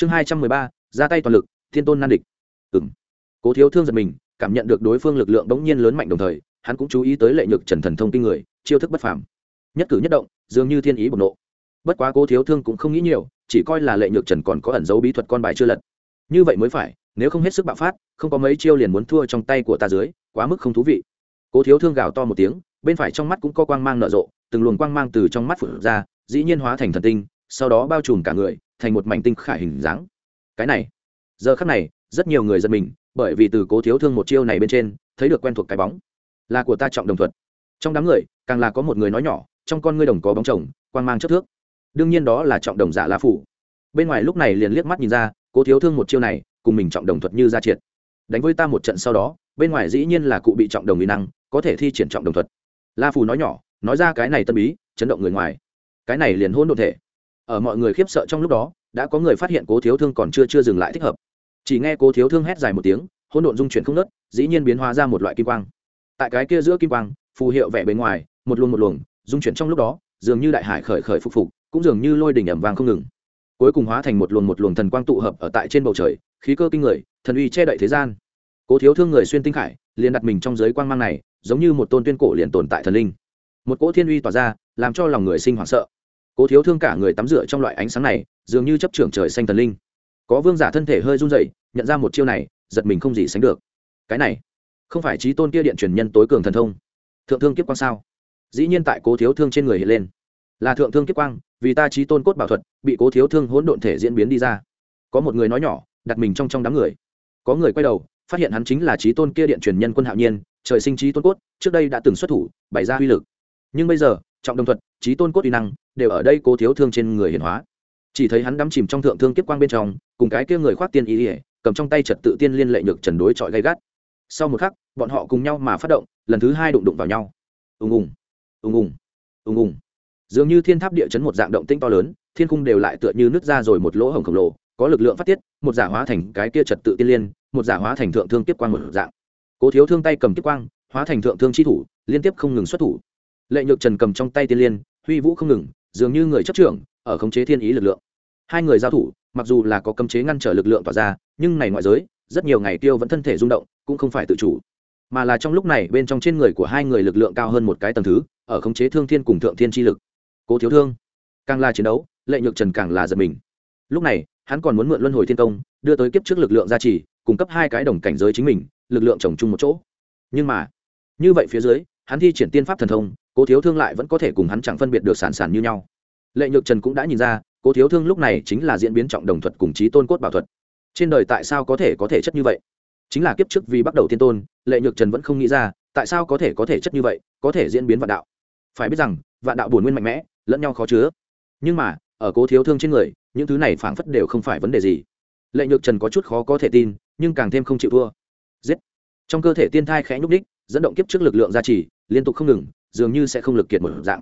chương hai trăm mười ba, ra tay toàn lực, thiên tôn nan địch. Ừ m cố thiếu thương giật mình, cảm nhận được đối phương lực lượng bỗng nhiên lớn mạnh đồng thời, hắn cũng chú ý tới lệ nhược trần thần thông kinh người, chiêu thức bất phàm. Nhất cử nhất động, dường như thiên ý bộc nộ. Bất quá cố thiếu thương cũng không nghĩ nhiều, chỉ coi là lệ nhược trần còn có ẩn dấu bí thuật con bài chưa lật. Như vậy mới phải, nếu không hết sức bạo phát, không có mấy chiêu liền muốn thua trong tay của ta dưới, quá mức không thú vị. Cố thiếu thương gào to một tiếng, bên phải trong mắt cũng có quang mang nở rộ, từng luồng quang mang từ trong mắt phượng ra, dĩ nhiên hóa thành thần tinh, sau đó bao trùm cả người thành một mảnh tinh khải hình dáng. Cái này, giờ khắc này, rất nhiều người giật mình, bởi vì từ cố thiếu thương một chiêu này bên trên, thấy được quen thuộc cái bóng. Là của ta trọng đồng thuật. Trong đám người, càng là có một người nói nhỏ, trong con ngươi đồng có bóng chồng, quang mang chất thước. Đương nhiên đó là trọng đồng giả la phủ. Bên ngoài lúc này liền liếc mắt nhìn ra, cố thiếu thương một chiêu này, cùng mình trọng đồng thuật như ra triệt. Đánh với ta một trận sau đó, bên ngoài dĩ nhiên là cụ bị trọng đồng mỹ năng, có thể thi triển trọng đồng thuật. La phù nói nhỏ, nói ra cái này tân bí, chấn động người ngoài. Cái này liền hôn đ ộ thể ở mọi người khiếp sợ trong lúc đó, đã có người phát hiện cố thiếu thương còn chưa chưa dừng lại thích hợp. Chỉ nghe cố thiếu thương hét dài một tiếng hôn độn dung chuyển không nớt dĩ nhiên biến hóa ra một loại kim quang. Tại cái kia giữa kim quang, phù hiệu vẻ bên ngoài, một luồng một luồng, dung chuyển trong lúc đó, dường như đại hải khởi khởi phục phục, cũng dường như lôi đỉnh ẩm vàng không ngừng. Cuối cùng hóa thành một luồng một luồng thần quang tụ hợp ở tại trên bầu trời, khí cơ kinh người, thần uy che đậy thế gian. Cố thiếu thương người xuyên tinh khải, liền đặt mình trong giới quang mang này, giống như một tôn tuyên cổ liền tồn tại thần linh. Một cỗ thiên uy tỏa ra, làm cho lòng người sinh hoảng sợ cố thiếu thương cả người tắm rửa trong loại ánh sáng này, dường như chấp trưởng trời xanh thần linh. Có vương giả thân thể hơi run dậy nhận ra một chiêu này, giật mình không gì sánh được. Cái này, không phải trí tôn kia điện truyền nhân tối cường thần thông. Thượng thương kiếp quang sao? Dĩ nhiên tại cố thiếu thương trên người hiện lên. Là thượng thương kiếp quang, vì ta trí tôn cốt bảo thuật, bị cố thiếu thương hỗn độn thể diễn biến đi ra. Có một người nói nhỏ, đặt mình trong trong đám người. Có người quay đầu, phát hiện hắn chính là trí tôn kia điện truyền nhân quân hạo nhiên, trời sinh trí tôn cốt, trước đây đã từng xuất thủ, bày ra uy lực. Nhưng bây giờ, trọng đồng thuật trí tôn cốt uy năng đều ở đây cố thiếu thương trên người hiển hóa. Chỉ thấy hắn đắm chìm trong thượng thương kiếp quang bên trong, cùng cái kia người khoác tiên ý ỉa cầm trong tay trật tự tiên liên lệ nhược trần đối chọi gay gắt. Sau một khắc, bọn họ cùng nhau mà phát động, lần thứ hai đụng đụng vào nhau. Ùng ùng ùng ùng ùng ùng. Dường như thiên tháp địa chấn một dạng động tinh to lớn, thiên cung đều lại tựa như nứt ra rồi một lỗ hổng khổng lồ, có lực lượng phát tiết, một giả hóa thành cái kia trật tự tiên liên, một giả hóa thành thượng thương kiếp quang một dạng. Cố thiếu thương tay cầm kiếp quang, hóa thành thượng thương chi thủ, liên tiếp không ngừng xuất thủ. Lệ nhược trần cầm trong tay tiên liên, huy vũ không ngừng dường như người chấp trưởng, ở khống chế thiên ý lực lượng. Hai người giao thủ, mặc dù là có cấm chế ngăn trở lực lượng tỏa ra, nhưng này ngoại giới, rất nhiều ngày tiêu vẫn thân thể rung động, cũng không phải tự chủ. Mà là trong lúc này, bên trong trên người của hai người lực lượng cao hơn một cái tầng thứ, ở khống chế thương thiên cùng thượng thiên chi lực. Cố thiếu thương, càng là chiến đấu, lệ nhược trần càng là giật mình. Lúc này, hắn còn muốn mượn luân hồi thiên công, đưa tới kiếp trước lực lượng gia trì, cung cấp hai cái đồng cảnh giới chính mình, lực lượng trồng chung một chỗ. Nhưng mà, như vậy phía dưới hắn thi triển tiên pháp thần thông, cố thiếu thương lại vẫn có thể cùng hắn chẳng phân biệt được sản sản như nhau. Lệ nhược trần cũng đã nhìn ra, cố thiếu thương lúc này chính là diễn biến trọng đồng thuật cùng trí tôn cốt bảo thuật. Trên đời tại sao có thể có thể chất như vậy? Chính là kiếp trước vì bắt đầu tiên tôn, lệ nhược trần vẫn không nghĩ ra, tại sao có thể có thể chất như vậy, có thể diễn biến vạn đạo. Phải biết rằng, vạn đạo bổn nguyên mạnh mẽ, lẫn nhau khó chứa. Nhưng mà, ở cố thiếu thương trên người, những thứ này phảng phất đều không phải vấn đề gì. Lệ nhược trần có chút khó có thể tin, nhưng càng thêm không chịu thua. Giết! Trong cơ thể tiên thai khẽ nhúc đích dẫn động kiếp trước lực lượng gia trì liên tục không ngừng, dường như sẽ không lực kiệt một dạng.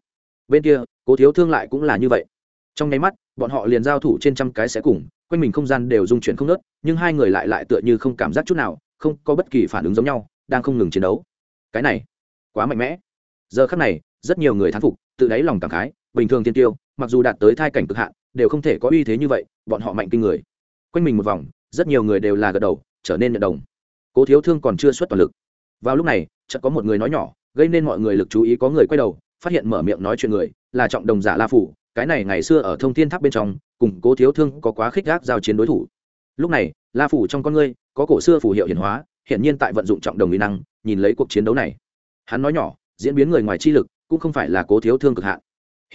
Bên kia, cố thiếu thương lại cũng là như vậy. Trong nháy mắt, bọn họ liền giao thủ trên trăm cái sẽ cùng, quanh mình không gian đều dung chuyển không nớt nhưng hai người lại lại tựa như không cảm giác chút nào, không có bất kỳ phản ứng giống nhau, đang không ngừng chiến đấu. Cái này, quá mạnh mẽ. Giờ khắc này, rất nhiều người thán phục, tự đáy lòng cảm khái, bình thường tiên tiêu, mặc dù đạt tới thai cảnh cực hạn, đều không thể có uy thế như vậy, bọn họ mạnh kinh người. Quanh mình một vòng, rất nhiều người đều là gật đầu, trở nên nhận đồng. Cố thiếu thương còn chưa xuất toàn lực. Vào lúc này, chợt có một người nói nhỏ gây nên mọi người lực chú ý có người quay đầu, phát hiện mở miệng nói chuyện người, là trọng đồng giả la phủ, cái này ngày xưa ở thông thiên tháp bên trong, cùng cố thiếu thương có quá khích gác giao chiến đối thủ. Lúc này, la phủ trong con ngươi, có cổ xưa phù hiệu hiển hóa, hiển nhiên tại vận dụng trọng đồng uy năng, nhìn lấy cuộc chiến đấu này. Hắn nói nhỏ, diễn biến người ngoài chi lực, cũng không phải là cố thiếu thương cực hạn.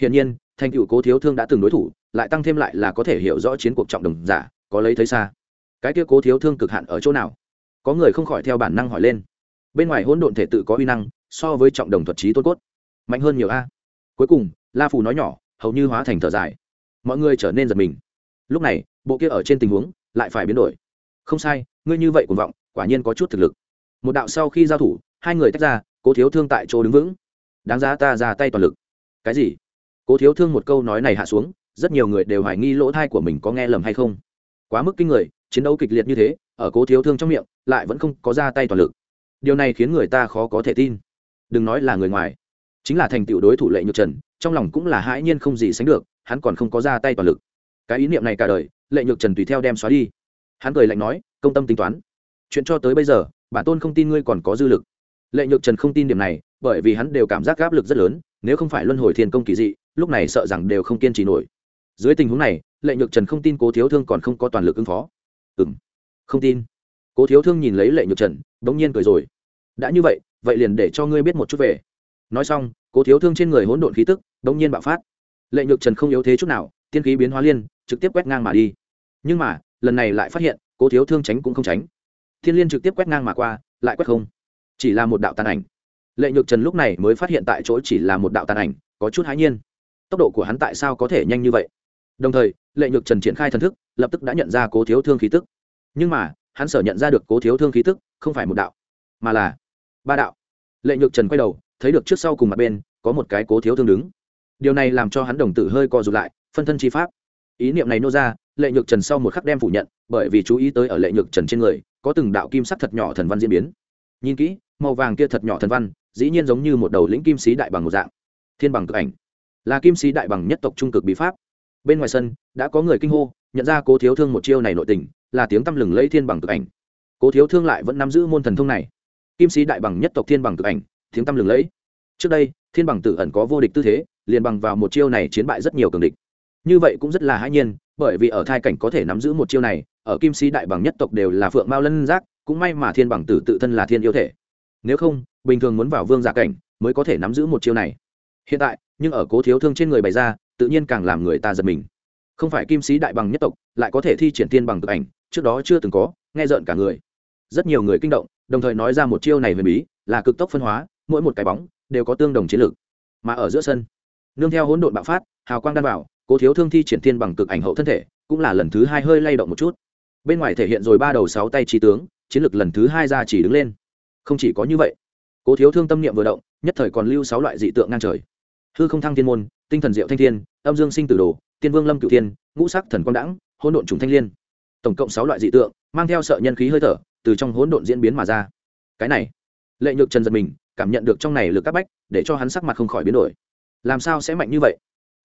Hiển nhiên, thành tựu cố thiếu thương đã từng đối thủ, lại tăng thêm lại là có thể hiểu rõ chiến cuộc trọng đồng giả, có lấy thấy xa. Cái kia cố thiếu thương cực hạn ở chỗ nào? Có người không khỏi theo bản năng hỏi lên. Bên ngoài hỗn độn thể tự có uy năng so với trọng đồng thuật trí tôn cốt. Mạnh hơn nhiều a. Cuối cùng, la phù nói nhỏ, hầu như hóa thành thở dài. Mọi người trở nên giật mình. Lúc này, bộ kia ở trên tình huống lại phải biến đổi. Không sai, ngươi như vậy cuồng vọng, quả nhiên có chút thực lực. Một đạo sau khi giao thủ, hai người tách ra, cố thiếu thương tại chỗ đứng vững. Đáng giá ta ra tay toàn lực. Cái gì? Cố thiếu thương một câu nói này hạ xuống, rất nhiều người đều hoài nghi lỗ thai của mình có nghe lầm hay không. Quá mức kinh người, chiến đấu kịch liệt như thế, ở cố thiếu thương trong miệng, lại vẫn không có ra tay toàn lực. Điều này khiến người ta khó có thể tin đừng nói là người ngoài. Chính là thành tựu đối thủ lệ nhược trần, trong lòng cũng là hãi nhiên không gì sánh được, hắn còn không có ra tay toàn lực. Cái ý niệm này cả đời, lệ nhược trần tùy theo đem xóa đi. Hắn cười lạnh nói, công tâm tính toán. Chuyện cho tới bây giờ, bản tôn không tin ngươi còn có dư lực. Lệ nhược trần không tin điểm này, bởi vì hắn đều cảm giác áp lực rất lớn, nếu không phải luân hồi thiên công kỳ dị, lúc này sợ rằng đều không kiên trì nổi. Dưới tình huống này, lệ nhược trần không tin cố thiếu thương còn không có toàn lực ứng phó. Ừ m không tin. Cố thiếu thương nhìn lấy lệ nhược trần đ ỗ n g nhiên cười rồi. Đã như vậy vậy liền để cho ngươi biết một chút về. Nói xong, cố thiếu thương trên người hỗn độn khí tức đ ỗ n g nhiên bạo phát. Lệ nhược trần không yếu thế chút nào, tiên khí biến hóa liên, trực tiếp quét ngang mà đi. Nhưng mà, lần này lại phát hiện, cố thiếu thương tránh cũng không tránh. Thiên liên trực tiếp quét ngang mà qua, lại quét không. Chỉ là một đạo tàn ảnh. Lệ nhược trần lúc này mới phát hiện tại chỗ chỉ là một đạo tàn ảnh, có chút hãi nhiên. Tốc độ của hắn tại sao có thể nhanh như vậy? Đồng thời, lệ nhược trần triển khai thần thức, lập tức đã nhận ra cố thiếu thương khí tức. Nhưng mà, hắn sở nhận ra được cố thiếu thương khí tức không phải một đạo, mà là ba đạo. Lệ nhược trần quay đầu, thấy được trước sau cùng mặt bên, có một cái cố thiếu thương đứng. Điều này làm cho hắn đồng tử hơi co rụt lại, phân thân chi pháp. Ý niệm này nô ra, lệ nhược trần sau một khắc đem phủ nhận, bởi vì chú ý tới ở lệ nhược trần trên người, có từng đạo kim sắc thật nhỏ thần văn diễn biến. Nhìn kỹ, màu vàng kia thật nhỏ thần văn, dĩ nhiên giống như một đầu lĩnh kim sĩ đại bằng một dạng. Thiên bằng cực ảnh. Là kim sĩ đại bằng nhất tộc trung cực bí pháp. Bên ngoài sân, đã có người kinh hô, nhận ra cố thiếu thương một chiêu này nội tình, là tiếng tăm lừng lấy thiên bằng cực ảnh. Cố thiếu thương lại vẫn nắm giữ môn thần thông này kim sĩ đại bằng nhất tộc thiên bằng Tự ảnh, tiếng tăm lừng lẫy. Trước đây, thiên bằng tử ẩn có vô địch tư thế, liền bằng vào một chiêu này chiến bại rất nhiều cường địch. Như vậy cũng rất là hãi nhiên, bởi vì ở thai cảnh có thể nắm giữ một chiêu này, ở kim sĩ đại bằng nhất tộc đều là phượng mao lân giác, cũng may mà thiên bằng tử tự thân là thiên yêu thể. Nếu không, bình thường muốn vào vương giả cảnh mới có thể nắm giữ một chiêu này. Hiện tại, nhưng ở cố thiếu thương trên người bày ra, tự nhiên càng làm người ta giật mình. Không phải kim sĩ đại bằng nhất tộc lại có thể thi triển Thiên bằng Tự ảnh, trước đó chưa từng có, nghe rợn cả người rất nhiều người kinh động đồng thời nói ra một chiêu này huyền bí là cực tốc phân hóa mỗi một cái bóng đều có tương đồng chiến lược. Mà ở giữa sân nương theo hỗn độn bạo phát hào quang đan bảo, cố thiếu thương thi triển thiên bằng cực ảnh hậu thân thể cũng là lần thứ hai hơi lay động một chút. Bên ngoài thể hiện rồi ba đầu sáu tay trí tướng chiến lược lần thứ hai ra chỉ đứng lên. Không chỉ có như vậy cố thiếu thương tâm niệm vừa động nhất thời còn lưu sáu loại dị tượng ngang trời. Hư không thăng thiên môn tinh thần diệu thanh thiên âm dương sinh tử đồ tiên vương lâm cửu thiên ngũ sắc thần quang đẳng, hỗn độn trùng thanh liên. Tổng cộng sáu loại dị tượng mang theo sợ nhân khí hơi thở từ trong hỗn độn diễn biến mà ra. Cái này, lệ nhược trần giật mình, cảm nhận được trong này lực các bách, để cho hắn sắc mặt không khỏi biến đổi. Làm sao sẽ mạnh như vậy?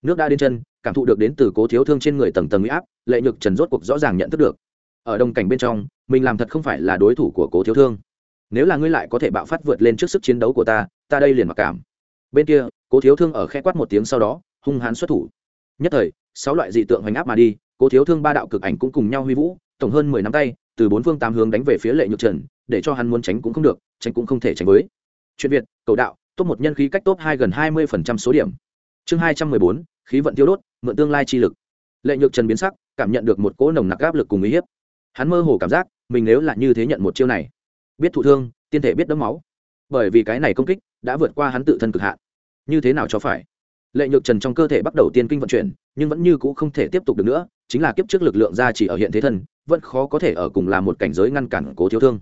Nước đã đến chân, cảm thụ được đến từ cố thiếu thương trên người tầng tầng huy áp, lệ nhược trần rốt cuộc rõ ràng nhận thức được. Ở đồng cảnh bên trong, mình làm thật không phải là đối thủ của cố thiếu thương. Nếu là ngươi lại có thể bạo phát vượt lên trước sức chiến đấu của ta ta đây liền mặc cảm. Bên kia, cố thiếu thương ở khe quát một tiếng sau đó, hung hãn xuất thủ. Nhất thời, sáu loại dị tượng hoành áp mà đi, cố thiếu thương ba đạo cực ảnh cũng cùng nhau huy vũ, tổng hơn mười nắm tay từ bốn phương tám hướng đánh về phía lệ nhược trần, để cho hắn muốn tránh cũng không được, tránh cũng không thể tránh với. Chuyện việt, cầu đạo, top một nhân khí cách top hai gần hai mươi phần trăm số điểm. Chương hai trăm mười bốn, khí vận tiêu đốt, mượn tương lai chi lực. Lệ nhược trần biến sắc, cảm nhận được một cỗ nồng nặc áp lực cùng uy hiếp. Hắn mơ hồ cảm giác, mình nếu là như thế nhận một chiêu này, biết thụ thương, tiên thể biết đấm máu. Bởi vì cái này công kích đã vượt qua hắn tự thân cực hạn. Như thế nào cho phải? Lệ nhược trần trong cơ thể bắt đầu tiên kinh vận chuyển, nhưng vẫn như c ũ không thể tiếp tục được nữa, chính là kiếp trước lực lượng ra chỉ ở hiện thế thân vẫn khó có thể ở cùng là một cảnh giới ngăn cản cố thiếu thương.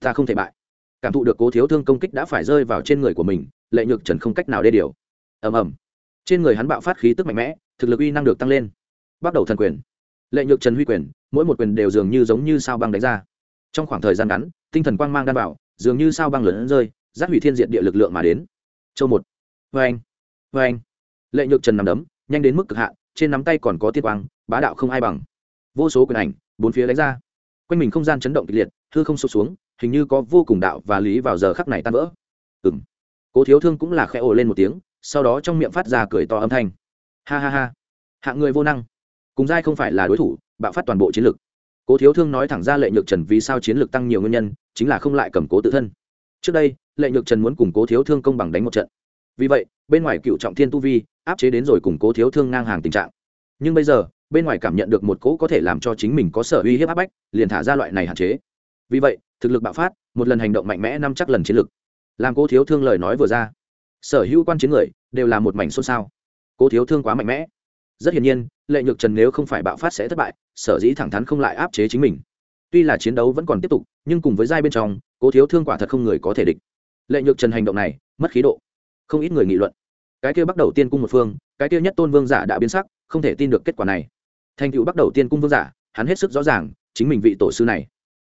Ta không thể bại. Cảm thụ được cố thiếu thương công kích đã phải rơi vào trên người của mình, lệ nhược trần không cách nào đê điều. Ầm ầm. Trên người hắn bạo phát khí tức mạnh mẽ, thực lực uy năng được tăng lên. Bắt đầu thần quyền. Lệ nhược trần huy quyền, mỗi một quyền đều dường như giống như sao băng đánh ra. Trong khoảng thời gian ngắn, tinh thần quang mang đan bảo dường như sao băng lớn rơi giáp hủy thiên diện địa lực lượng mà đến. Châu một. Vê anh. Vê anh. Lệ nhược trần nằm đấm, nhanh đến mức cực hạn, trên nắm tay còn có tiết quang, bá đạo không ai bằng. Vô số quyền ảnh bốn phía đánh ra. Quanh mình không gian chấn động kịch liệt thư không sụp xuống, hình như có vô cùng đạo và lý vào giờ khắc này tan vỡ. Ừ m cố thiếu thương cũng là khẽ ồ lên một tiếng, sau đó trong miệng phát ra cười to âm thanh. Ha ha ha. Hạng người vô năng. Cùng giai không phải là đối thủ, bạo phát toàn bộ chiến lược cố thiếu thương nói thẳng ra lệ nhược trần vì sao chiến lược tăng nhiều nguyên nhân, chính là không lại cầm cố tự thân. Trước đây, lệ nhược trần muốn cùng cố thiếu thương công bằng đánh một trận. Vì vậy, bên ngoài cựu trọng thiên tu vi, áp chế đến rồi cùng cố thiếu thương ngang hàng tình trạng. Nhưng bây giờ bên ngoài cảm nhận được một cỗ có thể làm cho chính mình có sở uy hiếp áp bách, liền thả ra loại này hạn chế. Vì vậy, thực lực bạo phát, một lần hành động mạnh mẽ năm chắc lần chiến lực làm cố thiếu thương lời nói vừa ra, sở hữu quan chiến người đều là một mảnh xôn xao. Cố thiếu thương quá mạnh mẽ. Rất hiển nhiên, lệ nhược trần nếu không phải bạo phát sẽ thất bại, sở dĩ thẳng thắn không lại áp chế chính mình. Tuy là chiến đấu vẫn còn tiếp tục, nhưng cùng với giai bên trong, cố thiếu thương quả thật không người có thể địch. Lệ nhược trần hành động này, mất khí độ. Không ít người nghị luận. Cái kia bắt đầu tiên cung một phương, cái kia nhất tôn vương giả đã biến sắc, không thể tin được kết quả này thành tựu bắt đầu tiên cung vương giả, hắn hết sức rõ ràng, chính mình vị tổ sư này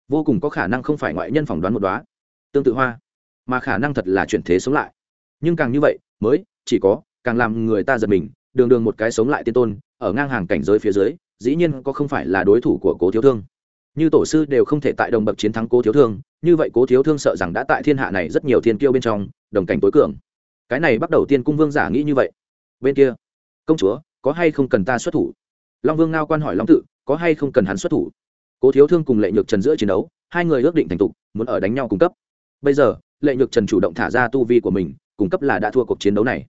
vô cùng có khả năng không phải ngoại nhân phỏng đoán một đoá tương tự hoa, mà khả năng thật là chuyển thế sống lại. Nhưng càng như vậy, mới chỉ có, càng làm người ta giật mình, đường đường một cái sống lại tiên tôn, ở ngang hàng cảnh giới phía dưới, dĩ nhiên có không phải là đối thủ của cố thiếu thương. Như tổ sư đều không thể tại đồng bậc chiến thắng cố thiếu thương, như vậy cố thiếu thương sợ rằng đã tại thiên hạ này rất nhiều thiên kiêu bên trong, đồng cảnh tối cường. Cái này bắt đầu tiên cung vương giả nghĩ như vậy. Bên kia, công chúa, có hay không cần ta xuất thủ? Long vương ngao quan hỏi long tự, có hay không cần hắn xuất thủ? Cố thiếu thương cùng lệ nhược trần giữa chiến đấu, hai người ước định thành tục muốn ở đánh nhau cung cấp. Bây giờ, lệ nhược trần chủ động thả ra tu vi của mình cung cấp là đã thua cuộc chiến đấu này.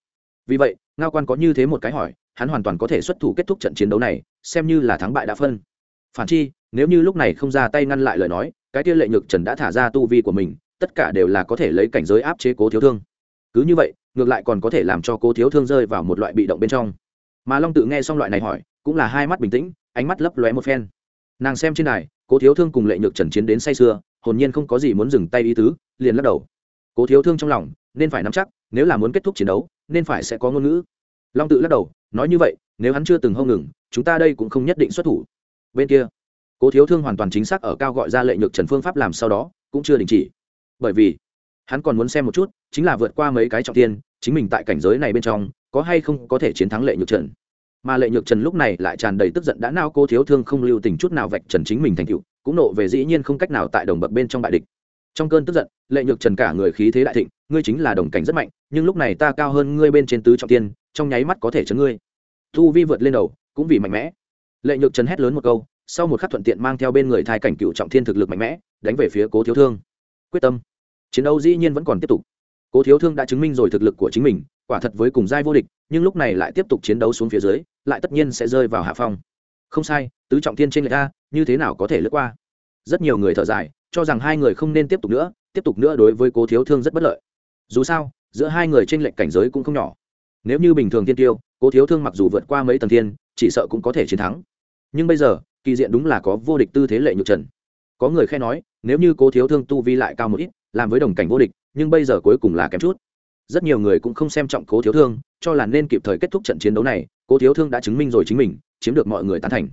Vì vậy, ngao quan có như thế một cái hỏi, hắn hoàn toàn có thể xuất thủ kết thúc trận chiến đấu này, xem như là thắng bại đã phân. Phản chi, nếu như lúc này không ra tay ngăn lại lời nói, cái tia lệ nhược trần đã thả ra tu vi của mình, tất cả đều là có thể lấy cảnh giới áp chế cố thiếu thương. Cứ như vậy, ngược lại còn có thể làm cho cố thiếu thương rơi vào một loại bị động bên trong. Mà long tự nghe xong loại này hỏi cũng là hai mắt bình tĩnh ánh mắt lấp lóe một phen. Nàng xem trên đài, cố thiếu thương cùng lệ nhược trần chiến đến say sưa hồn nhiên không có gì muốn dừng tay ý tứ liền lắc đầu. Cố thiếu thương trong lòng nên phải nắm chắc nếu là muốn kết thúc chiến đấu nên phải sẽ có ngôn ngữ. Long tự lắc đầu nói như vậy nếu hắn chưa từng hông ngừng chúng ta đây cũng không nhất định xuất thủ. Bên kia cố thiếu thương hoàn toàn chính xác ở cao gọi ra lệ nhược trần phương pháp làm sau đó cũng chưa đình chỉ. Bởi vì hắn còn muốn xem một chút chính là vượt qua mấy cái trọng tiên chính mình tại cảnh giới này bên trong có hay không có thể chiến thắng lệ nhược trần mà lệ nhược trần lúc này lại tràn đầy tức giận đã nao cô thiếu thương không lưu tình chút nào vạch trần chính mình thành cựu cũng nộ về dĩ nhiên không cách nào tại đồng bậc bên trong bại địch. Trong cơn tức giận, lệ nhược trần cả người khí thế đại thịnh, ngươi chính là đồng cảnh rất mạnh, nhưng lúc này ta cao hơn ngươi bên trên tứ trọng tiên, trong nháy mắt có thể chấn ngươi. Thu vi vượt lên đầu, cũng vì mạnh mẽ. Lệ nhược trần hét lớn một câu, sau một khắc thuận tiện mang theo bên người thai cảnh cựu trọng thiên thực lực mạnh mẽ, đánh về phía cố thiếu thương. Quyết tâm. Chiến đấu dĩ nhiên vẫn còn tiếp tục. Cố thiếu thương đã chứng minh rồi thực lực của chính mình quả thật với cùng giai vô địch, nhưng lúc này lại tiếp tục chiến đấu xuống phía dưới, lại tất nhiên sẽ rơi vào hạ phong. Không sai, tứ trọng thiên trên lệch a, như thế nào có thể lướt qua? Rất nhiều người thở dài, cho rằng hai người không nên tiếp tục nữa, tiếp tục nữa đối với cố thiếu thương rất bất lợi. Dù sao, giữa hai người trên lệnh cảnh giới cũng không nhỏ. Nếu như bình thường thiên tiêu, cố thiếu thương mặc dù vượt qua mấy tầng thiên, chỉ sợ cũng có thể chiến thắng. Nhưng bây giờ, kỳ diện đúng là có vô địch tư thế lệ nhược trần. Có người khe nói, nếu như cố thiếu thương tu vi lại cao một ít, làm với đồng cảnh vô địch, nhưng bây giờ cuối cùng là kém chút rất nhiều người cũng không xem trọng cố thiếu thương, cho là nên kịp thời kết thúc trận chiến đấu này, cố thiếu thương đã chứng minh rồi chính mình, chiếm được mọi người tán thành.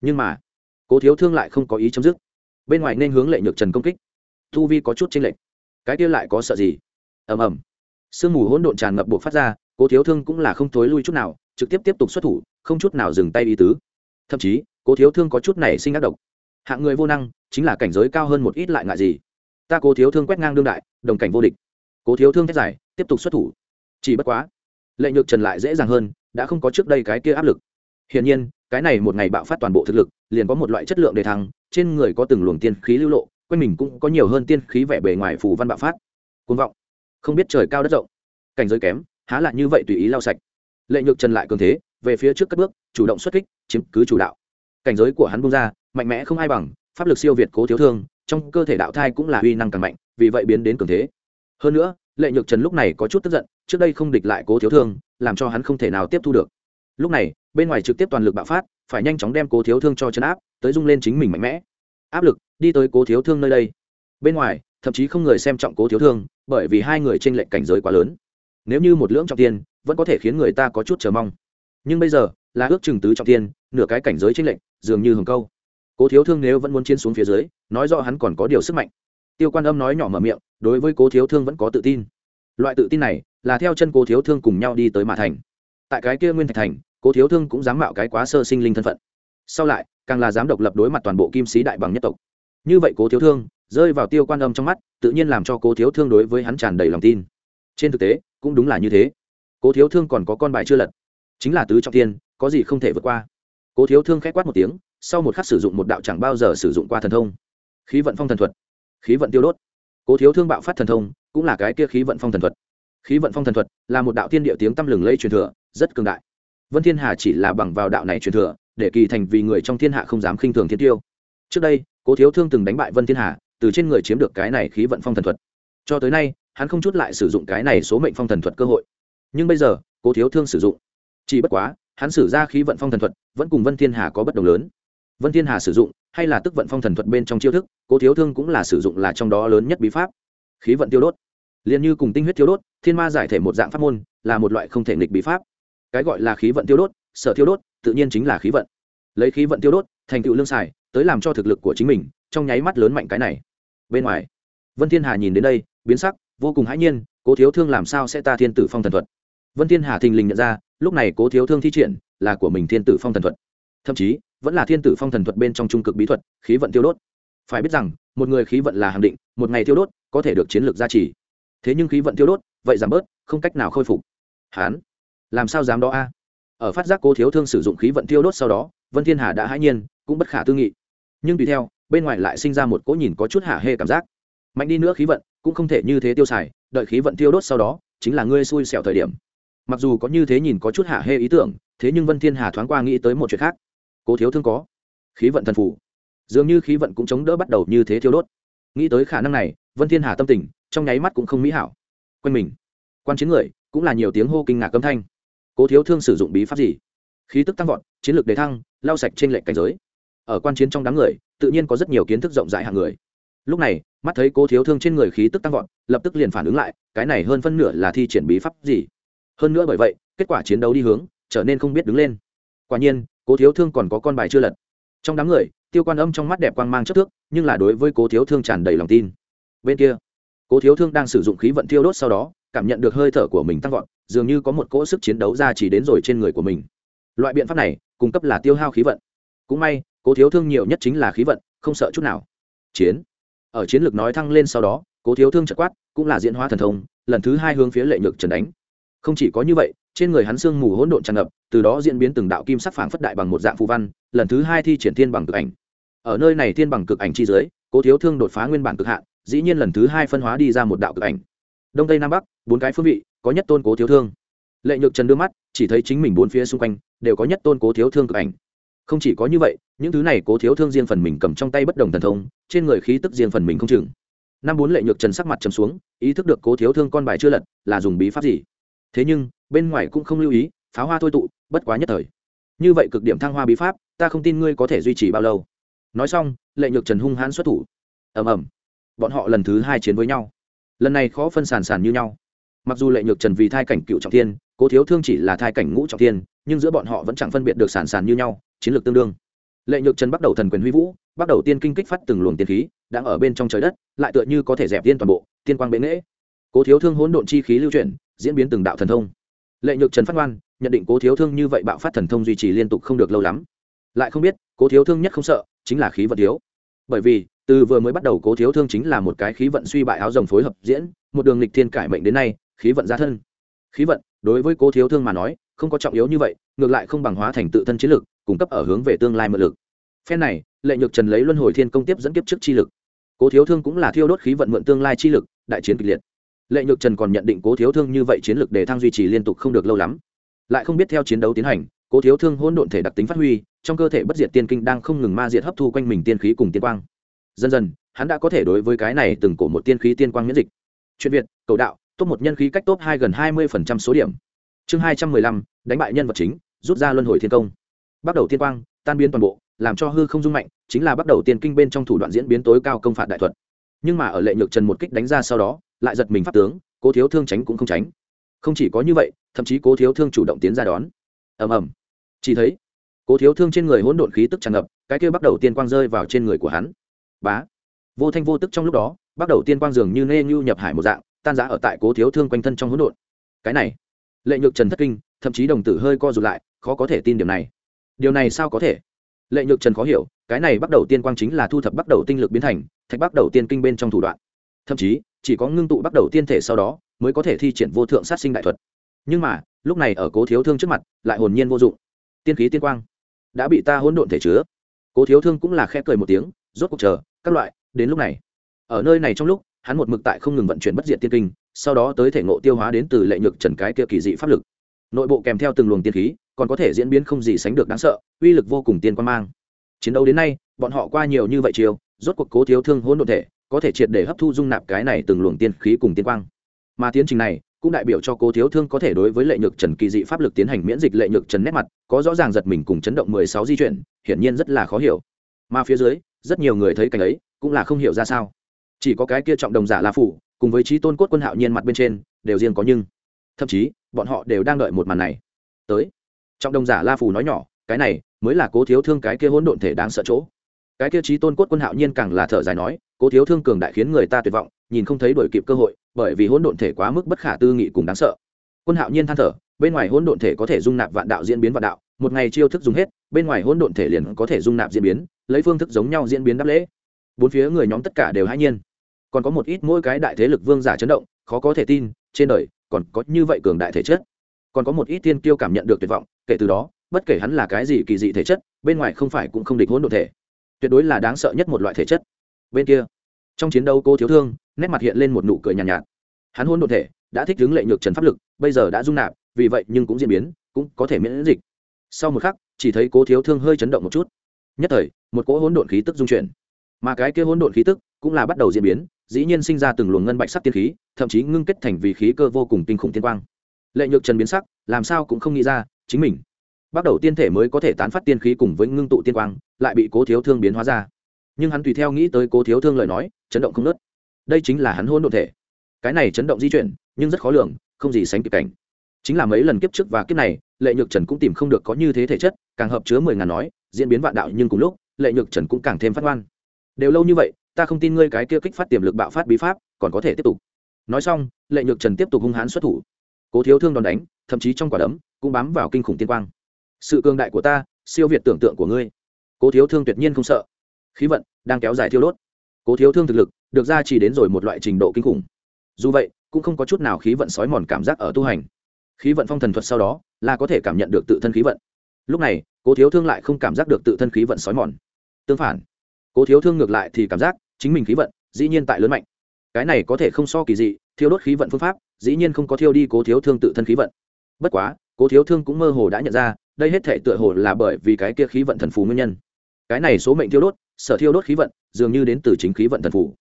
Nhưng mà, cố thiếu thương lại không có ý chấm dứt. Bên ngoài nên hướng lệ nhược trần công kích. Thu vi có chút chênh lệch. Cái kia lại có sợ gì? Ầm ầm. Sương mù hỗn độn tràn ngập buộc phát ra, cố thiếu thương cũng là không thối lui chút nào, trực tiếp tiếp tục xuất thủ, không chút nào dừng tay ý tứ. Thậm chí, cố thiếu thương có chút này sinh ác độc. Hạng người vô năng, chính là cảnh giới cao hơn một ít lại ngại gì? Ta cố thiếu thương quét ngang đương đại, đồng cảnh vô địch. Cố thiếu thương thét giải tiếp tục xuất thủ. Chỉ bất quá, lệ nhược trần lại dễ dàng hơn, đã không có trước đây cái kia áp lực. Hiển nhiên, cái này một ngày bạo phát toàn bộ thực lực, liền có một loại chất lượng đề thăng, trên người có từng luồng tiên khí lưu lộ, quanh mình cũng có nhiều hơn tiên khí vẻ bề ngoài phù văn bạo phát. Côn vọng. Không biết trời cao đất rộng. Cảnh giới kém, há lại như vậy tùy ý lau sạch. Lệ nhược trần lại cường thế, về phía trước cất bước, chủ động xuất kích, chiếm cứ chủ đạo. Cảnh giới của hắn bung ra, mạnh mẽ không ai bằng, pháp lực siêu việt cố thiếu thương, trong cơ thể đạo thai cũng là uy năng càng mạnh, vì vậy biến đến cường thế. Hơn nữa lệ nhược trần lúc này có chút tức giận, trước đây không địch lại cố thiếu thương, làm cho hắn không thể nào tiếp thu được. Lúc này, bên ngoài trực tiếp toàn lực bạo phát, phải nhanh chóng đem cố thiếu thương cho chấn áp, tới dung lên chính mình mạnh mẽ. Áp lực, đi tới cố thiếu thương nơi đây. Bên ngoài, thậm chí không người xem trọng cố thiếu thương, bởi vì hai người t r ê n lệch cảnh giới quá lớn. Nếu như một lưỡng trọng tiên, vẫn có thể khiến người ta có chút chờ mong. Nhưng bây giờ, là ước chừng tứ trọng tiên, nửa cái cảnh giới t r ê n lệch, dường như hừng câu. Cố thiếu thương nếu vẫn muốn chiến xuống phía dưới, nói rõ hắn còn có điều sức mạnh. Tiêu quan âm nói nhỏ mở miệng đối với cố thiếu thương vẫn có tự tin. Loại tự tin này là theo chân cố thiếu thương cùng nhau đi tới mã thành. Tại cái kia nguyên thạch thành, cố thiếu thương cũng dám mạo cái quá sơ sinh linh thân phận. Sau lại, càng là dám độc lập đối mặt toàn bộ kim sĩ đại bằng nhất tộc. Như vậy cố thiếu thương rơi vào tiêu quan âm trong mắt, tự nhiên làm cho cố thiếu thương đối với hắn tràn đầy lòng tin. Trên thực tế, cũng đúng là như thế. Cố thiếu thương còn có con bài chưa lật. Chính là tứ trọng tiên có gì không thể vượt qua. Cố thiếu thương k h á c quát một tiếng, sau một khắc sử dụng một đạo chẳng bao giờ sử dụng qua thần thông. Khí vận phong thần thuật. Khí vận tiêu đốt cố thiếu thương bạo phát thần thông, cũng là cái kia khí vận phong thần thuật. Khí vận phong thần thuật là một đạo tiên địa tiếng tăm lừng lây truyền thừa, rất cường đại. Vân thiên hà chỉ là bằng vào đạo này truyền thừa, để kỳ thành vì người trong thiên hạ không dám khinh thường thiên tiêu. Trước đây, cố thiếu thương từng đánh bại vân thiên hà, từ trên người chiếm được cái này khí vận phong thần thuật. Cho tới nay, hắn không chút lại sử dụng cái này số mệnh phong thần thuật cơ hội. Nhưng bây giờ, cố thiếu thương sử dụng. Chỉ bất quá, hắn sử ra khí vận phong thần thuật vẫn cùng vân thiên hà có bất đồng lớn. Vân thiên hà sử dụng hay là tức vận phong thần thuật bên trong chiêu thức, cố thiếu thương cũng là sử dụng là trong đó lớn nhất bí pháp. Khí vận tiêu đốt. Liền như cùng tinh huyết tiêu đốt, thiên ma giải thể một dạng pháp môn, là một loại không thể nghịch bí pháp. Cái gọi là khí vận tiêu đốt, sở tiêu đốt, tự nhiên chính là khí vận. Lấy khí vận tiêu đốt, thành tựu lương xài, tới làm cho thực lực của chính mình, trong nháy mắt lớn mạnh cái này. Bên ngoài, vân thiên hà nhìn đến đây, biến sắc, vô cùng hãi nhiên, cố thiếu thương làm sao sẽ ta thiên tử phong thần thuật? Vân thiên hà thình lình nhận ra, lúc này cố thiếu thương thi triển, là của mình thiên tử phong thần thuật. Thậm chí vẫn là thiên tử phong thần thuật bên trong trung cực bí thuật, khí vận tiêu đốt. Phải biết rằng, một người khí vận là hàng định, một ngày tiêu đốt, có thể được chiến lược gia trì. Thế nhưng khí vận tiêu đốt, vậy giảm bớt, không cách nào khôi phục. Hán, làm sao dám đó a? Ở phát giác cố thiếu thương sử dụng khí vận tiêu đốt sau đó, vân thiên hà đã hãi nhiên, cũng bất khả tư nghị. Nhưng tùy theo, bên ngoài lại sinh ra một cỗ nhìn có chút hạ hê cảm giác. Mạnh đi nữa khí vận, cũng không thể như thế tiêu xài, đợi khí vận tiêu đốt sau đó, chính là ngươi xui xẻo thời điểm. Mặc dù có như thế nhìn có chút hạ hê ý tưởng, thế nhưng vân thiên hà thoáng qua nghĩ tới một chuyện khác cố thiếu thương có. Khí vận thần phủ. Dường như khí vận cũng chống đỡ bắt đầu như thế thiêu đốt. Nghĩ tới khả năng này, vân thiên hà tâm tình, trong nháy mắt cũng không mỹ hảo. Quanh mình. Quan chiến người, cũng là nhiều tiếng hô kinh ngạc âm thanh. Cố thiếu thương sử dụng bí pháp gì? Khí tức tăng vọt, chiến lược đề thăng lao sạch trên lệnh cảnh giới. Ở quan chiến trong đám người, tự nhiên có rất nhiều kiến thức rộng rãi hàng người. Lúc này, mắt thấy cố thiếu thương trên người khí tức tăng vọt, lập tức liền phản ứng lại, cái này hơn phân nửa là thi triển bí pháp gì? Hơn nữa bởi vậy, kết quả chiến đấu đi hướng, trở nên không biết đứng lên. Quả nhiên cố thiếu thương còn có con bài chưa lật. Trong đám người, tiêu quan âm trong mắt đẹp quang mang chất thước, nhưng là đối với cố thiếu thương tràn đầy lòng tin. Bên kia, cố thiếu thương đang sử dụng khí vận thiêu đốt sau đó, cảm nhận được hơi thở của mình tăng vọt, dường như có một cỗ sức chiến đấu ra chỉ đến rồi trên người của mình. Loại biện pháp này, cung cấp là tiêu hao khí vận. Cũng may, cố thiếu thương nhiều nhất chính là khí vận, không sợ chút nào. Chiến. Ở chiến lược nói thăng lên sau đó, cố thiếu thương chợt quát, cũng là diễn hóa thần thông, lần thứ hai hướng phía lệ nhược trần đánh. Không chỉ có như vậy trên người hắn sương mù hỗn độn tràn ngập, từ đó diễn biến từng đạo kim sắc phảng phất đại bằng một dạng phù văn, lần thứ hai thi triển thiên bằng cực ảnh. Ở nơi này thiên bằng cực ảnh chi dưới, cố thiếu thương đột phá nguyên bản cực hạn, dĩ nhiên lần thứ hai phân hóa đi ra một đạo cực ảnh. Đông tây nam bắc, bốn cái phương vị, có nhất tôn cố thiếu thương. Lệ nhược trần đưa mắt, chỉ thấy chính mình bốn phía xung quanh, đều có nhất tôn cố thiếu thương cực ảnh. Không chỉ có như vậy, những thứ này cố thiếu thương riêng phần mình cầm trong tay bất đồng thần thông, trên người khí tức riêng phần mình không chừng. Năm bốn lệ nhược trần sắc mặt trầm xuống, ý thức được cố thiếu thương con bài chưa lật, là dùng bí pháp gì? Thế nhưng, bên ngoài cũng không lưu ý, pháo hoa thôi tụ, bất quá nhất thời. Như vậy cực điểm thăng hoa bí pháp, ta không tin ngươi có thể duy trì bao lâu. Nói xong, lệ nhược trần hung hãn xuất thủ. Ầm ầm. Bọn họ lần thứ hai chiến với nhau. Lần này khó phân sàn sàn như nhau. Mặc dù lệ nhược trần vì thai cảnh cựu trọng thiên, cố thiếu thương chỉ là thai cảnh ngũ trọng thiên, nhưng giữa bọn họ vẫn chẳng phân biệt được sàn sàn như nhau, chiến lược tương đương. Lệ nhược trần bắt đầu thần quyền huy vũ, bắt đầu tiên kinh kích phát từng luồng tiên khí, đang ở bên trong trời đất, lại tựa như có thể dẹp tiên toàn bộ, tiên quang bệ nghễ cố thiếu thương hỗn độn chi khí lưu chuyển, diễn biến từng đạo thần thông. Lệ nhược trần phát ngoan, nhận định cố thiếu thương như vậy bạo phát thần thông duy trì liên tục không được lâu lắm. Lại không biết, cố thiếu thương nhất không sợ, chính là khí vận thiếu. Bởi vì, từ vừa mới bắt đầu cố thiếu thương chính là một cái khí vận suy bại áo rồng phối hợp diễn, một đường lịch thiên cải mệnh đến nay, khí vận ra thân. Khí vận, đối với cố thiếu thương mà nói, không có trọng yếu như vậy, ngược lại không bằng hóa thành tự thân chiến lực, cung cấp ở hướng về tương lai mượn lực. Phen này, lệ nhược trần lấy luân hồi thiên công tiếp dẫn kiếp trước chi lực. Cố thiếu thương cũng là thiêu đốt khí vận mượn tương lai chi lực, đại chiến kịch liệt lệ nhược trần còn nhận định cố thiếu thương như vậy chiến lược để thăng duy trì liên tục không được lâu lắm. Lại không biết theo chiến đấu tiến hành, cố thiếu thương hôn độn thể đặc tính phát huy, trong cơ thể bất diệt tiên kinh đang không ngừng ma diệt hấp thu quanh mình tiên khí cùng tiên quang. Dần dần, hắn đã có thể đối với cái này từng cổ một tiên khí tiên quang miễn dịch. Chuyện việt, cầu đạo, top một nhân khí cách top hai gần hai mươi số điểm. Chương hai trăm mười lăm, đánh bại nhân vật chính, rút ra luân hồi thiên công. Bắt đầu tiên quang, tan biến toàn bộ, làm cho hư không dung mạnh, chính là bắt đầu tiên kinh bên trong thủ đoạn diễn biến tối cao công phạt đại thuật. Nhưng mà ở lệ nhược trần một kích đánh ra sau đó lại giật mình pháp tướng, cố thiếu thương tránh cũng không tránh. Không chỉ có như vậy, thậm chí cố thiếu thương chủ động tiến ra đón. Ầm ầm. Chỉ thấy, cố thiếu thương trên người hỗn độn khí tức tràn ngập, cái kia bắt đầu tiên quang rơi vào trên người của hắn. Bá! Vô thanh vô tức trong lúc đó, bắt đầu tiên quang dường như nê nhu nhập hải một dạng, tan rã ở tại cố thiếu thương quanh thân trong hỗn độn. Cái này, lệ nhược trần thất kinh, thậm chí đồng tử hơi co rụt lại, khó có thể tin điều này. Điều này sao có thể? Lệ nhược trần khó hiểu, cái này bắt đầu tiên quang chính là thu thập bắt đầu tinh lực biến thành, thạch bắt đầu tiên kinh bên trong thủ đoạn. Thậm chí chỉ có ngưng tụ bắt đầu tiên thể sau đó, mới có thể thi triển vô thượng sát sinh đại thuật. Nhưng mà, lúc này ở cố thiếu thương trước mặt, lại hồn nhiên vô dụng. Tiên khí tiên quang đã bị ta hỗn độn thể chứa. Cố thiếu thương cũng là khẽ cười một tiếng, rốt cuộc chờ, các loại, đến lúc này. Ở nơi này trong lúc, hắn một mực tại không ngừng vận chuyển bất diệt tiên kinh, sau đó tới thể ngộ tiêu hóa đến từ lệ nhược trần cái kia kỳ dị pháp lực. Nội bộ kèm theo từng luồng tiên khí, còn có thể diễn biến không gì sánh được đáng sợ, uy lực vô cùng tiên quan mang. Chiến đấu đến nay, bọn họ qua nhiều như vậy chiều, rốt cuộc cố thiếu thương hỗn độn thể có thể triệt để hấp thu dung nạp cái này từng luồng tiên khí cùng tiên quang. Mà tiến trình này cũng đại biểu cho cố thiếu thương có thể đối với lệ nhược trần kỳ dị pháp lực tiến hành miễn dịch lệ nhược trần nét mặt, có rõ ràng giật mình cùng chấn động mười sáu di chuyển, hiển nhiên rất là khó hiểu. Mà phía dưới, rất nhiều người thấy cảnh ấy cũng là không hiểu ra sao. Chỉ có cái kia trọng đồng giả la phủ cùng với trí tôn cốt quân hạo nhiên mặt bên trên, đều riêng có nhưng. Thậm chí, bọn họ đều đang đợi một màn này. Tới. Trọng đồng giả la phủ nói nhỏ, cái này mới là cố thiếu thương cái kia hỗn độn thể đáng sợ chỗ. Cái kia trí tôn cốt quân hạo nhiên càng là thở dài nói cố thiếu thương cường đại khiến người ta tuyệt vọng, nhìn không thấy đổi kịp cơ hội, bởi vì hỗn độn thể quá mức bất khả tư nghị cùng đáng sợ. Quân hạo nhiên than thở, bên ngoài hỗn độn thể có thể dung nạp vạn đạo diễn biến vạn đạo, một ngày chiêu thức dùng hết, bên ngoài hỗn độn thể liền có thể dung nạp diễn biến, lấy phương thức giống nhau diễn biến đáp lễ. Bốn phía người nhóm tất cả đều hãi nhiên. Còn có một ít mỗi cái đại thế lực vương giả chấn động, khó có thể tin, trên đời còn có như vậy cường đại thể chất. Còn có một ít tiên kiêu cảm nhận được tuyệt vọng, kể từ đó, bất kể hắn là cái gì kỳ dị thể chất, bên ngoài không phải cũng không địch hỗn độn thể. Tuyệt đối là đáng sợ nhất một loại thể chất bên kia. Trong chiến đấu cô thiếu thương nét mặt hiện lên một nụ cười nhàn nhạt, nhạt. Hắn hôn độn thể đã thích ứng lệ nhược trần pháp lực bây giờ đã dung nạp vì vậy nhưng cũng diễn biến cũng có thể miễn dịch. Sau một khắc chỉ thấy cố thiếu thương hơi chấn động một chút. Nhất thời một cỗ hỗn độn khí tức dung chuyển. Mà cái kia hỗn độn khí tức cũng là bắt đầu diễn biến dĩ nhiên sinh ra từng luồng ngân bạch sắc tiên khí thậm chí ngưng kết thành vì khí cơ vô cùng kinh khủng tiên quang. Lệ nhược trần biến sắc làm sao cũng không nghĩ ra chính mình bắt đầu tiên thể mới có thể tán phát tiên khí cùng với ngưng tụ tiên quang lại bị cố thiếu thương biến hóa ra nhưng hắn tùy theo nghĩ tới cố thiếu thương lời nói, chấn động không nớt đây chính là hắn hôn độn thể. Cái này chấn động di chuyển, nhưng rất khó lường, không gì sánh kịp cảnh. Chính là mấy lần kiếp trước và kiếp này, lệ nhược trần cũng tìm không được có như thế thể chất, càng hợp chứa mười ngàn nói, diễn biến vạn đạo nhưng cùng lúc, lệ nhược trần cũng càng thêm phát oan. đều lâu như vậy, ta không tin ngươi cái kia kích phát tiềm lực bạo phát bí pháp, còn có thể tiếp tục. Nói xong, lệ nhược trần tiếp tục hung hãn xuất thủ. Cố thiếu thương đòn đánh, thậm chí trong quả đấm, cũng bám vào kinh khủng tiên quang. Sự cường đại của ta, siêu việt tưởng tượng của ngươi. Cố thiếu thương tuyệt nhiên không sợ khí vận đang kéo dài thiêu đốt. Cố thiếu thương thực lực được ra chỉ đến rồi một loại trình độ kinh khủng. Dù vậy, cũng không có chút nào khí vận sói mòn cảm giác ở tu hành. Khí vận phong thần thuật sau đó là có thể cảm nhận được tự thân khí vận. Lúc này, cố thiếu thương lại không cảm giác được tự thân khí vận sói mòn. Tương phản, cố thiếu thương ngược lại thì cảm giác chính mình khí vận dĩ nhiên tại lớn mạnh. Cái này có thể không so kỳ dị, thiêu đốt khí vận phương pháp dĩ nhiên không có thiêu đi cố thiếu thương tự thân khí vận. Bất quá, cố thiếu thương cũng mơ hồ đã nhận ra, đây hết thể tựa hồ là bởi vì cái kia khí vận thần phù nguyên nhân. Cái này số mệnh thiêu đốt sở thiêu đốt khí vận, dường như đến từ chính khí vận thần phù.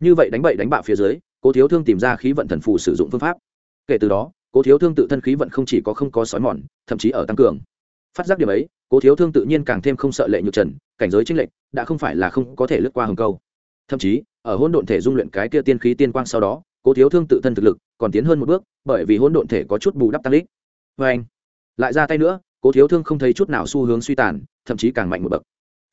Như vậy đánh bậy đánh bạ phía dưới, cố thiếu thương tìm ra khí vận thần phù sử dụng phương pháp. Kể từ đó, cố thiếu thương tự thân khí vận không chỉ có không có sói mòn, thậm chí ở tăng cường. Phát giác điểm ấy, cố thiếu thương tự nhiên càng thêm không sợ lệ nhược trần, cảnh giới tranh lệch đã không phải là không có thể lướt qua hầm câu. Thậm chí, ở hôn độn thể dung luyện cái kia tiên khí tiên quang sau đó, cố thiếu thương tự thân thực lực còn tiến hơn một bước, bởi vì hôn độn thể có chút bù đắp tăng lít vê anh lại ra tay nữa, cố thiếu thương không thấy chút nào xu hướng suy tàn, thậm chí càng mạnh một bậc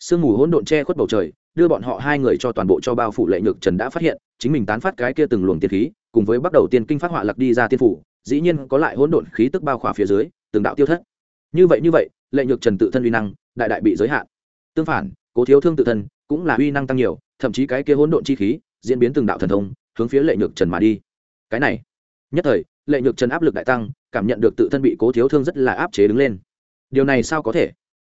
sương mù hỗn độn che khuất bầu trời, đưa bọn họ hai người cho toàn bộ cho bao phủ lệ nhược trần đã phát hiện, chính mình tán phát cái kia từng luồng tiên khí, cùng với bắt đầu tiên kinh phát họa lặc đi ra tiên phủ, dĩ nhiên có lại hỗn độn khí tức bao khỏa phía dưới, từng đạo tiêu thất. Như vậy như vậy, lệ nhược trần tự thân uy năng, đại đại bị giới hạn. Tương phản, cố thiếu thương tự thân cũng là uy năng tăng nhiều, thậm chí cái kia hỗn độn chi khí diễn biến từng đạo thần thông, hướng phía lệ nhược trần mà đi. Cái này, nhất thời, lệ nhược trần áp lực đại tăng, cảm nhận được tự thân bị cố thiếu thương rất là áp chế đứng lên. Điều này sao có thể?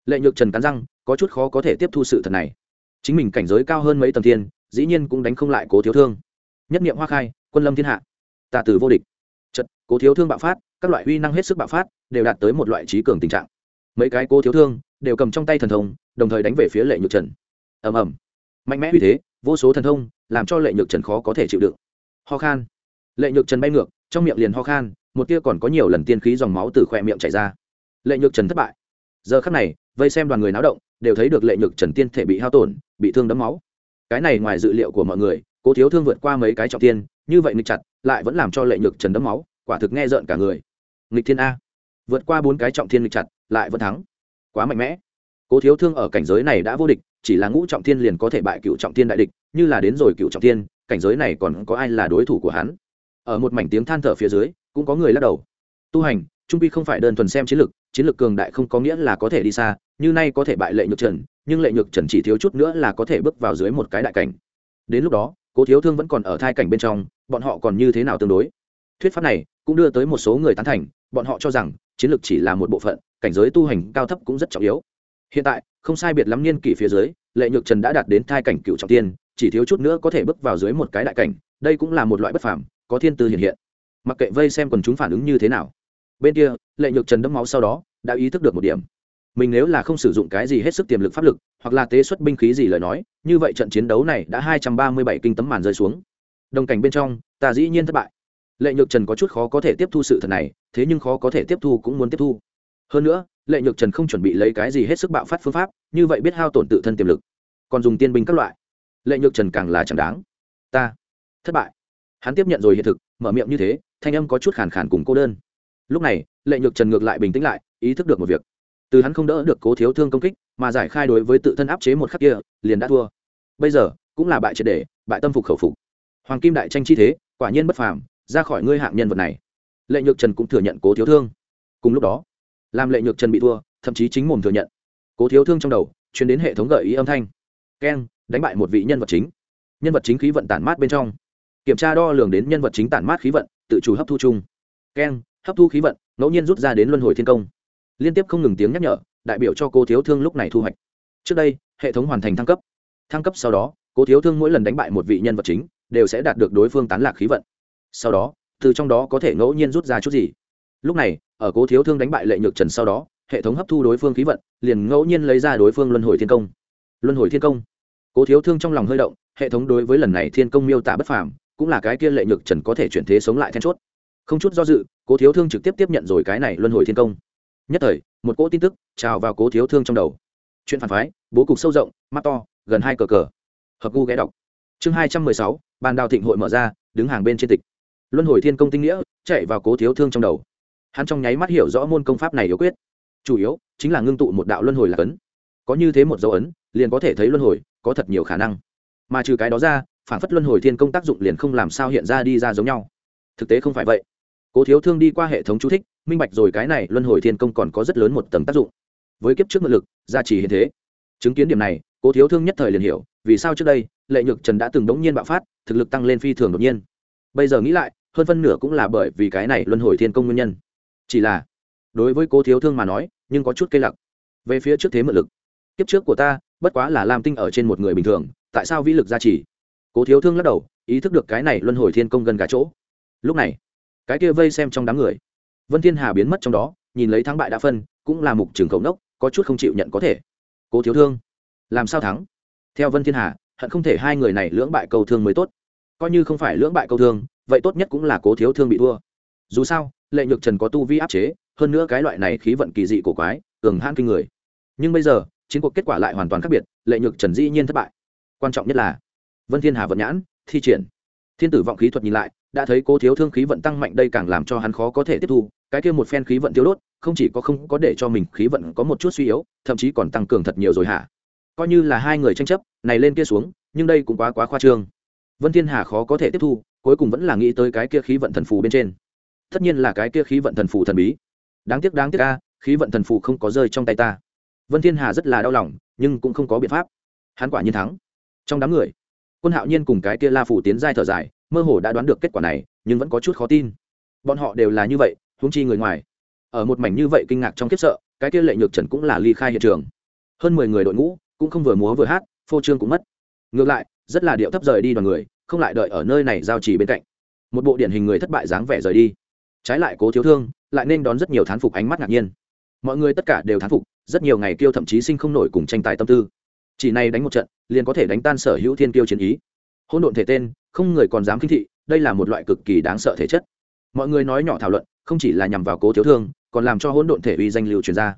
Lệ nhược trần cắn răng có chút khó có thể tiếp thu sự thật này. Chính mình cảnh giới cao hơn mấy tầng thiên, dĩ nhiên cũng đánh không lại cố thiếu thương. Nhất niệm hoa khai, quân lâm thiên hạ. Ta từ vô địch. Chật, cố thiếu thương bạo phát, các loại huy năng hết sức bạo phát, đều đạt tới một loại trí cường tình trạng. Mấy cái cố thiếu thương đều cầm trong tay thần thông, đồng thời đánh về phía lệ nhược trần. Ầm ầm. Mạnh mẽ uy thế, vô số thần thông, làm cho lệ nhược trần khó có thể chịu đựng. Ho khan. Lệ nhược trần bay ngược, trong miệng liền ho khan, một tia còn có nhiều lần tiên khí dòng máu từ khỏe miệng chảy ra. Lệ nhược trần thất bại. Giờ khắc này vây xem đoàn người náo động, đều thấy được lệ nhược trần tiên thể bị hao tổn, bị thương đấm máu. Cái này ngoài dự liệu của mọi người, cố thiếu thương vượt qua mấy cái trọng tiên, như vậy nghịch chặt, lại vẫn làm cho lệ nhược trần đấm máu, quả thực nghe rợn cả người. Nghịch thiên a. Vượt qua bốn cái trọng thiên nghịch chặt, lại vẫn thắng. Quá mạnh mẽ. Cố thiếu thương ở cảnh giới này đã vô địch, chỉ là ngũ trọng thiên liền có thể bại cựu trọng thiên đại địch, như là đến rồi cựu trọng thiên cảnh giới này còn có ai là đối thủ của hắn? Ở một mảnh tiếng than thở phía dưới, cũng có người lắc đầu. Tu hành trung quy không phải đơn thuần xem chiến lược chiến lược cường đại không có nghĩa là có thể đi xa, như nay có thể bại lệ nhược trần, nhưng lệ nhược trần chỉ thiếu chút nữa là có thể bước vào dưới một cái đại cảnh. Đến lúc đó, cố thiếu thương vẫn còn ở thai cảnh bên trong, bọn họ còn như thế nào tương đối? Thuyết pháp này cũng đưa tới một số người tán thành, bọn họ cho rằng chiến lược chỉ là một bộ phận, cảnh giới tu hành cao thấp cũng rất trọng yếu. Hiện tại, không sai biệt lắm niên kỷ phía dưới, lệ nhược trần đã đạt đến thai cảnh cựu trọng tiên, chỉ thiếu chút nữa có thể bước vào dưới một cái đại cảnh, đây cũng là một loại bất phàm, có thiên tư hiện hiện. Mặc kệ vây xem quần chúng phản ứng như thế nào bên kia, lệ nhược trần đấm máu sau đó, đã ý thức được một điểm. Mình nếu là không sử dụng cái gì hết sức tiềm lực pháp lực, hoặc là tế xuất binh khí gì lời nói, như vậy trận chiến đấu này đã hai trăm ba mươi bảy kinh tấm màn rơi xuống. Đồng cảnh bên trong, ta dĩ nhiên thất bại. Lệ nhược trần có chút khó có thể tiếp thu sự thật này, thế nhưng khó có thể tiếp thu cũng muốn tiếp thu. Hơn nữa, lệ nhược trần không chuẩn bị lấy cái gì hết sức bạo phát phương pháp, như vậy biết hao tổn tự thân tiềm lực. Còn dùng tiên binh các loại. Lệ nhược trần càng là chẳng đáng. Ta thất bại. Hắn tiếp nhận rồi hiện thực, mở miệng như thế, thanh âm có chút khàn khàn cùng cô đơn lúc này, lệ nhược trần ngược lại bình tĩnh lại, ý thức được một việc. Từ hắn không đỡ được cố thiếu thương công kích, mà giải khai đối với tự thân áp chế một khắc kia, liền đã thua. Bây giờ, cũng là bại triệt để, bại tâm phục khẩu phục. Hoàng kim đại tranh chi thế, quả nhiên bất phàm, ra khỏi ngươi hạng nhân vật này. Lệ nhược trần cũng thừa nhận cố thiếu thương. Cùng lúc đó, làm lệ nhược trần bị thua, thậm chí chính mồm thừa nhận. Cố thiếu thương trong đầu chuyển đến hệ thống gợi ý âm thanh. Keng, đánh bại một vị nhân vật chính. Nhân vật chính khí vận tản mát bên trong. Kiểm tra đo lường đến nhân vật chính tản mát khí vận, tự chủ hấp thu chung. Keng hấp thu khí vận, ngẫu nhiên rút ra đến luân hồi thiên công. Liên tiếp không ngừng tiếng nhắc nhở, đại biểu cho cô thiếu thương lúc này thu hoạch. Trước đây, hệ thống hoàn thành thăng cấp. Thăng cấp sau đó cô thiếu thương mỗi lần đánh bại một vị nhân vật chính, đều sẽ đạt được đối phương tán lạc khí vận. Sau đó, từ trong đó có thể ngẫu nhiên rút ra chút gì. Lúc này, ở cố thiếu thương đánh bại lệ nhược trần sau đó, hệ thống hấp thu đối phương khí vận, liền ngẫu nhiên lấy ra đối phương luân hồi thiên công. Luân hồi thiên công. Cố thiếu thương trong lòng hơi động, hệ thống đối với lần này thiên công miêu tả bất phàm, cũng là cái kia lệ nhược trần có thể chuyển thế sống lại then chốt. Không chút do dự cố thiếu thương trực tiếp tiếp nhận rồi cái này luân hồi thiên công. Nhất thời, một cỗ tin tức trào vào cố thiếu thương trong đầu. Chuyện phản phái, bố cục sâu rộng, mắt to, gần hai cờ cờ. Hợp gu ghé đọc. Chương hai trăm mười sáu, bàn đào thịnh hội mở ra, đứng hàng bên trên tịch. Luân hồi thiên công tinh nghĩa, chạy vào cố thiếu thương trong đầu. Hắn trong nháy mắt hiểu rõ môn công pháp này yếu quyết. Chủ yếu, chính là ngưng tụ một đạo luân hồi là cấn có như thế một dấu ấn, liền có thể thấy luân hồi, có thật nhiều khả năng. Mà trừ cái đó ra, phản phất luân hồi thiên công tác dụng liền không làm sao hiện ra đi ra giống nhau. Thực tế không phải vậy cố thiếu thương đi qua hệ thống chú thích, minh bạch rồi cái này luân hồi thiên công còn có rất lớn một tầng tác dụng. Với kiếp trước ngự lực, gia trì hiện thế. Chứng kiến điểm này, cố thiếu thương nhất thời liền hiểu, vì sao trước đây, lệ nhược trần đã từng đống nhiên bạo phát, thực lực tăng lên phi thường đột nhiên. Bây giờ nghĩ lại, hơn phân nửa cũng là bởi vì cái này luân hồi thiên công nguyên nhân. Chỉ là, đối với cố thiếu thương mà nói, nhưng có chút cây lặc. Về phía trước thế mượn lực, kiếp trước của ta, bất quá là làm tinh ở trên một người bình thường, tại sao vĩ lực gia trì? Cố thiếu thương lắc đầu, ý thức được cái này luân hồi thiên công gần cả chỗ. Lúc này cái kia vây xem trong đám người. Vân thiên hà biến mất trong đó, nhìn lấy thắng bại đã phân, cũng là mục trường khẩu nốc, có chút không chịu nhận có thể. Cố thiếu thương, làm sao thắng? Theo vân thiên hà, hận không thể hai người này lưỡng bại cầu thương mới tốt. Coi như không phải lưỡng bại cầu thương, vậy tốt nhất cũng là cố thiếu thương bị thua. Dù sao, lệ nhược trần có tu vi áp chế, hơn nữa cái loại này khí vận kỳ dị cổ quái, cường hãn kinh người. Nhưng bây giờ, chiến cuộc kết quả lại hoàn toàn khác biệt, lệ nhược trần dĩ nhiên thất bại. Quan trọng nhất là, vân thiên hà vận nhãn, thi triển. Thiên tử vọng khí thuật nhìn lại đã thấy cố thiếu thương khí vận tăng mạnh đây càng làm cho hắn khó có thể tiếp thu, cái kia một phen khí vận thiếu đốt, không chỉ có không có để cho mình khí vận có một chút suy yếu, thậm chí còn tăng cường thật nhiều rồi hả? Coi như là hai người tranh chấp, này lên kia xuống, nhưng đây cũng quá quá khoa trương. Vân thiên hà khó có thể tiếp thu, cuối cùng vẫn là nghĩ tới cái kia khí vận thần phù bên trên. Tất nhiên là cái kia khí vận thần phù thần bí. Đáng tiếc đáng tiếc a, khí vận thần phù không có rơi trong tay ta. Vân thiên hà rất là đau lòng, nhưng cũng không có biện pháp. Hắn quả nhiên thắng. Trong đám người, quân hạo nhiên cùng cái kia la phủ tiến giai thở dài mơ hồ đã đoán được kết quả này, nhưng vẫn có chút khó tin. Bọn họ đều là như vậy, huống chi người ngoài. Ở một mảnh như vậy kinh ngạc trong kiếp sợ, cái kia lệ nhược trần cũng là ly khai hiện trường. Hơn mười người đội ngũ, cũng không vừa múa vừa hát, phô trương cũng mất. Ngược lại, rất là điệu thấp rời đi đoàn người, không lại đợi ở nơi này giao trì bên cạnh. Một bộ điển hình người thất bại dáng vẻ rời đi. Trái lại cố thiếu thương, lại nên đón rất nhiều thán phục ánh mắt ngạc nhiên. Mọi người tất cả đều thán phục, rất nhiều ngày kêu thậm chí sinh không nổi cùng tranh tài tâm tư. Chỉ này đánh một trận, liền có thể đánh tan sở hữu thiên kiêu chiến ý. Hỗn độn thể tên không người còn dám khinh thị, đây là một loại cực kỳ đáng sợ thể chất. Mọi người nói nhỏ thảo luận, không chỉ là nhằm vào cố thiếu thương, còn làm cho hỗn độn thể uy danh lưu truyền ra.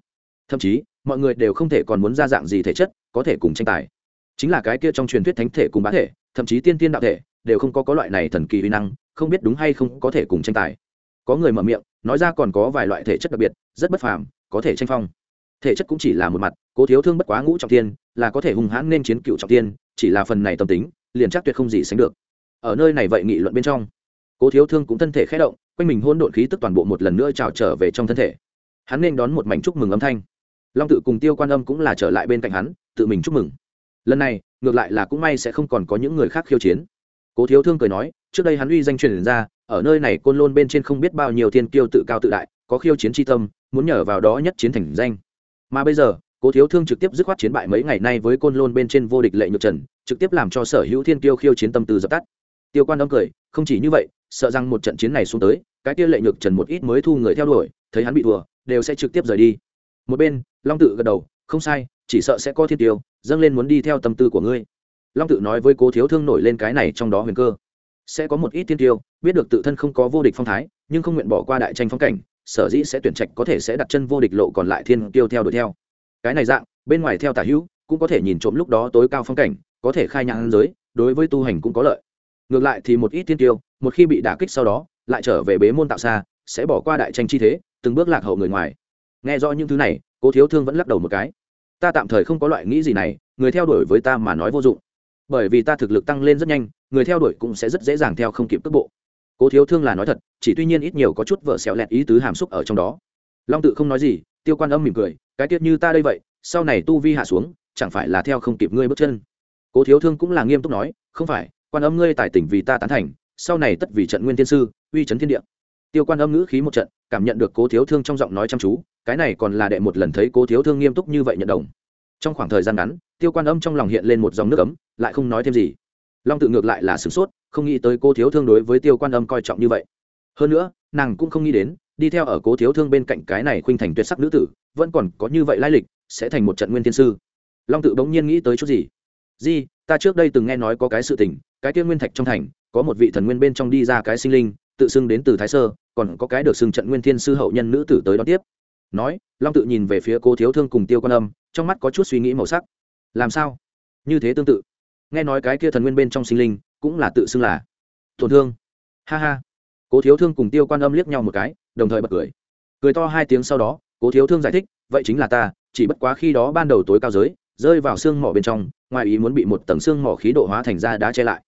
Thậm chí, mọi người đều không thể còn muốn ra dạng gì thể chất, có thể cùng tranh tài. Chính là cái kia trong truyền thuyết thánh thể cùng bá thể, thậm chí tiên tiên đạo thể, đều không có có loại này thần kỳ uy năng, không biết đúng hay không có thể cùng tranh tài. Có người mở miệng, nói ra còn có vài loại thể chất đặc biệt, rất bất phàm, có thể tranh phong. Thể chất cũng chỉ là một mặt, cố thiếu thương bất quá ngũ trọng tiên, là có thể hung hãn nên chiến cựu trọng tiên, chỉ là phần này tâm tính, liền chắc tuyệt không gì sánh được ở nơi này vậy nghị luận bên trong. Cố thiếu thương cũng thân thể khé động, quanh mình hôn độn khí tức toàn bộ một lần nữa trào trở về trong thân thể. Hắn nên đón một mảnh chúc mừng âm thanh. Long tự cùng tiêu quan âm cũng là trở lại bên cạnh hắn, tự mình chúc mừng. Lần này, ngược lại là cũng may sẽ không còn có những người khác khiêu chiến. Cố thiếu thương cười nói, trước đây hắn uy danh truyền ra, ở nơi này côn lôn bên trên không biết bao nhiêu thiên kiêu tự cao tự đại, có khiêu chiến tri tâm, muốn nhờ vào đó nhất chiến thành danh. Mà bây giờ, cố thiếu thương trực tiếp dứt khoát chiến bại mấy ngày nay với côn lôn bên trên vô địch lệ nhược trần, trực tiếp làm cho sở hữu thiên kiêu khiêu chiến tâm tư dập tắt tiêu quan đóng cười, không chỉ như vậy, sợ rằng một trận chiến này xuống tới, cái kia lệ nhược trần một ít mới thu người theo đuổi, thấy hắn bị thua, đều sẽ trực tiếp rời đi. Một bên, long tự gật đầu, không sai, chỉ sợ sẽ có thiên tiêu, dâng lên muốn đi theo tâm tư của ngươi. Long tự nói với cố thiếu thương nổi lên cái này trong đó huyền cơ. Sẽ có một ít thiên tiêu, biết được tự thân không có vô địch phong thái, nhưng không nguyện bỏ qua đại tranh phong cảnh, sở dĩ sẽ tuyển trạch có thể sẽ đặt chân vô địch lộ còn lại thiên tiêu theo đuổi theo. Cái này dạng, bên ngoài theo tả hữu, cũng có thể nhìn trộm lúc đó tối cao phong cảnh, có thể khai nhãn giới, đối với tu hành cũng có lợi ngược lại thì một ít tiên tiêu, một khi bị đả kích sau đó, lại trở về bế môn tạo xa, sẽ bỏ qua đại tranh chi thế, từng bước lạc hậu người ngoài. Nghe rõ những thứ này, cố thiếu thương vẫn lắc đầu một cái. Ta tạm thời không có loại nghĩ gì này, người theo đuổi với ta mà nói vô dụng. Bởi vì ta thực lực tăng lên rất nhanh, người theo đuổi cũng sẽ rất dễ dàng theo không kịp cước bộ. Cố thiếu thương là nói thật, chỉ tuy nhiên ít nhiều có chút vợ xẹo lẹt ý tứ hàm xúc ở trong đó. Long tự không nói gì, tiêu quan âm mỉm cười, cái tiết như ta đây vậy, sau này tu vi hạ xuống, chẳng phải là theo không kịp ngươi bước chân. Cố thiếu thương cũng là nghiêm túc nói, không phải quan âm ngươi tài tỉnh vì ta tán thành, sau này tất vì trận nguyên thiên sư, uy chấn thiên địa. Tiêu quan âm ngữ khí một trận, cảm nhận được cố thiếu thương trong giọng nói chăm chú, cái này còn là đệ một lần thấy cố thiếu thương nghiêm túc như vậy nhận đồng. Trong khoảng thời gian ngắn, tiêu quan âm trong lòng hiện lên một dòng nước ấm, lại không nói thêm gì. Long tự ngược lại là sửng sốt, không nghĩ tới cố thiếu thương đối với tiêu quan âm coi trọng như vậy. Hơn nữa, nàng cũng không nghĩ đến, đi theo ở cố thiếu thương bên cạnh cái này khuynh thành tuyệt sắc nữ tử, vẫn còn có như vậy lai lịch, sẽ thành một trận nguyên thiên sư. Long tự bỗng nhiên nghĩ tới chút gì? Di, ta trước đây từng nghe nói có cái sự tình cái kia nguyên thạch trong thành, có một vị thần nguyên bên trong đi ra cái sinh linh, tự xưng đến từ thái sơ, còn có cái được xưng trận nguyên thiên sư hậu nhân nữ tử tới đón tiếp. Nói, long tự nhìn về phía cô thiếu thương cùng tiêu quan âm, trong mắt có chút suy nghĩ màu sắc. Làm sao? Như thế tương tự. Nghe nói cái kia thần nguyên bên trong sinh linh, cũng là tự xưng là tổn thương. Ha ha. Cố thiếu thương cùng tiêu quan âm liếc nhau một cái, đồng thời bật cười. Cười to hai tiếng sau đó, cố thiếu thương giải thích, vậy chính là ta, chỉ bất quá khi đó ban đầu tối cao giới, rơi vào xương mỏ bên trong, ngoài ý muốn bị một tầng xương mỏ khí độ hóa thành ra đá che lại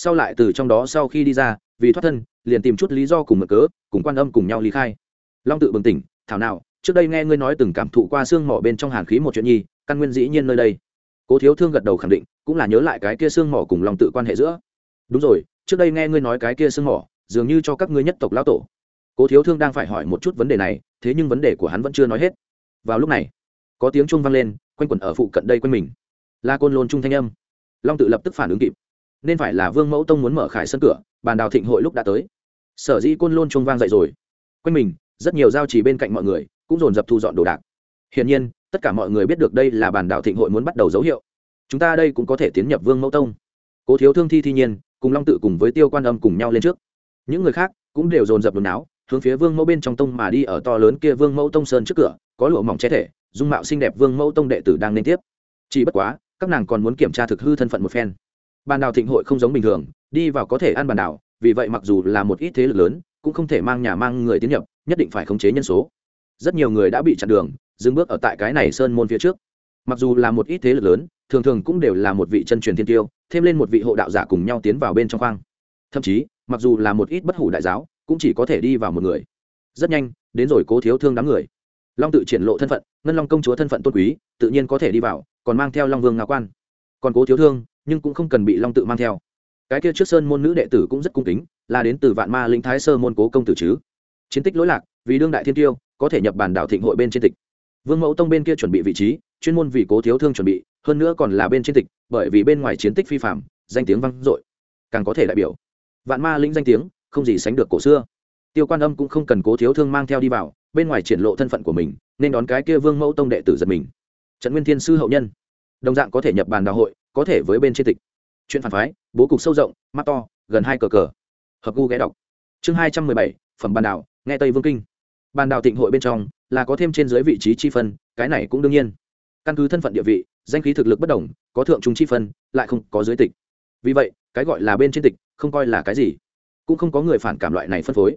sau lại từ trong đó sau khi đi ra, vì thoát thân, liền tìm chút lý do cùng mực cớ, cùng quan âm cùng nhau lý khai. Long tự bừng tỉnh, thảo nào, trước đây nghe ngươi nói từng cảm thụ qua xương mỏ bên trong hàn khí một chuyện nhi, căn nguyên dĩ nhiên nơi đây. Cố thiếu thương gật đầu khẳng định, cũng là nhớ lại cái kia xương mỏ cùng long tự quan hệ giữa. Đúng rồi, trước đây nghe ngươi nói cái kia xương mỏ, dường như cho các ngươi nhất tộc lão tổ. Cố thiếu thương đang phải hỏi một chút vấn đề này, thế nhưng vấn đề của hắn vẫn chưa nói hết. Vào lúc này, có tiếng chuông vang lên, quanh quẩn ở phụ cận đây quanh mình. La côn lôn trung thanh âm. Long tự lập tức phản ứng kịp nên phải là vương mẫu tông muốn mở khải sân cửa, bàn đào thịnh hội lúc đã tới. Sở dĩ côn lôn chuông vang dậy rồi. Quanh mình, rất nhiều giao chỉ bên cạnh mọi người cũng dồn dập thu dọn đồ đạc. Hiển nhiên, tất cả mọi người biết được đây là bàn đảo thịnh hội muốn bắt đầu dấu hiệu. Chúng ta đây cũng có thể tiến nhập vương mẫu tông. Cố thiếu thương thi thi nhiên cùng long tự cùng với tiêu quan âm cùng nhau lên trước. Những người khác cũng đều dồn dập đồn áo hướng phía vương mẫu bên trong tông mà đi ở to lớn kia vương mẫu tông sơn trước cửa, có lụa mỏng che thể, dung mạo xinh đẹp vương mẫu tông đệ tử đang lên tiếp. Chỉ bất quá, các nàng còn muốn kiểm tra thực hư thân phận một phen bàn đảo thịnh hội không giống bình thường, đi vào có thể ăn bàn đảo, vì vậy mặc dù là một ít thế lực lớn, cũng không thể mang nhà mang người tiến nhập, nhất định phải khống chế nhân số. Rất nhiều người đã bị chặn đường, dừng bước ở tại cái này sơn môn phía trước. Mặc dù là một ít thế lực lớn, thường thường cũng đều là một vị chân truyền thiên tiêu, thêm lên một vị hộ đạo giả cùng nhau tiến vào bên trong khoang. Thậm chí, mặc dù là một ít bất hủ đại giáo, cũng chỉ có thể đi vào một người. Rất nhanh, đến rồi cố thiếu thương đám người. Long tự triển lộ thân phận, ngân long công chúa thân phận tôn quý, tự nhiên có thể đi vào, còn mang theo long vương ngạo quan. Còn cố thiếu thương nhưng cũng không cần bị long tự mang theo. Cái kia trước sơn môn nữ đệ tử cũng rất cung kính, là đến từ vạn ma linh thái sơ môn cố công tử chứ. Chiến tích lỗi lạc, vì đương đại thiên tiêu, có thể nhập bản đảo thịnh hội bên trên tịch. Vương mẫu tông bên kia chuẩn bị vị trí, chuyên môn vì cố thiếu thương chuẩn bị, hơn nữa còn là bên trên tịch, bởi vì bên ngoài chiến tích phi phạm danh tiếng vang dội. Càng có thể đại biểu, vạn ma Linh danh tiếng, không gì sánh được cổ xưa. Tiêu quan âm cũng không cần cố thiếu thương mang theo đi vào, bên ngoài triển lộ thân phận của mình, nên đón cái kia vương mẫu tông đệ tử giật mình. Trận nguyên thiên sư hậu nhân, đồng dạng có thể nhập bàn đạo hội có thể với bên trên tịch. Chuyện phản phái, bố cục sâu rộng, mắt to, gần hai cờ cờ. Hợp gu ghé đọc. Chương hai trăm mười bảy, phẩm bàn đảo, nghe tây vương kinh. Bàn đảo thịnh hội bên trong, là có thêm trên dưới vị trí chi phân, cái này cũng đương nhiên. Căn cứ thân phận địa vị, danh khí thực lực bất đồng, có thượng trung chi phân, lại không có dưới tịch. Vì vậy, cái gọi là bên trên tịch, không coi là cái gì. Cũng không có người phản cảm loại này phân phối.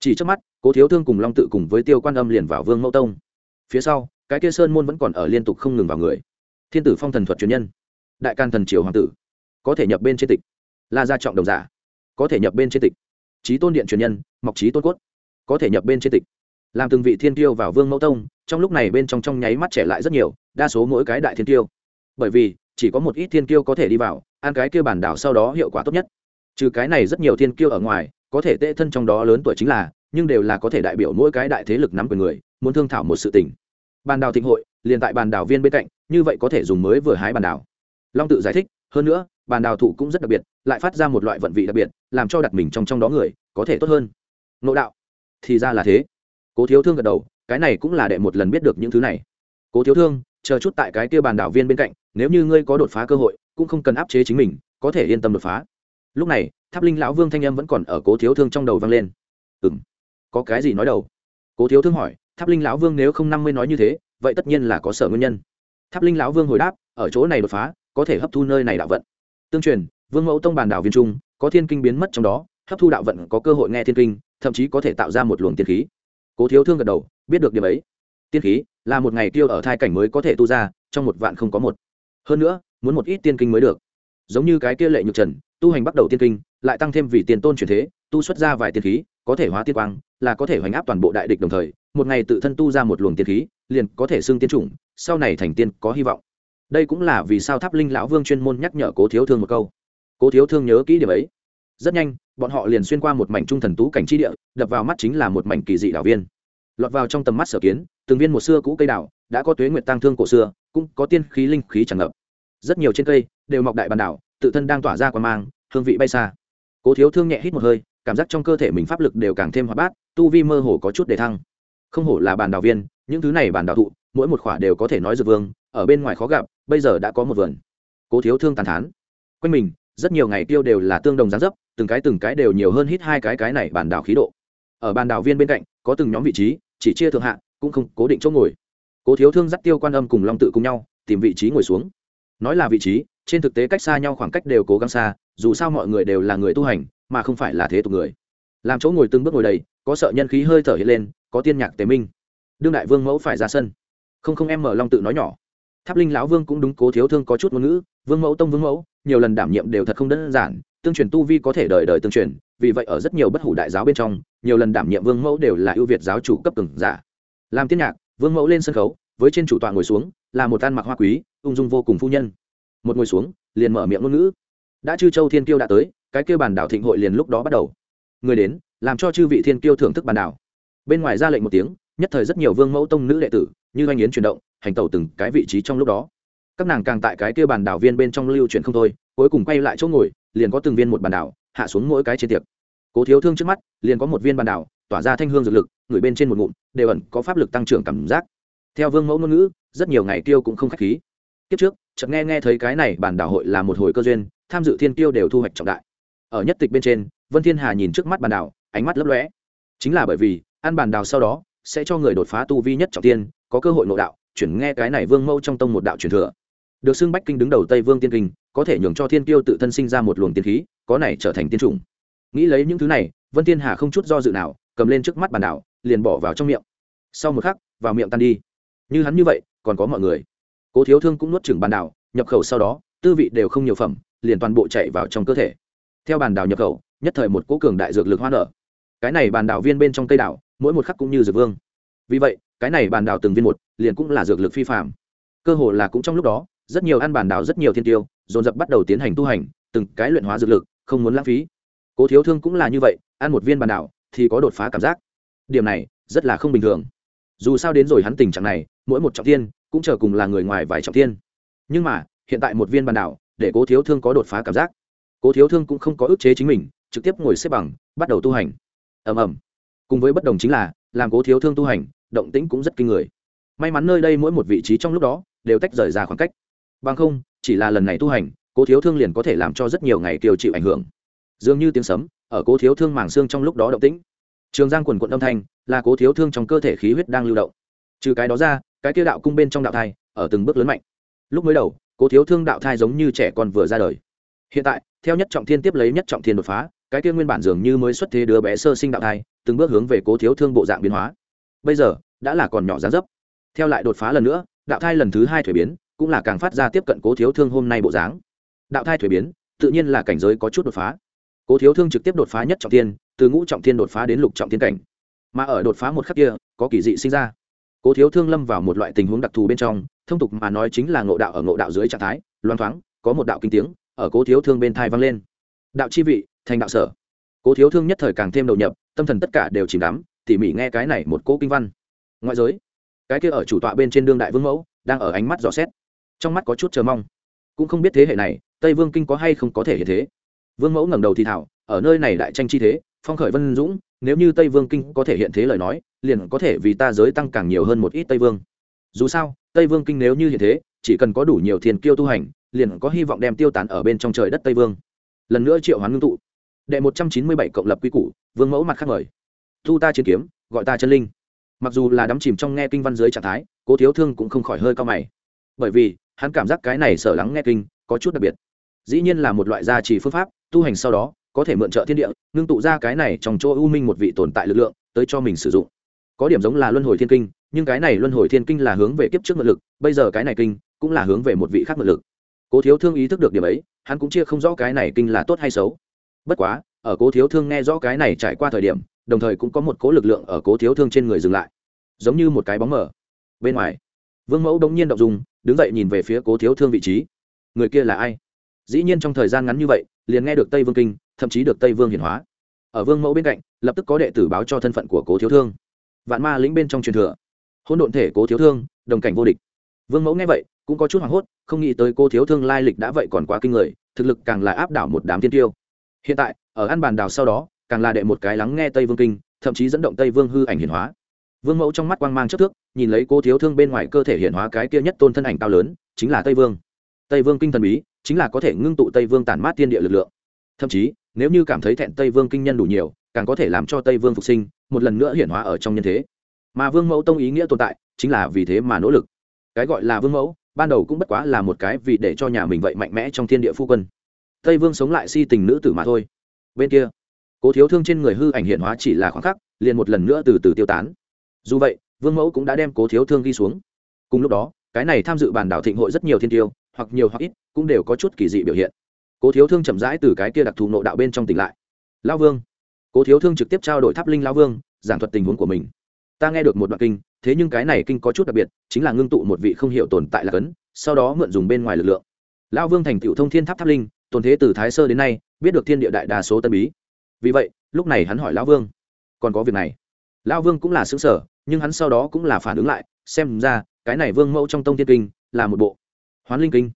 Chỉ trước mắt, cố thiếu thương cùng long tự cùng với tiêu quan âm liền vào vương mẫu tông. Phía sau, cái kia sơn môn vẫn còn ở liên tục không ngừng vào người. Thiên tử phong thần thuật truyền nhân đại can thần triều hoàng tử, có thể nhập bên trên tịch. La gia trọng đồng giả, có thể nhập bên trên tịch. Trí tôn điện truyền nhân mọc trí tôn cốt, có thể nhập bên trên tịch. Làm từng vị thiên tiêu vào vương mẫu tông, trong lúc này bên trong trong nháy mắt trẻ lại rất nhiều, đa số mỗi cái đại thiên tiêu. Bởi vì, chỉ có một ít thiên tiêu có thể đi vào, ăn cái kia bản đảo sau đó hiệu quả tốt nhất. Trừ cái này rất nhiều thiên tiêu ở ngoài, có thể tệ thân trong đó lớn tuổi chính là, nhưng đều là có thể đại biểu mỗi cái đại thế lực nắm quyền người, muốn thương thảo một sự tình. Bàn đào thịnh hội, liền tại bàn đào viên bên cạnh, như vậy có thể dùng mới vừa hái bàn đào long tự giải thích, hơn nữa, bàn đào thụ cũng rất đặc biệt, lại phát ra một loại vận vị đặc biệt, làm cho đặt mình trong trong đó người, có thể tốt hơn. Nộ đạo. Thì ra là thế. Cố thiếu thương gật đầu, cái này cũng là đệ một lần biết được những thứ này. Cố thiếu thương, chờ chút tại cái kia bàn đảo viên bên cạnh, nếu như ngươi có đột phá cơ hội, cũng không cần áp chế chính mình, có thể yên tâm đột phá. Lúc này, tháp linh lão vương thanh âm vẫn còn ở cố thiếu thương trong đầu vang lên. Ừ m có cái gì nói đầu? Cố thiếu thương hỏi, tháp linh lão vương nếu không năm mươi nói như thế, vậy tất nhiên là có sở nguyên nhân. Tháp linh lão vương hồi đáp, ở chỗ này đột phá có thể hấp thu nơi này đạo vận. Tương truyền, vương mẫu tông bàn đảo viên trung, có thiên kinh biến mất trong đó, hấp thu đạo vận có cơ hội nghe thiên kinh, thậm chí có thể tạo ra một luồng tiên khí. Cố thiếu thương gật đầu, biết được điểm ấy. Tiên khí là một ngày tiêu ở thai cảnh mới có thể tu ra, trong một vạn không có một. Hơn nữa, muốn một ít tiên kinh mới được. Giống như cái kia lệ nhược trần, tu hành bắt đầu tiên kinh, lại tăng thêm vì tiền tôn truyền thế, tu xuất ra vài tiên khí, có thể hóa tiên quang, là có thể hoành áp toàn bộ đại địch đồng thời, một ngày tự thân tu ra một luồng tiên khí, liền có thể xưng tiên chủng, sau này thành tiên có hy vọng đây cũng là vì sao tháp linh lão vương chuyên môn nhắc nhở cố thiếu thương một câu. Cố thiếu thương nhớ kỹ điểm ấy. Rất nhanh, bọn họ liền xuyên qua một mảnh trung thần tú cảnh tri địa, đập vào mắt chính là một mảnh kỳ dị đảo viên. Lọt vào trong tầm mắt sở kiến, từng viên một xưa cũ cây đảo, đã có tuế nguyệt tăng thương cổ xưa, cũng có tiên khí linh khí tràn ngập. Rất nhiều trên cây đều mọc đại bàn đảo, tự thân đang tỏa ra quan mang, hương vị bay xa. Cố thiếu thương nhẹ hít một hơi, cảm giác trong cơ thể mình pháp lực đều càng thêm hoạt bát, tu vi mơ hồ có chút để thăng. Không hổ là bàn đảo viên, những thứ này bàn đảo thụ, mỗi một khỏa đều có thể nói dược vương ở bên ngoài khó gặp, bây giờ đã có một vườn. Cố thiếu thương tàn thán. Quanh mình, rất nhiều ngày tiêu đều là tương đồng gián dấp, từng cái từng cái đều nhiều hơn hít hai cái cái này bản đảo khí độ. Ở bàn đảo viên bên cạnh, có từng nhóm vị trí, chỉ chia thượng hạ, cũng không cố định chỗ ngồi. Cố thiếu thương dắt tiêu quan âm cùng long tự cùng nhau, tìm vị trí ngồi xuống. Nói là vị trí, trên thực tế cách xa nhau khoảng cách đều cố gắng xa, dù sao mọi người đều là người tu hành, mà không phải là thế tục người. Làm chỗ ngồi từng bước ngồi đầy, có sợ nhân khí hơi thở hiện lên, có tiên nhạc tế minh. Đương đại vương mẫu phải ra sân. Không không em mở long tự nói nhỏ tháp linh lão vương cũng đúng cố thiếu thương có chút ngôn ngữ, vương mẫu tông vương mẫu, nhiều lần đảm nhiệm đều thật không đơn giản, tương truyền tu vi có thể đời đời tương truyền, vì vậy ở rất nhiều bất hủ đại giáo bên trong, nhiều lần đảm nhiệm vương mẫu đều là ưu việt giáo chủ cấp từng giả. Làm tiên nhạc, vương mẫu lên sân khấu, với trên chủ tọa ngồi xuống, là một ăn mặc hoa quý, ung dung vô cùng phu nhân. Một ngồi xuống, liền mở miệng ngôn ngữ. Đã chư châu thiên kiêu đã tới, cái kêu bàn đảo thịnh hội liền lúc đó bắt đầu. Người đến, làm cho chư vị thiên kiêu thưởng thức bàn đảo. Bên ngoài ra lệnh một tiếng nhất thời rất nhiều vương mẫu tông nữ đệ tử như doanh yến chuyển động, hành tẩu từng cái vị trí trong lúc đó. Các nàng càng tại cái kia bàn đảo viên bên trong lưu chuyển không thôi, cuối cùng quay lại chỗ ngồi, liền có từng viên một bàn đảo, hạ xuống mỗi cái trên tiệc. Cố thiếu thương trước mắt, liền có một viên bàn đảo, tỏa ra thanh hương dược lực, người bên trên một ngụm, đều ẩn có pháp lực tăng trưởng cảm giác. Theo vương mẫu ngôn ngữ, rất nhiều ngày tiêu cũng không khách khí. Kiếp trước, chợt nghe nghe thấy cái này bản đảo hội là một hồi cơ duyên, tham dự thiên tiêu đều thu hoạch trọng đại. Ở nhất tịch bên trên, vân thiên hà nhìn trước mắt bản đảo, ánh mắt lấp lóe. Chính là bởi vì, ăn bản đảo sau đó sẽ cho người đột phá tu vi nhất trọng tiên, có cơ hội nội đạo, chuyển nghe cái này vương mẫu trong tông một đạo truyền thừa. Được xưng bách kinh đứng đầu tây vương tiên kinh, có thể nhường cho thiên tiêu tự thân sinh ra một luồng tiên khí, có này trở thành tiên chủng. Nghĩ lấy những thứ này, vân tiên hà không chút do dự nào, cầm lên trước mắt bàn đảo, liền bỏ vào trong miệng. Sau một khắc, vào miệng tan đi. Như hắn như vậy, còn có mọi người. Cố thiếu thương cũng nuốt chừng bàn đảo, nhập khẩu sau đó, tư vị đều không nhiều phẩm, liền toàn bộ chạy vào trong cơ thể. Theo bàn đảo nhập khẩu, nhất thời một cố cường đại dược lực hoa nở. Cái này bàn đảo viên bên trong cây đảo mỗi một khắc cũng như dược vương. Vì vậy, cái này bàn đảo từng viên một, liền cũng là dược lực phi phạm cơ hồ là cũng trong lúc đó, rất nhiều ăn bàn đảo rất nhiều thiên tiêu, dồn dập bắt đầu tiến hành tu hành, từng cái luyện hóa dược lực, không muốn lãng phí. Cố thiếu thương cũng là như vậy, ăn một viên bàn đảo thì có đột phá cảm giác. Điểm này rất là không bình thường. Dù sao đến rồi hắn tình trạng này, mỗi một trọng thiên cũng chờ cùng là người ngoài vài trọng thiên. Nhưng mà, hiện tại một viên bàn đảo, để cố thiếu thương có đột phá cảm giác. Cố thiếu thương cũng không có ức chế chính mình, trực tiếp ngồi xếp bằng, bắt đầu tu hành. Ầm ầm cùng với bất đồng chính là, làm cố thiếu thương tu hành, động tĩnh cũng rất kinh người. May mắn nơi đây mỗi một vị trí trong lúc đó, đều tách rời ra khoảng cách. Bằng không, chỉ là lần này tu hành, cố thiếu thương liền có thể làm cho rất nhiều ngày kiều chịu ảnh hưởng. Dường như tiếng sấm, ở cố thiếu thương màng xương trong lúc đó động tĩnh. Trường giang quần quận âm thanh, là cố thiếu thương trong cơ thể khí huyết đang lưu động. Trừ cái đó ra, cái kia đạo cung bên trong đạo thai, ở từng bước lớn mạnh. Lúc mới đầu, cố thiếu thương đạo thai giống như trẻ con vừa ra đời. Hiện tại, theo nhất trọng thiên tiếp lấy nhất trọng thiên đột phá cái kia nguyên bản dường như mới xuất thế đứa bé sơ sinh đạo thai, từng bước hướng về cố thiếu thương bộ dạng biến hóa. Bây giờ, đã là còn nhỏ giá dấp. Theo lại đột phá lần nữa, đạo thai lần thứ hai thuế biến, cũng là càng phát ra tiếp cận cố thiếu thương hôm nay bộ dáng. Đạo thai thuế biến, tự nhiên là cảnh giới có chút đột phá. Cố thiếu thương trực tiếp đột phá nhất trọng thiên, từ ngũ trọng thiên đột phá đến lục trọng thiên cảnh. Mà ở đột phá một khắc kia, có kỳ dị sinh ra. Cố thiếu thương lâm vào một loại tình huống đặc thù bên trong, thông tục mà nói chính là ngộ đạo ở ngộ đạo dưới trạng thái loan thoáng, có một đạo kinh tiếng, ở cố thiếu thương bên thai vang lên. Đạo chi vị thành đạo sở. Cố thiếu thương nhất thời càng thêm đầu nhập, tâm thần tất cả đều chìm đắm, tỉ mỉ nghe cái này một cố kinh văn. Ngoại giới, cái kia ở chủ tọa bên trên đương đại vương mẫu, đang ở ánh mắt dò xét. Trong mắt có chút chờ mong. Cũng không biết thế hệ này, tây vương kinh có hay không có thể hiện thế. Vương mẫu ngẩng đầu thì thảo, ở nơi này đại tranh chi thế, phong khởi vân dũng, nếu như tây vương kinh có thể hiện thế lời nói, liền có thể vì ta giới tăng càng nhiều hơn một ít tây vương. Dù sao, tây vương kinh nếu như hiện thế, chỉ cần có đủ nhiều thiền kiêu tu hành, liền có hy vọng đem tiêu tán ở bên trong trời đất tây vương. Lần nữa triệu hoán ngưng tụ đệ một trăm chín mươi bảy cộng lập quy củ, vương mẫu mặt khác mời. Thu ta chiến kiếm, gọi ta chân linh. Mặc dù là đắm chìm trong nghe kinh văn dưới trạng thái, cố thiếu thương cũng không khỏi hơi cao mày. Bởi vì, hắn cảm giác cái này sở lắng nghe kinh, có chút đặc biệt. Dĩ nhiên là một loại gia trì phương pháp, tu hành sau đó, có thể mượn trợ thiên địa, ngưng tụ ra cái này trong chỗ u minh một vị tồn tại lực lượng, tới cho mình sử dụng. Có điểm giống là luân hồi thiên kinh, nhưng cái này luân hồi thiên kinh là hướng về kiếp trước mượn lực, bây giờ cái này kinh cũng là hướng về một vị khác mượn lực. Cố thiếu thương ý thức được điểm ấy, hắn cũng chia không rõ cái này kinh là tốt hay xấu bất quá, ở cố thiếu thương nghe rõ cái này trải qua thời điểm, đồng thời cũng có một cố lực lượng ở cố thiếu thương trên người dừng lại. Giống như một cái bóng mở bên ngoài, vương mẫu đống nhiên động dùng đứng dậy nhìn về phía cố thiếu thương vị trí. Người kia là ai? Dĩ nhiên trong thời gian ngắn như vậy, liền nghe được tây vương kinh, thậm chí được tây vương hiển hóa. Ở vương mẫu bên cạnh, lập tức có đệ tử báo cho thân phận của cố thiếu thương. Vạn ma lĩnh bên trong truyền thừa. Hôn độn thể cố thiếu thương, đồng cảnh vô địch. Vương mẫu nghe vậy, cũng có chút hoảng hốt, không nghĩ tới cô thiếu thương lai lịch đã vậy còn quá kinh người, thực lực càng là áp đảo một đám tiên tiêu hiện tại, ở ăn bàn đào sau đó, càng là đệ một cái lắng nghe tây vương kinh, thậm chí dẫn động tây vương hư ảnh hiển hóa. Vương mẫu trong mắt quang mang chất thước, nhìn lấy cô thiếu thương bên ngoài cơ thể hiển hóa cái kia nhất tôn thân ảnh cao lớn, chính là tây vương. Tây vương kinh thần bí, chính là có thể ngưng tụ tây vương tản mát tiên địa lực lượng. Thậm chí, nếu như cảm thấy thẹn tây vương kinh nhân đủ nhiều, càng có thể làm cho tây vương phục sinh, một lần nữa hiển hóa ở trong nhân thế. Mà vương mẫu tông ý nghĩa tồn tại, chính là vì thế mà nỗ lực. Cái gọi là vương mẫu, ban đầu cũng bất quá là một cái vì để cho nhà mình vậy mạnh mẽ trong thiên địa phu quân tây vương sống lại si tình nữ tử mà thôi. Bên kia, cố thiếu thương trên người hư ảnh hiện hóa chỉ là khoảng khắc, liền một lần nữa từ từ tiêu tán. Dù vậy, vương mẫu cũng đã đem cố thiếu thương ghi xuống. Cùng lúc đó, cái này tham dự bản đảo thịnh hội rất nhiều thiên tiêu, hoặc nhiều hoặc ít, cũng đều có chút kỳ dị biểu hiện. Cố thiếu thương chậm rãi từ cái kia đặc thù nộ đạo bên trong tỉnh lại. Lao vương. Cố thiếu thương trực tiếp trao đổi tháp linh lao vương, giảng thuật tình huống của mình. Ta nghe được một đoạn kinh, thế nhưng cái này kinh có chút đặc biệt, chính là ngưng tụ một vị không hiểu tồn tại là cấn, sau đó mượn dùng bên ngoài lực lượng. Lao vương thành tựu thông thiên tháp tháp linh tồn thế từ thái sơ đến nay, biết được thiên địa đại đa số tân bí. Vì vậy, lúc này hắn hỏi lão vương, còn có việc này? Lão vương cũng là xứng sở nhưng hắn sau đó cũng là phản ứng lại, xem ra, cái này vương mẫu trong tông thiên kinh là một bộ hoán linh kinh.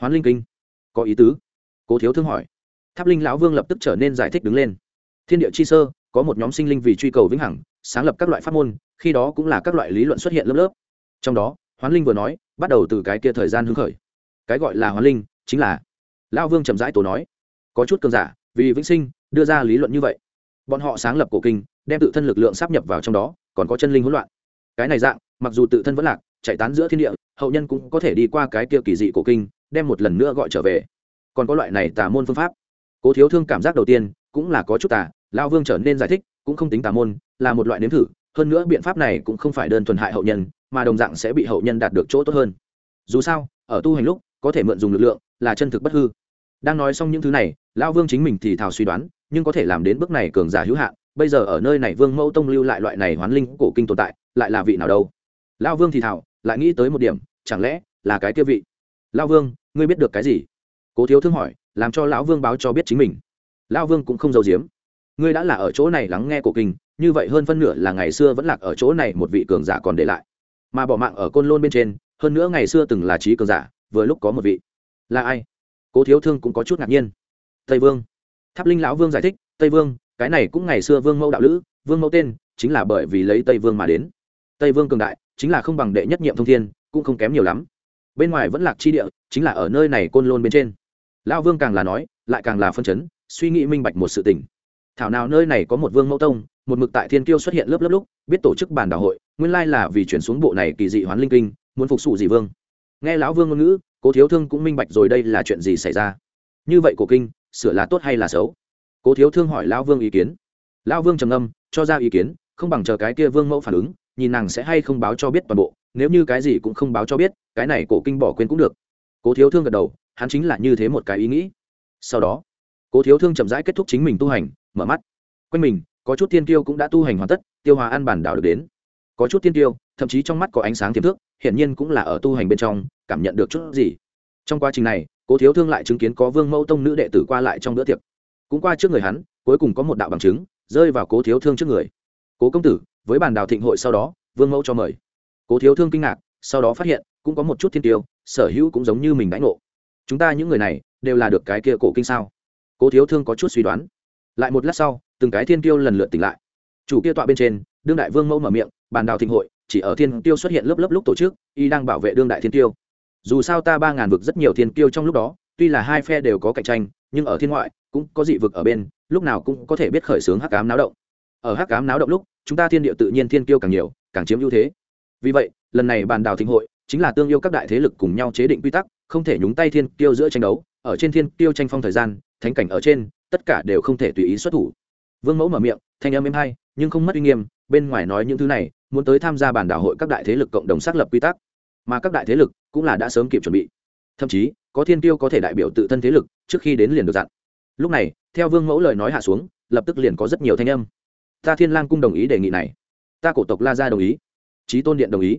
Hoán linh kinh? Có ý tứ. Cố thiếu thương hỏi. Tháp linh lão vương lập tức trở nên giải thích đứng lên. Thiên địa chi sơ, có một nhóm sinh linh vì truy cầu vĩnh hằng, sáng lập các loại pháp môn, khi đó cũng là các loại lý luận xuất hiện lớp lớp. Trong đó, hoán linh vừa nói, bắt đầu từ cái kia thời gian hứng khởi. Cái gọi là hoán linh chính là lão vương trầm rãi tổ nói, có chút cường giả, vì vĩnh sinh, đưa ra lý luận như vậy. Bọn họ sáng lập cổ kinh, đem tự thân lực lượng sắp nhập vào trong đó, còn có chân linh hỗn loạn. Cái này dạng, mặc dù tự thân vẫn lạc, chạy tán giữa thiên địa, hậu nhân cũng có thể đi qua cái kia kỳ dị cổ kinh, đem một lần nữa gọi trở về. Còn có loại này tà môn phương pháp. Cố thiếu thương cảm giác đầu tiên cũng là có chút tà, lao vương trở nên giải thích, cũng không tính tà môn, là một loại nếm thử, hơn nữa biện pháp này cũng không phải đơn thuần hại hậu nhân, mà đồng dạng sẽ bị hậu nhân đạt được chỗ tốt hơn. Dù sao, ở tu hành lúc có thể mượn dùng lực lượng, là chân thực bất hư. Đang nói xong những thứ này, lão vương chính mình thì thào suy đoán, nhưng có thể làm đến bước này cường giả hữu hạn, bây giờ ở nơi này vương mẫu tông lưu lại loại này hoán linh cổ kinh tồn tại, lại là vị nào đâu? Lão vương thì thào, lại nghĩ tới một điểm, chẳng lẽ là cái kia vị? Lão vương, ngươi biết được cái gì? Cố thiếu thương hỏi, làm cho lão vương báo cho biết chính mình. Lão vương cũng không giấu giếm. Ngươi đã là ở chỗ này lắng nghe cổ kinh, như vậy hơn phân nửa là ngày xưa vẫn lạc ở chỗ này một vị cường giả còn để lại. Mà bỏ mạng ở côn lôn bên trên, hơn nữa ngày xưa từng là trí cường giả vừa lúc có một vị. Là ai? Cố thiếu thương cũng có chút ngạc nhiên. Tây vương. Tháp linh lão vương giải thích, tây vương, cái này cũng ngày xưa vương mẫu đạo lữ, vương mẫu tên, chính là bởi vì lấy tây vương mà đến. Tây vương cường đại, chính là không bằng đệ nhất nhiệm thông thiên, cũng không kém nhiều lắm. Bên ngoài vẫn lạc chi địa, chính là ở nơi này côn lôn bên trên. Lão vương càng là nói, lại càng là phân chấn, suy nghĩ minh bạch một sự tình. Thảo nào nơi này có một vương mẫu tông, một mực tại thiên kiêu xuất hiện lớp lớp lúc, biết tổ chức bản đảo hội, nguyên lai là vì chuyển xuống bộ này kỳ dị hoán linh kinh, muốn phục sụ dị vương nghe lão vương ngôn ngữ, cố thiếu thương cũng minh bạch rồi đây là chuyện gì xảy ra. Như vậy cổ kinh, sửa là tốt hay là xấu? Cố thiếu thương hỏi lão vương ý kiến. Lão vương trầm âm cho ra ý kiến, không bằng chờ cái kia vương mẫu phản ứng, nhìn nàng sẽ hay không báo cho biết toàn bộ, nếu như cái gì cũng không báo cho biết, cái này cổ kinh bỏ quên cũng được. Cố thiếu thương gật đầu, hắn chính là như thế một cái ý nghĩ. Sau đó, cố thiếu thương chậm rãi kết thúc chính mình tu hành, mở mắt. Quanh mình, có chút tiên tiêu cũng đã tu hành hoàn tất, tiêu hòa ăn bản đảo được đến có chút tiên tiêu, thậm chí trong mắt có ánh sáng tiềm thức, hiển nhiên cũng là ở tu hành bên trong, cảm nhận được chút gì. Trong quá trình này, cố thiếu thương lại chứng kiến có vương mẫu tông nữ đệ tử qua lại trong bữa tiệc. Cũng qua trước người hắn, cuối cùng có một đạo bằng chứng, rơi vào cố thiếu thương trước người. Cố công tử, với bàn đào thịnh hội sau đó, vương mẫu cho mời. Cố thiếu thương kinh ngạc, sau đó phát hiện, cũng có một chút thiên tiêu, sở hữu cũng giống như mình đãi ngộ. Chúng ta những người này, đều là được cái kia cổ kinh sao? Cố thiếu thương có chút suy đoán. Lại một lát sau, từng cái thiên tiêu lần lượt tỉnh lại. Chủ kia tọa bên trên đương đại vương mẫu mở miệng, bàn đào thịnh hội, chỉ ở thiên tiêu xuất hiện lớp lớp lúc tổ chức, y đang bảo vệ đương đại thiên tiêu. Dù sao ta ba ngàn vực rất nhiều thiên tiêu trong lúc đó, tuy là hai phe đều có cạnh tranh, nhưng ở thiên ngoại, cũng có dị vực ở bên, lúc nào cũng có thể biết khởi xướng hắc cám náo động. Ở hắc cám náo động lúc, chúng ta thiên địa tự nhiên thiên tiêu càng nhiều, càng chiếm ưu thế. Vì vậy, lần này bàn đào thịnh hội, chính là tương yêu các đại thế lực cùng nhau chế định quy tắc, không thể nhúng tay thiên tiêu giữa tranh đấu, ở trên thiên tiêu tranh phong thời gian, thánh cảnh ở trên, tất cả đều không thể tùy ý xuất thủ. Vương mẫu mở miệng, thanh âm êm hay, nhưng không mất uy nghiêm bên ngoài nói những thứ này, muốn tới tham gia bản đảo hội các đại thế lực cộng đồng xác lập quy tắc. Mà các đại thế lực cũng là đã sớm kịp chuẩn bị. Thậm chí, có thiên tiêu có thể đại biểu tự thân thế lực, trước khi đến liền được dặn. Lúc này, theo vương mẫu lời nói hạ xuống, lập tức liền có rất nhiều thanh âm. Ta thiên lang cung đồng ý đề nghị này. Ta cổ tộc la gia đồng ý. Trí tôn điện đồng ý.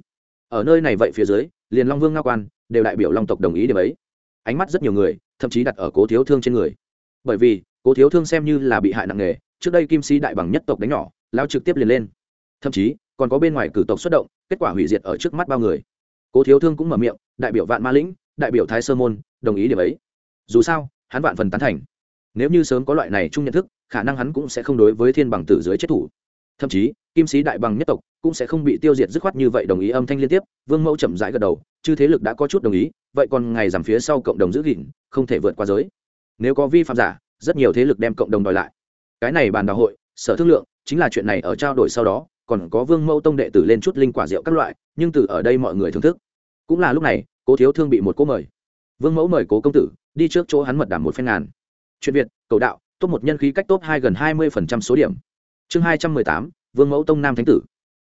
Ở nơi này vậy phía dưới, liền long vương ngao quan đều đại biểu long tộc đồng ý điểm ấy. Ánh mắt rất nhiều người, thậm chí đặt ở cố thiếu thương trên người. Bởi vì, cố thiếu thương xem như là bị hại nặng nề, trước đây kim sĩ đại bằng nhất tộc đánh nhỏ, lao trực tiếp liền lên thậm chí, còn có bên ngoài cử tộc xuất động, kết quả hủy diệt ở trước mắt bao người. Cố thiếu thương cũng mở miệng, đại biểu vạn ma lĩnh, đại biểu thái sơ môn, đồng ý điểm ấy. Dù sao, hắn vạn phần tán thành. Nếu như sớm có loại này chung nhận thức, khả năng hắn cũng sẽ không đối với thiên bằng tử dưới chết thủ. Thậm chí, kim sĩ đại bằng nhất tộc cũng sẽ không bị tiêu diệt dứt khoát như vậy đồng ý âm thanh liên tiếp, vương mẫu chậm rãi gật đầu, chư thế lực đã có chút đồng ý, vậy còn ngày giảm phía sau cộng đồng giữ gìn, không thể vượt qua giới. Nếu có vi phạm giả, rất nhiều thế lực đem cộng đồng đòi lại. Cái này bàn đào hội, sở thương lượng, chính là chuyện này ở trao đổi sau đó còn có vương mẫu tông đệ tử lên chút linh quả rượu các loại, nhưng từ ở đây mọi người thưởng thức. Cũng là lúc này, cố thiếu thương bị một cố mời. Vương mẫu mời cố công tử, đi trước chỗ hắn mật đảm một phen ngàn. Chuyện việt, cầu đạo, top một nhân khí cách top hai gần hai mươi phần trăm số điểm. Chương hai trăm mười tám, vương mẫu tông nam thánh tử.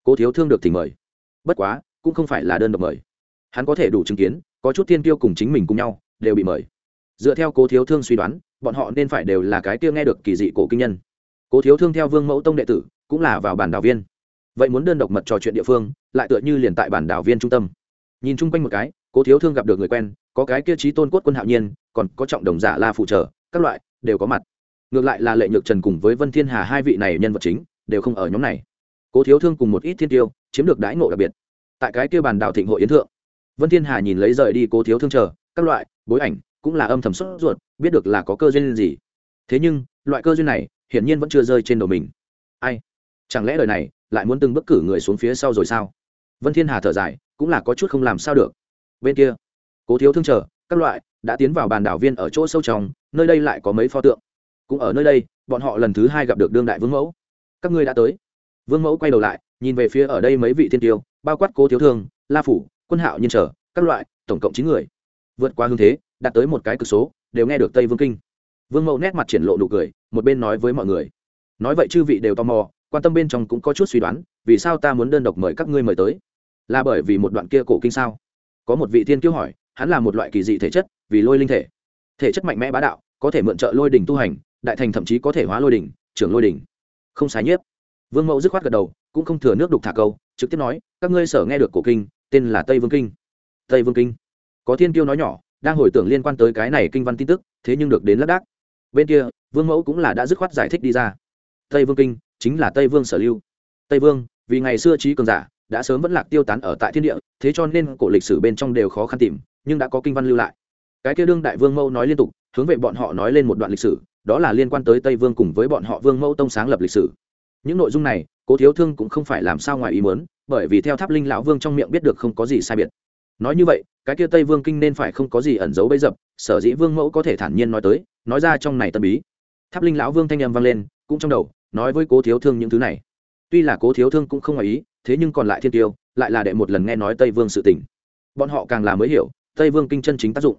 Cố thiếu thương được thì mời. Bất quá, cũng không phải là đơn độc mời. Hắn có thể đủ chứng kiến, có chút tiên tiêu cùng chính mình cùng nhau, đều bị mời. Dựa theo cố thiếu thương suy đoán, bọn họ nên phải đều là cái tiêu nghe được kỳ dị cổ kinh nhân. Cố thiếu thương theo vương mẫu tông đệ tử, cũng là vào bản đào viên vậy muốn đơn độc mật trò chuyện địa phương, lại tựa như liền tại bản đảo viên trung tâm. Nhìn chung quanh một cái, cố thiếu thương gặp được người quen, có cái kia trí tôn cốt quân hạo nhiên, còn có trọng đồng giả la phụ trợ, các loại, đều có mặt. Ngược lại là lệ nhược trần cùng với vân thiên hà hai vị này nhân vật chính, đều không ở nhóm này. Cố thiếu thương cùng một ít thiên tiêu, chiếm được đãi ngộ đặc biệt. Tại cái kia bàn đảo thịnh hội yến thượng, vân thiên hà nhìn lấy rời đi cố thiếu thương chờ, các loại, bối ảnh, cũng là âm thầm sốt ruột, biết được là có cơ duyên gì. Thế nhưng, loại cơ duyên này, hiển nhiên vẫn chưa rơi trên đầu mình. Ai? Chẳng lẽ đời này lại muốn từng bước cử người xuống phía sau rồi sao? Vân thiên hà thở dài, cũng là có chút không làm sao được. Bên kia, cố thiếu thương chờ, các loại đã tiến vào bàn đảo viên ở chỗ sâu trong, nơi đây lại có mấy pho tượng. Cũng ở nơi đây, bọn họ lần thứ hai gặp được đương đại vương mẫu. Các ngươi đã tới. Vương mẫu quay đầu lại, nhìn về phía ở đây mấy vị thiên tiêu, bao quát cố thiếu thương, la phủ, quân hạo nhân trở các loại, tổng cộng chín người. Vượt qua hương thế, đạt tới một cái cực số, đều nghe được tây vương kinh. Vương mẫu nét mặt triển lộ nụ cười, một bên nói với mọi người. Nói vậy chư vị đều tò mò quan tâm bên trong cũng có chút suy đoán, vì sao ta muốn đơn độc mời các ngươi mời tới? Là bởi vì một đoạn kia cổ kinh sao? Có một vị thiên kiêu hỏi, hắn là một loại kỳ dị thể chất, vì lôi linh thể. Thể chất mạnh mẽ bá đạo, có thể mượn trợ lôi đỉnh tu hành, đại thành thậm chí có thể hóa lôi đỉnh, trưởng lôi đỉnh. Không sái nhiếp. Vương mẫu dứt khoát gật đầu, cũng không thừa nước đục thả câu, trực tiếp nói, các ngươi sở nghe được cổ kinh, tên là tây vương kinh. Tây vương kinh. Có thiên kiêu nói nhỏ, đang hồi tưởng liên quan tới cái này kinh văn tin tức, thế nhưng được đến lác đác bên kia, vương mẫu cũng là đã dứt khoát giải thích đi ra. Tây vương kinh chính là tây vương sở lưu. Tây vương, vì ngày xưa trí cường giả, đã sớm vẫn lạc tiêu tán ở tại thiên địa, thế cho nên cổ lịch sử bên trong đều khó khăn tìm, nhưng đã có kinh văn lưu lại. Cái kia đương đại vương mẫu nói liên tục, hướng về bọn họ nói lên một đoạn lịch sử, đó là liên quan tới tây vương cùng với bọn họ vương mẫu tông sáng lập lịch sử. Những nội dung này, cố thiếu thương cũng không phải làm sao ngoài ý mớn bởi vì theo tháp linh lão vương trong miệng biết được không có gì sai biệt. Nói như vậy, cái kia tây vương kinh nên phải không có gì ẩn giấu bấy dập, sở dĩ vương mẫu có thể thản nhiên nói tới, nói ra trong này tân bí. Tháp linh lão vương thanh â m vang lên, cũng trong đầu nói với cố thiếu thương những thứ này. Tuy là cố thiếu thương cũng không ngoài ý, thế nhưng còn lại thiên tiêu, lại là đệ một lần nghe nói tây vương sự tình. Bọn họ càng là mới hiểu, tây vương kinh chân chính tác dụng.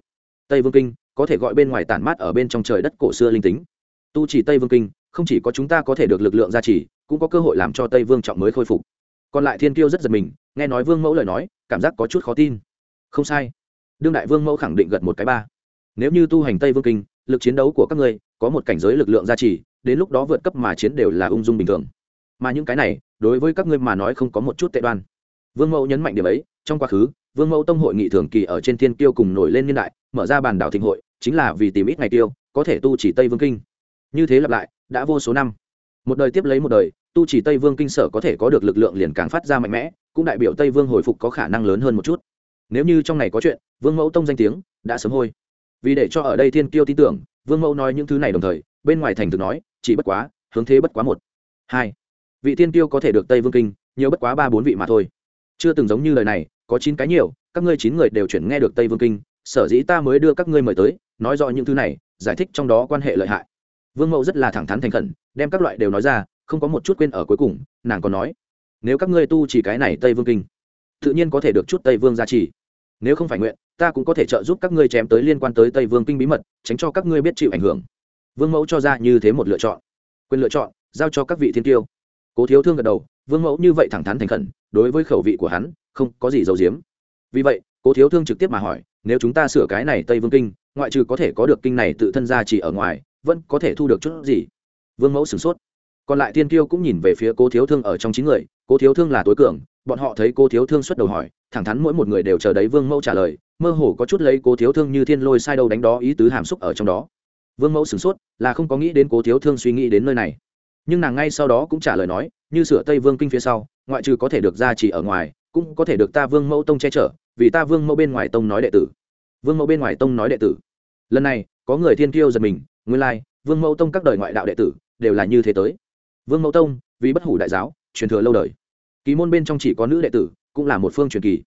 Tây vương kinh, có thể gọi bên ngoài tản mát ở bên trong trời đất cổ xưa linh tính. Tu chỉ tây vương kinh, không chỉ có chúng ta có thể được lực lượng gia trì, cũng có cơ hội làm cho tây vương trọng mới khôi phục. Còn lại thiên tiêu rất giật mình, nghe nói vương mẫu lời nói, cảm giác có chút khó tin. Không sai. Đương đại vương mẫu khẳng định gật một cái ba. Nếu như tu hành tây vương kinh, lực chiến đấu của các ngươi, có một cảnh giới lực lượng gia trì đến lúc đó vượt cấp mà chiến đều là ung dung bình thường. Mà những cái này, đối với các ngươi mà nói không có một chút tệ đoan. Vương mẫu nhấn mạnh điểm ấy, trong quá khứ, vương mẫu tông hội nghị thường kỳ ở trên thiên tiêu cùng nổi lên niên đại, mở ra bàn đảo thịnh hội, chính là vì tìm ít ngày tiêu, có thể tu chỉ tây vương kinh. Như thế lặp lại, đã vô số năm. Một đời tiếp lấy một đời, tu chỉ tây vương kinh sở có thể có được lực lượng liền càng phát ra mạnh mẽ, cũng đại biểu tây vương hồi phục có khả năng lớn hơn một chút. Nếu như trong này có chuyện, vương mẫu tông danh tiếng, đã sớm hôi. Vì để cho ở đây thiên kiêu tin tưởng vương mẫu nói những thứ này đồng thời, bên ngoài thành thực nói, chỉ bất quá, hướng thế bất quá một. Hai. Vị tiên tiêu có thể được tây vương kinh, nhiều bất quá ba bốn vị mà thôi. Chưa từng giống như lời này, có chín cái nhiều, các ngươi chín người đều chuyển nghe được tây vương kinh, sở dĩ ta mới đưa các ngươi mời tới, nói rõ những thứ này, giải thích trong đó quan hệ lợi hại. Vương mẫu rất là thẳng thắn thành khẩn, đem các loại đều nói ra, không có một chút quên ở cuối cùng, nàng còn nói, nếu các ngươi tu chỉ cái này tây vương kinh, tự nhiên có thể được chút tây vương gia trì. Nếu không phải nguyện ta cũng có thể trợ giúp các ngươi chém tới liên quan tới tây vương kinh bí mật, tránh cho các ngươi biết chịu ảnh hưởng. Vương mẫu cho ra như thế một lựa chọn. Quyền lựa chọn, giao cho các vị thiên tiêu. Cố thiếu thương gật đầu, vương mẫu như vậy thẳng thắn thành khẩn, đối với khẩu vị của hắn, không có gì giấu giếm. Vì vậy, cố thiếu thương trực tiếp mà hỏi, nếu chúng ta sửa cái này tây vương kinh, ngoại trừ có thể có được kinh này tự thân ra chỉ ở ngoài, vẫn có thể thu được chút gì? Vương mẫu sửng sốt. Còn lại thiên kiêu cũng nhìn về phía cố thiếu thương ở trong chín người, cố thiếu thương là tối cường, bọn họ thấy cô thiếu thương xuất đầu hỏi, thẳng thắn mỗi một người đều chờ đấy, vương mẫu trả lời mơ hồ có chút lấy cố thiếu thương như thiên lôi sai đâu đánh đó ý tứ hàm xúc ở trong đó. Vương mẫu sửng sốt, là không có nghĩ đến cố thiếu thương suy nghĩ đến nơi này. Nhưng nàng ngay sau đó cũng trả lời nói, như sửa tây vương kinh phía sau, ngoại trừ có thể được ra chỉ ở ngoài, cũng có thể được ta vương mẫu tông che chở, vì ta vương mẫu bên ngoài tông nói đệ tử. Vương mẫu bên ngoài tông nói đệ tử. Lần này, có người thiên kiêu giật mình, nguyên lai, vương mẫu tông các đời ngoại đạo đệ tử, đều là như thế tới. Vương mẫu tông, vì bất hủ đại giáo, truyền thừa lâu đời. Kỳ môn bên trong chỉ có nữ đệ tử, cũng là một phương truyền kỳ.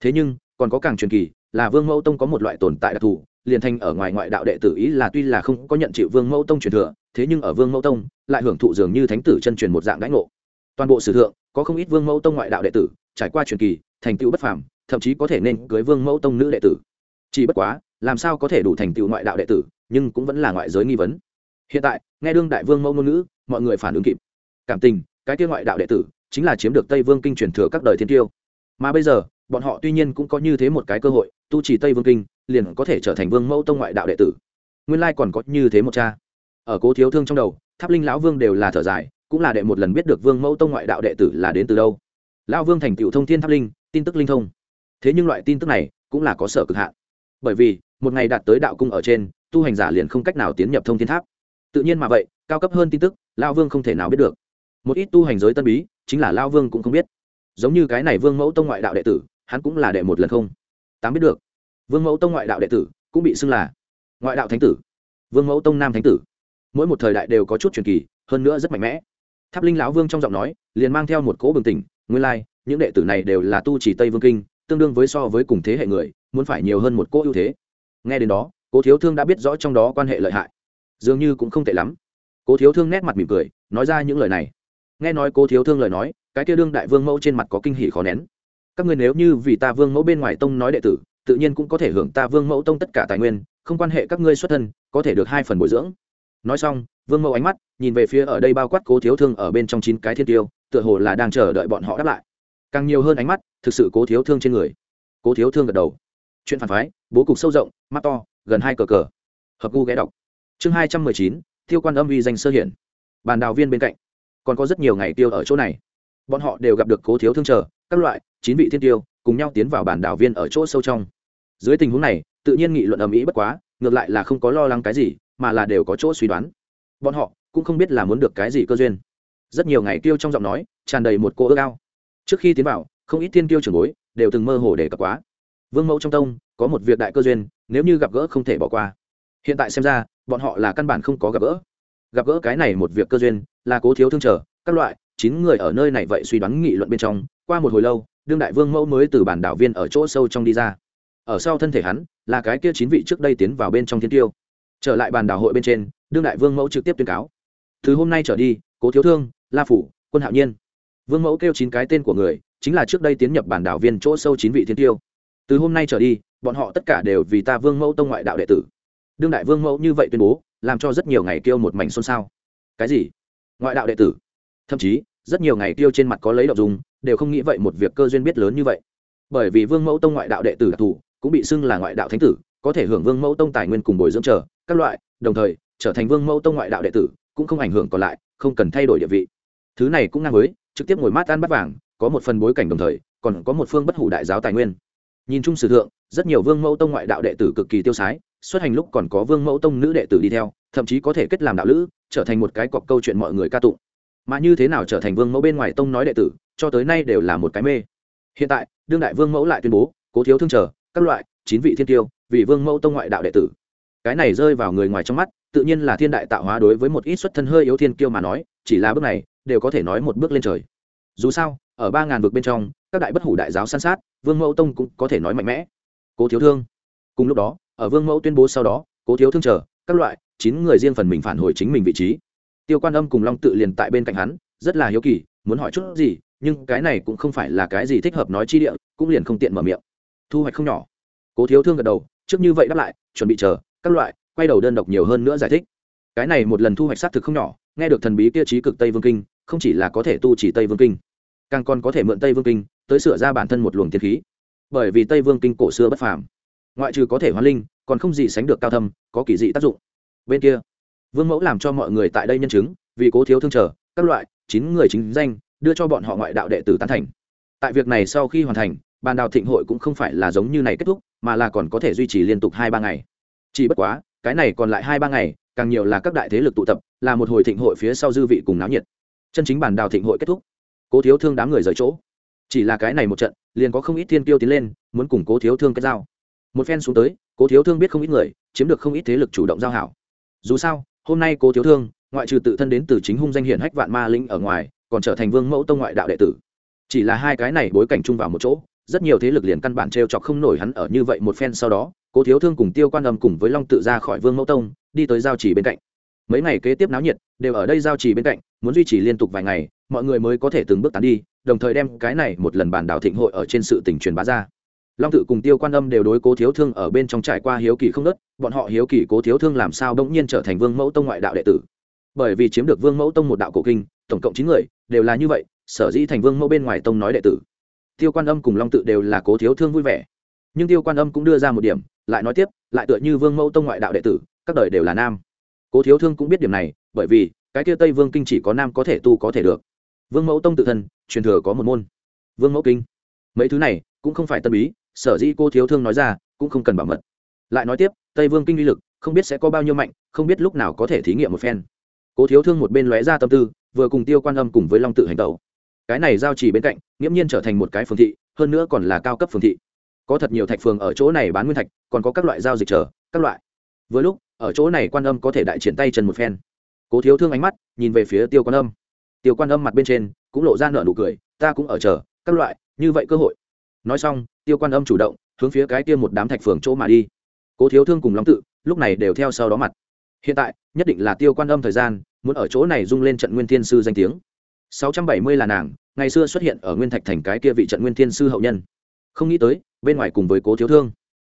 Thế nhưng, còn có càng truyền kỳ là vương mẫu tông có một loại tồn tại đặc thù, liền thành ở ngoài ngoại đạo đệ tử ý là tuy là không có nhận chịu vương mẫu tông truyền thừa, thế nhưng ở vương mẫu tông, lại hưởng thụ dường như thánh tử chân truyền một dạng đãi ngộ. Toàn bộ sử thượng, có không ít vương mẫu tông ngoại đạo đệ tử, trải qua truyền kỳ, thành tựu bất phàm, thậm chí có thể nên cưới vương mẫu tông nữ đệ tử. Chỉ bất quá, làm sao có thể đủ thành tựu ngoại đạo đệ tử, nhưng cũng vẫn là ngoại giới nghi vấn. Hiện tại, nghe đương đại vương mẫu ngôn ngữ, mọi người phản ứng kịp. Cảm tình, cái kia ngoại đạo đệ tử, chính là chiếm được tây vương kinh truyền thừa các đời thiên tiêu. Mà bây giờ bọn họ tuy nhiên cũng có như thế một cái cơ hội, tu trì tây vương kinh, liền có thể trở thành vương mẫu tông ngoại đạo đệ tử. Nguyên lai còn có như thế một cha. Ở cố thiếu thương trong đầu, tháp linh lão vương đều là thở dài, cũng là đệ một lần biết được vương mẫu tông ngoại đạo đệ tử là đến từ đâu. Lão vương thành tựu thông thiên tháp linh, tin tức linh thông. Thế nhưng loại tin tức này cũng là có sở cực hạn. Bởi vì, một ngày đạt tới đạo cung ở trên, tu hành giả liền không cách nào tiến nhập thông thiên tháp. Tự nhiên mà vậy, cao cấp hơn tin tức, lão vương không thể nào biết được. Một ít tu hành giới tân bí, chính là lão vương cũng không biết. Giống như cái này vương mẫu tông ngoại đạo đệ tử hắn cũng là đệ một lần không. Tám biết được. Vương mẫu tông ngoại đạo đệ tử cũng bị xưng là ngoại đạo thánh tử. Vương mẫu tông nam thánh tử. Mỗi một thời đại đều có chút truyền kỳ, hơn nữa rất mạnh mẽ. Tháp linh lão vương trong giọng nói liền mang theo một cỗ bừng tỉnh, nguyên lai, những đệ tử này đều là tu chỉ tây vương kinh, tương đương với so với cùng thế hệ người, muốn phải nhiều hơn một cỗ ưu thế. Nghe đến đó, cố thiếu thương đã biết rõ trong đó quan hệ lợi hại. Dường như cũng không tệ lắm. Cố thiếu thương nét mặt mỉm cười, nói ra những lời này. Nghe nói cố thiếu thương lời nói, cái kia đương đại vương mẫu trên mặt có kinh hỉ khó nén các ngươi nếu như vì ta vương mẫu bên ngoài tông nói đệ tử, tự nhiên cũng có thể hưởng ta vương mẫu tông tất cả tài nguyên, không quan hệ các ngươi xuất thân, có thể được hai phần bồi dưỡng. Nói xong, vương mẫu ánh mắt nhìn về phía ở đây bao quát cố thiếu thương ở bên trong chín cái thiên tiêu, tựa hồ là đang chờ đợi bọn họ đáp lại. Càng nhiều hơn ánh mắt, thực sự cố thiếu thương trên người. Cố thiếu thương gật đầu. Chuyện phản phái, bố cục sâu rộng, mắt to, gần hai cờ cờ. Hợp gu ghé đọc. Chương hai trăm mười chín tiêu quan âm uy danh sơ hiển. Bàn đào viên bên cạnh. Còn có rất nhiều ngày tiêu ở chỗ này. Bọn họ đều gặp được cố thiếu thương chờ các loại, chín vị thiên tiêu, cùng nhau tiến vào bản đảo viên ở chỗ sâu trong. Dưới tình huống này, tự nhiên nghị luận ầm ĩ bất quá, ngược lại là không có lo lắng cái gì, mà là đều có chỗ suy đoán. Bọn họ cũng không biết là muốn được cái gì cơ duyên. Rất nhiều ngày tiêu trong giọng nói, tràn đầy một cô ước ao. Trước khi tiến vào, không ít thiên tiêu trưởng bối đều từng mơ hồ để cập quá. Vương mẫu trong tông, có một việc đại cơ duyên, nếu như gặp gỡ không thể bỏ qua. Hiện tại xem ra, bọn họ là căn bản không có gặp gỡ. Gặp gỡ cái này một việc cơ duyên, là cố thiếu thương trở các loại chín người ở nơi này vậy suy đoán nghị luận bên trong, qua một hồi lâu, đương đại vương mẫu mới từ bản đảo viên ở chỗ sâu trong đi ra. Ở sau thân thể hắn, là cái kia chín vị trước đây tiến vào bên trong thiên tiêu. Trở lại bàn đảo hội bên trên, đương đại vương mẫu trực tiếp tuyên cáo. Từ hôm nay trở đi, cố thiếu thương, la phủ, quân hạo nhiên. Vương mẫu kêu chín cái tên của người, chính là trước đây tiến nhập bản đảo viên chỗ sâu chín vị thiên tiêu. Từ hôm nay trở đi, bọn họ tất cả đều vì ta vương mẫu tông ngoại đạo đệ tử. Đương đại vương mẫu như vậy tuyên bố, làm cho rất nhiều ngày kêu một mảnh xôn xao. Cái gì? Ngoại đạo đệ tử? Thậm chí, rất nhiều ngày tiêu trên mặt có lấy đọc dùng, đều không nghĩ vậy một việc cơ duyên biết lớn như vậy. Bởi vì vương mẫu tông ngoại đạo đệ tử đặc thù, cũng bị xưng là ngoại đạo thánh tử, có thể hưởng vương mẫu tông tài nguyên cùng bồi dưỡng trở các loại, đồng thời, trở thành vương mẫu tông ngoại đạo đệ tử, cũng không ảnh hưởng còn lại, không cần thay đổi địa vị. Thứ này cũng ngang với, trực tiếp ngồi mát ăn bắt vàng, có một phần bối cảnh đồng thời, còn có một phương bất hủ đại giáo tài nguyên. Nhìn chung sử thượng, rất nhiều vương mẫu tông ngoại đạo đệ tử cực kỳ tiêu sái, xuất hành lúc còn có vương mẫu tông nữ đệ tử đi theo, thậm chí có thể kết làm đạo lữ, trở thành một cái cọc câu chuyện mọi người ca tụng mà như thế nào trở thành vương mẫu bên ngoài tông nói đệ tử, cho tới nay đều là một cái mê. Hiện tại, đương đại vương mẫu lại tuyên bố, cố thiếu thương trở các loại, chín vị thiên tiêu, vì vương mẫu tông ngoại đạo đệ tử. Cái này rơi vào người ngoài trong mắt, tự nhiên là thiên đại tạo hóa đối với một ít xuất thân hơi yếu thiên kiêu mà nói, chỉ là bước này, đều có thể nói một bước lên trời. Dù sao, ở ba ngàn vực bên trong, các đại bất hủ đại giáo san sát, vương mẫu tông cũng có thể nói mạnh mẽ. Cố thiếu thương. Cùng lúc đó, ở vương mẫu tuyên bố sau đó, cố thiếu thương chờ, các loại, chín người riêng phần mình phản hồi chính mình vị trí tiêu quan âm cùng long tự liền tại bên cạnh hắn, rất là hiếu kỳ, muốn hỏi chút gì, nhưng cái này cũng không phải là cái gì thích hợp nói chi địa, cũng liền không tiện mở miệng. Thu hoạch không nhỏ. Cố thiếu thương gật đầu, trước như vậy đáp lại, chuẩn bị chờ, các loại, quay đầu đơn độc nhiều hơn nữa giải thích. Cái này một lần thu hoạch xác thực không nhỏ, nghe được thần bí kia trí cực tây vương kinh, không chỉ là có thể tu chỉ tây vương kinh, càng còn có thể mượn tây vương kinh tới sửa ra bản thân một luồng tiên khí. Bởi vì tây vương kinh cổ xưa bất phàm, ngoại trừ có thể hóa linh, còn không gì sánh được cao thâm, có kỳ dị tác dụng. Bên kia vương mẫu làm cho mọi người tại đây nhân chứng, vì cố thiếu thương trở các loại, chín người chính danh, đưa cho bọn họ ngoại đạo đệ tử tán thành. Tại việc này sau khi hoàn thành, bàn đào thịnh hội cũng không phải là giống như này kết thúc, mà là còn có thể duy trì liên tục hai ba ngày. Chỉ bất quá, cái này còn lại hai ba ngày, càng nhiều là các đại thế lực tụ tập, là một hồi thịnh hội phía sau dư vị cùng náo nhiệt. Chân chính bàn đào thịnh hội kết thúc. Cố thiếu thương đám người rời chỗ. Chỉ là cái này một trận, liền có không ít thiên tiêu tiến lên, muốn cùng cố thiếu thương kết giao. Một phen xuống tới, cố thiếu thương biết không ít người, chiếm được không ít thế lực chủ động giao hảo. Dù sao hôm nay cố thiếu thương, ngoại trừ tự thân đến từ chính hung danh hiển hách vạn ma linh ở ngoài, còn trở thành vương mẫu tông ngoại đạo đệ tử. Chỉ là hai cái này bối cảnh chung vào một chỗ, rất nhiều thế lực liền căn bản t r e o chọc không nổi hắn ở như vậy một phen sau đó, cố thiếu thương cùng tiêu quan âm cùng với long tự ra khỏi vương mẫu tông, đi tới giao trì bên cạnh. Mấy ngày kế tiếp náo nhiệt, đều ở đây giao trì bên cạnh, muốn duy trì liên tục vài ngày, mọi người mới có thể từng bước tán đi, đồng thời đem cái này một lần bàn đảo thịnh hội ở trên sự tỉnh truyền bá ra long tự cùng tiêu quan âm đều đối cố thiếu thương ở bên trong trải qua hiếu kỳ không nớt bọn họ hiếu kỳ cố thiếu thương làm sao đông nhiên trở thành vương mẫu tông ngoại đạo đệ tử. Bởi vì chiếm được vương mẫu tông một đạo cổ kinh, tổng cộng chín người, đều là như vậy, sở dĩ thành vương mẫu bên ngoài tông nói đệ tử. Tiêu quan âm cùng long tự đều là cố thiếu thương vui vẻ. Nhưng tiêu quan âm cũng đưa ra một điểm, lại nói tiếp, lại tựa như vương mẫu tông ngoại đạo đệ tử, các đời đều là nam. Cố thiếu thương cũng biết điểm này, bởi vì, cái kia tây vương kinh chỉ có nam có thể tu có thể được. Vương mẫu tông tự thân, truyền thừa có một môn. Vương mẫu kinh. Mấy thứ này, cũng không phải tân bí sở dĩ cô thiếu thương nói ra, cũng không cần bảo mật. Lại nói tiếp, tây vương kinh uy lực, không biết sẽ có bao nhiêu mạnh, không biết lúc nào có thể thí nghiệm một phen. Cố thiếu thương một bên lóe ra tâm tư, vừa cùng tiêu quan âm cùng với long tự hành tẩu. Cái này giao chỉ bên cạnh, nghiễm nhiên trở thành một cái phường thị, hơn nữa còn là cao cấp phường thị. Có thật nhiều thạch phường ở chỗ này bán nguyên thạch, còn có các loại giao dịch chờ các loại. Với lúc, ở chỗ này quan âm có thể đại triển tay chân một phen. Cố thiếu thương ánh mắt, nhìn về phía tiêu quan âm. Tiêu quan âm mặt bên trên, cũng lộ ra nợ nụ cười, ta cũng ở chờ, các loại, như vậy cơ hội nói xong, tiêu quan âm chủ động, hướng phía cái kia một đám thạch phường chỗ mà đi. Cố thiếu thương cùng long tự, lúc này đều theo sau đó mặt. Hiện tại, nhất định là tiêu quan âm thời gian, muốn ở chỗ này dung lên trận nguyên thiên sư danh tiếng. Sáu trăm bảy mươi là nàng, ngày xưa xuất hiện ở nguyên thạch thành cái kia vị trận nguyên thiên sư hậu nhân. Không nghĩ tới, bên ngoài cùng với cố thiếu thương.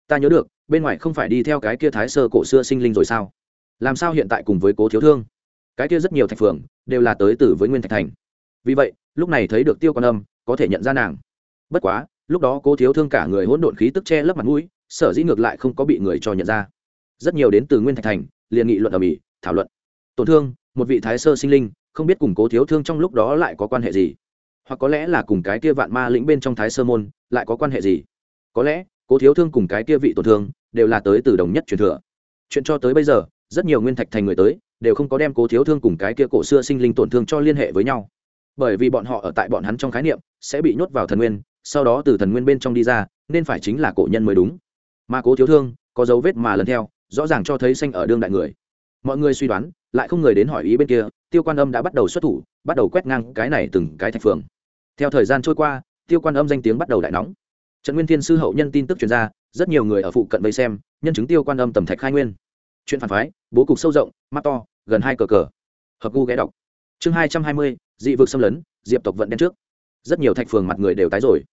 Ta nhớ được, bên ngoài không phải đi theo cái kia thái sơ cổ xưa sinh linh rồi sao? Làm sao hiện tại cùng với cố thiếu thương? Cái kia rất nhiều thạch phường, đều là tới từ với nguyên thạch thành. Vì vậy, lúc này thấy được tiêu quan âm, có thể nhận ra nàng. Bất quá lúc đó cô thiếu thương cả người hỗn độn khí tức che lấp mặt mũi, sở dĩ ngược lại không có bị người cho nhận ra. Rất nhiều đến từ nguyên thạch thành, liền nghị luận ở mỹ, thảo luận. Tổn thương, một vị thái sơ sinh linh, không biết cùng cố thiếu thương trong lúc đó lại có quan hệ gì? Hoặc có lẽ là cùng cái kia vạn ma lĩnh bên trong thái sơ môn, lại có quan hệ gì? Có lẽ, cố thiếu thương cùng cái kia vị tổn thương, đều là tới từ đồng nhất truyền thừa. Chuyện cho tới bây giờ, rất nhiều nguyên thạch thành người tới, đều không có đem cố thiếu thương cùng cái kia cổ xưa sinh linh tổn thương cho liên hệ với nhau. Bởi vì bọn họ ở tại bọn hắn trong khái niệm, sẽ bị nhốt vào thần nguyên sau đó từ thần nguyên bên trong đi ra, nên phải chính là cổ nhân mới đúng. Mà cố thiếu thương, có dấu vết mà lần theo, rõ ràng cho thấy xanh ở đương đại người. Mọi người suy đoán, lại không người đến hỏi ý bên kia, tiêu quan âm đã bắt đầu xuất thủ, bắt đầu quét ngang cái này từng cái thạch phường. Theo thời gian trôi qua, tiêu quan âm danh tiếng bắt đầu đại nóng. Trần nguyên thiên sư hậu nhân tin tức truyền ra, rất nhiều người ở phụ cận vây xem, nhân chứng tiêu quan âm tầm thạch khai nguyên. Chuyện phản phái, bố cục sâu rộng, mắt to, gần hai cờ cờ. Hợp gu ghé đọc. Chương hai trăm hai mươi, dị vực xâm lấn, diệp tộc vận đen trước rất nhiều thạch phường mặt người đều tái rồi.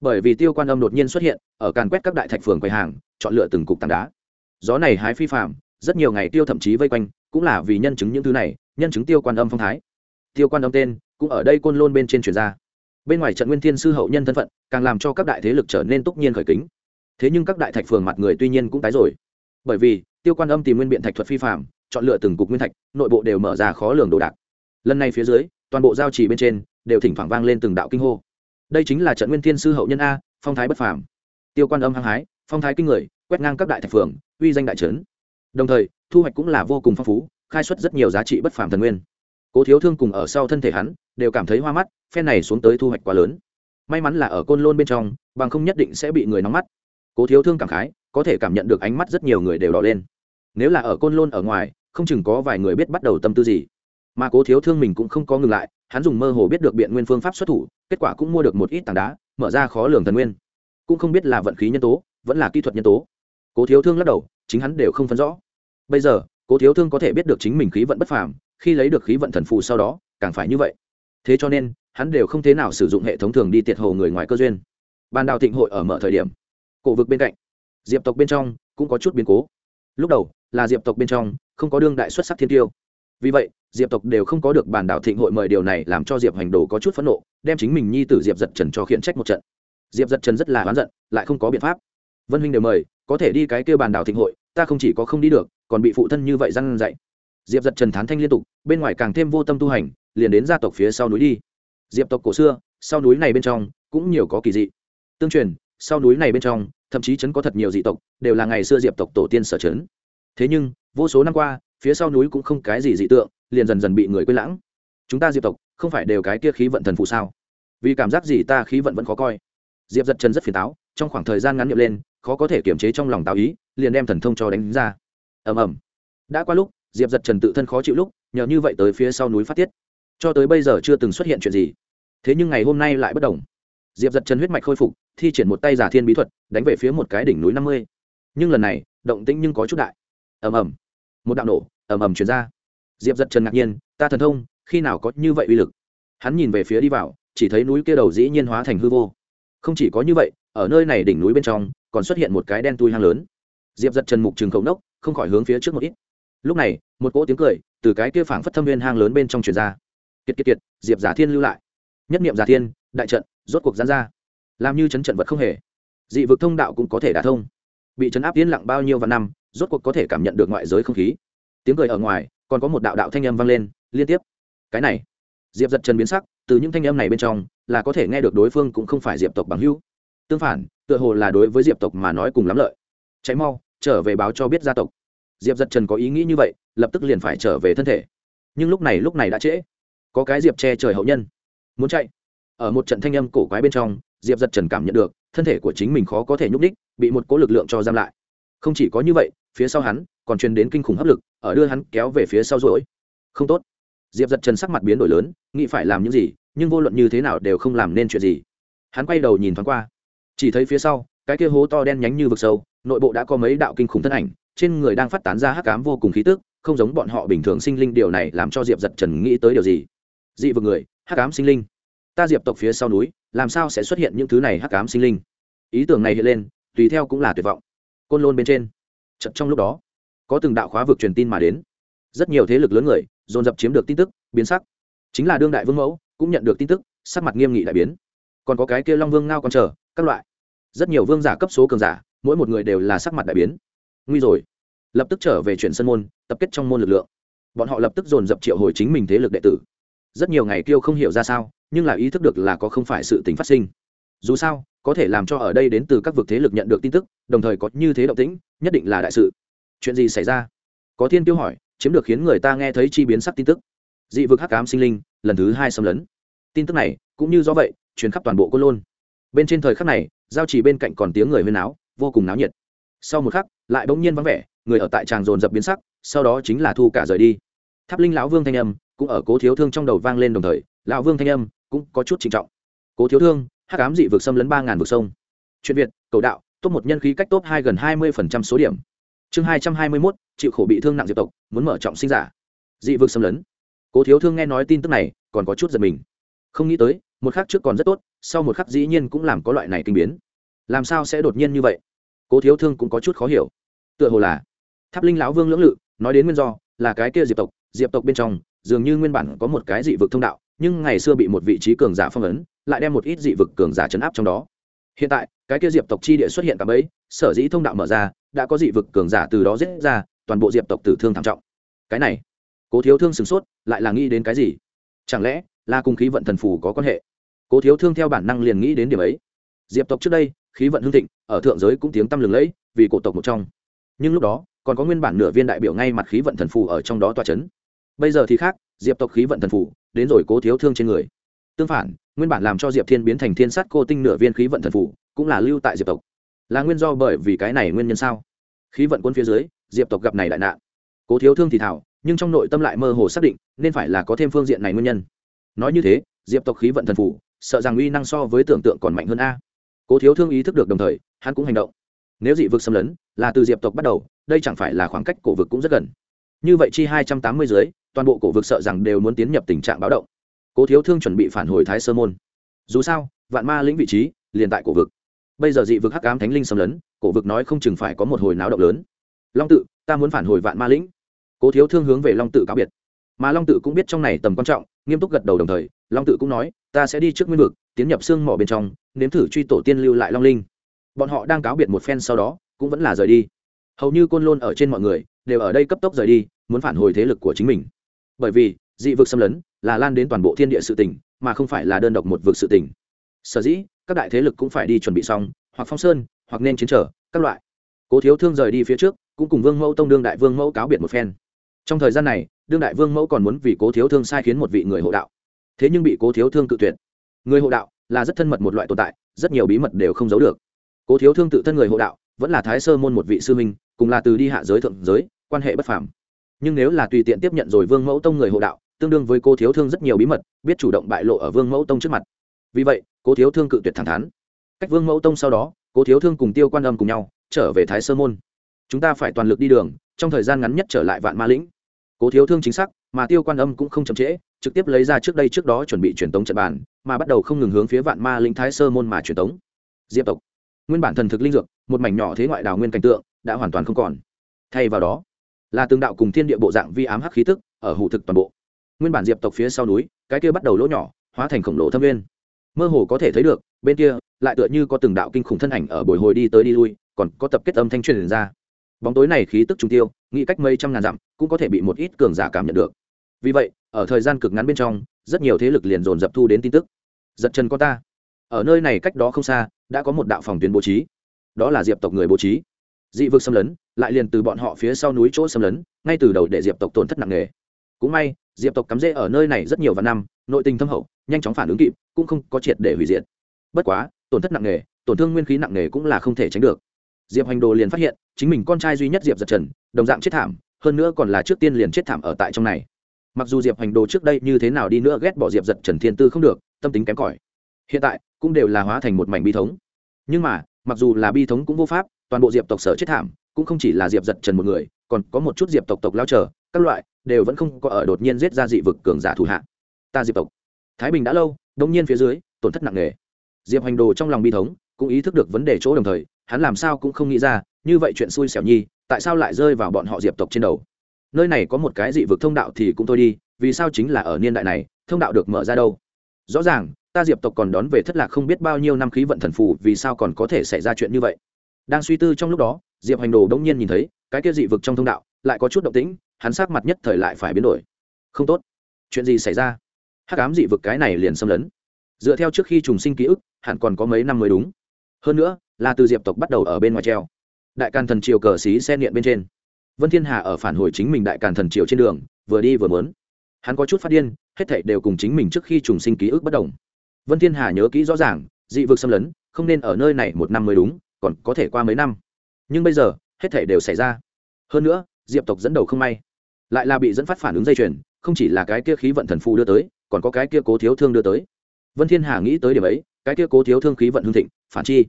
Bởi vì tiêu quan âm đột nhiên xuất hiện, ở càn quét các đại thạch phường quầy hàng, chọn lựa từng cục tảng đá. Gió này hái phi phạm rất nhiều ngày tiêu thậm chí vây quanh, cũng là vì nhân chứng những thứ này, nhân chứng tiêu quan âm phong thái. Tiêu quan âm tên, cũng ở đây côn lôn bên trên truyền ra. Bên ngoài trận nguyên thiên sư hậu nhân thân phận, càng làm cho các đại thế lực trở nên túc nhiên khởi kính. Thế nhưng các đại thạch phường mặt người tuy nhiên cũng tái rồi. Bởi vì, tiêu quan âm tìm nguyên biện thạch thuật phi phạm chọn lựa từng cục nguyên thạch, nội bộ đều mở ra khó lường đồ đạc. Lần này phía dưới, toàn bộ giao trì bên trên đều thỉnh thoảng vang lên từng đạo kinh hô. Đây chính là trận nguyên thiên sư hậu nhân a, phong thái bất phàm. Tiêu quan âm hăng hái, phong thái kinh người, quét ngang các đại thạch phường, uy danh đại trấn. Đồng thời, thu hoạch cũng là vô cùng phong phú, khai xuất rất nhiều giá trị bất phàm thần nguyên. Cố thiếu thương cùng ở sau thân thể hắn, đều cảm thấy hoa mắt, phen này xuống tới thu hoạch quá lớn. May mắn là ở côn lôn bên trong, bằng không nhất định sẽ bị người nóng mắt. Cố thiếu thương cảm khái, có thể cảm nhận được ánh mắt rất nhiều người đều đỏ lên. Nếu là ở côn lôn ở ngoài, không chừng có vài người biết bắt đầu tâm tư gì. Mà cố thiếu thương mình cũng không có ngừng lại hắn dùng mơ hồ biết được biện nguyên phương pháp xuất thủ, kết quả cũng mua được một ít tảng đá, mở ra khó lường thần nguyên. Cũng không biết là vận khí nhân tố, vẫn là kỹ thuật nhân tố. Cố thiếu thương lắc đầu, chính hắn đều không phân rõ. Bây giờ, cố thiếu thương có thể biết được chính mình khí vận bất phàm, khi lấy được khí vận thần phù sau đó, càng phải như vậy. Thế cho nên, hắn đều không thế nào sử dụng hệ thống thường đi tiệt hồ người ngoài cơ duyên. Ban đào thịnh hội ở mở thời điểm, cổ vực bên cạnh, diệp tộc bên trong cũng có chút biến cố. Lúc đầu, là diệp tộc bên trong, không có đương đại xuất sắc thiên tiêu vì vậy, diệp tộc đều không có được bản đảo thịnh hội mời điều này làm cho diệp hành đồ có chút phẫn nộ, đem chính mình nhi tử diệp giật trần cho khiển trách một trận. Diệp giật trần rất là oán giận, lại không có biện pháp. Vân huynh đều mời, có thể đi cái kêu bàn đảo thịnh hội, ta không chỉ có không đi được, còn bị phụ thân như vậy răn dạy. Diệp giật trần thán thanh liên tục, bên ngoài càng thêm vô tâm tu hành, liền đến gia tộc phía sau núi đi. Diệp tộc cổ xưa, sau núi này bên trong, cũng nhiều có kỳ dị. Tương truyền, sau núi này bên trong, thậm chí chấn có thật nhiều dị tộc, đều là ngày xưa diệp tộc tổ tiên sở chấn. Thế nhưng, vô số năm qua phía sau núi cũng không cái gì dị tượng, liền dần dần bị người quên lãng. Chúng ta diệp tộc, không phải đều cái kia khí vận thần phụ sao? Vì cảm giác gì ta khí vận vẫn khó coi? Diệp giật trần rất phiền táo, trong khoảng thời gian ngắn nhậm lên, khó có thể kiềm chế trong lòng tào ý, liền đem thần thông cho đánh ra. Ầm ầm. Đã qua lúc, diệp giật trần tự thân khó chịu lúc, nhờ như vậy tới phía sau núi phát tiết. Cho tới bây giờ chưa từng xuất hiện chuyện gì. Thế nhưng ngày hôm nay lại bất đồng. Diệp giật trần huyết mạch khôi phục, thi triển một tay giả thiên bí thuật, đánh về phía một cái đỉnh núi năm mươi. Nhưng lần này, động tĩnh nhưng có chút đại. Ầm ầm một đạo nổ, ầm ầm chuyển ra. Diệp giật trần ngạc nhiên, ta thần thông, khi nào có như vậy uy lực? Hắn nhìn về phía đi vào, chỉ thấy núi kia đầu dĩ nhiên hóa thành hư vô. Không chỉ có như vậy, ở nơi này đỉnh núi bên trong, còn xuất hiện một cái đen tui hang lớn. Diệp giật trần mục trường khẩu nốc, không khỏi hướng phía trước một ít. Lúc này, một cỗ tiếng cười từ cái kia phảng phất thâm viên hang lớn bên trong truyền ra. Kiệt kiệt kiệt, diệp giả thiên lưu lại. Nhất niệm giả thiên, đại trận, rốt cuộc gián ra. Làm như chấn trận vật không hề. Dị vực thông đạo cũng có thể đả thông. Bị chấn áp tiến lặng bao nhiêu vạn năm rốt cuộc có thể cảm nhận được ngoại giới không khí. Tiếng cười ở ngoài, còn có một đạo đạo thanh âm vang lên, liên tiếp. Cái này, diệp giật trần biến sắc, từ những thanh âm này bên trong, là có thể nghe được đối phương cũng không phải diệp tộc bằng hữu. Tương phản, tựa hồ là đối với diệp tộc mà nói cùng lắm lợi. Cháy mau, trở về báo cho biết gia tộc. Diệp giật trần có ý nghĩ như vậy, lập tức liền phải trở về thân thể. Nhưng lúc này lúc này đã trễ. Có cái diệp che trời hậu nhân. Muốn chạy. Ở một trận thanh âm cổ quái bên trong, diệp giật trần cảm nhận được, thân thể của chính mình khó có thể nhúc đích bị một cố lực lượng cho giam lại không chỉ có như vậy, phía sau hắn còn truyền đến kinh khủng hấp lực, ở đưa hắn kéo về phía sau rỗi không tốt. Diệp giật trần sắc mặt biến đổi lớn, nghĩ phải làm những gì, nhưng vô luận như thế nào đều không làm nên chuyện gì. Hắn quay đầu nhìn thoáng qua. Chỉ thấy phía sau, cái kia hố to đen nhánh như vực sâu, nội bộ đã có mấy đạo kinh khủng thân ảnh, trên người đang phát tán ra hắc cám vô cùng khí tức, không giống bọn họ bình thường sinh linh, điều này làm cho diệp giật trần nghĩ tới điều gì? Dị vực người, hắc cám sinh linh. Ta diệp tộc phía sau núi, làm sao sẽ xuất hiện những thứ này hắc cám sinh linh? Ý tưởng này hiện lên, tùy theo cũng là tuyệt vọng côn lôn bên trên. Chật trong lúc đó, có từng đạo khóa vực truyền tin mà đến. Rất nhiều thế lực lớn người, dồn dập chiếm được tin tức, biến sắc. Chính là đương đại vương mẫu, cũng nhận được tin tức, sắc mặt nghiêm nghị đại biến. Còn có cái kia long vương ngao còn chờ, các loại. Rất nhiều vương giả cấp số cường giả, mỗi một người đều là sắc mặt đại biến. Nguy rồi. Lập tức trở về chuyển sân môn, tập kết trong môn lực lượng. Bọn họ lập tức dồn dập triệu hồi chính mình thế lực đệ tử. Rất nhiều ngày kêu không hiểu ra sao, nhưng là ý thức được là có không phải sự tính phát sinh. Dù sao có thể làm cho ở đây đến từ các vực thế lực nhận được tin tức, đồng thời có như thế động tĩnh, nhất định là đại sự. Chuyện gì xảy ra? Có thiên tiêu hỏi, chiếm được khiến người ta nghe thấy chi biến sắc tin tức. Dị vực hắc cám sinh linh, lần thứ hai xâm lấn. Tin tức này, cũng như do vậy, truyền khắp toàn bộ côn lôn. Bên trên thời khắc này, giao chỉ bên cạnh còn tiếng người huyên áo vô cùng náo nhiệt. Sau một khắc, lại bỗng nhiên vắng vẻ, người ở tại tràng dồn dập biến sắc, sau đó chính là thu cả rời đi. Tháp linh lão vương thanh âm cũng ở cố thiếu thương trong đầu vang lên đồng thời, lão vương thanh âm cũng có chút trinh trọng. Cố thiếu thương hắc ám dị vực xâm lấn ba ngàn vực sông. Chuyện việt, cầu đạo, top một nhân khí cách top hai gần hai mươi phần trăm số điểm. Chương hai trăm hai mươi mốt, chịu khổ bị thương nặng diệp tộc, muốn mở trọng sinh giả. Dị vực xâm lấn. Cố thiếu thương nghe nói tin tức này, còn có chút giật mình. Không nghĩ tới, một khắc trước còn rất tốt, sau một khắc dĩ nhiên cũng làm có loại này kinh biến. Làm sao sẽ đột nhiên như vậy? Cố thiếu thương cũng có chút khó hiểu. Tựa hồ là tháp linh lão vương lưỡng lự, nói đến nguyên do là cái kia diệp tộc diệp tộc bên trong, dường như nguyên bản có một cái dị vực thông đạo nhưng ngày xưa bị một vị trí cường giả phong ấn, lại đem một ít dị vực cường giả chấn áp trong đó. Hiện tại, cái kia diệp tộc chi địa xuất hiện cả bấy, sở dĩ thông đạo mở ra, đã có dị vực cường giả từ đó giết ra, toàn bộ diệp tộc tử thương thảm trọng. Cái này, cố thiếu thương sửng sốt, lại là nghĩ đến cái gì? Chẳng lẽ là cùng khí vận thần phù có quan hệ? Cố thiếu thương theo bản năng liền nghĩ đến điểm ấy. Diệp tộc trước đây, khí vận hương thịnh, ở thượng giới cũng tiếng tăm lừng lẫy, vì cổ tộc một trong. Nhưng lúc đó, còn có nguyên bản nửa viên đại biểu ngay mặt khí vận thần phù ở trong đó toa c h ấ n bây giờ thì khác diệp tộc khí vận thần phủ, đến rồi cố thiếu thương trên người. Tương phản, nguyên bản làm cho diệp thiên biến thành thiên sát cô tinh nửa viên khí vận thần phủ, cũng là lưu tại diệp tộc. Là nguyên do bởi vì cái này nguyên nhân sao? Khí vận quân phía dưới, diệp tộc gặp này đại nạn. Cố thiếu thương thì thảo, nhưng trong nội tâm lại mơ hồ xác định, nên phải là có thêm phương diện này nguyên nhân. Nói như thế, diệp tộc khí vận thần phủ, sợ rằng uy năng so với tưởng tượng còn mạnh hơn a. Cố thiếu thương ý thức được đồng thời, hắn cũng hành động. Nếu dị vực xâm lấn, là từ diệp tộc bắt đầu, đây chẳng phải là khoảng cách cổ vực cũng rất gần. Như vậy chi hai trăm tám mươi dưới toàn bộ cổ vực sợ rằng đều muốn tiến nhập tình trạng báo động. Cố thiếu thương chuẩn bị phản hồi thái sơ môn. Dù sao, vạn ma lĩnh vị trí, liền tại cổ vực. Bây giờ dị vực hắc ám thánh linh xâm lấn, cổ vực nói không chừng phải có một hồi náo động lớn. Long tự, ta muốn phản hồi vạn ma lĩnh. Cố thiếu thương hướng về long tự cáo biệt. Mà long tự cũng biết trong này tầm quan trọng, nghiêm túc gật đầu đồng thời, long tự cũng nói, ta sẽ đi trước nguyên vực, tiến nhập xương mỏ bên trong, nếm thử truy tổ tiên lưu lại long linh. Bọn họ đang cáo biệt một phen sau đó, cũng vẫn là rời đi. Hầu như côn lôn ở trên mọi người, đều ở đây cấp tốc rời đi, muốn phản hồi thế lực của chính mình bởi vì, dị vực xâm lấn là lan đến toàn bộ thiên địa sự tỉnh mà không phải là đơn độc một vực sự tỉnh sở dĩ, các đại thế lực cũng phải đi chuẩn bị xong, hoặc phong sơn, hoặc nên chiến trở, các loại. Cố thiếu thương rời đi phía trước, cũng cùng vương mẫu tông đương đại vương mẫu cáo biệt một phen. Trong thời gian này, đương đại vương mẫu còn muốn vì cố thiếu thương sai khiến một vị người hộ đạo. Thế nhưng bị cố thiếu thương cự tuyệt. Người hộ đạo là rất thân mật một loại tồn tại, rất nhiều bí mật đều không giấu được. Cố thiếu thương tự thân người hộ đạo, vẫn là thái sơ môn một vị sư minh cùng là từ đi hạ giới thượng giới, quan hệ bất phàm nhưng nếu là tùy tiện tiếp nhận rồi vương mẫu tông người hộ đạo, tương đương với cô thiếu thương rất nhiều bí mật, biết chủ động bại lộ ở vương mẫu tông trước mặt. Vì vậy cô thiếu thương cự tuyệt thẳng thắn. Cách vương mẫu tông sau đó cô thiếu thương cùng tiêu quan âm cùng nhau, trở về thái sơ môn. Chúng ta phải toàn lực đi đường, trong thời gian ngắn nhất trở lại vạn ma lĩnh. Cố thiếu thương chính xác, mà tiêu quan âm cũng không chậm trễ, trực tiếp lấy ra trước đây trước đó chuẩn bị truyền tống trận bàn, mà bắt đầu không ngừng hướng phía vạn ma lĩnh thái sơ môn mà truyền tống. Diệp tộc, nguyên bản thần thực linh dược, một mảnh nhỏ thế ngoại đào nguyên cảnh tượng, đã hoàn toàn không còn. Thay vào đó là tương đạo cùng thiên địa bộ dạng vi ám hắc khí tức, ở hủ thực toàn bộ. Nguyên bản diệp tộc phía sau núi, cái kia bắt đầu lỗ nhỏ, hóa thành khổng lồ thâm viên mơ hồ có thể thấy được, bên kia, lại tựa như có từng đạo kinh khủng thân ảnh ở bồi hồi đi tới đi lui, còn có tập kết âm thanh truyền ra. Bóng tối này khí tức trung tiêu, nghĩ cách mấy trăm ngàn dặm, cũng có thể bị một ít cường giả cảm nhận được. Vì vậy, ở thời gian cực ngắn bên trong, rất nhiều thế lực liền dồn dập thu đến tin tức. Giật chân con ta. Ở nơi này cách đó không xa, đã có một đạo phòng tuyến bố trí. Đó là diệp tộc người bố trí. Dị vực xâm lấn lại liền từ bọn họ phía sau núi chỗ xâm lấn, ngay từ đầu để diệp tộc tổn thất nặng nề. Cũng may, diệp tộc cắm rễ ở nơi này rất nhiều và năm, nội tình thâm hậu, nhanh chóng phản ứng kịp, cũng không có triệt để hủy diệt. Bất quá, tổn thất nặng nề, tổn thương nguyên khí nặng nề cũng là không thể tránh được. Diệp hành đồ liền phát hiện, chính mình con trai duy nhất diệp giật trần, đồng dạng chết thảm, hơn nữa còn là trước tiên liền chết thảm ở tại trong này. Mặc dù diệp hành đồ trước đây như thế nào đi nữa ghét bỏ diệp giật trần thiên tư không được, tâm tính kém cỏi, hiện tại cũng đều là hóa thành một mảnh bi thống. Nhưng mà, mặc dù là bi thống cũng vô pháp, toàn bộ diệp tộc sở chết thảm cũng không chỉ là diệp giật trần một người, còn có một chút diệp tộc tộc lao trở các loại, đều vẫn không có ở đột nhiên giết ra dị vực cường giả thủ hạ. Ta diệp tộc. Thái bình đã lâu, đông nhiên phía dưới, tổn thất nặng nề. Diệp hành đồ trong lòng bi thống, cũng ý thức được vấn đề chỗ đồng thời, hắn làm sao cũng không nghĩ ra, như vậy chuyện xui xẻo nhi, tại sao lại rơi vào bọn họ diệp tộc trên đầu? Nơi này có một cái dị vực thông đạo thì cũng thôi đi, vì sao chính là ở niên đại này, thông đạo được mở ra đâu? Rõ ràng, ta diệp tộc còn đón về thất lạc không biết bao nhiêu năm khí vận thần phù, vì sao còn có thể xảy ra chuyện như vậy? Đang suy tư trong lúc đó diệp hành đồ đông nhiên nhìn thấy, cái kia dị vực trong thông đạo, lại có chút động tĩnh, hắn sát mặt nhất thời lại phải biến đổi. Không tốt. Chuyện gì xảy ra? Hắc ám dị vực cái này liền xâm lấn. Dựa theo trước khi trùng sinh ký ức, hẳn còn có mấy năm mới đúng. Hơn nữa, là từ diệp tộc bắt đầu ở bên ngoài treo. Đại càn thần triều cờ xí xe điện bên trên. Vân thiên hà ở phản hồi chính mình đại càn thần triều trên đường, vừa đi vừa mớn hắn có chút phát điên, hết thảy đều cùng chính mình trước khi trùng sinh ký ức bất đồng. Vân thiên hà nhớ kỹ rõ ràng, dị vực xâm lấn, không nên ở nơi này một năm mới đúng, còn có thể qua mấy năm nhưng bây giờ, hết thể đều xảy ra. Hơn nữa, diệp tộc dẫn đầu không may. Lại là bị dẫn phát phản ứng dây chuyền, không chỉ là cái kia khí vận thần phù đưa tới, còn có cái kia cố thiếu thương đưa tới. Vân thiên hà nghĩ tới điểm ấy, cái kia cố thiếu thương khí vận hương thịnh, phản chi.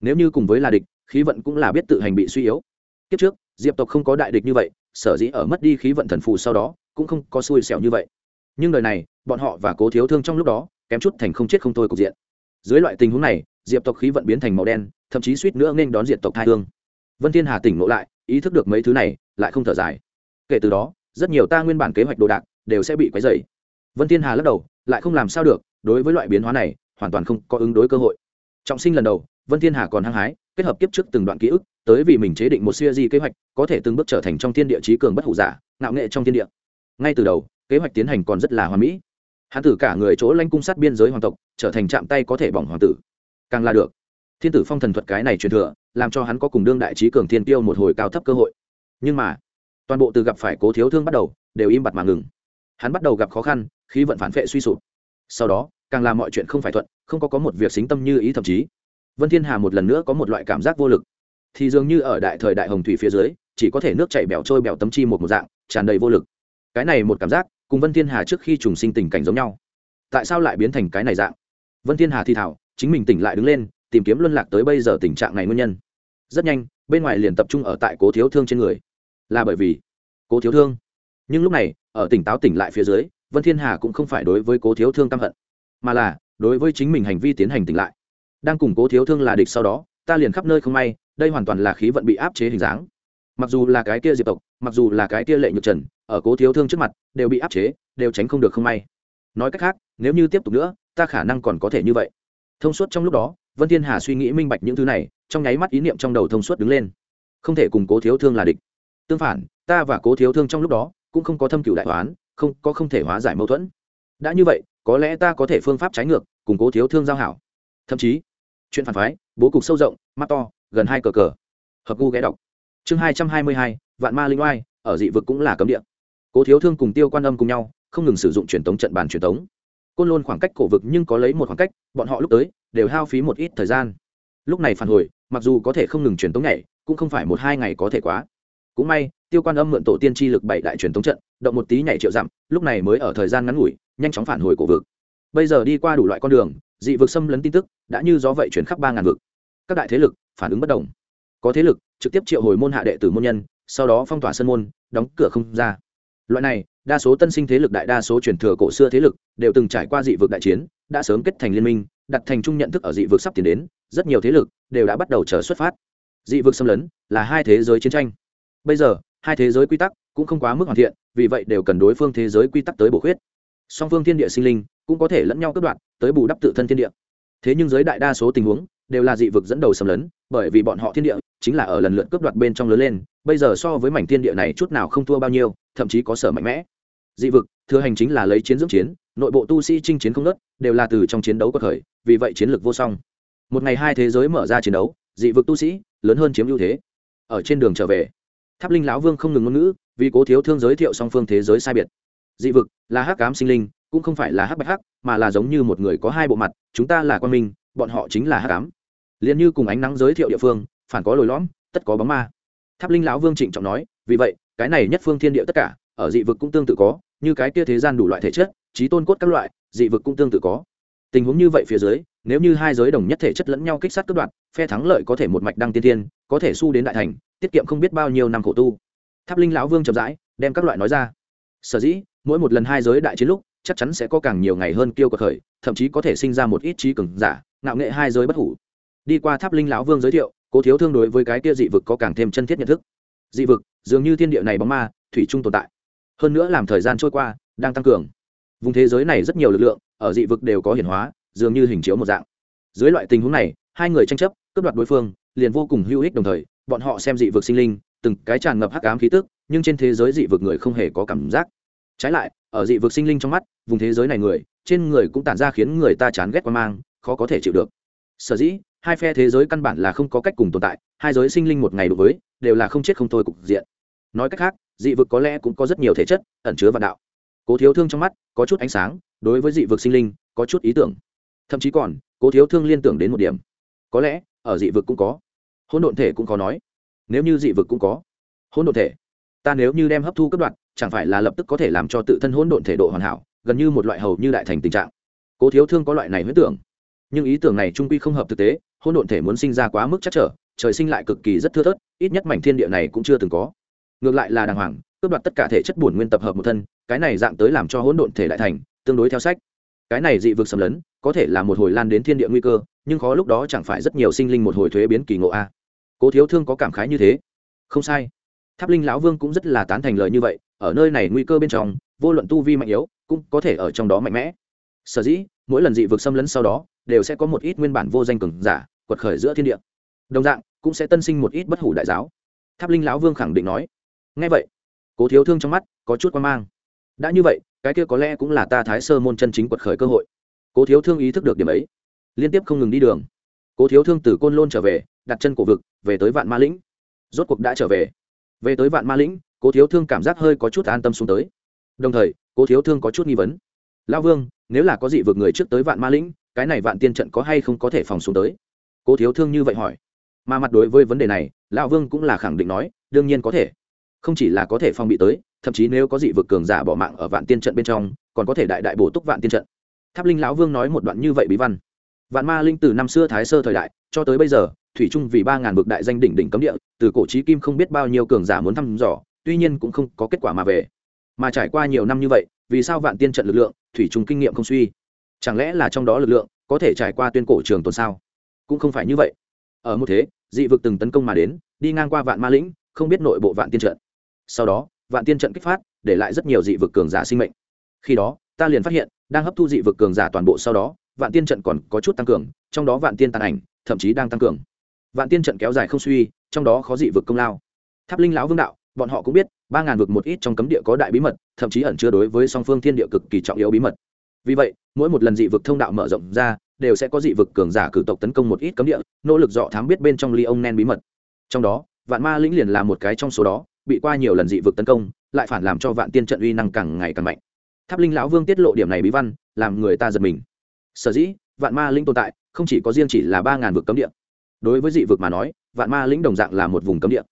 Nếu như cùng với là địch, khí vận cũng là biết tự hành bị suy yếu. Kiếp trước, diệp tộc không có đại địch như vậy, sở dĩ ở mất đi khí vận thần phù sau đó, cũng không có xui xẻo như vậy. Nhưng đời này, bọn họ và cố thiếu thương trong lúc đó, kém chút thành không chết không thôi cục diện. Dưới loại tình huống này, diệp tộc khí vận biến thành màu đen, thậm chí suýt nữa nên đón diệt tộc thai thương vân thiên hà tỉnh ngộ lại, ý thức được mấy thứ này, lại không thở dài. Kể từ đó, rất nhiều ta nguyên bản kế hoạch đồ đạc đều sẽ bị quấy dày vân thiên hà lắc đầu, lại không làm sao được, đối với loại biến hóa này, hoàn toàn không có ứng đối cơ hội. Trọng sinh lần đầu, vân thiên hà còn hăng hái, kết hợp kiếp trước từng đoạn ký ức, tới vì mình chế định một siêu di kế hoạch, có thể từng bước trở thành trong thiên địa trí cường bất hủ giả, ngạo nghệ trong thiên địa. Ngay từ đầu, kế hoạch tiến hành còn rất là hoàn mỹ. Hắn tử cả người chỗ lanh cung sát biên giới hoàng tộc, trở thành chạm tay có thể bỏng hoàng tử. Càng là được thiên tử phong thần thuật cái này truyền thừa, làm cho hắn có cùng đương đại trí cường thiên tiêu một hồi cao thấp cơ hội. Nhưng mà, toàn bộ từ gặp phải cố thiếu thương bắt đầu, đều im bặt mà ngừng. Hắn bắt đầu gặp khó khăn khi vận phản vệ suy sụp. Sau đó, càng làm mọi chuyện không phải thuận, không có có một việc xính tâm như ý thậm chí. Vân thiên hà một lần nữa có một loại cảm giác vô lực. Thì dường như ở đại thời đại hồng thủy phía dưới, chỉ có thể nước chảy bèo trôi bèo tấm chi một một dạng, tràn đầy vô lực. Cái này một cảm giác, cùng vân thiên hà trước khi trùng sinh tình cảnh giống nhau. Tại sao lại biến thành cái này dạng? Vân thiên hà thi thảo, chính mình tỉnh lại đứng lên tìm kiếm luân lạc tới bây giờ tình trạng này nguyên nhân. Rất nhanh, bên ngoài liền tập trung ở tại cố thiếu thương trên người. Là bởi vì cố thiếu thương. Nhưng lúc này, ở tỉnh táo tỉnh lại phía dưới, vân thiên hà cũng không phải đối với cố thiếu thương căm hận, mà là đối với chính mình hành vi tiến hành tỉnh lại. Đang cùng cố thiếu thương là địch sau đó, ta liền khắp nơi không may, đây hoàn toàn là khí vận bị áp chế hình dáng. Mặc dù là cái kia diệp tộc, mặc dù là cái kia lệ nhược trần, ở cố thiếu thương trước mặt, đều bị áp chế, đều tránh không được không may. Nói cách khác, nếu như tiếp tục nữa, ta khả năng còn có thể như vậy. Thông suốt trong lúc đó vân thiên hà suy nghĩ minh bạch những thứ này, trong nháy mắt ý niệm trong đầu thông suốt đứng lên. Không thể cùng cố thiếu thương là địch. Tương phản, ta và cố thiếu thương trong lúc đó cũng không có thâm cửu đại toán không, có không thể hóa giải mâu thuẫn. Đã như vậy, có lẽ ta có thể phương pháp trái ngược, cùng cố thiếu thương giao hảo. Thậm chí, chuyện phản phái, bố cục sâu rộng, mắt to, gần hai cờ cờ. Hợp gu ghé đọc. Chương hai trăm hai mươi hai, vạn ma linh oai, ở dị vực cũng là cấm địa. Cố thiếu thương cùng tiêu quan âm cùng nhau, không ngừng sử dụng truyền tống trận bàn truyền tống côn lôn khoảng cách cổ vực nhưng có lấy một khoảng cách, bọn họ lúc tới, đều hao phí một ít thời gian. Lúc này phản hồi, mặc dù có thể không ngừng truyền tống nhảy, cũng không phải một hai ngày có thể quá. Cũng may, tiêu quan âm mượn tổ tiên tri lực bảy đại truyền tống trận, động một tí nhảy triệu dặm, lúc này mới ở thời gian ngắn ngủi, nhanh chóng phản hồi cổ vực. Bây giờ đi qua đủ loại con đường, dị vực xâm lấn tin tức, đã như gió vậy chuyển khắp ba ngàn vực. Các đại thế lực, phản ứng bất đồng. Có thế lực, trực tiếp triệu hồi môn hạ đệ tử môn nhân, sau đó phong tỏa sân môn, đóng cửa không ra loại này, đa số tân sinh thế lực đại đa số truyền thừa cổ xưa thế lực đều từng trải qua dị vực đại chiến, đã sớm kết thành liên minh, đặt thành chung nhận thức ở dị vực sắp tiến đến, rất nhiều thế lực đều đã bắt đầu chờ xuất phát. Dị vực xâm lấn là hai thế giới chiến tranh. Bây giờ, hai thế giới quy tắc cũng không quá mức hoàn thiện, vì vậy đều cần đối phương thế giới quy tắc tới bổ khuyết. Song phương thiên địa sinh linh cũng có thể lẫn nhau cướp đoạt, tới bù đắp tự thân thiên địa. Thế nhưng giới đại đa số tình huống đều là dị vực dẫn đầu xâm lấn, bởi vì bọn họ thiên địa chính là ở lần lượt cướp đoạt bên trong lớn lên, bây giờ so với mảnh thiên địa này chút nào không thua bao nhiêu, thậm chí có sở mạnh mẽ. Dị vực, thừa hành chính là lấy chiến dưỡng chiến, nội bộ tu sĩ chinh chiến không nớt đều là từ trong chiến đấu có thời vì vậy chiến lược vô song. Một ngày hai thế giới mở ra chiến đấu, dị vực tu sĩ lớn hơn chiếm ưu thế. Ở trên đường trở về, tháp linh lão vương không ngừng ngôn ngữ, vì cố thiếu thương giới thiệu song phương thế giới sai biệt. Dị vực là hắc cám sinh linh, cũng không phải là hắc bạch hắc, mà là giống như một người có hai bộ mặt, chúng ta là quan minh, bọn họ chính là hắc cám liền như cùng ánh nắng giới thiệu địa phương phản có lồi lõm, tất có bóng ma. Tháp linh lão vương trịnh trọng nói, vì vậy, cái này nhất phương thiên địa tất cả, ở dị vực cũng tương tự có, như cái kia thế gian đủ loại thể chất, trí tôn cốt các loại, dị vực cũng tương tự có. Tình huống như vậy phía dưới, nếu như hai giới đồng nhất thể chất lẫn nhau kích sát cướp đoạt, phe thắng lợi có thể một mạch đăng tiên tiên có thể su đến đại thành, tiết kiệm không biết bao nhiêu năm khổ tu. Tháp linh lão vương chậm rãi, đem các loại nói ra. Sở dĩ, mỗi một lần hai giới đại chiến lúc, chắc chắn sẽ có càng nhiều ngày hơn kiêu cờ khởi, thậm chí có thể sinh ra một ít trí cường giả, ngạo nghệ hai giới bất hủ. Đi qua tháp linh lão vương giới thiệu cố thiếu thương đối với cái kia dị vực có càng thêm chân thiết nhận thức. Dị vực, dường như thiên địa này bóng ma, thủy chung tồn tại. Hơn nữa làm thời gian trôi qua, đang tăng cường. Vùng thế giới này rất nhiều lực lượng, ở dị vực đều có hiển hóa, dường như hình chiếu một dạng. Dưới loại tình huống này, hai người tranh chấp, cướp đoạt đối phương, liền vô cùng hữu ích đồng thời, bọn họ xem dị vực sinh linh, từng cái tràn ngập hắc ám khí tức, nhưng trên thế giới dị vực người không hề có cảm giác. Trái lại, ở dị vực sinh linh trong mắt, vùng thế giới này người, trên người cũng tản ra khiến người ta chán ghét qua mang, khó có thể chịu được. Sở dĩ hai phe thế giới căn bản là không có cách cùng tồn tại, hai giới sinh linh một ngày đối với, đều là không chết không thôi cục diện. Nói cách khác, dị vực có lẽ cũng có rất nhiều thể chất, ẩn chứa vạn đạo. Cố thiếu thương trong mắt có chút ánh sáng, đối với dị vực sinh linh có chút ý tưởng. Thậm chí còn, cố thiếu thương liên tưởng đến một điểm. Có lẽ, ở dị vực cũng có. Hỗn độn thể cũng có nói. Nếu như dị vực cũng có, hỗn độn thể, ta nếu như đem hấp thu cấp đoạn, chẳng phải là lập tức có thể làm cho tự thân hỗn độn thể độ hoàn hảo, gần như một loại hầu như đại thành tình trạng. Cố thiếu thương có loại này huyết tưởng nhưng ý tưởng này trung quy không hợp thực tế, hỗn độn thể muốn sinh ra quá mức chắc trở, trời sinh lại cực kỳ rất thưa thớt, ít nhất mảnh thiên địa này cũng chưa từng có. Ngược lại là đàng hoàng, cướp đoạt tất cả thể chất bổn nguyên tập hợp một thân, cái này dạng tới làm cho hỗn độn thể đại thành, tương đối theo sách. Cái này dị vực xâm lấn, có thể là một hồi lan đến thiên địa nguy cơ, nhưng khó lúc đó chẳng phải rất nhiều sinh linh một hồi thuế biến kỳ ngộ a. Cố thiếu thương có cảm khái như thế. Không sai. Tháp linh lão vương cũng rất là tán thành lời như vậy, ở nơi này nguy cơ bên trong, vô luận tu vi mạnh yếu, cũng có thể ở trong đó mạnh mẽ. Sở dĩ, mỗi lần dị vực xâm lấn sau đó đều sẽ có một ít nguyên bản vô danh cường giả quật khởi giữa thiên địa. Đồng dạng, cũng sẽ tân sinh một ít bất hủ đại giáo. Tháp linh lão vương khẳng định nói. Ngay vậy, cố thiếu thương trong mắt có chút quan mang. Đã như vậy, cái kia có lẽ cũng là ta thái sơ môn chân chính quật khởi cơ hội. Cố thiếu thương ý thức được điểm ấy. Liên tiếp không ngừng đi đường. Cố thiếu thương từ côn lôn trở về, đặt chân cổ vực, về tới vạn ma lĩnh. Rốt cuộc đã trở về. Về tới vạn ma lĩnh, cố thiếu thương cảm giác hơi có chút an tâm xuống tới. Đồng thời, cố thiếu thương có chút nghi vấn. Lao vương, nếu là có dị vực người trước tới vạn ma lĩnh cái này vạn tiên trận có hay không có thể phòng xuống tới? Cố thiếu thương như vậy hỏi. Mà mặt đối với vấn đề này, lão vương cũng là khẳng định nói, đương nhiên có thể. Không chỉ là có thể phòng bị tới, thậm chí nếu có dị vực cường giả bỏ mạng ở vạn tiên trận bên trong, còn có thể đại đại bổ túc vạn tiên trận. Tháp linh lão vương nói một đoạn như vậy bí văn. Vạn ma linh từ năm xưa thái sơ thời đại cho tới bây giờ, thủy trung vì ba ngàn vực đại danh đỉnh đỉnh cấm địa, từ cổ trí kim không biết bao nhiêu cường giả muốn thăm dò, tuy nhiên cũng không có kết quả mà về. Mà trải qua nhiều năm như vậy, vì sao vạn tiên trận lực lượng, thủy trung kinh nghiệm không suy? Chẳng lẽ là trong đó lực lượng có thể trải qua tuyên cổ trường tồn sao? Cũng không phải như vậy. Ở một thế, dị vực từng tấn công mà đến, đi ngang qua vạn ma lĩnh, không biết nội bộ vạn tiên trận. Sau đó, vạn tiên trận kích phát, để lại rất nhiều dị vực cường giả sinh mệnh. Khi đó, ta liền phát hiện, đang hấp thu dị vực cường giả toàn bộ sau đó, vạn tiên trận còn có chút tăng cường, trong đó vạn tiên tàn ảnh, thậm chí đang tăng cường. Vạn tiên trận kéo dài không suy, trong đó có dị vực công lao. Tháp linh lão vương đạo, bọn họ cũng biết, ba ngàn vực một ít trong cấm địa có đại bí mật, thậm chí ẩn chứa đối với song phương thiên địa cực kỳ trọng yếu bí mật vì vậy, mỗi một lần dị vực thông đạo mở rộng ra, đều sẽ có dị vực cường giả cử tộc tấn công một ít cấm địa, nỗ lực dọ thám biết bên trong ly ông nen bí mật. Trong đó, vạn ma lĩnh liền là một cái trong số đó, bị qua nhiều lần dị vực tấn công, lại phản làm cho vạn tiên trận uy năng càng ngày càng mạnh. Tháp linh lão vương tiết lộ điểm này bí văn, làm người ta giật mình. Sở dĩ, vạn ma lĩnh tồn tại, không chỉ có riêng chỉ là ba ngàn vực cấm địa. Đối với dị vực mà nói, vạn ma lĩnh đồng dạng là một vùng cấm địa.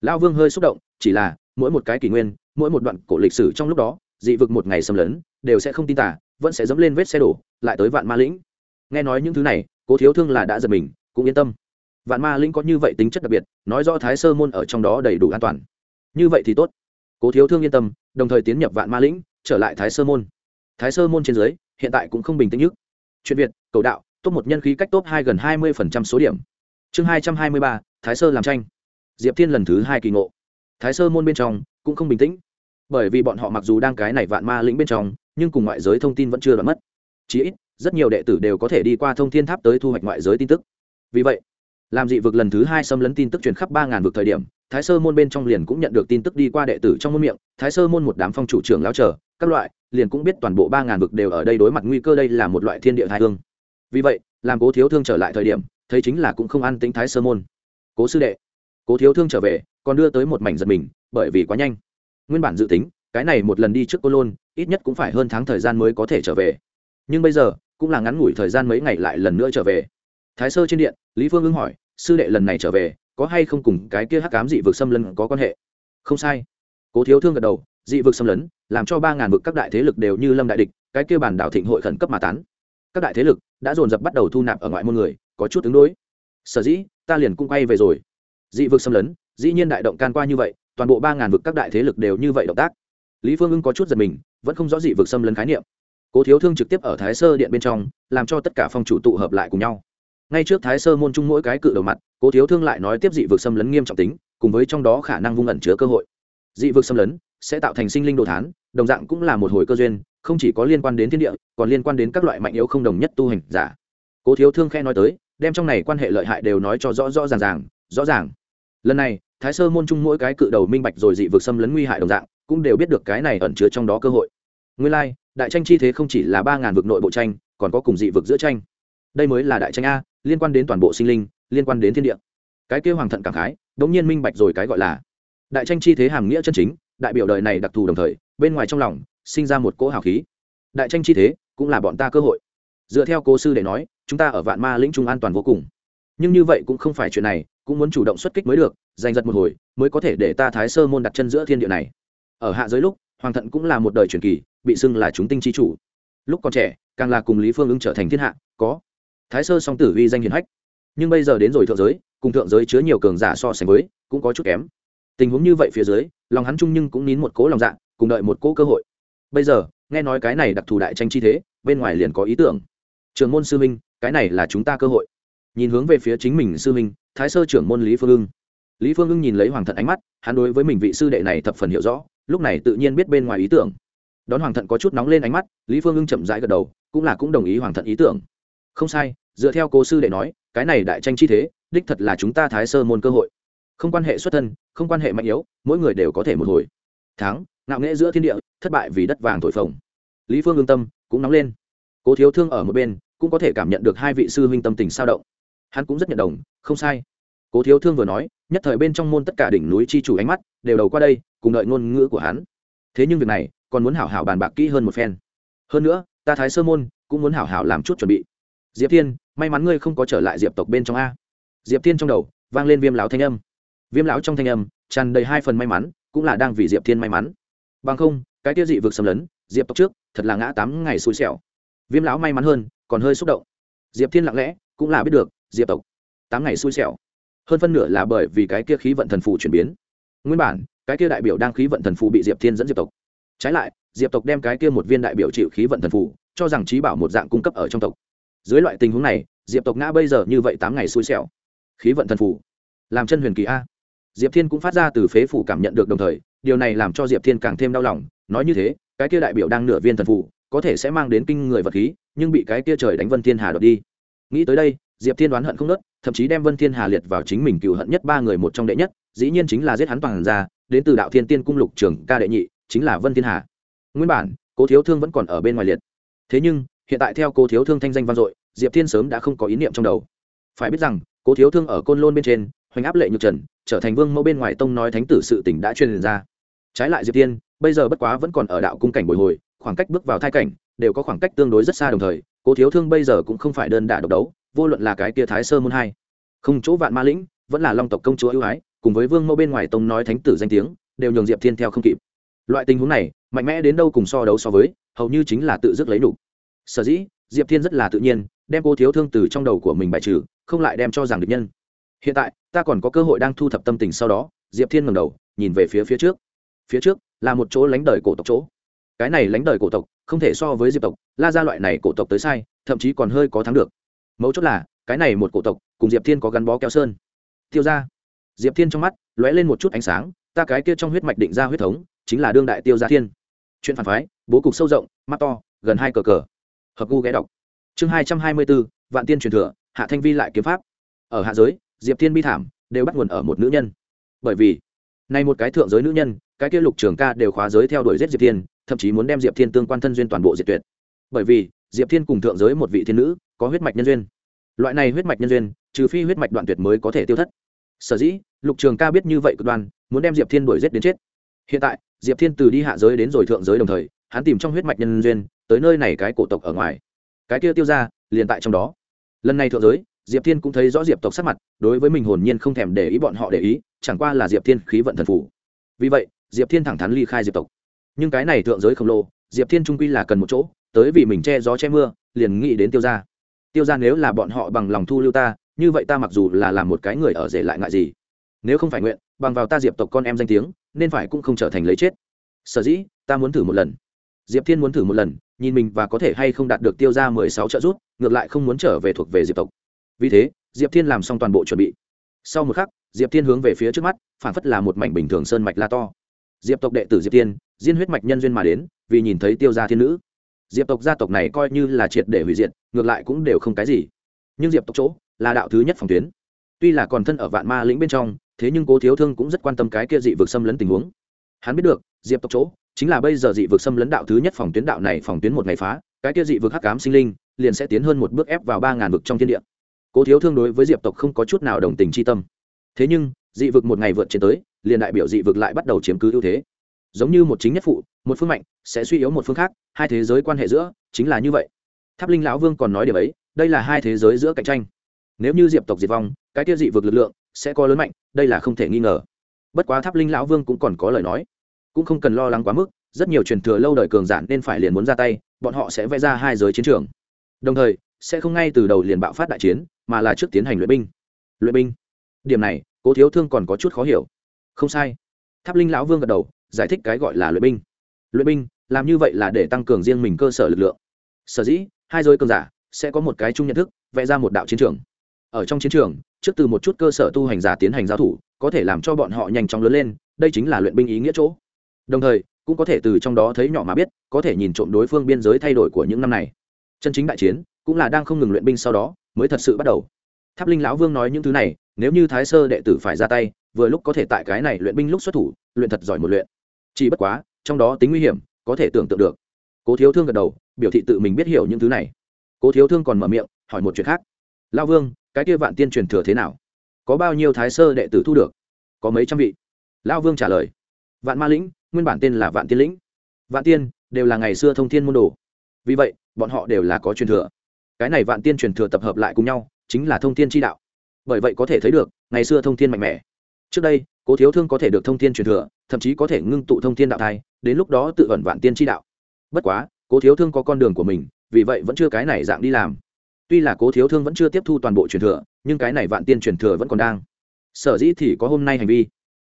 Lão vương hơi xúc động, chỉ là, mỗi một cái kỷ nguyên, mỗi một đoạn cổ lịch sử trong lúc đó, dị vực một ngày xâm lấn, đều sẽ không tin tả vẫn sẽ dẫm lên vết xe đổ, lại tới vạn ma lĩnh. Nghe nói những thứ này, cố thiếu thương là đã giật mình, cũng yên tâm. Vạn ma lĩnh có như vậy tính chất đặc biệt, nói rõ thái sơ môn ở trong đó đầy đủ an toàn. Như vậy thì tốt. Cố thiếu thương yên tâm, đồng thời tiến nhập vạn ma lĩnh, trở lại thái sơ môn. Thái sơ môn trên dưới, hiện tại cũng không bình tĩnh nhất chuyện việt, cầu đạo, top một nhân khí cách top hai gần hai mươi số điểm. Chương hai trăm hai mươi ba, thái sơ làm tranh. Diệp thiên lần thứ hai kỳ ngộ. Thái sơ môn bên trong cũng không bình tĩnh. Bởi vì bọn họ mặc dù đang cái này vạn ma lĩnh bên trong nhưng cùng ngoại giới thông tin vẫn chưa đoạn mất. Chí ít, rất nhiều đệ tử đều có thể đi qua thông thiên tháp tới thu hoạch ngoại giới tin tức. Vì vậy, làm dị vực lần thứ hai xâm lấn tin tức truyền khắp ba ngàn vực thời điểm, thái sơ môn bên trong liền cũng nhận được tin tức đi qua đệ tử trong môn miệng, thái sơ môn một đám phong chủ trưởng lao trở các loại, liền cũng biết toàn bộ ba ngàn vực đều ở đây đối mặt nguy cơ đây là một loại thiên địa thái thương vì vậy, làm cố thiếu thương trở lại thời điểm, thấy chính là cũng không ăn tính thái sơ môn. Cố sư đệ. Cố thiếu thương trở về, còn đưa tới một mảnh giật mình, bởi vì quá nhanh. Nguyên bản dự tính cái này một lần đi trước cô lôn, ít nhất cũng phải hơn tháng thời gian mới có thể trở về. Nhưng bây giờ, cũng là ngắn ngủi thời gian mấy ngày lại lần nữa trở về. Thái sơ trên điện, lý phương ưng hỏi, sư đệ lần này trở về, có hay không cùng cái kia hắc cám dị vực xâm lấn có quan hệ? Không sai. Cố thiếu thương gật đầu, dị vực xâm lấn, làm cho ba ngàn vực các đại thế lực đều như lâm đại địch, cái kia bản đảo thịnh hội khẩn cấp mà tán. Các đại thế lực đã dồn dập bắt đầu thu nạp ở ngoại môn người, có chút ứng đối. Sở dĩ, ta liền cũng quay về rồi. Dị vực xâm lấn, dĩ nhiên đại động can qua như vậy, toàn bộ ba ngàn vực các đại thế lực đều như vậy động tác lý phương ưng có chút giật mình, vẫn không rõ dị vực xâm lấn khái niệm. Cố thiếu thương trực tiếp ở thái sơ điện bên trong, làm cho tất cả phong chủ tụ hợp lại cùng nhau. Ngay trước thái sơ môn chung mỗi cái cự đầu mặt, cố thiếu thương lại nói tiếp dị vực xâm lấn nghiêm trọng tính, cùng với trong đó khả năng vung ẩn chứa cơ hội. Dị vực xâm lấn sẽ tạo thành sinh linh đồ thán, đồng dạng cũng là một hồi cơ duyên, không chỉ có liên quan đến thiên địa, còn liên quan đến các loại mạnh yếu không đồng nhất tu hành giả. Cố thiếu thương khe nói tới, đem trong này quan hệ lợi hại đều nói cho rõ rõ ràng ràng, rõ ràng. Lần này, thái sơ môn chung mỗi cái cự đầu minh bạch rồi dị vực xâm lấn nguy hại đồng dạng cũng đều biết được cái này ẩn chứa trong đó cơ hội. Nguyên lai、like, đại tranh chi thế không chỉ là ba ngàn vực nội bộ tranh còn có cùng dị vực giữa tranh. Đây mới là đại tranh a liên quan đến toàn bộ sinh linh liên quan đến thiên địa. Cái kêu hoàng thận cảm khái đ ỗ n g nhiên minh bạch rồi cái gọi là đại tranh chi thế hàm nghĩa chân chính đại biểu đời này đặc thù đồng thời bên ngoài trong lòng sinh ra một cỗ hào khí. Đại tranh chi thế cũng là bọn ta cơ hội. Dựa theo cố sư để nói chúng ta ở vạn ma lĩnh trung an toàn vô cùng. Nhưng như vậy cũng không phải chuyện này cũng muốn chủ động xuất kích mới được giành giật một hồi mới có thể để ta thái sơ môn đặt chân giữa thiên địa này ở hạ giới lúc, hoàng thận cũng là một đời truyền kỳ, bị xưng là chúng tinh chi chủ. Lúc còn trẻ, càng là cùng lý phương ứng trở thành thiên hạ, có. Thái sơ song tử uy danh hiền hách. Nhưng bây giờ đến rồi thượng giới, cùng thượng giới chứa nhiều cường giả so sánh với, cũng có chút kém. Tình huống như vậy phía dưới, lòng hắn chung nhưng cũng nín một cố lòng dạ cùng đợi một cố cơ hội. Bây giờ, nghe nói cái này đặc thù đại tranh chi thế, bên ngoài liền có ý tưởng. Trường môn sư minh cái này là chúng ta cơ hội. Nhìn hướng về phía chính mình sư minh thái sơ trưởng môn lý phương ưng. Lý phương ưng nhìn lấy hoàng thận ánh mắt, hắn đối với mình vị sư đệ này thập phần hiểu rõ lúc này tự nhiên biết bên ngoài ý tưởng. Đón hoàng thận có chút nóng lên ánh mắt, lý phương ưng chậm rãi gật đầu, cũng là cũng đồng ý hoàng thận ý tưởng. Không sai, dựa theo cố sư để nói, cái này đại tranh chi thế, đích thật là chúng ta thái sơ môn cơ hội. Không quan hệ xuất thân, không quan hệ mạnh yếu, mỗi người đều có thể một hồi. Thắng, ngạo nghễ giữa thiên địa, thất bại vì đất vàng thổi phồng. Lý phương ương tâm cũng nóng lên. Cố thiếu thương ở một bên, cũng có thể cảm nhận được hai vị sư huynh tâm tình sao động. Hắn cũng rất nhận đồng, không sai. Cố thiếu thương vừa nói, nhất thời bên trong môn tất cả đỉnh núi chi chủ ánh mắt đều đầu qua đây cùng đợi ngôn ngữ của hắn. Thế nhưng việc này còn muốn hảo hảo bàn bạc kỹ hơn một phen. Hơn nữa, ta thái sơ môn cũng muốn hảo hảo làm chút chuẩn bị. Diệp thiên, may mắn ngươi không có trở lại diệp tộc bên trong a. Diệp thiên trong đầu vang lên viêm lão thanh âm. Viêm lão trong thanh âm tràn đầy hai phần may mắn, cũng là đang vì diệp thiên may mắn. Bằng không, cái tiêu dị vực xâm lấn, diệp tộc trước, thật là ngã tám ngày xui xẻo. Viêm lão may mắn hơn, còn hơi xúc động. Diệp thiên lặng lẽ cũng là biết được, diệp tộc tám ngày xui xẻo. Hơn phân nửa là bởi vì cái kia khí vận thần phù chuyển biến. Nguyên bản cái kia đại biểu đang khí vận thần phù bị diệp thiên dẫn diệp tộc trái lại diệp tộc đem cái kia một viên đại biểu chịu khí vận thần phù cho rằng trí bảo một dạng cung cấp ở trong tộc dưới loại tình huống này diệp tộc ngã bây giờ như vậy tám ngày xui xẻo khí vận thần phù làm chân huyền kỳ a diệp thiên cũng phát ra từ phế phủ cảm nhận được đồng thời điều này làm cho diệp thiên càng thêm đau lòng nói như thế cái kia đại biểu đang nửa viên thần phù có thể sẽ mang đến kinh người vật khí nhưng bị cái kia trời đánh vân thiên hà đọt đi nghĩ tới đây diệp thiên đoán hận không nớt thậm chí đem vân thiên hà liệt vào chính mình cựu hận nhất ba người một trong đệ nhất dĩ nhiên chính là giết hắn toàn ra đến từ đạo thiên tiên cung lục trường ca đệ nhị, chính là vân thiên hà. Nguyên bản, cố thiếu thương vẫn còn ở bên ngoài liệt. Thế nhưng, hiện tại theo cố thiếu thương thanh danh vang dội, diệp thiên sớm đã không có ý niệm trong đầu. Phải biết rằng, cố thiếu thương ở côn lôn bên trên, hoành áp lệ nhược trần, trở thành vương mẫu bên ngoài tông nói thánh tử sự tỉnh đã truyền ra. Trái lại diệp thiên, bây giờ bất quá vẫn còn ở đạo cung cảnh bồi hồi, khoảng cách bước vào thai cảnh, đều có khoảng cách tương đối rất xa đồng thời, cố thiếu thương bây giờ cũng không phải đơn đả độc đấu, vô luận là cái kia thái sơ môn hai. Không, chỗ vạn ma lĩnh vẫn là long tộc công chúa ưu ái cùng với vương mẫu bên ngoài tông nói thánh tử danh tiếng, đều nhường diệp thiên theo không kịp. Loại tình huống này, mạnh mẽ đến đâu cùng so đấu so với, hầu như chính là tự dứt lấy đủ. sở dĩ, diệp thiên rất là tự nhiên, đem cô thiếu thương từ trong đầu của mình bài trừ, không lại đem cho rằng địch nhân. Hiện tại, ta còn có cơ hội đang thu thập tâm tình sau đó, diệp thiên ngầm đầu, nhìn về phía phía trước. Phía trước, là một chỗ lánh đời cổ tộc chỗ. Cái này lánh đời cổ tộc, không thể so với diệp tộc, la ra loại này cổ tộc tới sai, thậm chí còn hơi có thắng được. Mấu chốt là, cái này một cổ tộc, cùng diệp thiên có gắn bó keo sơn. Tiêu ra diệp thiên trong mắt lóe lên một chút ánh sáng, ta cái kia trong huyết mạch định ra huyết thống, chính là đương đại tiêu gia thiên. Chuyện phản phái, bố cục sâu rộng, mắt to, gần hai cờ cờ. Hợp gu ghé đọc. Chương hai trăm hai mươi bốn vạn tiên truyền thừa, hạ thanh vi lại kiếm pháp. Ở hạ giới, diệp thiên bi thảm, đều bắt nguồn ở một nữ nhân. Bởi vì, nay một cái thượng giới nữ nhân, cái kia lục trường ca đều khóa giới theo đuổi giết diệp thiên, thậm chí muốn đem diệp thiên tương quan thân duyên toàn bộ diệt tuyệt. Bởi vì, diệp thiên cùng thượng giới một vị thiên nữ, có huyết mạch nhân duyên. Loại này huyết mạch nhân duyên, trừ phi huyết mạch đoạn tuyệt mới có thể tiêu thất sở dĩ, lục trường ca biết như vậy cực đoan, muốn đem diệp thiên đuổi giết đến chết. Hiện tại, diệp thiên từ đi hạ giới đến rồi thượng giới đồng thời, hắn tìm trong huyết mạch nhân duyên, tới nơi này cái cổ tộc ở ngoài. Cái kia tiêu ra liền tại trong đó. Lần này thượng giới, diệp thiên cũng thấy rõ diệp tộc sắc mặt, đối với mình hồn nhiên không thèm để ý bọn họ để ý, chẳng qua là diệp thiên khí vận thần phủ. Vì vậy, diệp thiên thẳng thắn ly khai diệp tộc. Nhưng cái này thượng giới khổng lồ, diệp thiên trung quy là cần một chỗ, tới vì mình che gió che mưa, liền nghĩ đến tiêu ra tiêu ra nếu là bọn họ bằng lòng thu lưu ta như vậy ta mặc dù là làm một cái người ở rể lại ngại gì, nếu không phải nguyện, bằng vào ta diệp tộc con em danh tiếng, nên phải cũng không trở thành lấy chết. Sở dĩ, ta muốn thử một lần. Diệp thiên muốn thử một lần, nhìn mình và có thể hay không đạt được tiêu ra mười sáu trợ rút ngược lại không muốn trở về thuộc về diệp tộc. Vì thế, diệp thiên làm xong toàn bộ chuẩn bị. Sau một khắc, diệp thiên hướng về phía trước mắt, phản phất là một mảnh bình thường sơn mạch la to. Diệp tộc đệ tử diệp tiên diên huyết mạch nhân duyên mà đến, vì nhìn thấy tiêu gia thiên nữ. Diệp tộc gia tộc này coi như là triệt để hủy diệt, ngược lại cũng đều không cái gì. Nhưng diệp tộc chỗ là đạo thứ nhất phòng tuyến. Tuy là còn thân ở vạn ma lĩnh bên trong, thế nhưng cố thiếu thương cũng rất quan tâm cái kia dị vực xâm lấn tình huống. Hắn biết được, diệp tộc chỗ, chính là bây giờ dị vực xâm lấn đạo thứ nhất phòng tuyến đạo này phòng tuyến một ngày phá, cái kia dị vực hắc cám sinh linh, liền sẽ tiến hơn một bước ép vào ba ngàn vực trong thiên địa. Cố thiếu thương đối với diệp tộc không có chút nào đồng tình c h i tâm. Thế nhưng, dị vực một ngày vượt trên tới, liền đại biểu dị vực lại bắt đầu chiếm cứ ưu thế. Giống như một chính nhất phụ, một phương mạnh, sẽ suy yếu một phương khác, hai thế giới quan hệ giữa, chính là như vậy. Tháp linh lão vương còn nói điều ấy, đây là hai thế giới giữa cạnh tranh nếu như diệp tộc diệt vong, cái kia dị vực lực lượng sẽ có lớn mạnh, đây là không thể nghi ngờ. Bất quá tháp linh lão vương cũng còn có lời nói. Cũng không cần lo lắng quá mức, rất nhiều truyền thừa lâu đời cường giản nên phải liền muốn ra tay, bọn họ sẽ vẽ ra hai giới chiến trường. Đồng thời, sẽ không ngay từ đầu liền bạo phát đại chiến, mà là trước tiến hành luyện binh. Luyện binh. Điểm này, cố thiếu thương còn có chút khó hiểu. Không sai. Tháp linh lão vương gật đầu, giải thích cái gọi là luyện binh. Luyện binh, làm như vậy là để tăng cường riêng mình cơ sở lực lượng. Sở dĩ, hai giới cường giả sẽ có một cái chung nhận thức, vẽ ra một đạo chiến trường ở trong chiến trường, trước từ một chút cơ sở tu hành giả tiến hành giáo thủ, có thể làm cho bọn họ nhanh chóng lớn lên, đây chính là luyện binh ý nghĩa chỗ. Đồng thời, cũng có thể từ trong đó thấy nhỏ mà biết, có thể nhìn trộm đối phương biên giới thay đổi của những năm này. Chân chính đại chiến, cũng là đang không ngừng luyện binh sau đó, mới thật sự bắt đầu. Tháp linh lão vương nói những thứ này, nếu như thái sơ đệ tử phải ra tay, vừa lúc có thể tại cái này luyện binh lúc xuất thủ, luyện thật giỏi một luyện. Chỉ bất quá, trong đó tính nguy hiểm, có thể tưởng tượng được. Cố thiếu thương gật đầu, biểu thị tự mình biết hiểu những thứ này. Cố thiếu thương còn mở miệng, hỏi một chuyện khác lao vương, cái kia vạn tiên truyền thừa thế nào? Có bao nhiêu thái sơ đệ tử thu được? Có mấy trăm vị? Lao vương trả lời. Vạn ma lĩnh, nguyên bản tên là vạn tiên lĩnh. Vạn tiên đều là ngày xưa thông thiên môn đồ. Vì vậy, bọn họ đều là có truyền thừa. Cái này vạn tiên truyền thừa tập hợp lại cùng nhau, chính là thông thiên tri đạo. Bởi vậy có thể thấy được, ngày xưa thông thiên mạnh mẽ. Trước đây, cố thiếu thương có thể được thông thiên truyền thừa, thậm chí có thể ngưng tụ thông thiên đạo thai, đến lúc đó tự ẩn vạn tiên tri đạo. Bất quá, cố thiếu thương có con đường của mình, vì vậy vẫn chưa cái này dạng đi làm tuy là cố thiếu thương vẫn chưa tiếp thu toàn bộ truyền thừa, nhưng cái này vạn tiên truyền thừa vẫn còn đang. Sở dĩ thì có hôm nay hành vi.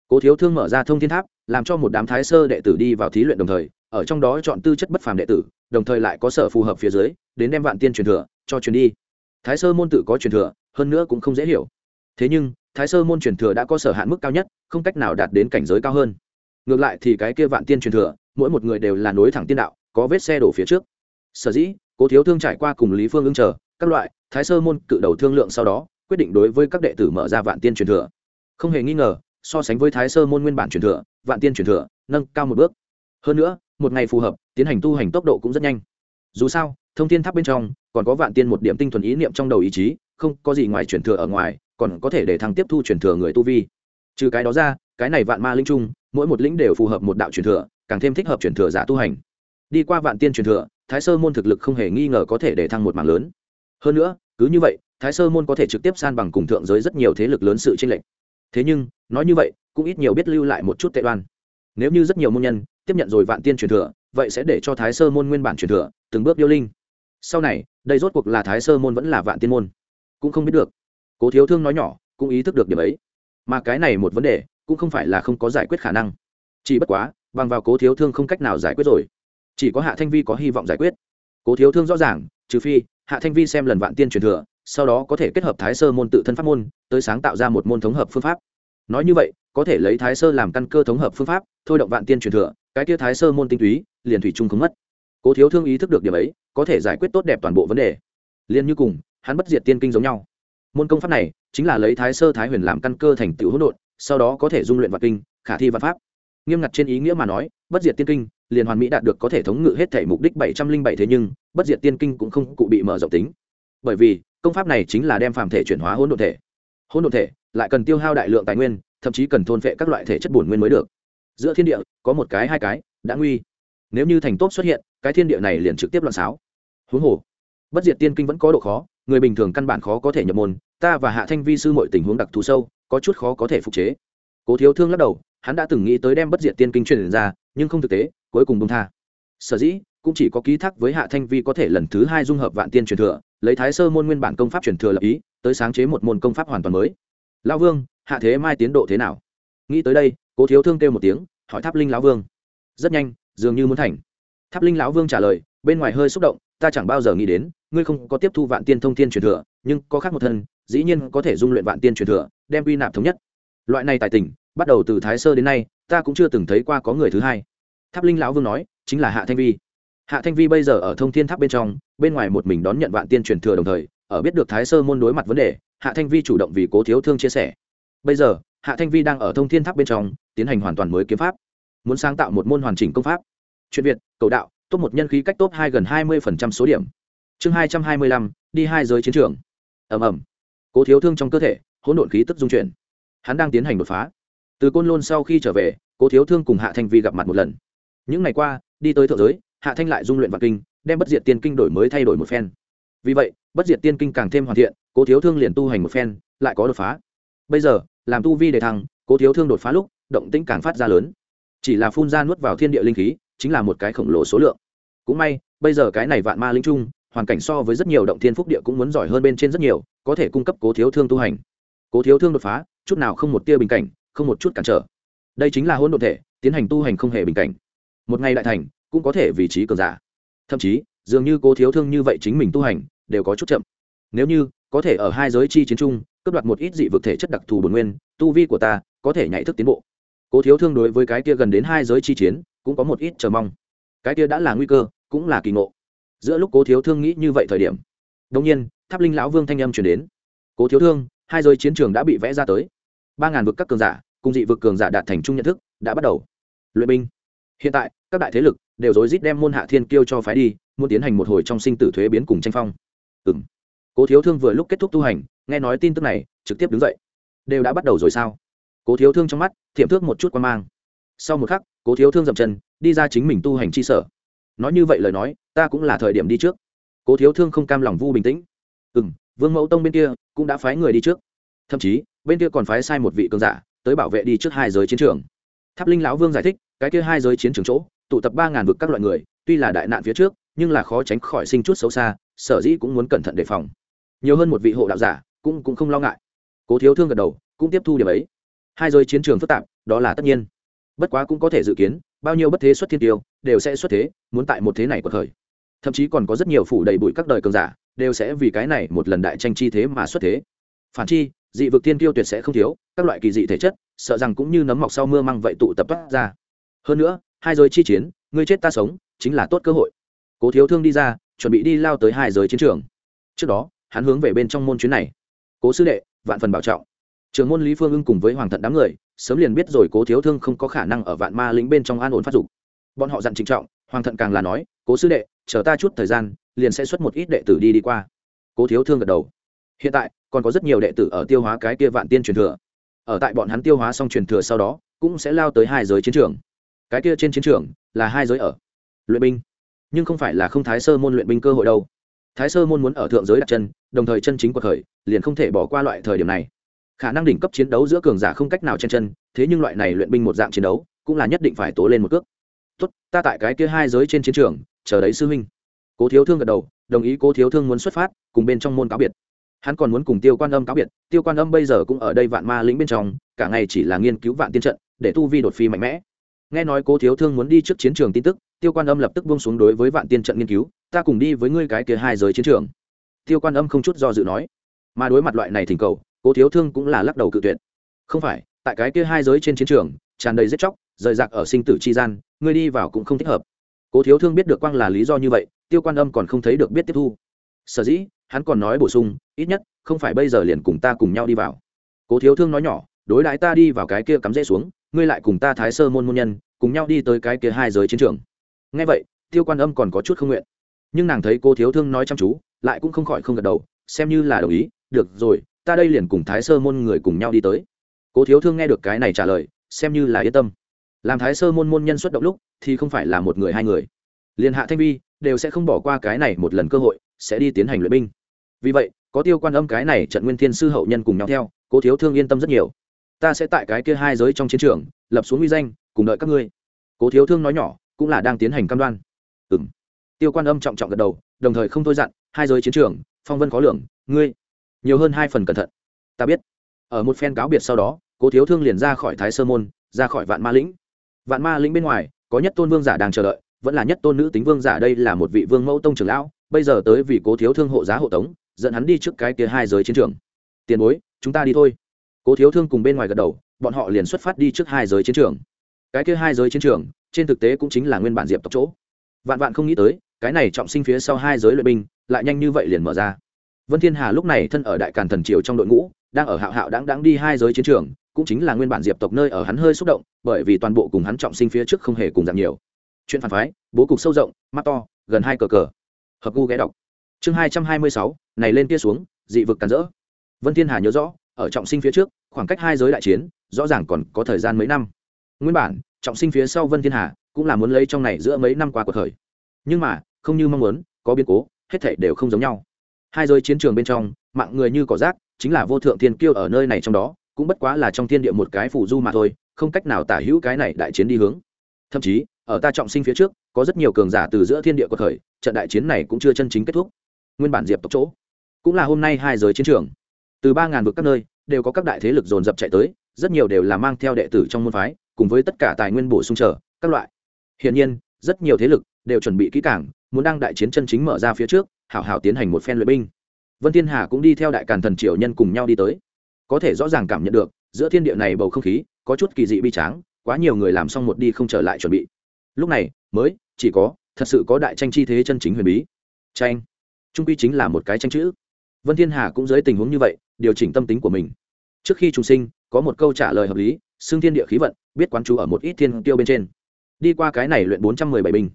Cố thiếu thương mở ra thông thiên tháp, làm cho một đám thái sơ đệ tử đi vào thí luyện đồng thời, ở trong đó chọn tư chất bất phàm đệ tử, đồng thời lại có sở phù hợp phía dưới, đến đem vạn tiên truyền thừa cho truyền đi. Thái sơ môn tự có truyền thừa, hơn nữa cũng không dễ hiểu. Thế nhưng, thái sơ môn truyền thừa đã có sở hạn mức cao nhất, không cách nào đạt đến cảnh giới cao hơn. Ngược lại thì cái kia vạn tiên truyền thừa, mỗi một người đều là nối thẳng tiên đạo, có vết xe đổ phía trước. Sở dĩ, cố thiếu thương trải qua cùng lý phương ứng chờ các loại, thái sơ môn cự đầu thương lượng sau đó, quyết định đối với các đệ tử mở ra vạn tiên truyền thừa. Không hề nghi ngờ, so sánh với thái sơ môn nguyên bản truyền thừa, vạn tiên truyền thừa nâng cao một bước. Hơn nữa, một ngày phù hợp, tiến hành tu hành tốc độ cũng rất nhanh. Dù sao, thông thiên tháp bên trong, còn có vạn tiên một điểm tinh thuần ý niệm trong đầu ý chí, không có gì ngoài truyền thừa ở ngoài, còn có thể để thăng tiếp thu truyền thừa người tu vi. Trừ cái đó ra, cái này vạn ma linh trung, mỗi một lĩnh đều phù hợp một đạo truyền thừa, càng thêm thích hợp truyền thừa giả tu hành. Đi qua vạn tiên truyền thừa, thái sơ môn thực lực không hề nghi ngờ có thể để thăng một mảng lớn hơn nữa, cứ như vậy, thái sơ môn có thể trực tiếp san bằng cùng thượng giới rất nhiều thế lực lớn sự tranh lệch. Thế nhưng, nói như vậy, cũng ít nhiều biết lưu lại một chút tệ đoan. Nếu như rất nhiều môn nhân tiếp nhận rồi vạn tiên truyền thừa, vậy sẽ để cho thái sơ môn nguyên bản truyền thừa từng bước điêu linh. Sau này, đây rốt cuộc là thái sơ môn vẫn là vạn tiên môn? Cũng không biết được. Cố thiếu thương nói nhỏ, cũng ý thức được điểm ấy. Mà cái này một vấn đề, cũng không phải là không có giải quyết khả năng. Chỉ bất quá, bằng vào cố thiếu thương không cách nào giải quyết rồi. Chỉ có hạ thanh vi có hy vọng giải quyết. Cố thiếu thương rõ ràng, trừ phi hạ thanh vi xem lần vạn tiên truyền thừa, sau đó có thể kết hợp thái sơ môn tự thân pháp môn, tới sáng tạo ra một môn thống hợp phương pháp. Nói như vậy, có thể lấy thái sơ làm căn cơ thống hợp phương pháp, thôi động vạn tiên truyền thừa, cái tia thái sơ môn tinh túy, liền thủy chung không mất. Cố thiếu thương ý thức được điểm ấy, có thể giải quyết tốt đẹp toàn bộ vấn đề. Liền như cùng, hắn bất diệt tiên kinh giống nhau. Môn công pháp này, chính là lấy thái sơ thái huyền làm căn cơ thành tựu hỗn độn, sau đó có thể dung luyện vạn kinh, khả thi vạn pháp. Nghiêm ngặt trên ý nghĩa mà nói, bất diệt tiên kinh liền hoàn mỹ đạt được có thể thống ngự hết thể mục đích bảy trăm linh bảy thế nhưng, bất diệt tiên kinh cũng không cụ bị mở rộng tính. Bởi vì, công pháp này chính là đem phàm thể chuyển hóa hỗn độn thể. Hỗn độn thể, lại cần tiêu hao đại lượng tài nguyên, thậm chí cần thôn phệ các loại thể chất bổn nguyên mới được. Giữa thiên địa, có một cái, hai cái, đã nguy. Nếu như thành tốt xuất hiện, cái thiên địa này liền trực tiếp loạn xáo. Huống hồ, bất diệt tiên kinh vẫn có độ khó, người bình thường căn bản khó có thể nhập môn, ta và hạ thanh vi sư mọi tình huống đặc thù sâu, có chút khó có thể phục chế. Cố thiếu thương lắc đầu, hắn đã từng nghĩ tới đem bất diệt tiên kinh truyền ra nhưng không thực tế, cuối cùng bông tha. Sở dĩ, cũng chỉ có ký thác với hạ thanh vi có thể lần thứ hai dung hợp vạn tiên truyền thừa, lấy thái sơ môn nguyên bản công pháp truyền thừa lập ý, tới sáng chế một môn công pháp hoàn toàn mới. Lao vương, hạ thế mai tiến độ thế nào? Nghĩ tới đây, cố thiếu thương kêu một tiếng, hỏi tháp linh lão vương. Rất nhanh, dường như muốn thành. Tháp linh lão vương trả lời, bên ngoài hơi xúc động, ta chẳng bao giờ nghĩ đến, ngươi không có tiếp thu vạn tiên thông tiên truyền thừa, nhưng có khác một thân, dĩ nhiên có thể dung luyện vạn tiên truyền thừa, đem quy nạp thống nhất. Loại này tài tình bắt đầu từ thái sơ đến nay, ta cũng chưa từng thấy qua có người thứ hai. Tháp linh lão vương nói, chính là hạ thanh vi. Hạ thanh vi bây giờ ở thông thiên tháp bên trong, bên ngoài một mình đón nhận vạn tiên truyền thừa đồng thời, ở biết được thái sơ môn đối mặt vấn đề, hạ thanh vi chủ động vì cố thiếu thương chia sẻ. Bây giờ, hạ thanh vi đang ở thông thiên tháp bên trong, tiến hành hoàn toàn mới kiếm pháp. Muốn sáng tạo một môn hoàn chỉnh công pháp. Chuyện việt, cầu đạo tốt một nhân khí cách tốt hai gần hai mươi số điểm. Chương hai trăm hai mươi lăm, đi hai giới chiến trường. Ẩm ẩm cố thiếu thương trong cơ thể, hỗn độn khí tức dung chuyển. Hắn đang tiến hành đột phá từ côn lôn sau khi trở về, cố thiếu thương cùng hạ thanh vi gặp mặt một lần. Những ngày qua, đi tới thượng giới, hạ thanh lại dung luyện vạn kinh, đem bất diệt tiên kinh đổi mới thay đổi một phen. Vì vậy, bất diệt tiên kinh càng thêm hoàn thiện, cố thiếu thương liền tu hành một phen, lại có đột phá. Bây giờ, làm tu vi đề thăng, cố thiếu thương đột phá lúc, động tĩnh càng phát ra lớn. Chỉ là phun ra nuốt vào thiên địa linh khí, chính là một cái khổng lồ số lượng. Cũng may, bây giờ cái này vạn ma linh trung, hoàn cảnh so với rất nhiều động thiên phúc địa cũng muốn giỏi hơn bên trên rất nhiều, có thể cung cấp cố thiếu thương tu hành. Cố thiếu thương đột phá, chút nào không một tia bình cảnh không một chút cản trở. Đây chính là hôn đ thể, tiến hành tu hành không hề bình cảnh. Một ngày đại thành, cũng có thể vị trí cường giả. Thậm chí, dường như cố thiếu thương như vậy chính mình tu hành, đều có chút chậm. Nếu như, có thể ở hai giới chi chiến trung cướp đoạt một ít dị vực thể chất đặc thù bồn nguyên, tu vi của ta có thể nhảy thức tiến bộ. Cố thiếu thương đối với cái kia gần đến hai giới chi chiến, cũng có một ít chờ mong. Cái kia đã là nguy cơ, cũng là kỳ ngộ. Giữa lúc cố thiếu thương nghĩ như vậy thời điểm đông nhiên, tháp linh lão vương thanh âm chuyển đến. Cố thiếu thương, hai giới chiến trường đã bị vẽ ra tới ba ngàn vực các cường giả, cùng dị vực cường giả đạt thành chung nhận thức, đã bắt đầu. Luyện binh. Hiện tại, các đại thế lực đều rối rít đem môn hạ thiên kiêu cho phái đi, muốn tiến hành một hồi trong sinh tử thuế biến cùng tranh phong. Ừ m cố thiếu thương vừa lúc kết thúc tu hành, nghe nói tin tức này, trực tiếp đứng dậy. Đều đã bắt đầu rồi sao? Cố thiếu thương trong mắt thiệm thước một chút quan mang. Sau một khắc, cố thiếu thương dậm chân, đi ra chính mình tu hành chi sở. Nói như vậy lời nói, ta cũng là thời điểm đi trước. Cố thiếu thương không cam lòng vu bình tĩnh. Ừ m vương mẫu tông bên kia cũng đã phái người đi trước. Thậm chí bên kia còn phái sai một vị cường giả tới bảo vệ đi trước hai giới chiến trường. Tháp linh lão vương giải thích, cái kia hai giới chiến trường chỗ, tụ tập ba ngàn vực các loại người, tuy là đại nạn phía trước, nhưng là khó tránh khỏi sinh chút xấu xa, sở dĩ cũng muốn cẩn thận đề phòng. Nhiều hơn một vị hộ đạo giả, cũng cũng không lo ngại. Cố thiếu thương gật đầu, cũng tiếp thu điểm ấy. Hai giới chiến trường phức tạp, đó là tất nhiên. Bất quá cũng có thể dự kiến, bao nhiêu bất thế xuất thiên tiêu, đều sẽ xuất thế, muốn tại một thế này của thời. Thậm chí còn có rất nhiều phủ đầy bụi các đời cường giả, đều sẽ vì cái này một lần đại tranh chi thế mà xuất thế. Phản chi dị vực tiên tiêu tuyệt sẽ không thiếu, các loại kỳ dị thể chất, sợ rằng cũng như nấm mọc sau mưa măng vậy tụ tập toát ra. Hơn nữa, hai giới chi chiến, ngươi chết ta sống, chính là tốt cơ hội. Cố thiếu thương đi ra, chuẩn bị đi lao tới hai giới chiến trường. Trước đó, hắn hướng về bên trong môn chuyến này. Cố sư đệ, vạn phần bảo trọng. Trường môn lý phương ưng cùng với hoàng thận đám người, sớm liền biết rồi cố thiếu thương không có khả năng ở vạn ma lĩnh bên trong an ổn phát dục. Bọn họ dặn trịnh trọng, hoàng thận càng là nói, cố sư đệ, chờ ta chút thời gian, liền sẽ xuất một ít đệ tử đi đi qua. Cố thiếu thương gật đầu. Hiện tại còn có rất nhiều đệ tử ở tiêu hóa cái kia vạn tiên truyền thừa. Ở tại bọn hắn tiêu hóa xong truyền thừa sau đó, cũng sẽ lao tới hai giới chiến trường. Cái kia trên chiến trường là hai giới ở. Luyện binh. Nhưng không phải là không thái sơ môn luyện binh cơ hội đâu. Thái sơ môn muốn ở thượng giới đặt chân, đồng thời chân chính cuộc khởi, liền không thể bỏ qua loại thời điểm này. Khả năng đỉnh cấp chiến đấu giữa cường giả không cách nào chen chân, thế nhưng loại này luyện binh một dạng chiến đấu, cũng là nhất định phải tố lên một cước. Tốt, ta tại cái kia hai giới trên chiến trường, chờ đấy sư huynh. Cố thiếu thương gật đầu, đồng ý cố thiếu thương muốn xuất phát, cùng bên trong môn cáo biệt hắn còn muốn cùng tiêu quan âm cáo biệt, tiêu quan âm bây giờ cũng ở đây vạn ma lĩnh bên trong, cả ngày chỉ là nghiên cứu vạn tiên trận, để tu vi đột phi mạnh mẽ. Nghe nói cố thiếu thương muốn đi trước chiến trường tin tức, tiêu quan âm lập tức buông xuống đối với vạn tiên trận nghiên cứu, ta cùng đi với ngươi cái kia hai giới chiến trường. Tiêu quan âm không chút do dự nói. Mà đối mặt loại này thỉnh cầu, cố thiếu thương cũng là lắc đầu cự tuyệt. Không phải, tại cái kia hai giới trên chiến trường, tràn đầy giết chóc, rời rạc ở sinh tử chi gian, ngươi đi vào cũng không thích hợp. Cố thiếu thương biết được quang là lý do như vậy, tiêu quan âm còn không thấy được biết tiếp thu sở dĩ, hắn còn nói bổ sung, ít nhất, không phải bây giờ liền cùng ta cùng nhau đi vào. Cố thiếu thương nói nhỏ, đối đãi ta đi vào cái kia cắm rễ xuống, ngươi lại cùng ta thái sơ môn môn nhân, cùng nhau đi tới cái kia hai giới chiến trường. Ngay vậy, tiêu quan âm còn có chút không nguyện. Nhưng nàng thấy cô thiếu thương nói chăm chú, lại cũng không khỏi không gật đầu, xem như là đồng ý, được rồi, ta đây liền cùng thái sơ môn người cùng nhau đi tới. Cô thiếu thương nghe được cái này trả lời, xem như là yên tâm. Làm thái sơ môn môn nhân xuất động lúc, thì không phải là một người hai người. Liền hạ thanh vi đều sẽ không bỏ qua cái này một lần cơ hội sẽ đi tiến hành luyện binh. Vì vậy, có tiêu quan âm cái này trận nguyên thiên sư hậu nhân cùng nhau theo, cố thiếu thương yên tâm rất nhiều. Ta sẽ tại cái kia hai giới trong chiến trường, lập xuống uy danh, cùng đợi các ngươi. Cố thiếu thương nói nhỏ, cũng là đang tiến hành cam đoan. Ừ m tiêu quan âm trọng trọng gật đầu, đồng thời không thôi dặn, hai giới chiến trường, phong vân khó lường, ngươi nhiều hơn hai phần cẩn thận. Ta biết. Ở một phen cáo biệt sau đó, cố thiếu thương liền ra khỏi thái sơ môn, ra khỏi vạn ma lĩnh. Vạn ma lĩnh bên ngoài, có nhất tôn vương giả đang chờ đợi, vẫn là nhất tôn nữ tính vương giả đây là một vị vương mẫu tông trưởng lão bây giờ tới vì cố thiếu thương hộ giá hộ tống, dẫn hắn đi trước cái kia hai giới chiến trường. Tiền bối, chúng ta đi thôi. Cố thiếu thương cùng bên ngoài gật đầu, bọn họ liền xuất phát đi trước hai giới chiến trường. Cái kia hai giới chiến trường, trên thực tế cũng chính là nguyên bản diệp tộc chỗ. Vạn vạn không nghĩ tới, cái này trọng sinh phía sau hai giới luyện binh, lại nhanh như vậy liền mở ra. Vân thiên hà lúc này thân ở đại càn thần triều trong đội ngũ, đang ở hạo hạo đáng đáng đi hai giới chiến trường, cũng chính là nguyên bản diệp tộc nơi ở hắn hơi xúc động, bởi vì toàn bộ cùng hắn trọng sinh phía trước không hề cùng giảm nhiều. Chuyện phản phái, bố cục sâu rộng, mắt to, gần hai cờ cờ hợp gu ghé đọc. Chương hai trăm hai mươi sáu, này lên kia xuống, dị vực cắn rỡ. Vân thiên hà nhớ rõ, ở trọng sinh phía trước, khoảng cách hai giới đại chiến, rõ ràng còn có thời gian mấy năm. Nguyên bản, trọng sinh phía sau vân thiên hà cũng là muốn lấy trong này giữa mấy năm qua cuộc thời nhưng mà, không như mong muốn, có biến cố, hết thảy đều không giống nhau. Hai giới chiến trường bên trong, mạng người như cỏ rác, chính là vô thượng thiên kiêu ở nơi này trong đó, cũng bất quá là trong thiên địa một cái phủ du mà thôi, không cách nào tả hữu cái này đại chiến đi hướng. Thậm chí ở ta trọng sinh phía trước, có rất nhiều cường giả từ giữa thiên địa của thời, trận đại chiến này cũng chưa chân chính kết thúc. Nguyên bản diệp tộc chỗ, cũng là hôm nay hai giới chiến trường. Từ ba ngàn vực các nơi, đều có các đại thế lực dồn dập chạy tới, rất nhiều đều là mang theo đệ tử trong môn phái, cùng với tất cả tài nguyên bổ sung trở các loại. Hiển nhiên, rất nhiều thế lực đều chuẩn bị kỹ cảng muốn đăng đại chiến chân chính mở ra phía trước, hảo hảo tiến hành một phen luyện binh. Vân thiên hà cũng đi theo đại càn thần triều nhân cùng nhau đi tới. Có thể rõ ràng cảm nhận được, giữa thiên địa này bầu không khí, có chút kỳ dị bi tráng, quá nhiều người làm xong một đi không trở lại chuẩn bị lúc này, mới, chỉ có, thật sự có đại tranh chi thế chân chính huyền bí. Tranh. Trung quy chính là một cái tranh chữ. Vân thiên hà cũng dưới tình huống như vậy, điều chỉnh tâm tính của mình. Trước khi trùng sinh, có một câu trả lời hợp lý xương thiên địa khí vận, biết quán chú ở một ít thiên tiêu bên trên. Đi qua cái này luyện bốn trăm mười bảy bình,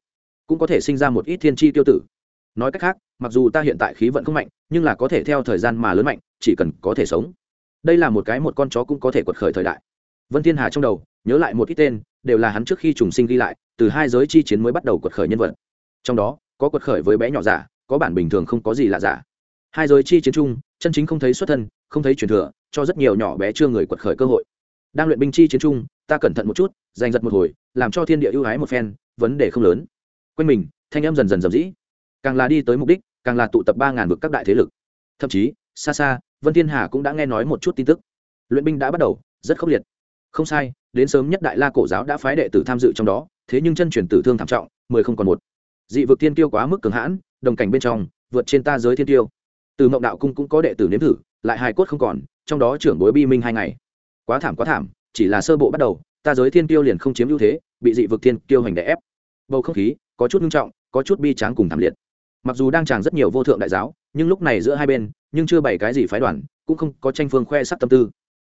cũng có thể sinh ra một ít thiên chi tiêu tử. Nói cách khác, mặc dù ta hiện tại khí vận không mạnh, nhưng là có thể theo thời gian mà lớn mạnh, chỉ cần có thể sống. Đây là một cái một con chó cũng có thể quật khởi thời đại. Vân thiên hà trong đầu, nhớ lại một ít tên, đều là hắn trước khi trùng sinh ghi lại từ hai giới chi chiến mới bắt đầu quật khởi nhân vật. Trong đó, có quật khởi với bé nhỏ giả, có bản bình thường không có gì lạ giả. Hai giới chi chiến chung, chân chính không thấy xuất thân, không thấy truyền thừa, cho rất nhiều nhỏ bé chưa người quật khởi cơ hội. Đang luyện binh chi chiến chung, ta cẩn thận một chút, giành giật một hồi, làm cho thiên địa ưu ái một phen, vấn đề không lớn. Quanh mình, thanh em dần dần dầm dĩ. Càng là đi tới mục đích, càng là tụ tập ba ngàn vực các đại thế lực. Thậm chí, xa xa, vân thiên hà cũng đã nghe nói một chút tin tức. Luyện binh đã bắt đầu, rất khốc liệt. Không sai, đến sớm nhất đại la cổ giáo đã phái đệ tử tham dự trong đó thế nhưng chân truyền tử thương thảm trọng, mười không còn một. Dị vực thiên tiêu quá mức cường hãn, đồng cảnh bên trong, vượt trên ta giới thiên tiêu từ mộng đạo cung cũng có đệ tử nếm thử, lại hai cốt không còn, trong đó trưởng bối bi minh hai ngày. Quá thảm quá thảm, chỉ là sơ bộ bắt đầu, ta giới thiên tiêu liền không chiếm ưu thế, bị dị vực thiên tiêu hành đè ép. Bầu không khí, có chút nghiêm trọng, có chút bi tráng cùng thảm liệt. Mặc dù đang tràng rất nhiều vô thượng đại giáo, nhưng lúc này giữa hai bên, nhưng chưa bày cái gì phái đoàn, cũng không có tranh phương khoe sắc tâm tư.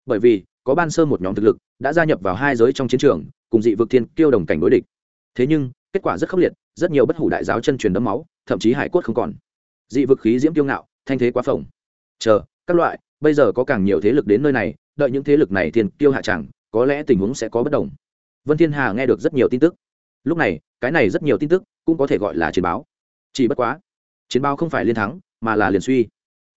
Bởi vì, có ban sơ một nhóm thực lực, đã gia nhập vào hai giới trong chiến trường cùng dị vực thiên kiêu đồng cảnh đối địch. Thế nhưng, kết quả rất khốc liệt, rất nhiều bất hủ đại giáo chân truyền đấm máu, thậm chí hải cốt không còn. Dị vực khí diễm kiêu ngạo, thanh thế quá phồng. Chờ, các loại, bây giờ có càng nhiều thế lực đến nơi này, đợi những thế lực này thiên tiêu hạ chẳng, có lẽ tình huống sẽ có bất đồng. Vân thiên hà nghe được rất nhiều tin tức. Lúc này, cái này rất nhiều tin tức cũng có thể gọi là chiến báo. Chỉ bất quá, chiến báo không phải liên thắng, mà là liền suy.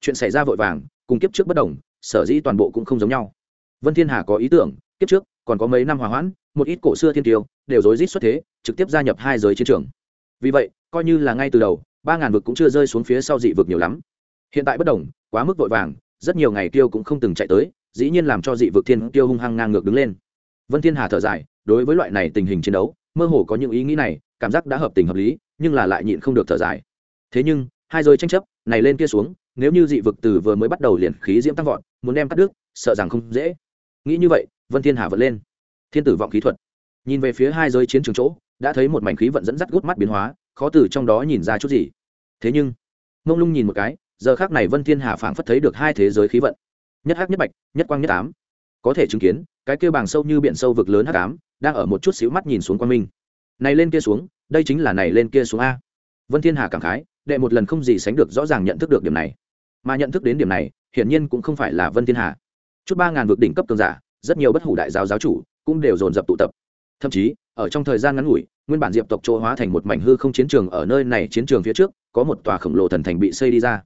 Chuyện xảy ra vội vàng, cùng kiếp trước bất đồng, sở dĩ toàn bộ cũng không giống nhau. Vân thiên hà có ý tưởng, kiếp trước còn có mấy năm hòa hoãn một ít cổ xưa thiên tiêu đều rối rít xuất thế, trực tiếp gia nhập hai giới chiến trường. Vì vậy, coi như là ngay từ đầu, ba ngàn vực cũng chưa rơi xuống phía sau dị vực nhiều lắm. Hiện tại bất đồng, quá mức vội vàng, rất nhiều ngày tiêu cũng không từng chạy tới, dĩ nhiên làm cho dị vực thiên tiêu hung hăng ngang ngược đứng lên. Vân thiên hà thở dài, đối với loại này tình hình chiến đấu, mơ hồ có những ý nghĩ này, cảm giác đã hợp tình hợp lý, nhưng là lại nhịn không được thở dài. Thế nhưng, hai giới tranh chấp, này lên kia xuống, nếu như dị vực từ vừa mới bắt đầu liền khí diễm tăng vọt, muốn đem cắt đứt, sợ rằng không dễ. Nghĩ như vậy, vân thiên hà vận lên thiên tử vọng khí thuật. Nhìn về phía hai giới chiến trường chỗ, đã thấy một mảnh khí vận dẫn dắt gút mắt biến hóa, khó từ trong đó nhìn ra chút gì. Thế nhưng, mông lung nhìn một cái, giờ khác này vân thiên hà phảng phất thấy được hai thế giới khí vận. Nhất hắc nhất bạch, nhất quang nhất ám. Có thể chứng kiến, cái kia bàng sâu như biển sâu vực lớn hắc ám, đang ở một chút xíu mắt nhìn xuống quang minh. Này lên kia xuống, đây chính là này lên kia xuống a. Vân thiên hà cảm khái, đệ một lần không gì sánh được rõ ràng nhận thức được điểm này. Mà nhận thức đến điểm này, hiển nhiên cũng không phải là vân thiên hà. Chút ba ngàn vực đỉnh cấp cường giả, rất nhiều bất hủ đại giáo giáo chủ cũng đều dồn dập tụ tập. Thậm chí, ở trong thời gian ngắn ngủi, nguyên bản diệp tộc chỗ hóa thành một mảnh hư không chiến trường ở nơi này chiến trường phía trước, có một tòa khổng lồ thần thành bị xây đi ra.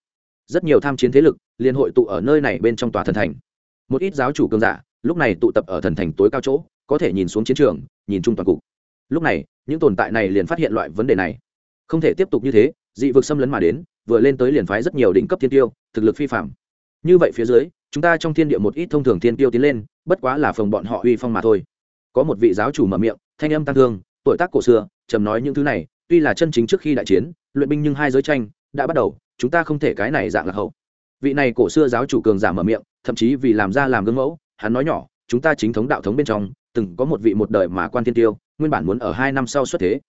Rất nhiều tham chiến thế lực liên hội tụ ở nơi này bên trong tòa thần thành. Một ít giáo chủ cường giả, lúc này tụ tập ở thần thành tối cao chỗ, có thể nhìn xuống chiến trường, nhìn chung toàn cục. Lúc này, những tồn tại này liền phát hiện loại vấn đề này. Không thể tiếp tục như thế, dị vực xâm lấn mà đến, vừa lên tới liền phái rất nhiều đỉnh cấp thiên tiêu, thực lực phi phạm như vậy phía dưới, chúng ta trong thiên địa một ít thông thường thiên tiêu tiến lên, bất quá là phòng bọn họ uy phong mà thôi. Có một vị giáo chủ mở miệng, thanh âm tăng thương, tuổi tác cổ xưa trầm nói những thứ này, tuy là chân chính trước khi đại chiến, luyện binh nhưng hai giới tranh, đã bắt đầu, chúng ta không thể cái này dạng lạc hậu. Vị này cổ xưa giáo chủ cường giả mở miệng, thậm chí vì làm ra làm gương mẫu, hắn nói nhỏ, chúng ta chính thống đạo thống bên trong, từng có một vị một đời mà quan thiên tiêu, nguyên bản muốn ở hai năm sau xuất thế.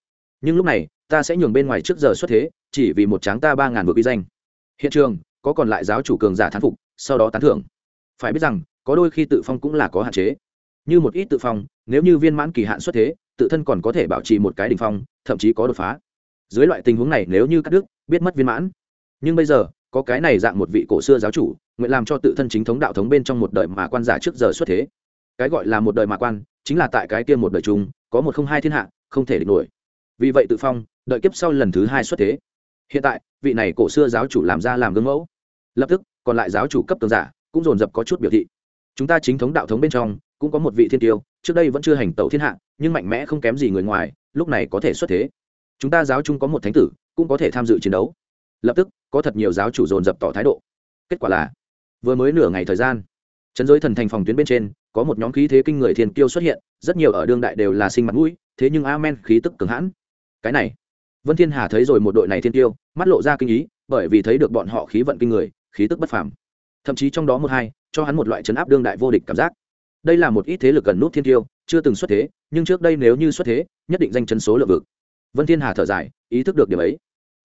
Nhưng lúc này, ta sẽ nhường bên ngoài trước giờ xuất thế, chỉ vì một tráng ta ba ngàn vừa uy danh. Hiện trường có còn lại giáo chủ cường giả thán phục, sau đó tán thưởng. Phải biết rằng, có đôi khi tự phong cũng là có hạn chế. Như một ít tự phong, nếu như viên mãn kỳ hạn xuất thế, tự thân còn có thể bảo trì một cái đỉnh phong, thậm chí có đột phá. Dưới loại tình huống này, nếu như các đức biết mất viên mãn. Nhưng bây giờ, có cái này dạng một vị cổ xưa giáo chủ, nguyện làm cho tự thân chính thống đạo thống bên trong một đời mà quan giả trước giờ xuất thế. Cái gọi là một đời mà quan, chính là tại cái kia một đời chung, có một không hai thiên hạ, không thể địch nổi. Vì vậy tự phong, đợi kiếp sau lần thứ hai xuất thế. Hiện tại vị này cổ xưa giáo chủ làm ra làm gương mẫu. Lập tức, còn lại giáo chủ cấp tường giả cũng dồn dập có chút biểu thị. Chúng ta chính thống đạo thống bên trong, cũng có một vị thiên tiêu, trước đây vẫn chưa hành tẩu thiên hạ, nhưng mạnh mẽ không kém gì người ngoài, lúc này có thể xuất thế. Chúng ta giáo chung có một thánh tử, cũng có thể tham dự chiến đấu. Lập tức, có thật nhiều giáo chủ dồn dập tỏ thái độ. Kết quả là, vừa mới nửa ngày thời gian, trấn giới thần thành phòng tuyến bên trên, có một nhóm khí thế kinh người thiên tiêu xuất hiện, rất nhiều ở đương đại đều là sinh mặt mũi, thế nhưng amen khí tức cường hãn. Cái này, vân thiên hà thấy rồi một đội này thiên tiêu mắt lộ ra kinh ý, bởi vì thấy được bọn họ khí vận kinh người, khí tức bất phàm. Thậm chí trong đó một hai, cho hắn một loại chấn áp đương đại vô địch cảm giác. Đây là một ít thế lực gần nút thiên tiêu, chưa từng xuất thế, nhưng trước đây nếu như xuất thế, nhất định danh chấn số lượng vực. Vân thiên hà thở dài, ý thức được điểm ấy.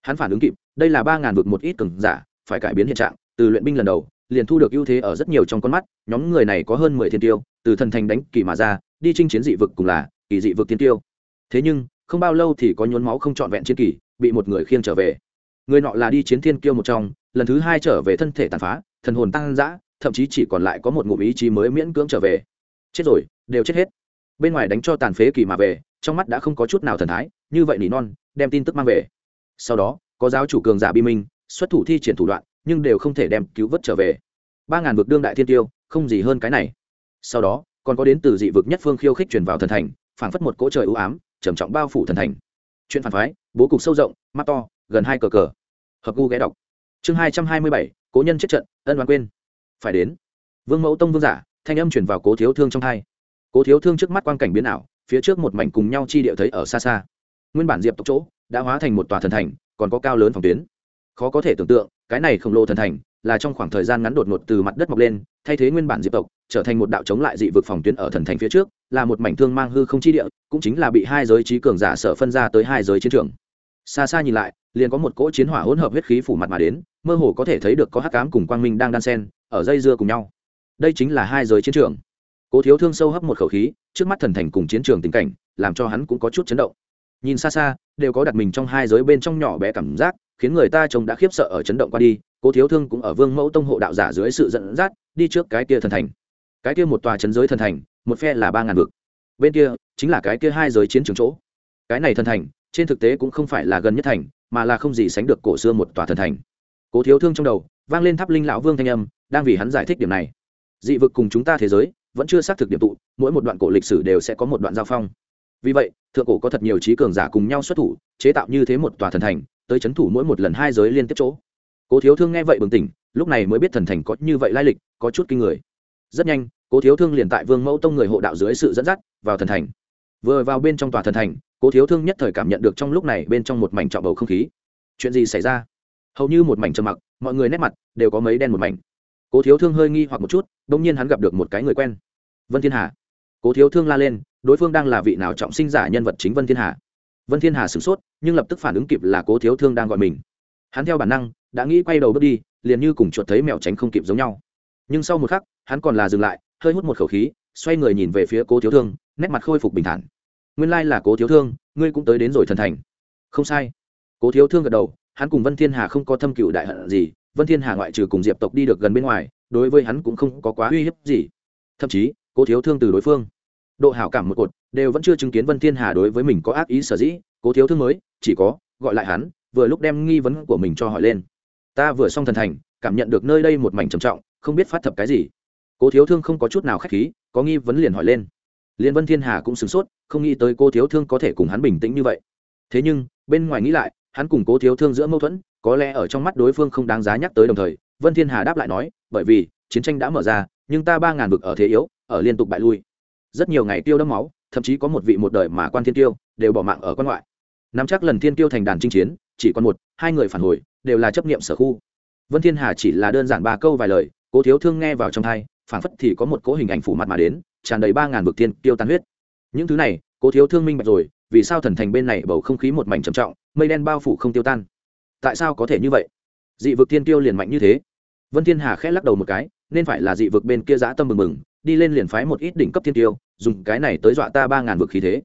Hắn phản ứng kịp, đây là ba ngàn vực một ít cường giả, phải cải biến hiện trạng, từ luyện binh lần đầu, liền thu được ưu thế ở rất nhiều trong con mắt, nhóm người này có hơn mười thiên tiêu, từ thần thành đánh kỳ mà ra, đi chinh chiến dị vực cùng là, kỳ dị vực thiên tiêu. Thế nhưng, không bao lâu thì có nhốn máu không trọn vẹn chiến kỳ, bị một người khiêng trở về người nọ là đi chiến thiên kiêu một trong, lần thứ hai trở về thân thể tàn phá, thần hồn tăng dã, thậm chí chỉ còn lại có một ngụm ý chí mới miễn cưỡng trở về. Chết rồi, đều chết hết. Bên ngoài đánh cho tàn phế kỳ mà về, trong mắt đã không có chút nào thần thái, như vậy nỉ non, đem tin tức mang về. Sau đó, có giáo chủ cường giả bi minh, xuất thủ thi triển thủ đoạn, nhưng đều không thể đem cứu vớt trở về. Ba ngàn vực đương đại thiên tiêu, không gì hơn cái này. Sau đó, còn có đến từ dị vực nhất phương khiêu khích truyền vào thần thành, phảng phất một cỗ trời ưu ám, trầm trọng bao phủ thần thành. Chuyện phản phái, bố cục sâu rộng, mắt to gần hai cờ cờ. Hợp gu ghé đọc. Chương hai trăm hai mươi bảy, cố nhân chết trận, ân đoán quên. Phải đến. Vương mẫu tông vương giả, thanh âm chuyển vào cố thiếu thương trong hai. Cố thiếu thương trước mắt quang cảnh biến ảo, phía trước một mảnh cùng nhau chi địa thấy ở xa xa. Nguyên bản diệp tộc chỗ đã hóa thành một tòa thần thành, còn có cao lớn phòng tuyến. Khó có thể tưởng tượng, cái này khổng lồ thần thành là trong khoảng thời gian ngắn đột ngột từ mặt đất mọc lên, thay thế nguyên bản diệp tộc, trở thành một đạo chống lại dị vực phòng tuyến ở thần thành phía trước, là một mảnh thương mang hư không chi địa, cũng chính là bị hai giới trí cường giả sở phân ra tới hai giới chiến trường xa xa nhìn lại, liền có một cỗ chiến hỏa hỗn hợp huyết khí phủ mặt mà đến, mơ hồ có thể thấy được có hắc ám cùng quang minh đang đan sen, ở dây dưa cùng nhau. Đây chính là hai giới chiến trường. Cố thiếu thương sâu hấp một khẩu khí, trước mắt thần thành cùng chiến trường tình cảnh, làm cho hắn cũng có chút chấn động. Nhìn xa xa, đều có đặt mình trong hai giới bên trong nhỏ bé cảm giác, khiến người ta trông đã khiếp sợ ở chấn động qua đi. Cố thiếu thương cũng ở vương mẫu tông hộ đạo giả dưới sự dẫn dắt, đi trước cái kia thần thành. Cái kia một tòa chấn giới thần thành, một phe là ba ngàn vực. Bên kia chính là cái kia hai giới chiến trường chỗ. Cái này thần thành trên thực tế cũng không phải là gần nhất thành, mà là không gì sánh được cổ xưa một tòa thần thành. Cố thiếu thương trong đầu, vang lên tháp linh lão vương thanh âm, đang vì hắn giải thích điểm này. Dị vực cùng chúng ta thế giới, vẫn chưa xác thực điểm tụ, mỗi một đoạn cổ lịch sử đều sẽ có một đoạn giao phong. Vì vậy, thượng cổ có thật nhiều trí cường giả cùng nhau xuất thủ, chế tạo như thế một tòa thần thành, tới c h ấ n thủ mỗi một lần hai giới liên tiếp chỗ. Cố thiếu thương nghe vậy bừng tỉnh, lúc này mới biết thần thành có như vậy lai lịch, có chút kinh người. Rất nhanh, cố thiếu thương liền tại vương mẫu tông người hộ đạo dưới sự dẫn dắt, vào thần thành vừa vào bên trong tòa thần thành, cố thiếu thương nhất thời cảm nhận được trong lúc này bên trong một mảnh trọng bầu không khí. Chuyện gì xảy ra? Hầu như một mảnh trầm mặc, mọi người nét mặt đều có mấy đen một mảnh. Cố thiếu thương hơi nghi hoặc một chút đ ỗ n g nhiên hắn gặp được một cái người quen. Vân thiên hà. Cố thiếu thương la lên, đối phương đang là vị nào trọng sinh giả nhân vật chính vân thiên hà? Vân thiên hà sửng sốt, nhưng lập tức phản ứng kịp là cố thiếu thương đang gọi mình. Hắn theo bản năng, đã nghĩ quay đầu bước đi, liền như cùng chuột thấy mèo tránh không kịp giống nhau. Nhưng sau một khắc, hắn còn là dừng lại, hơi hút một khẩu khí, xoay người nhìn về phía cố thiếu thương, nét mặt khôi phục bình thản nguyên lai là cố thiếu thương, ngươi cũng tới đến rồi thần thành. Không sai. Cố thiếu thương gật đầu, hắn cùng vân thiên hà không có thâm cựu đại hận gì, vân thiên hà ngoại trừ cùng diệp tộc đi được gần bên ngoài, đối với hắn cũng không có quá uy hiếp gì. Thậm chí, cố thiếu thương từ đối phương, độ hảo cảm một cột, đều vẫn chưa chứng kiến vân thiên hà đối với mình có ác ý sở dĩ, cố thiếu thương mới, chỉ có, gọi lại hắn, vừa lúc đem nghi vấn của mình cho hỏi lên. Ta vừa xong thần thành, cảm nhận được nơi đây một mảnh trầm trọng, không biết phát thập cái gì. Cố thiếu thương không có chút nào k h á c h khí, có nghi vấn liền hỏi lên. Liên vân thiên hà cũng sửng sốt, không nghĩ tới cô thiếu thương có thể cùng hắn bình tĩnh như vậy. Thế nhưng, bên ngoài nghĩ lại, hắn cùng cố thiếu thương giữa mâu thuẫn, có lẽ ở trong mắt đối phương không đáng giá nhắc tới đồng thời, vân thiên hà đáp lại nói, bởi vì, chiến tranh đã mở ra, nhưng ta ba ngàn vực ở thế yếu, ở liên tục bại lui. Rất nhiều ngày tiêu đẫm máu, thậm chí có một vị một đời mà quan thiên tiêu, đều bỏ mạng ở quan ngoại. Nắm chắc lần thiên tiêu thành đàn chinh chiến, chỉ còn một, hai người phản hồi, đều là chấp niệm sở khu. Vân thiên hà chỉ là đơn giản ba câu vài lời, cố thiếu thương nghe vào trong thai phản phất thì có một cố hình ảnh phủ mặt mà đến tràn đầy ba ngàn vực thiên tiêu tan huyết. Những thứ này, cố thiếu thương minh bạch rồi, vì sao thần thành bên này bầu không khí một mảnh trầm trọng, mây đen bao phủ không tiêu tan? Tại sao có thể như vậy? Dị vực thiên tiêu liền mạnh như thế. Vân thiên hà khẽ lắc đầu một cái, nên phải là dị vực bên kia giã tâm mừng mừng, đi lên liền phái một ít đỉnh cấp thiên tiêu, dùng cái này tới dọa ta ba ngàn vực khí thế.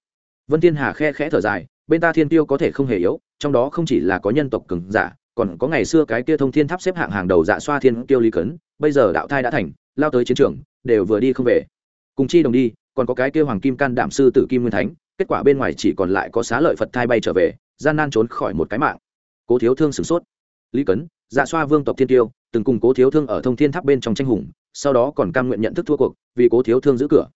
Vân thiên hà khe khẽ thở dài, bên ta thiên tiêu có thể không hề yếu, trong đó không chỉ là có nhân tộc cường giả, còn có ngày xưa cái kia thông thiên tháp xếp hạng hàng đầu dạ xoa thiên tiêu lý cấn, bây giờ đạo thai đã thành, lao tới chiến trường, đều vừa đi không về cùng chi đồng đi, còn có cái kia hoàng kim can đảm sư tử kim nguyên thánh, kết quả bên ngoài chỉ còn lại có xá lợi phật thai bay trở về, gian nan trốn khỏi một cái mạng. Cố thiếu thương sửng sốt. Lý cấn dạ xoa vương tộc thiên tiêu, từng cùng cố thiếu thương ở thông thiên tháp bên trong tranh hùng, sau đó còn cam nguyện nhận thức thua cuộc, vì cố thiếu thương giữ cửa.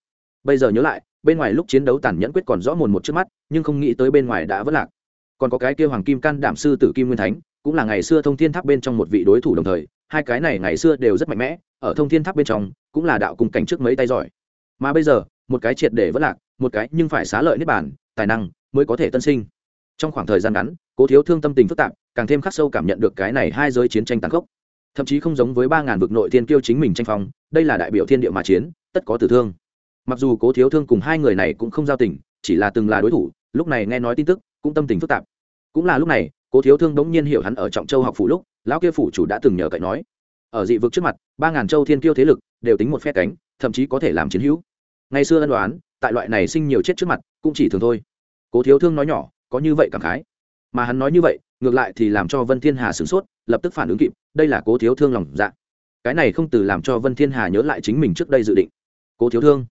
Bây giờ nhớ lại, bên ngoài lúc chiến đấu tàn nhẫn quyết còn rõ mồn một trước mắt, nhưng không nghĩ tới bên ngoài đã vất lạc. Còn có cái kia hoàng kim can đảm sư tử kim nguyên thánh, cũng là ngày xưa thông thiên tháp bên trong một vị đối thủ đồng thời, hai cái này ngày xưa đều rất mạnh mẽ, ở thông thiên tháp bên trong, cũng là đạo cùng cảnh trước mấy tay giỏi mà bây giờ, một cái triệt để vất lạc, một cái nhưng phải xá lợi niết bản tài năng mới có thể tân sinh. Trong khoảng thời gian ngắn, cố thiếu thương tâm tình phức tạp, càng thêm khắc sâu cảm nhận được cái này hai giới chiến tranh tàn khốc. Thậm chí không giống với ba ngàn vực nội thiên kiêu chính mình tranh phong, đây là đại biểu thiên địa mà chiến, tất có tử thương. Mặc dù cố thiếu thương cùng hai người này cũng không giao tình, chỉ là từng là đối thủ, lúc này nghe nói tin tức, cũng tâm tình phức tạp. Cũng là lúc này, cố thiếu thương đống nhiên hiểu hắn ở trọng châu học phủ lúc, lão kia phủ chủ đã từng nhờ cậy nói. Ở dị vực trước mặt, ba ngàn châu thiên kiêu thế lực đều tính một phe cánh, thậm chí có thể làm chiến hữu ngày xưa ân đoán tại loại này sinh nhiều chết trước mặt, cũng chỉ thường thôi. Cố thiếu thương nói nhỏ, có như vậy cảm khái. Mà hắn nói như vậy, ngược lại thì làm cho vân thiên hà sửng sốt, lập tức phản ứng kịp, đây là cố thiếu thương lòng dạ. Cái này không từ làm cho vân thiên hà nhớ lại chính mình trước đây dự định. Cố thiếu thương,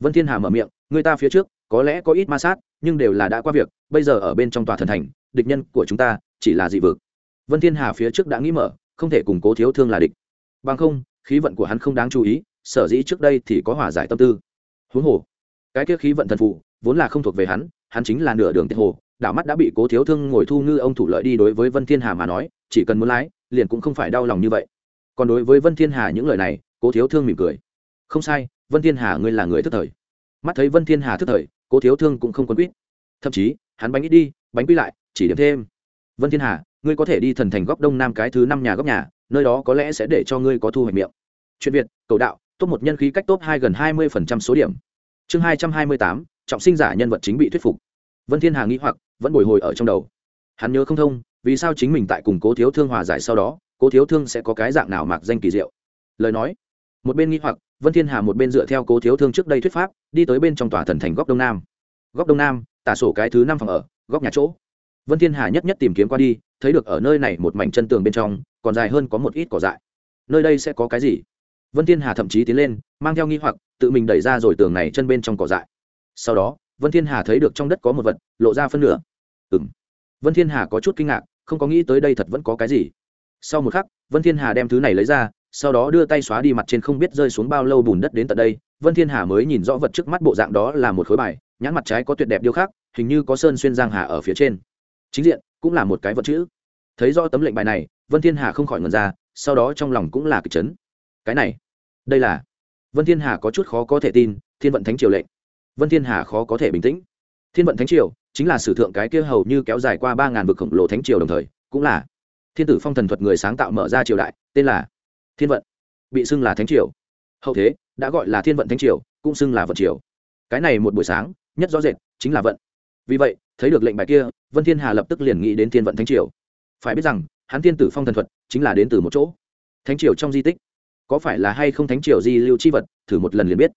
vân thiên hà mở miệng, người ta phía trước, có lẽ có ít ma sát, nhưng đều là đã qua việc, bây giờ ở bên trong tòa thần thành, địch nhân của chúng ta chỉ là dị vực. Vân thiên hà phía trước đã nghĩ mở, không thể cùng cố thiếu thương là địch. Bằng không, khí vận của hắn không đáng chú ý, sở dĩ trước đây thì có hòa giải tâm tư huống hồ, cái kia khí vận thần phụ vốn là không thuộc về hắn hắn chính là nửa đường tiết hồ, đảo mắt đã bị cố thiếu thương ngồi thu ngư ông thủ lợi đi đối với vân thiên hà mà nói, chỉ cần muốn lái, liền cũng không phải đau lòng như vậy. Còn đối với vân thiên hà những lời này, cố thiếu thương mỉm cười. Không sai, vân thiên hà ngươi là người thức thời. Mắt thấy vân thiên hà thức thời, cố thiếu thương cũng không quân quýt. Thậm chí, hắn bánh ít đi, bánh quy lại, chỉ điểm thêm. Vân thiên hà, ngươi có thể đi thần thành góc đông nam cái thứ năm nhà góc nhà, nơi đó có lẽ sẽ để cho ngươi có thu hoạch miệng. Chuyện việt, cầu đạo, top một nhân khí cách top hai gần hai mươi phần trăm số điểm chương hai trăm hai mươi tám, trọng sinh giả nhân vật chính bị thuyết phục. Vân thiên hà nghĩ hoặc, vẫn bồi hồi ở trong đầu. Hắn nhớ không thông, vì sao chính mình tại cùng cố thiếu thương hòa giải sau đó, cố thiếu thương sẽ có cái dạng nào mặc danh kỳ diệu? Lời nói, một bên nghĩ hoặc, vân thiên hà một bên dựa theo cố thiếu thương trước đây thuyết pháp, đi tới bên trong tòa thần thành góc đông nam. Góc đông nam, tả sổ cái thứ năm phòng ở, góc nhà chỗ. Vân thiên hà nhất nhất tìm kiếm qua đi, thấy được ở nơi này một mảnh chân tường bên trong, còn dài hơn có một ít cỏ dại. Nơi đây sẽ có cái gì? Vân thiên hà thậm chí tiến lên, mang theo nghi hoặc, tự mình đẩy ra rồi tường này chân bên trong cỏ dại. Sau đó, vân thiên hà thấy được trong đất có một vật, lộ ra phân nửa. Ừm. Vân thiên hà có chút kinh ngạc, không có nghĩ tới đây thật vẫn có cái gì. Sau một khắc, vân thiên hà đem thứ này lấy ra, sau đó đưa tay xóa đi mặt trên không biết rơi xuống bao lâu bùn đất đến tận đây. Vân thiên hà mới nhìn rõ vật trước mắt bộ dạng đó là một khối bài, nhãn mặt trái có tuyệt đẹp điêu khắc, hình như có sơn xuyên giang hà ở phía trên. Chính diện, cũng là một cái vật chữ. Thấy rõ tấm lệnh bài này, vân thiên hà không khỏi ngần ra, sau đó trong lòng cũng là kịch chấn. Cái này đây là vân thiên hà có chút khó có thể tin, thiên vận thánh triều lệnh. Vân thiên hà khó có thể bình tĩnh. Thiên vận thánh triều chính là sử thượng cái kia hầu như kéo dài qua ba ngàn vực khổng lồ thánh triều đồng thời, cũng là thiên tử phong thần thuật người sáng tạo mở ra triều đại, tên là thiên vận, bị xưng là thánh triều. Hậu thế, đã gọi là thiên vận thánh triều, cũng xưng là vận triều. Cái này một buổi sáng, nhất rõ rệt chính là vận. Vì vậy, thấy được lệnh bài kia, vân thiên hà lập tức liền nghĩ đến thiên vận thánh triều. Phải biết rằng, hắn thiên tử phong thần thuật chính là đến từ một chỗ. Thánh triều trong di tích có phải là hay không thánh triều di lưu chi vật, thử một lần liền biết.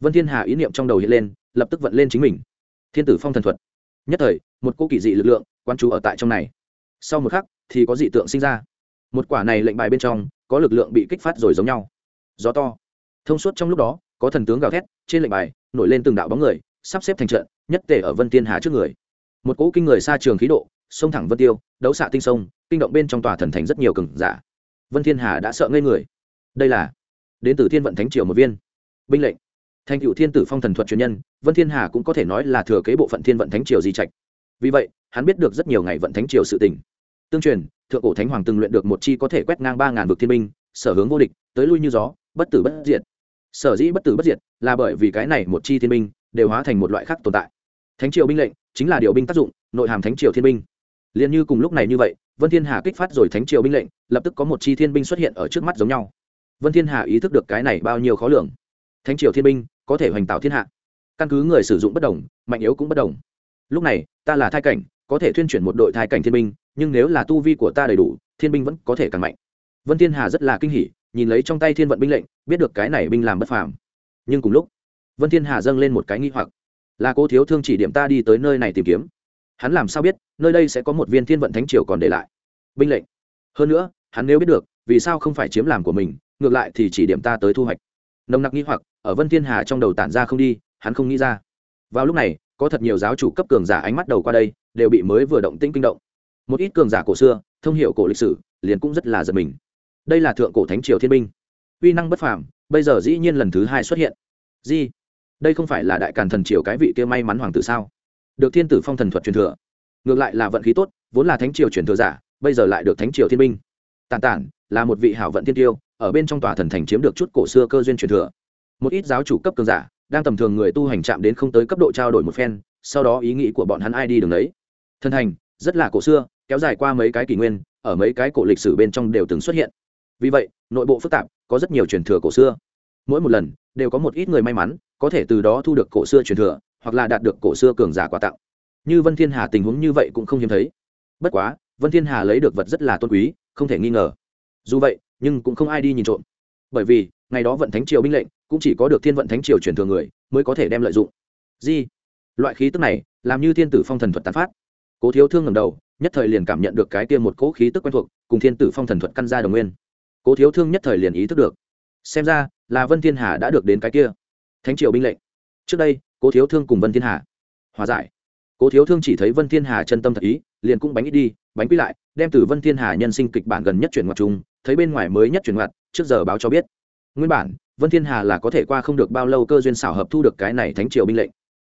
Vân thiên hà ý niệm trong đầu hiện lên, lập tức vận lên chính mình. Thiên tử phong thần thuật. Nhất thời, một cô kỳ dị lực lượng quan chú ở tại trong này. Sau một khắc, thì có dị tượng sinh ra. Một quả này lệnh bài bên trong, có lực lượng bị kích phát rồi giống nhau. Gió to. Thông suốt trong lúc đó, có thần tướng gào thét, trên lệnh bài, nổi lên từng đạo bóng người, sắp xếp thành trận, nhất tể ở vân thiên hà trước người. Một cỗ kinh người xa trường khí độ sông thẳng vân tiêu, đấu xạ tinh sông, kinh động bên trong tòa thần thành rất nhiều cường giả. Vân thiên hà đã sợ ngây người đây là đến từ thiên vận thánh triều một viên binh lệnh. Thành cựu thiên tử phong thần thuật truyền nhân, vân thiên hà cũng có thể nói là thừa kế bộ phận thiên vận thánh triều di trạch. Vì vậy, hắn biết được rất nhiều ngày vận thánh triều sự tình. Tương truyền, thượng cổ thánh hoàng từng luyện được một chi có thể quét ngang ba ngàn vực thiên binh, sở hướng vô địch, tới lui như gió, bất tử bất diệt. Sở dĩ bất tử bất diệt là bởi vì cái này một chi thiên binh đều hóa thành một loại khác tồn tại. Thánh triều binh lệnh chính là điều binh tác dụng, nội hàm thánh triều thiên binh. Liền như cùng lúc này như vậy, vân thiên hà kích phát rồi thánh triều binh lệnh, lập tức có một chi thiên binh xuất hiện ở trước mắt giống nhau vân thiên hà ý thức được cái này bao nhiêu khó lường. Thánh triều thiên binh, có thể hoành tạo thiên hạ. Căn cứ người sử dụng bất đồng, mạnh yếu cũng bất đồng. Lúc này, ta là thai cảnh, có thể thuyên chuyển một đội thai cảnh thiên binh, nhưng nếu là tu vi của ta đầy đủ, thiên binh vẫn có thể càng mạnh. Vân thiên hà rất là kinh hỉ, nhìn lấy trong tay thiên vận binh lệnh, biết được cái này binh làm bất phàm. Nhưng cùng lúc, vân thiên hà dâng lên một cái nghi hoặc. Là cô thiếu thương chỉ điểm ta đi tới nơi này tìm kiếm. Hắn làm sao biết, nơi đây sẽ có một viên thiên vận thánh triều còn để lại? Binh lệnh. Hơn nữa, hắn nếu biết được, vì sao không phải chiếm làm của mình ngược lại thì chỉ điểm ta tới thu hoạch. Nồng nặc nghĩ hoặc, ở vân thiên hà trong đầu tản ra không đi, hắn không nghĩ ra. Vào lúc này, có thật nhiều giáo chủ cấp cường giả ánh mắt đầu qua đây, đều bị mới vừa động tĩnh kinh động. Một ít cường giả cổ xưa, thông hiệu cổ lịch sử, liền cũng rất là giật mình. Đây là thượng cổ thánh triều thiên binh. Uy năng bất phàm, bây giờ dĩ nhiên lần thứ hai xuất hiện. Di đây không phải là đại càn thần triều cái vị kia may mắn hoàng tử sao? Được thiên tử phong thần thuật truyền thừa. Ngược lại là vận khí tốt, vốn là thánh triều truyền thừa giả, bây giờ lại được thánh triều thiên binh. Tàn tản, là một vị hảo vận thiên tiêu ở bên trong tòa thần thành chiếm được chút cổ xưa cơ duyên truyền thừa. Một ít giáo chủ cấp cường giả, đang tầm thường người tu hành chạm đến không tới cấp độ trao đổi một phen, sau đó ý nghĩ của bọn hắn ai đi đường đấy thần thành, rất là cổ xưa, kéo dài qua mấy cái kỷ nguyên, ở mấy cái cổ lịch sử bên trong đều từng xuất hiện. Vì vậy, nội bộ phức tạp, có rất nhiều truyền thừa cổ xưa. Mỗi một lần, đều có một ít người may mắn, có thể từ đó thu được cổ xưa truyền thừa, hoặc là đạt được cổ xưa cường giả quà tặng. Như vân thiên hà tình huống như vậy cũng không hiếm thấy. Bất quá, vân thiên hà lấy được vật rất là tôn quý, không thể nghi ngờ. Dù vậy nhưng cũng không ai đi nhìn trộm. Bởi vì, ngày đó vận thánh triều binh lệnh, cũng chỉ có được thiên vận thánh triều truyền thừa người, mới có thể đem lợi dụng. Di loại khí tức này, làm như thiên tử phong thần thuật tán phát. Cố thiếu thương ngầm đầu, nhất thời liền cảm nhận được cái kia một cỗ khí tức quen thuộc, cùng thiên tử phong thần thuật căn ra đồng nguyên. Cố thiếu thương nhất thời liền ý thức được. Xem ra, là vân thiên hà đã được đến cái kia thánh triều binh lệnh. Trước đây, cố thiếu thương cùng vân thiên hà hòa giải. Cố thiếu thương chỉ thấy vân thiên hà chân tâm thật ý, liền cũng bánh ít đi, bánh quy lại, đem từ vân thiên hà nhân sinh kịch bản gần nhất chuyển ngoặt chung thấy bên ngoài mới nhất chuyển ngoặt trước giờ báo cho biết. Nguyên bản, vân thiên hà là có thể qua không được bao lâu cơ duyên xảo hợp thu được cái này thánh triều binh lệnh.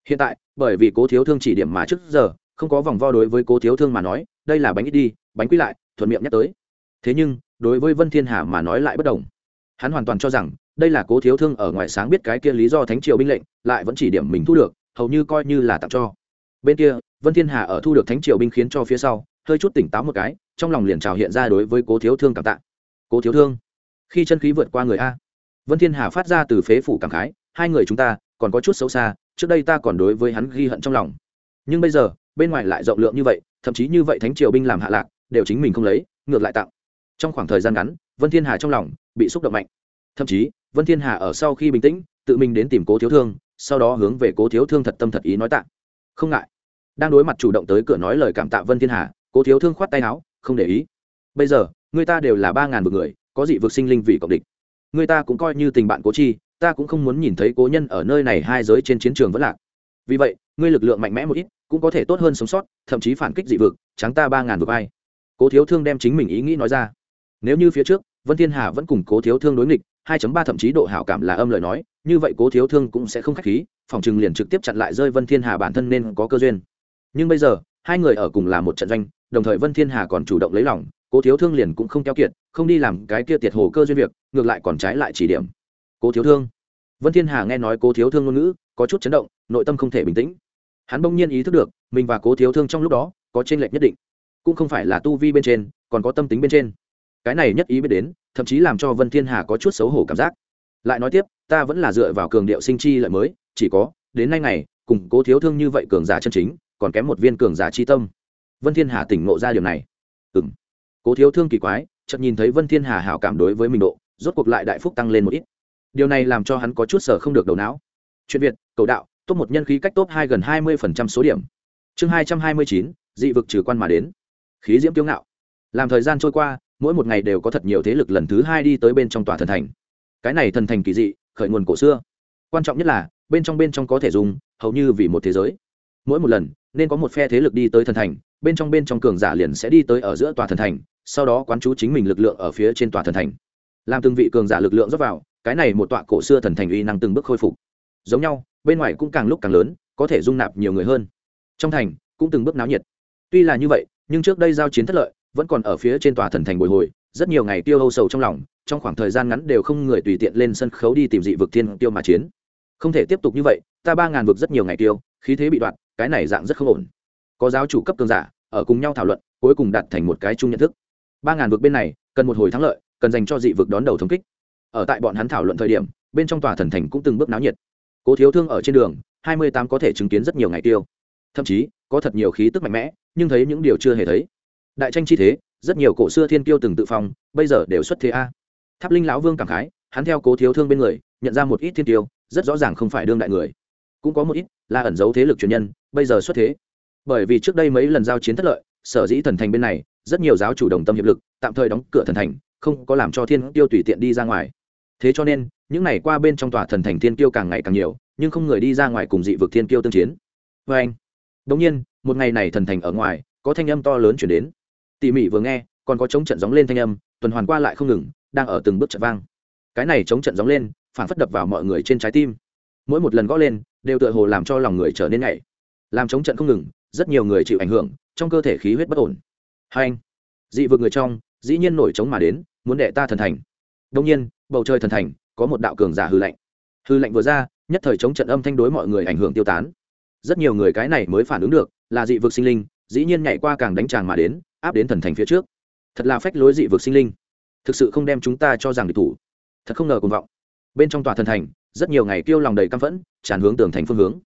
Hiện tại, bởi vì cố thiếu thương chỉ điểm mà trước giờ, không có vòng vo đối với cố thiếu thương mà nói, đây là bánh ít đi, bánh quy lại, thuận miệng nhắc tới. Thế nhưng, đối với vân thiên hà mà nói lại bất đồng. Hắn hoàn toàn cho rằng, đây là cố thiếu thương ở ngoài sáng biết cái kia lý do thánh triều binh lệnh, lại vẫn chỉ điểm mình thu được, hầu như coi như là tặng cho. Bên kia, vân thiên hà ở thu được thánh triều binh khiến cho phía sau, hơi chút tỉnh táo một cái, trong lòng liền trào hiện ra đối với cố thiếu thương cảm tạ cố thiếu thương. Khi chân khí vượt qua người a, vân thiên hà phát ra từ phế phủ cảm khái, hai người chúng ta còn có chút xấu xa, trước đây ta còn đối với hắn ghi hận trong lòng. Nhưng bây giờ, bên ngoài lại rộng lượng như vậy, thậm chí như vậy thánh triều binh làm hạ lạc, đều chính mình không lấy, ngược lại tặng trong khoảng thời gian ngắn, vân thiên hà trong lòng bị xúc động mạnh. Thậm chí, vân thiên hà ở sau khi bình tĩnh, tự mình đến tìm cố thiếu thương, sau đó hướng về cố thiếu thương thật tâm thật ý nói tạ. Không ngại. Đang đối mặt chủ động tới cửa nói lời cảm tạ vân thiên hà, cố thiếu thương khoát tay áo, không để ý. Bây giờ người ta đều là ba ngàn vực người, có dị vực sinh linh vì cộng địch. Người ta cũng coi như tình bạn cố chi, ta cũng không muốn nhìn thấy cố nhân ở nơi này hai giới trên chiến trường vẫn lạc. Vì vậy, ngươi lực lượng mạnh mẽ một ít, cũng có thể tốt hơn sống sót, thậm chí phản kích dị vực, trắng ta ba ngàn vực ai. Cố thiếu thương đem chính mình ý nghĩ nói ra. Nếu như phía trước, vân thiên hà vẫn cùng cố thiếu thương đối nghịch 2.3 thậm chí độ hảo cảm là âm lời nói, như vậy cố thiếu thương cũng sẽ không khách khí, phòng trừng liền trực tiếp chặn lại rơi vân thiên hà bản thân nên có cơ duyên. Nhưng bây giờ, hai người ở cùng là một trận doanh, đồng thời vân thiên hà còn chủ động lấy lòng cố thiếu thương liền cũng không keo kiệt, không đi làm cái kia tiệt hồ cơ duyên việc, ngược lại còn trái lại chỉ điểm. Cố thiếu thương. Vân thiên hà nghe nói cố thiếu thương ngôn ngữ, có chút chấn động, nội tâm không thể bình tĩnh. Hắn bỗng nhiên ý thức được, mình và cố thiếu thương trong lúc đó, có t r ê n lệch nhất định. Cũng không phải là tu vi bên trên, còn có tâm tính bên trên. Cái này nhất ý biết đến, thậm chí làm cho vân thiên hà có chút xấu hổ cảm giác. Lại nói tiếp, ta vẫn là dựa vào cường điệu sinh chi lợi mới, chỉ có, đến nay này cùng cố thiếu thương như vậy cường giả chân chính, còn kém một viên cường giả chi tâm. Vân thiên hà tỉnh ngộ ra điều này. Ừ m cố thiếu thương kỳ quái, chợt nhìn thấy vân thiên hà hảo cảm đối với mình độ, rốt cuộc lại đại phúc tăng lên một ít. Điều này làm cho hắn có chút sở không được đầu não. Chuyện việt, cầu đạo, top một nhân khí cách top hai gần hai mươi phần trăm số điểm. Chương hai trăm hai mươi chín, dị vực trừ quan mà đến. Khí diễm kiêu ngạo. Làm thời gian trôi qua, mỗi một ngày đều có thật nhiều thế lực lần thứ hai đi tới bên trong tòa thần thành. Cái này thần thành kỳ dị, khởi nguồn cổ xưa. Quan trọng nhất là, bên trong bên trong có thể dùng, hầu như vì một thế giới. Mỗi một lần, nên có một phe thế lực đi tới thần thành, bên trong bên trong cường giả liền sẽ đi tới ở giữa tòa thần thành sau đó quán chú chính mình lực lượng ở phía trên tòa thần thành. Làm từng vị cường giả lực lượng dốc vào, cái này một tọa cổ xưa thần thành uy năng từng bước khôi phục. Giống nhau, bên ngoài cũng càng lúc càng lớn, có thể dung nạp nhiều người hơn. Trong thành, cũng từng bước náo nhiệt. Tuy là như vậy, nhưng trước đây giao chiến thất lợi, vẫn còn ở phía trên tòa thần thành bồi hồi, rất nhiều ngày tiêu hâu sầu trong lòng, trong khoảng thời gian ngắn đều không người tùy tiện lên sân khấu đi tìm dị vực thiên tiêu mà chiến. Không thể tiếp tục như vậy, ta ba ngàn vực rất nhiều ngày tiêu, khí thế bị đoạn cái này dạng rất không ổn. Có giáo chủ cấp cường giả, ở cùng nhau thảo luận, cuối cùng đạt thành một cái chung nhận thức ba ngàn vực bên này, cần một hồi thắng lợi, cần dành cho dị vực đón đầu thống kích. Ở tại bọn hắn thảo luận thời điểm, bên trong tòa thần thành cũng từng bước náo nhiệt. Cố thiếu thương ở trên đường, hai mươi tám có thể chứng kiến rất nhiều ngày tiêu. Thậm chí, có thật nhiều khí tức mạnh mẽ, nhưng thấy những điều chưa hề thấy. Đại tranh chi thế, rất nhiều cổ xưa thiên kiêu từng tự phong, bây giờ đều xuất thế a. Tháp linh lão vương cảm khái, hắn theo cố thiếu thương bên người, nhận ra một ít thiên tiêu rất rõ ràng không phải đương đại người. Cũng có một ít là ẩn giấu thế lực truyền nhân, bây giờ xuất thế. Bởi vì trước đây mấy lần giao chiến thất lợi, sở dĩ thần thành bên này rất nhiều giáo chủ đồng tâm hiệp lực, tạm thời đóng cửa thần thành, không có làm cho thiên tiêu tùy tiện đi ra ngoài. Thế cho nên, những ngày qua bên trong tòa thần thành thiên tiêu càng ngày càng nhiều, nhưng không người đi ra ngoài cùng dị vực thiên tiêu tương chiến. Vê anh đống nhiên, một ngày này thần thành ở ngoài, có thanh âm to lớn chuyển đến. Tỉ mỉ vừa nghe, còn có chống trận gióng lên thanh âm, tuần hoàn qua lại không ngừng, đang ở từng bước trận vang. Cái này chống trận gióng lên phản phất đập vào mọi người trên trái tim. Mỗi một lần gõ lên, đều tựa hồ làm cho lòng người trở nên nhảy làm chống trận không ngừng, rất nhiều người chịu ảnh hưởng, trong cơ thể khí huyết bất ổn hai anh. Dị vực người trong, dĩ nhiên nổi trống mà đến, muốn đệ ta thần thành. Đông nhiên, bầu trời thần thành, có một đạo cường giả hư lạnh hư lạnh vừa ra, nhất thời chống trận âm thanh đối mọi người ảnh hưởng tiêu tán. Rất nhiều người cái này mới phản ứng được, là dị vực sinh linh, dĩ nhiên nhảy qua càng đánh tràng mà đến, áp đến thần thành phía trước. Thật là phách lối dị vực sinh linh. Thực sự không đem chúng ta cho rằng địch thủ. Thật không ngờ cùng vọng. Bên trong tòa thần thành, rất nhiều ngày kêu lòng đầy căm phẫn, tràn hướng tường thành phương hướng.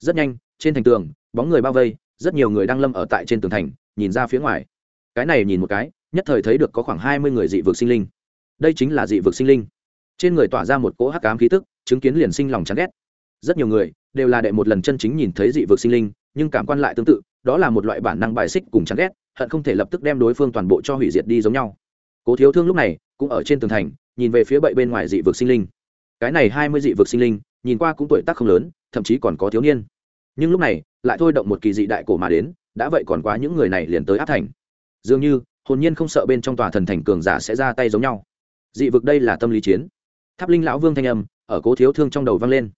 Rất nhanh, trên thành tường, bóng người bao vây, rất nhiều người đang lâm ở tại trên tường thành, nhìn ra phía ngoài cái này nhìn một cái, nhất thời thấy được có khoảng hai mươi người dị vực sinh linh. Đây chính là dị vực sinh linh. Trên người tỏa ra một cỗ hắc ám khí tức, chứng kiến liền sinh lòng chán ghét. Rất nhiều người đều là đệ một lần chân chính nhìn thấy dị vực sinh linh, nhưng cảm quan lại tương tự, đó là một loại bản năng bài xích cùng chán ghét, hận không thể lập tức đem đối phương toàn bộ cho hủy diệt đi giống nhau. Cố thiếu thương lúc này cũng ở trên tường thành, nhìn về phía bậy bên ngoài dị vực sinh linh. Cái này hai mươi dị vực sinh linh, nhìn qua cũng tuổi tác không lớn, thậm chí còn có thiếu niên. Nhưng lúc này, lại thôi động một kỳ dị đại cổ mà đến, đã vậy còn quá những người này liền tới áp thành dường như, hồn nhiên không sợ bên trong tòa thần thành cường giả sẽ ra tay giống nhau. Dị vực đây là tâm lý chiến. Tháp linh lão vương thanh âm, ở cố thiếu thương trong đầu vang lên.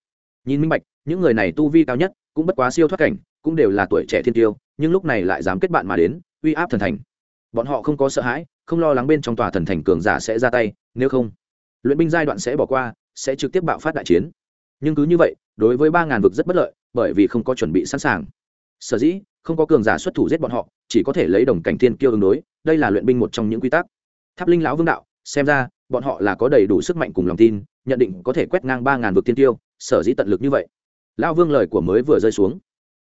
Nhìn minh bạch, những người này tu vi cao nhất, cũng bất quá siêu thoát cảnh, cũng đều là tuổi trẻ thiên tiêu, nhưng lúc này lại dám kết bạn mà đến, uy áp thần thành. Bọn họ không có sợ hãi, không lo lắng bên trong tòa thần thành cường giả sẽ ra tay, nếu không, luyện binh giai đoạn sẽ bỏ qua, sẽ trực tiếp bạo phát đại chiến. Nhưng cứ như vậy, đối với ba ngàn vực rất bất lợi, bởi vì không có chuẩn bị sẵn sàng. Sở dĩ, không có cường giả xuất thủ giết bọn họ chỉ có thể lấy đồng cảnh thiên kiêu ứng đối, đây là luyện binh một trong những quy tắc. Tháp linh lão vương đạo, xem ra, bọn họ là có đầy đủ sức mạnh cùng lòng tin, nhận định có thể quét ngang ba ngàn vực tiên tiêu sở dĩ tận lực như vậy. Lão vương lời của mới vừa rơi xuống.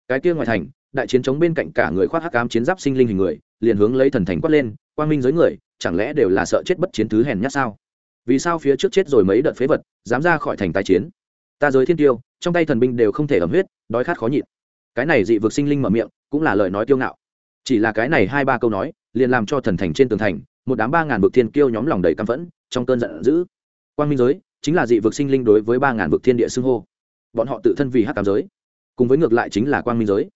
Cái kia ngoài thành, đại chiến chống bên cạnh cả người khoác hắc ám chiến giáp sinh linh hình người, liền hướng lấy thần thành quát lên, quang minh giới người, chẳng lẽ đều là sợ chết bất chiến thứ hèn nhát sao? Vì sao phía trước chết rồi mấy đợt phế vật, dám ra khỏi thành tái chiến? Ta giới thiên tiêu trong tay thần binh đều không thể ẩm huyết, đói khát khó nhịn. Cái này dị vực sinh linh mở miệng, cũng là lời nói kiêu ngạo chỉ là cái này hai ba câu nói, liền làm cho thần thành trên tường thành, một đám ba ngàn vực thiên kiêu nhóm lòng đầy căm phẫn, trong cơn giận dữ. Quang minh giới, chính là dị vực sinh linh đối với ba ngàn vực thiên địa xưng hô. Bọn họ tự thân vì hắc cám giới, cùng với ngược lại chính là quang minh giới.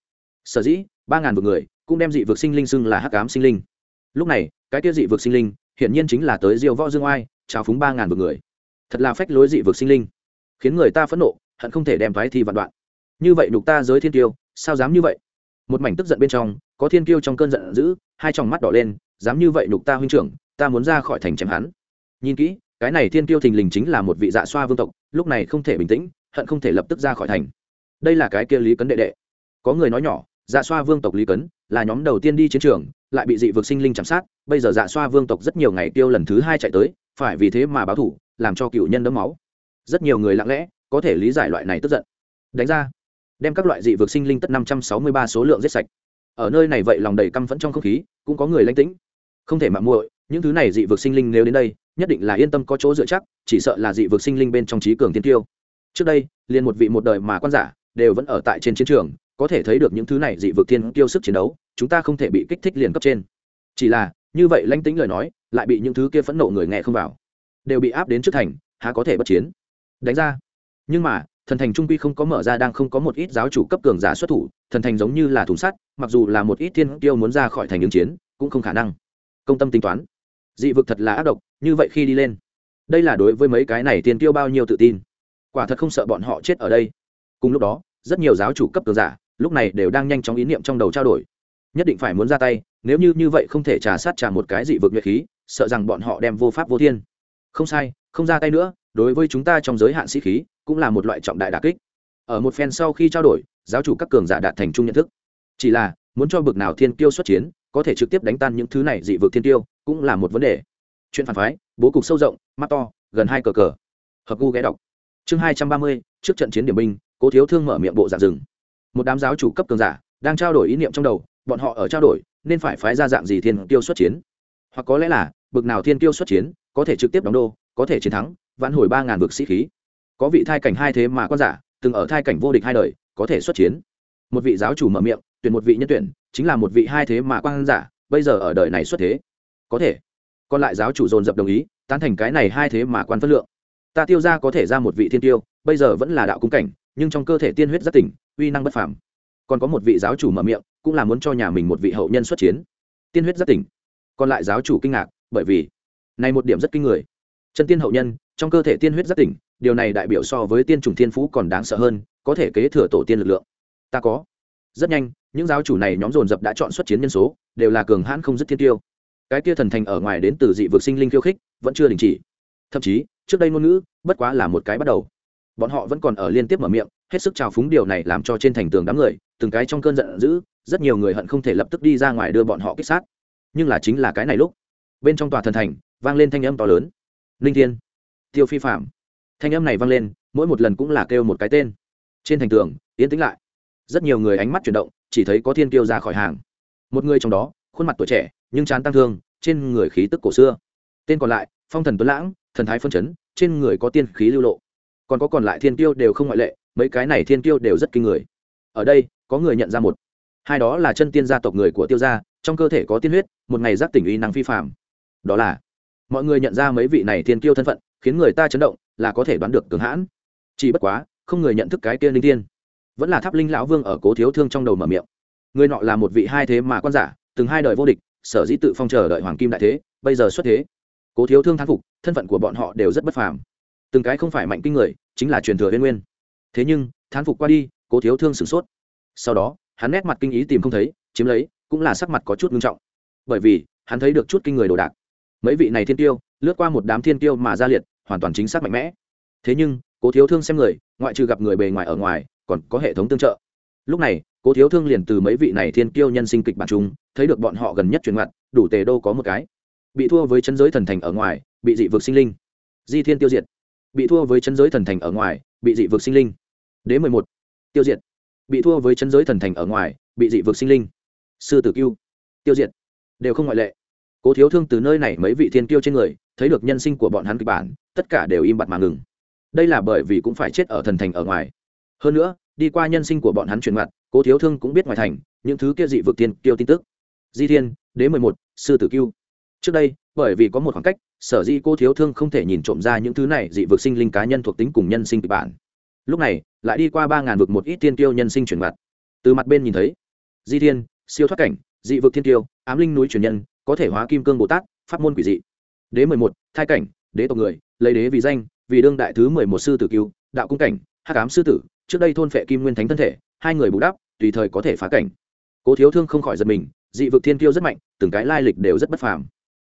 Sở dĩ, ba ngàn vực người cũng đem dị vực sinh linh xưng là hắc cám sinh linh. Lúc này, cái kia dị vực sinh linh, hiển nhiên chính là tới diêu võ dương oai, trào phúng ba ngàn vực người. Thật là phách lối dị vực sinh linh. Khiến người ta phẫn nộ, hận không thể đem thoái thi vạn đoạn. Như vậy đục ta giới thiên tiêu, sao dám như vậy? Một mảnh tức giận bên trong có thiên kiêu trong cơn giận dữ, hai tròng mắt đỏ lên, dám như vậy nục ta huynh trưởng, ta muốn ra khỏi thành chém hắn. Nhìn kỹ, cái này thiên kiêu thình lình chính là một vị dạ xoa vương tộc, lúc này không thể bình tĩnh, hận không thể lập tức ra khỏi thành. Đây là cái kia lý cấn đệ đệ. Có người nói nhỏ dạ xoa vương tộc lý cấn là nhóm đầu tiên đi chiến trường, lại bị dị vực sinh linh chạm sát, bây giờ dạ xoa vương tộc rất nhiều ngày tiêu lần thứ hai chạy tới, phải vì thế mà báo thủ, làm cho cựu nhân đấm máu. Rất nhiều người lặng lẽ, có thể lý giải loại này tức giận. Đánh ra, đem các loại dị vực sinh linh tất năm trăm sáu mươi ba số lượng giết sạch ở nơi này vậy lòng đầy căm phẫn trong không khí, cũng có người lanh tĩnh. Không thể mạng muội, những thứ này dị vực sinh linh nếu đến đây, nhất định là yên tâm có chỗ dựa chắc, chỉ sợ là dị vực sinh linh bên trong trí cường tiên tiêu trước đây, liền một vị một đời mà quan giả, đều vẫn ở tại trên chiến trường, có thể thấy được những thứ này dị vực tiên tiêu sức chiến đấu, chúng ta không thể bị kích thích liền cấp trên. Chỉ là, như vậy lanh tính lời nói, lại bị những thứ kia phẫn nộ người nghe không vào. Đều bị áp đến trước thành, há có thể bất chiến? Đánh ra. Nhưng mà thần thành trung quy không có mở ra, đang không có một ít giáo chủ cấp cường giả xuất thủ, thần thành giống như là thùng sắt, mặc dù là một ít thiên tiêu muốn ra khỏi thành ứng chiến, cũng không khả năng. Công tâm tính toán. Dị vực thật là ác độc, như vậy khi đi lên, đây là đối với mấy cái này tiền tiêu bao nhiêu tự tin. Quả thật không sợ bọn họ chết ở đây. Cùng lúc đó, rất nhiều giáo chủ cấp cường giả, lúc này đều đang nhanh chóng ý niệm trong đầu trao đổi. Nhất định phải muốn ra tay, nếu như như vậy không thể trả sát trả một cái dị vực nhuệ khí, sợ rằng bọn họ đem vô pháp vô thiên. Không sai, không ra tay nữa, đối với chúng ta trong giới hạn sĩ khí cũng là một loại trọng đại đà kích. Ở một phen sau khi trao đổi, giáo chủ các cường giả đạt thành chung nhận thức. Chỉ là, muốn cho bực nào thiên tiêu xuất chiến, có thể trực tiếp đánh tan những thứ này dị vực thiên tiêu cũng là một vấn đề. Chuyện phản phái, bố cục sâu rộng, mắt to, gần hai cờ cờ. Hợp gu ghé đọc. Chương hai trăm ba mươi, trước trận chiến điểm binh, cố thiếu thương mở miệng bộ dạng rừng một đám giáo chủ cấp cường giả, đang trao đổi ý niệm trong đầu, bọn họ ở trao đổi, nên phải phái ra dạng gì thiên tiêu xuất chiến? Hoặc có lẽ là, bực nào thiên tiêu xuất chiến, có thể trực tiếp đóng đô, có thể chiến thắng, vãn hồi ba ngàn vực sĩ khí có vị thai cảnh hai thế mà quan giả, từng ở thai cảnh vô địch hai đời, có thể xuất chiến. Một vị giáo chủ mở miệng, tuyển một vị nhân tuyển, chính là một vị hai thế mà quan giả, bây giờ ở đời này xuất thế. Có thể. Còn lại giáo chủ dồn dập đồng ý, tán thành cái này hai thế mà quan phân lượng. Ta tiêu ra có thể ra một vị thiên tiêu, bây giờ vẫn là đạo cung cảnh, nhưng trong cơ thể tiên huyết rất tỉnh, uy năng bất phàm. Còn có một vị giáo chủ mở miệng, cũng là muốn cho nhà mình một vị hậu nhân xuất chiến. Tiên huyết rất tỉnh. Còn lại giáo chủ kinh ngạc, bởi vì, này một điểm rất kinh người. Chân tiên hậu nhân, trong cơ thể tiên huyết rất tỉnh điều này đại biểu so với tiên chủng thiên phú còn đáng sợ hơn, có thể kế thừa tổ tiên lực lượng. Ta có. Rất nhanh, những giáo chủ này nhóm dồn dập đã chọn xuất chiến nhân số, đều là cường hãn không dứt thiên tiêu. Cái kia thần thành ở ngoài đến từ dị vực sinh linh khiêu khích, vẫn chưa đình chỉ. Thậm chí, trước đây ngôn ngữ, bất quá là một cái bắt đầu. Bọn họ vẫn còn ở liên tiếp mở miệng, hết sức trào phúng điều này làm cho trên thành tường đám người, từng cái trong cơn giận dữ, rất nhiều người hận không thể lập tức đi ra ngoài đưa bọn họ kích sát. Nhưng là chính là cái này lúc, bên trong tòa thần thành, vang lên thanh âm to lớn. Linh thiên, tiêu phi phạm thanh âm này vang lên, mỗi một lần cũng là kêu một cái tên. Trên thành tường, yên tĩnh lại. Rất nhiều người ánh mắt chuyển động, chỉ thấy có thiên kiêu ra khỏi hàng. Một người trong đó, khuôn mặt tuổi trẻ, nhưng chán tăng thương, trên người khí tức cổ xưa. Tên còn lại, phong thần tuấn lãng, thần thái phân chấn, trên người có tiên khí lưu lộ. Còn có còn lại thiên kiêu đều không ngoại lệ, mấy cái này thiên kiêu đều rất kinh người. Ở đây, có người nhận ra một. Hai đó là chân tiên gia tộc người của tiêu gia, trong cơ thể có tiên huyết, một ngày giác tỉnh uy năng phi phạm đó là, mọi người nhận ra mấy vị này thiên kiêu thân phận, khiến người ta chấn động là có thể đoán được cường hãn. Chỉ bất quá, không người nhận thức cái kia linh tiên vẫn là tháp linh lão vương ở cố thiếu thương trong đầu mở miệng. Người nọ là một vị hai thế mà quan giả, từng hai đời vô địch, sở dĩ tự phong chờ đợi hoàng kim đại thế, bây giờ xuất thế. Cố thiếu thương thán phục, thân phận của bọn họ đều rất bất phàm. Từng cái không phải mạnh kinh người, chính là truyền thừa liên nguyên. Thế nhưng, thán phục qua đi, cố thiếu thương sửng sốt. Sau đó, hắn nét mặt kinh ý tìm không thấy, chiếm lấy, cũng là sắc mặt có chút nghiêm trọng. Bởi vì, hắn thấy được chút kinh người đồ đạc. Mấy vị này thiên tiêu, lướt qua một đám thiên tiêu mà ra liệt hoàn toàn chính xác mạnh mẽ. Thế nhưng, cố thiếu thương xem người, ngoại trừ gặp người bề ngoài ở ngoài, còn có hệ thống tương trợ. Lúc này, cố thiếu thương liền từ mấy vị này thiên kiêu nhân sinh kịch bản chung, thấy được bọn họ gần nhất truyền mặt đủ tề đô có một cái. Bị thua với chân giới thần thành ở ngoài, bị dị vực sinh linh. Di thiên tiêu diệt. Bị thua với chân giới thần thành ở ngoài, bị dị vực sinh linh. Đế mười một. Tiêu diệt. Bị thua với chân giới thần thành ở ngoài, bị dị vực sinh linh. Sư tử cưu. Tiêu diệt. Đều không ngoại lệ. Cố thiếu thương từ nơi này mấy vị thiên tiêu trên người thấy được nhân sinh của bọn hắn kịch bản, tất cả đều im bặt mà ngừng. Đây là bởi vì cũng phải chết ở thần thành ở ngoài. Hơn nữa, đi qua nhân sinh của bọn hắn truyền mặt, cố thiếu thương cũng biết ngoài thành, những thứ kia dị vực tiên kiêu tin tức. Di thiên, đế mười một, sư tử kiêu trước đây, bởi vì có một khoảng cách, sở dĩ cô thiếu thương không thể nhìn trộm ra những thứ này dị vực sinh linh cá nhân thuộc tính cùng nhân sinh kịch bản. Lúc này, lại đi qua ba ngàn vực một ít tiên tiêu nhân sinh chuyển mặt. Từ mặt bên nhìn thấy, di thiên, siêu thoát cảnh, dị vực thiên kiêu, ám linh núi truyền nhân, có thể hóa kim cương bồ tát, pháp môn quỷ dị đế mười một thai cảnh đế tộc người lấy đế vì danh vì đương đại thứ mười một sư tử cứu, đạo cung cảnh hắc ám sư tử trước đây thôn phệ kim nguyên thánh thân thể hai người bù đắp tùy thời có thể phá cảnh. Cố thiếu thương không khỏi giật mình dị vực thiên kiêu rất mạnh từng cái lai lịch đều rất bất phàm.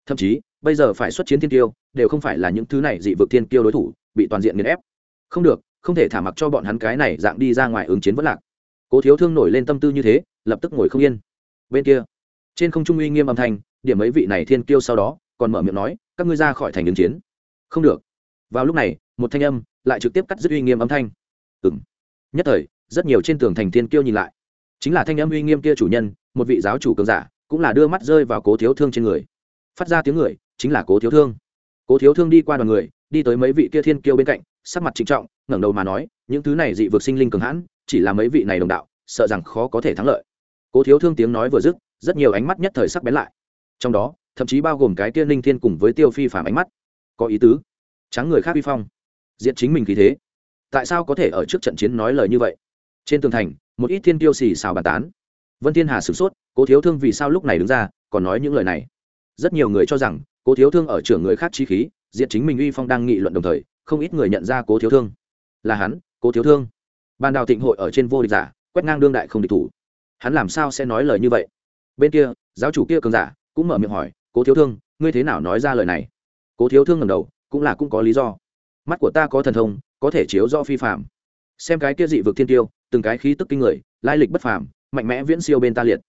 Thậm chí bây giờ phải xuất chiến thiên kiêu đều không phải là những thứ này dị vực thiên kiêu đối thủ bị toàn diện nghiền ép. Không được không thể thả mặc cho bọn hắn cái này dạng đi ra ngoài ứng chiến vất lạc. Cố thiếu thương nổi lên tâm tư như thế lập tức ngồi không yên. Bên kia trên không trung uy nghiêm âm thanh điểm mấy vị này thiên kiêu sau đó còn mở miệng nói các ngươi ra khỏi thành ứng chiến. Không được. Vào lúc này, một thanh âm lại trực tiếp cắt dứt uy nghiêm âm thanh. Ừ m nhất thời, rất nhiều trên tường thành thiên kiêu nhìn lại. Chính là thanh âm uy nghiêm kia chủ nhân, một vị giáo chủ cường giả, cũng là đưa mắt rơi vào cố thiếu thương trên người. Phát ra tiếng người, chính là cố thiếu thương. Cố thiếu thương đi qua đoàn người, đi tới mấy vị kia thiên kiêu bên cạnh, sắc mặt trịnh trọng, ngẩng đầu mà nói, những thứ này dị vực sinh linh cường hãn, chỉ là mấy vị này đồng đạo, sợ rằng khó có thể thắng lợi. Cố thiếu thương tiếng nói vừa dứt, rất nhiều ánh mắt nhất thời sắc bén lại. Trong đó thậm chí bao gồm cái kia ninh thiên cùng với tiêu phi phàm ánh mắt. Có ý tứ. Trắng người khác vi phong. Diện chính mình khí thế. Tại sao có thể ở trước trận chiến nói lời như vậy? Trên tường thành, một ít thiên tiêu xì xào bàn tán. Vân thiên hà sửng sốt, cố thiếu thương vì sao lúc này đứng ra, còn nói những lời này? Rất nhiều người cho rằng, cố thiếu thương ở trưởng người khác chi khí diện chính mình uy phong đang nghị luận đồng thời, không ít người nhận ra cố thiếu thương. Là hắn, cố thiếu thương. Ban đào thịnh hội ở trên vô địch giả, quét ngang đương đại không địch thủ. Hắn làm sao sẽ nói lời như vậy? Bên kia, giáo chủ kia cường giả cũng mở miệng hỏi cố thiếu thương, ngươi thế nào nói ra lời này? Cố thiếu thương ngầm đầu, cũng là cũng có lý do. Mắt của ta có thần thông, có thể chiếu do phi phạm xem cái kia dị vực thiên tiêu, từng cái khí tức kinh người, lai lịch bất phàm, mạnh mẽ viễn siêu bên ta liệt.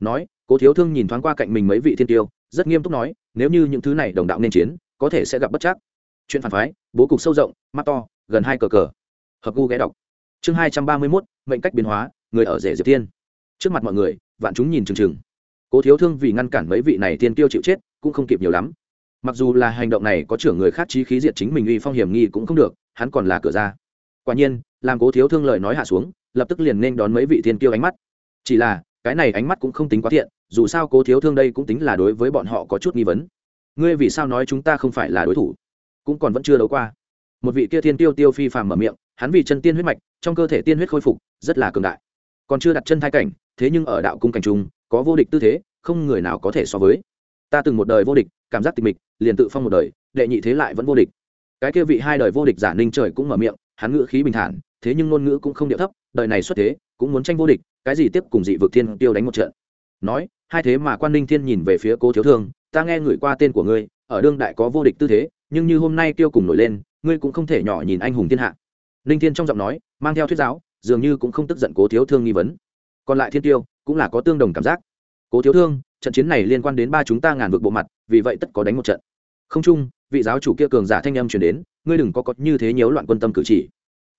Nói, cố thiếu thương nhìn thoáng qua cạnh mình mấy vị thiên tiêu, rất nghiêm túc nói, nếu như những thứ này đồng đạo nên chiến, có thể sẽ gặp bất chắc. Chuyện phản phái, bố cục sâu rộng, mắt to, gần hai cờ cờ. Hợp gu ghé đọc. Chương hai trăm ba mươi mốt, mệnh cách biến hóa, người ở rể diệp tiên trước mặt mọi người, vạn chúng nhìn chừng chừng cố thiếu thương vì ngăn cản mấy vị này tiên tiêu chịu chết, cũng không kịp nhiều lắm. Mặc dù là hành động này có trưởng người khác trí khí diệt chính mình uy phong hiểm nghi cũng không được, hắn còn là cửa ra. Quả nhiên, làm cố thiếu thương lời nói hạ xuống, lập tức liền nên đón mấy vị tiên tiêu ánh mắt. Chỉ là, cái này ánh mắt cũng không tính quá thiện, dù sao cố thiếu thương đây cũng tính là đối với bọn họ có chút nghi vấn. Ngươi vì sao nói chúng ta không phải là đối thủ? Cũng còn vẫn chưa đấu qua. Một vị kia thiên tiêu tiêu phi phàm mở miệng, hắn vì chân tiên huyết mạch, trong cơ thể tiên huyết khôi phục, rất là cường đại. Còn chưa đặt chân thai cảnh, thế nhưng ở đạo cung cảnh trung có vô địch tư thế, không người nào có thể so với. Ta từng một đời vô địch, cảm giác tịch mịch, liền tự phong một đời, đệ nhị thế lại vẫn vô địch. Cái kia vị hai đời vô địch giả ninh trời cũng mở miệng, hắn ngữ khí bình thản, thế nhưng ngôn ngữ cũng không điệu thấp, đời này xuất thế, cũng muốn tranh vô địch, cái gì tiếp cùng dị vực thiên tiêu đánh một trận. Nói, hai thế mà quan ninh thiên nhìn về phía cô thiếu thương, ta nghe ngửi qua tên của ngươi, ở đương đại có vô địch tư thế, nhưng như hôm nay tiêu cùng nổi lên, ngươi cũng không thể nhỏ nhìn anh hùng thiên hạ. Ninh thiên trong giọng nói, mang theo thuyết giáo, dường như cũng không tức giận cố thiếu thương nghi vấn. Còn lại thiên tiêu cũng là có tương đồng cảm giác. Cố thiếu thương, trận chiến này liên quan đến ba chúng ta ngàn vực bộ mặt, vì vậy tất có đánh một trận. Không chung, vị giáo chủ kia cường giả thanh âm truyền đến, ngươi đừng có có như thế nhiễu loạn quân tâm cử chỉ.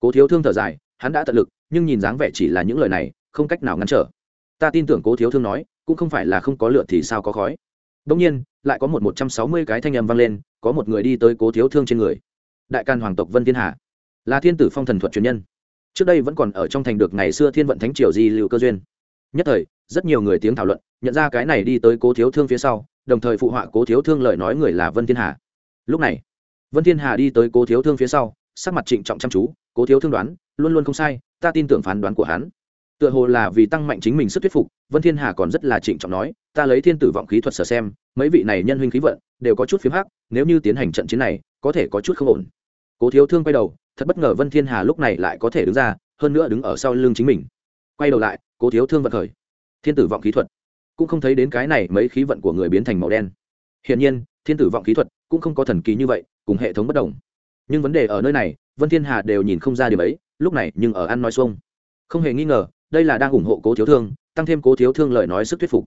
Cố thiếu thương thở dài, hắn đã tận lực, nhưng nhìn dáng vẻ chỉ là những lời này, không cách nào ngăn trở. Ta tin tưởng cố thiếu thương nói, cũng không phải là không có lựa thì sao có khói. Đông nhiên, lại có một một trăm sáu mươi cái thanh âm vang lên, có một người đi tới cố thiếu thương trên người. Đại can hoàng tộc vân thiên hà, là thiên tử phong thần thuật truyền nhân. Trước đây vẫn còn ở trong thành được ngày xưa thiên vận thánh triều di lưu cơ duyên nhất thời, rất nhiều người tiếng thảo luận, nhận ra cái này đi tới cố thiếu thương phía sau, đồng thời phụ họa cố thiếu thương lời nói người là vân thiên hà. Lúc này, vân thiên hà đi tới cố thiếu thương phía sau, sắc mặt trịnh trọng chăm chú, cố thiếu thương đoán, luôn luôn không sai, ta tin tưởng phán đoán của hắn. Tựa hồ là vì tăng mạnh chính mình sức thuyết phục, vân thiên hà còn rất là trịnh trọng nói, ta lấy thiên tử vọng khí thuật sở xem, mấy vị này nhân huynh khí vận, đều có chút phiếm hắc, nếu như tiến hành trận chiến này, có thể có chút không ổn. Cố thiếu thương quay đầu, thật bất ngờ vân thiên hà lúc này lại có thể đứng ra, hơn nữa đứng ở sau lưng chính mình. Quay đầu lại cố thiếu thương vận khởi. Thiên tử vọng khí thuật. Cũng không thấy đến cái này mấy khí vận của người biến thành màu đen. Hiển nhiên, thiên tử vọng khí thuật cũng không có thần kỳ như vậy, cùng hệ thống bất đồng. Nhưng vấn đề ở nơi này, vân thiên hà đều nhìn không ra điều ấy, lúc này nhưng ở ăn nói xuông. Không hề nghi ngờ, đây là đang ủng hộ cố thiếu thương, tăng thêm cố thiếu thương lời nói sức thuyết phục.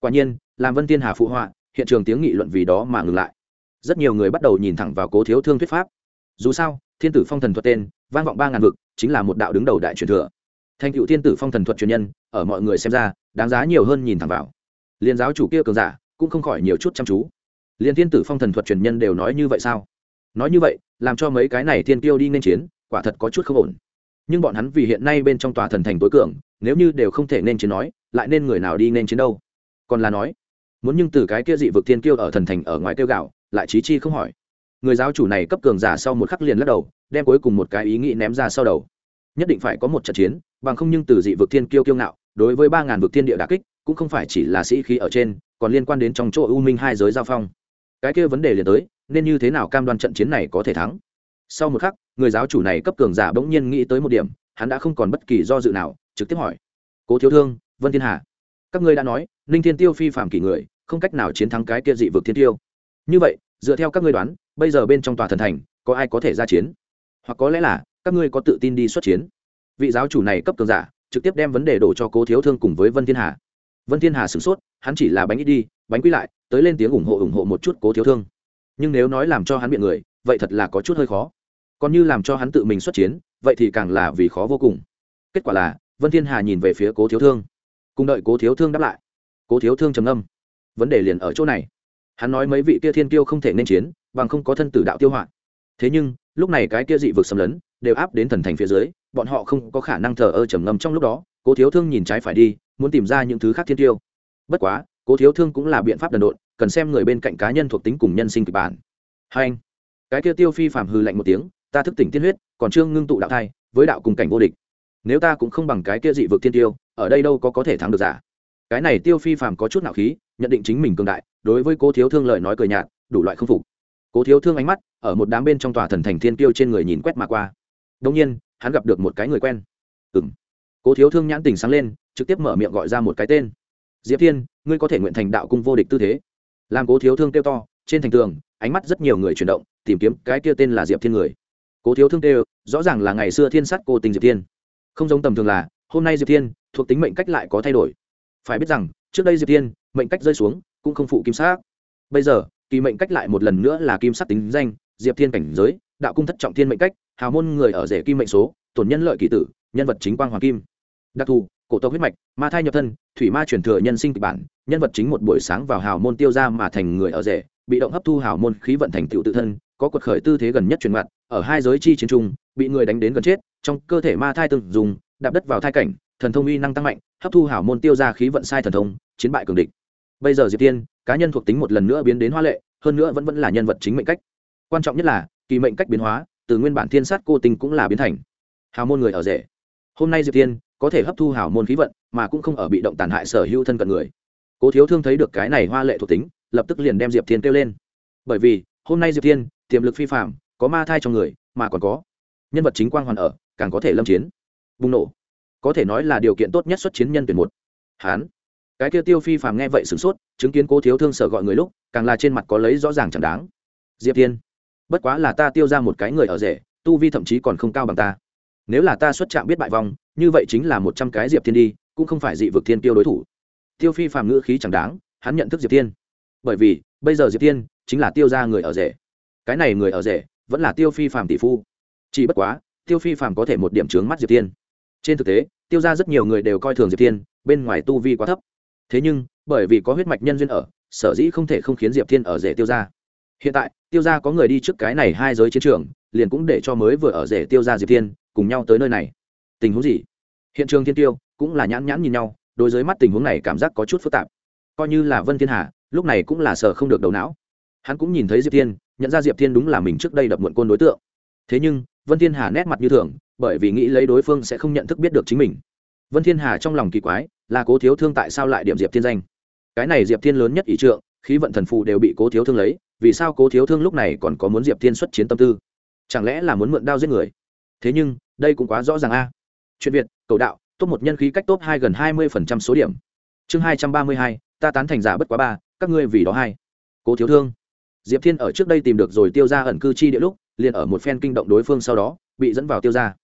Quả nhiên, làm vân thiên hà phụ họa, hiện trường tiếng nghị luận vì đó mà ngừng lại. Rất nhiều người bắt đầu nhìn thẳng vào cố thiếu thương thuyết pháp. Dù sao, thiên tử phong thần thuật tên, vang vọng ba ngàn vực, chính là một đạo đứng đầu đại truyền thừa thành cựu thiên tử phong thần thuật truyền nhân, ở mọi người xem ra, đáng giá nhiều hơn nhìn thẳng vào. Liên giáo chủ kia cường giả, cũng không khỏi nhiều chút chăm chú. Liên thiên tử phong thần thuật truyền nhân đều nói như vậy sao? Nói như vậy, làm cho mấy cái này thiên tiêu đi nên chiến, quả thật có chút không ổn. Nhưng bọn hắn vì hiện nay bên trong tòa thần thành tối cường, nếu như đều không thể nên chiến nói, lại nên người nào đi nên chiến đâu? Còn là nói, muốn nhưng từ cái kia dị vực thiên kiêu ở thần thành ở ngoài kêu gạo, lại trí chi không hỏi. Người giáo chủ này cấp cường giả sau một khắc liền lắc đầu, đem cuối cùng một cái ý nghĩ ném ra sau đầu nhất định phải có một trận chiến, bằng không nhưng từ dị vực thiên kiêu kiêu ngạo, đối với ba ngàn vực thiên địa đà kích, cũng không phải chỉ là sĩ khí ở trên, còn liên quan đến trong chỗ u minh hai giới giao phong. Cái kia vấn đề liền tới, nên như thế nào cam đoan trận chiến này có thể thắng? Sau một khắc, người giáo chủ này cấp cường giả bỗng nhiên nghĩ tới một điểm, hắn đã không còn bất kỳ do dự nào, trực tiếp hỏi, cố thiếu thương, vân thiên hà, các ngươi đã nói, ninh thiên tiêu phi phạm kỷ người, không cách nào chiến thắng cái kia dị vực thiên tiêu. Như vậy, dựa theo các ngươi đoán, bây giờ bên trong tòa thần thành, có ai có thể ra chiến? Hoặc có lẽ là các ngươi có tự tin đi xuất chiến. Vị giáo chủ này cấp cường giả, trực tiếp đem vấn đề đổ cho cố thiếu thương cùng với vân thiên hà. Vân thiên hà sửng sốt, hắn chỉ là bánh ít đi, bánh quy lại, tới lên tiếng ủng hộ ủng hộ một chút cố thiếu thương. Nhưng nếu nói làm cho hắn biện người, vậy thật là có chút hơi khó. Còn như làm cho hắn tự mình xuất chiến, vậy thì càng là vì khó vô cùng. Kết quả là, vân thiên hà nhìn về phía cố thiếu thương. Cùng đợi cố thiếu thương đáp lại, cố thiếu thương trầm âm vấn đề liền ở chỗ này. Hắn nói mấy vị kia thiên tiêu không thể nên chiến, bằng không có thân tử đạo tiêu hoạn thế nhưng, lúc này cái kia dị vực xâm lấn đều áp đến thần thành phía dưới, bọn họ không có khả năng thờ ơ trầm ngâm trong lúc đó, cố thiếu thương nhìn trái phải đi, muốn tìm ra những thứ khác thiên tiêu. Bất quá, cố thiếu thương cũng là biện pháp đần độn, cần xem người bên cạnh cá nhân thuộc tính cùng nhân sinh kịch bản. Hai anh, cái kia tiêu phi phàm hư lạnh một tiếng, ta thức tỉnh tiên huyết, còn trương ngưng tụ đạo thai, với đạo cùng cảnh vô địch. Nếu ta cũng không bằng cái kia dị vực thiên tiêu, ở đây đâu có có thể thắng được giả? Cái này tiêu phi phàm có chút nạo khí, nhận định chính mình cường đại, đối với cố thiếu thương lời nói cười nhạt, đủ loại không phục. Cố thiếu thương ánh mắt, ở một đám bên trong tòa thần thành thiên tiêu trên người nhìn quét mà qua đông nhiên, hắn gặp được một cái người quen. Ừng cố thiếu thương nhãn tình sáng lên, trực tiếp mở miệng gọi ra một cái tên. Diệp thiên, ngươi có thể nguyện thành đạo cung vô địch tư thế. Làm cố thiếu thương kêu to, trên thành tường, ánh mắt rất nhiều người chuyển động, tìm kiếm cái kia tên là diệp thiên người. Cố thiếu thương kêu, rõ ràng là ngày xưa thiên sắt cô tình diệp thiên. Không giống tầm thường là, hôm nay diệp thiên, thuộc tính mệnh cách lại có thay đổi. Phải biết rằng, trước đây diệp thiên, mệnh cách rơi xuống, cũng không phụ kim sát bây giờ, kỳ mệnh cách lại một lần nữa là kim sắc tính danh, diệp thiên cảnh giới, đạo cung thất trọng thiên mệnh cách hào môn người ở rể kim mệnh số, tổn nhân lợi kỳ tử, nhân vật chính quang hoàng kim. Đặc thù, cổ tộc huyết mạch, ma thai nhập thân, thủy ma truyền thừa nhân sinh kịch bản, nhân vật chính một buổi sáng vào hào môn tiêu ra mà thành người ở rể, bị động hấp thu hào môn khí vận thành tựu tự thân, có quật khởi tư thế gần nhất truyền mặt, ở hai giới chi chiến trung, bị người đánh đến gần chết, trong cơ thể ma thai từng dùng, đạp đất vào thai cảnh, thần thông uy năng tăng mạnh, hấp thu hào môn tiêu ra khí vận sai thần thông, chiến bại cường địch. Bây giờ diệp tiên cá nhân thuộc tính một lần nữa biến đến hoa lệ, hơn nữa vẫn vẫn là nhân vật chính mệnh cách. Quan trọng nhất là, kỳ mệnh cách biến hóa từ nguyên bản thiên sát cô tình cũng là biến thành. Hào môn người ở rể. Hôm nay diệp tiên có thể hấp thu hào môn khí vận, mà cũng không ở bị động tàn hại sở hữu thân cận người. Cố thiếu thương thấy được cái này hoa lệ thuộc tính, lập tức liền đem diệp thiên kêu lên. Bởi vì, hôm nay diệp thiên, tiềm lực phi phạm có ma thai trong người, mà còn có nhân vật chính quang hoàn ở, càng có thể lâm chiến. Bùng nổ. Có thể nói là điều kiện tốt nhất xuất chiến nhân tuyển một. Hán. Cái kia tiêu phi phàm nghe vậy sửng sốt, chứng kiến cố thiếu thương sở gọi người lúc, càng là trên mặt có lấy rõ ràng chẳng đáng. Diệp tiên bất quá là ta tiêu ra một cái người ở rể, tu vi thậm chí còn không cao bằng ta. Nếu là ta xuất trạm biết bại vong, như vậy chính là một trăm cái diệp thiên đi, cũng không phải dị vực thiên tiêu đối thủ. Tiêu phi phàm ngữ khí chẳng đáng, hắn nhận thức diệp thiên. Bởi vì, bây giờ diệp thiên chính là tiêu ra người ở rể. Cái này người ở rể vẫn là tiêu phi phàm tỷ phu. Chỉ bất quá, tiêu phi phàm có thể một điểm trướng mắt diệp thiên. Trên thực tế, tiêu ra rất nhiều người đều coi thường diệp thiên, bên ngoài tu vi quá thấp. Thế nhưng, bởi vì có huyết mạch nhân duyên ở, sở dĩ không thể không khiến diệp thiên ở rể tiêu ra hiện tại, tiêu ra có người đi trước cái này hai giới chiến trường, liền cũng để cho mới vừa ở rể tiêu ra diệp thiên, cùng nhau tới nơi này. Tình huống gì? Hiện trường thiên tiêu cũng là nhãn nhãn nhìn nhau, đối với mắt tình huống này cảm giác có chút phức tạp. Coi như là vân thiên hà, lúc này cũng là sợ không được đầu não. Hắn cũng nhìn thấy diệp thiên, nhận ra diệp thiên đúng là mình trước đây đập muộn côn đối tượng. Thế nhưng, vân thiên hà nét mặt như thường, bởi vì nghĩ lấy đối phương sẽ không nhận thức biết được chính mình. Vân thiên hà trong lòng kỳ quái, là cố thiếu thương tại sao lại điểm diệp thiên danh? Cái này diệp thiên lớn nhất ý trượng, khí vận thần phụ đều bị cố thiếu thương lấy vì sao cố thiếu thương lúc này còn có muốn diệp thiên xuất chiến tâm tư? Chẳng lẽ là muốn mượn đao giết người? Thế nhưng, đây cũng quá rõ ràng a. Chuyện việt, cầu đạo, top một nhân khí cách top hai gần hai mươi phần trăm số điểm. Chương hai trăm ba mươi hai, ta tán thành giả bất quá ba, các ngươi vì đó hai cố thiếu thương. Diệp thiên ở trước đây tìm được rồi tiêu ra ẩn cư chi địa lúc, liền ở một phen kinh động đối phương sau đó, bị dẫn vào tiêu ra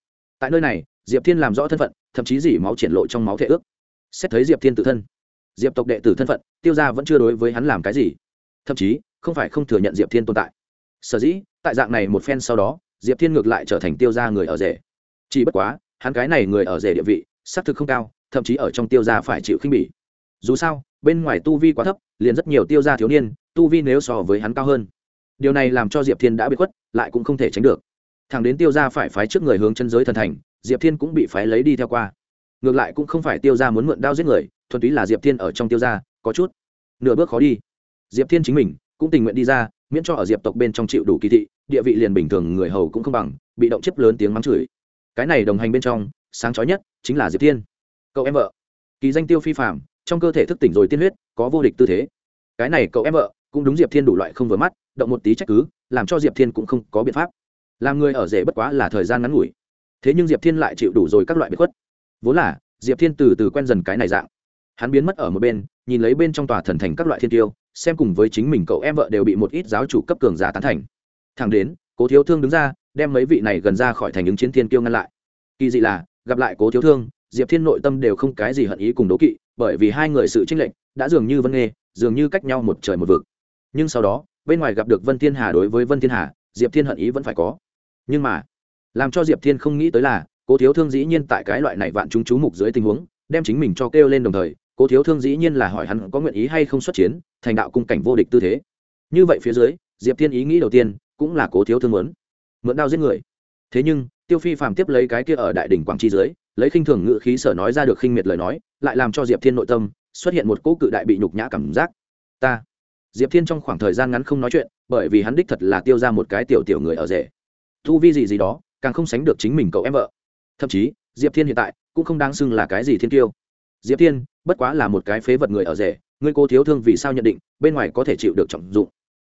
tại nơi này, diệp thiên làm rõ thân phận, thậm chí dỉ máu triển lộ trong máu thể ước. Xét thấy diệp thiên tự thân, diệp tộc đệ tử thân phận, tiêu ra vẫn chưa đối với hắn làm cái gì. Thậm chí không phải không thừa nhận diệp thiên tồn tại. Sở dĩ, tại dạng này một phen sau đó, diệp thiên ngược lại trở thành tiêu ra người ở rể. Chỉ bất quá, hắn cái này người ở rể địa vị, xác thực không cao, thậm chí ở trong tiêu ra phải chịu khinh bỉ. Dù sao, bên ngoài tu vi quá thấp, liền rất nhiều tiêu ra thiếu niên, tu vi nếu so với hắn cao hơn. Điều này làm cho diệp thiên đã bị khuất, lại cũng không thể tránh được. Thằng đến tiêu ra phải phái trước người hướng chân giới thần thành, diệp thiên cũng bị phái lấy đi theo qua. Ngược lại cũng không phải tiêu ra muốn mượn đao giết người, thuần túy là diệp thiên ở trong tiêu ra có chút, nửa bước khó đi. Diệp thiên chính mình cũng tình nguyện đi ra, miễn cho ở diệp tộc bên trong chịu đủ kỳ thị, địa vị liền bình thường người hầu cũng không bằng, bị động chấp lớn tiếng mắng chửi. Cái này đồng hành bên trong, sáng chói nhất chính là diệp thiên. Cậu em vợ. Kỳ danh tiêu phi phạm trong cơ thể thức tỉnh rồi tiên huyết, có vô địch tư thế. Cái này cậu em vợ, cũng đúng diệp thiên đủ loại không vừa mắt, động một tí trách cứ, làm cho diệp thiên cũng không có biện pháp. Làm người ở rể bất quá là thời gian ngắn ngủi. Thế nhưng diệp thiên lại chịu đủ rồi các loại biệt khuất. Vốn là, diệp thiên từ từ quen dần cái này dạng. Hắn biến mất ở một bên, nhìn lấy bên trong tòa thần thành các loại thiên tiêu xem cùng với chính mình cậu em vợ đều bị một ít giáo chủ cấp cường giả tán thành. Thẳng đến, cố thiếu thương đứng ra, đem mấy vị này gần ra khỏi thành ứng chiến thiên kiêu ngăn lại. Kỳ dị là, gặp lại cố thiếu thương, diệp thiên nội tâm đều không cái gì hận ý cùng đố kỵ, bởi vì hai người sự tranh lệch đã dường như vân nghê dường như cách nhau một trời một vực. Nhưng sau đó, bên ngoài gặp được vân thiên hà đối với vân thiên hà, diệp thiên hận ý vẫn phải có. Nhưng mà, làm cho diệp thiên không nghĩ tới là, cố thiếu thương dĩ nhiên tại cái loại này vạn chúng chú mục dưới tình huống, đem chính mình cho kêu lên đồng thời cố thiếu thương dĩ nhiên là hỏi hắn có nguyện ý hay không xuất chiến, thành đạo cung cảnh vô địch tư thế. Như vậy phía dưới, diệp thiên ý nghĩ đầu tiên cũng là cố thiếu thương muốn mượn đao giết người. Thế nhưng, tiêu phi phàm tiếp lấy cái kia ở đại đỉnh quảng tri dưới, lấy khinh thường ngự khí sở nói ra được khinh miệt lời nói, lại làm cho diệp thiên nội tâm xuất hiện một cỗ cự đại bị nhục nhã cảm giác. Ta, diệp thiên trong khoảng thời gian ngắn không nói chuyện, bởi vì hắn đích thật là tiêu ra một cái tiểu tiểu người ở rể. Thu vi gì gì đó, càng không sánh được chính mình cậu em vợ. Thậm chí, diệp thiên hiện tại cũng không đáng xưng là cái gì thiên tiêu diệp thiên bất quá là một cái phế vật người ở rể, ngươi cô thiếu thương vì sao nhận định, bên ngoài có thể chịu được trọng dụng?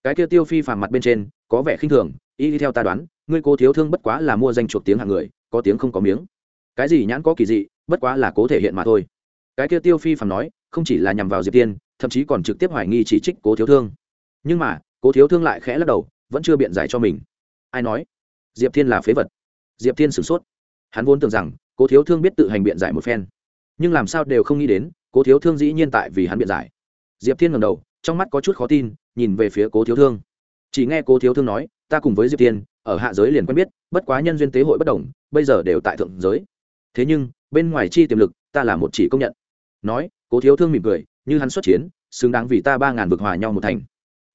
Cái kia tiêu phi phàm mặt bên trên, có vẻ khinh thường, y theo ta đoán, ngươi cô thiếu thương bất quá là mua danh chuộc tiếng hàng người, có tiếng không có miếng. Cái gì nhãn có kỳ dị, bất quá là cố thể hiện mà thôi. Cái kia tiêu phi phàm nói, không chỉ là nhằm vào diệp tiên, thậm chí còn trực tiếp hoài nghi chỉ trích cố thiếu thương. Nhưng mà, cố thiếu thương lại khẽ lắc đầu, vẫn chưa biện giải cho mình. Ai nói? Diệp thiên là phế vật. Diệp thiên sửng sốt. Hắn vốn tưởng rằng, cố thiếu thương biết tự hành biện giải một phen nhưng làm sao đều không nghĩ đến, cố thiếu thương dĩ nhiên tại vì hắn biện giải. Diệp thiên ngầm đầu, trong mắt có chút khó tin, nhìn về phía cố thiếu thương. Chỉ nghe cố thiếu thương nói, ta cùng với diệp Thiên, ở hạ giới liền quen biết, bất quá nhân duyên tế hội bất đồng, bây giờ đều tại thượng giới. Thế nhưng, bên ngoài chi tiềm lực, ta là một chỉ công nhận. Nói, cố thiếu thương mỉm cười, như hắn xuất chiến, xứng đáng vì ta ba ngàn vực hòa nhau một thành.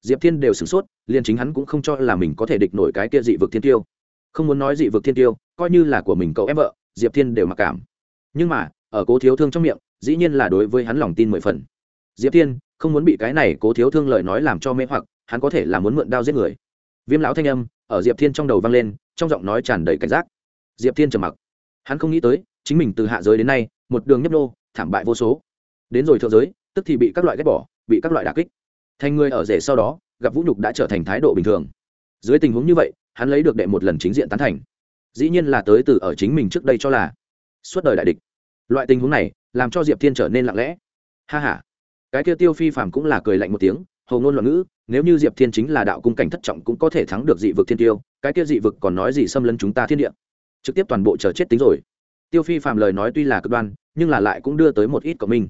Diệp thiên đều sửng sốt, liền chính hắn cũng không cho là mình có thể địch nổi cái kia dị vực thiên tiêu. Không muốn nói dị vực thiên tiêu, coi như là của mình cậu em vợ, diệp thiên đều mặc cảm. Nhưng mà ở cố thiếu thương trong miệng, dĩ nhiên là đối với hắn lòng tin mười phần. Diệp thiên, không muốn bị cái này cố thiếu thương lời nói làm cho mê hoặc, hắn có thể là muốn mượn đao giết người. Viêm lão thanh âm ở diệp thiên trong đầu vang lên, trong giọng nói tràn đầy cảnh giác. Diệp thiên trầm mặc. Hắn không nghĩ tới, chính mình từ hạ giới đến nay, một đường nhấp nô, thảm bại vô số. Đến rồi thượng giới, tức thì bị các loại ghét bỏ, bị các loại đà kích. Thành người ở rể sau đó, gặp vũ nhục đã trở thành thái độ bình thường. Dưới tình huống như vậy, hắn lấy được đệ một lần chính diện tán thành. Dĩ nhiên là tới từ ở chính mình trước đây cho là, suốt đời đại địch loại tình huống này làm cho diệp thiên trở nên lặng lẽ. Ha h a cái kia tiêu phi phạm cũng là cười lạnh một tiếng, hầu ngôn loạn ngữ, nếu như diệp thiên chính là đạo cung cảnh thất trọng cũng có thể thắng được dị vực thiên tiêu, cái kia dị vực còn nói gì xâm lấn chúng ta thiên địa. Trực tiếp toàn bộ chờ chết tính rồi. Tiêu phi phạm lời nói tuy là cực đoan, nhưng là lại cũng đưa tới một ít cộng minh.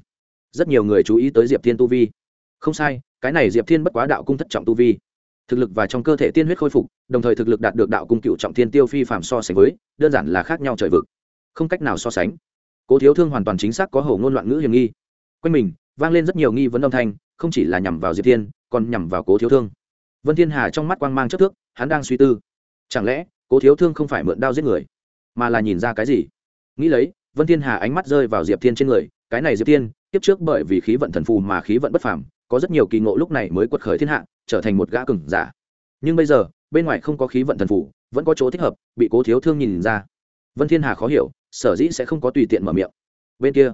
Rất nhiều người chú ý tới diệp thiên tu vi. Không sai, cái này diệp thiên bất quá đạo cung thất trọng tu vi. Thực lực và trong cơ thể tiên huyết khôi phục, đồng thời thực lực đạt được đạo cung cựu trọng thiên tiêu phi phạm so sánh với, đơn giản là khác nhau trời vực. Không cách nào so sánh cố thiếu thương hoàn toàn chính xác có hầu ngôn loạn ngữ hiểm nghi. Quanh mình, vang lên rất nhiều nghi vấn âm thanh, không chỉ là nhằm vào diệp thiên, còn nhằm vào cố thiếu thương. Vân thiên hà trong mắt quang mang chất thước, hắn đang suy tư. Chẳng lẽ, cố thiếu thương không phải mượn đao giết người, mà là nhìn ra cái gì? Nghĩ lấy, vân thiên hà ánh mắt rơi vào diệp thiên trên người, cái này diệp thiên tiếp trước bởi vì khí vận thần phù mà khí vận bất phàm, có rất nhiều kỳ ngộ lúc này mới quật khởi thiên hạ, trở thành một gã cừng giả. Nhưng bây giờ, bên ngoài không có khí vận thần phù, vẫn có chỗ thích hợp, bị cố thiếu thương nhìn ra vân thiên hà khó hiểu, sở dĩ sẽ không có tùy tiện mở miệng. Bên kia,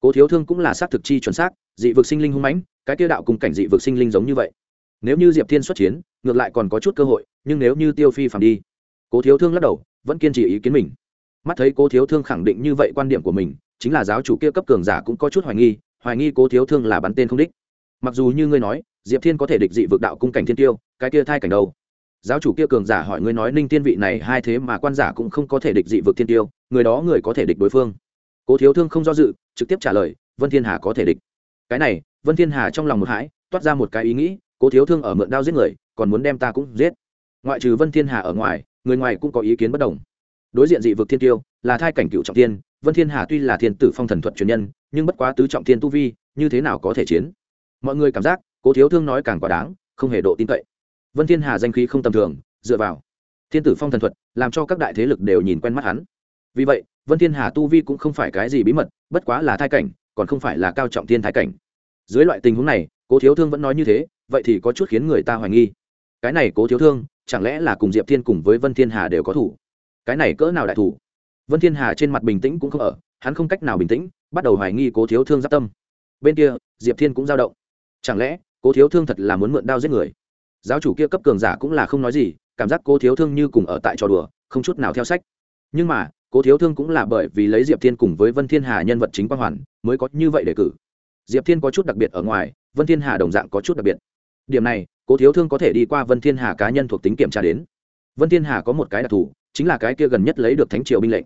cố thiếu thương cũng là xác thực chi chuẩn xác, dị vực sinh linh hung mãnh, cái kia đạo cùng cảnh dị vực sinh linh giống như vậy. Nếu như diệp thiên xuất chiến, ngược lại còn có chút cơ hội, nhưng nếu như tiêu phi phàm đi, cố thiếu thương lắc đầu, vẫn kiên trì ý kiến mình. Mắt thấy cố thiếu thương khẳng định như vậy quan điểm của mình, chính là giáo chủ kia cấp cường giả cũng có chút hoài nghi hoài nghi cố thiếu thương là bắn tên không đích. Mặc dù như ngươi nói, diệp thiên có thể địch dị vực đạo cung cảnh thiên tiêu, cái kia thai cảnh đâu? Giáo chủ kia cường giả hỏi ngươi nói ninh tiên vị này hai thế mà quan giả cũng không có thể địch dị vực thiên tiêu, người đó người có thể địch đối phương. Cố thiếu thương không do dự, trực tiếp trả lời, vân thiên hà có thể địch. Cái này, vân thiên hà trong lòng một hãi, toát ra một cái ý nghĩ, cố thiếu thương ở mượn đao giết người, còn muốn đem ta cũng giết. Ngoại trừ vân thiên hà ở ngoài, người ngoài cũng có ý kiến bất đồng. Đối diện dị vực thiên tiêu, là thai cảnh cựu trọng tiên, vân thiên hà tuy là thiên tử phong thần thuật truyền nhân, nhưng bất quá tứ trọng thiên tu vi, như thế nào có thể chiến? Mọi người cảm giác, cố thiếu thương nói càng quá đáng, không hề độ tin cậy vân thiên hà danh khí không tầm thường, dựa vào thiên tử phong thần thuật, làm cho các đại thế lực đều nhìn quen mắt hắn. Vì vậy, vân thiên hà tu vi cũng không phải cái gì bí mật, bất quá là thai cảnh, còn không phải là cao trọng thiên thái cảnh. Dưới loại tình huống này, cố thiếu thương vẫn nói như thế, vậy thì có chút khiến người ta hoài nghi. Cái này cố thiếu thương, chẳng lẽ là cùng diệp thiên cùng với vân thiên hà đều có thủ? Cái này cỡ nào đại thủ? Vân thiên hà trên mặt bình tĩnh cũng không ở, hắn không cách nào bình tĩnh, bắt đầu hoài nghi cố thiếu thương giáp tâm. Bên kia, diệp thiên cũng dao động. Chẳng lẽ cố thiếu thương thật là muốn mượn đao giết người? Giáo chủ kia cấp cường giả cũng là không nói gì, cảm giác cô thiếu thương như cùng ở tại trò đùa, không chút nào theo sách. Nhưng mà cô thiếu thương cũng là bởi vì lấy diệp thiên cùng với vân thiên hà nhân vật chính quang hoàn, mới có như vậy đề cử. Diệp thiên có chút đặc biệt ở ngoài, vân thiên hà đồng dạng có chút đặc biệt. Điểm này cô thiếu thương có thể đi qua vân thiên hà cá nhân thuộc tính kiểm tra đến. Vân thiên hà có một cái đặc thù, chính là cái kia gần nhất lấy được thánh triều binh lệnh.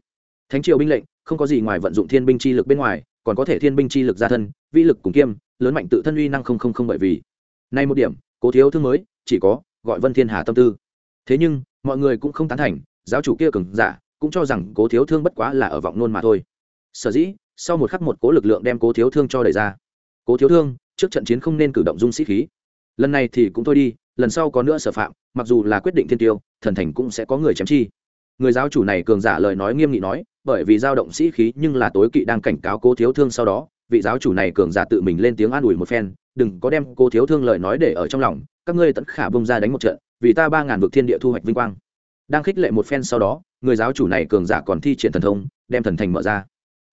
Thánh triều binh lệnh, không có gì ngoài vận dụng thiên binh chi lực bên ngoài, còn có thể thiên binh chi lực gia thân vi lực cùng kiêm, lớn mạnh tự thân uy năng không không không bởi vì. Nay một điểm, cố thiếu thương mới chỉ có, gọi vân thiên hà tâm tư. Thế nhưng, mọi người cũng không tán thành, giáo chủ kia cường giả cũng cho rằng cố thiếu thương bất quá là ở vọng nôn mà thôi. Sở dĩ, sau một khắc một cố lực lượng đem cố thiếu thương cho đẩy ra. Cố thiếu thương, trước trận chiến không nên cử động dung sĩ khí. Lần này thì cũng thôi đi, lần sau có nữa sở phạm, mặc dù là quyết định thiên tiêu, thần thành cũng sẽ có người chém chi. Người giáo chủ này cường giả lời nói nghiêm nghị nói, bởi vì dao động sĩ khí nhưng là tối kỵ đang cảnh cáo cố thiếu thương sau đó vị giáo chủ này cường giả tự mình lên tiếng an ủi một phen, đừng có đem cô thiếu thương lời nói để ở trong lòng, các ngươi tẫn khả bông ra đánh một trận, vì ta ba ngàn vực thiên địa thu hoạch vinh quang. Đang khích lệ một phen sau đó, người giáo chủ này cường giả còn thi triển thần thông, đem thần thành mở ra.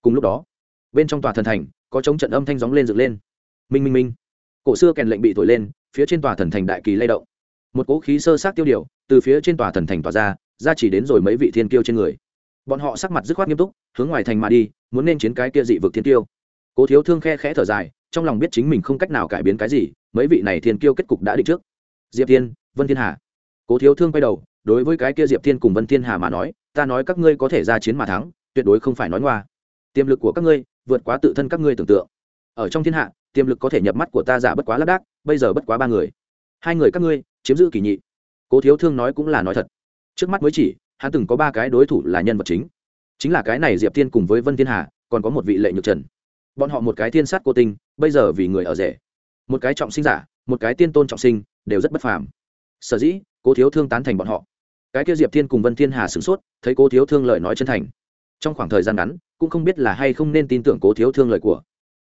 Cùng lúc đó, bên trong tòa thần thành, có chống trận âm thanh gióng lên dựng lên. Minh minh minh. Cổ xưa kèn lệnh bị thổi lên, phía trên tòa thần thành đại kỳ lay động. Một cỗ khí sơ sát tiêu điều, từ phía trên tòa thần thành tỏa ra ra chỉ đến rồi mấy vị thiên kiêu trên người. Bọn họ sắc mặt dứt khoát nghiêm túc, hướng ngoài thành mà đi, muốn nên chiến cái kia dị vực thiên kiêu cố thiếu thương khe khẽ thở dài, trong lòng biết chính mình không cách nào cải biến cái gì, mấy vị này thiên kiêu kết cục đã định trước. Diệp thiên, vân thiên hà. Cố thiếu thương quay đầu, đối với cái kia diệp thiên cùng vân thiên hà mà nói, ta nói các ngươi có thể ra chiến mà thắng, tuyệt đối không phải nói ngoa. Tiềm lực của các ngươi, vượt quá tự thân các ngươi tưởng tượng. Ở trong thiên hạ, tiềm lực có thể nhập mắt của ta giả bất quá lác đác, bây giờ bất quá ba người. Hai người các ngươi, chiếm giữ kỳ nhị. Cố thiếu thương nói cũng là nói thật. Trước mắt mới chỉ, hắn từng có ba cái đối thủ là nhân vật chính. Chính là cái này diệp thiên cùng với vân thiên hà, còn có một vị lệ nhược trần bọn họ một cái thiên sát cô tinh, bây giờ vì người ở rể. Một cái trọng sinh giả, một cái tiên tôn trọng sinh, đều rất bất phàm. Sở dĩ, cố thiếu thương tán thành bọn họ. Cái kia diệp thiên cùng vân thiên hà sửng sốt, thấy cố thiếu thương lời nói chân thành. Trong khoảng thời gian ngắn, cũng không biết là hay không nên tin tưởng cố thiếu thương lời của.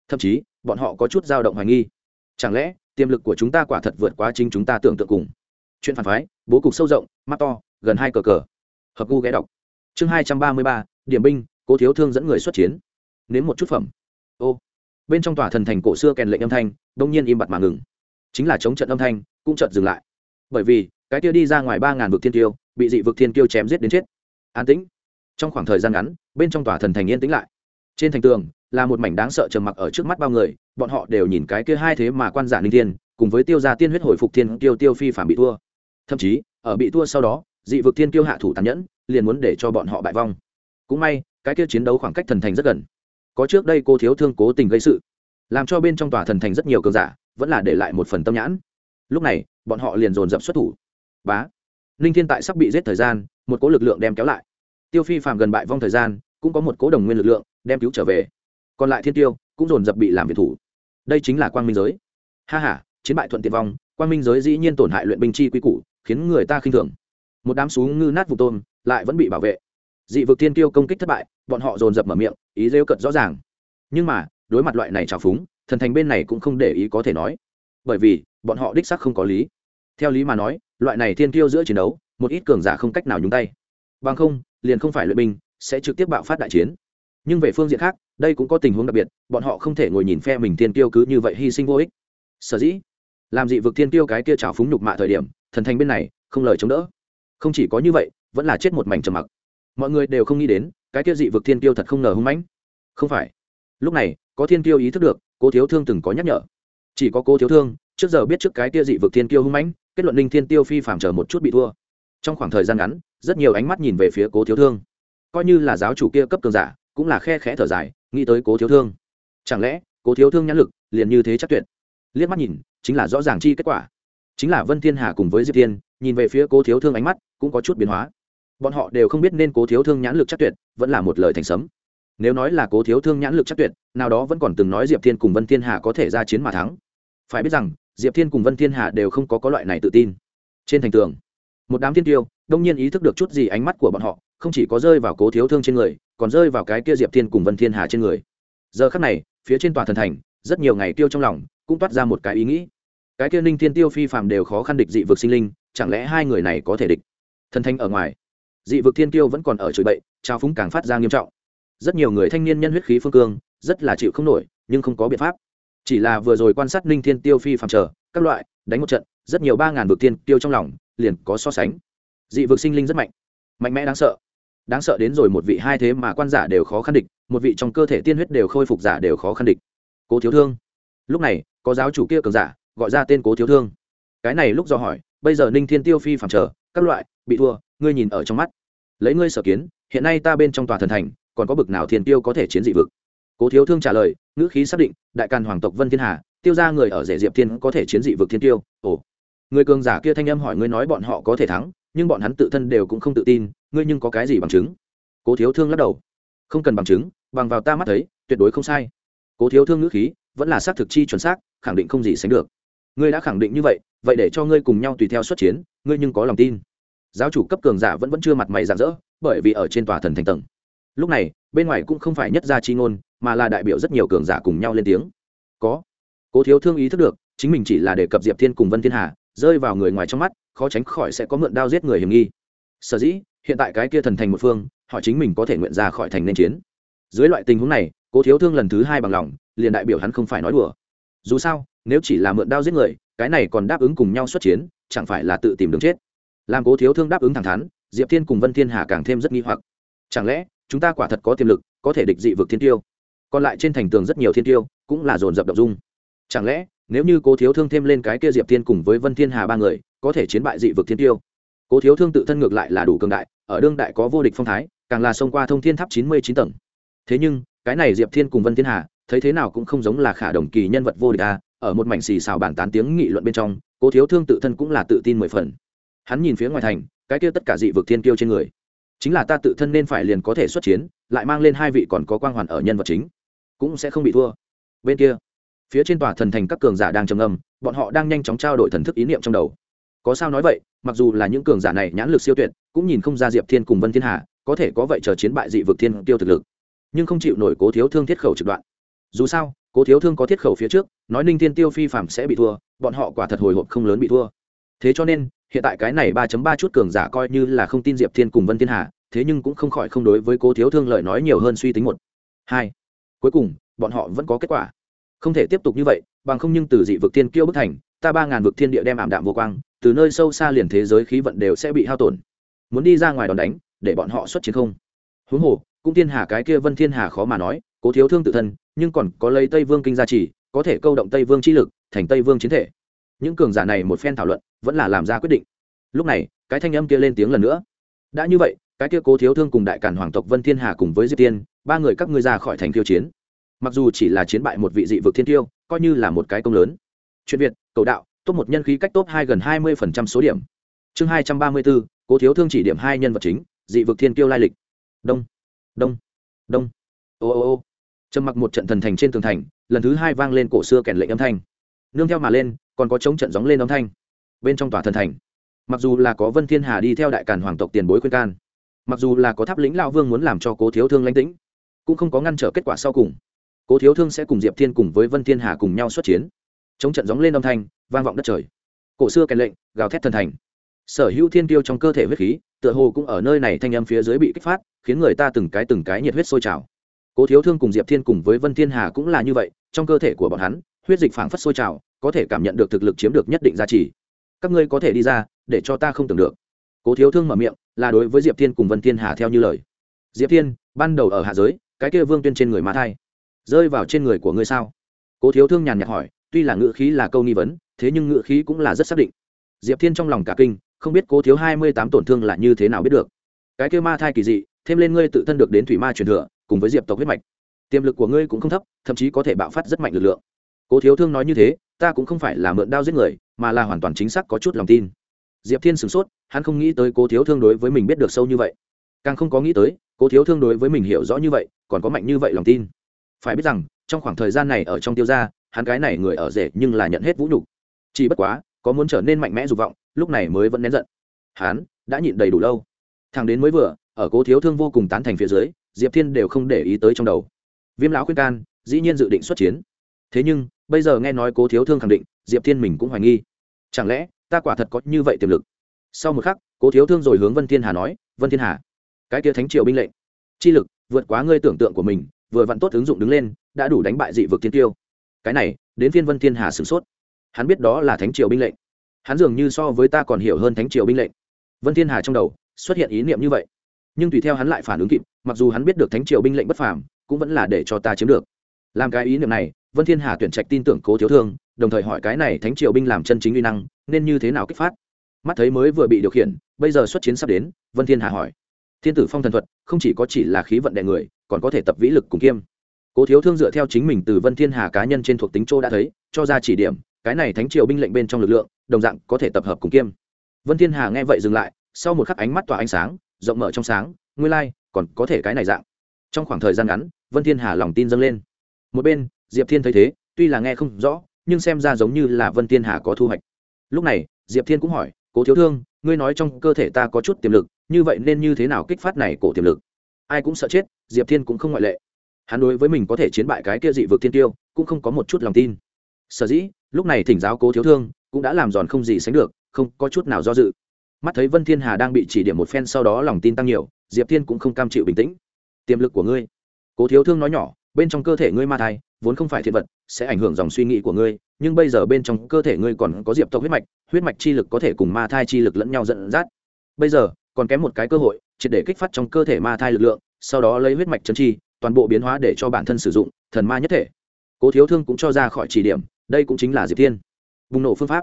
Thậm chí, bọn họ có chút dao động hoài nghi. Chẳng lẽ, tiềm lực của chúng ta quả thật vượt quá chính chúng ta tưởng tượng cùng? Chuyện phản phái, bố cục sâu rộng, mắt to, gần hai cờ cờ. Hợp gu ghé đọc. Chương hai trăm ba mươi ba, điểm binh, cố thiếu thương dẫn người xuất chiến. Nếm một chút phẩm ô bên trong tòa thần thành cổ xưa kèn lệnh âm thanh đông nhiên im bặt mà ngừng chính là chống trận âm thanh cũng chợt dừng lại bởi vì cái kia đi ra ngoài ba ngàn vực thiên tiêu bị dị vực thiên tiêu chém giết đến chết an tĩnh trong khoảng thời gian ngắn bên trong tòa thần thành yên tĩnh lại trên thành tường là một mảnh đáng sợ trầm mặc ở trước mắt bao người bọn họ đều nhìn cái kia hai thế mà quan giả linh thiên cùng với tiêu gia tiên huyết hồi phục thiên tiêu tiêu phi phản bị thua thậm chí ở bị thua sau đó dị vực thiên tiêu hạ thủ tàn nhẫn liền muốn để cho bọn họ bại vong cũng may cái kia chiến đấu khoảng cách thần thành rất gần có trước đây cô thiếu thương cố tình gây sự, làm cho bên trong tòa thần thành rất nhiều cường giả vẫn là để lại một phần tâm nhãn. Lúc này, bọn họ liền dồn dập xuất thủ. Bá! Ninh thiên tại sắp bị giết thời gian, một cố lực lượng đem kéo lại. Tiêu phi phàm gần bại vong thời gian, cũng có một cố đồng nguyên lực lượng đem cứu trở về. Còn lại thiên tiêu cũng dồn dập bị làm việc thủ. Đây chính là quang minh giới. Ha h a chiến bại thuận tiện vong, quang minh giới dĩ nhiên tổn hại luyện binh chi quy củ, khiến người ta khinh thường. Một đám xú ngư nát vụ tôm lại vẫn bị bảo vệ dị vực thiên tiêu công kích thất bại, bọn họ dồn dập mở miệng, ý rêu cận rõ ràng. Nhưng mà, đối mặt loại này trào phúng, thần thành bên này cũng không để ý có thể nói. Bởi vì, bọn họ đích sắc không có lý. Theo lý mà nói, loại này thiên tiêu giữa chiến đấu, một ít cường giả không cách nào nhúng tay. Bằng không, liền không phải luyện binh, sẽ trực tiếp bạo phát đại chiến. Nhưng về phương diện khác, đây cũng có tình huống đặc biệt, bọn họ không thể ngồi nhìn phe mình thiên tiêu cứ như vậy hy sinh vô ích. Sở dĩ, làm dị vực thiên tiêu cái kia trào phúng nhục mạ thời điểm, thần thành bên này, không lời chống đỡ. Không chỉ có như vậy, vẫn là chết một mảnh trầm mặc mọi người đều không nghĩ đến, cái kia dị vực thiên tiêu thật không ngờ hung mãnh. Không phải. Lúc này, có thiên tiêu ý thức được cô thiếu thương từng có nhắc nhở. Chỉ có cô thiếu thương, trước giờ biết trước cái kia dị vực thiên tiêu hung mãnh, kết luận linh thiên tiêu phi phạm chờ một chút bị thua. Trong khoảng thời gian ngắn, rất nhiều ánh mắt nhìn về phía cố thiếu thương. Coi như là giáo chủ kia cấp cường giả, cũng là khe khẽ thở dài, nghĩ tới cố thiếu thương. Chẳng lẽ, cố thiếu thương nhãn lực liền như thế chắc tuyệt? Liếc mắt nhìn, chính là rõ ràng chi kết quả. Chính là vân thiên hà cùng với diệp thiên, nhìn về phía cố thiếu thương ánh mắt cũng có chút biến hóa bọn họ đều không biết nên cố thiếu thương nhãn lực chắc tuyệt, vẫn là một lời thành sấm. Nếu nói là cố thiếu thương nhãn lực chắc tuyệt, nào đó vẫn còn từng nói diệp thiên cùng vân thiên hà có thể ra chiến mà thắng. Phải biết rằng, diệp thiên cùng vân thiên hà đều không có có loại này tự tin. Trên thành tường, một đám thiên tiêu, đông nhiên ý thức được chút gì ánh mắt của bọn họ, không chỉ có rơi vào cố thiếu thương trên người, còn rơi vào cái kia diệp thiên cùng vân thiên hà trên người. Giờ khắc này, phía trên tòa thần thành, rất nhiều ngày tiêu trong lòng, cũng toát ra một cái ý nghĩ. Cái kia ninh thiên tiêu phi phàm đều khó khăn địch dị vực sinh linh, chẳng lẽ hai người này có thể địch? Thần thanh ở ngoài dị vực thiên tiêu vẫn còn ở chửi bậy, trao phúng càng phát ra nghiêm trọng. Rất nhiều người thanh niên nhân huyết khí phương cương, rất là chịu không nổi, nhưng không có biện pháp. Chỉ là vừa rồi quan sát ninh thiên tiêu phi phàm chờ các loại, đánh một trận, rất nhiều ba ngàn vực thiên tiêu trong lòng liền có so sánh. Dị vực sinh linh rất mạnh mạnh mẽ đáng sợ. Đáng sợ đến rồi một vị hai thế mà quan giả đều khó khăn địch, một vị trong cơ thể tiên huyết đều khôi phục giả đều khó khăn địch. Cố thiếu thương. Lúc này, có giáo chủ kia cường giả, gọi ra tên cố thiếu thương. Cái này lúc do hỏi, bây giờ ninh thiên tiêu phi phàm chờ các loại bị thua, ngươi nhìn ở trong mắt. Lấy ngươi sở kiến, hiện nay ta bên trong tòa thần thành, còn có bực nào thiên tiêu có thể chiến dị vực? Cố thiếu thương trả lời, ngữ khí xác định, đại càn hoàng tộc vân thiên hà, tiêu ra người ở rể diệp thiên có thể chiến dị vực thiên tiêu. Ồ. Người cường giả kia thanh âm hỏi ngươi nói bọn họ có thể thắng, nhưng bọn hắn tự thân đều cũng không tự tin, ngươi nhưng có cái gì bằng chứng? Cố thiếu thương lắc đầu. Không cần bằng chứng, bằng vào ta mắt thấy, tuyệt đối không sai. Cố thiếu thương ngữ khí, vẫn là xác thực chi chuẩn xác, khẳng định không gì sánh được. Ngươi đã khẳng định như vậy vậy để cho ngươi cùng nhau tùy theo xuất chiến, ngươi nhưng có lòng tin giáo chủ cấp cường giả vẫn vẫn chưa mặt mày rạng rỡ, bởi vì ở trên tòa thần thành tầng. Lúc này, bên ngoài cũng không phải nhất gia chi ngôn, mà là đại biểu rất nhiều cường giả cùng nhau lên tiếng. Có. Cố thiếu thương ý thức được, chính mình chỉ là đề cập diệp thiên cùng vân thiên hà, rơi vào người ngoài trong mắt, khó tránh khỏi sẽ có mượn đao giết người hiểm nghi. Sở dĩ, hiện tại cái kia thần thành một phương họ chính mình có thể nguyện ra khỏi thành nên chiến. Dưới loại tình huống này, cố thiếu thương lần thứ hai bằng lòng, liền đại biểu hắn không phải nói đùa. Dù sao, nếu chỉ là mượn đao giết người, cái này còn đáp ứng cùng nhau xuất chiến, chẳng phải là tự tìm đường chết làm cố thiếu thương đáp ứng thẳng thắn, diệp thiên cùng vân thiên hà càng thêm rất nghi hoặc. Chẳng lẽ, chúng ta quả thật có tiềm lực, có thể địch dị vực thiên tiêu? Còn lại trên thành tường rất nhiều thiên tiêu, cũng là dồn dập đ dung. Chẳng lẽ, nếu như cố thiếu thương thêm lên cái kia diệp thiên cùng với vân thiên hà ba người, có thể chiến bại dị vực thiên tiêu? Cố thiếu thương tự thân ngược lại là đủ cường đại, ở đương đại có vô địch phong thái, càng là xông qua thông thiên tháp chín mươi chín tầng. Thế nhưng, cái này diệp thiên cùng vân thiên hà, thấy thế nào cũng không giống là khả đồng kỳ nhân vật vô địch a, ở một mảnh xì xào bàn tán tiếng nghị luận bên trong, cố thiếu thương tự thân cũng là tự tin mười phần hắn nhìn phía ngoài thành, cái kia tất cả dị vực thiên tiêu trên người. Chính là ta tự thân nên phải liền có thể xuất chiến, lại mang lên hai vị còn có quang hoàn ở nhân vật chính. Cũng sẽ không bị thua. Bên kia, phía trên tòa thần thành các cường giả đang trầm âm bọn họ đang nhanh chóng trao đổi thần thức ý niệm trong đầu. Có sao nói vậy, mặc dù là những cường giả này nhãn lực siêu tuyệt, cũng nhìn không ra diệp thiên cùng vân thiên hà, có thể có vậy chờ chiến bại dị vực thiên tiêu thực lực. Nhưng không chịu nổi cố thiếu thương thiết khẩu trực đoạn. Dù sao, cố thiếu thương có thiết khẩu phía trước, nói ninh thiên tiêu phi phạm sẽ bị thua, bọn họ quả thật hồi hộp không lớn bị thua. Thế cho nên hiện tại cái này ba ba chút cường giả coi như là không tin diệp thiên cùng vân thiên hà, thế nhưng cũng không khỏi không đối với cố thiếu thương lời nói nhiều hơn suy tính một. Hai, cuối cùng, bọn họ vẫn có kết quả. Không thể tiếp tục như vậy, bằng không nhưng từ dị vực thiên kiêu bức thành, ta ba ngàn vực thiên địa đem ảm đạm vô quang, từ nơi sâu xa liền thế giới khí vận đều sẽ bị hao tổn. Muốn đi ra ngoài đòn đánh, để bọn họ xuất chiến không? Huống hồ, cũng thiên hà cái kia vân thiên hà khó mà nói, cố thiếu thương tự thân, nhưng còn có lấy tây vương kinh gia trì, có thể câu động tây vương chi lực, thành tây vương chiến thể những cường giả này một phen thảo luận, vẫn là làm ra quyết định. Lúc này, cái thanh âm kia lên tiếng lần nữa. Đã như vậy, cái kia cố thiếu thương cùng đại cản hoàng tộc vân thiên hà cùng với diệp tiên, ba người các ngươi ra khỏi thành tiêu chiến. Mặc dù chỉ là chiến bại một vị dị vực thiên tiêu, coi như là một cái công lớn. Chuyện việt, cầu đạo, top một nhân khí cách top hai gần hai mươi phần trăm số điểm. Chương hai trăm ba mươi bốn cố thiếu thương chỉ điểm hai nhân vật chính, dị vực thiên tiêu lai lịch. Đông đông đông. Ô ô ô. Trầm mặc một trận thần thành trên tường thành, lần thứ hai vang lên cổ xưa kèn lệnh âm thanh nương theo mà lên, còn có chống trận gióng lên âm thanh. Bên trong tòa thần thành, mặc dù là có vân thiên hà đi theo đại càn hoàng tộc tiền bối khuyên can, mặc dù là có tháp lĩnh lao vương muốn làm cho cố thiếu thương lãnh tĩnh, cũng không có ngăn trở kết quả sau cùng. Cố thiếu thương sẽ cùng diệp thiên cùng với vân thiên hà cùng nhau xuất chiến. Chống trận gióng lên âm thanh, vang vọng đất trời. Cổ xưa kèn lệnh, gào thét thần thành. Sở hữu thiên tiêu trong cơ thể huyết khí, tựa hồ cũng ở nơi này thanh âm phía dưới bị kích phát, khiến người ta từng cái từng cái nhiệt huyết sôi trào. Cố thiếu thương cùng diệp thiên cùng với vân thiên hà cũng là như vậy, trong cơ thể của bọn hắn, huyết dịch phảng phất sôi trào có thể cảm nhận được thực lực chiếm được nhất định giá trị. Các ngươi có thể đi ra, để cho ta không tưởng được. Cố thiếu thương mở miệng, là đối với diệp thiên cùng vân thiên hà theo như lời. Diệp thiên, ban đầu ở hạ giới, cái kia vương tuyên trên người ma thai, rơi vào trên người của ngươi sao? Cố thiếu thương nhàn nhạt hỏi, tuy là ngữ khí là câu nghi vấn, thế nhưng ngữ khí cũng là rất xác định. Diệp thiên trong lòng cả kinh, không biết cố thiếu hai mươi tám tổn thương là như thế nào biết được. Cái kia ma thai kỳ dị, thêm lên ngươi tự thân được đến thủy ma truyền thừa, cùng với diệp tộc huyết mạch. Tiềm lực của ngươi cũng không thấp, thậm chí có thể bạo phát rất mạnh lực lượng. Cố thiếu thương nói như thế ta cũng không phải là mượn đao giết người, mà là hoàn toàn chính xác có chút lòng tin. Diệp thiên sửng sốt, hắn không nghĩ tới cố thiếu thương đối với mình biết được sâu như vậy. Càng không có nghĩ tới, cố thiếu thương đối với mình hiểu rõ như vậy, còn có mạnh như vậy lòng tin. Phải biết rằng, trong khoảng thời gian này ở trong tiêu gia, hắn cái này người ở rể nhưng là nhận hết vũ nhục. Chỉ bất quá, có muốn trở nên mạnh mẽ dục vọng, lúc này mới vẫn nén giận. Hắn đã nhịn đầy đủ lâu. Thằng đến mới vừa, ở cố thiếu thương vô cùng tán thành phía dưới, diệp thiên đều không để ý tới trong đầu. Viêm lão khuyên can, dĩ nhiên dự định xuất chiến. Thế nhưng bây giờ nghe nói cố thiếu thương khẳng định, diệp thiên mình cũng hoài nghi. Chẳng lẽ, ta quả thật có như vậy tiềm lực? Sau một khắc, cố thiếu thương rồi hướng vân thiên hà nói, vân thiên hà, cái kia thánh triều binh lệnh, chi lực vượt quá ngươi tưởng tượng của mình, vừa vặn tốt ứng dụng đứng lên, đã đủ đánh bại dị vực thiên tiêu. Cái này, đến phiên vân thiên hà sửng sốt. Hắn biết đó là thánh triều binh lệnh. Hắn dường như so với ta còn hiểu hơn thánh triều binh lệnh. Vân thiên hà trong đầu xuất hiện ý niệm như vậy. Nhưng tùy theo hắn lại phản ứng kịp, mặc dù hắn biết được thánh triều binh lệnh bất phàm, cũng vẫn là để cho ta chiếm được làm cái ý niệm này, vân thiên hà tuyển trạch tin tưởng cố thiếu thương, đồng thời hỏi cái này thánh triều binh làm chân chính uy năng, nên như thế nào kích phát? Mắt thấy mới vừa bị điều khiển, bây giờ xuất chiến sắp đến, vân thiên hà hỏi. Thiên tử phong thần thuật, không chỉ có chỉ là khí vận đệ người, còn có thể tập vĩ lực cùng kiêm. Cố thiếu thương dựa theo chính mình từ vân thiên hà cá nhân trên thuộc tính châu đã thấy, cho ra chỉ điểm, cái này thánh triều binh lệnh bên trong lực lượng, đồng dạng có thể tập hợp cùng kiêm. Vân thiên hà nghe vậy dừng lại, sau một khắc ánh mắt tỏa ánh sáng, rộng mở trong sáng, nguyên lai, còn có thể cái này dạng. Trong khoảng thời gian ngắn, vân thiên hà lòng tin dâng lên một bên, diệp thiên thấy thế, tuy là nghe không rõ, nhưng xem ra giống như là vân thiên hà có thu hoạch. Lúc này, diệp thiên cũng hỏi, cố thiếu thương, ngươi nói trong cơ thể ta có chút tiềm lực, như vậy nên như thế nào kích phát này cổ tiềm lực? Ai cũng sợ chết, diệp thiên cũng không ngoại lệ. Hắn đối với mình có thể chiến bại cái kia dị vực thiên tiêu, cũng không có một chút lòng tin. Sở dĩ, lúc này thỉnh giáo cố thiếu thương, cũng đã làm giòn không gì sánh được, không có chút nào do dự. Mắt thấy vân thiên hà đang bị chỉ điểm một phen sau đó lòng tin tăng nhiều, diệp thiên cũng không cam chịu bình tĩnh. Tiềm lực của ngươi. Cố thiếu thương nói nhỏ bên trong cơ thể ngươi ma thai, vốn không phải thiện vật, sẽ ảnh hưởng dòng suy nghĩ của ngươi, nhưng bây giờ bên trong cơ thể ngươi còn có diệp tộc huyết mạch huyết mạch chi lực có thể cùng ma thai chi lực lẫn nhau dẫn dắt. Bây giờ, còn kém một cái cơ hội, triệt để kích phát trong cơ thể ma thai lực lượng, sau đó lấy huyết mạch chân chi, toàn bộ biến hóa để cho bản thân sử dụng, thần ma nhất thể. Cố thiếu thương cũng cho ra khỏi chỉ điểm, đây cũng chính là diệp thiên. Bùng nổ phương pháp.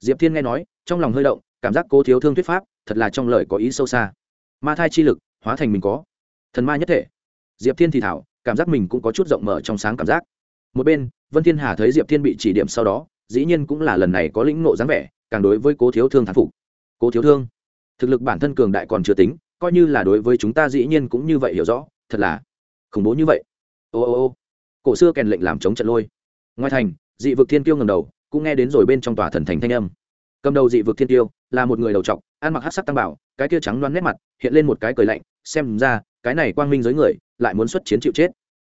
Diệp thiên nghe nói, trong lòng hơi động, cảm giác cố thiếu thương thuyết pháp, thật là trong lời có ý sâu xa. Ma thai chi lực, hóa thành mình có. Thần ma nhất thể. Diệp thiên thì thảo cảm giác mình cũng có chút rộng mở trong sáng cảm giác. Một bên, vân thiên hà thấy diệp thiên bị chỉ điểm sau đó, dĩ nhiên cũng là lần này có lĩnh nộ dáng vẻ, càng đối với cố thiếu thương thán phục. Cố thiếu thương, thực lực bản thân cường đại còn chưa tính, coi như là đối với chúng ta dĩ nhiên cũng như vậy hiểu rõ, thật là khủng bố như vậy. Ô ô ô, cổ xưa kèn lệnh làm chống trận lôi. Ngoài thành, dị vực thiên tiêu ngầm đầu, cũng nghe đến rồi bên trong tòa thần thành thanh âm. Cầm đầu dị vực thiên tiêu là một người đầu trọc, ăn mặc hát sắc tăng bảo, cái kia trắng loan nét mặt, hiện lên một cái cười lạnh, xem ra, cái này quang minh giới người lại muốn xuất chiến chịu chết.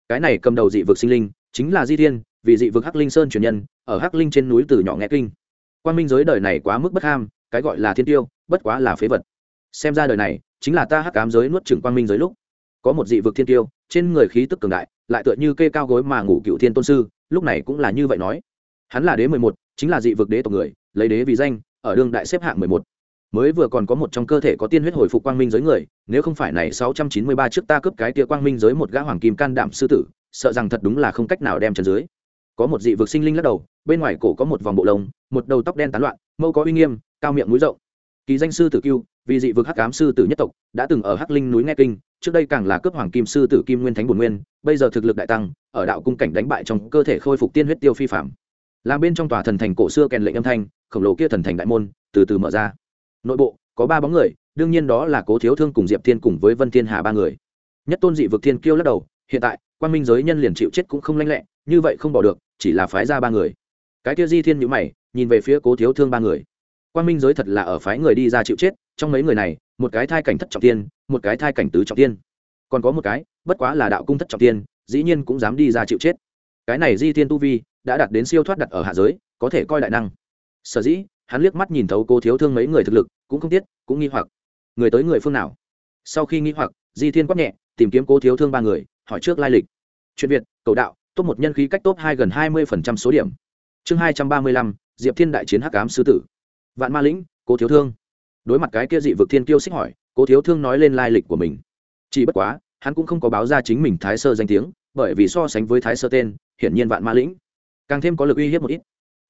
Cái này cầm đầu dị vực sinh linh chính là di thiên, vì dị vực hắc linh sơn truyền nhân, ở hắc linh trên núi từ nhỏ nghe kinh. Quang minh giới đời này quá mức bất ham, cái gọi là thiên tiêu, bất quá là phế vật. Xem ra đời này chính là ta hắc ám giới nuốt trừng quang minh giới lúc. Có một dị vực thiên tiêu, trên người khí tức cường đại, lại tựa như kê cao gối mà ngủ cựu thiên tôn sư, lúc này cũng là như vậy nói. Hắn là đế mười một, chính là dị vực đế tộc người, lấy đế vì danh, ở đương đại xếp hạng mười một mới vừa còn có một trong cơ thể có tiên huyết hồi phục quang minh giới người, nếu không phải này sáu trăm chín mươi ba trước ta cướp cái tia quang minh giới một gã hoàng kim can đảm sư tử, sợ rằng thật đúng là không cách nào đem trần dưới. Có một dị vực sinh linh lắc đầu, bên ngoài cổ có một vòng bộ lông, một đầu tóc đen tán loạn, mâu có uy nghiêm, cao miệng mũi rộng. Kỳ danh sư tử cưu vì dị vực hắc ám sư tử nhất tộc, đã từng ở hắc linh núi nghe kinh, trước đây càng là cướp hoàng kim sư tử kim nguyên thánh bổn nguyên, bây giờ thực lực đại tăng, ở đạo cung cảnh đánh bại trong cơ thể khôi phục tiên huyết tiêu phi phạm. Làm bên trong tòa thần thành cổ xưa kèn lệnh âm thanh, khổng lồ kia thần thành đại môn, từ từ mở ra nội bộ, có ba bóng người, đương nhiên đó là cố thiếu thương cùng diệp thiên cùng với vân thiên hà ba người. Nhất tôn dị vực thiên kiêu lắc đầu, hiện tại quan minh giới nhân liền chịu chết cũng không lanh lẹ, như vậy không bỏ được, chỉ là phái ra ba người. Cái kia di thiên nhữ mày, nhìn về phía cố thiếu thương ba người. Quan minh giới thật là ở phái người đi ra chịu chết, trong mấy người này, một cái thai cảnh thất trọng tiên, một cái thai cảnh tứ trọng tiên. Còn có một cái, bất quá là đạo cung thất trọng tiên, dĩ nhiên cũng dám đi ra chịu chết. Cái này di thiên tu vi, đã đạt đến siêu thoát đặt ở hạ giới, có thể coi đại năng. Sở dĩ, hắn liếc mắt nhìn thấu cô thiếu thương mấy người thực lực cũng không tiết cũng nghi hoặc. Người tới người phương nào? Sau khi nghi hoặc, di thiên quát nhẹ, tìm kiếm cô thiếu thương ba người, hỏi trước lai lịch. Chuyện việt, cầu đạo, top một nhân khí cách top hai gần hai mươi số điểm. Chương hai trăm ba mươi lăm, diệp thiên đại chiến hắc ám sư tử. Vạn ma lĩnh cô thiếu thương. Đối mặt cái kia dị vực thiên kiêu xích hỏi cô thiếu thương nói lên lai lịch của mình. Chỉ bất quá, hắn cũng không có báo ra chính mình thái sơ danh tiếng, bởi vì so sánh với thái sơ tên, hiển nhiên vạn ma lĩnh càng thêm có lực uy hiếp một ít.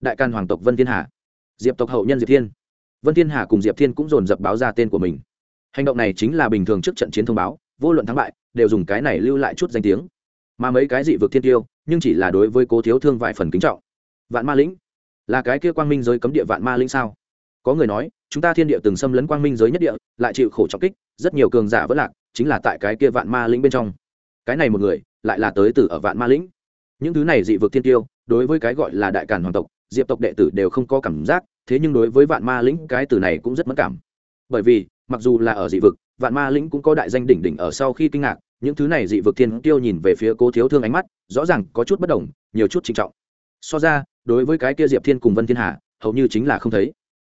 Đại can hoàng tộc vân thiên hà. Diệp tộc hậu nhân diệp thiên vân thiên hà cùng diệp thiên cũng dồn dập báo ra tên của mình. Hành động này chính là bình thường trước trận chiến thông báo, vô luận thắng bại, đều dùng cái này lưu lại chút danh tiếng. Mà mấy cái dị vực thiên tiêu, nhưng chỉ là đối với cố thiếu thương vài phần kính trọng. Vạn ma lĩnh, là cái kia quang minh giới cấm địa vạn ma lĩnh sao? Có người nói, chúng ta thiên địa từng xâm lấn quang minh giới nhất địa, lại chịu khổ trọng kích, rất nhiều cường giả vẫn lạc, chính là tại cái kia vạn ma lĩnh bên trong. Cái này một người, lại là tới từ ở vạn ma lĩnh. Những thứ này dị vực thiên tiêu, đối với cái gọi là đại càn hoàng tộc, diệp tộc đệ tử đều không có cảm giác thế nhưng đối với vạn ma lĩnh, cái từ này cũng rất mất cảm. Bởi vì, mặc dù là ở dị vực, vạn ma lĩnh cũng có đại danh đỉnh đỉnh ở sau khi kinh ngạc, những thứ này dị vực thiên tiêu nhìn về phía cố thiếu thương ánh mắt, rõ ràng có chút bất đồng, nhiều chút trinh trọng. So ra, đối với cái kia diệp thiên cùng vân thiên hà, hầu như chính là không thấy.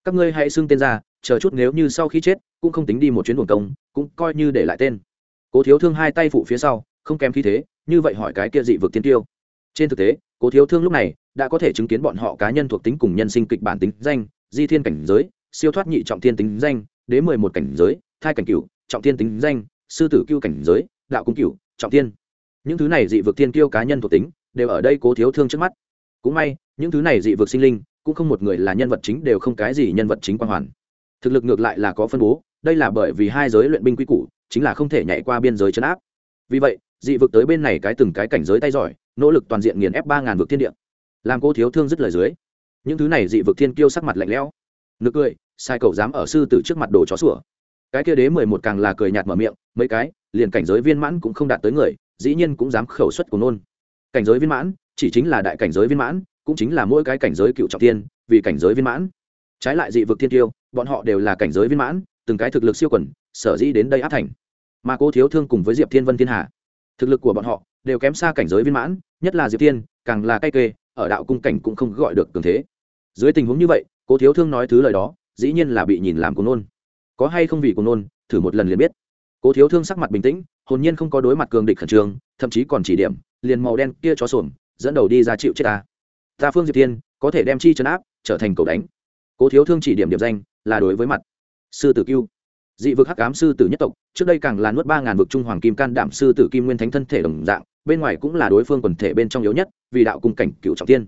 Các ngươi hãy xưng tên ra, chờ chút nếu như sau khi chết, cũng không tính đi một chuyến buồn công, cũng coi như để lại tên. Cố thiếu thương hai tay phụ phía sau, không kém khí thế, như vậy hỏi cái kia dị vực thiên tiêu. Trên thực tế, cố thiếu thương lúc này đã có thể chứng kiến bọn họ cá nhân thuộc tính cùng nhân sinh kịch bản tính danh, di thiên cảnh giới, siêu thoát nhị trọng thiên tính danh, đế mười một cảnh giới, thai cảnh cựu trọng thiên tính danh, sư tử cưu cảnh giới, đạo cung cựu trọng thiên. Những thứ này dị vực thiên kiêu cá nhân thuộc tính đều ở đây cố thiếu thương trước mắt. Cũng may, những thứ này dị vực sinh linh cũng không một người là nhân vật chính đều không cái gì nhân vật chính quan hoàn. Thực lực ngược lại là có phân bố, đây là bởi vì hai giới luyện binh quy củ, chính là không thể nhảy qua biên giới chấn áp. Vì vậy, dị vực tới bên này cái từng cái cảnh giới tay giỏi, nỗ lực toàn diện nghiền ép ba ngàn vực thiên địa làm cô thiếu thương dứt lời dưới. Những thứ này dị vực thiên kiêu sắc mặt lạnh lẽo. Nực cười, sai cậu dám ở sư tử trước mặt đồ chó sủa. Cái kia đế mười một càng là cười nhạt mở miệng, mấy cái, liền cảnh giới viên mãn cũng không đạt tới người, dĩ nhiên cũng dám khẩu xuất của nôn. Cảnh giới viên mãn, chỉ chính là đại cảnh giới viên mãn, cũng chính là mỗi cái cảnh giới cựu trọng tiên vì cảnh giới viên mãn. Trái lại dị vực thiên tiêu bọn họ đều là cảnh giới viên mãn, từng cái thực lực siêu quẩn sở dĩ đến đây áp thành. Mà cô thiếu thương cùng với diệp thiên vân thiên hà, thực lực của bọn họ đều kém xa cảnh giới viên mãn, nhất là diệp thiên, càng là cay kê ở đạo cung cảnh cũng không gọi được cường thế. Dưới tình huống như vậy, cố thiếu thương nói thứ lời đó, dĩ nhiên là bị nhìn làm cuồng nôn. Có hay không vì cuồng nôn, thử một lần liền biết. Cố thiếu thương sắc mặt bình tĩnh, hồn nhiên không có đối mặt cường địch khẩn trương, thậm chí còn chỉ điểm, liền màu đen kia chó sồn dẫn đầu đi ra chịu chết ta. Ta phương diệp thiên, có thể đem chi chấn áp, trở thành cầu đánh. Cố thiếu thương chỉ điểm điểm danh, là đối với mặt. Sư tử cưu. Dị vực hắc ám sư tử nhất tộc, trước đây càng là nuốt ba ngàn vực trung hoàng kim can đảm sư tử kim nguyên thánh thân thể đồng dạng bên ngoài cũng là đối phương quần thể bên trong yếu nhất, vì đạo cung cảnh cựu trọng tiên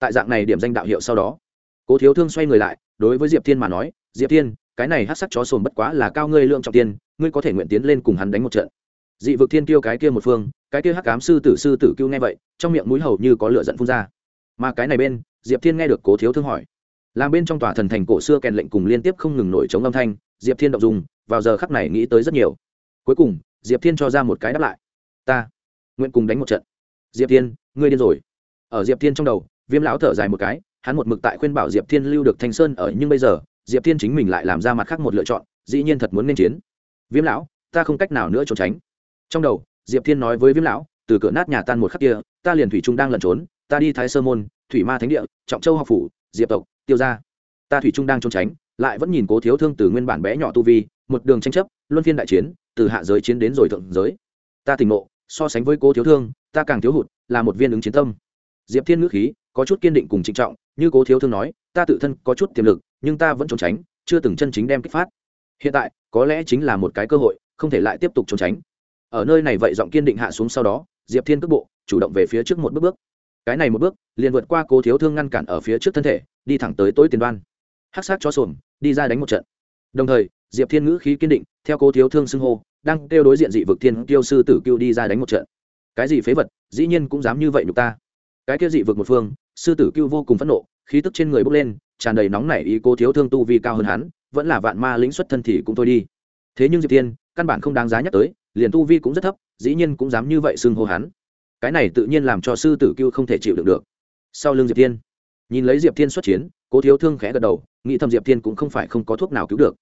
tại dạng này điểm danh đạo hiệu sau đó, cố thiếu thương xoay người lại, đối với diệp thiên mà nói, diệp thiên, cái này hát sắc chó sồn bất quá là cao ngươi lượng trọng tiên ngươi có thể nguyện tiến lên cùng hắn đánh một trận. Dị vực thiên tiêu cái kia một phương, cái kia hắc cám sư tử sư tử kêu nghe vậy, trong miệng mũi hầu như có lửa giận phun ra. Mà cái này bên, diệp thiên nghe được cố thiếu thương hỏi. Làm bên trong tòa thần thành cổ xưa kèn lệnh cùng liên tiếp không ngừng nổi chống âm thanh, diệp thiên động dùng vào giờ khắc này nghĩ tới rất nhiều. Cuối cùng, diệp thiên cho ra một cái đáp lại. Ta nguyện cùng đánh một trận. Diệp thiên, ngươi điên rồi. Ở diệp thiên trong đầu, viêm lão thở dài một cái, hắn một mực tại khuyên bảo diệp thiên lưu được thanh sơn ở, nhưng bây giờ, diệp thiên chính mình lại làm ra mặt khác một lựa chọn, dĩ nhiên thật muốn nên chiến. Viêm lão, ta không cách nào nữa trốn tránh. Trong đầu, diệp thiên nói với viêm lão, từ cửa nát nhà tan một khắc kia, ta liền thủy trung đang lẩn trốn, ta đi thái sơ môn, thủy ma thánh địa, trọng châu học phủ, diệp tộc, tiêu ra ta thủy trung đang trốn tránh, lại vẫn nhìn cố thiếu thương từ nguyên bản bé nhỏ tu vi, một đường tranh chấp, luân phiên đại chiến, từ hạ giới chiến đến rồi thượng giới. Ta tỉnh ngộ so sánh với cố thiếu thương, ta càng thiếu hụt, là một viên ứng chiến tâm. Diệp thiên ngữ khí, có chút kiên định cùng trịnh trọng, như cố thiếu thương nói, ta tự thân có chút tiềm lực, nhưng ta vẫn trốn tránh, chưa từng chân chính đem kích phát. Hiện tại, có lẽ chính là một cái cơ hội, không thể lại tiếp tục trốn tránh. Ở nơi này vậy giọng kiên định hạ xuống sau đó, diệp thiên cước bộ, chủ động về phía trước một bước bước. Cái này một bước, liền vượt qua cố thiếu thương ngăn cản ở phía trước thân thể, đi thẳng tới tối tiền đoan. Hắc sát cho sồn, đi ra đánh một trận. Đồng thời, diệp thiên ngữ khí kiên định, theo cố thiếu thương xưng hô đang kêu đối diện dị vực thiên tiêu sư tử cưu đi ra đánh một trận. Cái gì phế vật, dĩ nhiên cũng dám như vậy nhục ta. Cái kia dị vực một phương, sư tử cưu vô cùng phẫn nộ, khí tức trên người bốc lên, tràn đầy nóng nảy ý cố thiếu thương tu vi cao hơn hắn, vẫn là vạn ma lĩnh xuất thân thì cũng thôi đi. Thế nhưng diệp thiên căn bản không đáng giá nhắc tới, liền tu vi cũng rất thấp, dĩ nhiên cũng dám như vậy xưng hô hắn. Cái này tự nhiên làm cho sư tử cưu không thể chịu đựng được. Sau lưng diệp thiên nhìn lấy diệp thiên xuất chiến, cố thiếu thương khẽ gật đầu, nghĩ thầm diệp thiên cũng không phải không có thuốc nào cứu được.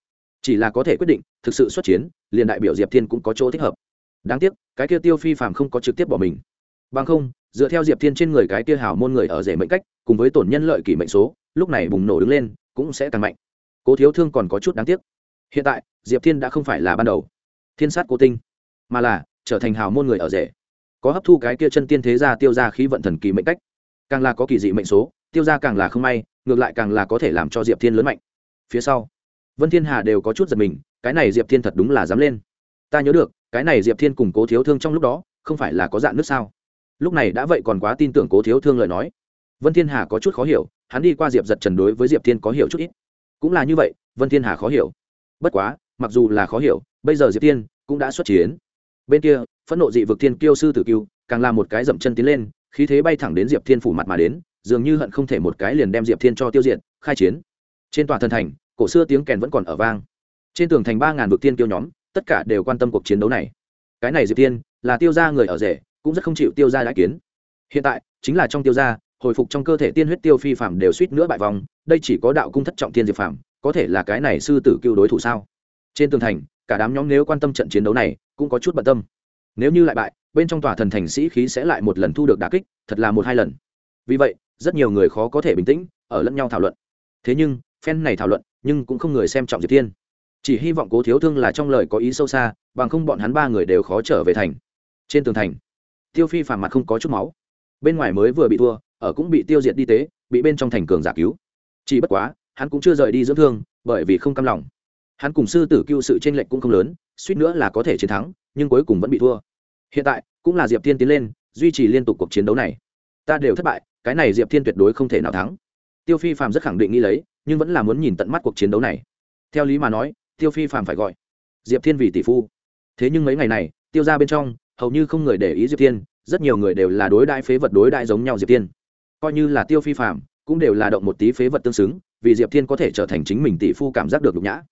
Chỉ là có thể quyết định, thực sự xuất chiến liền đại biểu diệp thiên cũng có chỗ thích hợp đáng tiếc cái kia tiêu phi Phạm không có trực tiếp bỏ mình bằng không dựa theo diệp thiên trên người cái kia hảo môn người ở rể mệnh cách cùng với tổn nhân lợi kỷ mệnh số lúc này bùng nổ đứng lên cũng sẽ càng mạnh cố thiếu thương còn có chút đáng tiếc hiện tại diệp thiên đã không phải là ban đầu thiên sát cố tinh mà là trở thành hào môn người ở rể có hấp thu cái kia chân tiên thế gia tiêu ra khí vận thần kỳ mệnh cách càng là có kỳ dị mệnh số tiêu ra càng là không may ngược lại càng là có thể làm cho diệp thiên lớn mạnh phía sau vân thiên hà đều có chút giật mình cái này diệp thiên thật đúng là dám lên. Ta nhớ được, cái này diệp thiên cùng cố thiếu thương trong lúc đó, không phải là có dạng nước sao? Lúc này đã vậy còn quá tin tưởng cố thiếu thương lời nói. Vân thiên hà có chút khó hiểu, hắn đi qua diệp giật trần đối với diệp thiên có hiểu chút ít. Cũng là như vậy, vân thiên hà khó hiểu. Bất quá, mặc dù là khó hiểu, bây giờ diệp thiên cũng đã xuất chiến. Bên kia, phẫn nộ dị vực thiên kiêu sư tử kiêu, càng là một cái dậm chân tiến lên, khí thế bay thẳng đến diệp thiên phủ mặt mà đến, dường như hận không thể một cái liền đem diệp thiên cho tiêu diệt, khai chiến. Trên tòa thần thành, cổ xưa tiếng kèn vẫn còn ở vang trên tường thành ba ngàn vực tiên kiêu nhóm, tất cả đều quan tâm cuộc chiến đấu này. Cái này diệp tiên là tiêu ra người ở rể, cũng rất không chịu tiêu ra đã kiến. Hiện tại, chính là trong tiêu ra hồi phục trong cơ thể tiên huyết tiêu phi phạm đều suýt nữa bại vòng đây chỉ có đạo cung thất trọng tiên diệp phạm có thể là cái này sư tử cưu đối thủ sao? Trên tường thành, cả đám nhóm nếu quan tâm trận chiến đấu này, cũng có chút bận tâm. Nếu như lại bại, bên trong tòa thần thành sĩ khí sẽ lại một lần thu được đà kích, thật là một hai lần. Vì vậy, rất nhiều người khó có thể bình tĩnh, ở lẫn nhau thảo luận. Thế nhưng, phen này thảo luận, nhưng cũng không người xem trọng diệp tiên chỉ hy vọng cố thiếu thương là trong lời có ý sâu xa, bằng không bọn hắn ba người đều khó trở về thành. Trên tường thành, tiêu phi phàm mặt không có chút máu. Bên ngoài mới vừa bị thua, ở cũng bị tiêu diệt đi tế, bị bên trong thành cường giả cứu. Chỉ bất quá, hắn cũng chưa rời đi dưỡng thương, bởi vì không cam lòng. Hắn cùng sư tử cưu sự tranh lệch cũng không lớn, suýt nữa là có thể chiến thắng, nhưng cuối cùng vẫn bị thua. Hiện tại, cũng là diệp thiên tiến lên, duy trì liên tục cuộc chiến đấu này. Ta đều thất bại, cái này diệp thiên tuyệt đối không thể nào thắng. Tiêu phi phạm rất khẳng định nghĩ lấy, nhưng vẫn là muốn nhìn tận mắt cuộc chiến đấu này. Theo lý mà nói tiêu phi phạm phải gọi. Diệp thiên vì tỷ phu. Thế nhưng mấy ngày này, tiêu ra bên trong, hầu như không người để ý diệp thiên, rất nhiều người đều là đối đại phế vật đối đại giống nhau diệp thiên. Coi như là tiêu phi phạm cũng đều là động một tí phế vật tương xứng, vì diệp thiên có thể trở thành chính mình tỷ phu cảm giác được nhục nhã.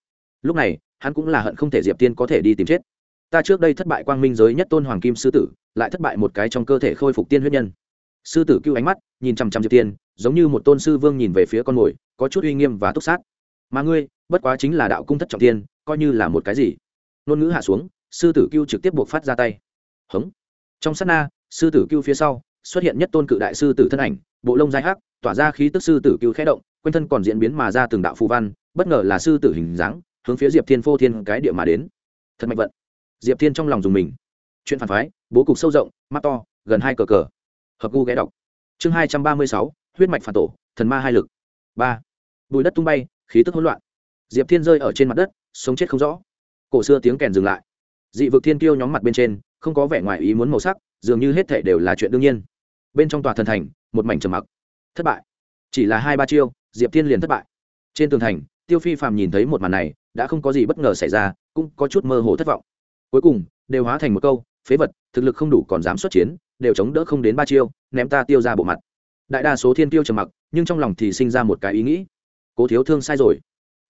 Lúc này, hắn cũng là hận không thể diệp thiên có thể đi tìm chết. Ta trước đây thất bại quang minh giới nhất tôn hoàng kim sư tử, lại thất bại một cái trong cơ thể khôi phục tiên huyết nhân. Sư tử cưu ánh mắt, nhìn chằm chằm diệp tiên giống như một tôn sư vương nhìn về phía con mồi, có chút uy nghiêm và túc sát. Mà ngươi bất quá chính là đạo cung thất trọng thiên, coi như là một cái gì. Ngôn ngữ hạ xuống sư tử cưu trực tiếp buộc phát ra tay. Hống. Trong sát na sư tử cưu phía sau xuất hiện nhất tôn cự đại sư tử thân ảnh bộ lông dài hắc tỏa ra khí tức sư tử cưu khẽ động quanh thân còn diễn biến mà ra từng đạo phù văn bất ngờ là sư tử hình dáng hướng phía diệp thiên phô thiên cái địa mà đến. Thật mạnh vận. Diệp thiên trong lòng dùng mình. Chuyện phản phái bố cục sâu rộng mắt to gần hai cờ cờ. Hợp gu ghé đọc. Chương hai trăm ba mươi sáu huyết mạch phản tổ thần ma hai lực. Ba. Bùi đất tung bay khí tức hỗn loạn diệp thiên rơi ở trên mặt đất, sống chết không rõ. Cổ xưa tiếng kèn dừng lại. Dị vực thiên tiêu nhóm mặt bên trên, không có vẻ ngoài ý muốn màu sắc, dường như hết thể đều là chuyện đương nhiên. Bên trong tòa thần thành, một mảnh trầm mặc. Thất bại. Chỉ là hai ba chiêu, diệp thiên liền thất bại. Trên tường thành, tiêu phi phàm nhìn thấy một màn này, đã không có gì bất ngờ xảy ra, cũng có chút mơ hồ thất vọng. Cuối cùng, đều hóa thành một câu, phế vật, thực lực không đủ còn dám xuất chiến, đều chống đỡ không đến ba chiêu, ném ta tiêu ra bộ mặt. Đại đa số thiên tiêu trầm mặc, nhưng trong lòng thì sinh ra một cái ý nghĩ. Cố thiếu thương sai rồi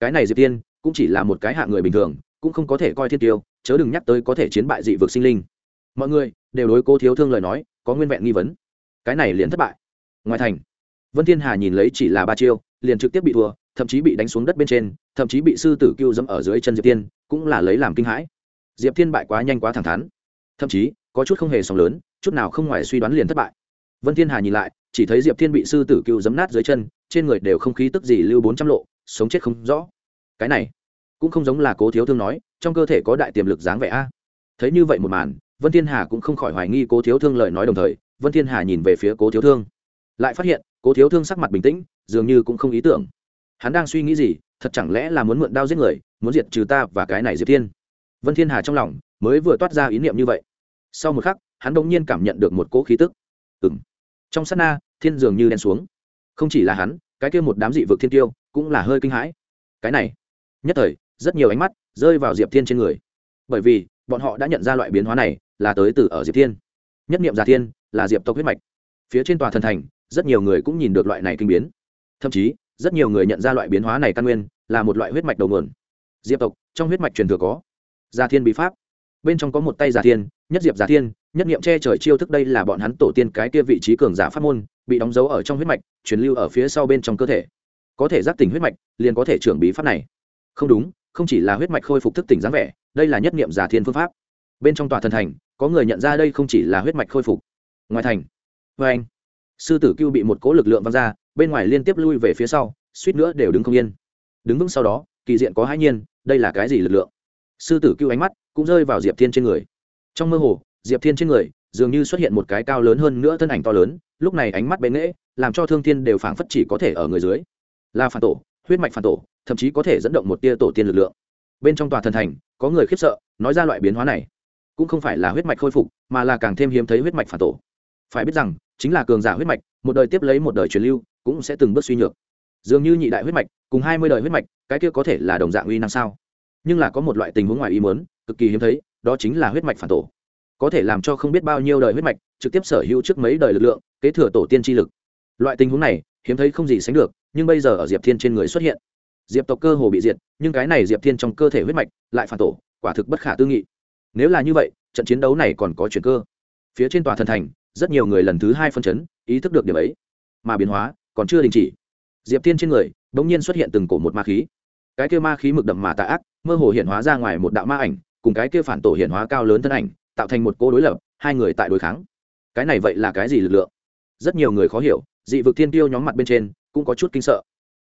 cái này diệp tiên cũng chỉ là một cái hạ người bình thường, cũng không có thể coi thiên tiêu, chớ đừng nhắc tới có thể chiến bại dị vực sinh linh. Mọi người đều đối cố thiếu thương lời nói, có nguyên vẹn nghi vấn. Cái này liền thất bại. Ngoài thành, vân thiên hà nhìn lấy chỉ là ba chiêu, liền trực tiếp bị thua, thậm chí bị đánh xuống đất bên trên, thậm chí bị sư tử cưu dẫm ở dưới chân diệp tiên, cũng là lấy làm kinh hãi. Diệp thiên bại quá nhanh quá thẳng thắn, thậm chí có chút không hề sóng lớn, chút nào không ngoài suy đoán liền thất bại. Vân thiên hà nhìn lại, chỉ thấy diệp thiên bị sư tử cưu giấm nát dưới chân, trên người đều không khí tức gì lưu bốn trăm lộ sống chết không rõ. Cái này cũng không giống là cố thiếu thương nói, trong cơ thể có đại tiềm lực dáng vẻ a. Thấy như vậy một màn, vân thiên hà cũng không khỏi hoài nghi cố thiếu thương lời nói đồng thời, vân thiên hà nhìn về phía cố thiếu thương. Lại phát hiện, cố thiếu thương sắc mặt bình tĩnh, dường như cũng không ý tưởng. Hắn đang suy nghĩ gì, thật chẳng lẽ là muốn mượn đao giết người, muốn diệt trừ ta và cái này diệp thiên? Vân thiên hà trong lòng mới vừa toát ra ý niệm như vậy. Sau một khắc, hắn đ ỗ n g nhiên cảm nhận được một cỗ khí tức. Ừ m trong s á t na, thiên dường như đen xuống. Không chỉ là hắn, cái kia một đám dị vực thiên tiêu cũng là hơi kinh hãi. Cái này, nhất thời, rất nhiều ánh mắt rơi vào diệp thiên trên người. Bởi vì, bọn họ đã nhận ra loại biến hóa này là tới từ ở diệp thiên. Nhất niệm giả thiên là diệp tộc huyết mạch. Phía trên tòa thần thành, rất nhiều người cũng nhìn được loại này kinh biến. Thậm chí, rất nhiều người nhận ra loại biến hóa này căn nguyên là một loại huyết mạch đầu nguồn. Diệp tộc, trong huyết mạch truyền thừa có gia thiên bí pháp. Bên trong có một tay giả thiên, nhất diệp giả thiên, nhất niệm che trời chiêu thức đây là bọn hắn tổ tiên cái kia vị trí cường giả pháp môn, bị đóng dấu ở trong huyết mạch, truyền lưu ở phía sau bên trong cơ thể có thể giác tỉnh huyết mạch, liền có thể trưởng bí pháp này. Không đúng, không chỉ là huyết mạch khôi phục thức tỉnh dáng vẻ, đây là nhất nghiệm giả thiên phương pháp. Bên trong tòa thần thành, có người nhận ra đây không chỉ là huyết mạch khôi phục. Ngoài thành vê anh, sư tử cưu bị một cố lực lượng văng ra, bên ngoài liên tiếp lui về phía sau, suýt nữa đều đứng không yên. Đứng vững sau đó, kỳ diện có hãi nhiên, đây là cái gì lực lượng? Sư tử cưu ánh mắt cũng rơi vào diệp thiên trên người. Trong mơ hồ, diệp thiên trên người dường như xuất hiện một cái cao lớn hơn nữa thân ảnh to lớn, lúc này ánh mắt bệ nghễ, làm cho thương thiên đều phảng phất chỉ có thể ở người dưới là phản tổ, huyết mạch phản tổ, thậm chí có thể dẫn động một tia tổ tiên lực lượng. Bên trong tòa thần thành, có người khiếp sợ, nói ra loại biến hóa này. Cũng không phải là huyết mạch khôi phục, mà là càng thêm hiếm thấy huyết mạch phản tổ. Phải biết rằng, chính là cường giả huyết mạch, một đời tiếp lấy một đời truyền lưu, cũng sẽ từng bước suy nhược. Dường như nhị đại huyết mạch, cùng hai mươi đời huyết mạch, cái kia có thể là đồng dạng uy năng sao? Nhưng là có một loại tình huống ngoài ý muốn, cực kỳ hiếm thấy, đó chính là huyết mạch phản tổ. Có thể làm cho không biết bao nhiêu đời huyết mạch, trực tiếp sở hữu trước mấy đời lực lượng, kế thừa tổ tiên tri lực. Loại tình huống này, hiếm thấy không gì sánh được nhưng bây giờ ở diệp thiên trên người xuất hiện. Diệp tộc cơ hồ bị diệt, nhưng cái này diệp thiên trong cơ thể huyết mạch lại phản tổ, quả thực bất khả tư nghị. Nếu là như vậy, trận chiến đấu này còn có chuyện cơ. Phía trên tòa thần thành, rất nhiều người lần thứ hai phân chấn, ý thức được điểm ấy. Mà biến hóa, còn chưa đình chỉ. Diệp thiên trên người đ ỗ n g nhiên xuất hiện từng cổ một ma khí. Cái kia ma khí mực đậm mà tạ ác, mơ hồ hiện hóa ra ngoài một đạo ma ảnh, cùng cái kia phản tổ hiện hóa cao lớn thân ảnh, tạo thành một cô đối lập, hai người tại đối kháng. Cái này vậy là cái gì lực lượng? Rất nhiều người khó hiểu, dị vực thiên tiêu nhóm mặt bên trên cũng có chút kinh sợ.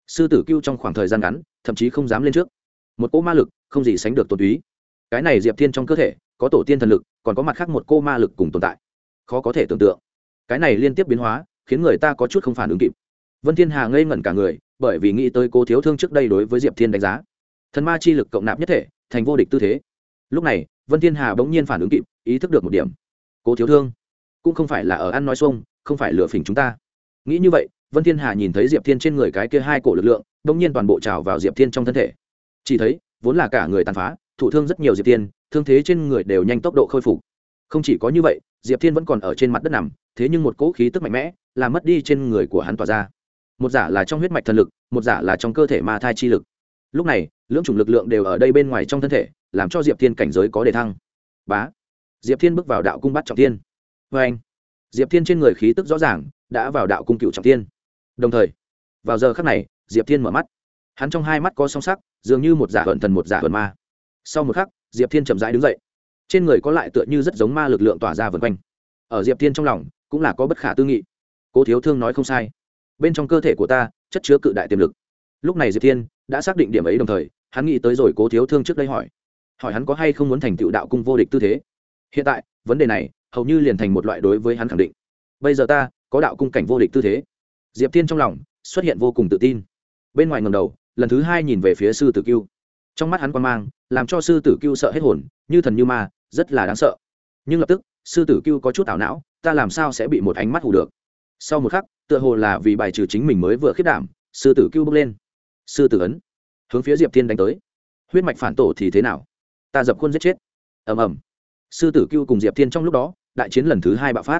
Sư tử cưu trong khoảng thời gian ngắn, thậm chí không dám lên trước. Một cô ma lực, không gì sánh được tột túy. Cái này diệp thiên trong cơ thể, có tổ tiên thần lực, còn có mặt khác một cô ma lực cùng tồn tại. Khó có thể tưởng tượng. Cái này liên tiếp biến hóa, khiến người ta có chút không phản ứng kịp. Vân thiên hà ngây ngẩn cả người, bởi vì nghĩ tới cô thiếu thương trước đây đối với diệp thiên đánh giá. Thần ma chi lực cộng nạp nhất thể, thành vô địch tư thế. Lúc này, vân thiên hà bỗng nhiên phản ứng kịp, ý thức được một điểm. Cô thiếu thương, cũng không phải là ở ăn nói xuông, không phải lừa phỉnh chúng ta. Nghĩ như vậy vân thiên hà nhìn thấy diệp thiên trên người cái kia hai cổ lực lượng bỗng nhiên toàn bộ trào vào diệp thiên trong thân thể. Chỉ thấy, vốn là cả người tàn phá, thụ thương rất nhiều diệp thiên, thương thế trên người đều nhanh tốc độ khôi phục. Không chỉ có như vậy, diệp thiên vẫn còn ở trên mặt đất nằm, thế nhưng một cỗ khí tức mạnh mẽ làm mất đi trên người của hắn tỏa ra. Một giả là trong huyết mạch thần lực, một giả là trong cơ thể ma thai chi lực. Lúc này, lưỡng chủng lực lượng đều ở đây bên ngoài trong thân thể, làm cho diệp thiên cảnh giới có đề thăng. Bá! Diệp thiên bước vào đạo cung bắt trọng thiên. Vê anh diệp thiên trên người khí tức rõ ràng, đã vào đạo cung cựu trọng thiên đồng thời, vào giờ khắc này, diệp thiên mở mắt. Hắn trong hai mắt có song sắc, dường như một giả hận thần một giả hận ma. Sau một khắc, diệp thiên chậm rãi đứng dậy. Trên người có lại tựa như rất giống ma lực lượng tỏa ra vần quanh. Ở diệp thiên trong lòng, cũng là có bất khả tư nghị. Cố thiếu thương nói không sai. Bên trong cơ thể của ta, chất chứa cự đại tiềm lực. Lúc này diệp thiên đã xác định điểm ấy đồng thời, hắn nghĩ tới rồi cố thiếu thương trước đây hỏi. Hỏi hắn có hay không muốn thành tựu đạo cung vô địch tư thế? Hiện tại, vấn đề này, hầu như liền thành một loại đối với hắn khẳng định. Bây giờ ta có đạo cung cảnh vô địch tư thế diệp thiên trong lòng xuất hiện vô cùng tự tin. Bên ngoài ngầm đầu, lần thứ hai nhìn về phía sư tử cưu. Trong mắt hắn quan mang, làm cho sư tử cưu sợ hết hồn, như thần như ma, rất là đáng sợ. Nhưng lập tức, sư tử cưu có chút ảo não, ta làm sao sẽ bị một ánh mắt hù được? Sau một khắc, tựa hồ là vì bài trừ chính mình mới vừa khiết đảm, sư tử cưu bước lên. Sư tử ấn, hướng phía diệp thiên đánh tới. Huyết mạch phản tổ thì thế nào? Ta dập khuôn giết chết. Ầm ầm. Sư tử cưu cùng diệp thiên trong lúc đó, đại chiến lần thứ hai bạo phát.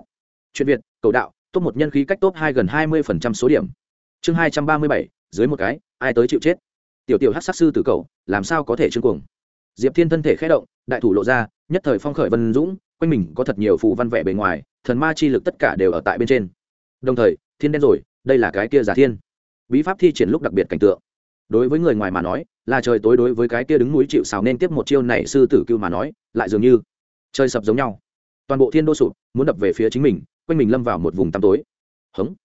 Chuyện việt, cầu đạo top một nhân khí cách top hai gần hai mươi số điểm. Chương hai trăm ba mươi bảy, dưới một cái, ai tới chịu chết? Tiểu tiểu hát sát sư tử cầu làm sao có thể trương cuồng? Diệp thiên thân thể khé động, đại thủ lộ ra, nhất thời phong khởi vân dũng, quanh mình có thật nhiều phù văn vẻ bề ngoài, thần ma chi lực tất cả đều ở tại bên trên. Đồng thời, thiên đen rồi, đây là cái kia giả thiên. Bí pháp thi triển lúc đặc biệt cảnh tượng. Đối với người ngoài mà nói, là trời tối đối với cái kia đứng núi chịu xào nên tiếp một chiêu này sư tử cưu mà nói, lại dường như trời sập giống nhau. Toàn bộ thiên đô sụp, muốn đập về phía chính mình quanh mình lâm vào một vùng tăm tối. Hống.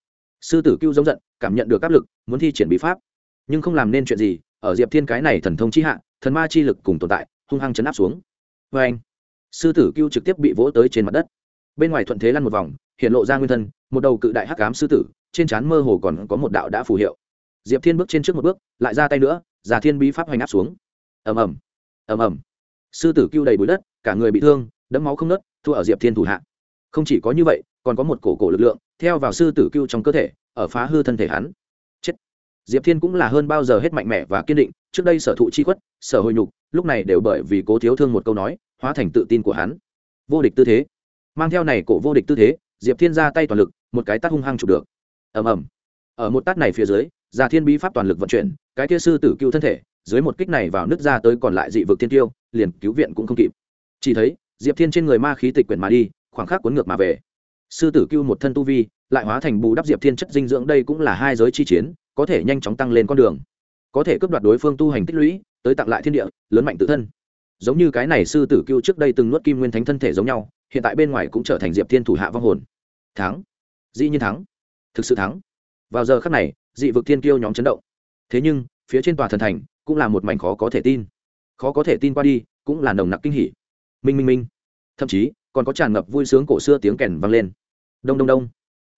Sư tử cưu giống giận, cảm nhận được áp lực, muốn thi triển bí pháp. Nhưng không làm nên chuyện gì, ở diệp thiên cái này thần thông chi hạ, thần ma chi lực cùng tồn tại, hung hăng chấn áp xuống. Vê anh, sư tử cưu trực tiếp bị vỗ tới trên mặt đất. Bên ngoài thuận thế lăn một vòng, hiện lộ ra nguyên thân, một đầu cự đại hắc cám sư tử, trên trán mơ hồ còn có một đạo đã phù hiệu. Diệp thiên bước trên trước một bước, lại ra tay nữa già thiên bí pháp hoành áp xuống. Ầm ầm ầm ầm. Sư tử cưu đầy bụi đất, cả người bị thương, đẫm máu không nớt thua ở diệp thiên thủ hạ. Không chỉ có như vậy còn có một cổ cổ lực lượng, theo vào sư tử cưu trong cơ thể, ở phá hư thân thể hắn. Chết. Diệp thiên cũng là hơn bao giờ hết mạnh mẽ và kiên định, trước đây sở thụ chi khuất, sở hồi nhục, lúc này đều bởi vì cố thiếu thương một câu nói, hóa thành tự tin của hắn. Vô địch tư thế. Mang theo này cổ vô địch tư thế, diệp thiên ra tay toàn lực, một cái tát hung hăng chụp được. Ầm ầm. Ở một tát này phía dưới già thiên bí pháp toàn lực vận chuyển, cái kia sư tử cưu thân thể, dưới một kích này vào nứt ra tới còn lại dị vực thiên tiêu, liền cứu viện cũng không kịp. Chỉ thấy, diệp thiên trên người ma khí tịch quyển mà đi, khoảng khắc cuốn ngược mà về sư tử cưu một thân tu vi, lại hóa thành bù đắp diệp thiên chất dinh dưỡng đây cũng là hai giới chi chiến, có thể nhanh chóng tăng lên con đường. Có thể cướp đoạt đối phương tu hành tích lũy, tới tặng lại thiên địa, lớn mạnh tự thân. Giống như cái này sư tử cưu trước đây từng nuốt kim nguyên thánh thân thể giống nhau, hiện tại bên ngoài cũng trở thành diệp thiên thủ hạ vong hồn. Thắng. Dĩ nhiên thắng. Thực sự thắng. Vào giờ khắc này, dị vực thiên kiêu nhóm chấn động. Thế nhưng, phía trên tòa thần thành cũng là một mảnh khó có thể tin. Khó có thể tin qua đi, cũng là nồng nặc kinh hỉ. Minh minh minh. Thậm chí còn có tràn ngập vui sướng cổ xưa tiếng kèn vang lên. Đông đông đông.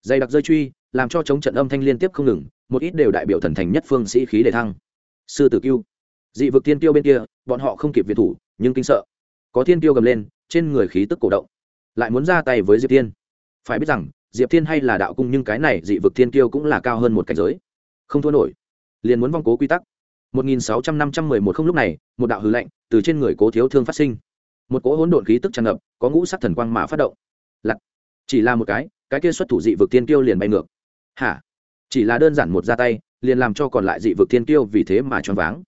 Dày đặc rơi truy, làm cho chống trận âm thanh liên tiếp không ngừng, một ít đều đại biểu thần thành nhất phương sĩ khí để thăng. Sư tử cưu dị vực thiên tiêu bên kia, bọn họ không kịp việt thủ, nhưng kinh sợ. Có thiên tiêu gầm lên, trên người khí tức cổ động. Lại muốn ra tay với diệp thiên. Phải biết rằng, diệp thiên hay là đạo cung nhưng cái này dị vực thiên tiêu cũng là cao hơn một cảnh giới. Không thua nổi. Liền muốn vong cố quy tắc. 1600-511 không lúc này, một đạo hư lệnh từ trên người cố thiếu thương phát sinh. Một cỗ hỗn độn khí tức tràn ngập có ngũ sắc thần quang mà phát động. Lặt chỉ là một cái cái kia xuất thủ dị vực tiên tiêu liền bay ngược. Hả? Chỉ là đơn giản một ra tay, liền làm cho còn lại dị vực tiên tiêu vì thế mà choáng váng.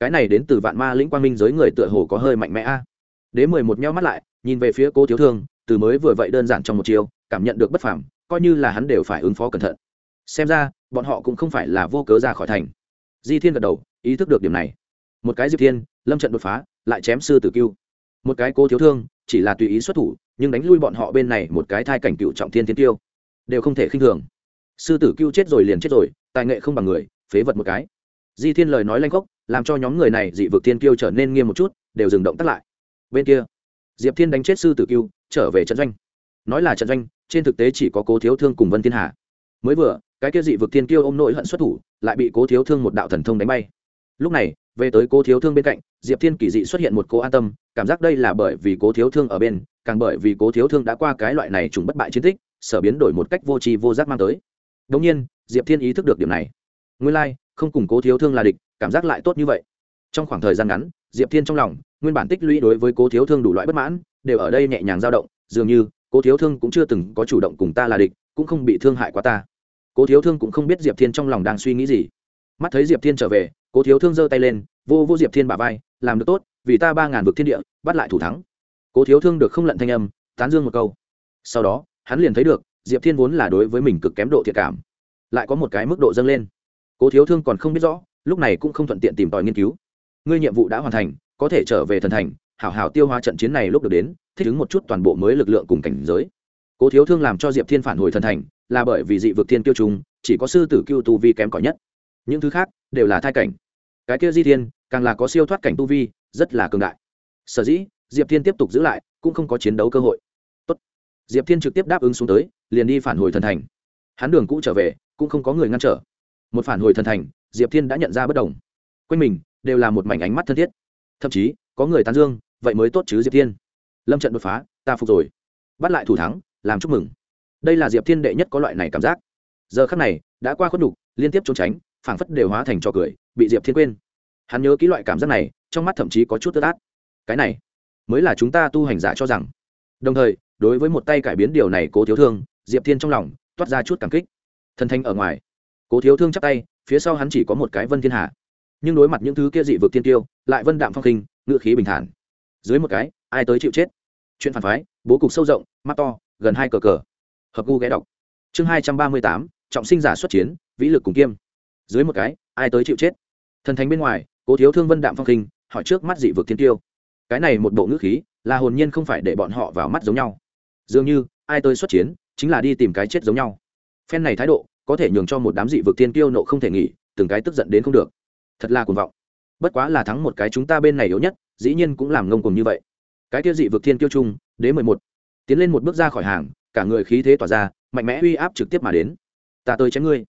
Cái này đến từ vạn ma lĩnh quang minh giới người tựa hồ có hơi mạnh mẽ a. Đế mười một nheo mắt lại, nhìn về phía cố thiếu thương, từ mới vừa vậy đơn giản trong một chiều cảm nhận được bất phàm, coi như là hắn đều phải ứng phó cẩn thận. Xem ra, bọn họ cũng không phải là vô cớ ra khỏi thành. Di thiên gật đầu, ý thức được điểm này. Một cái diệp thiên, lâm trận đột phá, lại chém sư tử cưu một cái cố thiếu thương chỉ là tùy ý xuất thủ, nhưng đánh lui bọn họ bên này một cái thai cảnh cựu trọng thiên thiên tiêu, đều không thể khinh thường. Sư tử cưu chết rồi liền chết rồi, tài nghệ không bằng người, phế vật một cái. Di thiên lời nói lanh gốc làm cho nhóm người này dị vực thiên kiêu trở nên nghiêm một chút, đều dừng động tắt lại. Bên kia, diệp thiên đánh chết sư tử cưu trở về trận doanh. Nói là trận doanh, trên thực tế chỉ có cố thiếu thương cùng vân thiên hà. Mới vừa, cái kia dị vực thiên kiêu ôm nội hận xuất thủ, lại bị cố thiếu thương một đạo thần thông đánh bay lúc này về tới cố thiếu thương bên cạnh diệp thiên kỳ dị xuất hiện một cố an tâm cảm giác đây là bởi vì cố thiếu thương ở bên càng bởi vì cố thiếu thương đã qua cái loại này trùng bất bại chiến tích sở biến đổi một cách vô tri vô giác mang tới. Đ nhiên diệp thiên ý thức được điểm này. Nguyên lai、like, không cùng cố thiếu thương là địch cảm giác lại tốt như vậy. Trong khoảng thời gian ngắn diệp thiên trong lòng nguyên bản tích lũy đối với cố thiếu thương đủ loại bất mãn đều ở đây nhẹ nhàng dao động dường như cố thiếu thương cũng chưa từng có chủ động cùng ta là địch cũng không bị thương hại quá ta. Cố thiếu thương cũng không biết diệp thiên trong lòng đang suy nghĩ gì. Mắt thấy diệp thiên trở về cố thiếu thương giơ tay lên, vô vô diệp thiên bà vai, làm được tốt, vì ta ba ngàn vực thiên địa, bắt lại thủ thắng. Cố thiếu thương được không lận thanh âm, tán dương một câu. Sau đó, hắn liền thấy được, diệp thiên vốn là đối với mình cực kém độ thiệt cảm, lại có một cái mức độ dâng lên. Cố thiếu thương còn không biết rõ, lúc này cũng không thuận tiện tìm tòi nghiên cứu. Ngươi nhiệm vụ đã hoàn thành, có thể trở về thần thành, hảo hảo tiêu hóa trận chiến này lúc được đến, thích ứng một chút toàn bộ mới lực lượng cùng cảnh giới. Cố thiếu thương làm cho diệp thiên phản hồi thần thành, là bởi vì dị vực thiên tiêu trùng, chỉ có sư tử cưu tu vi kém cỏi nhất. Những thứ khác đều là thai cảnh cái kia di thiên, càng là có siêu thoát cảnh tu vi, rất là cường đại. Sở dĩ, diệp thiên tiếp tục giữ lại, cũng không có chiến đấu cơ hội. Tốt. diệp thiên trực tiếp đáp ứng xuống tới, liền đi phản hồi thần thành. Hắn đường cũ trở về, cũng không có người ngăn trở. Một phản hồi thần thành, diệp thiên đã nhận ra bất đồng. Quanh mình, đều là một mảnh ánh mắt thân thiết. Thậm chí, có người tán dương, vậy mới tốt chứ diệp thiên. Lâm trận đột phá, ta phục rồi. Bắt lại thủ thắng, làm chúc mừng. Đây là diệp thiên đệ nhất có loại này cảm giác. Giờ khắc này, đã qua khuất đục liên tiếp trốn tránh phảng phất đều hóa thành trò cười, bị diệp thiên quên. Hắn nhớ kỹ loại cảm giác này, trong mắt thậm chí có chút tức át. Cái này, mới là chúng ta tu hành giả cho rằng. Đồng thời, đối với một tay cải biến điều này cố thiếu thương, diệp thiên trong lòng toát ra chút cảm kích. Thần thanh ở ngoài. Cố thiếu thương chắc tay, phía sau hắn chỉ có một cái vân thiên hạ nhưng đối mặt những thứ kia dị vực tiên tiêu, lại vân đạm phong khinh ngựa khí bình thản. Dưới một cái, ai tới chịu chết? Chuyện phản phái, bố cục sâu rộng, mắt to, gần hai cờ cờ. Hợp gu ghé đọc. Chương hai trăm ba mươi tám, trọng sinh giả xuất chiến, vĩ lực cùng kiêm dưới một cái, ai tới chịu chết? Thần thánh bên ngoài, cố thiếu thương vân đạm phong khinh hỏi trước mắt dị vực thiên tiêu. Cái này một bộ ngữ khí, là hồn nhiên không phải để bọn họ vào mắt giống nhau. Dường như, ai tới xuất chiến, chính là đi tìm cái chết giống nhau. Phen này thái độ, có thể nhường cho một đám dị vực thiên tiêu nộ không thể nghỉ, từng cái tức giận đến không được. Thật là cuồng vọng. Bất quá là thắng một cái chúng ta bên này yếu nhất, dĩ nhiên cũng làm ngông cùng như vậy. Cái tiêu dị vực thiên tiêu trung đế mười một. Tiến lên một bước ra khỏi hàng, cả người khí thế tỏa ra, mạnh mẽ uy áp trực tiếp mà đến. Ta tới chém ngươi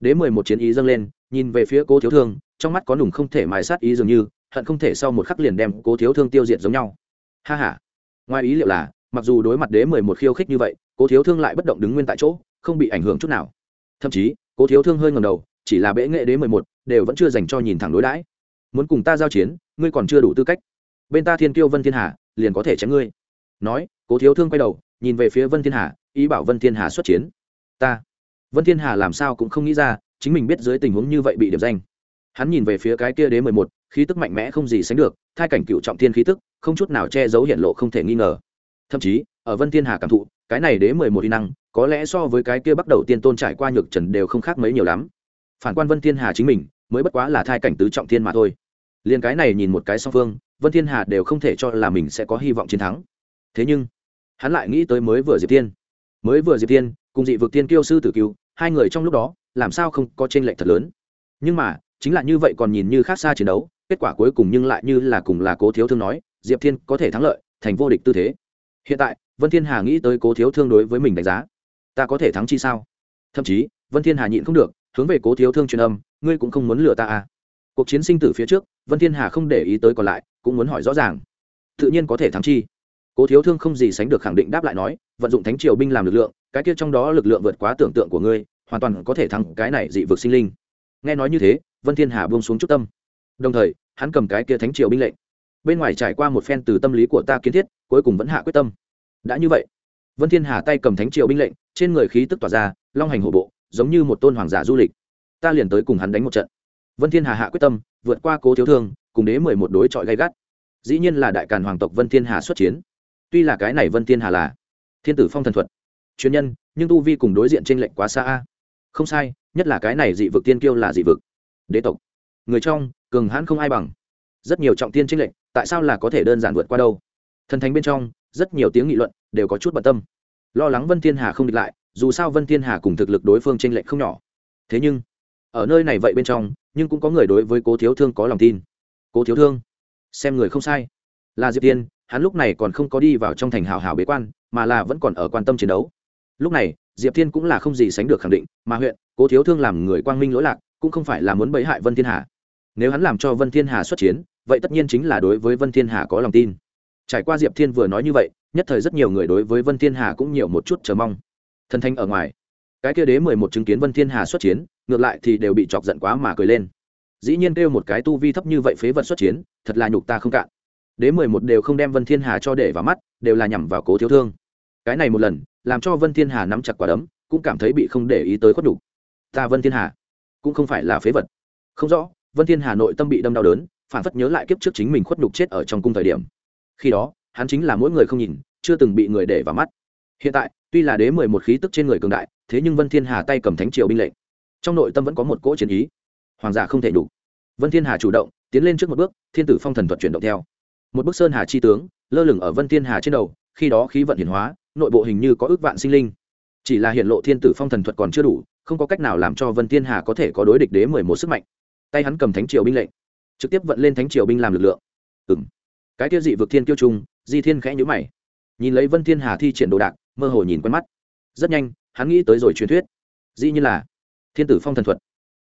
đế mười một chiến ý dâng lên, nhìn về phía cố thiếu thương, trong mắt có nùng không thể mài sát ý dường như, hận không thể sau một khắc liền đem cố thiếu thương tiêu diệt giống nhau. Ha h a ngoài ý liệu là, mặc dù đối mặt đế mười một khiêu khích như vậy, cố thiếu thương lại bất động đứng nguyên tại chỗ, không bị ảnh hưởng chút nào. Thậm chí, cố thiếu thương hơi ngầm đầu, chỉ là bệ nghệ đế mười một, đều vẫn chưa dành cho nhìn thẳng đối đãi. Muốn cùng ta giao chiến, ngươi còn chưa đủ tư cách. Bên ta thiên kiêu vân thiên hà, liền có thể chém ngươi. Nói, cố thiếu thương quay đầu, nhìn về phía vân thiên hà, ý bảo vân thiên hà xuất chiến. Ta vân thiên hà làm sao cũng không nghĩ ra, chính mình biết dưới tình huống như vậy bị điểm danh. Hắn nhìn về phía cái kia đế mười một, khí tức mạnh mẽ không gì sánh được, thai cảnh cựu trọng thiên khí tức, không chút nào che giấu hiện lộ không thể nghi ngờ. Thậm chí, ở vân thiên hà cảm thụ, cái này đế mười một y năng, có lẽ so với cái kia bắt đầu tiên tôn trải qua nhược trần đều không khác mấy nhiều lắm. Phản quan vân thiên hà chính mình, mới bất quá là thai cảnh tứ trọng thiên mà thôi. Liền cái này nhìn một cái song phương, vân thiên hà đều không thể cho là mình sẽ có hy vọng chiến thắng. Thế nhưng, hắn lại nghĩ tới mới vừa diệp tiên mới vừa diệp tiên cùng dị vực tiên kiêu sư tử cứu hai người trong lúc đó, làm sao không có trên lệch thật lớn? Nhưng mà, chính là như vậy còn nhìn như khác xa chiến đấu, kết quả cuối cùng nhưng lại như là cùng là cố thiếu thương nói, diệp thiên có thể thắng lợi, thành vô địch tư thế. Hiện tại, vân thiên hà nghĩ tới cố thiếu thương đối với mình đánh giá. Ta có thể thắng chi sao? Thậm chí, vân thiên hà nhịn không được, hướng về cố thiếu thương truyền âm, ngươi cũng không muốn lừa ta à? Cuộc chiến sinh tử phía trước, vân thiên hà không để ý tới còn lại, cũng muốn hỏi rõ ràng. Tự nhiên có thể thắng chi. Cố thiếu thương không gì sánh được khẳng định đáp lại nói, vận dụng thánh triều binh làm lực lượng, cái kia trong đó lực lượng vượt quá tưởng tượng của ngươi hoàn toàn có thể thắng cái này dị vực sinh linh. Nghe nói như thế, vân thiên hà buông xuống chút tâm. Đồng thời, hắn cầm cái kia thánh triều binh lệnh. Bên ngoài trải qua một phen từ tâm lý của ta kiến thiết, cuối cùng vẫn hạ quyết tâm. Đã như vậy, vân thiên hà tay cầm thánh triều binh lệnh, trên người khí tức tỏa ra, long hành hổ bộ, giống như một tôn hoàng giả du lịch. Ta liền tới cùng hắn đánh một trận. Vân thiên hà hạ quyết tâm, vượt qua cố thiếu thương, cùng đế mười một đối chọi gay gắt. Dĩ nhiên là đại càn hoàng tộc vân thiên hà xuất chiến. Tuy là cái này vân thiên hà là thiên tử phong thần thuật, chuyên nhân, nhưng tu vi cùng đối diện trên lệnh quá xa không sai, nhất là cái này dị vực tiên kiêu là dị vực. Đế tộc. Người trong, cường hãn không ai bằng. Rất nhiều trọng tiên tranh lệch, tại sao là có thể đơn giản vượt qua đâu? Thần thánh bên trong, rất nhiều tiếng nghị luận đều có chút bận tâm. Lo lắng vân thiên hà không địch lại, dù sao vân thiên hà cùng thực lực đối phương t lệch không nhỏ. Thế nhưng, ở nơi này vậy bên trong, nhưng cũng có người đối với cố thiếu thương có lòng tin. Cố thiếu thương, xem người không sai. Là diệp tiên, hắn lúc này còn không có đi vào trong thành hào hào bế quan, mà là vẫn còn ở quan tâm chiến đấu. Lúc này diệp thiên cũng là không gì sánh được khẳng định, mà huyện, cố thiếu thương làm người quang minh lỗi lạc, cũng không phải là muốn bẫy hại vân thiên hà. Nếu hắn làm cho vân thiên hà xuất chiến, vậy tất nhiên chính là đối với vân thiên hà có lòng tin. Trải qua diệp thiên vừa nói như vậy, nhất thời rất nhiều người đối với vân thiên hà cũng nhiều một chút chờ mong. Thần thanh ở ngoài. Cái kia đế mười một chứng kiến vân thiên hà xuất chiến, ngược lại thì đều bị chọc giận quá mà cười lên. Dĩ nhiên kêu một cái tu vi thấp như vậy phế vật xuất chiến, thật là nhục ta không cạn. Đế mười một đều không đem vân thiên hà cho để vào mắt, đều là nhằm vào cố thiếu thương cái này một lần, làm cho vân thiên hà nắm chặt quả đấm, cũng cảm thấy bị không để ý tới khuất đủ. ta vân thiên hà, cũng không phải là phế vật. Không rõ, vân thiên hà nội tâm bị đâm đau đớn, phản phất nhớ lại kiếp trước chính mình khuất nhục chết ở trong cung thời điểm. Khi đó, hắn chính là mỗi người không nhìn, chưa từng bị người để vào mắt. Hiện tại, tuy là đế mười một khí tức trên người cường đại, thế nhưng vân thiên hà tay cầm thánh triều binh lệnh. Trong nội tâm vẫn có một cỗ chiến ý. Hoàng giả không thể đủ. Vân thiên hà chủ động, tiến lên trước một bước, thiên tử phong thần thuật chuyển động theo. Một bức sơn hà chi tướng, lơ lửng ở vân thiên hà trên đầu, khi đó khí vận hiển hóa nội bộ hình như có ước vạn sinh linh. Chỉ là hiện lộ thiên tử phong thần thuật còn chưa đủ, không có cách nào làm cho vân thiên hà có thể có đối địch đế mười một sức mạnh. Tay hắn cầm thánh triều binh lệnh, trực tiếp vận lên thánh triều binh làm lực lượng. Ừng cái tiêu dị vực thiên tiêu trung di thiên khẽ nhữ mày. Nhìn lấy vân thiên hà thi triển đồ đạc, mơ hồ nhìn quen mắt. Rất nhanh, hắn nghĩ tới rồi truyền thuyết. Dĩ như là, thiên tử phong thần thuật.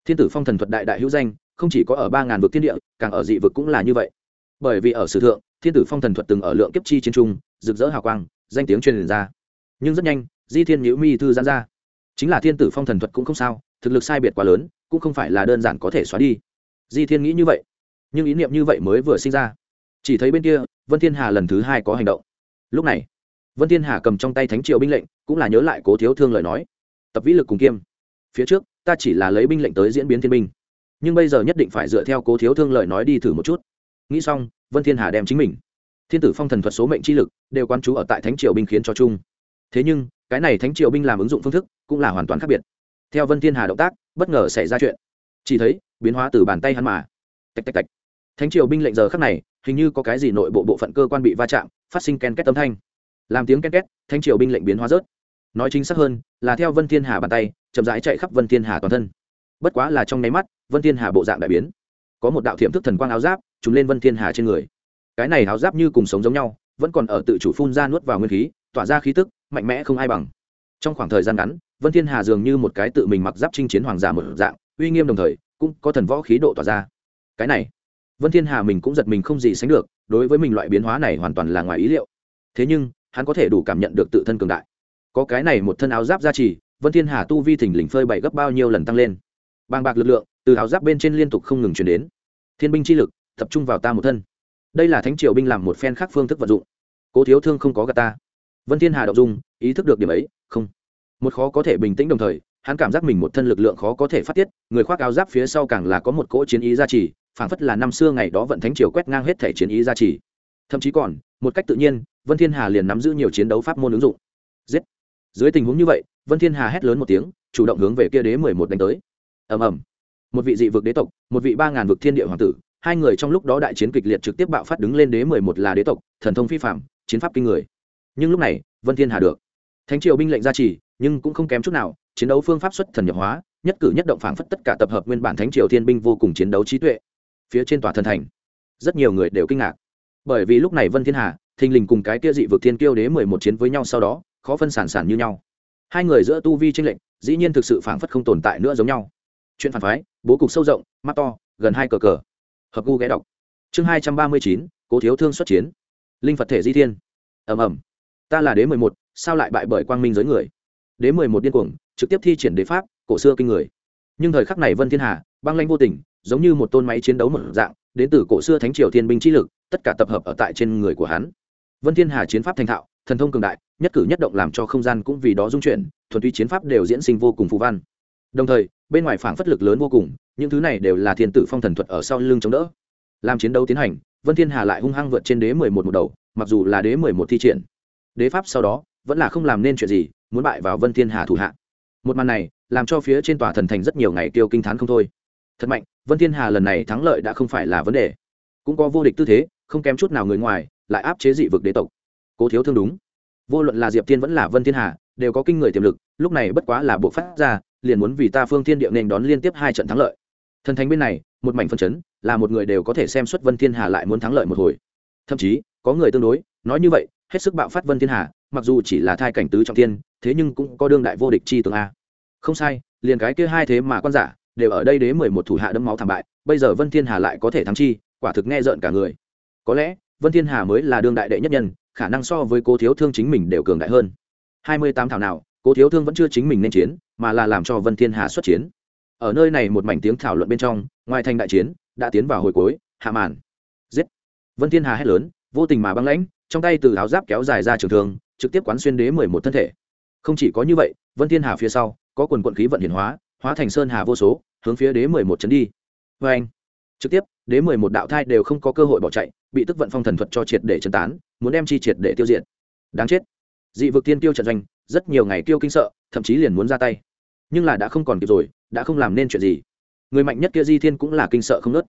Thiên tử phong thần thuật đại đại hữu danh, không chỉ có ở ba ngàn vực thiên địa, càng ở dị vực cũng là như vậy. Bởi vì ở sử thượng, thiên tử phong thần thuật từng ở lượng kiếp chi chiến trung, rực rỡ hào quang danh tiếng truyền ra. Nhưng rất nhanh, di thiên nhữ mi thư giãn ra. Chính là thiên tử phong thần thuật cũng không sao, thực lực sai biệt quá lớn, cũng không phải là đơn giản có thể xóa đi. Di thiên nghĩ như vậy. Nhưng ý niệm như vậy mới vừa sinh ra. Chỉ thấy bên kia, vân thiên hà lần thứ hai có hành động. Lúc này, vân thiên hà cầm trong tay thánh triều binh lệnh, cũng là nhớ lại cố thiếu thương lời nói. Tập vĩ lực cùng kiêm. Phía trước, ta chỉ là lấy binh lệnh tới diễn biến thiên binh. Nhưng bây giờ nhất định phải dựa theo cố thiếu thương lời nói đi thử một chút. Nghĩ xong, vân thiên hà đem chính mình thiên tử phong thần thuật số mệnh chi lực đều quan trú ở tại thánh triều binh khiến cho chung. Thế nhưng, cái này thánh triều binh làm ứng dụng phương thức cũng là hoàn toàn khác biệt. Theo vân thiên hà động tác, bất ngờ xảy ra chuyện. Chỉ thấy, biến hóa từ bàn tay hắn mà. Tạch tạch tạch. Thánh triều binh lệnh giờ khắc này, hình như có cái gì nội bộ bộ phận cơ quan bị va chạm, phát sinh ken két âm thanh. Làm tiếng ken két, thánh triều binh lệnh biến hóa rớt. Nói chính xác hơn, là theo vân thiên hà bàn tay, chậm rãi chạy khắp vân thiên hà toàn thân. Bất quá là trong nháy mắt, vân thiên hà bộ dạng đại biến. Có một đạo thiểm thức thần quang áo giáp trúng lên vân thiên hà trên người cái này áo giáp như cùng sống giống nhau, vẫn còn ở tự chủ phun ra nuốt vào nguyên khí, tỏa ra khí tức, mạnh mẽ không ai bằng. Trong khoảng thời gian ngắn, vân thiên hà dường như một cái tự mình mặc giáp chinh chiến hoàng giả một dạng, uy nghiêm đồng thời, cũng có thần võ khí độ tỏa ra. Cái này, vân thiên hà mình cũng giật mình không gì sánh được, đối với mình loại biến hóa này hoàn toàn là ngoài ý liệu. Thế nhưng, hắn có thể đủ cảm nhận được tự thân cường đại. Có cái này một thân áo giáp gia trì, vân thiên hà tu vi thỉnh lình phơi bảy gấp bao nhiêu lần tăng lên. Bàng bạc lực lượng, từ áo giáp bên trên liên tục không ngừng truyền đến. Thiên binh chi lực, tập trung vào ta một thân đây là thánh triều binh làm một phen khác phương thức vận dụng. Cố thiếu thương không có gà ta. Vân thiên hà đậu dung, ý thức được điểm ấy, không. Một khó có thể bình tĩnh đồng thời, hắn cảm giác mình một thân lực lượng khó có thể phát tiết, người khoác áo giáp phía sau càng là có một cỗ chiến ý gia trì, phảng phất là năm xưa ngày đó vận thánh triều quét ngang hết thể chiến ý gia trì. Thậm chí còn, một cách tự nhiên, vân thiên hà liền nắm giữ nhiều chiến đấu pháp môn ứng dụng. Giết. Dưới tình huống như vậy, vân thiên hà hét lớn một tiếng, chủ động hướng về kia đế mười một đánh tới. Ầm ầm. Một vị dị vực đế tộc, một vị ba ngàn vực thiên địa hoàng tử hai người trong lúc đó đại chiến kịch liệt trực tiếp bạo phát đứng lên đế mười một là đế tộc, thần thông phi phạm chiến pháp kinh người. Nhưng lúc này, vân thiên hà được. Thánh triều binh lệnh ra trì, nhưng cũng không kém chút nào, chiến đấu phương pháp xuất thần nhập hóa, nhất cử nhất động phảng phất tất cả tập hợp nguyên bản thánh triều thiên binh vô cùng chiến đấu trí tuệ. Phía trên tòa thần thành, rất nhiều người đều kinh ngạc. Bởi vì lúc này vân thiên hà, thình lình cùng cái kia dị vực thiên kiêu đế mười một chiến với nhau sau đó, khó phân sản sản như nhau. Hai người giữa tu vi tranh lệnh dĩ nhiên thực sự phảng phất không tồn tại nữa giống nhau. Chuyện phản phái, bố cục sâu rộng, mắt to, gần hai cờ cờ hợp gu ghé đọc. Chương hai trăm ba mươi chín, cố thiếu thương xuất chiến. Linh phật thể di thiên. Ầm ầm. Ta là đế mười một, sao lại bại bởi quang minh giới người? Đế mười một điên cuồng, trực tiếp thi triển đế pháp, cổ xưa kinh người. Nhưng thời khắc này vân thiên hà, băng lanh vô tình, giống như một tôn máy chiến đấu một dạng, đến từ cổ xưa thánh triều thiên binh trí lực, tất cả tập hợp ở tại trên người của hắn. Vân thiên hà chiến pháp thành thạo, thần thông cường đại, nhất cử nhất động làm cho không gian cũng vì đó dung chuyển, thuần túy chiến pháp đều diễn sinh vô cùng phù văn. Đồng thời bên ngoài phảng phất lực lớn vô cùng, những thứ này đều là thiên tử phong thần thuật ở sau lưng chống đỡ. Làm chiến đấu tiến hành, vân thiên hà lại hung hăng vượt trên đế mười một một đầu, mặc dù là đế mười một thi triển. Đế pháp sau đó, vẫn là không làm nên chuyện gì, muốn bại vào vân thiên hà thủ hạ. Một màn này, làm cho phía trên tòa thần thành rất nhiều ngày tiêu kinh thán không thôi. Thật mạnh, vân thiên hà lần này thắng lợi đã không phải là vấn đề. Cũng có vô địch tư thế, không kém chút nào người ngoài, lại áp chế dị vực đế tộc. Cố thiếu thương đúng. Vô luận là diệp thiên vẫn là vân thiên hà đều có kinh người tiềm lực, lúc này bất quá là buộc phát ra, liền muốn vì ta phương thiên địa nên đón liên tiếp hai trận thắng lợi. Thần thánh bên này, một mảnh phân chấn, là một người đều có thể xem xuất vân thiên hà lại muốn thắng lợi một hồi. Thậm chí, có người tương đối, nói như vậy, hết sức bạo phát vân thiên hà, mặc dù chỉ là thai cảnh tứ trọng thiên, thế nhưng cũng có đương đại vô địch chi tướng a. Không sai, liền cái kia hai thế mà quan giả, đều ở đây đế mười một thủ hạ đấm máu thảm bại, bây giờ vân thiên hà lại có thể thắng chi, quả thực nghe rợn cả người. Có lẽ, vân thiên hà mới là đương đại đệ nhất nhân, khả năng so với cố thiếu thương chính mình đều cường đại hơn hai mươi tám thảo nào, cố thiếu thương vẫn chưa chính mình nên chiến, mà là làm cho vân thiên hà xuất chiến. Ở nơi này một mảnh tiếng thảo luận bên trong, ngoài thành đại chiến, đã tiến vào hồi cuối, hạ màn. Giết! Vân thiên hà hét lớn, vô tình mà băng lãnh, trong tay từ áo giáp kéo dài ra trường thương, trực tiếp quán xuyên đế mười một thân thể. Không chỉ có như vậy, vân thiên hà phía sau, có quần quận khí vận hiển hóa hóa thành sơn hà vô số, hướng phía đế mười một chấn đi. Vê anh, trực tiếp, đế mười một đạo thai đều không có cơ hội bỏ chạy, bị tức vận phong thần thuật cho triệt để chấn tán, muốn đem chi triệt để tiêu diệt. Đáng chết! Dị vực tiên tiêu trận doanh, rất nhiều ngày tiêu kinh sợ, thậm chí liền muốn ra tay. Nhưng là đã không còn kịp rồi, đã không làm nên chuyện gì. Người mạnh nhất kia di thiên cũng là kinh sợ không nớt.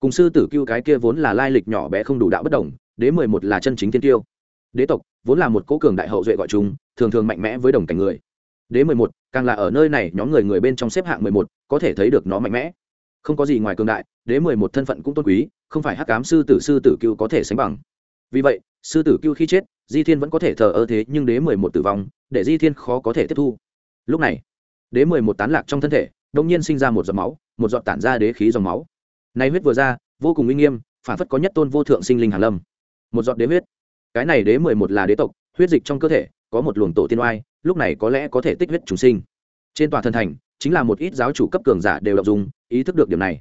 Cùng sư tử cưu cái kia vốn là lai lịch nhỏ bé không đủ đạo bất đồng, đế mười một là chân chính Thiên tiêu. Đế tộc vốn là một cố cường đại hậu duệ gọi chúng, thường thường mạnh mẽ với đồng cảnh người. Đế mười một, càng là ở nơi này, nhóm người người bên trong xếp hạng mười một, có thể thấy được nó mạnh mẽ. Không có gì ngoài cường đại, đế mười một thân phận cũng tôn quý, không phải hắc cám sư tử sư tử cưu có thể sánh bằng vì vậy, sư tử cưu khi chết, di thiên vẫn có thể thờ ơ thế nhưng đế mười một tử vong, để di thiên khó có thể tiếp thu. Lúc này, đế mười một tán lạc trong thân thể đông nhiên sinh ra một giọt máu, một giọt tản ra đế khí dòng máu. Nay huyết vừa ra, vô cùng uy nghiêm, phản phất có nhất tôn vô thượng sinh linh hàn lâm. Một giọt đế huyết. Cái này đế mười một là đế tộc, huyết dịch trong cơ thể, có một luồng tổ tiên oai, lúc này có lẽ có thể tích huyết trùng sinh. Trên tòa thần thành, chính là một ít giáo chủ cấp cường giả đều đọc dùng ý thức được điểm này.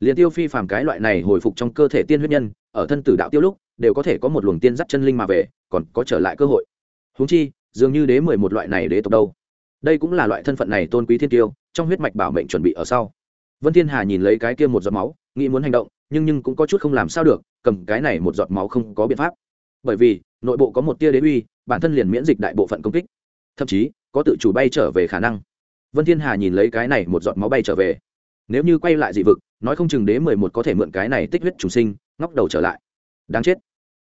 Liền tiêu phi phàm cái loại này hồi phục trong cơ thể tiên huyết nhân, ở thân tử đạo tiêu lúc đều có thể có một luồng tiên dắt chân linh mà về, còn có trở lại cơ hội. Húng chi, dường như đế mười một loại này đế tộc đâu. Đây cũng là loại thân phận này tôn quý thiên tiêu, trong huyết mạch bảo mệnh chuẩn bị ở sau. Vân thiên hà nhìn lấy cái kia một giọt máu, nghĩ muốn hành động, nhưng nhưng cũng có chút không làm sao được, cầm cái này một giọt máu không có biện pháp. Bởi vì, nội bộ có một tia đế uy, bản thân liền miễn dịch đại bộ phận công kích. Thậm chí, có tự chủ bay trở về khả năng. Vân thiên hà nhìn lấy cái này một giọt máu bay trở về. Nếu như quay lại dị vực, nói không chừng đế mười một có thể mượn cái này tích huyết trùng sinh, ngóc đầu trở lại đáng chết.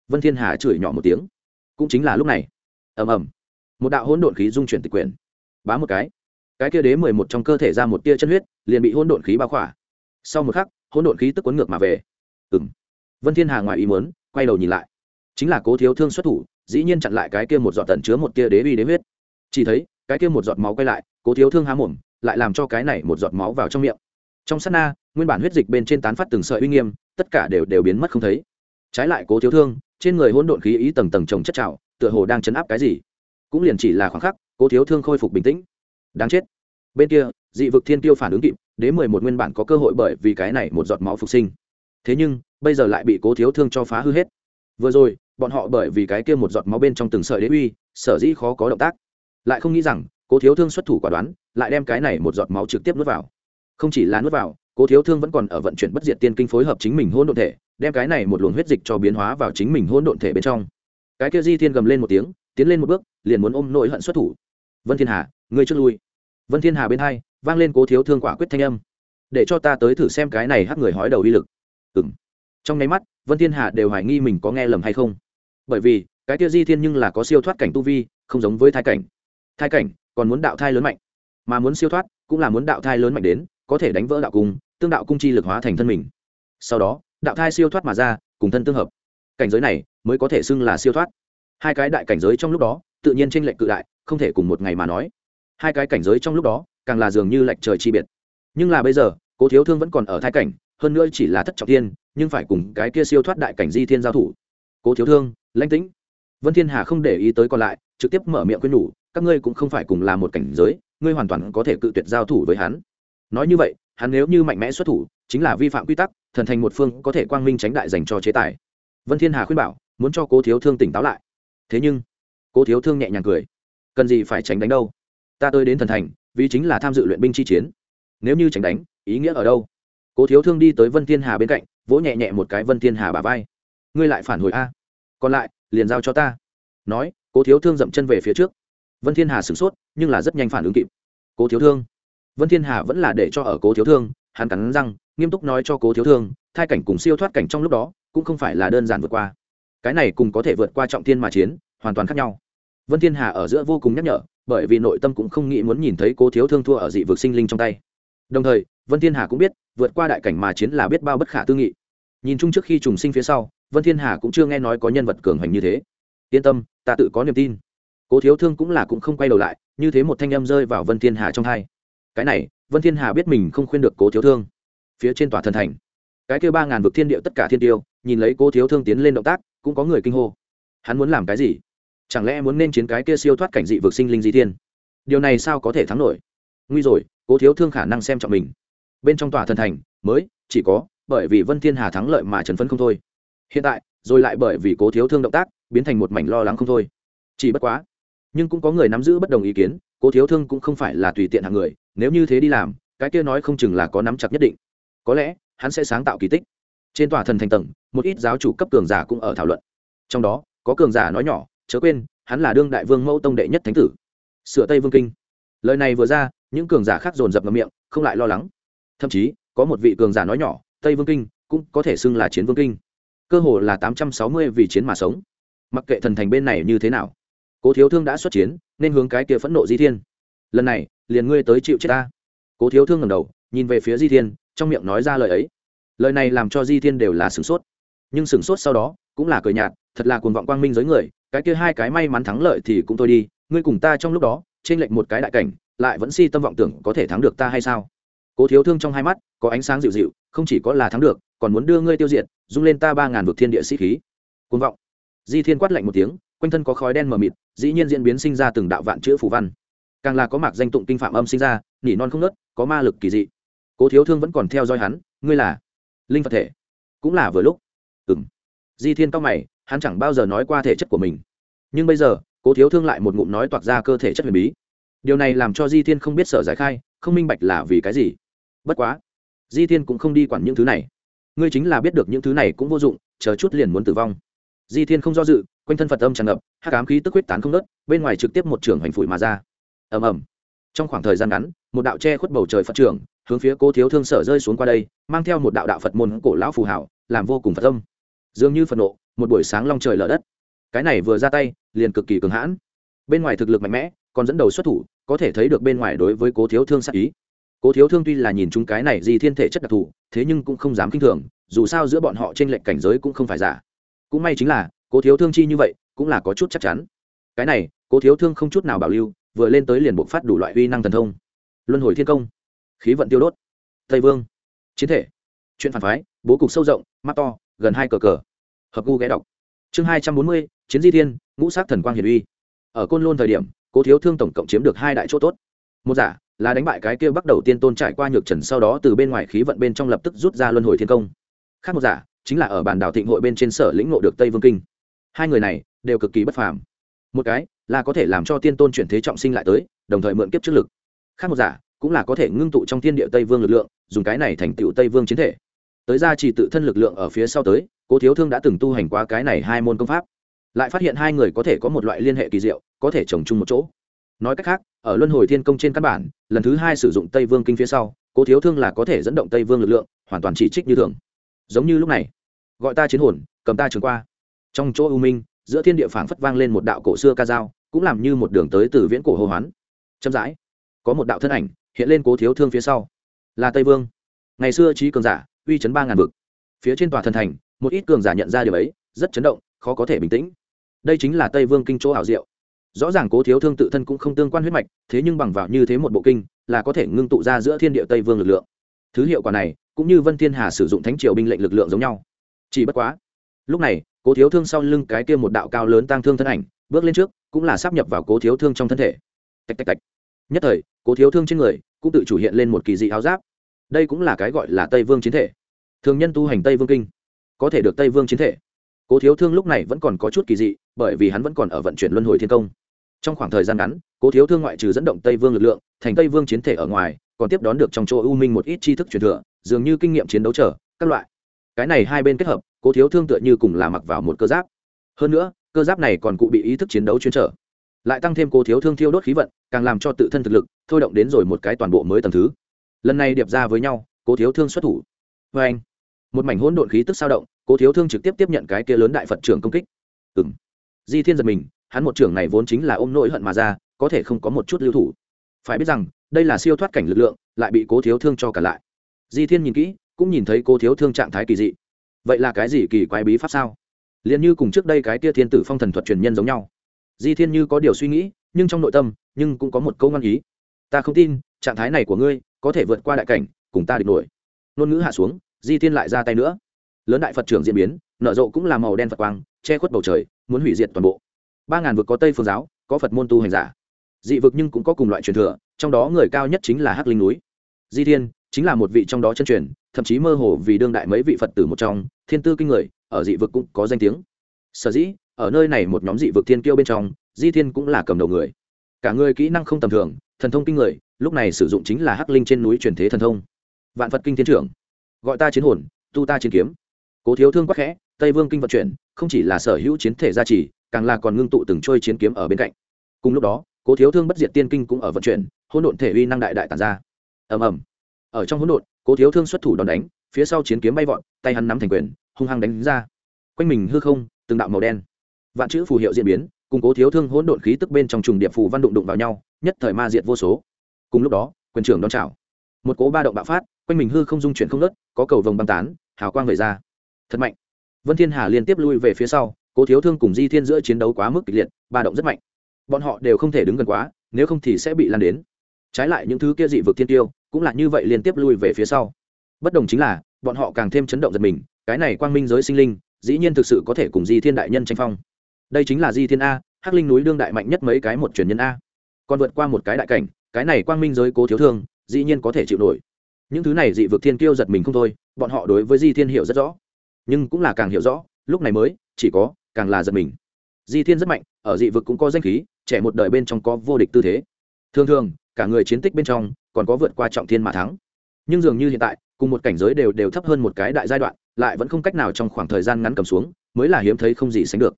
Vân thiên hà chửi nhỏ một tiếng. Cũng chính là lúc này. Ầm ầm. Một đạo hỗn độn khí dung chuyển tịch quyển. Bá một cái. Cái kia đế mười một trong cơ thể ra một tia chân huyết, liền bị hỗn độn khí bao khỏa. Sau một khắc, hỗn độn khí tức cuốn ngược mà về. Ừng vân thiên hà ngoài ý muốn, quay đầu nhìn lại. Chính là cố thiếu thương xuất thủ, dĩ nhiên chặn lại cái kia một giọt tận chứa một tia đế uy đế huyết. Chỉ thấy, cái kia một giọt máu quay lại, cố thiếu thương há mồm, lại làm cho cái này một giọt máu vào trong miệng. Trong sát na, nguyên bản huyết dịch bên trên tán phát từng sợi uy nghiêm, tất cả đều đều biến mất không thấy trái lại cố thiếu thương, trên người hỗn độn khí ý tầng tầng trồng chất trào, tựa hồ đang chấn áp cái gì. Cũng liền chỉ là khoảng khắc, cố thiếu thương khôi phục bình tĩnh. Đáng chết. Bên kia, dị vực thiên tiêu phản ứng kịp, đế mười một nguyên bản có cơ hội bởi vì cái này một giọt máu phục sinh. Thế nhưng, bây giờ lại bị cố thiếu thương cho phá hư hết. Vừa rồi, bọn họ bởi vì cái kia một giọt máu bên trong từng sợi đế uy, sở dĩ khó có động tác. Lại không nghĩ rằng, cố thiếu thương xuất thủ quả đoán, lại đem cái này một giọt máu trực tiếp nuốt vào. Không chỉ là nuốt vào cố thiếu thương vẫn còn ở vận chuyển bất diệt tiên kinh phối hợp chính mình hôn độn thể, đem cái này một luồng huyết dịch cho biến hóa vào chính mình hôn độn thể bên trong. Cái kia di thiên gầm lên một tiếng, tiến lên một bước, liền muốn ôm nội hận xuất thủ. Vân thiên hà, ngươi trước lui. Vân thiên hà bên hai, vang lên cố thiếu thương quả quyết thanh âm. Để cho ta tới thử xem cái này hắc người hói đầu uy lực. Ừng trong nháy mắt, vân thiên hà đều hoài nghi mình có nghe lầm hay không. Bởi vì, cái kia di thiên nhưng là có siêu thoát cảnh tu vi, không giống với thai cảnh. Thai cảnh còn muốn đạo thai lớn mạnh, mà muốn siêu thoát cũng là muốn đạo thai lớn mạnh đến có thể đánh vỡ đạo cung, tương đạo cung chi lực hóa thành thân mình. Sau đó, đạo thai siêu thoát mà ra, cùng thân tương hợp. Cảnh giới này mới có thể xưng là siêu thoát. Hai cái đại cảnh giới trong lúc đó, tự nhiên tranh lệch cự đại, không thể cùng một ngày mà nói. Hai cái cảnh giới trong lúc đó, càng là dường như lệch trời chi biệt. Nhưng là bây giờ, cố thiếu thương vẫn còn ở thai cảnh, hơn nữa chỉ là thất trọng thiên, nhưng phải cùng cái kia siêu thoát đại cảnh di thiên giao thủ. Cố thiếu thương, lãnh tĩnh. Vân thiên hà không để ý tới còn lại, trực tiếp mở miệng khuyên nhủ, các ngươi cũng không phải cùng là một cảnh giới, ngươi hoàn toàn có thể cự tuyệt giao thủ với hắn nói như vậy, hắn nếu như mạnh mẽ xuất thủ, chính là vi phạm quy tắc, thần thành một phương có thể quang minh tránh đại dành cho chế tài. Vân thiên hà khuyên bảo, muốn cho cố thiếu thương tỉnh táo lại. Thế nhưng, cố thiếu thương nhẹ nhàng cười. Cần gì phải tránh đánh đâu? Ta tới đến thần thành, vì chính là tham dự luyện binh chi chiến. Nếu như tránh đánh, ý nghĩa ở đâu? Cố thiếu thương đi tới vân thiên hà bên cạnh, vỗ nhẹ nhẹ một cái vân thiên hà bà vai. Ngươi lại phản hồi a. Còn lại, liền giao cho ta. Nói, cố thiếu thương dậm chân về phía trước. Vân thiên hà sửng sốt, nhưng là rất nhanh phản ứng kịp. Cố thiếu thương vân thiên hà vẫn là để cho ở cố thiếu thương, hắn cắn răng, nghiêm túc nói cho cố thiếu thương, thai cảnh cùng siêu thoát cảnh trong lúc đó, cũng không phải là đơn giản vượt qua. Cái này cùng có thể vượt qua trọng thiên mà chiến, hoàn toàn khác nhau. Vân thiên hà ở giữa vô cùng nhắc nhở, bởi vì nội tâm cũng không nghĩ muốn nhìn thấy cố thiếu thương thua ở dị vực sinh linh trong tay. Đồng thời, vân thiên hà cũng biết, vượt qua đại cảnh mà chiến là biết bao bất khả tư nghị. Nhìn chung trước khi trùng sinh phía sau, vân thiên hà cũng chưa nghe nói có nhân vật cường hành như thế. Yên tâm, ta tự có niềm tin. Cố thiếu thương cũng là cũng không quay đầu lại, như thế một thanh âm rơi vào vân thiên hà trong hai cái này, vân thiên hà biết mình không khuyên được cố thiếu thương. Phía trên tòa thần thành, cái kêu ba ngàn vực thiên địa tất cả thiên tiêu, nhìn lấy cố thiếu thương tiến lên động tác, cũng có người kinh hô. Hắn muốn làm cái gì? Chẳng lẽ muốn nên chiến cái kia siêu thoát cảnh dị vực sinh linh di thiên? Điều này sao có thể thắng nổi? Nguy rồi, cố thiếu thương khả năng xem trọng mình. Bên trong tòa thần thành, mới, chỉ có, bởi vì vân thiên hà thắng lợi mà trần phấn không thôi. Hiện tại, rồi lại bởi vì cố thiếu thương động tác, biến thành một mảnh lo lắng không thôi. Chỉ bất quá, nhưng cũng có người nắm giữ bất đồng ý kiến, cố thiếu thương cũng không phải là tùy tiện hạng người nếu như thế đi làm, cái kia nói không chừng là có nắm chặt nhất định. Có lẽ, hắn sẽ sáng tạo kỳ tích. Trên tòa thần thành tầng, một ít giáo chủ cấp cường giả cũng ở thảo luận. Trong đó, có cường giả nói nhỏ, chớ quên, hắn là đương đại vương mẫu tông đệ nhất thánh tử. Sửa tây vương kinh. Lời này vừa ra, những cường giả khác dồn dập ngậm miệng, không lại lo lắng. Thậm chí, có một vị cường giả nói nhỏ, tây vương kinh cũng có thể xưng là chiến vương kinh. Cơ hồ là tám trăm sáu mươi vì chiến mà sống. Mặc kệ thần thành bên này như thế nào, cố thiếu thương đã xuất chiến, nên hướng cái kia phẫn nộ di thiên. Lần này liền ngươi tới chịu chết ta. Cố thiếu thương ngầm đầu, nhìn về phía di thiên, trong miệng nói ra lời ấy. Lời này làm cho di thiên đều là sửng sốt. Nhưng sửng sốt sau đó, cũng là cười nhạt, thật là cuồng vọng quang minh giới người, cái kia hai cái may mắn thắng lợi thì cũng thôi đi, ngươi cùng ta trong lúc đó trên lệnh một cái đại cảnh, lại vẫn si tâm vọng tưởng có thể thắng được ta hay sao? Cố thiếu thương trong hai mắt, có ánh sáng dịu dịu, không chỉ có là thắng được, còn muốn đưa ngươi tiêu diệt dung lên ta ba ngàn vực thiên địa sĩ khí. Cuồng vọng. Di thiên quát lạnh một tiếng, quanh thân có khói đen mờ mịt, dĩ nhiên diễn biến sinh ra từng đạo vạn chữ phù văn càng là có mạc danh tụng kinh phạm âm sinh ra, nỉ non không nớt, có ma lực kỳ dị. Cố thiếu thương vẫn còn theo dõi hắn, ngươi là linh phật thể. Cũng là vừa lúc. Ừ m di thiên cao mày, hắn chẳng bao giờ nói qua thể chất của mình. Nhưng bây giờ, cố thiếu thương lại một ngụm nói toạc ra cơ thể chất huyền bí. Điều này làm cho di thiên không biết sở giải khai, không minh bạch là vì cái gì. Bất quá, di thiên cũng không đi quản những thứ này. Ngươi chính là biết được những thứ này cũng vô dụng, chờ chút liền muốn tử vong. Di thiên không do dự, quanh thân phật âm tràn ngập hát cám khí tức huyết tán không nớt bên ngoài trực tiếp một trường hành phủi mà ra ầm ầm. Trong khoảng thời gian ngắn, một đạo che khuất bầu trời phật trường hướng phía cố thiếu thương sở rơi xuống qua đây, mang theo một đạo đạo phật môn cổ lão phù hảo, làm vô cùng phật âm. Dường như phật nộ, một buổi sáng long trời lở đất. Cái này vừa ra tay, liền cực kỳ cường hãn. Bên ngoài thực lực mạnh mẽ, còn dẫn đầu xuất thủ, có thể thấy được bên ngoài đối với cố thiếu thương sắc ý. Cố thiếu thương tuy là nhìn chúng cái này gì thiên thể chất đặc thù, thế nhưng cũng không dám k i n h thường, dù sao giữa bọn họ t r ê n lệch cảnh giới cũng không phải giả. Cũng may chính là, cố thiếu thương chi như vậy, cũng là có chút chắc chắn. Cái này, cố thiếu thương không chút nào bảo lưu vừa lên tới liền bộc phát đủ loại uy năng thần thông. Luân hồi thiên công, khí vận tiêu đốt, tây vương, chiến thể, chuyện phản phái, bố cục sâu rộng, mắt to, gần hai cờ cờ. Hợp gu ghé đọc. Chương hai trăm bốn mươi, chiến di thiên, ngũ sát thần quang hiển uy. Ở côn lôn thời điểm, cố thiếu thương tổng cộng chiếm được hai đại chỗ tốt. Một giả là đánh bại cái kia bắt đầu tiên tôn trải qua nhược trần sau đó từ bên ngoài khí vận bên trong lập tức rút ra luân hồi thiên công. Khác một giả chính là ở bản đảo thịnh hội bên trên sở lĩnh ngộ được tây vương kinh. Hai người này đều cực kỳ bất phàm. Một cái là có thể làm cho tiên tôn chuyển thế trọng sinh lại tới, đồng thời mượn kiếp trước lực. Khác một giả, cũng là có thể ngưng tụ trong thiên địa tây vương lực lượng, dùng cái này thành tựu tây vương chiến thể. Tới ra chỉ tự thân lực lượng ở phía sau tới, cố thiếu thương đã từng tu hành qua cái này hai môn công pháp. Lại phát hiện hai người có thể có một loại liên hệ kỳ diệu, có thể trồng chung một chỗ. Nói cách khác, ở luân hồi thiên công trên căn bản, lần thứ hai sử dụng tây vương kinh phía sau, cố thiếu thương là có thể dẫn động tây vương lực lượng, hoàn toàn chỉ trích như thường. Giống như lúc này, gọi ta chiến hồn, cầm ta trường qua. Trong chỗ u minh giữa thiên địa phảng phất vang lên một đạo cổ xưa ca dao, cũng làm như một đường tới từ viễn cổ hô hoán. Chậm rãi, có một đạo thân ảnh hiện lên cố thiếu thương phía sau. Là tây vương. Ngày xưa trí cường giả, uy chấn ba ngàn vực. Phía trên tòa thần thành, một ít cường giả nhận ra điều ấy, rất chấn động, khó có thể bình tĩnh. Đây chính là tây vương kinh chỗ ảo diệu. Rõ ràng cố thiếu thương tự thân cũng không tương quan huyết mạch, thế nhưng bằng vào như thế một bộ kinh, là có thể ngưng tụ ra giữa thiên địa tây vương lực lượng. Thứ hiệu quả này, cũng như vân thiên hà sử dụng thánh triều binh lệnh lực lượng giống nhau. Chỉ bất quá, lúc này cố thiếu thương sau lưng cái kia một đạo cao lớn tăng thương thân ảnh, bước lên trước, cũng là sắp nhập vào cố thiếu thương trong thân thể. Tạch tạch tạch. Nhất thời, cố thiếu thương trên người cũng tự chủ hiện lên một kỳ dị áo giáp. Đây cũng là cái gọi là tây vương chiến thể. Thường nhân tu hành tây vương kinh, có thể được tây vương chiến thể. Cố thiếu thương lúc này vẫn còn có chút kỳ dị, bởi vì hắn vẫn còn ở vận chuyển luân hồi thiên công. Trong khoảng thời gian ngắn, cố thiếu thương ngoại trừ dẫn động tây vương lực lượng, thành tây vương chiến thể ở ngoài, còn tiếp đón được trong chỗ u minh một ít tri thức truyền thừa, dường như kinh nghiệm chiến đấu trở các loại cái này hai bên kết hợp, cố thiếu thương tựa như cùng là mặc vào một cơ giáp. Hơn nữa, cơ giáp này còn cụ bị ý thức chiến đấu chuyên trở, lại tăng thêm cố thiếu thương thiêu đốt khí vận, càng làm cho tự thân thực lực thôi động đến rồi một cái toàn bộ mới tầng thứ. Lần này điệp ra với nhau, cố thiếu thương xuất thủ. Vê anh, một mảnh hỗn độn khí tức sao động, cố thiếu thương trực tiếp tiếp nhận cái kia lớn đại phật trưởng công kích. Ừ m di thiên giật mình, hắn một trưởng này vốn chính là ôm nỗi hận mà ra, có thể không có một chút lưu thủ. Phải biết rằng, đây là siêu thoát cảnh lực lượng, lại bị cố thiếu thương cho cả lại. Di thiên nhìn kỹ cũng nhìn thấy cô thiếu thương trạng thái kỳ dị. Vậy là cái gì kỳ quái bí pháp sao? Liền như cùng trước đây cái tia thiên tử phong thần thuật truyền nhân giống nhau. Di thiên như có điều suy nghĩ, nhưng trong nội tâm, nhưng cũng có một câu ngăn ý. Ta không tin, trạng thái này của ngươi có thể vượt qua đại cảnh, cùng ta địch nổi. Ngôn ngữ hạ xuống, di thiên lại ra tay nữa. Lớn đại phật trưởng diễn biến, nở rộ cũng là màu đen phật quang, che khuất bầu trời, muốn hủy diệt toàn bộ. Ba ngàn vực có tây phương giáo, có phật môn tu hành giả. Dị vực nhưng cũng có cùng loại truyền thừa, trong đó người cao nhất chính là hắc linh núi. Di thiên chính là một vị trong đó chân truyền thậm chí mơ hồ vì đương đại mấy vị phật tử một trong, thiên tư kinh người, ở dị vực cũng có danh tiếng. Sở dĩ, ở nơi này một nhóm dị vực thiên kiêu bên trong, di thiên cũng là cầm đầu người. Cả người kỹ năng không tầm thường, thần thông kinh người, lúc này sử dụng chính là hắc linh trên núi truyền thế thần thông. Vạn phật kinh thiên trưởng, gọi ta chiến hồn, tu ta chiến kiếm. Cố thiếu thương quắc khẽ, tây vương kinh vận chuyển, không chỉ là sở hữu chiến thể gia trì, càng là còn ngưng tụ từng trôi chiến kiếm ở bên cạnh. Cùng lúc đó, cố thiếu thương bất diệt tiên kinh cũng ở vận chuyển, hỗn độn thể uy năng đại đại tàn ra. Ầm ầm. Ở trong hỗn độn cố thiếu thương xuất thủ đòn đánh, phía sau chiến kiếm bay vọt, tay hắn nắm thành quyền, hung hăng đánh ra. Quanh mình hư không, từng đạo màu đen. Vạn chữ phù hiệu diễn biến, cùng cố thiếu thương hỗn độn khí tức bên trong trùng điệp phù văn đụng đụng vào nhau, nhất thời ma diệt vô số. Cùng lúc đó, quyền trưởng đón chào. Một cố ba động bạo phát, quanh mình hư không dung chuyển không nớt có cầu vồng băng tán, hào quang về ra. Thật mạnh. Vân thiên hà liên tiếp lui về phía sau, cố thiếu thương cùng di thiên giữa chiến đấu quá mức kịch liệt, ba động rất mạnh. Bọn họ đều không thể đứng gần quá, nếu không thì sẽ bị lan đến. Trái lại những thứ kia dị vực thiên tiêu cũng là như vậy liên tiếp lui về phía sau. Bất đồng chính là, bọn họ càng thêm chấn động giật mình, cái này quang minh giới sinh linh, dĩ nhiên thực sự có thể cùng di thiên đại nhân tranh phong. Đây chính là di thiên a, hắc linh núi đương đại mạnh nhất mấy cái một truyền nhân a. Còn vượt qua một cái đại cảnh, cái này quang minh giới cố thiếu thương, dĩ nhiên có thể chịu nổi. Những thứ này dị vực thiên kiêu giật mình không thôi, bọn họ đối với di thiên hiểu rất rõ. Nhưng cũng là càng hiểu rõ, lúc này mới, chỉ có, càng là giật mình. Di thiên rất mạnh, ở dị vực cũng có danh khí, trẻ một đời bên trong có vô địch tư thế. Thường thường, cả người chiến tích bên trong còn có vượt qua trọng thiên mà thắng. Nhưng dường như hiện tại, cùng một cảnh giới đều đều thấp hơn một cái đại giai đoạn, lại vẫn không cách nào trong khoảng thời gian ngắn cầm xuống, mới là hiếm thấy không gì sánh được.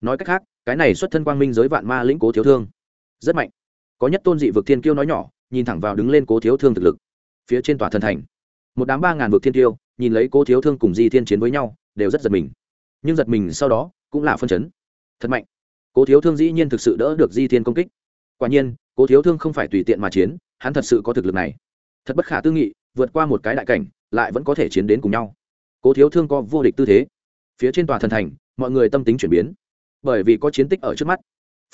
Nói cách khác, cái này xuất thân quang minh giới vạn ma lĩnh cố thiếu thương, rất mạnh. Có nhất tôn dị vực thiên kiêu nói nhỏ, nhìn thẳng vào đứng lên cố thiếu thương thực lực, phía trên tòa thần thành. Một đám ba ngàn vực thiên kiêu, nhìn lấy cố thiếu thương cùng di thiên chiến với nhau, đều rất giật mình. Nhưng giật mình sau đó, cũng là phân chấn. Thật mạnh. Cố thiếu thương dĩ nhiên thực sự đỡ được di thiên công kích. Quả nhiên, cố thiếu thương không phải tùy tiện mà chiến hắn thật sự có thực lực này. Thật bất khả tư nghị, vượt qua một cái đại cảnh, lại vẫn có thể chiến đến cùng nhau. Cố thiếu thương có vô địch tư thế. Phía trên tòa thần thành, mọi người tâm tính chuyển biến. Bởi vì có chiến tích ở trước mắt.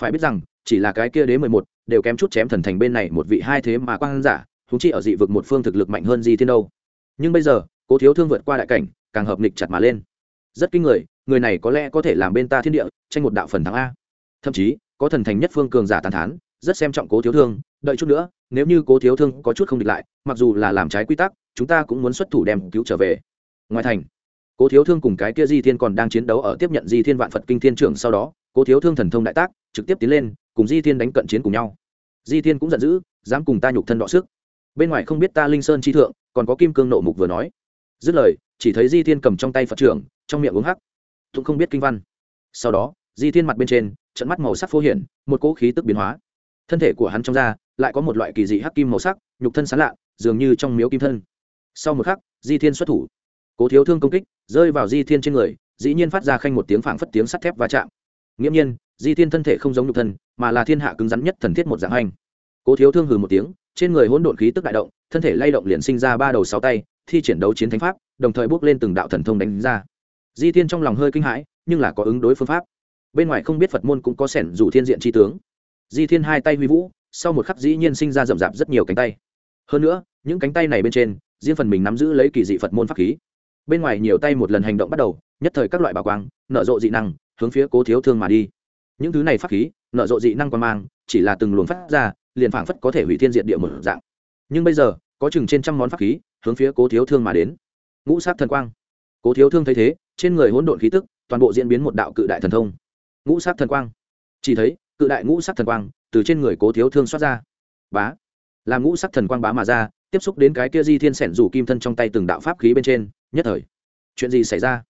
Phải biết rằng, chỉ là cái kia đế mười một, đều kém chút chém thần thành bên này một vị hai thế mà quang giả thúng chi ở dị vực một phương thực lực mạnh hơn di thiên đâu. Nhưng bây giờ, cố thiếu thương vượt qua đại cảnh, càng hợp nịch chặt mà lên. Rất kinh người người này có lẽ có thể làm bên ta thiên địa, tranh một đạo phần thắng a. Thậm chí, có thần thành nhất phương cường giả tàn thán, rất xem trọng cố thiếu thương đợi chút nữa, nếu như cố thiếu thương có chút không địch lại, mặc dù là làm trái quy tắc, chúng ta cũng muốn xuất thủ đem cứu trở về. Ngoài thành, cố thiếu thương cùng cái kia di thiên còn đang chiến đấu ở tiếp nhận di thiên vạn phật kinh thiên trưởng sau đó, cố thiếu thương thần thông đại tác, trực tiếp tiến lên, cùng di thiên đánh cận chiến cùng nhau. Di thiên cũng giận dữ, dám cùng ta nhục thân đọ sức. Bên ngoài không biết ta linh sơn chi thượng, còn có kim cương nộ mục vừa nói. Dứt lời, chỉ thấy di thiên cầm trong tay phật trưởng, trong miệng uống hắc. Cũng không biết kinh văn. Sau đó, di thiên mặt bên trên, trận mắt màu sắc phô hiển, một cỗ khí tức biến hóa. Thân thể của hắn trong da lại có một loại kỳ dị hắc kim màu sắc, nhục thân sán lạ, dường như trong miếu kim thân. Sau một khắc, di thiên xuất thủ. Cố thiếu thương công kích, rơi vào di thiên trên người, dĩ nhiên phát ra khanh một tiếng phảng phất tiếng sắt thép va chạm. Nghiễm nhiên, di thiên thân thể không giống nhục thân, mà là thiên hạ cứng rắn nhất thần thiết một dạng hành. Cố thiếu thương hừ một tiếng, trên người hỗn độn khí tức đại động, thân thể lay động liền sinh ra ba đầu sáu tay, thi triển đấu chiến thánh pháp, đồng thời bước lên từng đạo thần thông đánh ra. Di thiên trong lòng hơi kinh hãi, nhưng là có ứng đối phương pháp. Bên ngoài không biết phật môn cũng có sẻn dù thiên diện tri tướng. Di thiên hai tay huy vũ sau một khắc dĩ nhiên sinh ra rậm rạp rất nhiều cánh tay. Hơn nữa, những cánh tay này bên trên, riêng phần mình nắm giữ lấy kỳ dị phật môn pháp khí. Bên ngoài nhiều tay một lần hành động bắt đầu, nhất thời các loại bảo quang, nở rộ dị năng, hướng phía cố thiếu thương mà đi. Những thứ này pháp khí, nở rộ dị năng quan mang, chỉ là từng luồng phát ra, liền phảng phất có thể hủy thiên diệt địa một dạng. Nhưng bây giờ, có chừng trên trăm món pháp khí, hướng phía cố thiếu thương mà đến. Ngũ sát thần quang. Cố thiếu thương thấy thế, trên người hỗn độn khí tức, toàn bộ diễn biến một đạo cự đại thần thông. Ngũ sát thần quang. Chỉ thấy, cự đại ngũ sát thần quang từ trên người cố thiếu thương xoát ra. Bá. Làm ngũ sắc thần quang bá mà ra, tiếp xúc đến cái kia di thiên sẻn rủ kim thân trong tay từng đạo pháp khí bên trên, nhất thời. Chuyện gì xảy ra?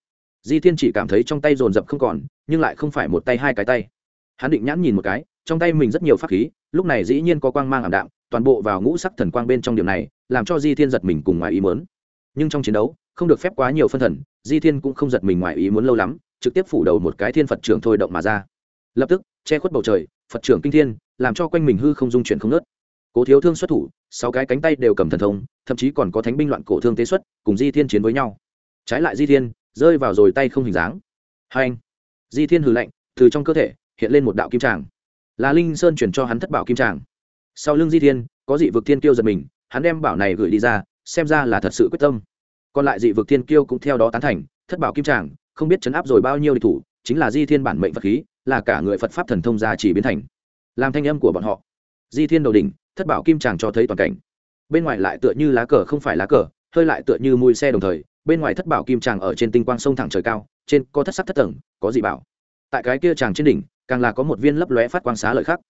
Di thiên chỉ cảm thấy trong tay dồn dập không còn, nhưng lại không phải một tay hai cái tay. Hắn định nhãn nhìn một cái, trong tay mình rất nhiều pháp khí, lúc này dĩ nhiên có quang mang ảm đạm, toàn bộ vào ngũ sắc thần quang bên trong điểm này, làm cho di thiên giật mình cùng ngoài ý muốn. Nhưng trong chiến đấu, không được phép quá nhiều phân thần, di thiên cũng không giật mình ngoài ý muốn lâu lắm, trực tiếp phủ đầu một cái thiên phật trưởng thôi động mà ra. Lập tức, che khuất bầu trời, phật trưởng kinh thiên làm cho quanh mình hư không dung chuyển không nớt. Cố thiếu thương xuất thủ, sáu cái cánh tay đều cầm thần thông, thậm chí còn có thánh binh loạn cổ thương tế xuất, cùng di thiên chiến với nhau. Trái lại di thiên, rơi vào rồi tay không hình dáng. Hai anh, di thiên hừ lạnh, từ trong cơ thể, hiện lên một đạo kim tràng. Là linh sơn chuyển cho hắn thất bảo kim tràng. Sau lưng di thiên, có dị vực thiên kiêu giật mình, hắn đem bảo này gửi đi ra, xem ra là thật sự quyết tâm. Còn lại dị vực thiên kiêu cũng theo đó tán thành, thất bảo kim tràng, không biết chấn áp rồi bao nhiêu địch thủ, chính là di thiên bản mệnh vật khí, là cả người phật pháp thần thông gia chỉ biến thành làm thanh âm của bọn họ. Di thiên đầu đỉnh, thất bảo kim tràng cho thấy toàn cảnh. Bên ngoài lại tựa như lá cờ, không phải lá cờ, hơi lại tựa như mùi xe đồng thời, bên ngoài thất bảo kim tràng ở trên tinh quang sông thẳng trời cao, trên có thất sắc thất tầng, có dị bảo. Tại cái kia tràng trên đỉnh, càng là có một viên lấp lóe phát quang xá lợi khắc.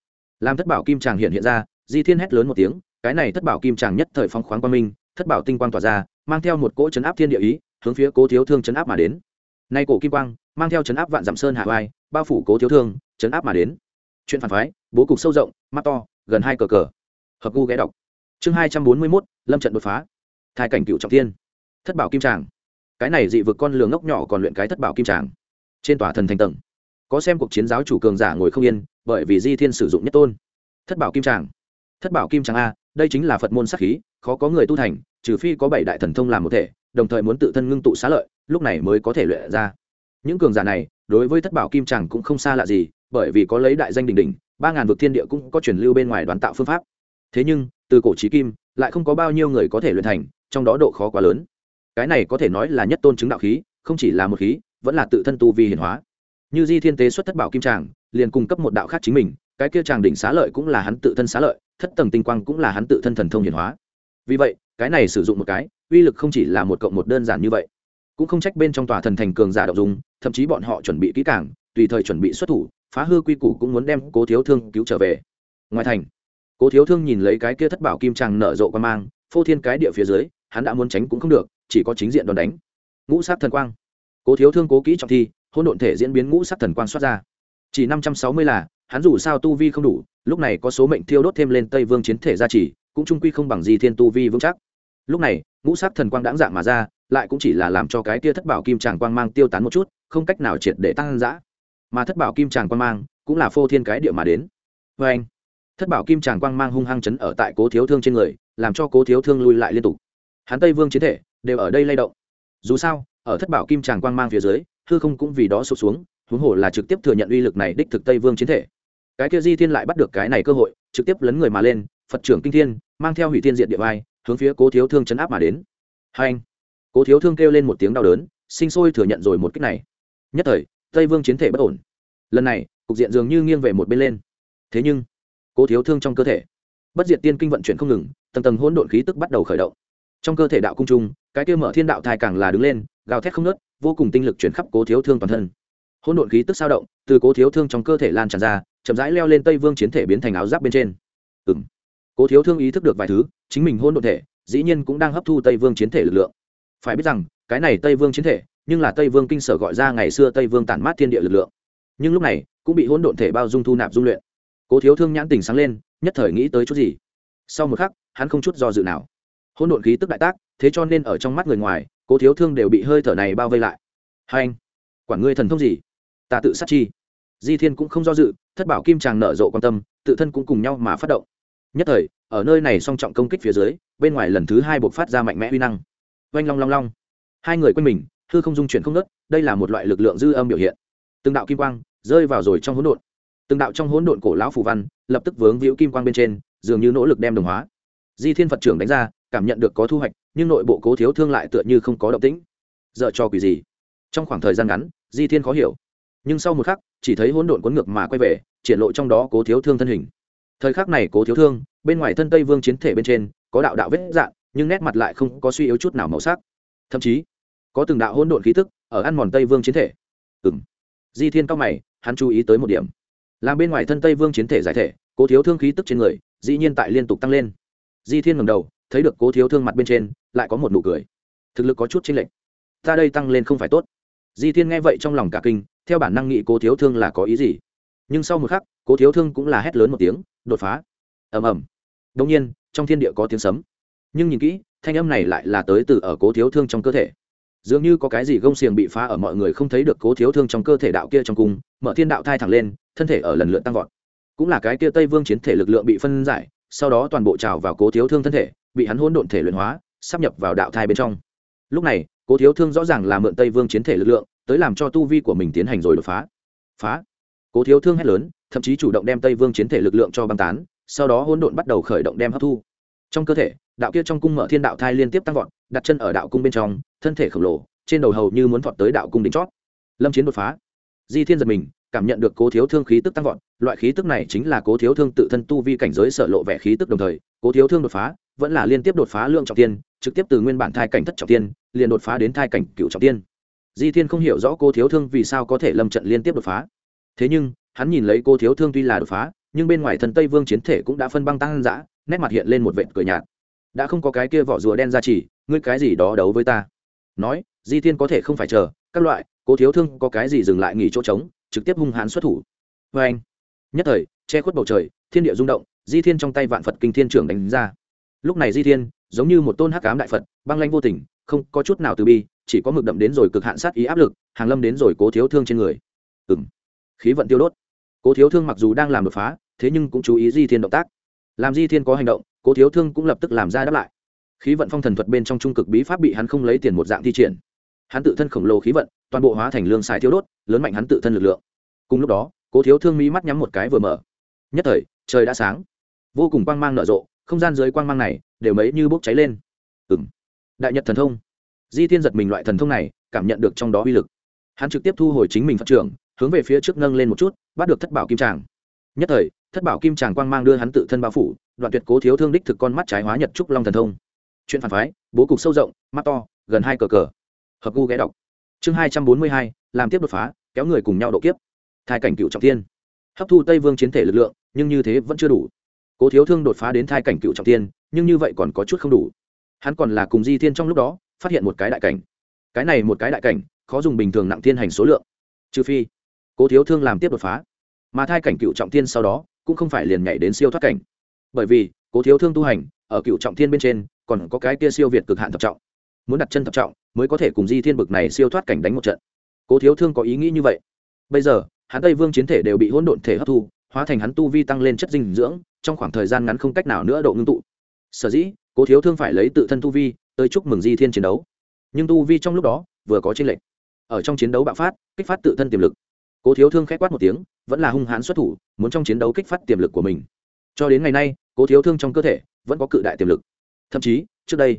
Làm thất bảo kim tràng hiện hiện ra, di thiên hét lớn một tiếng, cái này thất bảo kim tràng nhất thời phong khoáng quang minh, thất bảo tinh quang tỏa ra, mang theo một cỗ chấn áp thiên địa ý, hướng phía cố thiếu thương chấn áp mà đến. Nay cổ kim quang, mang theo chấn áp vạn dặm sơn hạ vai bao phủ cố thiếu thương, chấn áp mà đến. Chuyện phản phái bố cục sâu rộng, mắt to, gần hai cờ cờ. Hợp gu ghé đọc. Chương hai trăm bốn mươi mốt, lâm trận đột phá. Thai cảnh cựu trọng thiên. Thất bảo kim tràng. Cái này dị vực con lường ngốc nhỏ còn luyện cái thất bảo kim tràng. Trên tòa thần thành tầng. Có xem cuộc chiến giáo chủ cường giả ngồi không yên, bởi vì di thiên sử dụng nhất tôn. Thất bảo kim tràng. Thất bảo kim tràng a, đây chính là phật môn sắc khí, khó có người tu thành, trừ phi có bảy đại thần thông làm một thể, đồng thời muốn tự thân ngưng tụ xá lợi, lúc này mới có thể luyện ra. Những cường giả này, đối với thất bảo kim tràng cũng không xa lạ gì bởi vì có lấy đại danh đỉnh đỉnh, ba ngàn vực thiên địa cũng có truyền lưu bên ngoài đoán tạo phương pháp. Thế nhưng, từ cổ trí kim, lại không có bao nhiêu người có thể luyện thành, trong đó độ khó quá lớn. Cái này có thể nói là nhất tôn chứng đạo khí, không chỉ là một khí, vẫn là tự thân tu vi hiển hóa. Như di thiên tế xuất thất bảo kim tràng, liền cung cấp một đạo khác chính mình, cái kia tràng đỉnh xá lợi cũng là hắn tự thân xá lợi, thất tầng tinh quang cũng là hắn tự thân thần thông hiển hóa. Vì vậy, cái này sử dụng một cái, uy lực không chỉ là một cộng một đơn giản như vậy, cũng không trách bên trong tòa thần thành cường giả đậu dùng thậm chí bọn họ chuẩn bị kỹ càng, tùy thời chuẩn bị xuất thủ phá hư quy củ cũng muốn đem cố thiếu thương cứu trở về. Ngoài thành, cố thiếu thương nhìn lấy cái kia thất bảo kim tràng nở rộ qua mang, phô thiên cái địa phía dưới, hắn đã muốn tránh cũng không được, chỉ có chính diện đòn đánh. Ngũ sát thần quang. Cố thiếu thương cố kỹ trọng thi hôn độn thể diễn biến ngũ sát thần quang xuất ra. Chỉ năm trăm sáu mươi là, hắn dù sao tu vi không đủ, lúc này có số mệnh thiêu đốt thêm lên tây vương chiến thể gia trì, cũng trung quy không bằng gì thiên tu vi vững chắc. Lúc này, ngũ sát thần quang đáng dạng mà ra, lại cũng chỉ là làm cho cái tia thất bảo kim tràng quang mang tiêu tán một chút, không cách nào triệt để tăng giã mà thất bảo kim tràng quang mang cũng là phô thiên cái địa mà đến. Vê anh, thất bảo kim tràng quang mang hung hăng chấn ở tại cố thiếu thương trên người, làm cho cố thiếu thương lui lại liên tục. Hắn tây vương chiến thể đều ở đây lay động. Dù sao, ở thất bảo kim tràng quang mang phía dưới, hư không cũng vì đó sụp xuống, huống hồ là trực tiếp thừa nhận uy lực này đích thực tây vương chiến thể. Cái kia di thiên lại bắt được cái này cơ hội, trực tiếp lấn người mà lên, phật trưởng kinh thiên, mang theo hủy thiên diện địa vai, hướng phía cố thiếu thương chấn áp mà đến. Hai anh, cố thiếu thương kêu lên một tiếng đau đớn, sinh sôi thừa nhận rồi một cách này. Nhất thời tây vương chiến thể bất ổn. Lần này, cục diện dường như nghiêng về một bên lên. Thế nhưng, cố thiếu thương trong cơ thể, bất diệt tiên kinh vận chuyển không ngừng, tầng tầng hỗn độn khí tức bắt đầu khởi động. Trong cơ thể đạo cung trung, cái kia mở thiên đạo thai càng là đứng lên, gào thét không nớt vô cùng tinh lực chuyển khắp cố thiếu thương toàn thân. Hỗn độn khí tức sao động, từ cố thiếu thương trong cơ thể lan tràn ra, chậm rãi leo lên tây vương chiến thể biến thành áo giáp bên trên. Ừng cố thiếu thương ý thức được vài thứ, chính mình hôn đ ộ thể, dĩ nhiên cũng đang hấp thu tây vương chiến thể lực lượng. Phải biết rằng, cái này tây vương chiến thể nhưng là tây vương kinh sở gọi ra ngày xưa tây vương tản mát thiên địa lực lượng. Nhưng lúc này, cũng bị hỗn độn thể bao dung thu nạp dung luyện. Cố thiếu thương nhãn tình sáng lên, nhất thời nghĩ tới chút gì. Sau một khắc, hắn không chút do dự nào. Hỗn độn khí tức đại tác, thế cho nên ở trong mắt người ngoài, cố thiếu thương đều bị hơi thở này bao vây lại. Hai anh, quản ngươi thần thông gì? Ta tự sát chi. Di thiên cũng không do dự, thất bảo kim tràng nở rộ quan tâm, tự thân cũng cùng nhau mà phát động. Nhất thời, ở nơi này song trọng công kích phía dưới, bên ngoài lần thứ hai buộc phát ra mạnh mẽ uy năng. Oanh long long long. Hai người quanh mình hư không dung chuyển không nớt, đây là một loại lực lượng dư âm biểu hiện. Từng đạo kim quang rơi vào rồi trong hỗn độn. Từng đạo trong hỗn độn cổ lão phù văn lập tức vướng víu kim quang bên trên, dường như nỗ lực đem đồng hóa. Di thiên phật trưởng đánh ra, cảm nhận được có thu hoạch, nhưng nội bộ cố thiếu thương lại tựa như không có động tĩnh. Dợ cho quỷ gì? Trong khoảng thời gian ngắn, di thiên khó hiểu. Nhưng sau một khắc, chỉ thấy hỗn độn cuốn ngược mà quay về, triển lộ trong đó cố thiếu thương thân hình. Thời khắc này cố thiếu thương, bên ngoài thân tây vương chiến thể bên trên, có đạo đạo vết dạn nhưng nét mặt lại không có suy yếu chút nào màu sắc. Thậm chí có từng đạo hỗn độn khí tức ở ăn mòn tây vương chiến thể. Ừng di thiên cao mày, hắn chú ý tới một điểm. Làm bên ngoài thân tây vương chiến thể giải thể, cố thiếu thương khí tức trên người, dĩ nhiên tại liên tục tăng lên. Di thiên ngầm đầu, thấy được cố thiếu thương mặt bên trên, lại có một nụ cười. Thực lực có chút chênh lệch. Ta đây tăng lên không phải tốt. Di thiên nghe vậy trong lòng cả kinh, theo bản năng nghĩ cố thiếu thương là có ý gì. Nhưng sau một khắc, cố thiếu thương cũng là hét lớn một tiếng, đột phá. Ầm ầm. Đông nhiên, trong thiên địa có tiếng sấm. Nhưng nhìn kỹ, thanh âm này lại là tới từ ở cố thiếu thương trong cơ thể dường như có cái gì gông xiềng bị phá ở mọi người không thấy được cố thiếu thương trong cơ thể đạo kia trong cung, mở thiên đạo thai thẳng lên, thân thể ở lần lượt tăng vọt. Cũng là cái kia tây vương chiến thể lực lượng bị phân giải, sau đó toàn bộ trào vào cố thiếu thương thân thể, bị hắn hỗn độn thể luyện hóa, sắp nhập vào đạo thai bên trong. Lúc này, cố thiếu thương rõ ràng là mượn tây vương chiến thể lực lượng, tới làm cho tu vi của mình tiến hành rồi đột phá. Phá. Cố thiếu thương hét lớn, thậm chí chủ động đem tây vương chiến thể lực lượng cho băng tán, sau đó hỗn độn bắt đầu khởi động đem hấp thu. Trong cơ thể đạo kia trong cung mở thiên đạo thai liên tiếp tăng vọt, đặt chân ở đạo cung bên trong, thân thể khổng lồ, trên đầu hầu như muốn vọt tới đạo cung đỉnh chót. Lâm chiến đột phá. Di thiên giật mình, cảm nhận được cố thiếu thương khí tức tăng vọt, loại khí tức này chính là cố thiếu thương tự thân tu vi cảnh giới sở lộ vẻ khí tức đồng thời, cố thiếu thương đột phá, vẫn là liên tiếp đột phá lượng trọng tiên, trực tiếp từ nguyên bản thai cảnh thất trọng tiên, liền đột phá đến thai cảnh cựu trọng tiên. Di thiên không hiểu rõ cố thiếu thương vì sao có thể lâm trận liên tiếp đột phá. Thế nhưng, hắn nhìn lấy cô thiếu thương tuy là đột phá, nhưng bên ngoài thần tây vương chiến thể cũng đã phân băng tăng dã, nét mặt hiện lên một vệt cười nhạt đã không có cái kia vỏ rùa đen ra chỉ, ngươi cái gì đó đấu với ta? Nói, di thiên có thể không phải chờ, các loại, cố thiếu thương có cái gì dừng lại nghỉ chỗ trống, trực tiếp hung hãn xuất thủ. Vê anh. Nhất thời, che khuất bầu trời, thiên địa rung động, di thiên trong tay vạn phật kinh thiên trưởng đánh ra. Lúc này di thiên, giống như một tôn hắc cám đại phật, băng lanh vô tình, không có chút nào từ bi, chỉ có mực đậm đến rồi cực hạn sát ý áp lực, hàng lâm đến rồi cố thiếu thương trên người. Ừ m khí vận tiêu đốt. Cố thiếu thương mặc dù đang làm đột phá, thế nhưng cũng chú ý di thiên động tác. Làm di thiên có hành động cố thiếu thương cũng lập tức làm ra đáp lại. Khí vận phong thần thuật bên trong trung cực bí pháp bị hắn không lấy tiền một dạng thi triển. Hắn tự thân khổng lồ khí vận, toàn bộ hóa thành lương xài thiếu đốt, lớn mạnh hắn tự thân lực lượng. Cùng lúc đó, cố thiếu thương mỹ mắt nhắm một cái vừa mở. Nhất thời, trời đã sáng. Vô cùng quang mang nở rộ, không gian dưới quang mang này đều mấy như bốc cháy lên. Ừ m đại nhật thần thông. Di thiên giật mình loại thần thông này, cảm nhận được trong đó uy lực. Hắn trực tiếp thu hồi chính mình phát trưởng, hướng về phía trước nâng lên một chút, bắt được thất bảo kim tràng. Nhất thời, thất bảo kim tràng quang mang đưa hắn tự thân bao phủ đoạn tuyệt cố thiếu thương đích thực con mắt trái hóa nhật trúc long thần thông. Chuyện phản phái, bố cục sâu rộng, mắt to, gần hai cờ cờ. Hợp gu ghé đọc. Chương hai trăm bốn mươi hai, làm tiếp đột phá, kéo người cùng nhau độ kiếp. Thai cảnh cựu trọng tiên hấp thu tây vương chiến thể lực lượng, nhưng như thế vẫn chưa đủ. Cố thiếu thương đột phá đến thai cảnh cựu trọng tiên nhưng như vậy còn có chút không đủ. Hắn còn là cùng di thiên trong lúc đó, phát hiện một cái đại cảnh. Cái này một cái đại cảnh, khó dùng bình thường nặng thiên hành số lượng. Trừ phi, cố thiếu thương làm tiếp đột phá. Mà thai cảnh cựu trọng thiên sau đó, cũng không phải liền nhảy đến siêu thoát cảnh bởi vì cố thiếu thương tu hành ở cựu trọng thiên bên trên còn có cái kia siêu việt cực hạn thập trọng. Muốn đặt chân thập trọng mới có thể cùng di thiên bực này siêu thoát cảnh đánh một trận. Cố thiếu thương có ý nghĩ như vậy. Bây giờ, hắn tây vương chiến thể đều bị hỗn độn thể hấp thu, hóa thành hắn tu vi tăng lên chất dinh dưỡng, trong khoảng thời gian ngắn không cách nào nữa độ ngưng tụ. Sở dĩ, cố thiếu thương phải lấy tự thân tu vi tới chúc mừng di thiên chiến đấu. Nhưng tu vi trong lúc đó vừa có tranh lệch. Ở trong chiến đấu bạo phát, kích phát tự thân tiềm lực. Cố thiếu thương k h á quát một tiếng, vẫn là hung hãn xuất thủ, muốn trong chiến đấu kích phát tiềm lực của mình cho đến ngày nay, cố thiếu thương trong cơ thể vẫn có cự đại tiềm lực. Thậm chí, trước đây,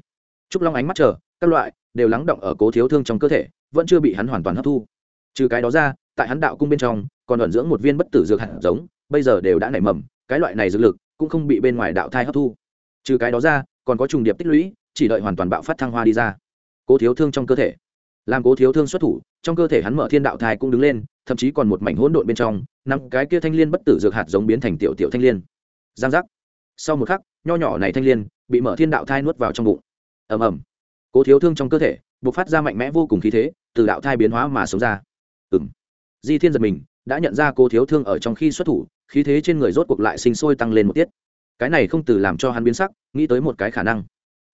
trúc long ánh mắt chờ, các loại đều lắng động ở cố thiếu thương trong cơ thể, vẫn chưa bị hắn hoàn toàn hấp thu. Trừ cái đó ra, tại hắn đạo cung bên trong, còn ẩn dưỡng một viên bất tử dược hạt giống, bây giờ đều đã nảy mầm, cái loại này dược lực cũng không bị bên ngoài đạo thai hấp thu. Trừ cái đó ra, còn có trùng điệp tích lũy, chỉ đợi hoàn toàn bạo phát thăng hoa đi ra. Cố thiếu thương trong cơ thể. Làm cố thiếu thương xuất thủ, trong cơ thể hắn mở thiên đạo thai cũng đứng lên, thậm chí còn một mảnh hỗn độn bên trong, năm cái kia thanh l i ê n bất tử dược hạt giống biến thành tiểu tiểu thanh l i ê n giang giác. Sau một khắc, nho nhỏ này thanh l i ê n bị mở thiên đạo thai nuốt vào trong bụng. Ầm ầm. Cố thiếu thương trong cơ thể b ộ c phát ra mạnh mẽ vô cùng khí thế, từ đạo thai biến hóa mà sống ra. Ừ m di thiên giật mình, đã nhận ra cố thiếu thương ở trong khi xuất thủ, khí thế trên người rốt cuộc lại sinh sôi tăng lên một tiết. Cái này không từ làm cho hắn biến sắc, nghĩ tới một cái khả năng.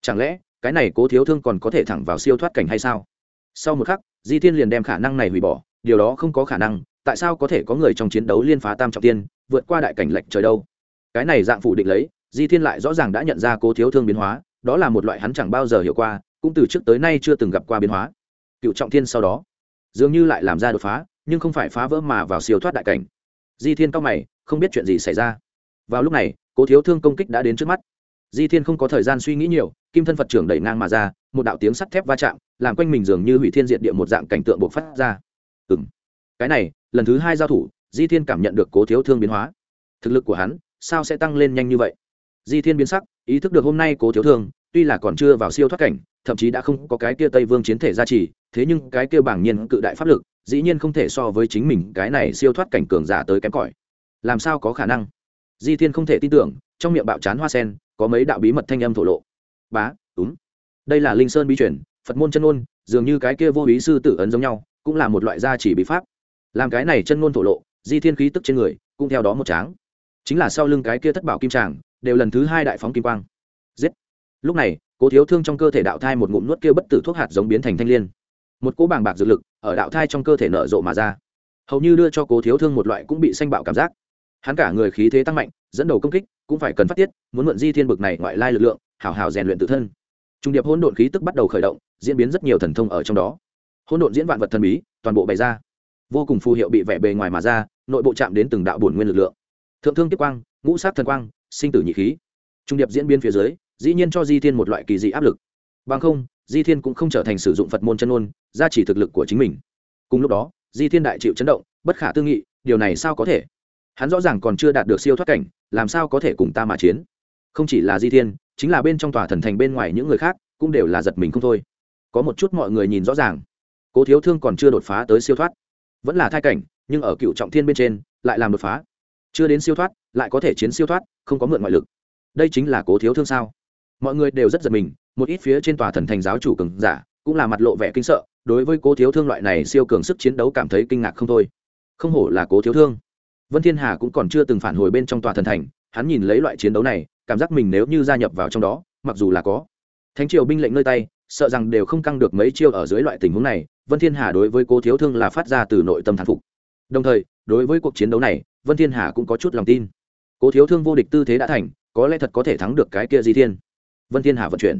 Chẳng lẽ, cái này cố thiếu thương còn có thể thẳng vào siêu thoát cảnh hay sao? Sau một khắc, di thiên liền đem khả năng này hủy bỏ, điều đó không có khả năng, tại sao có thể có người trong chiến đấu liên phá tam trọng tiên, vượt qua đại cảnh lệch trời đâu? Cái này dạng phủ định lấy, di thiên lại rõ ràng đã nhận ra cố thiếu thương biến hóa, đó là một loại hắn chẳng bao giờ hiểu qua, cũng từ trước tới nay chưa từng gặp qua biến hóa. Cựu trọng thiên sau đó, dường như lại làm ra đột phá, nhưng không phải phá vỡ mà vào siêu thoát đại cảnh. Di thiên cao mày, không biết chuyện gì xảy ra. Vào lúc này, cố thiếu thương công kích đã đến trước mắt. Di thiên không có thời gian suy nghĩ nhiều, kim thân phật trưởng đẩy ngang mà ra, một đạo tiếng sắt thép va chạm, làm quanh mình dường như hủy thiên diệt địa một dạng cảnh tượng buộc phát ra. Ừng cái này, lần thứ hai giao thủ, di thiên cảm nhận được cố thiếu thương biến hóa. Thực lực của hắn sao sẽ tăng lên nhanh như vậy? Di thiên biến sắc, ý thức được hôm nay cố thiếu thương tuy là còn chưa vào siêu thoát cảnh, thậm chí đã không có cái kia tây vương chiến thể gia trì, thế nhưng cái kia bảng nhiên cự đại pháp lực, dĩ nhiên không thể so với chính mình cái này siêu thoát cảnh cường giả tới kém cỏi. Làm sao có khả năng? Di thiên không thể tin tưởng, trong miệng bạo chán hoa sen, có mấy đạo bí mật thanh âm thổ lộ. Bá đúng đây là linh sơn bí truyền, phật môn chân ôn dường như cái kia vô ý sư tử ấn giống nhau, cũng là một loại gia chỉ bí pháp. Làm cái này chân ngôn thổ lộ, di thiên khí tức trên người cũng theo đó một tráng chính là sau lưng cái kia thất bảo kim tràng, đều lần thứ hai đại phóng kim quang. Giết! Lúc này, cố thiếu thương trong cơ thể đạo thai một ngụm nuốt kia bất tử thuốc hạt giống biến thành thanh l i ê n một cỗ bàng bạc dược lực ở đạo thai trong cơ thể nở rộ mà ra. Hầu như đưa cho cố thiếu thương một loại cũng bị sanh bạo cảm giác. Hắn cả người khí thế tăng mạnh, dẫn đầu công kích, cũng phải cần phát tiết, muốn mượn di thiên bực này ngoại lai lực lượng hảo hảo rèn luyện tự thân. Trung điệp hỗn độn khí tức bắt đầu khởi động, diễn biến rất nhiều thần thông ở trong đó. Hỗn độn diễn vạn vật thần bí, toàn bộ bày ra. Vô cùng phù hiệu bị vẽ bề ngoài mà ra, nội bộ chạm đến từng đạo bổn nguyên lực lượng thượng thương tiếp quang, ngũ sát thần quang, sinh tử nhị khí. Trung điệp diễn biến phía dưới, dĩ nhiên cho di thiên một loại kỳ dị áp lực. Bằng không, di thiên cũng không trở thành sử dụng phật môn chân ôn gia chỉ thực lực của chính mình. Cùng lúc đó, di thiên đại chịu chấn động, bất khả tư nghị, điều này sao có thể? Hắn rõ ràng còn chưa đạt được siêu thoát cảnh, làm sao có thể cùng ta mà chiến? Không chỉ là di thiên, chính là bên trong tòa thần thành bên ngoài những người khác, cũng đều là giật mình không thôi. Có một chút mọi người nhìn rõ ràng. Cố thiếu thương còn chưa đột phá tới siêu thoát. Vẫn là thai cảnh, nhưng ở cựu trọng thiên bên trên, lại làm đột phá chưa đến siêu thoát, lại có thể chiến siêu thoát, không có mượn ngoại lực. Đây chính là cố thiếu thương sao? Mọi người đều rất giật mình, một ít phía trên tòa thần thành giáo chủ cường giả cũng là mặt lộ vẻ kinh sợ, đối với cố thiếu thương loại này siêu cường sức chiến đấu cảm thấy kinh ngạc không thôi. Không hổ là cố thiếu thương. Vân thiên hà cũng còn chưa từng phản hồi bên trong tòa thần thành, hắn nhìn lấy loại chiến đấu này, cảm giác mình nếu như gia nhập vào trong đó, mặc dù là có. Thánh triều binh lệnh nơi tay, sợ rằng đều không căng được mấy chiêu ở dưới loại tình huống này, vân thiên hà đối với cố thiếu thương là phát ra từ nội tâm thán phục. Đồng thời đối với cuộc chiến đấu này, vân thiên hà cũng có chút lòng tin. Cố thiếu thương vô địch tư thế đã thành, có lẽ thật có thể thắng được cái kia di thiên. Vân thiên hà vận chuyển.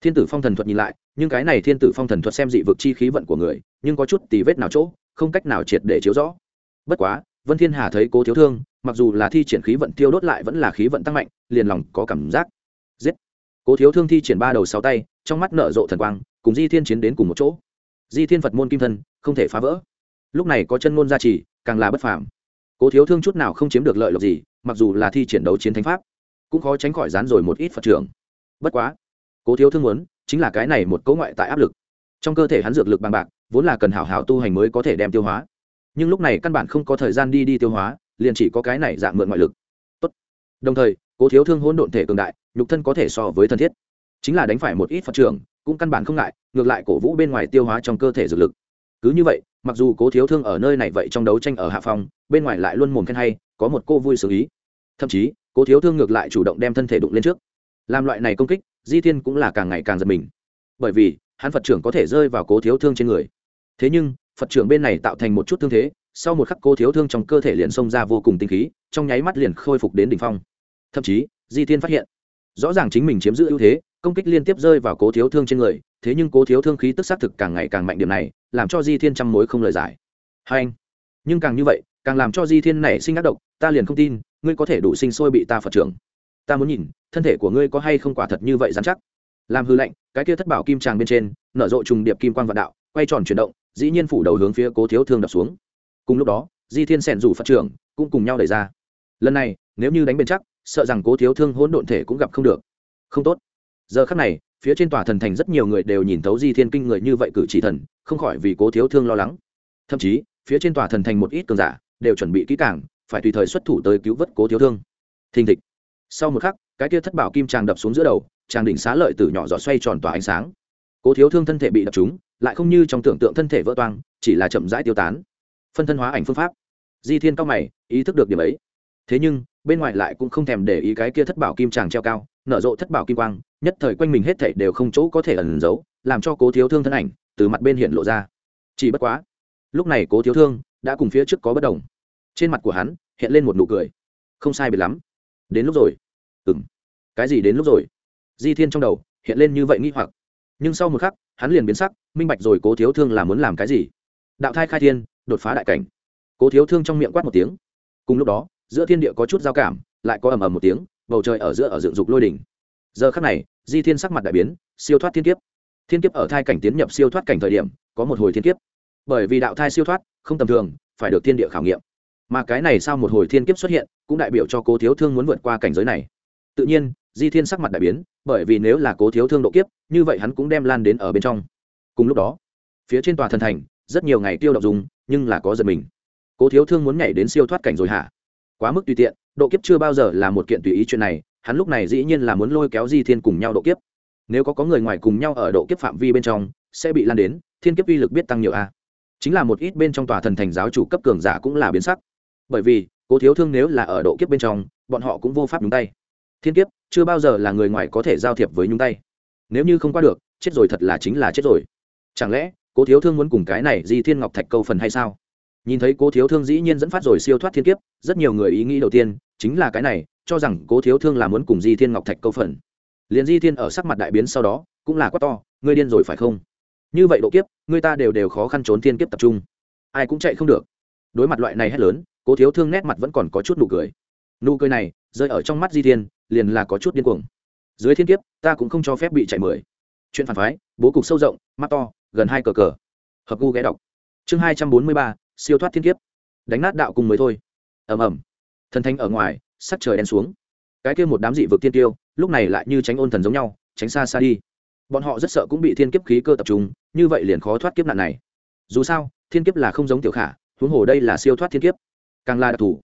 Thiên tử phong thần thuật nhìn lại, nhưng cái này thiên tử phong thần thuật xem dị vực chi khí vận của người, nhưng có chút tì vết nào chỗ, không cách nào triệt để chiếu rõ. Bất quá, vân thiên hà thấy cố thiếu thương, mặc dù là thi triển khí vận tiêu đốt lại vẫn là khí vận tăng mạnh, liền lòng có cảm giác. Giết! Cố thiếu thương thi triển ba đầu sáu tay, trong mắt nở rộ thần quang, cùng di thiên chiến đến cùng một chỗ. Di thiên phật môn kim thân, không thể phá vỡ. Lúc này có chân ngôn gia trì càng là bất phàm. Cố thiếu thương chút nào không chiếm được lợi lộc gì, mặc dù là thi triển đấu chiến thánh pháp, cũng khó tránh khỏi dán rồi một ít phật trưởng. Bất quá, cố thiếu thương muốn, chính là cái này một cấu ngoại tại áp lực. Trong cơ thể hắn dược lực bằng bạc, vốn là cần hảo hảo tu hành mới có thể đem tiêu hóa. Nhưng lúc này căn bản không có thời gian đi đi tiêu hóa, liền chỉ có cái này dạng mượn ngoại lực. Tốt. đồng thời, cố thiếu thương hỗn độn thể cường đại, nhục thân có thể so với thân thiết. Chính là đánh phải một ít phật trường cũng căn bản không ngại, ngược lại cổ vũ bên ngoài tiêu hóa trong cơ thể dược lực. Cứ như vậy mặc dù cố thiếu thương ở nơi này vậy trong đấu tranh ở hạ phòng bên ngoài lại luôn mồm khen hay, có một cô vui xử ý. Thậm chí, cố thiếu thương ngược lại chủ động đem thân thể đụng lên trước. Làm loại này công kích, di thiên cũng là càng ngày càng giật mình. Bởi vì, hắn phật trưởng có thể rơi vào cố thiếu thương trên người. Thế nhưng, phật trưởng bên này tạo thành một chút thương thế, sau một khắc cố thiếu thương trong cơ thể liền xông ra vô cùng tinh khí, trong nháy mắt liền khôi phục đến đ ỉ n h phong. Thậm chí, di thiên phát hiện, rõ ràng chính mình chiếm giữ ưu thế công kích liên tiếp rơi vào cố thiếu thương trên người, thế nhưng cố thiếu thương khí tức xác thực càng ngày càng mạnh điểm này, làm cho di thiên trăm mối không lời giải. Hai anh, nhưng càng như vậy, càng làm cho di thiên này sinh ác độc, ta liền không tin, ngươi có thể đủ sinh sôi bị ta phật trưởng. Ta muốn nhìn, thân thể của ngươi có hay không quả thật như vậy dán chắc. Làm hư lệnh, cái kia thất bảo kim tràng bên trên, nở rộ trùng điệp kim quan vạn đạo, quay tròn chuyển động, dĩ nhiên phủ đầu hướng phía cố thiếu thương đập xuống. Cùng lúc đó, di thiên sẻn rủ phật trưởng, cũng cùng nhau đẩy ra. Lần này, nếu như đánh bền chắc, sợ rằng cố thiếu thương hỗn độn thể cũng gặp không được. Không tốt giờ khắc này, phía trên tòa thần thành rất nhiều người đều nhìn thấu di thiên kinh người như vậy cử chỉ thần, không khỏi vì cố thiếu thương lo lắng. Thậm chí, phía trên tòa thần thành một ít cường giả đều chuẩn bị kỹ càng, phải tùy thời xuất thủ tới cứu vớt cố thiếu thương. Thình thịch. Sau một khắc, cái kia thất bảo kim tràng đập xuống giữa đầu tràng đỉnh xá lợi từ nhỏ giọt xoay tròn tỏa ánh sáng. Cố thiếu thương thân thể bị đập trúng, lại không như trong tưởng tượng thân thể vỡ toang, chỉ là chậm rãi tiêu tán. Phân thân hóa ảnh phương pháp. Di thiên cao mày, ý thức được điểm ấy. Thế nhưng, bên ngoài lại cũng không thèm để ý cái kia thất bảo kim tràng treo cao nở rộ thất bảo kim quang, nhất thời quanh mình hết thảy đều không chỗ có thể ẩn giấu, làm cho cố thiếu thương thân ảnh từ mặt bên hiện lộ ra. Chỉ bất quá, lúc này cố thiếu thương đã cùng phía trước có bất đồng. Trên mặt của hắn hiện lên một nụ cười. Không sai biệt lắm. Đến lúc rồi. Ừng cái gì đến lúc rồi? Di thiên trong đầu hiện lên như vậy nghi hoặc. Nhưng sau một khắc, hắn liền biến sắc, minh bạch rồi cố thiếu thương là muốn làm cái gì. Đạo thai khai thiên, đột phá đại cảnh. Cố thiếu thương trong miệng quát một tiếng. Cùng lúc đó, giữa thiên địa có chút giao cảm, lại có ầm ầm một tiếng bầu trời ở giữa ở dựng dục lôi đỉnh. Giờ khắc này, di thiên sắc mặt đại biến, siêu thoát thiên kiếp. Thiên kiếp ở thai cảnh tiến nhập siêu thoát cảnh thời điểm, có một hồi thiên kiếp. Bởi vì đạo thai siêu thoát, không tầm thường, phải được thiên địa khảo nghiệm. Mà cái này sau một hồi thiên kiếp xuất hiện, cũng đại biểu cho cố thiếu thương muốn vượt qua cảnh giới này. Tự nhiên, di thiên sắc mặt đại biến, bởi vì nếu là cố thiếu thương độ kiếp, như vậy hắn cũng đem lan đến ở bên trong. Cùng lúc đó, phía trên tòa thần thành, rất nhiều ngày tiêu độc dùng, nhưng là có giật mình. Cố thiếu thương muốn nhảy đến siêu thoát cảnh rồi hả? Quá mức tùy tiện độ kiếp chưa bao giờ là một kiện tùy ý chuyện này, hắn lúc này dĩ nhiên là muốn lôi kéo di thiên cùng nhau độ kiếp. Nếu có có người ngoài cùng nhau ở độ kiếp phạm vi bên trong, sẽ bị lan đến, thiên kiếp uy lực biết tăng nhiều a. Chính là một ít bên trong tòa thần thành giáo chủ cấp cường giả cũng là biến sắc. Bởi vì, cố thiếu thương nếu là ở độ kiếp bên trong, bọn họ cũng vô pháp nhúng tay. Thiên kiếp, chưa bao giờ là người ngoài có thể giao thiệp với nhúng tay. Nếu như không qua được, chết rồi thật là chính là chết rồi. Chẳng lẽ, cố thiếu thương muốn cùng cái này di thiên ngọc thạch câu phần hay sao? Nhìn thấy cố thiếu thương dĩ nhiên dẫn phát rồi siêu thoát thiên kiếp, rất nhiều người ý nghĩ đầu tiên chính là cái này, cho rằng cố thiếu thương là muốn cùng di thiên ngọc thạch câu phần. Liền di thiên ở sắc mặt đại biến sau đó, cũng là quá to, ngươi điên rồi phải không? Như vậy độ kiếp người ta đều đều khó khăn trốn thiên kiếp tập trung. Ai cũng chạy không được. Đối mặt loại này hết lớn, cố thiếu thương nét mặt vẫn còn có chút nụ cười. Nụ cười này, rơi ở trong mắt di thiên, liền là có chút điên cuồng. Dưới thiên kiếp, ta cũng không cho phép bị chạy mười. Chuyện phản phái, bố cục sâu rộng, mắt to, gần hai cờ cờ. Hợp gu ghé đọc. Chương hai trăm bốn mươi ba, siêu thoát thiên kiếp. Đánh nát đạo cùng mới thôi. Ầm ầm thần thánh ở ngoài, sắc trời đen xuống. Cái kia một đám dị vực tiên tiêu, lúc này lại như tránh ôn thần giống nhau, tránh xa xa đi. Bọn họ rất sợ cũng bị thiên kiếp khí cơ tập trung, như vậy liền khó thoát kiếp nạn này. Dù sao, thiên kiếp là không giống tiểu khả, huống hồ đây là siêu thoát thiên kiếp. Càng là đặc thù.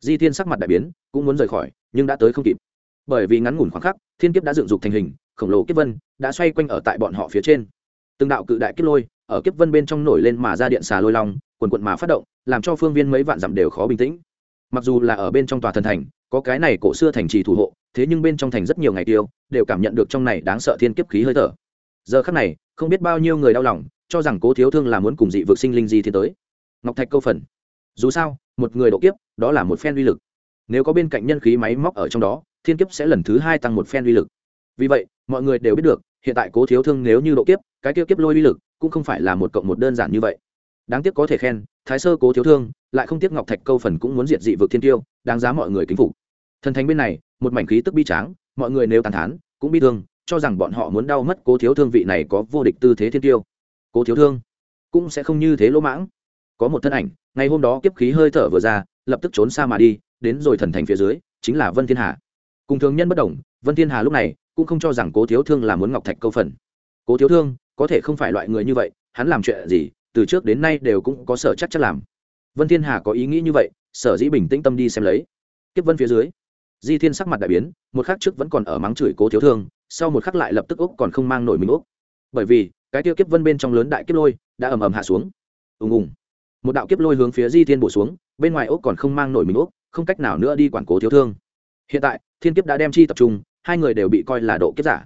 Di thiên sắc mặt đại biến, cũng muốn rời khỏi, nhưng đã tới không kịp. Bởi vì ngắn ngủn khoảng khắc, thiên kiếp đã dựng dục thành hình, khổng lồ kiếp vân đã xoay quanh ở tại bọn họ phía trên. Từng đạo cự đại kiếp lôi, ở kiếp vân bên trong nổi lên mà ra điện xà lôi long, quần quận mà phát động, làm cho phương viên mấy vạn dặm đều khó bình tĩnh mặc dù là ở bên trong tòa thần thành, có cái này cổ xưa thành trì thủ hộ, thế nhưng bên trong thành rất nhiều ngày tiêu, đều cảm nhận được trong này đáng sợ thiên kiếp khí hơi thở. Giờ khắc này, không biết bao nhiêu người đau lòng, cho rằng cố thiếu thương là muốn cùng dị vực sinh linh gì thì tới. Ngọc thạch câu phần. Dù sao, một người độ kiếp, đó là một phen uy lực. Nếu có bên cạnh nhân khí máy móc ở trong đó, thiên kiếp sẽ lần thứ hai tăng một phen uy lực. Vì vậy, mọi người đều biết được, hiện tại cố thiếu thương nếu như độ kiếp, cái tiêu kiếp lôi uy lực cũng không phải là một cộng một đơn giản như vậy. Đáng tiếc có thể khen, thái sơ cố thiếu thương lại không tiếc ngọc thạch câu phần cũng muốn diệt dị vực thiên tiêu, đáng giá mọi người kính phục. Thần thánh bên này, một mảnh khí tức bi tráng, mọi người nếu tàn thán, cũng bi thương, cho rằng bọn họ muốn đau mất cố thiếu thương vị này có vô địch tư thế thiên tiêu. Cố thiếu thương cũng sẽ không như thế lỗ mãng. Có một thân ảnh, ngày hôm đó kiếp khí hơi thở vừa ra, lập tức trốn xa mà đi, đến rồi thần thành phía dưới, chính là vân thiên hà. Cùng thường nhân bất đồng, vân thiên hà lúc này cũng không cho rằng cố thiếu thương là muốn ngọc thạch câu phần. Cố thiếu thương có thể không phải loại người như vậy, hắn làm chuyện gì, từ trước đến nay đều cũng có sở chắc chắc làm vân thiên hà có ý nghĩ như vậy, sở dĩ bình tĩnh tâm đi xem lấy. Kiếp vân phía dưới, di thiên sắc mặt đại biến, một khắc trước vẫn còn ở mắng chửi cố thiếu thương, sau một khắc lại lập tức úc còn không mang nổi mình úc bởi vì, cái tiêu kiếp vân bên trong lớn đại kiếp lôi đã ầm ầm hạ xuống. Ùng ùng. Một đạo kiếp lôi hướng phía di thiên bổ xuống, bên ngoài úc còn không mang nổi mình úc không cách nào nữa đi quản cố thiếu thương. Hiện tại, thiên kiếp đã đem chi tập trung, hai người đều bị coi là độ kiếp giả.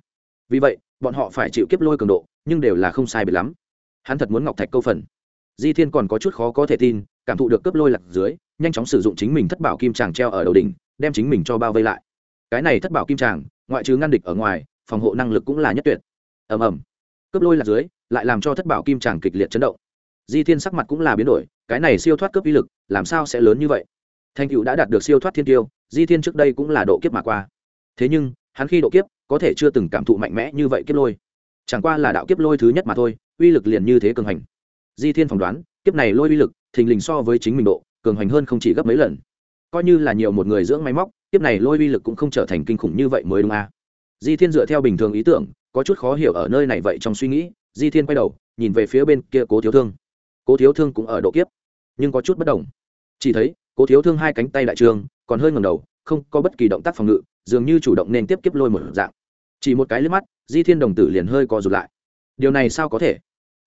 Vì vậy, bọn họ phải chịu kiếp lôi cường độ, nhưng đều là không sai biệt lắm. Hắn thật muốn ngọc thạch câu phần di thiên còn có chút khó có thể tin, cảm thụ được cướp lôi lạc dưới, nhanh chóng sử dụng chính mình thất bảo kim tràng treo ở đầu đỉnh, đem chính mình cho bao vây lại. Cái này thất bảo kim tràng ngoại trừ ngăn địch ở ngoài, phòng hộ năng lực cũng là nhất tuyệt. Ầm ầm. Cướp lôi lạc dưới, lại làm cho thất bảo kim tràng kịch liệt chấn động. Di thiên sắc mặt cũng là biến đổi, cái này siêu thoát cướp uy lực, làm sao sẽ lớn như vậy? Thanh cựu đã đạt được siêu thoát thiên tiêu, di thiên trước đây cũng là độ kiếp mà qua. Thế nhưng, hắn khi độ kiếp, có thể chưa từng cảm thụ mạnh mẽ như vậy kiếp lôi. Chẳng qua là đạo kiếp lôi thứ nhất mà thôi, uy lực liền như thế cường hành di thiên phỏng đoán, kiếp này lôi uy lực, thình lình so với chính mình độ, cường hành hơn không chỉ gấp mấy lần. Coi như là nhiều một người dưỡng máy móc, kiếp này lôi uy lực cũng không trở thành kinh khủng như vậy mới đúng à. di thiên dựa theo bình thường ý tưởng, có chút khó hiểu ở nơi này vậy trong suy nghĩ, di thiên quay đầu, nhìn về phía bên kia cố thiếu thương. Cố thiếu thương cũng ở độ kiếp, nhưng có chút bất đồng. Chỉ thấy, cố thiếu thương hai cánh tay đại trường, còn hơi ngầm đầu, không có bất kỳ động tác phòng ngự, dường như chủ động nên tiếp kiếp lôi một dạng. Chỉ một cái liếc mắt, di thiên đồng tử liền hơi co rụt lại. Điều này sao có thể?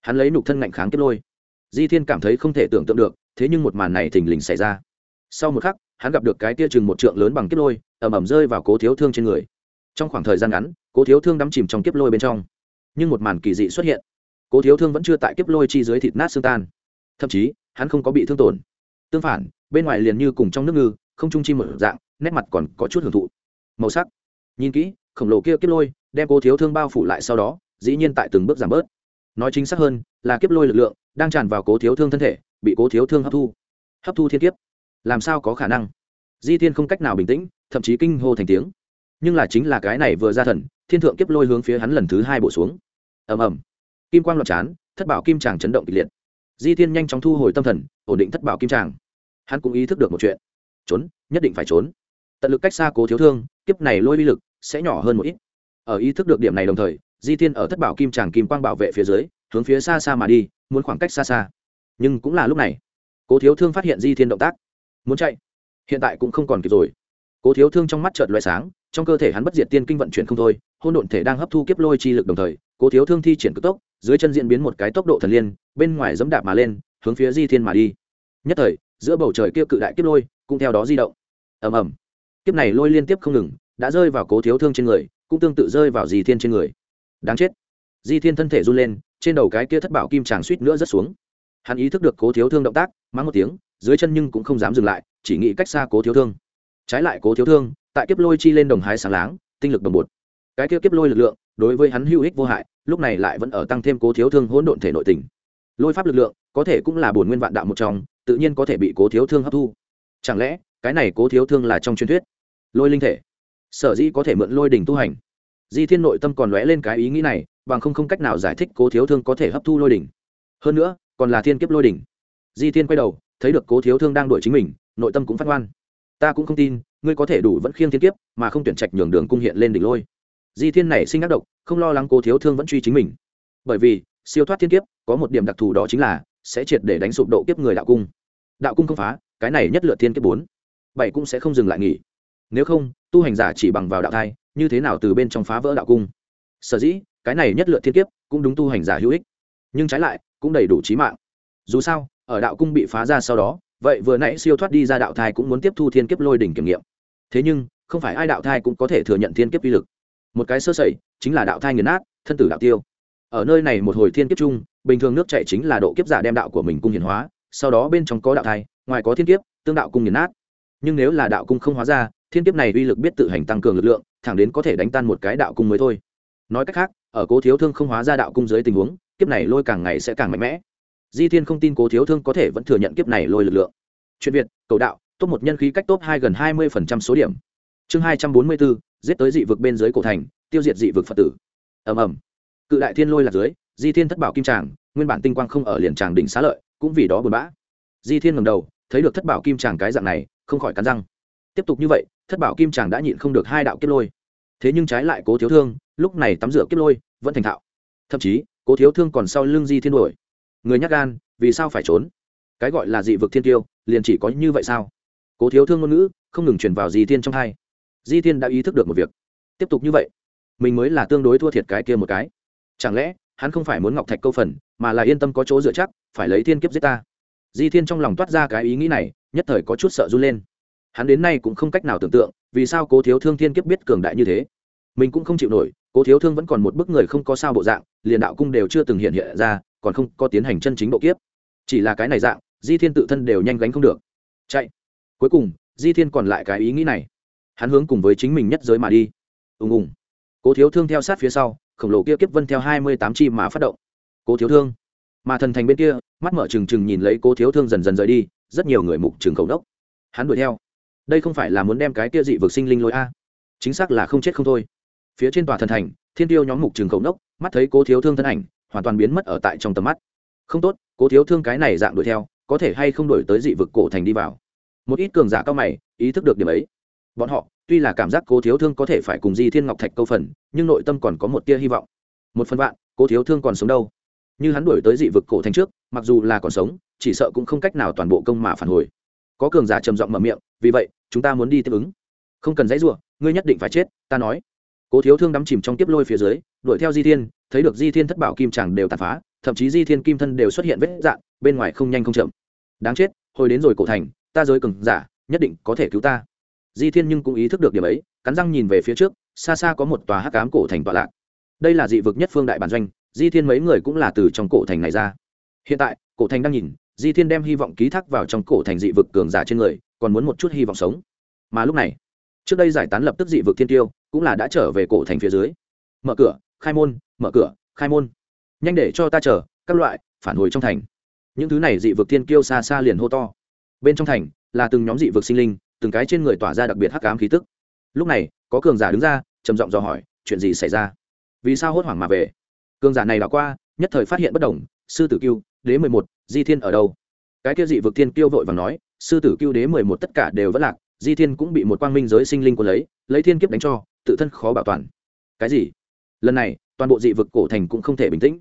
Hắn lấy nục thân ngạnh kháng kiếp lôi. Di thiên cảm thấy không thể tưởng tượng được, thế nhưng một màn này thình lình xảy ra. Sau một khắc, hắn gặp được cái tia chừng một trượng lớn bằng kiếp lôi ẩm ẩm rơi vào cố thiếu thương trên người. Trong khoảng thời gian ngắn, cố thiếu thương đắm chìm trong kiếp lôi bên trong. Nhưng một màn kỳ dị xuất hiện. Cố thiếu thương vẫn chưa tại kiếp lôi chi dưới thịt nát xương tan. Thậm chí, hắn không có bị thương tổn. Tương phản, bên ngoài liền như cùng trong nước ngư, không trung chi một dạng, nét mặt còn có chút hưởng thụ. Màu sắc. Nhìn kỹ, khổng lồ kia kiếp lôi, đem cố thiếu thương bao phủ lại sau đó, dĩ nhiên tại từng bước giảm bớt nói chính xác hơn, là kiếp lôi lực lượng, đang tràn vào cố thiếu thương thân thể, bị cố thiếu thương hấp thu. Hấp thu thiên kiếp. Làm sao có khả năng? Di thiên không cách nào bình tĩnh, thậm chí kinh hô thành tiếng. Nhưng là chính là cái này vừa ra thần, thiên thượng kiếp lôi hướng phía hắn lần thứ hai bổ xuống. Ầm ầm. Kim quang loạn chán thất bảo kim tràng chấn động kịch liệt. Di thiên nhanh chóng thu hồi tâm thần, ổn định thất bảo kim tràng. Hắn cũng ý thức được một chuyện. Trốn, nhất định phải trốn. Tận lực cách xa cố thiếu thương, kiếp này lôi uy lực sẽ nhỏ hơn một ít. Ở ý thức được điểm này đồng thời di thiên ở thất bảo kim tràng kim quang bảo vệ phía dưới, hướng phía xa xa mà đi, muốn khoảng cách xa xa. Nhưng cũng là lúc này, cố thiếu thương phát hiện di thiên động tác. Muốn chạy? Hiện tại cũng không còn kịp rồi. Cố thiếu thương trong mắt trợt loại sáng, trong cơ thể hắn bất diệt tiên kinh vận chuyển không thôi hôn độn thể đang hấp thu kiếp lôi chi lực đồng thời, cố thiếu thương thi triển cực tốc, dưới chân diễn biến một cái tốc độ thần liên, bên ngoài dẫm đạp mà lên, hướng phía di thiên mà đi. Nhất thời, giữa bầu trời kia cự đại kiếp lôi cũng theo đó di động. Ầm ầm. Kiếp này lôi liên tiếp không ngừng, đã rơi vào cố thiếu thương trên người, cũng tương tự rơi vào di thiên trên người đáng chết. Di thiên thân thể run lên, trên đầu cái kia thất bảo kim tràng suýt nữa rất xuống. Hắn ý thức được cố thiếu thương động tác, mắng một tiếng, dưới chân nhưng cũng không dám dừng lại, chỉ nghĩ cách xa cố thiếu thương. Trái lại cố thiếu thương, tại kiếp lôi chi lên đồng hái sáng láng, tinh lực đồng bột cái kia kiếp lôi lực lượng, đối với hắn hữu ích vô hại, lúc này lại vẫn ở tăng thêm cố thiếu thương hỗn độn thể nội tình. Lôi pháp lực lượng, có thể cũng là bổn nguyên vạn đạo một trong, tự nhiên có thể bị cố thiếu thương hấp thu. Chẳng lẽ, cái này cố thiếu thương là trong truyền thuyết? Lôi linh thể. Sở dĩ có thể mượn lôi đỉnh tu hành di thiên nội tâm còn lóe lên cái ý nghĩ này, bằng không không cách nào giải thích cố thiếu thương có thể hấp thu lôi đỉnh. Hơn nữa, còn là thiên kiếp lôi đỉnh. Di thiên quay đầu, thấy được cố thiếu thương đang đuổi chính mình, nội tâm cũng phát ngoan ta cũng không tin, ngươi có thể đủ vẫn khiêng thiên kiếp, mà không tuyển trạch nhường đường cung hiện lên đỉnh lôi. Di thiên này sinh ác độc, không lo lắng cố thiếu thương vẫn truy chính mình. Bởi vì, siêu thoát thiên kiếp, có một điểm đặc thù đó chính là, sẽ triệt để đánh sụp độ kiếp người đạo cung. Đạo cung không phá, cái này nhất lượt thiên kiếp bốn. Bảy cũng sẽ không dừng lại nghỉ. Nếu không, tu hành giả chỉ bằng vào đạo thai như thế nào từ bên trong phá vỡ đạo cung? Sở dĩ, cái này nhất lượt thiên kiếp cũng đúng tu hành giả hữu ích, nhưng trái lại cũng đầy đủ trí mạng. Dù sao, ở đạo cung bị phá ra sau đó, vậy vừa nãy siêu thoát đi ra đạo thai cũng muốn tiếp thu thiên kiếp lôi đỉnh kiểm nghiệm. Thế nhưng, không phải ai đạo thai cũng có thể thừa nhận thiên kiếp uy lực. Một cái sơ sẩy chính là đạo thai nghiền nát, thân tử đạo tiêu. Ở nơi này một hồi thiên kiếp chung, bình thường nước chạy chính là độ kiếp giả đem đạo của mình cung hiển hóa, sau đó bên trong có đạo thai, ngoài có thiên kiếp, tương đạo cung nghiền nát. Nhưng nếu là đạo cung không hóa ra, thiên kiếp này uy lực biết tự hành tăng cường lực lượng thẳng đến có thể đánh tan một cái đạo cung mới thôi. Nói cách khác, ở cố thiếu thương không hóa ra đạo cung dưới tình huống, kiếp này lôi càng ngày sẽ càng mạnh mẽ. Di thiên không tin cố thiếu thương có thể vẫn thừa nhận kiếp này lôi lực lượng. Chuyện việt, cầu đạo, top một nhân khí cách top hai gần hai mươi số điểm. Chương hai trăm bốn mươi bốn giết tới dị vực bên dưới cổ thành, tiêu diệt dị vực phật tử. Ầm ầm. Cự đại thiên lôi lạc dưới, di thiên thất bảo kim tràng, nguyên bản tinh quang không ở liền tràng đỉnh xá lợi, cũng vì đó buồn bã. Di thiên ngầm đầu, thấy được thất bảo kim tràng cái dạng này, không khỏi cắn răng tiếp tục như vậy, thất bảo kim chàng đã nhịn không được hai đạo kiếp lôi. Thế nhưng trái lại cố thiếu thương, lúc này tắm rửa kiếp lôi, vẫn thành thạo. Thậm chí, cố thiếu thương còn sau lưng di thiên đuổi. Người nhắc gan, vì sao phải trốn? Cái gọi là dị vực thiên tiêu, liền chỉ có như vậy sao? Cố thiếu thương ngôn ngữ, không ngừng truyền vào di thiên trong hai. Di thiên đã ý thức được một việc. Tiếp tục như vậy, mình mới là tương đối thua thiệt cái kia một cái. Chẳng lẽ, hắn không phải muốn ngọc thạch câu phần, mà là yên tâm có chỗ dựa chắc, phải lấy thiên kiếp giết ta? Di thiên trong lòng toát ra cái ý nghĩ này, nhất thời có chút sợ run lên hắn đến nay cũng không cách nào tưởng tượng, vì sao cố thiếu thương thiên kiếp biết cường đại như thế. Mình cũng không chịu nổi, cố thiếu thương vẫn còn một bức người không có sao bộ dạng, liền đạo cung đều chưa từng hiện hiện ra, còn không có tiến hành chân chính độ kiếp. Chỉ là cái này dạng, di thiên tự thân đều nhanh gánh không được. Chạy. Cuối cùng, di thiên còn lại cái ý nghĩ này. Hắn hướng cùng với chính mình nhất giới mà đi. Ùng ùng. Cố thiếu thương theo sát phía sau, khổng lồ kia kiếp vân theo hai mươi tám chi mà phát động. Cố thiếu thương. Mà thần thành bên kia, mắt mở trừng trừng nhìn lấy cố thiếu thương dần dần rời đi, rất nhiều người mục trừng khẩu đốc. Hắn đuổi theo đây không phải là muốn đem cái kia dị vực sinh linh lối a? Chính xác là không chết không thôi. Phía trên tòa thần thành, thiên tiêu nhóm mục trường khẩu đốc mắt thấy cố thiếu thương thân ảnh, hoàn toàn biến mất ở tại trong tầm mắt. Không tốt, cố thiếu thương cái này dạng đuổi theo, có thể hay không đổi tới dị vực cổ thành đi vào. Một ít cường giả cao mày, ý thức được điểm ấy. Bọn họ, tuy là cảm giác cố thiếu thương có thể phải cùng di thiên ngọc thạch câu phần, nhưng nội tâm còn có một tia hy vọng. Một phần vạn, cố thiếu thương còn sống đâu? Như hắn đuổi tới dị vực cổ thành trước, mặc dù là còn sống, chỉ sợ cũng không cách nào toàn bộ công mà phản hồi. Có cường giả trầm giọng mở miệng, vì vậy chúng ta muốn đi tiếp ứng. Không cần dãy ruộng ngươi nhất định phải chết, ta nói. Cố thiếu thương đắm chìm trong tiếp lôi phía dưới, đuổi theo di thiên, thấy được di thiên thất bảo kim chẳng đều tàn phá, thậm chí di thiên kim thân đều xuất hiện vết dạn bên ngoài không nhanh không chậm. Đáng chết, hồi đến rồi cổ thành, ta giới cường giả, nhất định có thể cứu ta. Di thiên nhưng cũng ý thức được điểm ấy, cắn răng nhìn về phía trước, xa xa có một tòa hắc cám cổ thành tọa lạc. Đây là dị vực nhất phương đại bản doanh, di thiên mấy người cũng là từ trong cổ thành này ra. Hiện tại, cổ thành đang nhìn di thiên đem hy vọng ký thác vào trong cổ thành dị vực cường giả trên người, còn muốn một chút hy vọng sống. Mà lúc này, trước đây giải tán lập tức dị vực thiên tiêu, cũng là đã trở về cổ thành phía dưới. Mở cửa, khai môn, mở cửa, khai môn. Nhanh để cho ta chờ, các loại, phản hồi trong thành. Những thứ này dị vực thiên kiêu xa xa liền hô to. Bên trong thành, là từng nhóm dị vực sinh linh, từng cái trên người tỏa ra đặc biệt hắc ám khí tức. Lúc này, có cường giả đứng ra, trầm giọng dò hỏi, chuyện gì xảy ra? Vì sao hốt hoảng mà về? Cường giả này đã qua, nhất thời phát hiện bất đồng sư tử cưu, đế mười một, di thiên ở đâu? Cái kia dị vực thiên kiêu vội và nói, sư tử cưu đế mười một tất cả đều vẫn lạc, di thiên cũng bị một quang minh giới sinh linh của lấy lấy thiên kiếp đánh cho, tự thân khó bảo toàn. Cái gì? Lần này, toàn bộ dị vực cổ thành cũng không thể bình tĩnh.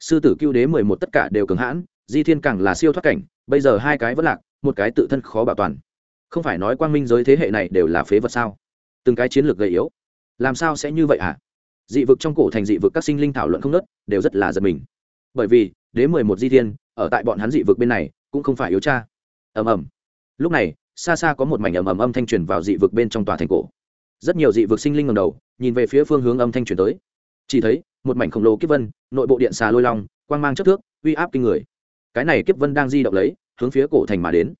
Sư tử cưu đế mười một tất cả đều cường hãn, di thiên càng là siêu thoát cảnh, bây giờ hai cái vẫn lạc, một cái tự thân khó bảo toàn. Không phải nói quang minh giới thế hệ này đều là phế vật sao? Từng cái chiến lược gầy yếu. Làm sao sẽ như vậy hả? Dị vực trong cổ thành dị vực các sinh linh thảo luận không nớt đều rất là giật mình. Bởi vì đế mười một di thiên, ở tại bọn hắn dị vực bên này, cũng không phải yếu cha. Ầm ầm. Lúc này, xa xa có một mảnh ầm ầm âm thanh truyền vào dị vực bên trong tòa thành cổ. Rất nhiều dị vực sinh linh ngầm đầu, nhìn về phía phương hướng âm thanh truyền tới. Chỉ thấy, một mảnh khổng lồ kiếp vân, nội bộ điện xà lôi long, quang mang chất thước, uy áp kinh người. Cái này kiếp vân đang di động lấy, hướng phía cổ thành mà đến.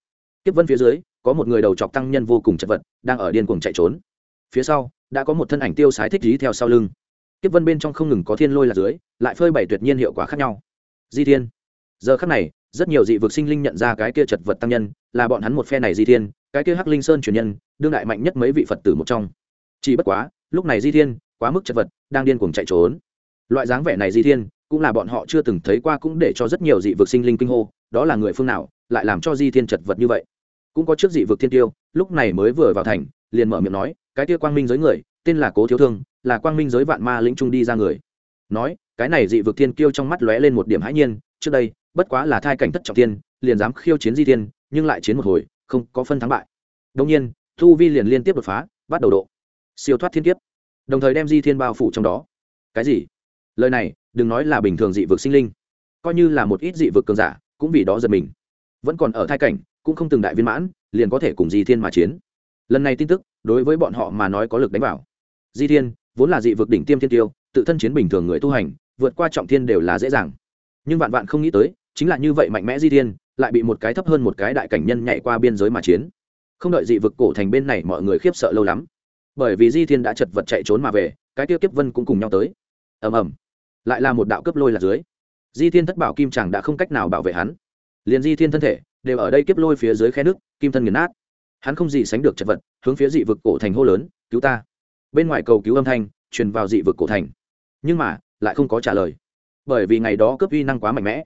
Kiếp vân phía dưới, có một người đầu chọc tăng nhân vô cùng chật vật, đang ở điên cuồng chạy trốn. Phía sau, đã có một thân ảnh tiêu sái thích lý theo sau lưng. Kiếp vân bên trong không ngừng có thiên lôi là dưới, lại phơi bày tuyệt nhiên hiệu quả khác nhau di thiên. Giờ khắc này, rất nhiều dị vực sinh linh nhận ra cái kia chật vật tăng nhân, là bọn hắn một phe này di thiên, cái kia hắc linh sơn truyền nhân, đương đại mạnh nhất mấy vị phật tử một trong. Chỉ bất quá, lúc này di thiên, quá mức chật vật, đang điên cuồng chạy trốn. Loại dáng vẻ này di thiên, cũng là bọn họ chưa từng thấy qua, cũng để cho rất nhiều dị vực sinh linh kinh hô, đó là người phương nào, lại làm cho di thiên chật vật như vậy. Cũng có trước dị vực thiên tiêu, lúc này mới vừa vào thành, liền mở miệng nói, cái kia quang minh giới người, tên là cố thiếu thương, là quang minh giới vạn ma lĩnh trung đi ra người. Nói cái này dị vực thiên kiêu trong mắt lóe lên một điểm hãi nhiên, trước đây, bất quá là thai cảnh thất trọng thiên, liền dám khiêu chiến di thiên, nhưng lại chiến một hồi, không có phân thắng bại. Đông nhiên, thu vi liền liên tiếp đột phá, bắt đầu độ. Siêu thoát thiên kiếp. Đồng thời đem di thiên bao phủ trong đó. Cái gì? Lời này, đừng nói là bình thường dị vực sinh linh. Coi như là một ít dị vực cường giả, cũng vì đó giật mình. Vẫn còn ở thai cảnh, cũng không từng đại viên mãn, liền có thể cùng di thiên mà chiến. Lần này tin tức, đối với bọn họ mà nói có lực đánh vào. Di thiên, vốn là dị vực đỉnh tiêm thiên tiêu tự thân chiến bình thường người tu hành vượt qua trọng thiên đều là dễ dàng. Nhưng vạn vạn không nghĩ tới, chính là như vậy mạnh mẽ di thiên, lại bị một cái thấp hơn một cái đại cảnh nhân nhảy qua biên giới mà chiến. Không đợi dị vực cổ thành bên này mọi người khiếp sợ lâu lắm. Bởi vì di thiên đã chật vật chạy trốn mà về, cái tiêu kiếp vân cũng cùng nhau tới. Ầm ầm. Lại là một đạo cấp lôi là dưới. Di thiên thất bảo kim chàng đã không cách nào bảo vệ hắn. Liền di thiên thân thể, đều ở đây kiếp lôi phía dưới khe nước, kim thân nghiền nát. Hắn không gì sánh được chật vật, hướng phía dị vực cổ thành hô lớn, cứu ta. Bên ngoài cầu cứu âm thanh truyền vào dị vực cổ thành. Nhưng mà lại không có trả lời. Bởi vì ngày đó cướp uy năng quá mạnh mẽ.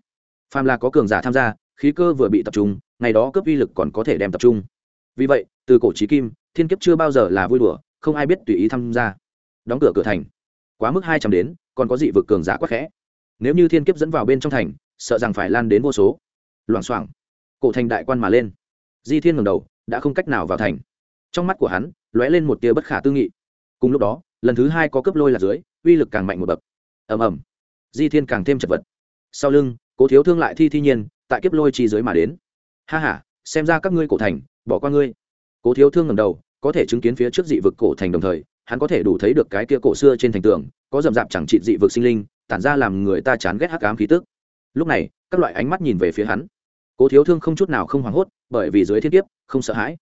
Phàm là có cường giả tham gia, khí cơ vừa bị tập trung, ngày đó cướp uy lực còn có thể đem tập trung. Vì vậy, từ cổ trí kim, thiên kiếp chưa bao giờ là vui đùa, không ai biết tùy ý tham gia. Đóng cửa cửa thành. Quá mức hai trăm đến, còn có dị vực cường giả quá khẽ. Nếu như thiên kiếp dẫn vào bên trong thành, sợ rằng phải lan đến vô số. Loảng xoảng. Cổ thành đại quan mà lên. Di thiên ngầm đầu, đã không cách nào vào thành. Trong mắt của hắn, lóe lên một tia bất khả tư nghị. Cùng lúc đó, lần thứ hai có cấp lôi là dưới, uy lực càng mạnh một bậc ầm ầm. Di thiên càng thêm chật vật. Sau lưng cố thiếu thương lại thi thi nhiên tại kiếp lôi chi dưới mà đến. Ha ha, xem ra các ngươi cổ thành bỏ qua ngươi. Cố thiếu thương ngầm đầu có thể chứng kiến phía trước dị vực cổ thành đồng thời hắn có thể đủ thấy được cái kia cổ xưa trên thành tường có rậm rạp chẳng trị dị vực sinh linh tản ra làm người ta chán ghét hắc ám khí tức. Lúc này các loại ánh mắt nhìn về phía hắn. Cố thiếu thương không chút nào không hoảng hốt bởi vì dưới thiên kiếp không sợ hãi.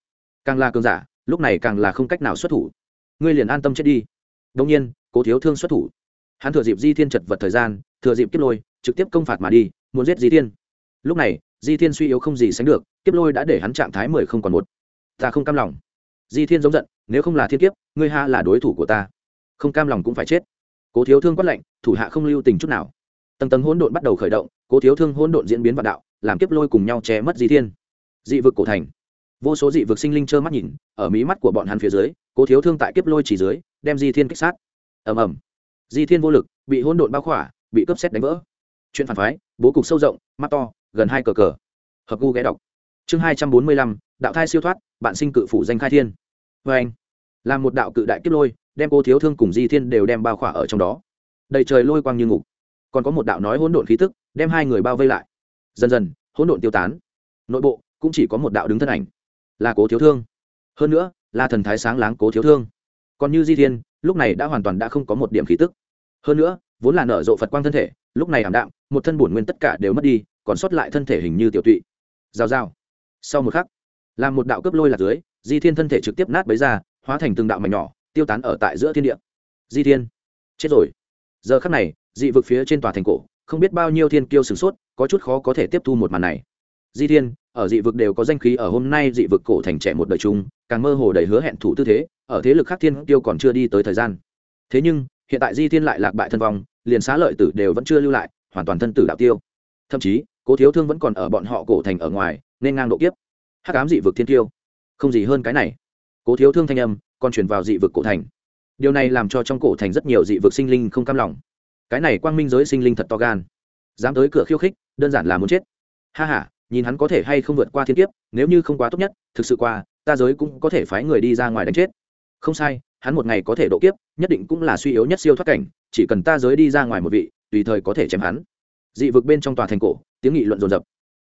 Càng là cường giả lúc này càng là không cách nào xuất thủ. Ngươi liền an tâm chết đi. Đông nhiên cố thiếu thương xuất thủ hắn thừa dịp di thiên chật vật thời gian, thừa dịp kiếp lôi, trực tiếp công phạt mà đi, muốn giết di thiên. Lúc này, di thiên suy yếu không gì sánh được, kiếp lôi đã để hắn trạng thái mười không còn một. Ta không cam lòng. Di thiên giống giận, nếu không là thiên kiếp, ngươi ha là đối thủ của ta. Không cam lòng cũng phải chết. Cố thiếu thương quát lạnh, thủ hạ không lưu tình chút nào. Tầng tầng hỗn độn bắt đầu khởi động, cố thiếu thương hỗn độn diễn biến vạn đạo, làm kiếp lôi cùng nhau che mất di thiên. Dị vực cổ thành. Vô số dị vực sinh linh trơ mắt nhìn, ở mí mắt của bọn hắn phía dưới, cố thiếu thương tại kiếp lôi chỉ dưới, đem di thiên kích sát. Ầm ầm di thiên vô lực bị hỗn độn bao khỏa, bị cướp xét đánh vỡ. Chuyện phản phái, bố cục sâu rộng, mắt to, gần hai cờ cờ. Hợp gu ghé đọc. Chương hai trăm bốn mươi lăm, đạo thai siêu thoát, bạn sinh cự phủ danh khai thiên. Vê anh làm một đạo cự đại kiếp lôi, đem cô thiếu thương cùng di thiên đều đem bao khỏa ở trong đó. Đầy trời lôi quang như ngục. Còn có một đạo nói hỗn độn khí tức, đem hai người bao vây lại. Dần dần, hỗn độn tiêu tán. Nội bộ, cũng chỉ có một đạo đứng thân ảnh, là cố thiếu thương. Hơn nữa, là thần thái sáng láng cố thiếu thương. Còn như di thiên lúc này đã hoàn toàn đã không có một điểm khí tức. Hơn nữa, vốn là nở rộ phật quang thân thể, lúc này ảm đạm, một thân bổn nguyên tất cả đều mất đi, còn sót lại thân thể hình như tiểu tụy. Rào rào. Sau một khắc, làm một đạo cướp lôi lạc dưới, di thiên thân thể trực tiếp nát bấy ra, hóa thành từng đạo mảnh nhỏ, tiêu tán ở tại giữa thiên địa. Di thiên. Chết rồi. Giờ khắc này, dị vực phía trên tòa thành cổ, không biết bao nhiêu thiên kiêu sửng sốt, có chút khó có thể tiếp thu một màn này. Di thiên, ở dị vực đều có danh khí ở hôm nay dị vực cổ thành trẻ một đời chung, càng mơ hồ đầy hứa hẹn thủ tư thế ở thế lực khác thiên tiêu còn chưa đi tới thời gian. Thế nhưng, hiện tại di thiên lại lạc bại thân vong, liền xá lợi tử đều vẫn chưa lưu lại, hoàn toàn thân tử đạo tiêu. Thậm chí, cố thiếu thương vẫn còn ở bọn họ cổ thành ở ngoài, nên ngang độ kiếp. Hắc ám dị vực thiên tiêu không gì hơn cái này. Cố thiếu thương thanh âm, còn chuyển vào dị vực cổ thành. Điều này làm cho trong cổ thành rất nhiều dị vực sinh linh không cam lòng. Cái này quang minh giới sinh linh thật to gan. Dám tới cửa khiêu khích, đơn giản là muốn chết. Ha h a nhìn hắn có thể hay không vượt qua thiên kiếp, nếu như không quá tốt nhất, thực sự qua, ta giới cũng có thể phái người đi ra ngoài đánh chết không sai, hắn một ngày có thể độ kiếp, nhất định cũng là suy yếu nhất siêu thoát cảnh, chỉ cần ta giới đi ra ngoài một vị, tùy thời có thể chém hắn. Dị vực bên trong tòa thành cổ, tiếng nghị luận rồn rập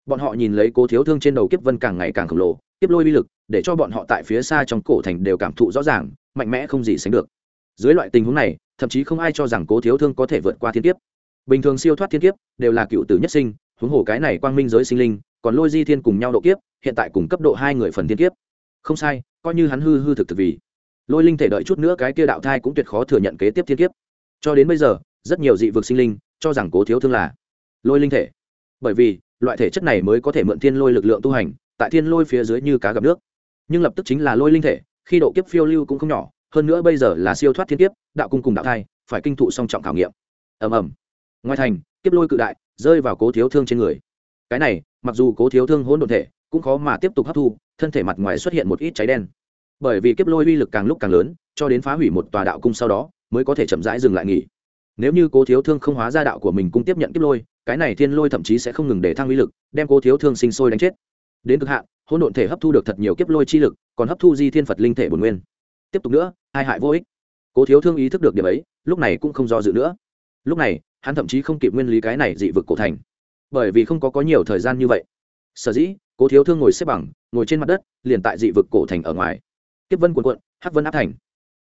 bọn họ nhìn lấy cố thiếu thương trên đầu kiếp vân càng ngày càng khổng lồ, kiếp lôi vi lực, để cho bọn họ tại phía xa trong cổ thành đều cảm thụ rõ ràng, mạnh mẽ không gì sánh được. Dưới loại tình huống này, thậm chí không ai cho rằng cố thiếu thương có thể vượt qua thiên kiếp. Bình thường siêu thoát thiên kiếp, đều là cựu tử nhất sinh, huống hồ cái này quang minh giới sinh linh, còn lôi di thiên cùng nhau độ kiếp, hiện tại cùng cấp độ hai người phần thiên kiếp. Không sai, coi như hắn hư hư thực thực vì lôi linh thể đợi chút nữa cái kia đạo thai cũng tuyệt khó thừa nhận kế tiếp thiên kiếp. Cho đến bây giờ, rất nhiều dị vực sinh linh cho rằng cố thiếu thương là lôi linh thể. Bởi vì, loại thể chất này mới có thể mượn thiên lôi lực lượng tu hành, tại thiên lôi phía dưới như cá gặp nước. Nhưng lập tức chính là lôi linh thể, khi độ kiếp phiêu lưu cũng không nhỏ, hơn nữa bây giờ là siêu thoát thiên kiếp, đạo cung cùng đạo thai, phải kinh thụ song trọng khảo nghiệm. Ầm ầm. Ngoài thành, kiếp lôi cự đại rơi vào cố thiếu thương trên người. Cái này, mặc dù cố thiếu thương hỗn độn thể, cũng khó mà tiếp tục hấp thu, thân thể mặt ngoài xuất hiện một ít cháy đen bởi vì kiếp lôi uy lực càng lúc càng lớn, cho đến phá hủy một tòa đạo cung sau đó, mới có thể chậm rãi dừng lại nghỉ. Nếu như cố thiếu thương không hóa ra đạo của mình cung tiếp nhận kiếp lôi, cái này thiên lôi thậm chí sẽ không ngừng để thăng uy lực, đem cố thiếu thương sinh sôi đánh chết. Đến cực hạn, hỗn độn thể hấp thu được thật nhiều kiếp lôi chi lực, còn hấp thu di thiên phật linh thể bồn nguyên. Tiếp tục nữa, hai hại vô ích. Cố thiếu thương ý thức được điểm ấy, lúc này cũng không do dự nữa. Lúc này, hắn thậm chí không kịp nguyên lý cái này dị vực cổ thành. Bởi vì không có có nhiều thời gian như vậy. Sở dĩ, cố thiếu thương ngồi xếp bằng, ngồi trên mặt đất, liền tại dị vực cổ thành ở ngoài kiếp vân quần quận hắc vân áp thành.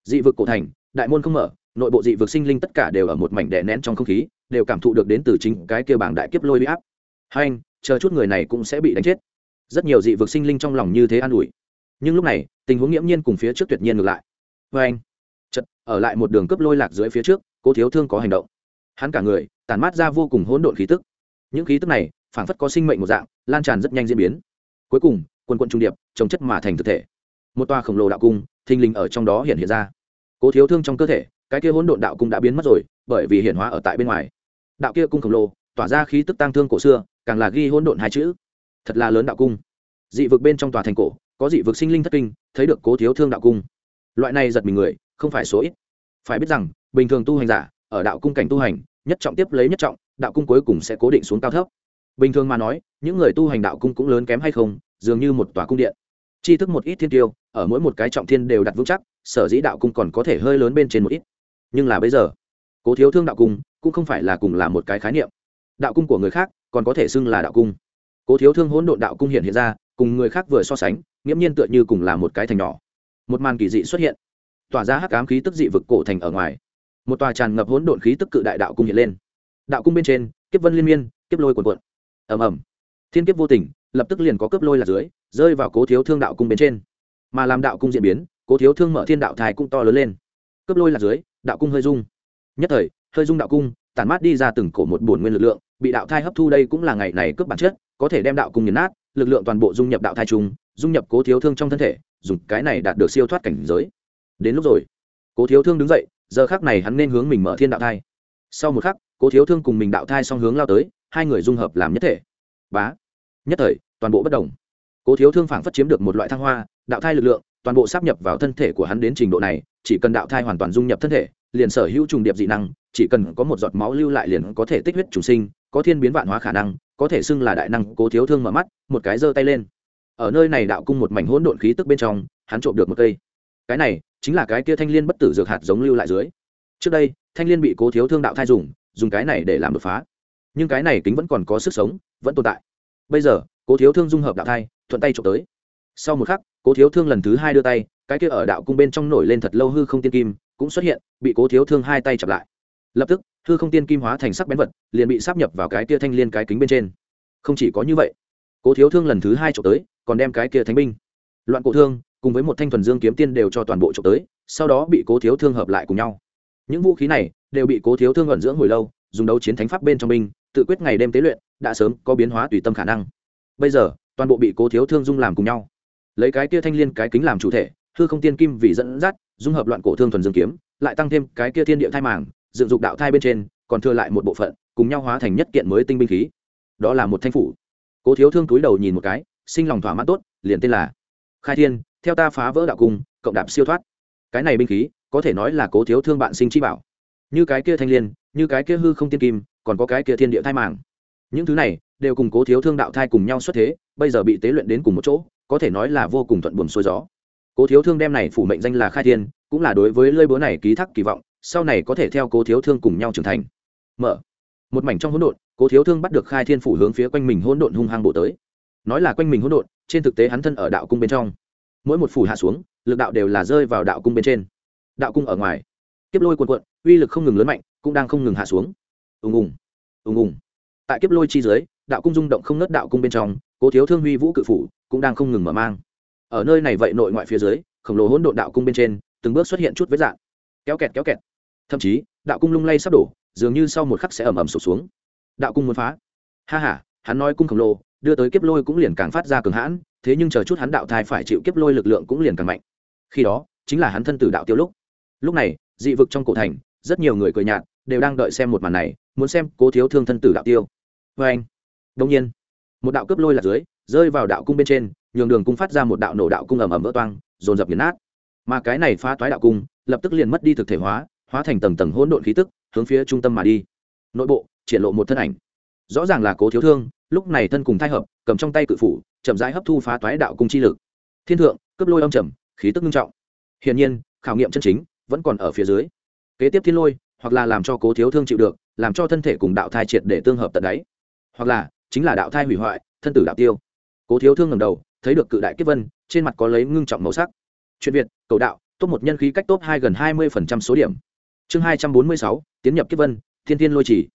Dị vực cổ thành, đại môn không mở, nội bộ dị vực sinh linh tất cả đều ở một mảnh đè nén trong không khí, đều cảm thụ được đến từ chính cái kia bảng đại kiếp lôi bị áp. Hai anh, chờ chút người này cũng sẽ bị đánh chết. Rất nhiều dị vực sinh linh trong lòng như thế an ủi. Nhưng lúc này, tình huống nghiễm nhiên cùng phía trước tuyệt nhiên ngược lại. Vê anh chật ở lại một đường cấp lôi lạc dưới phía trước, cố thiếu thương có hành động. Hắn cả người, tản mát ra vô cùng hỗn độn khí tức. Những khí tức này, phảng phất có sinh mệnh một dạng, lan tràn rất nhanh diễn biến. Cuối cùng quân quân trung điệp trồng chất mà thành thực thể một toa khổng lồ đạo cung, thình lình ở trong đó hiện hiện ra. Cố thiếu thương trong cơ thể, cái kia hỗn độn đạo cung đã biến mất rồi, bởi vì hiện hóa ở tại bên ngoài. Đạo kia cung khổng lồ, tỏa ra khí tức tăng thương cổ xưa, càng là ghi hỗn độn hai chữ. Thật là lớn đạo cung. Dị vực bên trong tòa thành cổ, có dị vực sinh linh thất kinh, thấy được cố thiếu thương đạo cung. Loại này giật mình người, không phải số ít. Phải biết rằng, bình thường tu hành giả, ở đạo cung cảnh tu hành, nhất trọng tiếp lấy nhất trọng, đạo cung cuối cùng sẽ cố định xuống cao thấp. Bình thường mà nói, những người tu hành đạo cung cũng lớn kém hay không, dường như một tòa cung điện. Chi thức một ít thiên tiêu ở mỗi một cái trọng thiên đều đặt vững chắc, sở dĩ đạo cung còn có thể hơi lớn bên trên một ít. Nhưng là bây giờ, cố thiếu thương đạo cung cũng không phải là cùng là một cái khái niệm. Đạo cung của người khác còn có thể xưng là đạo cung. Cố thiếu thương hỗn độn đạo cung hiện hiện ra, cùng người khác vừa so sánh, nghiễm nhiên tựa như cùng là một cái thành nhỏ. Một màn kỳ dị xuất hiện. Tỏa ra hắc ám khí tức dị vực cổ thành ở ngoài. Một tòa tràn ngập hỗn độn khí tức cự đại đạo cung hiện lên. Đạo cung bên trên, kiếp vân liên miên, kiếp lôi quần quận ầm ầm. Thiên kiếp vô tình, lập tức liền có cướp lôi là dưới, rơi vào cố thiếu thương đạo cung bên trên mà làm đạo cung diễn biến, cố thiếu thương mở thiên đạo thai cũng to lớn lên. Cướp lôi là dưới, đạo cung hơi dung nhất thời, hơi dung đạo cung, tản mát đi ra từng cổ một bổn nguyên lực lượng, bị đạo thai hấp thu đây cũng là ngày này cướp bản chất, có thể đem đạo cung nghiền nát, lực lượng toàn bộ dung nhập đạo thai trung dung nhập cố thiếu thương trong thân thể, dùng cái này đạt được siêu thoát cảnh giới. Đến lúc rồi, cố thiếu thương đứng dậy, giờ khác này hắn nên hướng mình mở thiên đạo thai. Sau một khắc, cố thiếu thương cùng mình đạo thai song hướng lao tới, hai người dung hợp làm nhất thể. Bá. Nhất thời, toàn bộ bất đồng cố thiếu thương phảng phất chiếm được một loại thăng hoa đạo thai lực lượng, toàn bộ sắp nhập vào thân thể của hắn đến trình độ này, chỉ cần đạo thai hoàn toàn dung nhập thân thể, liền sở hữu trùng điệp dị năng, chỉ cần có một giọt máu lưu lại liền có thể tích huyết trùng sinh, có thiên biến vạn hóa khả năng, có thể xưng là đại năng, cố thiếu thương mở mắt, một cái giơ tay lên. Ở nơi này đạo cung một mảnh hỗn độn khí tức bên trong, hắn trộm được một cây. Cái này chính là cái kia thanh liên bất tử dược hạt giống lưu lại dưới. Trước đây, thanh liên bị cố thiếu thương đạo thai dùng dùng cái này để làm đột phá. Nhưng cái này kính vẫn còn có sức sống, vẫn tồn tại. Bây giờ, cố thiếu thương dung hợp đạo thai, thuận tay trộm tới sau một khắc, cố thiếu thương lần thứ hai đưa tay, cái kia ở đạo cung bên trong nổi lên thật lâu hư không tiên kim, cũng xuất hiện, bị cố thiếu thương hai tay chặp lại. Lập tức, hư không tiên kim hóa thành sắc bén vật, liền bị sắp nhập vào cái kia thanh liên cái kính bên trên. Không chỉ có như vậy, cố thiếu thương lần thứ hai trộm tới, còn đem cái kia thánh binh, loạn cổ thương, cùng với một thanh thuần dương kiếm tiên đều cho toàn bộ trộm tới, sau đó bị cố thiếu thương hợp lại cùng nhau. Những vũ khí này đều bị cố thiếu thương ẩn dưỡng hồi lâu, dùng đấu chiến thánh pháp bên trong binh, tự quyết ngày đêm tế luyện, đã sớm có biến hóa tùy tâm khả năng. Bây giờ, toàn bộ bị cố thiếu thương dung làm cùng nhau lấy cái kia thanh liên cái kính làm chủ thể, hư không tiên kim vì dẫn dắt, dung hợp loạn cổ thương thuần dương kiếm, lại tăng thêm cái kia thiên địa thai màng, dựng dục đạo thai bên trên, còn thừa lại một bộ phận, cùng nhau hóa thành nhất kiện mới tinh binh khí. Đó là một thanh phủ. Cố thiếu thương túi đầu nhìn một cái, sinh lòng thỏa mãn tốt, liền tên là khai thiên, theo ta phá vỡ đạo cung, cộng đạp siêu thoát. Cái này binh khí, có thể nói là cố thiếu thương bạn sinh chi bảo. Như cái kia thanh liên, như cái kia hư không tiên kim, còn có cái kia thiên địa thai màng. Những thứ này, đều cùng cố thiếu thương đạo thai cùng nhau xuất thế, bây giờ bị tế luyện đến cùng một chỗ có thể nói là vô cùng thuận buồm xuôi gió. Cố thiếu thương đem này phủ mệnh danh là khai thiên, cũng là đối với lơi búa này ký thác kỳ vọng, sau này có thể theo cố thiếu thương cùng nhau trưởng thành. Mở. Một mảnh trong hỗn độn, cố thiếu thương bắt được khai thiên phủ hướng phía quanh mình hỗn độn hung hăng bổ tới. Nói là quanh mình hỗn độn, trên thực tế hắn thân ở đạo cung bên trong. Mỗi một phủ hạ xuống, lực đạo đều là rơi vào đạo cung bên trên. Đạo cung ở ngoài. Kiếp lôi cuộn cuộn, uy lực không ngừng lớn mạnh, cũng đang không ngừng hạ xuống. Ùng ùng. Ùng ùng. Tại kiếp lôi chi dưới, đạo cung rung động không nớt đạo cung bên trong, cố thiếu thương huy vũ cự phủ cũng đang không ngừng mở mang. Ở nơi này vậy nội ngoại phía dưới, khổng lồ hỗn độn đạo cung bên trên, từng bước xuất hiện chút vết dạng. Kéo kẹt kéo kẹt. Thậm chí, đạo cung lung lay sắp đổ, dường như sau một khắc sẽ ẩm ẩm sụp xuống. Đạo cung muốn phá. Ha ha, hắn nói cung khổng lồ, đưa tới kiếp lôi cũng liền càng phát ra cường hãn, thế nhưng chờ chút hắn đạo thai phải chịu kiếp lôi lực lượng cũng liền càng mạnh. Khi đó, chính là hắn thân tử đạo tiêu lúc. Lúc này, dị vực trong cổ thành, rất nhiều người cười nhạt, đều đang đợi xem một màn này, muốn xem cố thiếu thương thân tử đạo tiêu. Vê anh đông nhiên, một đạo cướp lôi là dưới rơi vào đạo cung bên trên, nhường đường cung phát ra một đạo nổ đạo cung ầm ầm vỡ toang, dồn dập nghiền nát. Mà cái này phá toái đạo cung, lập tức liền mất đi thực thể hóa hóa thành tầng tầng hỗn độn khí tức, hướng phía trung tâm mà đi. Nội bộ, triển lộ một thân ảnh. Rõ ràng là cố thiếu thương, lúc này thân cùng thai hợp, cầm trong tay cự phủ, chậm rãi hấp thu phá toái đạo cung chi lực. Thiên thượng, cướp lôi âm trầm, khí tức nghiêm trọng. Hiển nhiên, khảo nghiệm chân chính, vẫn còn ở phía dưới. Kế tiếp thiên lôi, hoặc là làm cho cố thiếu thương chịu được, làm cho thân thể cùng đạo thai triệt để tương hợp tận đáy. Hoặc là, chính là đạo thai hủy hoại, thân tử đạo tiêu cố thiếu thương ngầm đầu, thấy được cự đại kiếp vân, trên mặt có lấy ngưng trọng màu sắc. Chuyện việt, cầu đạo, top một nhân khí cách top hai gần hai mươi số điểm. Chương hai trăm bốn mươi sáu, tiến nhập kiếp vân, thiên thiên lôi chỉ.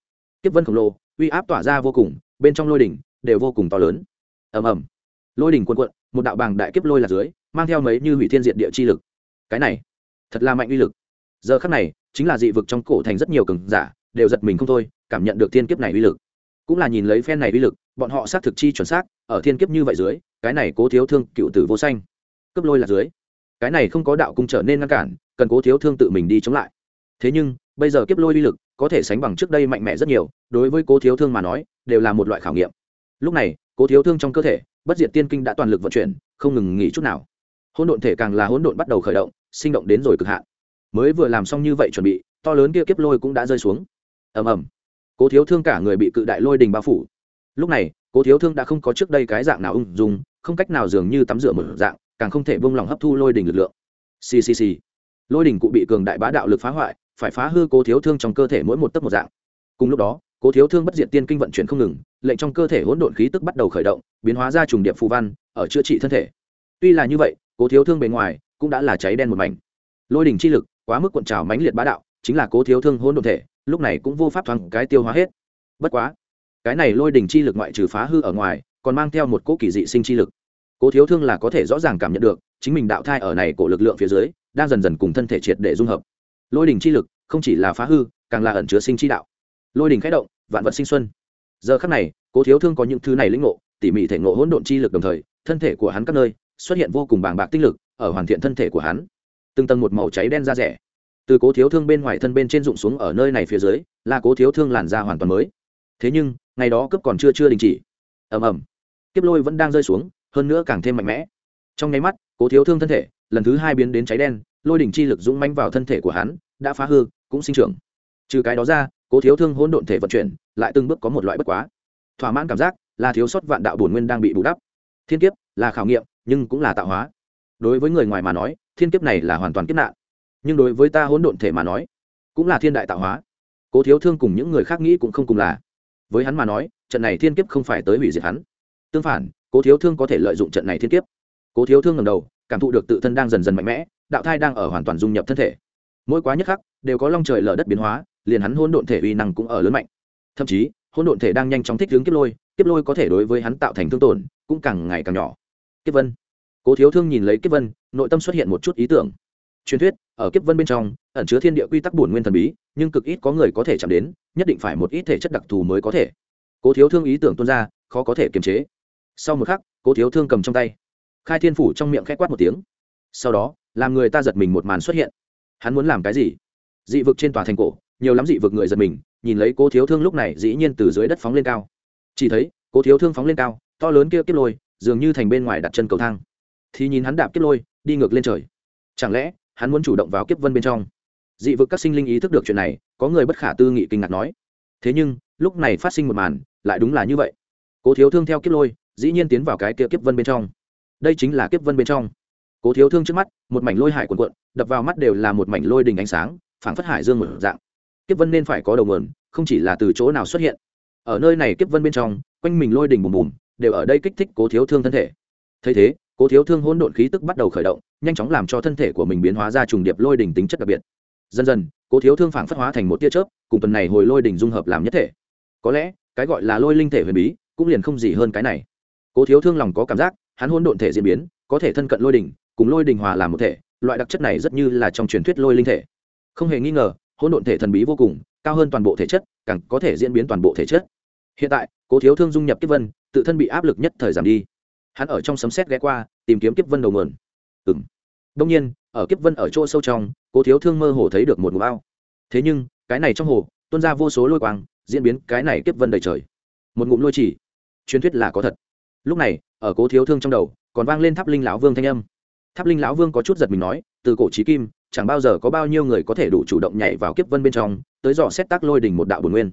Kiếp vân khổng lồ, uy áp tỏa ra vô cùng, bên trong lôi đỉnh đều vô cùng to lớn. Ầm ầm. Lôi đỉnh cuồn cuộn, một đạo bàng đại kiếp lôi là dưới, mang theo mấy như hủy thiên diện địa chi lực. Cái này, thật là mạnh uy lực. Giờ khắc này, chính là dị vực trong cổ thành rất nhiều cường giả, đều giật mình không thôi, cảm nhận được thiên kiếp này uy lực. Cũng là nhìn lấy phen này uy lực, bọn họ xác thực chi chuẩn xác ở thiên kiếp như vậy dưới, cái này cố thiếu thương cựu tử vô xanh cấp lôi là dưới. Cái này không có đạo cung trở nên ngăn cản, cần cố thiếu thương tự mình đi chống lại. Thế nhưng, bây giờ kiếp lôi uy lực có thể sánh bằng trước đây mạnh mẽ rất nhiều, đối với cố thiếu thương mà nói, đều là một loại khảo nghiệm. Lúc này, cố thiếu thương trong cơ thể, bất diệt tiên kinh đã toàn lực vận chuyển, không ngừng nghỉ chút nào. Hỗn độn thể càng là hỗn độn bắt đầu khởi động, sinh động đến rồi cực hạn. Mới vừa làm xong như vậy chuẩn bị, to lớn kia kiếp lôi cũng đã rơi xuống. Ầm ầm. Cố thiếu thương cả người bị cự đại lôi đình bao phủ. Lúc này cố thiếu thương đã không có trước đây cái dạng nào ung dung, không cách nào dường như tắm rửa một dạng, càng không thể bông lòng hấp thu lôi đình lực lượng. Ccc lôi đình cụ bị cường đại bá đạo lực phá hoại, phải phá hư cố thiếu thương trong cơ thể mỗi một tấc một dạng. Cùng lúc đó, cố thiếu thương bất diệt tiên kinh vận chuyển không ngừng, lệnh trong cơ thể hỗn độn khí tức bắt đầu khởi động, biến hóa ra trùng điệp phù văn, ở chữa trị thân thể. Tuy là như vậy, cố thiếu thương bề ngoài cũng đã là cháy đen một mảnh. Lôi đỉnh chi lực, quá mức cuộn trào mãnh liệt bá đạo, chính là cố thiếu thương hỗn độn thể, lúc này cũng vô pháp thoáng cái tiêu hóa hết. Bất quá cái này lôi đỉnh chi lực ngoại trừ phá hư ở ngoài, còn mang theo một cỗ kỳ dị sinh chi lực. Cố thiếu thương là có thể rõ ràng cảm nhận được, chính mình đạo thai ở này của lực lượng phía dưới, đang dần dần cùng thân thể triệt để dung hợp. Lôi đỉnh chi lực không chỉ là phá hư, càng là ẩn chứa sinh chi đạo. Lôi đỉnh khai động, vạn vật sinh xuân. Giờ khắc này, cố thiếu thương có những thứ này lĩnh ngộ, tỉ mỉ thể ngộ hỗn độn chi lực đồng thời, thân thể của hắn các nơi xuất hiện vô cùng bàng bạc tinh lực, ở hoàn thiện thân thể của hắn. Từng tầng một màu cháy đen ra rẻ. Từ cố thiếu thương bên ngoài thân bên trên rụng xuống ở nơi này phía dưới, là cố thiếu thương làn da hoàn toàn mới. Thế nhưng ngày đó cướp còn chưa chưa đình chỉ. Ầm ầm. Kiếp lôi vẫn đang rơi xuống, hơn nữa càng thêm mạnh mẽ. Trong nháy mắt, cố thiếu thương thân thể, lần thứ hai biến đến cháy đen, lôi đỉnh chi lực dũng manh vào thân thể của hắn, đã phá hư, cũng sinh trưởng. Trừ cái đó ra, cố thiếu thương hỗn độn thể vận chuyển, lại từng bước có một loại bất quá. Thỏa mãn cảm giác là thiếu sót vạn đạo bổn nguyên đang bị bù đắp. Thiên kiếp là khảo nghiệm, nhưng cũng là tạo hóa. Đối với người ngoài mà nói, thiên kiếp này là hoàn toàn kiếp nạn. Nhưng đối với ta hỗn độn thể mà nói, cũng là thiên đại tạo hóa. Cố thiếu thương cùng những người khác nghĩ cũng không cùng là với hắn mà nói, trận này thiên kiếp không phải tới hủy diệt hắn. Tương phản, cố thiếu thương có thể lợi dụng trận này thiên kiếp. Cố thiếu thương ngầm đầu, cảm thụ được tự thân đang dần dần mạnh mẽ, đạo thai đang ở hoàn toàn dung nhập thân thể. Mỗi quá nhất khắc, đều có long trời lở đất biến hóa, liền hắn hôn độn thể uy năng cũng ở lớn mạnh. Thậm chí hôn độn thể đang nhanh chóng thích hướng kiếp lôi kiếp lôi có thể đối với hắn tạo thành thương tổn, cũng càng ngày càng nhỏ. Kiếp vân. Cố thiếu thương nhìn lấy kiếp vân, nội tâm xuất hiện một chút ý tưởng truyền thuyết, ở kiếp vân bên trong, ẩn chứa thiên địa quy tắc bổn nguyên thần bí, nhưng cực ít có người có thể chạm đến, nhất định phải một ít thể chất đặc thù mới có thể. Cố thiếu thương ý tưởng tuôn ra, khó có thể kiềm chế. Sau một khắc, cố thiếu thương cầm trong tay. Khai thiên phủ trong miệng k h ẽ quát một tiếng. Sau đó, làm người ta giật mình một màn xuất hiện. Hắn muốn làm cái gì? Dị vực trên tòa thành cổ, nhiều lắm dị vực người giật mình, nhìn lấy cố thiếu thương lúc này dĩ nhiên từ dưới đất phóng lên cao. Chỉ thấy, cố thiếu thương phóng lên cao, to lớn kia kiếp lôi, dường như thành bên ngoài đặt chân cầu thang. Thì nhìn hắn đạp kiếp lôi, đi ngược lên trời. Chẳng lẽ hắn muốn chủ động vào kiếp vân bên trong. Dị vực các sinh linh ý thức được chuyện này, có người bất khả tư nghị kinh ngạc nói. Thế nhưng, lúc này phát sinh một màn, lại đúng là như vậy. Cố thiếu thương theo kiếp lôi, dĩ nhiên tiến vào cái kia kiếp vân bên trong. Đây chính là kiếp vân bên trong. Cố thiếu thương trước mắt, một mảnh lôi hải cuồn cuộn, đập vào mắt đều là một mảnh lôi đình ánh sáng, phảng phất hải dương một dạng. Kiếp vân nên phải có đầu nguồn, không chỉ là từ chỗ nào xuất hiện. Ở nơi này kiếp vân bên trong, quanh mình lôi đình bùm bùm, đều ở đây kích thích cố thiếu thương thân thể. Thấy thế cố thiếu thương hỗn độn khí tức bắt đầu khởi động, nhanh chóng làm cho thân thể của mình biến hóa ra trùng điệp lôi đình tính chất đặc biệt. Dần dần, cố thiếu thương phảng phất hóa thành một tia chớp, cùng tuần này hồi lôi đình dung hợp làm nhất thể. Có lẽ, cái gọi là lôi linh thể huyền bí, cũng liền không gì hơn cái này. Cố thiếu thương lòng có cảm giác, hắn hỗn độn thể diễn biến, có thể thân cận lôi đỉnh, cùng lôi đình hòa làm một thể, loại đặc chất này rất như là trong truyền thuyết lôi linh thể. Không hề nghi ngờ, hỗn độn thể thần bí vô cùng, cao hơn toàn bộ thể chất, càng có thể diễn biến toàn bộ thể chất. Hiện tại, cố thiếu thương dung nhập kiếp vân, tự thân bị áp lực nhất thời giảm đi hắn ở trong sấm xét ghé qua, tìm kiếm kiếp vân đầu mườn ừ m đông nhiên, ở kiếp vân ở chỗ sâu trong, cố thiếu thương mơ hồ thấy được một mùa bao thế nhưng, cái này trong hồ, tuôn ra vô số lôi quang, diễn biến cái này kiếp vân đầy trời. Một ngụm lôi chỉ. Truyền thuyết là có thật. Lúc này, ở cố thiếu thương trong đầu, còn vang lên tháp linh lão vương thanh âm. Tháp linh lão vương có chút giật mình nói, từ cổ trí kim, chẳng bao giờ có bao nhiêu người có thể đủ chủ động nhảy vào kiếp vân bên trong, tới dò xét tác lôi đỉnh một đạo bồn nguyên.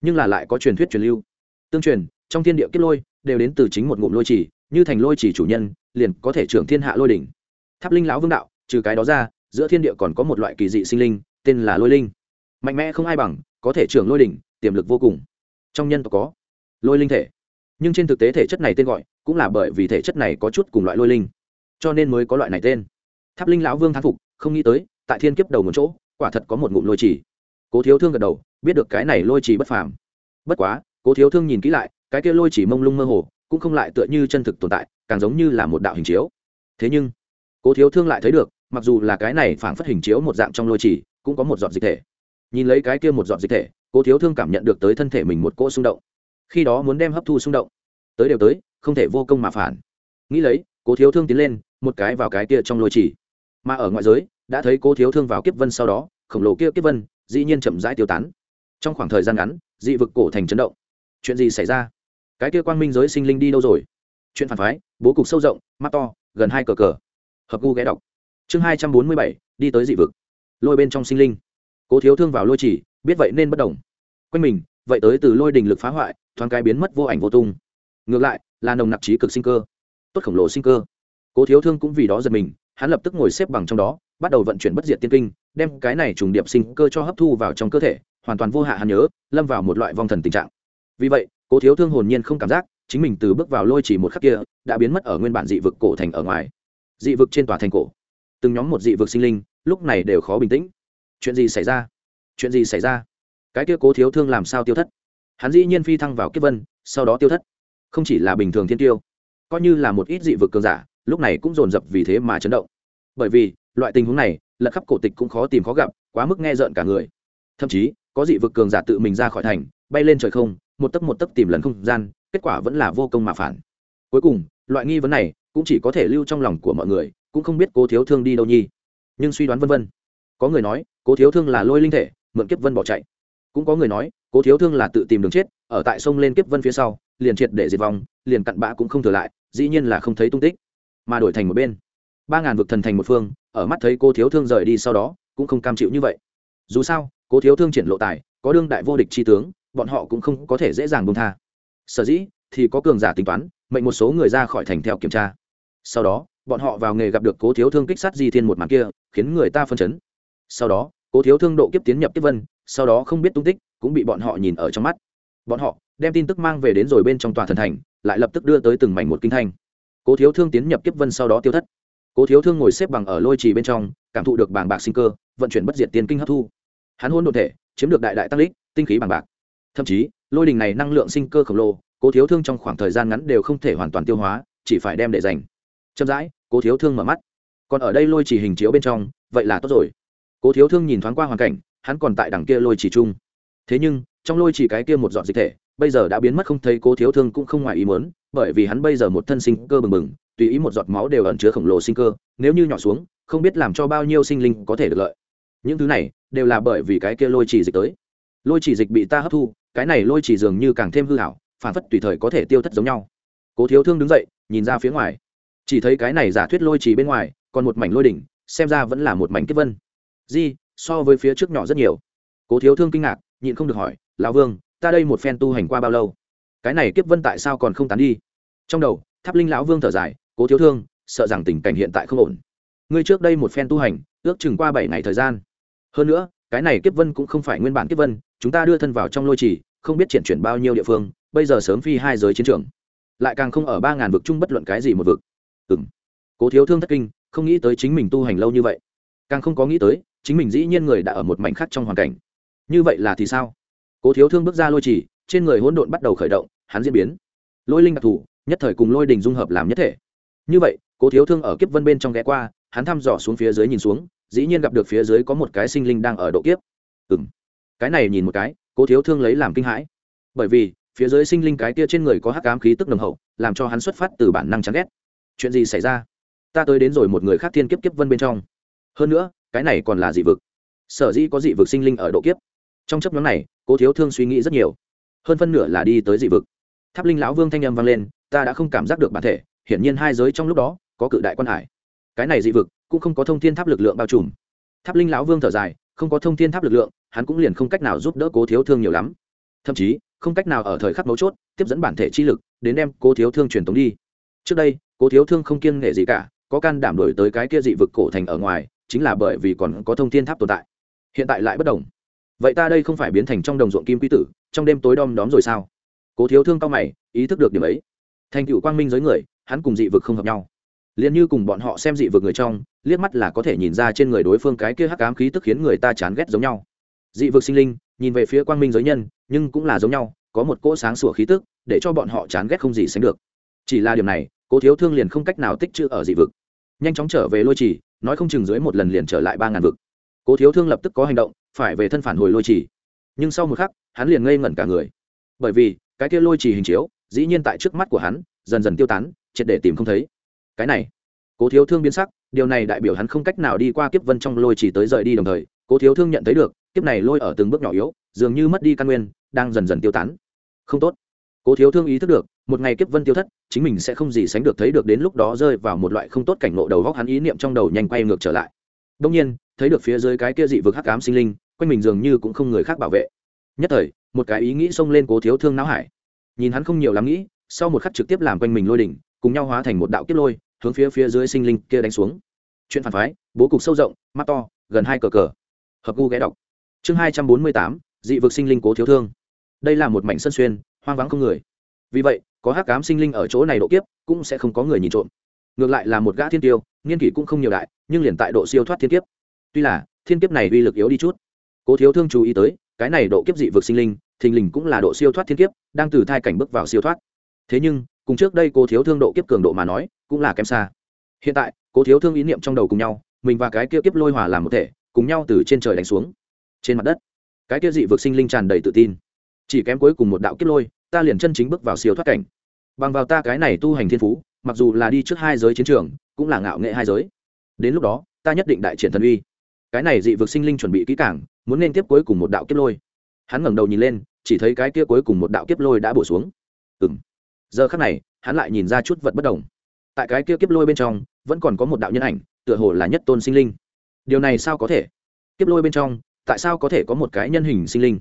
Nhưng là lại có truyền thuyết truyền lưu. Tương truyền, trong thiên địa kiếp lôi, đều đến từ chính một ngụm lôi chỉ như thành lôi chỉ chủ nhân, liền có thể trưởng thiên hạ lôi đỉnh. Tháp linh lão vương đạo, trừ cái đó ra, giữa thiên địa còn có một loại kỳ dị sinh linh, tên là lôi linh. Mạnh mẽ không ai bằng, có thể trưởng lôi đỉnh, tiềm lực vô cùng. Trong nhân tộc có lôi linh thể. Nhưng trên thực tế thể chất này tên gọi, cũng là bởi vì thể chất này có chút cùng loại lôi linh. Cho nên mới có loại này tên. Tháp linh lão vương thán phục, không nghĩ tới, tại thiên kiếp đầu một chỗ, quả thật có một ngụm lôi trì cố thiếu thương gật đầu, biết được cái này lôi trì bất phàm. Bất quá, cố thiếu thương nhìn kỹ lại, cái kia lôi chỉ mông lung mơ hồ cũng không lại tựa như chân thực tồn tại, càng giống như là một đạo hình chiếu. Thế nhưng, cố thiếu thương lại thấy được, mặc dù là cái này phảng phất hình chiếu một dạng trong lôi chỉ, cũng có một giọt dịch thể. Nhìn lấy cái kia một giọt dịch thể, cố thiếu thương cảm nhận được tới thân thể mình một cỗ xung động. Khi đó muốn đem hấp thu xung động, tới đều tới, không thể vô công mà phản. Nghĩ lấy, cố thiếu thương tiến lên, một cái vào cái kia trong lôi chỉ. Mà ở ngoại giới, đã thấy cố thiếu thương vào kiếp vân sau đó, khổng lồ kia kiếp vân, dĩ nhiên chậm rãi tiêu tán. Trong khoảng thời gian ngắn, dị vực cổ thành chấn động. Chuyện gì xảy ra? Cái kia quang minh giới sinh linh đi đâu rồi? Chuyện phản phái, bố cục sâu rộng, mắt to, gần hai cờ cờ. Hợp gu ghé đọc. Chương hai trăm bốn mươi bảy, đi tới dị vực. Lôi bên trong sinh linh. Cố thiếu thương vào lôi chỉ, biết vậy nên bất đồng quanh mình, vậy tới từ lôi đình lực phá hoại, thoáng cái biến mất vô ảnh vô tung. Ngược lại, là nồng nặc trí cực sinh cơ. Tốt khổng lồ sinh cơ. Cố thiếu thương cũng vì đó giật mình, hắn lập tức ngồi xếp bằng trong đó, bắt đầu vận chuyển bất diệt tiên kinh, đem cái này trùng điệp sinh cơ cho hấp thu vào trong cơ thể, hoàn toàn vô hạ hắn nhớ, lâm vào một loại vong thần tình trạng. Vì vậy cố thiếu thương hồn nhiên không cảm giác, chính mình từ bước vào lôi chỉ một khắc kia, đã biến mất ở nguyên bản dị vực cổ thành ở ngoài. Dị vực trên tòa thành cổ. Từng nhóm một dị vực sinh linh, lúc này đều khó bình tĩnh. Chuyện gì xảy ra? Chuyện gì xảy ra? Cái kia cố thiếu thương làm sao tiêu thất? Hắn dĩ nhiên phi thăng vào kiếp vân, sau đó tiêu thất. Không chỉ là bình thường thiên tiêu, coi như là một ít dị vực cường giả, lúc này cũng dồn dập vì thế mà chấn động. Bởi vì, loại tình huống này, lật khắp cổ tịch cũng khó tìm, khó gặp, quá mức nghe rợn cả người. Thậm chí, có dị vực cường giả tự mình ra khỏi thành, bay lên trời không một tấc một tấc tìm lần không gian, kết quả vẫn là vô công mà phản. Cuối cùng, loại nghi vấn này cũng chỉ có thể lưu trong lòng của mọi người, cũng không biết cố thiếu thương đi đâu nhi. Nhưng suy đoán vân vân. Có người nói, cố thiếu thương là lôi linh thể, mượn kiếp vân bỏ chạy. Cũng có người nói, cố thiếu thương là tự tìm đường chết, ở tại sông lên kiếp vân phía sau, liền triệt để diệt vong, liền cặn bã cũng không thừa lại, dĩ nhiên là không thấy tung tích. Mà đổi thành một bên, ba ngàn vực thần thành một phương, ở mắt thấy cô thiếu thương rời đi sau đó, cũng không cam chịu như vậy. Dù sao, cố thiếu thương triển lộ tài, có đương đại vô địch tri tướng bọn họ cũng không có thể dễ dàng buông tha. Sở dĩ, thì có cường giả tính toán, mệnh một số người ra khỏi thành theo kiểm tra. Sau đó, bọn họ vào nghề gặp được cố thiếu thương kích sát di thiên một màn kia, khiến người ta phân chấn. Sau đó, cố thiếu thương độ kiếp tiến nhập tiếp vân, sau đó không biết tung tích, cũng bị bọn họ nhìn ở trong mắt. Bọn họ đem tin tức mang về đến rồi bên trong tòa thần thành, lại lập tức đưa tới từng mảnh một kinh thành. cố thiếu thương tiến nhập kiếp vân sau đó tiêu thất. Cố thiếu thương ngồi xếp bằng ở lôi trì bên trong, cảm thụ được bàng bạc sinh cơ, vận chuyển bất diệt tiền kinh hấp thu. Hắn hôn đ ộ thể, chiếm được đại đại tăng lích tinh khí bàng bạc thậm chí, lôi đình này năng lượng sinh cơ khổng lồ, cố thiếu thương trong khoảng thời gian ngắn đều không thể hoàn toàn tiêu hóa, chỉ phải đem để dành. Chậm rãi, cố thiếu thương mở mắt. Còn ở đây lôi chỉ hình chiếu bên trong, vậy là tốt rồi. Cố thiếu thương nhìn thoáng qua hoàn cảnh, hắn còn tại đằng kia lôi chỉ chung. Thế nhưng, trong lôi chỉ cái kia một dọn dịch thể, bây giờ đã biến mất không thấy cố thiếu thương cũng không ngoài ý muốn, bởi vì hắn bây giờ một thân sinh cơ bừng bừng, tùy ý một giọt máu đều ẩn chứa khổng lồ sinh cơ, nếu như nhỏ xuống, không biết làm cho bao nhiêu sinh linh có thể được lợi. Những thứ này đều là bởi vì cái kia lôi chỉ dịch tới lôi chỉ dịch bị ta hấp thu, cái này lôi chỉ dường như càng thêm hư hảo, phản phất tùy thời có thể tiêu thất giống nhau. Cố thiếu thương đứng dậy, nhìn ra phía ngoài. Chỉ thấy cái này giả thuyết lôi chỉ bên ngoài, còn một mảnh lôi đỉnh, xem ra vẫn là một mảnh kiếp vân. Di, so với phía trước nhỏ rất nhiều. Cố thiếu thương kinh ngạc, nhịn không được hỏi, lão vương, ta đây một phen tu hành qua bao lâu? Cái này kiếp vân tại sao còn không tán đi? Trong đầu, tháp linh lão vương thở dài, cố thiếu thương, sợ rằng tình cảnh hiện tại không ổn. Ngươi trước đây một phen tu hành, ước chừng qua bảy ngày thời gian. Hơn nữa, cái này kiếp vân cũng không phải nguyên bản kiếp vân chúng ta đưa thân vào trong lôi trì, không biết triển chuyển bao nhiêu địa phương, bây giờ sớm phi hai giới chiến trường. Lại càng không ở ba ngàn vực chung bất luận cái gì một vực. Ừng cố thiếu thương thất kinh, không nghĩ tới chính mình tu hành lâu như vậy. Càng không có nghĩ tới, chính mình dĩ nhiên người đã ở một mảnh khác trong hoàn cảnh. Như vậy là thì sao? Cố thiếu thương bước ra lôi trì, trên người hỗn độn bắt đầu khởi động, hắn diễn biến. Lôi linh đặc thù, nhất thời cùng lôi đình dung hợp làm nhất thể. Như vậy, cố thiếu thương ở kiếp vân bên trong ghé qua, hắn thăm dò xuống phía dưới nhìn xuống, dĩ nhiên gặp được phía dưới có một cái sinh linh đang ở độ kiếp. Ừng cái này nhìn một cái, cố thiếu thương lấy làm kinh hãi. Bởi vì, phía dưới sinh linh cái kia trên người có hắc ám khí tức nồng hậu, làm cho hắn xuất phát từ bản năng chán ghét. Chuyện gì xảy ra? Ta tới đến rồi một người khác thiên kiếp kiếp vân bên trong. Hơn nữa, cái này còn là dị vực. Sở dĩ có dị vực sinh linh ở độ kiếp. Trong chấp nhóm này, cố thiếu thương suy nghĩ rất nhiều. Hơn phân nửa là đi tới dị vực. Tháp linh lão vương thanh â m vang lên, ta đã không cảm giác được bản thể, hiển nhiên hai giới trong lúc đó có cự đại quan hải. Cái này dị vực cũng không có thông thiên tháp lực lượng bao trùm. Tháp linh lão vương thở dài, không có thông thiên tháp lực lượng hắn cũng liền không cách nào giúp đỡ cố thiếu thương nhiều lắm. Thậm chí, không cách nào ở thời khắc mấu chốt, tiếp dẫn bản thể chi lực, đến đem cố thiếu thương truyền tống đi. Trước đây, cố thiếu thương không kiêng nghệ gì cả, có can đảm đổi tới cái kia dị vực cổ thành ở ngoài, chính là bởi vì còn có thông thiên tháp tồn tại. Hiện tại lại bất đồng. Vậy ta đây không phải biến thành trong đồng ruộng kim quý tử, trong đêm tối đom đóm rồi sao? Cố thiếu thương cao mày, ý thức được điểm ấy. Thành cựu quang minh giới người, hắn cùng dị vực không hợp nhau. Liền như cùng bọn họ xem dị vực người trong, liếc mắt là có thể nhìn ra trên người đối phương cái kia hắc ám khí tức khiến người ta chán ghét giống nhau dị vực sinh linh, nhìn về phía quang minh giới nhân, nhưng cũng là giống nhau, có một cỗ sáng sủa khí tức, để cho bọn họ chán ghét không gì sánh được. Chỉ là điều này, cố thiếu thương liền không cách nào tích chữ ở dị vực. Nhanh chóng trở về lôi trì, nói không chừng dưới một lần liền trở lại ba ngàn vực. Cố thiếu thương lập tức có hành động, phải về thân phản hồi lôi trì. Nhưng sau một khắc, hắn liền ngây ngẩn cả người. Bởi vì, cái kia lôi trì hình chiếu, dĩ nhiên tại trước mắt của hắn, dần dần tiêu tán, triệt để tìm không thấy. Cái này, cố thiếu thương biến sắc, điều này đại biểu hắn không cách nào đi qua kiếp vân trong lôi chỉ tới rời đi đồng thời, cố thiếu thương nhận thấy được kiếp này lôi ở từng bước nhỏ yếu, dường như mất đi căn nguyên, đang dần dần tiêu tán. Không tốt. Cố thiếu thương ý thức được, một ngày kiếp vân tiêu thất, chính mình sẽ không gì sánh được thấy được đến lúc đó rơi vào một loại không tốt cảnh ngộ đầu góc hắn ý niệm trong đầu nhanh quay ngược trở lại. Đông nhiên, thấy được phía dưới cái kia dị vực hắc ám sinh linh, quanh mình dường như cũng không người khác bảo vệ. Nhất thời, một cái ý nghĩ xông lên cố thiếu thương não hải. Nhìn hắn không nhiều lắm nghĩ, sau một khắc trực tiếp làm quanh mình lôi đỉnh, cùng nhau hóa thành một đạo kiếp lôi, hướng phía phía dưới sinh linh kia đánh xuống. Chuyện phản phái, bố cục sâu rộng, mắt to, gần hai cờ cờ. Hợp gu ghé đọc chương hai trăm bốn mươi tám, dị vực sinh linh cố thiếu thương. Đây là một mảnh sân xuyên, hoang vắng không người. Vì vậy, có hắc cám sinh linh ở chỗ này độ kiếp, cũng sẽ không có người nhìn trộm. Ngược lại là một gã thiên tiêu, nghiên kỷ cũng không nhiều đại, nhưng liền tại độ siêu thoát thiên kiếp. Tuy là, thiên kiếp này uy lực yếu đi chút. Cố thiếu thương chú ý tới, cái này độ kiếp dị vực sinh linh, thình lình cũng là độ siêu thoát thiên kiếp, đang từ thai cảnh bước vào siêu thoát. Thế nhưng, cùng trước đây cố thiếu thương độ kiếp cường độ mà nói, cũng là kém xa. Hiện tại, cố thiếu thương ý niệm trong đầu cùng nhau, mình và cái kia kiếp lôi hòa làm một thể, cùng nhau từ trên trời đánh xuống trên mặt đất. Cái kia dị vực sinh linh tràn đầy tự tin. Chỉ kém cuối cùng một đạo kiếp lôi, ta liền chân chính bước vào siêu thoát cảnh. Bằng vào ta cái này tu hành thiên phú, mặc dù là đi trước hai giới chiến trường, cũng là ngạo nghệ hai giới. Đến lúc đó, ta nhất định đại triển thần uy. Cái này dị vực sinh linh chuẩn bị kỹ càng, muốn nên tiếp cuối cùng một đạo kiếp lôi. Hắn ngẩng đầu nhìn lên, chỉ thấy cái kia cuối cùng một đạo kiếp lôi đã bổ xuống. Ừng giờ khắc này, hắn lại nhìn ra chút vật bất đồng. Tại cái kia kiếp lôi bên trong, vẫn còn có một đạo nhân ảnh, tựa hồ là nhất tôn sinh linh. Điều này sao có thể? Kiếp lôi bên trong tại sao có thể có một cái nhân hình sinh linh?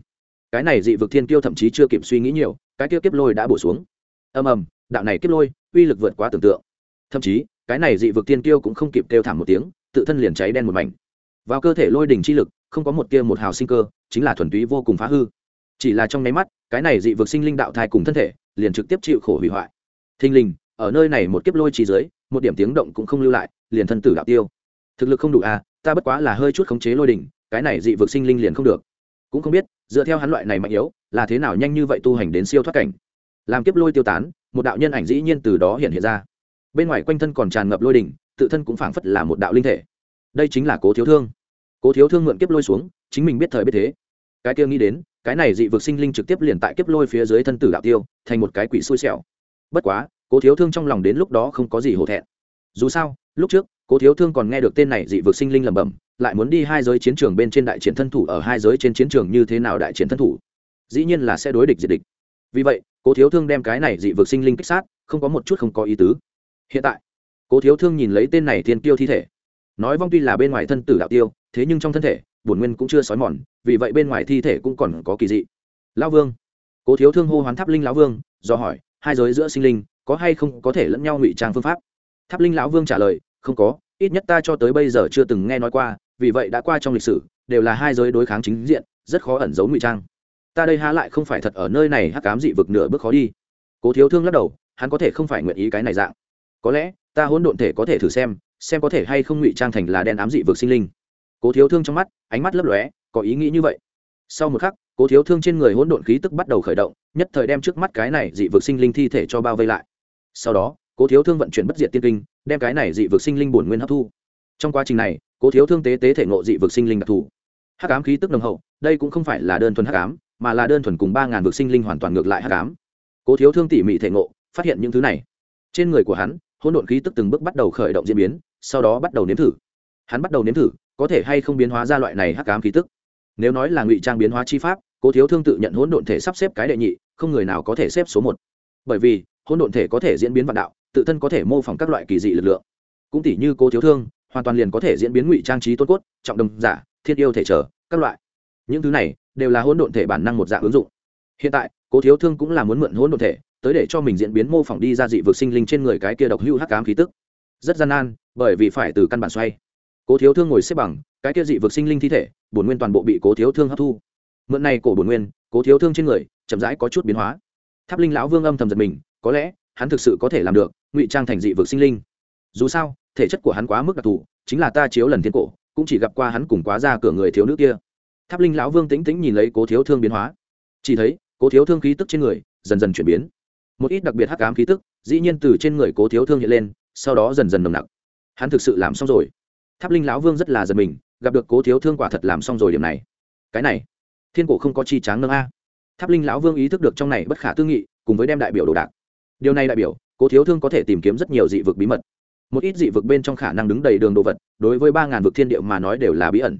Cái này dị vực thiên kiêu thậm chí chưa kịp suy nghĩ nhiều, cái kia kiếp lôi đã bổ xuống. Ầm ầm, đạo này kiếp lôi, uy lực vượt quá tưởng tượng. Thậm chí, cái này dị vực thiên kiêu cũng không kịp kêu thảm một tiếng, tự thân liền cháy đen một mảnh. Vào cơ thể lôi đỉnh chi lực, không có một tia một hào sinh cơ, chính là thuần túy vô cùng phá hư. Chỉ là trong nháy mắt, cái này dị vực sinh linh đạo thai cùng thân thể, liền trực tiếp chịu khổ hủy hoại. Thinh linh ở nơi này một kiếp lôi trí dưới, một điểm tiếng động cũng không lưu lại, liền thân tử đạo tiêu. Thực lực không đủ à ta bất quá là hơi chút khống chế lôi đỉnh cái này dị vực sinh linh liền không được. Cũng không biết, dựa theo hắn loại này mạnh yếu, là thế nào nhanh như vậy tu hành đến siêu thoát cảnh. Làm kiếp lôi tiêu tán, một đạo nhân ảnh dĩ nhiên từ đó hiện hiện ra. Bên ngoài quanh thân còn tràn ngập lôi đỉnh, tự thân cũng phảng phất là một đạo linh thể. Đây chính là cố thiếu thương. Cố thiếu thương mượn kiếp lôi xuống, chính mình biết thời biết thế. Cái kia nghĩ đến, cái này dị vực sinh linh trực tiếp liền tại kiếp lôi phía dưới thân tử đạo tiêu, thành một cái quỷ xui xẻo. Bất quá, cố thiếu thương trong lòng đến lúc đó không có gì hổ thẹn. Dù sao, lúc trước, cố thiếu thương còn nghe được tên này dị vực sinh linh lẩm bẩm lại muốn đi hai giới chiến trường bên trên đại chiến thân thủ ở hai giới trên chiến trường như thế nào đại chiến thân thủ? Dĩ nhiên là sẽ đối địch diệt địch. Vì vậy, cố thiếu thương đem cái này dị vực sinh linh kích sát, không có một chút không có ý tứ. Hiện tại, cố thiếu thương nhìn lấy tên này thiên tiêu thi thể. Nói vong tuy là bên ngoài thân tử đạo tiêu, thế nhưng trong thân thể, bổn nguyên cũng chưa xói mòn, vì vậy bên ngoài thi thể cũng còn có kỳ dị. Lão vương. Cố thiếu thương hô hoán tháp linh lão vương, do hỏi, hai giới giữa sinh linh, có hay không có thể lẫn nhau ngụy trang phương pháp? Tháp linh lão vương trả lời, không có, ít nhất ta cho tới bây giờ chưa từng nghe nói qua vì vậy đã qua trong lịch sử, đều là hai giới đối kháng chính diện, rất khó ẩn giấu ngụy trang. Ta đây há lại không phải thật ở nơi này hắc cám dị vực nửa bước khó đi. Cố thiếu thương lắc đầu, hắn có thể không phải nguyện ý cái này dạng. Có lẽ, ta hỗn độn thể có thể thử xem xem có thể hay không ngụy trang thành là đen ám dị vực sinh linh. Cố thiếu thương trong mắt, ánh mắt lấp lóe, có ý nghĩ như vậy. Sau một khắc, cố thiếu thương trên người hỗn độn khí tức bắt đầu khởi động, nhất thời đem trước mắt cái này dị vực sinh linh thi thể cho bao vây lại. Sau đó, cố thiếu thương vận chuyển bất diệt tiên kinh, đem cái này dị vực sinh linh bổn nguyên hấp thu. Trong quá trình này cố thiếu thương tế tế thể ngộ dị vực sinh linh đặc thù. Hắc ám khí tức nồng hậu, đây cũng không phải là đơn thuần hắc ám, mà là đơn thuần cùng ba ngàn vực sinh linh hoàn toàn ngược lại hắc ám. Cố thiếu thương tỉ mỉ thể ngộ, phát hiện những thứ này. Trên người của hắn, hỗn độn khí tức từng bước bắt đầu khởi động diễn biến, sau đó bắt đầu nếm thử. Hắn bắt đầu nếm thử, có thể hay không biến hóa ra loại này hắc ám khí tức. Nếu nói là ngụy trang biến hóa chi pháp, cố thiếu thương tự nhận hỗn độn thể sắp xếp cái đệ nhị, không người nào có thể xếp số một. Bởi vì, hỗn độn thể có thể diễn biến vạn đạo, tự thân có thể mô phỏng các loại kỳ dị lực lượng. Cũng tỷ như cố thiếu thương hoàn toàn liền có thể diễn biến ngụy trang trí tôn cốt, trọng đồng giả, thiên yêu thể trở, các loại. Những thứ này đều là hỗn độn thể bản năng một dạng ứng dụng. Hiện tại, cố thiếu thương cũng là muốn mượn hỗn độn thể tới để cho mình diễn biến mô phỏng đi ra dị vực sinh linh trên người cái kia độc hữu hắc ám khí tức. Rất gian nan, bởi vì phải từ căn bản xoay. Cố thiếu thương ngồi xếp bằng, cái kia dị vực sinh linh thi thể, bổn nguyên toàn bộ bị cố thiếu thương hấp thu. Mượn này cổ bổn nguyên, cố thiếu thương trên người chậm rãi có chút biến hóa. Tháp linh lão vương âm thầm giật mình, có lẽ hắn thực sự có thể làm được ngụy trang thành dị vực sinh linh. Dù sao thể chất của hắn quá mức đặc thù, chính là ta chiếu lần thiên cổ, cũng chỉ gặp qua hắn cùng quá ra cửa người thiếu nữ kia. Tháp linh lão vương tĩnh tĩnh nhìn lấy cố thiếu thương biến hóa. Chỉ thấy, cố thiếu thương khí tức trên người dần dần chuyển biến. Một ít đặc biệt hắc ám khí tức, dĩ nhiên từ trên người cố thiếu thương hiện lên, sau đó dần dần nồng nặc. Hắn thực sự làm xong rồi. Tháp linh lão vương rất là giật mình, gặp được cố thiếu thương quả thật làm xong rồi điểm này. Cái này, thiên cổ không có chi tráng nâng a. Tháp linh lão vương ý thức được trong này bất khả tư nghị, cùng với đem đại biểu đồ đạc. Điều này đại biểu, cố thiếu thương có thể tìm kiếm rất nhiều dị vực bí mật một ít dị vực bên trong khả năng đứng đầy đường đồ vật, đối với ba ngàn vực thiên địa mà nói đều là bí ẩn.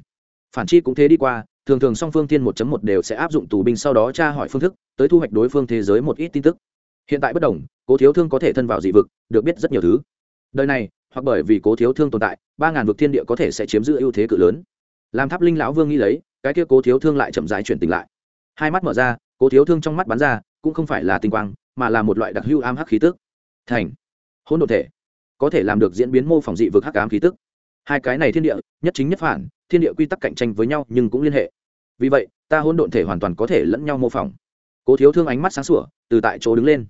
Phản chi cũng thế đi qua, thường thường song phương thiên một một đều sẽ áp dụng tù binh sau đó tra hỏi phương thức, tới thu hoạch đối phương thế giới một ít tin tức. Hiện tại bất đồng, cố thiếu thương có thể thân vào dị vực, được biết rất nhiều thứ. Đời này, hoặc bởi vì cố thiếu thương tồn tại, ba ngàn vực thiên địa có thể sẽ chiếm giữ ưu thế cự lớn. Làm tháp linh lão vương nghĩ lấy, cái kia cố thiếu thương lại chậm rãi chuyển tỉnh lại. Hai mắt mở ra, cố thiếu thương trong mắt bắn ra, cũng không phải là tinh quang, mà là một loại đặc hưu am hắc khí tức. Thành. Hỗn độn thể có thể làm được diễn biến mô phỏng dị vực hắc ám khí tức. Hai cái này thiên địa, nhất chính nhất phản, thiên địa quy tắc cạnh tranh với nhau nhưng cũng liên hệ. Vì vậy, ta hỗn độn thể hoàn toàn có thể lẫn nhau mô phỏng. Cố thiếu thương ánh mắt sáng sủa, từ tại chỗ đứng lên.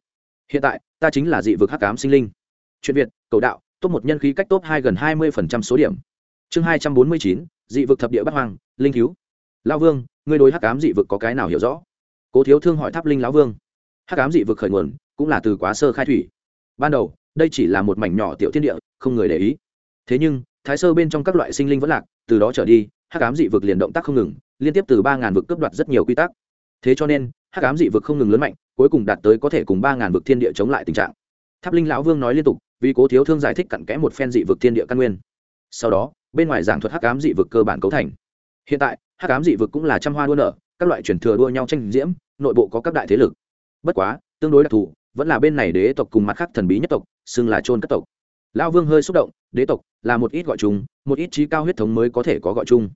Hiện tại, ta chính là dị vực hắc ám sinh linh. Chuyện việt, cầu đạo, top một nhân khí cách top hai gần hai mươi số điểm. Chương hai trăm bốn mươi chín, dị vực thập địa bắc hoàng linh cứu. Lao vương, ngươi đối hắc ám dị vực có cái nào hiểu rõ? Cố thiếu thương hỏi tháp linh lão vương. Hắc ám dị vực khởi nguồn cũng là từ quá sơ khai thủy. Ban đầu đây chỉ là một mảnh nhỏ tiểu thiên địa, không người để ý. Thế nhưng, thái sơ bên trong các loại sinh linh vẫn lạc, từ đó trở đi, hắc ám dị vực liền động tác không ngừng, liên tiếp từ ba ngàn vực cướp đoạt rất nhiều quy tắc. Thế cho nên, hắc ám dị vực không ngừng lớn mạnh, cuối cùng đạt tới có thể cùng ba ngàn vực thiên địa chống lại tình trạng. Tháp linh lão vương nói liên tục, vì cố thiếu thương giải thích cặn kẽ một phen dị vực thiên địa căn nguyên. Sau đó, bên ngoài giảng thuật hắc ám dị vực cơ bản cấu thành. Hiện tại, hắc ám dị vực cũng là trăm hoa đua nở, các loại truyền thừa đua nhau tranh diễm, nội bộ có các đại thế lực. Bất quá, tương đối đặc thù, vẫn là bên này đế tộc cùng mặt khác thần bí nhất tộc xưng là trôn cất tộc. Lão vương hơi xúc động, đế tộc là một ít gọi chung một ít trí cao huyết thống mới có thể có gọi chung.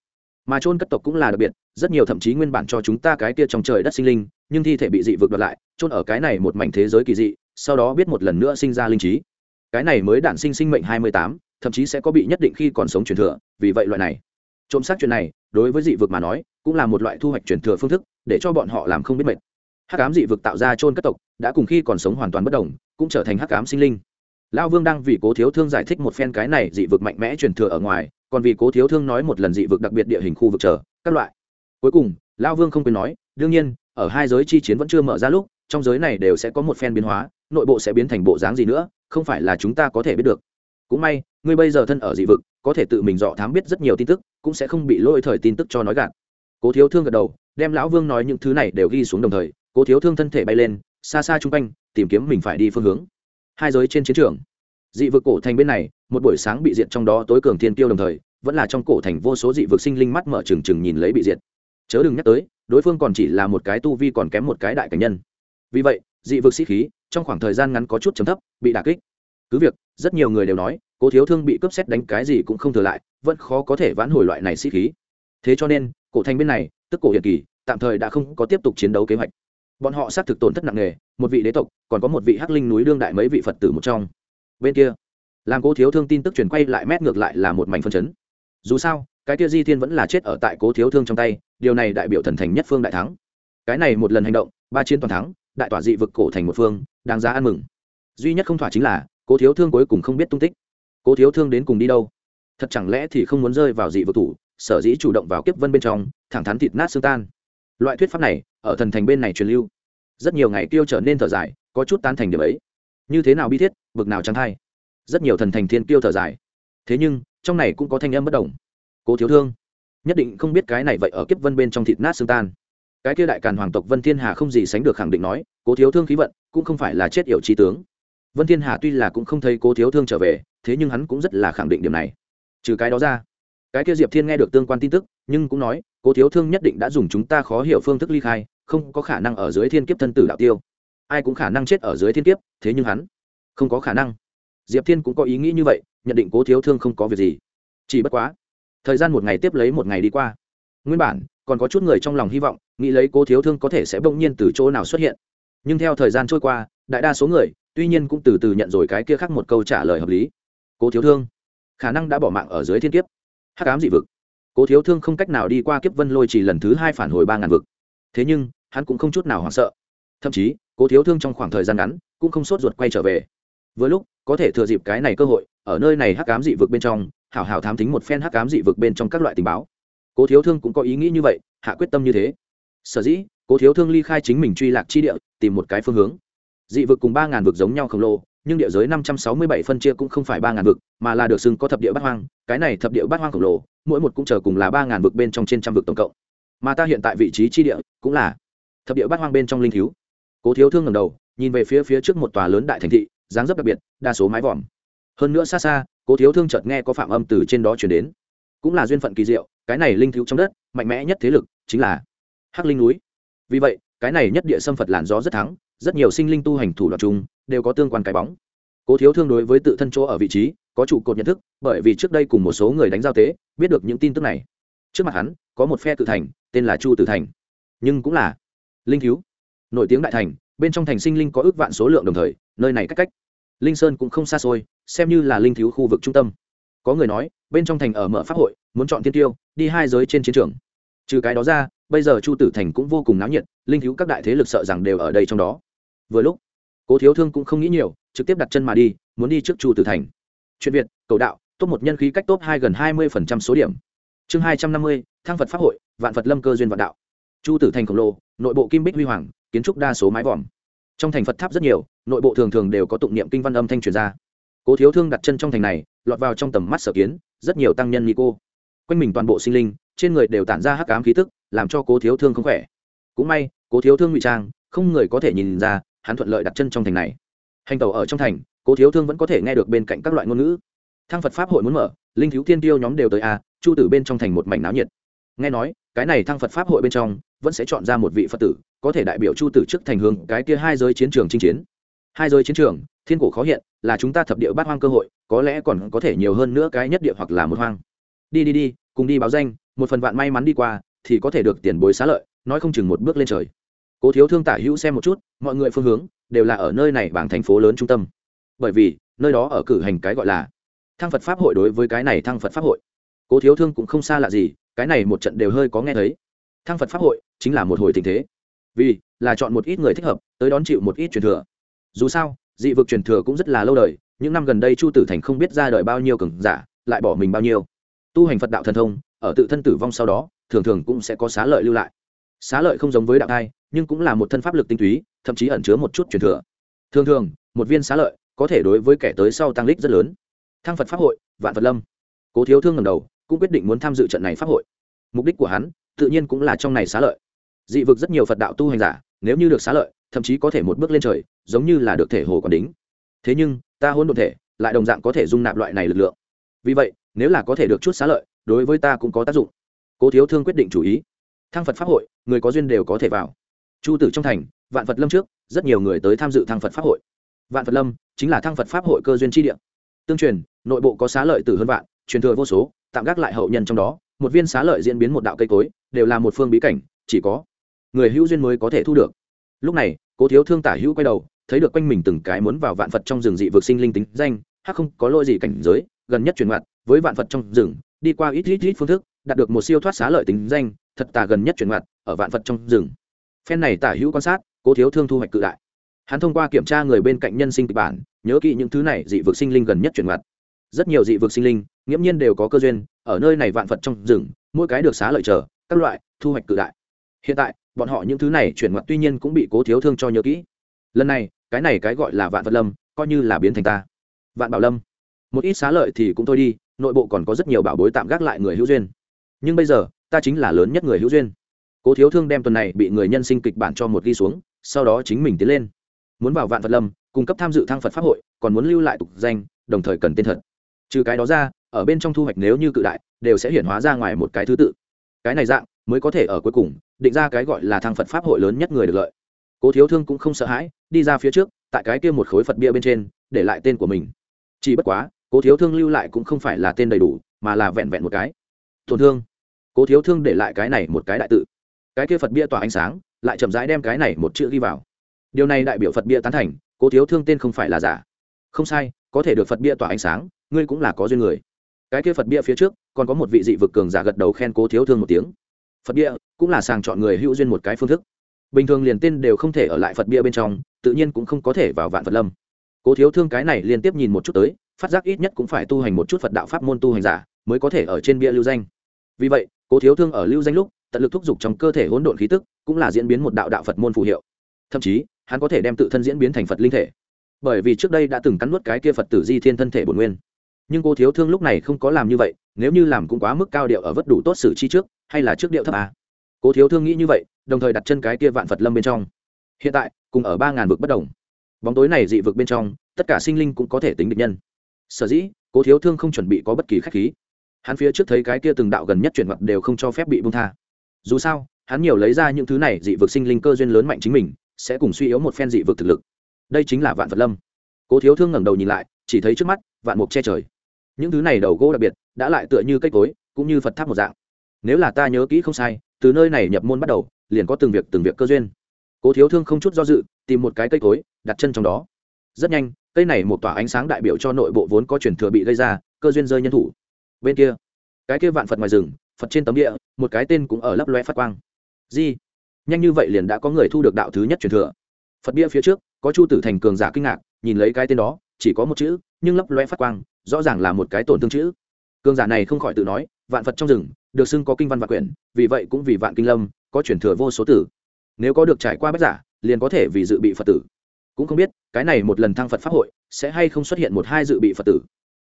Mà trôn cất tộc cũng là đặc biệt, rất nhiều thậm chí nguyên bản cho chúng ta cái kia trong trời đất sinh linh, nhưng thi thể bị dị vực đoạt lại trôn ở cái này một mảnh thế giới kỳ dị, sau đó biết một lần nữa sinh ra linh trí. Cái này mới đản sinh sinh mệnh hai mươi tám, thậm chí sẽ có bị nhất định khi còn sống truyền thừa, vì vậy loại này. Trộm xác chuyện này, đối với dị vực mà nói, cũng là một loại thu hoạch truyền thừa phương thức, để cho bọn họ làm không biết mệt. Hắc ám dị vực tạo ra trôn cất tộc, đã cùng khi còn sống hoàn toàn bất đồng, cũng trở thành hắc ám sinh linh lao vương đang vì cố thiếu thương giải thích một phen cái này dị vực mạnh mẽ truyền thừa ở ngoài, còn vì cố thiếu thương nói một lần dị vực đặc biệt địa hình khu vực chờ, các loại. Cuối cùng lao vương không quên nói, đương nhiên, ở hai giới chi chiến vẫn chưa mở ra lúc, trong giới này đều sẽ có một phen biến hóa, nội bộ sẽ biến thành bộ dáng gì nữa, không phải là chúng ta có thể biết được. Cũng may, ngươi bây giờ thân ở dị vực, có thể tự mình dọ thám biết rất nhiều tin tức, cũng sẽ không bị lôi thời tin tức cho nói gạt. Cố thiếu thương gật đầu, đem lão vương nói những thứ này đều ghi xuống đồng thời, cố thiếu thương thân thể bay lên, xa xa chung quanh, tìm kiếm mình phải đi phương hướng hai giới trên chiến trường. Dị vực cổ thành bên này, một buổi sáng bị diệt trong đó tối cường thiên tiêu đồng thời, vẫn là trong cổ thành vô số dị vực sinh linh mắt mở trừng trừng nhìn lấy bị diệt. Chớ đừng nhắc tới, đối phương còn chỉ là một cái tu vi còn kém một cái đại cảnh nhân. Vì vậy, dị vực sĩ khí trong khoảng thời gian ngắn có chút chấm thấp, bị đà kích. Cứ việc, rất nhiều người đều nói, cố thiếu thương bị cướp xét đánh cái gì cũng không thừa lại, vẫn khó có thể vãn hồi loại này sĩ khí. Thế cho nên, cổ thành bên này, tức cổ hiền kỳ, tạm thời đã không có tiếp tục chiến đấu kế hoạch bọn họ xác thực tổn thất nặng nề, một vị đế tộc, còn có một vị hắc linh núi đương đại mấy vị phật tử một trong. Bên kia làm cố thiếu thương tin tức truyền quay lại mét ngược lại là một mảnh phân chấn. Dù sao, cái kia di thiên vẫn là chết ở tại cố thiếu thương trong tay, điều này đại biểu thần thành nhất phương đại thắng. Cái này một lần hành động, ba chiến toàn thắng, đại tỏa dị vực cổ thành một phương, đáng giá ăn mừng. Duy nhất không thỏa chính là, cố thiếu thương cuối cùng không biết tung tích. Cố thiếu thương đến cùng đi đâu? Thật chẳng lẽ thì không muốn rơi vào dị vực thủ, sở dĩ chủ động vào kiếp vân bên trong, thẳng thắn thịt nát xương tan? Loại thuyết pháp này, ở thần thành bên này truyền lưu, rất nhiều ngày tiêu trở nên thở dài, có chút tán thành điểm ấy. Như thế nào bi thiết, bực nào trắng thai. Rất nhiều thần thành thiên tiêu thở dài. Thế nhưng, trong này cũng có thanh âm bất đồng. Cố thiếu thương, nhất định không biết cái này vậy ở kiếp vân bên trong thịt nát xương tan. Cái kia đại càn hoàng tộc vân thiên hà không gì sánh được khẳng định nói, cố thiếu thương khí vận, cũng không phải là chết yểu trí tướng. Vân thiên hà tuy là cũng không thấy cố thiếu thương trở về, thế nhưng hắn cũng rất là khẳng định điểm này. Trừ cái đó ra cái kia diệp thiên nghe được tương quan tin tức, nhưng cũng nói, cố thiếu thương nhất định đã dùng chúng ta khó hiểu phương thức ly khai, không có khả năng ở dưới thiên kiếp thân tử đạo tiêu. Ai cũng khả năng chết ở dưới thiên kiếp, thế nhưng hắn không có khả năng. Diệp thiên cũng có ý nghĩ như vậy, nhận định cố thiếu thương không có việc gì. Chỉ bất quá, thời gian một ngày tiếp lấy một ngày đi qua. Nguyên bản, còn có chút người trong lòng hy vọng, nghĩ lấy cố thiếu thương có thể sẽ bỗng nhiên từ chỗ nào xuất hiện. Nhưng theo thời gian trôi qua, đại đa số người, tuy nhiên cũng từ từ nhận rồi cái kia khác một câu trả lời hợp lý. Cố thiếu thương, khả năng đã bỏ mạng ở dưới thiên kiếp hắc ám dị vực. Cố thiếu thương không cách nào đi qua kiếp vân lôi chỉ lần thứ hai phản hồi ba ngàn vực. Thế nhưng, hắn cũng không chút nào hoảng sợ. Thậm chí, cố thiếu thương trong khoảng thời gian ngắn cũng không sốt ruột quay trở về. Với lúc, có thể thừa dịp cái này cơ hội, ở nơi này hắc ám dị vực bên trong, hảo hảo thám tính một phen hắc ám dị vực bên trong các loại tình báo. Cố thiếu thương cũng có ý nghĩ như vậy, hạ quyết tâm như thế. Sở dĩ, cố thiếu thương ly khai chính mình truy lạc chi địa, tìm một cái phương hướng. Dị vực cùng ba ngàn vực giống nhau khổng lồ nhưng địa giới năm trăm sáu mươi bảy phân chia cũng không phải ba ngàn vực, mà là được xưng có thập địa bát hoang, cái này thập địa bát hoang khổng lồ, mỗi một cũng chờ cùng là ba ngàn vực bên trong trên trăm vực tổng cộng. Mà ta hiện tại vị trí chi địa cũng là thập địa bát hoang bên trong linh thiếu. Cố thiếu thương ngẩng đầu, nhìn về phía phía trước một tòa lớn đại thành thị, dáng dấp đặc biệt, đa số mái vòm. Hơn nữa xa xa, cố thiếu thương chợt nghe có phạm âm từ trên đó truyền đến. Cũng là duyên phận kỳ diệu, cái này linh thiếu trong đất, mạnh mẽ nhất thế lực chính là hắc linh núi. Vì vậy, cái này nhất địa xâm phật làn gió rất thắng, rất nhiều sinh linh tu hành thủ đoạn chung đều có tương quan cái bóng. Cố thiếu thương đối với tự thân chỗ ở vị trí, có trụ cột nhận thức, bởi vì trước đây cùng một số người đánh giao tế, biết được những tin tức này. Trước mặt hắn, có một phe tự thành, tên là chu tử thành. Nhưng cũng là linh thiếu nổi tiếng đại thành, bên trong thành sinh linh có ước vạn số lượng đồng thời, nơi này cách cách. Linh sơn cũng không xa xôi, xem như là linh thiếu khu vực trung tâm. Có người nói, bên trong thành ở mở pháp hội, muốn chọn tiên tiêu, đi hai giới trên chiến trường. Trừ cái đó ra, bây giờ chu tử thành cũng vô cùng náo nhiệt, linh thiếu các đại thế lực sợ rằng đều ở đây trong đó. Vừa lúc cố thiếu thương cũng không nghĩ nhiều, trực tiếp đặt chân mà đi, muốn đi trước chu tử thành. Chuyện việt, cầu đạo, top một nhân khí cách top hai gần hai mươi phần trăm số điểm. Chương hai trăm năm mươi Thang phật pháp hội, vạn phật lâm cơ duyên vạn đạo. Chu tử thành khổng lồ, nội bộ kim bích huy hoàng, kiến trúc đa số mái vòm. Trong thành phật tháp rất nhiều, nội bộ thường thường đều có tụng niệm kinh văn âm thanh truyền ra. Cố thiếu thương đặt chân trong thành này, lọt vào trong tầm mắt sở kiến, rất nhiều tăng nhân ni cô. Quanh mình toàn bộ sinh linh, trên người đều tản ra hắc ám khí tức, làm cho cố thiếu thương không khỏe. Cũng may, cố thiếu thương ngụy trang, không người có thể nhìn ra hắn thuận lợi đặt chân trong thành này. Hành tàu ở trong thành, cố thiếu thương vẫn có thể nghe được bên cạnh các loại ngôn ngữ. Thăng phật pháp hội muốn mở, linh thiếu thiên tiêu nhóm đều tới a, chu tử bên trong thành một mảnh náo nhiệt. Nghe nói, cái này thăng phật pháp hội bên trong vẫn sẽ chọn ra một vị phật tử, có thể đại biểu chu tử trước thành hướng cái kia hai giới chiến trường chinh chiến. Hai giới chiến trường, thiên cổ khó hiện, là chúng ta thập địa bát hoang cơ hội, có lẽ còn có thể nhiều hơn nữa cái nhất địa hoặc là một hoang. Đi đi đi, cùng đi báo danh, một phần vạn may mắn đi qua, thì có thể được tiền bối xá lợi, nói không chừng một bước lên trời cố thiếu thương tả hữu xem một chút, mọi người phương hướng đều là ở nơi này bảng thành phố lớn trung tâm. Bởi vì, nơi đó ở cử hành cái gọi là thăng phật pháp hội đối với cái này thăng phật pháp hội. Cố thiếu thương cũng không xa lạ gì, cái này một trận đều hơi có nghe thấy. Thăng phật pháp hội chính là một hồi tình thế. Vì là chọn một ít người thích hợp, tới đón chịu một ít truyền thừa. Dù sao, dị vực truyền thừa cũng rất là lâu đời, những năm gần đây chu tử thành không biết ra đời bao nhiêu cường giả, lại bỏ mình bao nhiêu. Tu hành phật đạo thần thông, ở tự thân tử vong sau đó, thường thường cũng sẽ có xá lợi lưu lại xá lợi không giống với đạo thai, nhưng cũng là một thân pháp lực tinh túy, thậm chí ẩn chứa một chút truyền thừa. Thường thường, một viên xá lợi có thể đối với kẻ tới sau tăng lích rất lớn. Thăng phật pháp hội, vạn phật lâm. Cố thiếu thương ngầm đầu, cũng quyết định muốn tham dự trận này pháp hội. Mục đích của hắn, tự nhiên cũng là trong này xá lợi. Dị vực rất nhiều phật đạo tu hành giả, nếu như được xá lợi, thậm chí có thể một bước lên trời, giống như là được thể hồ còn đính. Thế nhưng, ta hôn đ thể, lại đồng dạng có thể dung nạp loại này lực lượng. Vì vậy, nếu là có thể được chút xá lợi, đối với ta cũng có tác dụng. Cố thiếu thương quyết định chủ ý thăng phật pháp hội, người có duyên đều có thể vào. Chu tử trong thành, vạn phật lâm trước, rất nhiều người tới tham dự thăng phật pháp hội. Vạn phật lâm chính là thăng phật pháp hội cơ duyên tri địa. Tương truyền, nội bộ có xá lợi từ hơn vạn, truyền thừa vô số, tạm gác lại hậu nhân trong đó, một viên xá lợi diễn biến một đạo cây cối, đều là một phương bí cảnh, chỉ có người hữu duyên mới có thể thu được. Lúc này, cố thiếu thương tả hữu quay đầu, thấy được quanh mình từng cái muốn vào vạn phật trong rừng dị vực sinh linh tính danh, hắc không có lỗi gì cảnh giới, gần nhất truyền mặt với vạn phật trong rừng, đi qua ít ít ít phương thức đạt được một siêu thoát xá lợi tính danh, thật tà gần nhất chuyển mặt ở vạn vật trong rừng. Phen này tả hữu quan sát, cố thiếu thương thu hoạch cự đại. Hắn thông qua kiểm tra người bên cạnh nhân sinh kịch bản, nhớ kỹ những thứ này dị vực sinh linh gần nhất chuyển mặt rất nhiều dị vực sinh linh, nghiễm nhiên đều có cơ duyên, ở nơi này vạn vật trong rừng, mỗi cái được xá lợi chờ, các loại, thu hoạch cự đại. Hiện tại, bọn họ những thứ này chuyển mặt tuy nhiên cũng bị cố thiếu thương cho nhớ kỹ. Lần này, cái này cái gọi là vạn vật lâm, coi như là biến thành ta. Vạn bảo lâm. Một ít xá lợi thì cũng thôi đi, nội bộ còn có rất nhiều bảo bối tạm gác lại người hữu duyên nhưng bây giờ, ta chính là lớn nhất người hữu duyên. Cố thiếu thương đem tuần này bị người nhân sinh kịch bản cho một ghi xuống, sau đó chính mình tiến lên. Muốn vào vạn phật lâm, cung cấp tham dự thăng phật pháp hội, còn muốn lưu lại tục danh, đồng thời cần tên thật. Trừ cái đó ra, ở bên trong thu hoạch nếu như cự đại, đều sẽ hiển hóa ra ngoài một cái thứ tự. Cái này dạng, mới có thể ở cuối cùng, định ra cái gọi là thăng phật pháp hội lớn nhất người được lợi. Cố thiếu thương cũng không sợ hãi, đi ra phía trước, tại cái kia một khối phật bia bên trên, để lại tên của mình. Chỉ bất quá, cố thiếu thương lưu lại cũng không phải là tên đầy đủ, mà là vẹn vẹn một cái. Tổn thương cố thiếu thương để lại cái này một cái đại tự. Cái kia phật bia tỏa ánh sáng, lại chậm rãi đem cái này một chữ ghi vào. Điều này đại biểu phật bia tán thành, cố thiếu thương tên không phải là giả. Không sai, có thể được phật bia tỏa ánh sáng, ngươi cũng là có duyên người. Cái kia phật bia phía trước, còn có một vị dị vực cường giả gật đầu khen cố thiếu thương một tiếng. Phật bia cũng là sàng chọn người hữu duyên một cái phương thức. Bình thường liền tên đều không thể ở lại phật bia bên trong, tự nhiên cũng không có thể vào vạn phật lâm. Cố thiếu thương cái này liên tiếp nhìn một chút tới, phát giác ít nhất cũng phải tu hành một chút phật đạo pháp môn tu hành giả, mới có thể ở trên bia lưu danh. Vì vậy cố thiếu thương ở lưu danh lúc, tận lực thúc giục trong cơ thể hỗn độn khí tức, cũng là diễn biến một đạo đạo phật môn phù hiệu. Thậm chí, hắn có thể đem tự thân diễn biến thành phật linh thể. Bởi vì trước đây đã từng cắn nuốt cái kia phật tử di thiên thân thể bổn nguyên. Nhưng cô thiếu thương lúc này không có làm như vậy, nếu như làm cũng quá mức cao điệu ở vất đủ tốt xử chi trước, hay là trước điệu thấp à. cô thiếu thương nghĩ như vậy, đồng thời đặt chân cái kia vạn phật lâm bên trong. Hiện tại, cùng ở ba ngàn vực bất đồng. Bóng tối này dị vực bên trong, tất cả sinh linh cũng có thể tính địch nhân. Sở dĩ cô thiếu thương không chuẩn bị có bất kỳ khách khí hắn phía trước thấy cái kia từng đạo gần nhất chuyển mặt đều không cho phép bị bung tha. Dù sao, hắn nhiều lấy ra những thứ này dị vực sinh linh cơ duyên lớn mạnh chính mình, sẽ cùng suy yếu một phen dị vực thực lực. Đây chính là vạn vật lâm. Cố thiếu thương ngẩng đầu nhìn lại, chỉ thấy trước mắt, vạn mục che trời. Những thứ này đầu gỗ đặc biệt, đã lại tựa như cây cối, cũng như phật tháp một dạng. Nếu là ta nhớ kỹ không sai, từ nơi này nhập môn bắt đầu, liền có từng việc từng việc cơ duyên. Cố thiếu thương không chút do dự, tìm một cái cây cối, đặt chân trong đó. Rất nhanh, cây này một tỏa ánh sáng đại biểu cho nội bộ vốn có chuyển thừa bị gây ra, cơ duyên rơi nhân thủ bên kia. Cái kia vạn phật ngoài rừng, phật trên tấm địa, một cái tên cũng ở lấp loe phát quang. Di, nhanh như vậy liền đã có người thu được đạo thứ nhất truyền thừa. Phật bia phía trước, có chu tử thành cường giả kinh ngạc, nhìn lấy cái tên đó, chỉ có một chữ, nhưng lấp loe phát quang, rõ ràng là một cái tổn thương chữ. Cường giả này không khỏi tự nói, vạn phật trong rừng, được xưng có kinh văn và quyển, vì vậy cũng vì vạn kinh lâm, có truyền thừa vô số tử. Nếu có được trải qua bách giả, liền có thể vì dự bị phật tử. Cũng không biết, cái này một lần thăng phật pháp hội, sẽ hay không xuất hiện một hai dự bị phật tử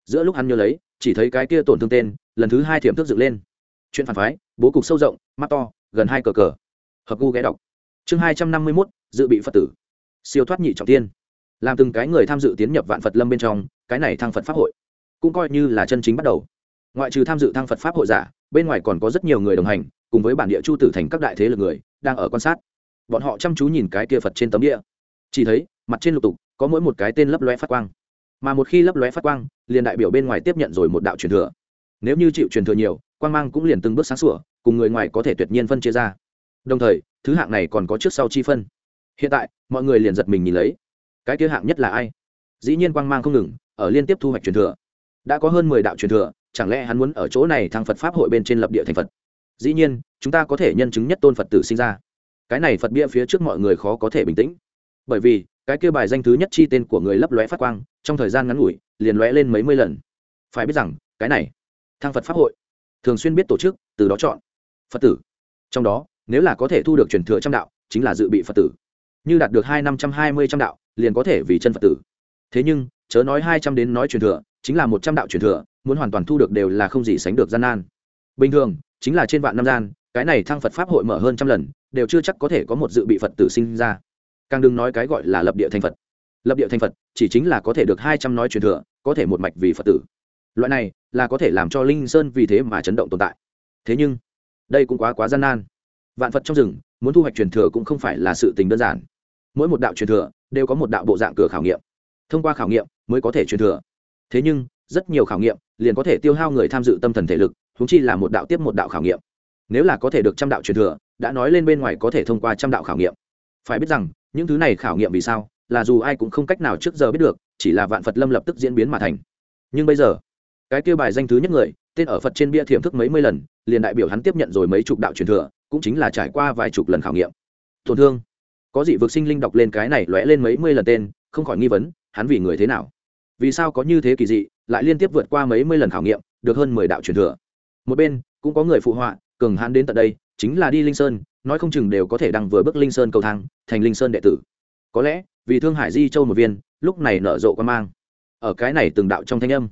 giữa lúc hắn nhớ lấy, chỉ thấy cái kia tổn thương tên, lần thứ hai thiểm thức dựng lên. Chuyện phản phái, bố cục sâu rộng, mắt to, gần hai cờ cờ. Hợp gu ghé đọc. Chương hai trăm năm mươi mốt, dự bị phật tử. Siêu thoát nhị trọng tiên. Làm từng cái người tham dự tiến nhập vạn phật lâm bên trong, cái này thăng phật pháp hội, cũng coi như là chân chính bắt đầu. Ngoại trừ tham dự thăng phật pháp hội giả, bên ngoài còn có rất nhiều người đồng hành, cùng với bản địa chu tử thành các đại thế lực người, đang ở quan sát. Bọn họ chăm chú nhìn cái kia phật trên tấm địa. Chỉ thấy, mặt trên lục tục, có mỗi một cái tên lấp lóe phát quang. Mà một khi lấp lóe phát quang liền đại biểu bên ngoài tiếp nhận rồi một đạo truyền thừa. Nếu như chịu truyền thừa nhiều, quang mang cũng liền từng bước sáng sủa, cùng người ngoài có thể tuyệt nhiên phân chia ra. Đồng thời, thứ hạng này còn có trước sau chi phân. Hiện tại, mọi người liền giật mình nhìn lấy. Cái kia hạng nhất là ai? Dĩ nhiên quang mang không ngừng, ở liên tiếp thu hoạch truyền thừa. Đã có hơn mười đạo truyền thừa, chẳng lẽ hắn muốn ở chỗ này thăng phật pháp hội bên trên lập địa thành phật? Dĩ nhiên, chúng ta có thể nhân chứng nhất tôn phật tử sinh ra. Cái này phật bia phía trước mọi người khó có thể bình tĩnh. Bởi vì, cái kia bài danh thứ nhất chi tên của người lấp lóe phát quang, trong thời gian ngắn ngủi liền lóe lên mấy mươi lần. Phải biết rằng, cái này, thang phật pháp hội, thường xuyên biết tổ chức, từ đó chọn phật tử. Trong đó, nếu là có thể thu được truyền thừa trăm đạo, chính là dự bị phật tử. Như đạt được hai năm trăm hai mươi trăm đạo, liền có thể vì chân phật tử. Thế nhưng, chớ nói hai trăm đến nói truyền thừa, chính là một trăm đạo truyền thừa, muốn hoàn toàn thu được đều là không gì sánh được gian nan. Bình thường, chính là trên vạn năm gian, cái này thăng phật pháp hội mở hơn trăm lần, đều chưa chắc có thể có một dự bị phật tử sinh ra. Càng đừng nói cái gọi là lập địa thành phật. Lập địa thành phật, chỉ chính là có thể được hai trăm nói truyền thừa có thể một mạch vì phật tử. Loại này là có thể làm cho linh sơn vì thế mà chấn động tồn tại. Thế nhưng, đây cũng quá quá gian nan. Vạn phật trong rừng, muốn thu hoạch truyền thừa cũng không phải là sự tình đơn giản. Mỗi một đạo truyền thừa đều có một đạo bộ dạng cửa khảo nghiệm. Thông qua khảo nghiệm mới có thể truyền thừa. Thế nhưng, rất nhiều khảo nghiệm liền có thể tiêu hao người tham dự tâm thần thể lực húng chi là một đạo tiếp một đạo khảo nghiệm. Nếu là có thể được trăm đạo truyền thừa, đã nói lên bên ngoài có thể thông qua trăm đạo khảo nghiệm. Phải biết rằng, những thứ này khảo nghiệm vì sao, là dù ai cũng không cách nào trước giờ biết được chỉ là vạn phật lâm lập tức diễn biến mà thành. Nhưng bây giờ, cái kêu bài danh thứ nhất người, tên ở phật trên bia thiểm thức mấy mươi lần, liền đại biểu hắn tiếp nhận rồi mấy chục đạo truyền thừa, cũng chính là trải qua vài chục lần khảo nghiệm. Tổn thương. Có dị vực sinh linh đọc lên cái này lóe lên mấy mươi lần tên, không khỏi nghi vấn, hắn vì người thế nào? Vì sao có như thế kỳ dị, lại liên tiếp vượt qua mấy mươi lần khảo nghiệm, được hơn mười đạo truyền thừa? Một bên, cũng có người phụ họa, cường hắn đến tận đây, chính là đi linh sơn, nói không chừng đều có thể đăng vừa bước linh sơn cầu thang, thành linh sơn đệ tử. Có lẽ, vì thương hải di châu một viên lúc này nở rộ quan mang. Ở cái này từng đạo trong thanh âm,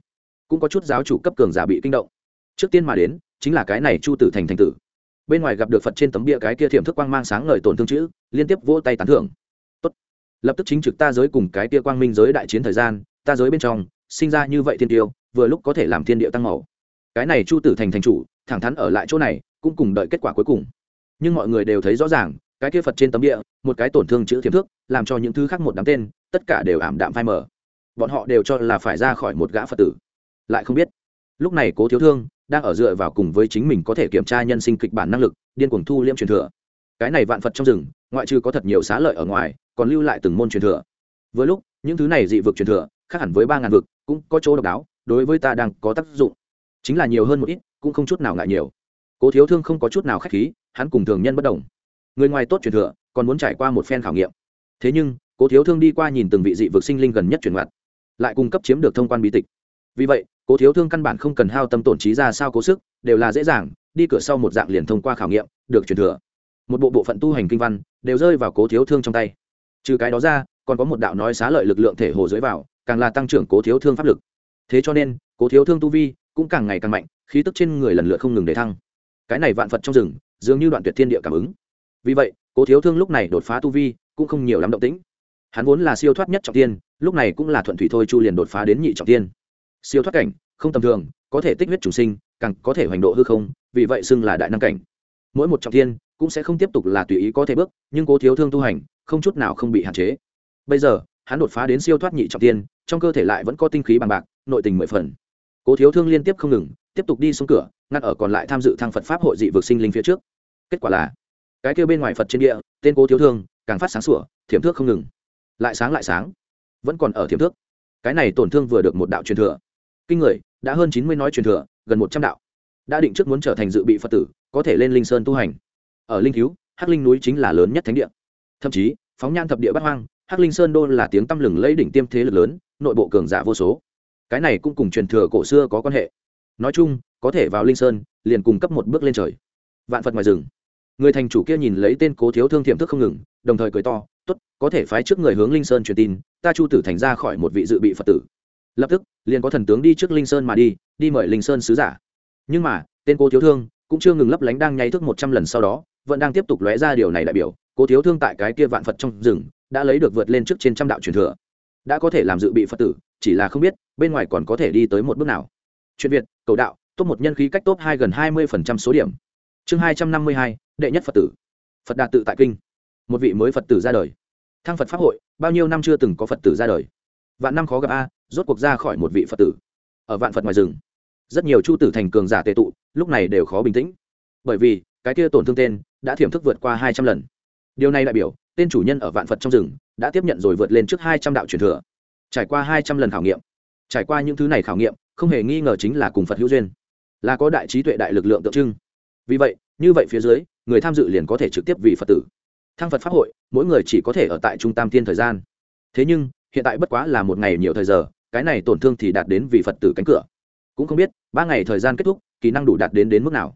cũng có chút giáo chủ cấp cường giả bị kinh động. Trước tiên mà đến, chính là cái này chu tử thành thành tử. Bên ngoài gặp được phật trên tấm bia cái kia thiểm thức quang mang sáng ngời tổn thương chữ, liên tiếp vỗ tay tán thưởng. Tốt. lập tức chính trực ta giới cùng cái kia quang minh giới đại chiến thời gian, ta giới bên trong, sinh ra như vậy thiên tiêu, vừa lúc có thể làm thiên địa tăng màu. Cái này chu tử thành thành chủ, thẳng thắn ở lại chỗ này, cũng cùng đợi kết quả cuối cùng. Nhưng mọi người đều thấy rõ ràng cái kia phật trên tấm địa, một cái tổn thương chữ thiềm thước, làm cho những thứ khác một đám tên, tất cả đều ảm đạm phai mờ. Bọn họ đều cho là phải ra khỏi một gã phật tử. Lại không biết, lúc này cố thiếu thương đang ở dựa vào cùng với chính mình có thể kiểm tra nhân sinh kịch bản năng lực, điên cuồng thu liêm truyền thừa. Cái này vạn phật trong rừng, ngoại trừ có thật nhiều xá lợi ở ngoài, còn lưu lại từng môn truyền thừa. Với lúc, những thứ này dị vực truyền thừa, khác hẳn với ba ngàn vực, cũng có chỗ độc đáo, đối với ta đang có tác dụng. Chính là nhiều hơn một ít, cũng không chút nào ngại nhiều. Cố thiếu thương không có chút nào k h á c h khí, hắn cùng thường nhân bất đồng người ngoài tốt truyền thừa, còn muốn trải qua một phen khảo nghiệm. Thế nhưng, cố thiếu thương đi qua nhìn từng vị dị vực sinh linh gần nhất truyền mặt lại cung cấp chiếm được thông quan bí tịch. Vì vậy, cố thiếu thương căn bản không cần hao tâm tổn trí ra sao cố sức, đều là dễ dàng, đi cửa sau một dạng liền thông qua khảo nghiệm, được truyền thừa. Một bộ bộ phận tu hành kinh văn, đều rơi vào cố thiếu thương trong tay. Trừ cái đó ra, còn có một đạo nói xá lợi lực lượng thể hồ dưới vào, càng là tăng trưởng cố thiếu thương pháp lực. Thế cho nên, cố thiếu thương tu vi cũng càng ngày càng mạnh, khí tức trên người lần lượt không ngừng để thăng. Cái này vạn phật trong rừng, dường như đoạn tuyệt thiên địa cảm ứng vì vậy, cố thiếu thương lúc này đột phá tu vi, cũng không nhiều lắm động tĩnh. Hắn vốn là siêu thoát nhất trọng tiên, lúc này cũng là thuận thủy thôi chu liền đột phá đến nhị trọng tiên. Siêu thoát cảnh, không tầm thường, có thể tích huyết chủ sinh, càng có thể hoành độ hư không, vì vậy xưng là đại năng cảnh. Mỗi một trọng tiên, cũng sẽ không tiếp tục là tùy ý có thể bước, nhưng cố thiếu thương tu hành, không chút nào không bị hạn chế. Bây giờ, hắn đột phá đến siêu thoát nhị trọng tiên, trong cơ thể lại vẫn có tinh khí bằng bạc, nội tình mười phần. Cố thiếu thương liên tiếp không ngừng, tiếp tục đi xuống cửa, ngăn ở còn lại tham dự thăng phật pháp hội dị vực sinh linh phía trước. Kết quả là cái kia bên ngoài phật trên địa, tên cố thiếu thương, càng phát sáng sủa, thiểm thước không ngừng. Lại sáng lại sáng, vẫn còn ở thiểm thước. Cái này tổn thương vừa được một đạo truyền thừa. Kinh người, đã hơn chín mươi nói truyền thừa, gần một trăm đạo. Đã định trước muốn trở thành dự bị phật tử, có thể lên linh sơn tu hành. Ở linh cứu, hắc linh núi chính là lớn nhất thánh địa. Thậm chí, phóng nhan thập địa bắt hoang, hắc linh sơn đô là tiếng tăm lừng lấy đỉnh tiêm thế lực lớn, nội bộ cường giả vô số. Cái này cũng cùng truyền thừa cổ xưa có quan hệ. Nói chung, có thể vào linh sơn, liền cùng cấp một bước lên trời. Vạn phật ngoài rừng người thành chủ kia nhìn lấy tên cố thiếu thương thiệm thức không ngừng, đồng thời cười to t ố t có thể phái trước người hướng linh sơn truyền tin, ta chu tử thành ra khỏi một vị dự bị phật tử. Lập tức, liền có thần tướng đi trước linh sơn mà đi đi mời linh sơn sứ giả. Nhưng mà, tên cố thiếu thương cũng chưa ngừng lấp lánh đang nháy thức một trăm lần sau đó, vẫn đang tiếp tục lóe ra điều này đại biểu, cố thiếu thương tại cái kia vạn phật trong rừng đã lấy được vượt lên trước trên trăm đạo truyền thừa. Đã có thể làm dự bị phật tử, chỉ là không biết bên ngoài còn có thể đi tới một bước nào. Chuyện việt, cầu đạo, top một nhân khí cách top hai gần hai mươi số điểm. Chương hai trăm năm mươi hai đệ nhất phật tử. Phật đạt tự tại kinh. Một vị mới phật tử ra đời. Thăng phật pháp hội, bao nhiêu năm chưa từng có phật tử ra đời. Vạn năm khó gặp a, rốt cuộc ra khỏi một vị phật tử. Ở vạn phật ngoài rừng, rất nhiều chu tử thành cường giả tệ tụ, lúc này đều khó bình tĩnh. Bởi vì, cái kia tổn thương tên đã thiểm thức vượt qua hai trăm lần. Điều này đại biểu, tên chủ nhân ở vạn phật trong rừng đã tiếp nhận rồi vượt lên trước hai trăm đạo truyền thừa. Trải qua hai trăm lần khảo nghiệm, trải qua những thứ này khảo nghiệm, không hề nghi ngờ chính là cùng phật hữu duyên. Là có đại trí tuệ đại lực lượng tượng trưng. Vì vậy, như vậy phía dưới người tham dự liền có thể trực tiếp vì phật tử. Thăng phật pháp hội, mỗi người chỉ có thể ở tại trung tam tiên thời gian. Thế nhưng, hiện tại bất quá là một ngày nhiều thời giờ, cái này tổn thương thì đạt đến vì phật tử cánh cửa. Cũng không biết, ba ngày thời gian kết thúc, kỹ năng đủ đạt đến đến mức nào.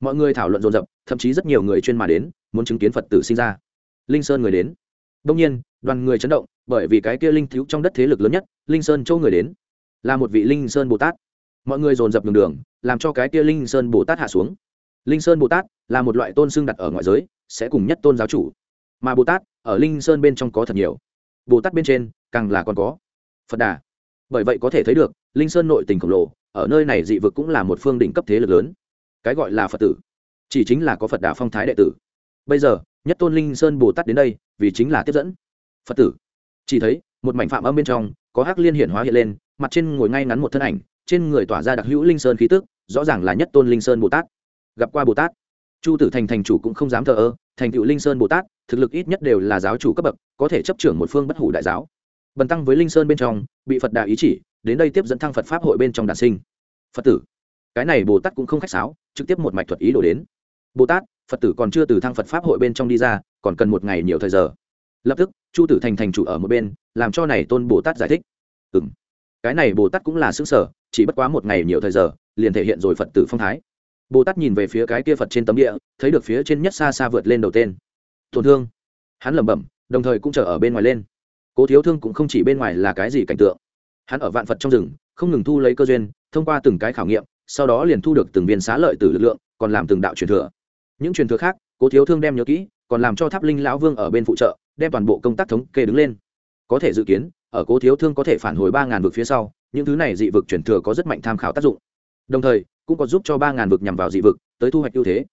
Mọi người thảo luận dồn dập, thậm chí rất nhiều người chuyên mà đến, muốn chứng kiến phật tử sinh ra. Linh sơn người đến. Đông nhiên, đoàn người chấn động, bởi vì cái kia linh thiếu trong đất thế lực lớn nhất, linh sơn châu người đến. Là một vị linh sơn bồ tát. Mọi người dồn dập đường đường, làm cho cái kia linh sơn bồ tát hạ xuống linh sơn bồ tát là một loại tôn xưng đặt ở ngoại giới, sẽ cùng nhất tôn giáo chủ. Mà bồ tát ở linh sơn bên trong có thật nhiều. Bồ tát bên trên, càng là còn có. Phật đà. Bởi vậy có thể thấy được, linh sơn nội tình khổng lồ, ở nơi này dị vực cũng là một phương đỉnh cấp thế lực lớn. Cái gọi là phật tử, chỉ chính là có phật đà phong thái đệ tử. Bây giờ, nhất tôn linh sơn bồ tát đến đây, vì chính là tiếp dẫn. Phật tử. Chỉ thấy, một mảnh phạm âm bên trong, có hắc liên hiển hóa hiện lên, mặt trên ngồi ngay ngắn một thân ảnh, trên người tỏa ra đặc hữu linh sơn khí tức, rõ ràng là nhất tôn linh sơn bồ tát gặp qua bồ tát. Chu tử thành thành chủ cũng không dám thờ ơ, thành cựu linh sơn bồ tát, thực lực ít nhất đều là giáo chủ cấp bậc, có thể chấp trưởng một phương bất hủ đại giáo. Bần tăng với linh sơn bên trong, bị phật đạo ý chỉ, đến đây tiếp dẫn thăng phật pháp hội bên trong đàn sinh. Phật tử. Cái này bồ tát cũng không khách sáo, trực tiếp một mạch thuật ý đổ đến. Bồ tát, phật tử còn chưa từ thăng phật pháp hội bên trong đi ra, còn cần một ngày nhiều thời giờ. Lập tức, chu tử thành thành chủ ở một bên, làm cho này tôn bồ tát giải thích. Ừ m cái này bồ tát cũng là xứng sở, chỉ bất quá một ngày nhiều thời giờ, liền thể hiện rồi phật tử phong thái bồ tát nhìn về phía cái kia phật trên tấm địa, thấy được phía trên nhất xa xa vượt lên đầu tên. Tổn thương. Hắn lẩm bẩm, đồng thời cũng chờ ở bên ngoài lên. Cố thiếu thương cũng không chỉ bên ngoài là cái gì cảnh tượng. Hắn ở vạn phật trong rừng, không ngừng thu lấy cơ duyên, thông qua từng cái khảo nghiệm, sau đó liền thu được từng viên xá lợi từ lực lượng, còn làm từng đạo truyền thừa. Những truyền thừa khác, cố thiếu thương đem nhớ kỹ, còn làm cho tháp linh lão vương ở bên phụ trợ, đem toàn bộ công tác thống kê đứng lên. Có thể dự kiến, ở cố thiếu thương có thể phản hồi ba ngàn vực phía sau, những thứ này dị vực truyền thừa có rất mạnh tham khảo tác dụng. Đồng thời cũng có giúp cho ba ngàn vực nhằm vào dị vực, tới thu hoạch ưu thế.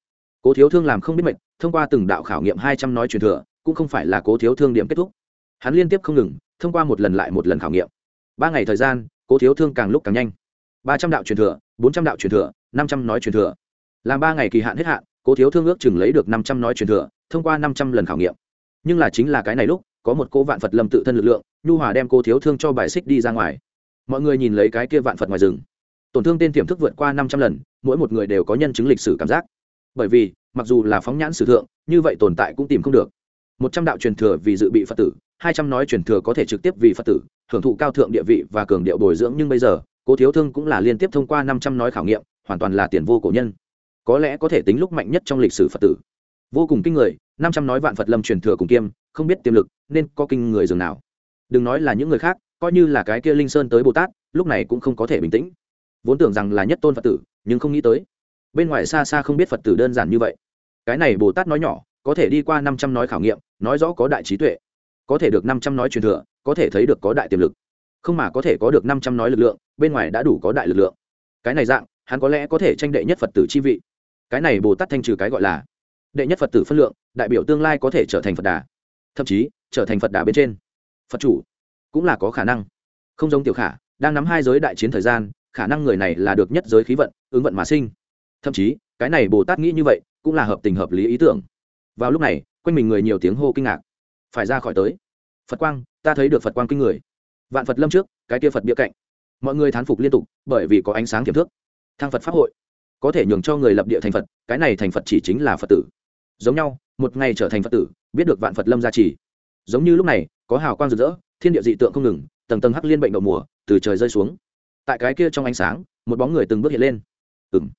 Cố thiếu thương làm không biết mệnh thông qua từng đạo khảo nghiệm hai trăm nói truyền thừa, cũng không phải là cố thiếu thương điểm kết thúc. Hắn liên tiếp không ngừng, thông qua một lần lại một lần khảo nghiệm. Ba ngày thời gian, cố thiếu thương càng lúc càng nhanh. Ba trăm đạo truyền thừa, bốn trăm đạo truyền thừa, năm trăm nói truyền thừa. Làm ba ngày kỳ hạn hết hạn, cố thiếu thương ước chừng lấy được năm trăm nói truyền thừa, thông qua năm trăm lần khảo nghiệm. Nhưng là chính là cái này lúc, có một cô vạn phật lâm tự thân lực lượng, nhu hòa đem cô thiếu thương cho bài xích đi ra ngoài. Mọi người nhìn lấy cái kia vạn phật ngoài rừng tổn thương tên tiềm thức vượt qua năm trăm lần, mỗi một người đều có nhân chứng lịch sử cảm giác. Bởi vì, mặc dù là phóng nhãn sử thượng, như vậy tồn tại cũng tìm không được. Một trăm đạo truyền thừa vì dự bị phật tử, hai trăm nói truyền thừa có thể trực tiếp vì phật tử, hưởng thụ cao thượng địa vị và cường điệu bồi dưỡng nhưng bây giờ, cố thiếu thương cũng là liên tiếp thông qua năm trăm nói khảo nghiệm, hoàn toàn là tiền vô cổ nhân. Có lẽ có thể tính lúc mạnh nhất trong lịch sử phật tử. Vô cùng kinh người, năm trăm nói vạn phật lâm truyền thừa cùng kiêm, không biết tiềm lực, nên có kinh người dường nào. Đừng nói là những người khác, coi như là cái kia linh sơn tới bồ tát, lúc này cũng không có thể bình tĩnh vốn tưởng rằng là nhất tôn phật tử, nhưng không nghĩ tới. Bên ngoài xa xa không biết phật tử đơn giản như vậy. Cái này bồ tát nói nhỏ, có thể đi qua năm trăm nói khảo nghiệm, nói rõ có đại trí tuệ. Có thể được năm trăm nói truyền thừa, có thể thấy được có đại tiềm lực. Không mà có thể có được năm trăm nói lực lượng, bên ngoài đã đủ có đại lực lượng. Cái này dạng, hắn có lẽ có thể tranh đệ nhất phật tử chi vị. Cái này bồ tát thanh trừ cái gọi là đệ nhất phật tử phân lượng, đại biểu tương lai có thể trở thành phật đà. Thậm chí, trở thành phật đà bên trên. Phật chủ cũng là có khả năng. Không giống tiểu khả, đang nắm hai giới đại chiến thời gian khả năng người này là được nhất giới khí vận, ứng vận mà sinh. Thậm chí, cái này bồ tát nghĩ như vậy, cũng là hợp tình hợp lý ý tưởng. Vào lúc này, quanh mình người nhiều tiếng hô kinh ngạc. Phải ra khỏi tới. Phật quang, ta thấy được phật quang kinh người. Vạn phật lâm trước, cái kia phật bia cạnh. Mọi người thán phục liên tục, bởi vì có ánh sáng tiềm thức thang phật pháp hội, có thể nhường cho người lập địa thành phật, cái này thành phật chỉ chính là phật tử. Giống nhau, một ngày trở thành phật tử, biết được vạn phật lâm gia trì. Giống như lúc này, có hào quang rực rỡ, thiên địa dị tượng không ngừng, tầng tầng hắc liên bệnh đậu mùa, từ trời rơi xuống tại cái kia trong ánh sáng, một bóng người từng bước hiện lên. Ừng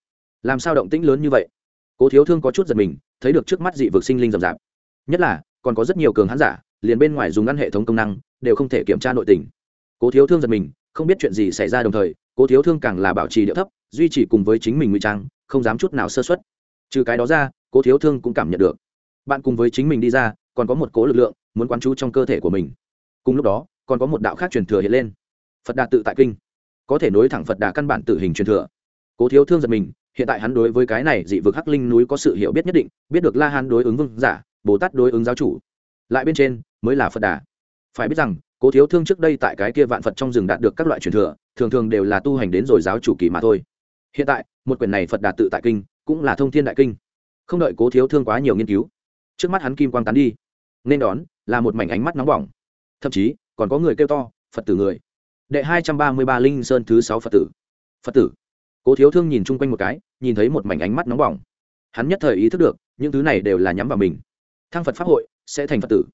làm sao động tĩnh lớn như vậy? Cố thiếu thương có chút giật mình, thấy được trước mắt dị vực sinh linh rậm rạp. Nhất là, còn có rất nhiều cường hãn giả, liền bên ngoài dùng ngăn hệ thống công năng, đều không thể kiểm tra nội tình. Cố thiếu thương giật mình, không biết chuyện gì xảy ra đồng thời, cố thiếu thương càng là bảo trì điệu thấp, duy trì cùng với chính mình nguy trang, không dám chút nào sơ xuất trừ cái đó ra, cố thiếu thương cũng cảm nhận được, bạn cùng với chính mình đi ra, còn có một cố lực lượng muốn quán chú trong cơ thể của mình. Cùng lúc đó, còn có một đạo khác truyền thừa hiện lên. Phật đạt tự tại kinh có thể nối thẳng phật đà căn bản tử hình truyền thừa. Cố thiếu thương giật mình, hiện tại hắn đối với cái này dị vực hắc linh núi có sự hiểu biết nhất định, biết được la hán đối ứng vương giả, bồ tát đối ứng giáo chủ. Lại bên trên, mới là phật đà. Phải biết rằng, cố thiếu thương trước đây tại cái kia vạn phật trong rừng đạt được các loại truyền thừa, thường thường đều là tu hành đến rồi giáo chủ kỳ mà thôi. Hiện tại, một quyển này phật đà tự tại kinh, cũng là thông thiên đại kinh. Không đợi cố thiếu thương quá nhiều nghiên cứu, trước mắt hắn kim quang tán đi. Nên đón là một mảnh ánh mắt nóng bỏng. Thậm chí, còn có người kêu to, phật tử người đệ hai trăm ba mươi ba linh sơn thứ sáu phật tử. Phật tử. Cố thiếu thương nhìn chung quanh một cái, nhìn thấy một mảnh ánh mắt nóng bỏng. Hắn nhất thời ý thức được, những thứ này đều là nhắm vào mình. Thăng phật pháp hội sẽ thành phật tử.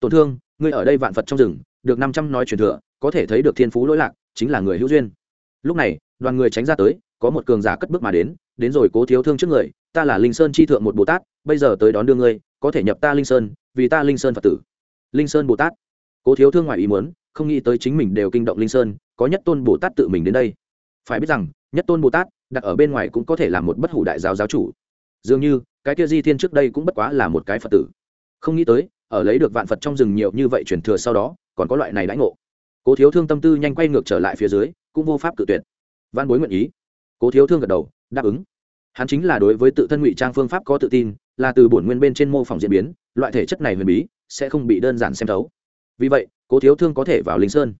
Tổn thương, ngươi ở đây vạn phật trong rừng, được năm trăm nói truyền thừa, có thể thấy được thiên phú lỗi lạc, chính là người hữu duyên. Lúc này, đoàn người tránh ra tới, có một cường giả cất bước mà đến đến rồi cố thiếu thương trước người, ta là linh sơn chi thượng một bồ tát, bây giờ tới đón đưa ngươi, có thể nhập ta linh sơn, vì ta linh sơn phật tử. Linh sơn bồ tát. Cố thiếu thương ngoài ý muốn không nghĩ tới chính mình đều kinh động linh sơn, có nhất tôn bồ tát tự mình đến đây. Phải biết rằng, nhất tôn bồ tát, đặt ở bên ngoài cũng có thể là một bất hủ đại giáo giáo chủ. Dường như, cái kia di thiên trước đây cũng bất quá là một cái phật tử. Không nghĩ tới, ở lấy được vạn phật trong rừng nhiều như vậy truyền thừa sau đó, còn có loại này lãnh ngộ. Cố thiếu thương tâm tư nhanh quay ngược trở lại phía dưới, cũng vô pháp cự tuyệt. Văn bối nguyện ý. Cố thiếu thương gật đầu, đáp ứng. Hắn chính là đối với tự thân ngụy trang phương pháp có tự tin, là từ bổn nguyên bên trên mô phỏng diễn biến, loại thể chất này huyền bí, sẽ không bị đơn giản xem thấu. Vì vậy cố thiếu thương có thể vào linh sơn.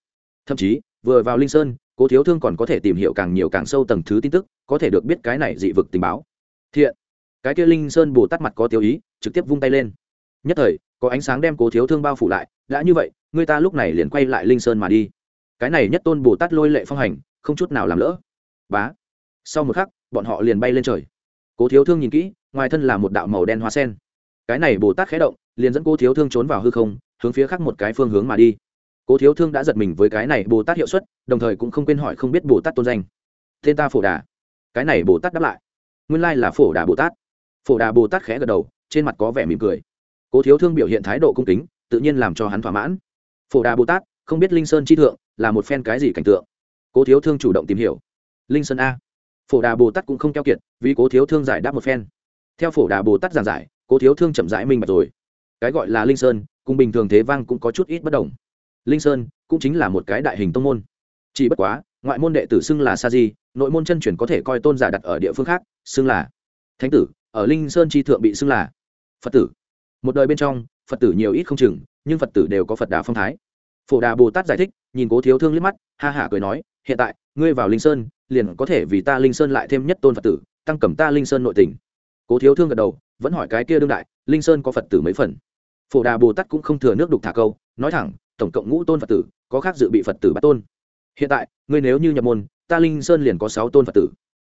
Thậm chí, vừa vào linh sơn, cố thiếu thương còn có thể tìm hiểu càng nhiều càng sâu tầng thứ tin tức, có thể được biết cái này dị vực tình báo. Thiện! Cái kia linh sơn bồ tát mặt có tiêu ý, trực tiếp vung tay lên. Nhất thời, có ánh sáng đem cố thiếu thương bao phủ lại, đã như vậy, người ta lúc này liền quay lại linh sơn mà đi. Cái này nhất tôn bồ tát lôi lệ phong hành, không chút nào làm lỡ. Bá! Sau một khắc, bọn họ liền bay lên trời. Cố thiếu thương nhìn kỹ, ngoài thân là một đạo màu đen hoa sen. Cái này bồ tát khé động, liền dẫn cố thiếu thương trốn vào hư không hướng phía khác một cái phương hướng mà đi. Cố thiếu thương đã giật mình với cái này bồ tát hiệu suất, đồng thời cũng không quên hỏi không biết bồ tát tôn danh. Tên ta phổ đà. Cái này bồ tát đáp lại. Nguyên lai là phổ đà bồ tát. Phổ đà bồ tát khẽ gật đầu, trên mặt có vẻ mỉm cười. Cố thiếu thương biểu hiện thái độ cung kính, tự nhiên làm cho hắn thỏa mãn. Phổ đà bồ tát, không biết linh sơn chi thượng là một phen cái gì cảnh tượng? Cố thiếu thương chủ động tìm hiểu. Linh sơn a. Phổ đà bồ tát cũng không keo kiệt, vì cố thiếu thương giải đáp một phen. Theo phổ đà bồ tát giảng giải, cố thiếu thương chậm rãi minh bạch rồi. Cái gọi là linh sơn cùng bình thường thế vang cũng có chút ít bất đồng. Linh sơn cũng chính là một cái đại hình tông môn. Chỉ bất quá, ngoại môn đệ tử xưng là sa di, nội môn chân chuyển có thể coi tôn giả đặt ở địa phương khác, xưng là thánh tử, ở linh sơn chi thượng bị xưng là phật tử. Một đời bên trong, phật tử nhiều ít không chừng, nhưng phật tử đều có phật đà phong thái. Phổ đà bồ tát giải thích, nhìn cố thiếu thương liếc mắt, ha hả cười nói, hiện tại, ngươi vào linh sơn, liền có thể vì ta linh sơn lại thêm nhất tôn phật tử, tăng cầm ta linh sơn nội tình. Cố thiếu thương gật đầu, vẫn hỏi cái kia đương đại, linh sơn có phật tử mấy phần? Phổ đà bồ tát cũng không thừa nước đục thả câu, nói thẳng, tổng cộng ngũ tôn phật tử, có khác dự bị phật tử bắt tôn. Hiện tại, ngươi nếu như nhập môn, ta linh sơn liền có sáu tôn phật tử.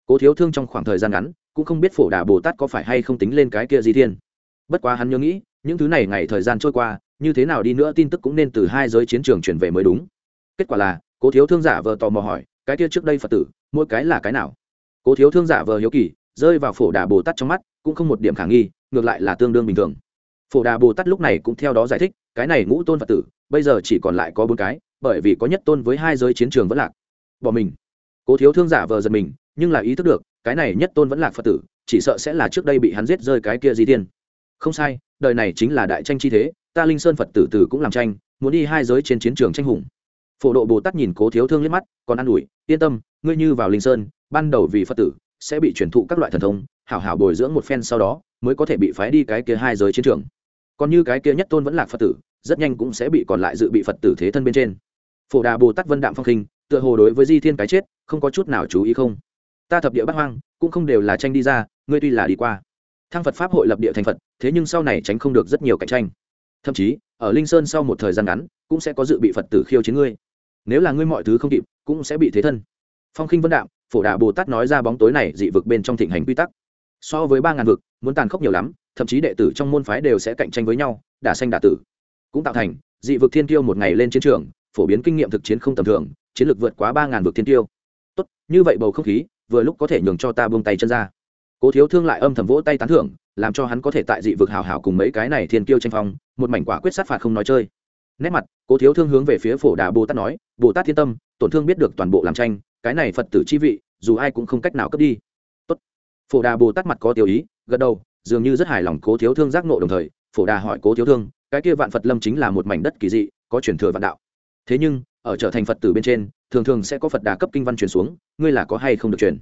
Cố thiếu thương trong khoảng thời gian ngắn, cũng không biết phổ đà bồ tát có phải hay không tính lên cái kia di thiên. Bất quá hắn nhớ nghĩ, những thứ này ngày thời gian trôi qua, như thế nào đi nữa tin tức cũng nên từ hai giới chiến trường chuyển về mới đúng. Kết quả là, cố thiếu thương giả vờ tò mò hỏi, cái kia trước đây phật tử, mỗi cái là cái nào? Cố thiếu thương giả vờ hiếu kỳ, rơi vào phổ đà bồ tát trong mắt, cũng không một điểm khả nghi, ngược lại là tương đương bình thường phổ đà bồ tát lúc này cũng theo đó giải thích, cái này ngũ tôn phật tử, bây giờ chỉ còn lại có bốn cái, bởi vì có nhất tôn với hai giới chiến trường vẫn lạc. Bỏ mình. Cố thiếu thương giả vờ giật mình, nhưng là ý thức được, cái này nhất tôn vẫn lạc phật tử, chỉ sợ sẽ là trước đây bị hắn giết rơi cái kia di tiên. Không sai, đời này chính là đại tranh chi thế, ta linh sơn phật tử tử cũng làm tranh, muốn đi hai giới trên chiến trường tranh hùng. Phổ độ bồ tát nhìn cố thiếu thương liếc mắt, còn an ủi, yên tâm, ngươi như vào linh sơn, ban đầu vì phật tử, sẽ bị truyền thụ các loại thần thông, hảo hảo bồi dưỡng một phen sau đó, mới có thể bị phái đi cái kia hai giới chiến trường còn như cái kia nhất tôn vẫn là phật tử, rất nhanh cũng sẽ bị còn lại dự bị phật tử thế thân bên trên. Phổ đà bồ tát vân đạm phong khinh tựa hồ đối với di thiên cái chết, không có chút nào chú ý không. Ta thập địa bắt hoang, cũng không đều là tranh đi ra, ngươi tuy là đi qua. Thăng phật pháp hội lập địa thành phật, thế nhưng sau này tránh không được rất nhiều cạnh tranh. Thậm chí, ở linh sơn sau một thời gian ngắn, cũng sẽ có dự bị phật tử khiêu chiến ngươi. Nếu là ngươi mọi thứ không kịp, cũng sẽ bị thế thân. Phong khinh vân đạm, phổ đà bồ tát nói ra bóng tối này dị vực bên trong thịnh hành quy tắc. So với ba ngàn vực, muốn tàn khốc nhiều lắm thậm chí đệ tử trong môn phái đều sẽ cạnh tranh với nhau, đả xanh đả tử. Cũng tạo thành, dị vực thiên tiêu một ngày lên chiến trường, phổ biến kinh nghiệm thực chiến không tầm thường, chiến lược vượt quá ba ngàn vực thiên tiêu tốt, như vậy bầu không khí, vừa lúc có thể nhường cho ta buông tay chân ra. Cố thiếu thương lại âm thầm vỗ tay tán thưởng, làm cho hắn có thể tại dị vực hào hào cùng mấy cái này thiên tiêu tranh phong, một mảnh quả quyết sát phạt không nói chơi. Nét mặt, cố thiếu thương hướng về phía phổ đà bồ tát nói, bồ tát thiên tâm, tổn thương biết được toàn bộ làm tranh, cái này phật tử chi vị, dù ai cũng không cách nào cướp đi. Tốt. phổ đà bồ tát mặt có tiêu ý, gật đầu dường như rất hài lòng cố thiếu thương giác nộ đồng thời, phổ đà hỏi cố thiếu thương, cái kia vạn phật lâm chính là một mảnh đất kỳ dị, có truyền thừa vạn đạo. Thế nhưng, ở trở thành phật tử bên trên, thường thường sẽ có phật đà cấp kinh văn truyền xuống, ngươi là có hay không được truyền?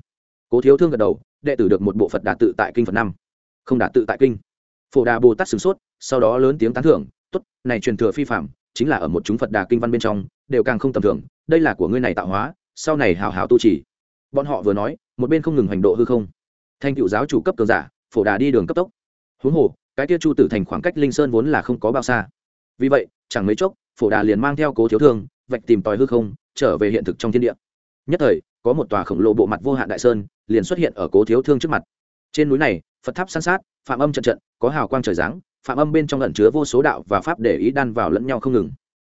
Cố thiếu thương gật đầu, đệ tử được một bộ phật đà tự tại kinh phật năm. Không đà tự tại kinh. Phổ đà bồ tát sửng sốt, sau đó lớn tiếng tán thưởng, tốt, này truyền thừa phi phạm chính là ở một chúng phật đà kinh văn bên trong, đều càng không tầm thường, đây là của ngươi này tạo hóa, sau này hào hào tu trì. Bọn họ vừa nói, một bên không ngừng hành độ hư không. Thành cựu giáo chủ cấp cường giả phổ đà đi đường cấp tốc. Huống hồ, cái kia chu tử thành khoảng cách linh sơn vốn là không có bao xa. Vì vậy, chẳng mấy chốc, phổ đà liền mang theo cố thiếu thương, vạch tìm tòi hư không, trở về hiện thực trong thiên địa. Nhất thời, có một tòa khổng lồ bộ mặt vô hạn đại sơn liền xuất hiện ở cố thiếu thương trước mặt. Trên núi này, phật tháp san sát, phạm âm trận trận, có hào quang trời giáng, phạm âm bên trong lẩn chứa vô số đạo và pháp để ý đan vào lẫn nhau không ngừng.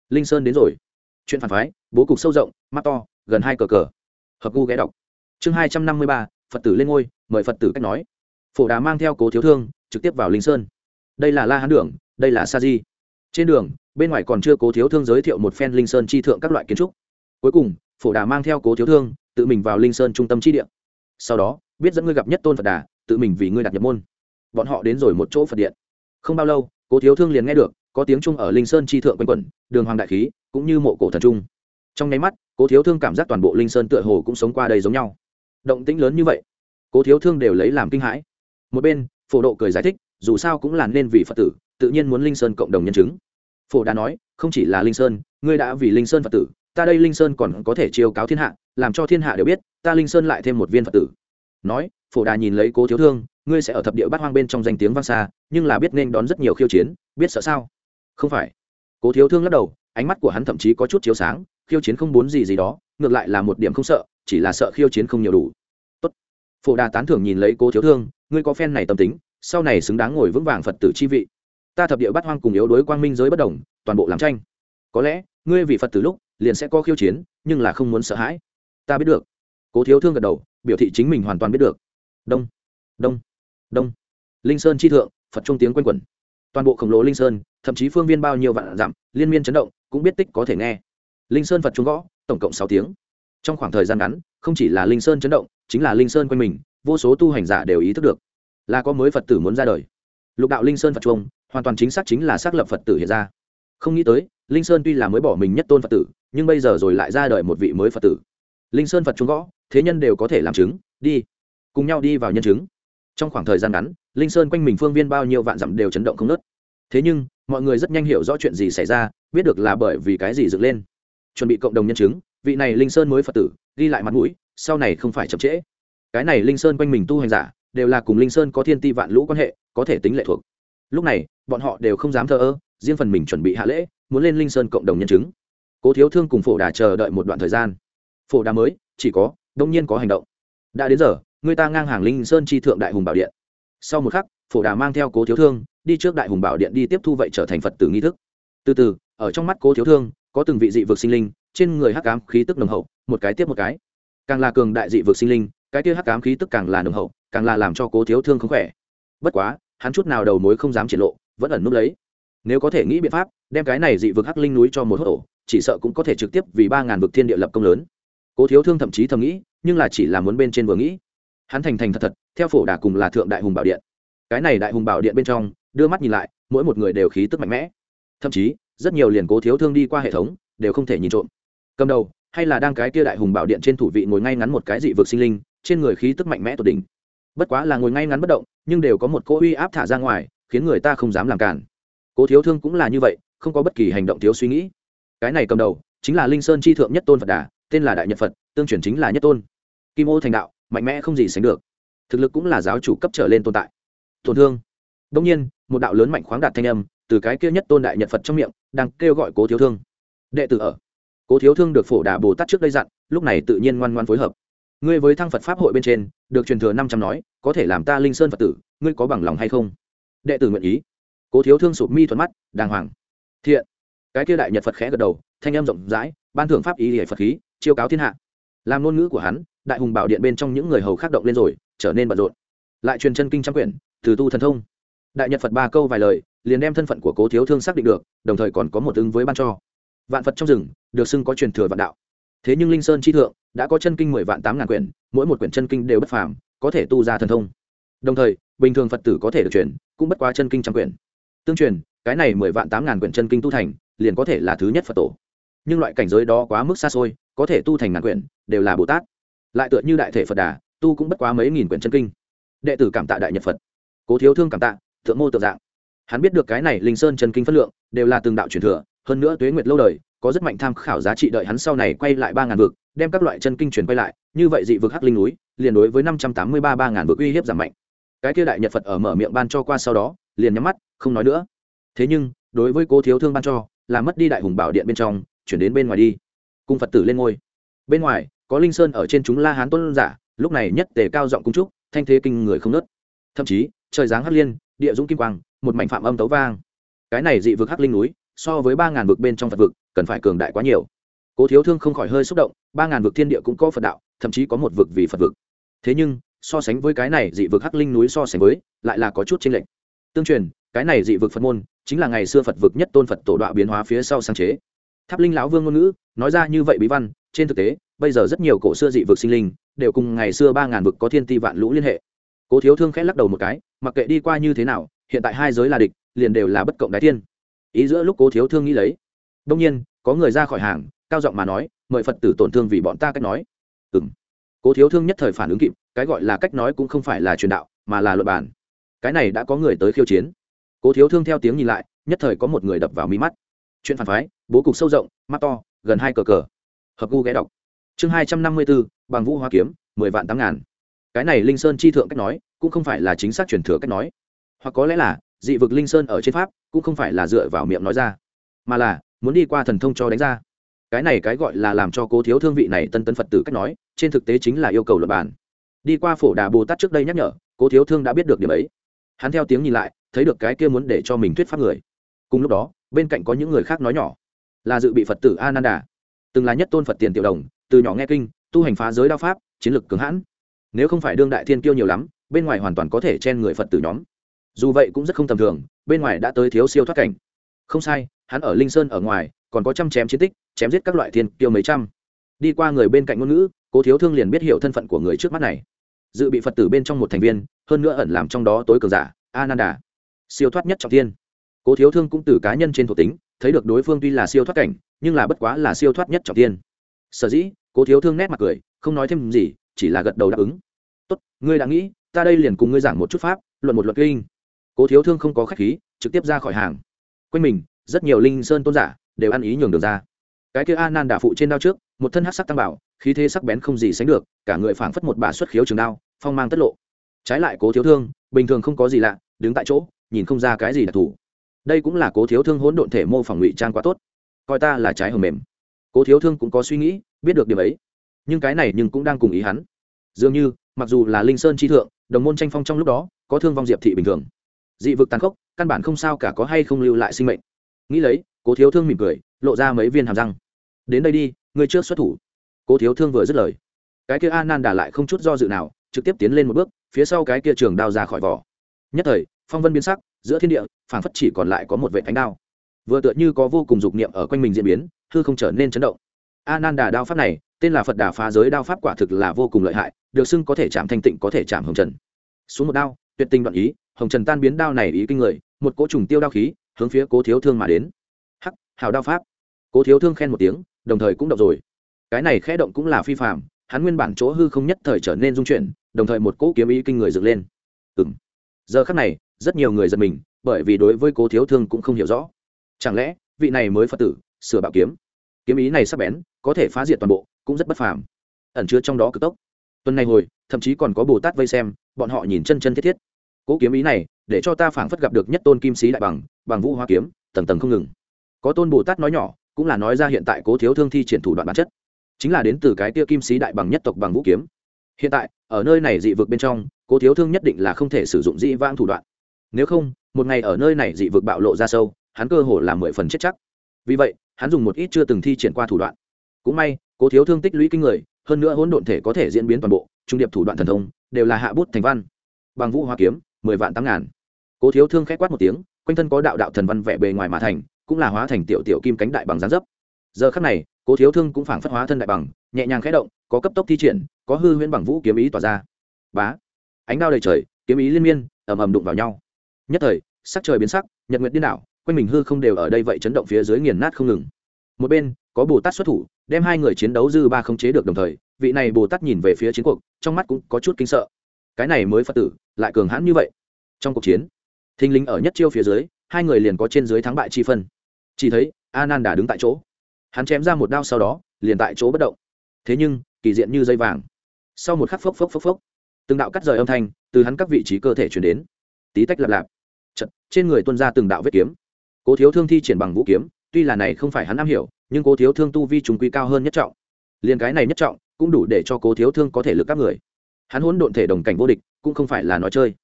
Linh sơn đến rồi. Chuyện phản phái, bố cục sâu rộng, mắt to, gần hai cờ cờ. Hợp gu ghé đọc. Chương hai trăm năm mươi ba, phật tử lên ngôi, mời phật tử cách nói phổ đà mang theo cố thiếu thương, trực tiếp vào linh sơn. Đây là la hán đường, đây là sa di. Trên đường, bên ngoài còn chưa cố thiếu thương giới thiệu một phen linh sơn chi thượng các loại kiến trúc. Cuối cùng, phổ đà mang theo cố thiếu thương, tự mình vào linh sơn trung tâm chi điện sau đó, biết dẫn ngươi gặp nhất tôn phật đà, tự mình vì ngươi đặt nhập môn. Bọn họ đến rồi một chỗ phật điện. Không bao lâu, cố thiếu thương liền nghe được, có tiếng trung ở linh sơn chi thượng quanh quẩn, đường hoàng đại khí, cũng như mộ cổ thần trung. Trong nháy mắt, cố thiếu thương cảm giác toàn bộ linh sơn tựa hồ cũng sống qua đây giống nhau. Động tĩnh lớn như vậy, cố thiếu thương đều lấy làm kinh hãi một bên, phổ độ cười giải thích, dù sao cũng là nên vì phật tử, tự nhiên muốn linh sơn cộng đồng nhân chứng. Phổ đã nói, không chỉ là linh sơn, ngươi đã vì linh sơn phật tử, ta đây linh sơn còn có thể chiêu cáo thiên hạ, làm cho thiên hạ đều biết, ta linh sơn lại thêm một viên phật tử. Nói, phổ đà nhìn lấy cố thiếu thương, ngươi sẽ ở thập địa bát hoang bên trong danh tiếng vang xa, nhưng là biết nên đón rất nhiều khiêu chiến, biết sợ sao? Không phải. Cố thiếu thương lắc đầu, ánh mắt của hắn thậm chí có chút chiếu sáng, khiêu chiến không muốn gì gì đó, ngược lại là một điểm không sợ, chỉ là sợ khiêu chiến không nhiều đủ phổ đà tán thưởng nhìn lấy cố thiếu thương, ngươi có phen này tâm tính, sau này xứng đáng ngồi vững vàng phật tử chi vị. Ta thập địa bắt hoang cùng yếu đối quang minh giới bất đồng, toàn bộ làm tranh. Có lẽ, ngươi vì phật tử lúc, liền sẽ có khiêu chiến, nhưng là không muốn sợ hãi. Ta biết được. Cố thiếu thương gật đầu, biểu thị chính mình hoàn toàn biết được. Đông đông đông. Linh sơn chi thượng, phật trung tiếng quanh quẩn. Toàn bộ khổng lồ linh sơn, thậm chí phương viên bao nhiêu vạn dặm, liên miên chấn động, cũng biết tích có thể nghe. Linh sơn phật trung gõ, tổng cộng sáu tiếng. Trong khoảng thời gian ngắn, không chỉ là linh sơn chấn động chính là linh sơn quanh mình, vô số tu hành giả đều ý thức được, là có mới phật tử muốn ra đời. Lục đạo linh sơn phật chuông hoàn toàn chính xác chính là xác lập phật tử hiện ra. Không nghĩ tới, linh sơn tuy là mới bỏ mình nhất tôn phật tử, nhưng bây giờ rồi lại ra đời một vị mới phật tử. Linh sơn phật chuông gõ, thế nhân đều có thể làm chứng, đi, cùng nhau đi vào nhân chứng. Trong khoảng thời gian ngắn, linh sơn quanh mình phương viên bao nhiêu vạn dặm đều chấn động không nớt thế nhưng, mọi người rất nhanh hiểu rõ chuyện gì xảy ra, biết được là bởi vì cái gì dựng lên. Chuẩn bị cộng đồng nhân chứng, vị này linh sơn mới phật tử, ghi lại mặt mũi sau này không phải chậm trễ. Cái này linh sơn quanh mình tu hành giả, đều là cùng linh sơn có thiên ti vạn lũ quan hệ, có thể tính lệ thuộc. Lúc này, bọn họ đều không dám thờ ơ, riêng phần mình chuẩn bị hạ lễ, muốn lên linh sơn cộng đồng nhân chứng. Cố thiếu thương cùng phổ đà chờ đợi một đoạn thời gian. Phổ đà mới, chỉ có, đông nhiên có hành động. Đã đến giờ, người ta ngang hàng linh sơn chi thượng đại hùng bảo điện. Sau một khắc, phổ đà mang theo cố thiếu thương, đi trước đại hùng bảo điện đi tiếp thu vậy trở thành phật tử nghi thức. Từ từ, ở trong mắt cố thiếu thương, có từng vị dị vực sinh linh, trên người hắc ám khí tức nồng hậu, một cái tiếp một cái càng là cường đại dị vực sinh linh, cái kia hắc ám khí tức càng là nồng hậu, càng là làm cho cố thiếu thương không khỏe. Bất quá, hắn chút nào đầu mối không dám triển lộ, vẫn ẩn núp lấy. Nếu có thể nghĩ biện pháp, đem cái này dị vực hắc linh núi cho một hốt ổ chỉ sợ cũng có thể trực tiếp vì ba ngàn vực thiên địa lập công lớn. Cố thiếu thương thậm chí thầm nghĩ, nhưng là chỉ là muốn bên trên vừa nghĩ. Hắn thành thành thật thật, theo phổ đà cùng là thượng đại hùng bảo điện. Cái này đại hùng bảo điện bên trong, đưa mắt nhìn lại, mỗi một người đều khí tức mạnh mẽ. Thậm chí, rất nhiều liền cố thiếu thương đi qua hệ thống, đều không thể nhìn trộm. Cầm đầu hay là đang cái kia đại hùng bảo điện trên thủ vị ngồi ngay ngắn một cái dị vực sinh linh, trên người khí tức mạnh mẽ tột đỉnh. Bất quá là ngồi ngay ngắn bất động, nhưng đều có một cỗ uy áp thả ra ngoài, khiến người ta không dám làm cản. Cố thiếu thương cũng là như vậy, không có bất kỳ hành động thiếu suy nghĩ. Cái này cầm đầu, chính là linh sơn chi thượng nhất tôn phật đà, tên là đại nhật phật, tương truyền chính là nhất tôn. Kim ô thành đạo, mạnh mẽ không gì sánh được. Thực lực cũng là giáo chủ cấp trở lên tồn tại. Tổn thương. Đông nhiên, một đạo lớn mạnh khoáng đạt thanh âm, từ cái kia nhất tôn đại nhật phật trong miệng, đang kêu gọi cố thiếu thương. Đệ tử ở cố thiếu thương được phổ đà bồ tát trước đây dặn, lúc này tự nhiên ngoan ngoan phối hợp. Ngươi với thăng phật pháp hội bên trên, được truyền thừa năm trăm nói, có thể làm ta linh sơn phật tử, ngươi có bằng lòng hay không? Đệ tử nguyện ý. Cố thiếu thương sụp mi thuận mắt, đàng hoàng. Thiện. Cái kia đại nhật phật khẽ gật đầu, thanh âm rộng rãi, ban thưởng pháp ý hệ phật khí, chiêu cáo thiên hạ. Làm ngôn ngữ của hắn, đại hùng bảo điện bên trong những người hầu khác động lên rồi, trở nên bận rộn. Lại truyền chân kinh trăm quyển, từ tu thần thông. Đại nhật phật ba câu vài lời, liền đem thân phận của cố thiếu thương xác định được, đồng thời còn có một ứng với ban cho vạn phật trong rừng, được xưng có truyền thừa vạn đạo. Thế nhưng linh sơn chi thượng đã có chân kinh mười vạn tám ngàn quyển, mỗi một quyển chân kinh đều bất phàm, có thể tu ra thần thông. Đồng thời, bình thường phật tử có thể được truyền, cũng bất quá chân kinh trăm quyển. Tương truyền, cái này mười vạn tám ngàn quyển chân kinh tu thành, liền có thể là thứ nhất phật tổ. Nhưng loại cảnh giới đó quá mức xa xôi, có thể tu thành ngàn quyển, đều là bồ tát. Lại tựa như đại thể phật đà, tu cũng bất quá mấy nghìn quyển chân kinh. Đệ tử cảm tạ đại nhật phật. Cố thiếu thương cảm tạ, thượng mô tự dạng. Hắn biết được cái này linh sơn chân kinh phất lượng, đều là từng đạo truyền thừa hơn nữa tuế nguyệt lâu đời, có rất mạnh tham khảo giá trị đợi hắn sau này quay lại ba ngàn vực, đem các loại chân kinh truyền quay lại, như vậy dị vực hắc linh núi, liền đối với năm trăm tám mươi ba ba ngàn vực uy hiếp giảm mạnh. Cái kia đại nhật phật ở mở miệng ban cho qua sau đó, liền nhắm mắt, không nói nữa. Thế nhưng, đối với cố thiếu thương ban cho, là mất đi đại hùng bảo điện bên trong, chuyển đến bên ngoài đi. Cung phật tử lên ngôi. Bên ngoài, có linh sơn ở trên chúng la hán tôn giả, lúc này nhất tề cao giọng cung trúc thanh thế kinh người không nớt. Thậm chí, trời giáng hắc liên, địa dũng kim quang, một mảnh phạm âm tấu vang. Cái này dị vực hắc linh núi so với ba ngàn vực bên trong phật vực, cần phải cường đại quá nhiều. Cố thiếu thương không khỏi hơi xúc động, ba ngàn vực thiên địa cũng có phật đạo, thậm chí có một vực vì phật vực. Thế nhưng, so sánh với cái này dị vực hắc linh núi so sánh với, lại là có chút chênh lệch. Tương truyền, cái này dị vực phật môn, chính là ngày xưa phật vực nhất tôn phật tổ đọa biến hóa phía sau sáng chế. Tháp linh lão vương ngôn ngữ, nói ra như vậy bí văn, trên thực tế, bây giờ rất nhiều cổ xưa dị vực sinh linh, đều cùng ngày xưa ba ngàn vực có thiên ti vạn lũ liên hệ. Cố thiếu thương khẽ lắc đầu một cái, mặc kệ đi qua như thế nào, hiện tại hai giới là địch, liền đều là bất cộng đái tiên ý giữa lúc cố thiếu thương nghĩ lấy. Đông nhiên, có người ra khỏi hàng, cao giọng mà nói, mời phật tử tổn thương vì bọn ta cách nói. Ừ m cố thiếu thương nhất thời phản ứng kịp, cái gọi là cách nói cũng không phải là truyền đạo, mà là luật bản cái này đã có người tới khiêu chiến. Cố thiếu thương theo tiếng nhìn lại, nhất thời có một người đập vào mí mắt. Chuyện phản phái, bố cục sâu rộng, mắt to, gần hai cờ cờ. Hợp gu ghé đọc. Chương hai trăm năm mươi bốn, bằng vũ hoa kiếm, mười vạn tám ngàn. Cái này linh sơn chi thượng cách nói, cũng không phải là chính xác truyền thừa cách nói. Hoặc có lẽ là, dị vực linh sơn ở trên pháp cũng không phải là dựa vào miệng nói ra, mà là muốn đi qua thần thông cho đánh ra. Cái này cái gọi là làm cho cố thiếu thương vị này tân tân phật tử cách nói, trên thực tế chính là yêu cầu luật bản đi qua phổ đà bồ tát trước đây nhắc nhở, cố thiếu thương đã biết được điểm ấy. Hắn theo tiếng nhìn lại, thấy được cái kia muốn để cho mình thuyết pháp người. Cùng lúc đó, bên cạnh có những người khác nói nhỏ, là dự bị phật tử ananda, từng là nhất tôn phật tiền tiểu đồng, từ nhỏ nghe kinh, tu hành phá giới đao pháp, chiến lược cứng hãn. Nếu không phải đương đại thiên kiêu nhiều lắm, bên ngoài hoàn toàn có thể chen người phật tử nhóm dù vậy cũng rất không tầm thường, bên ngoài đã tới thiếu siêu thoát cảnh. Không sai, hắn ở linh sơn ở ngoài, còn có trăm chém chiến tích, chém giết các loại thiên tiêu mấy trăm. Đi qua người bên cạnh ngôn ngữ, cố thiếu thương liền biết hiểu thân phận của người trước mắt này. Dự bị phật tử bên trong một thành viên, hơn nữa ẩn làm trong đó tối cường giả, ananda, siêu thoát nhất trọng tiên. cố thiếu thương cũng từ cá nhân trên thuộc tính, thấy được đối phương tuy là siêu thoát cảnh, nhưng là bất quá là siêu thoát nhất trọng tiên. sở dĩ, cố thiếu thương nét mặt cười, không nói thêm gì, chỉ là gật đầu đáp ứng. Tốt, ngươi đã nghĩ, ta đây liền cùng ngươi giảng một chút pháp, luận một luật kinh cố thiếu thương không có khách khí, trực tiếp ra khỏi hàng. Quanh mình, rất nhiều linh sơn tôn giả đều ăn ý nhường đường ra. Cái kia a nan đả phụ trên đao trước, một thân hát sắc tăng bảo, khí thế sắc bén không gì sánh được, cả người phảng phất một bà xuất khiếu trường đao, phong mang tất lộ. Trái lại cố thiếu thương, bình thường không có gì lạ, đứng tại chỗ, nhìn không ra cái gì đặc thù đây cũng là cố thiếu thương hỗn độn thể mô phỏng ngụy trang quá tốt. Coi ta là trái hầm mềm. Cố thiếu thương cũng có suy nghĩ, biết được điểm ấy. Nhưng cái này nhưng cũng đang cùng ý hắn. Dường như, mặc dù là linh sơn chi thượng, đồng môn tranh phong trong lúc đó, có thương vong diệp thị bình thường dị vực tàn khốc, căn bản không sao cả có hay không lưu lại sinh mệnh. Nghĩ lấy, cố thiếu thương mỉm cười, lộ ra mấy viên hàm răng. Đến đây đi người trước xuất thủ. Cố thiếu thương vừa dứt lời, cái kia a nan đà lại không chút do dự nào, trực tiếp tiến lên một bước, phía sau cái kia trường đao ra khỏi vỏ. Nhất thời, phong vân biến sắc, giữa thiên địa, phảng phất chỉ còn lại có một vệ thánh đao. Vừa tựa như có vô cùng dục niệm ở quanh mình diễn biến, hư không trở nên chấn động. A nan đà đao pháp này, tên là phật đà phá giới đao pháp quả thực là vô cùng lợi hại, được xưng có thể chạm thanh tịnh, có thể chạm hồng trần. Xuống một đao tuyệt tình đoạn ý, hồng trần tan biến đao này ý kinh người, một cỗ trùng tiêu đao khí, hướng phía cố thiếu thương mà đến. Hắc, hào đao pháp. Cố thiếu thương khen một tiếng, đồng thời cũng động rồi. Cái này khẽ động cũng là phi phạm hắn nguyên bản chỗ hư không nhất thời trở nên dung chuyển, đồng thời một cỗ kiếm ý kinh người dựng lên. Ừ m giờ khắc này, rất nhiều người giật mình, bởi vì đối với cố thiếu thương cũng không hiểu rõ. Chẳng lẽ, vị này mới phật tử, sửa bạo kiếm? Kiếm ý này sắp bén, có thể phá diệt toàn bộ, cũng rất bất phàm. Ẩn chứa trong đó cực tốc. Tuần này hồi, thậm chí còn có bồ tát vây xem, bọn họ nhìn chân chân thiết thiết cố kiếm ý này, để cho ta phảng phất gặp được nhất tôn kim sĩ đại bằng bằng vũ hoa kiếm, tầng tầng không ngừng. Có tôn bồ tát nói nhỏ, cũng là nói ra hiện tại cố thiếu thương thi triển thủ đoạn bản chất. Chính là đến từ cái tia kim sĩ đại bằng nhất tộc bằng vũ kiếm. Hiện tại, ở nơi này dị vực bên trong, cố thiếu thương nhất định là không thể sử dụng dị vãng thủ đoạn. Nếu không, một ngày ở nơi này dị vực bạo lộ ra sâu, hắn cơ hồ là mười phần chết chắc. Vì vậy, hắn dùng một ít chưa từng thi triển qua thủ đoạn. Cũng may, cố thiếu thương tích lũy kinh người, hơn nữa hỗn độn thể có thể diễn biến toàn bộ, trung điệp thủ đoạn thần thông, đều là hạ bút thành văn. Bằng vũ hoa kiếm mười vạn tám ngàn. Cố thiếu thương k h quát một tiếng, quanh thân có đạo đạo thần văn vẽ bề ngoài mà thành, cũng là hóa thành tiểu tiểu kim cánh đại bằng gián dấp. Giờ khắc này, cố thiếu thương cũng phảng phất hóa thân đại bằng, nhẹ nhàng khẽ động, có cấp tốc thi triển, có hư huyễn bằng vũ kiếm ý tỏa ra. Bá! Ánh đao đầy trời, kiếm ý liên miên, ầm ầm đụng vào nhau. Nhất thời, sắc trời biến sắc, nhật nguyện điên đảo, quanh mình hư không đều ở đây vậy chấn động phía dưới nghiền nát không ngừng. Một bên, có bồ tát xuất thủ, đem hai người chiến đấu dư ba không chế được đồng thời, vị này bồ tát nhìn về phía chiến cuộc, trong mắt cũng có chút kinh sợ cái này mới phật tử lại cường hãn như vậy. Trong cuộc chiến thinh linh ở nhất chiêu phía dưới hai người liền có trên dưới thắng bại chi phân. Chỉ thấy a nan đà đứng tại chỗ. Hắn chém ra một đao sau đó liền tại chỗ bất động. Thế nhưng kỳ diện như dây vàng. Sau một khắc phốc phốc phốc phốc từng đạo cắt rời âm thanh từ hắn các vị trí cơ thể chuyển đến. Tí tách lạp lạp Chật, trên người tuân ra từng đạo vết kiếm. Cố thiếu thương thi triển bằng vũ kiếm tuy là này không phải hắn am hiểu nhưng cố thiếu thương tu vi trùng quy cao hơn nhất trọng. Liền cái này nhất trọng cũng đủ để cho cố thiếu thương có thể lực các người hắn hỗn độn thể đồng cảnh vô địch, cũng không phải là nói chơi.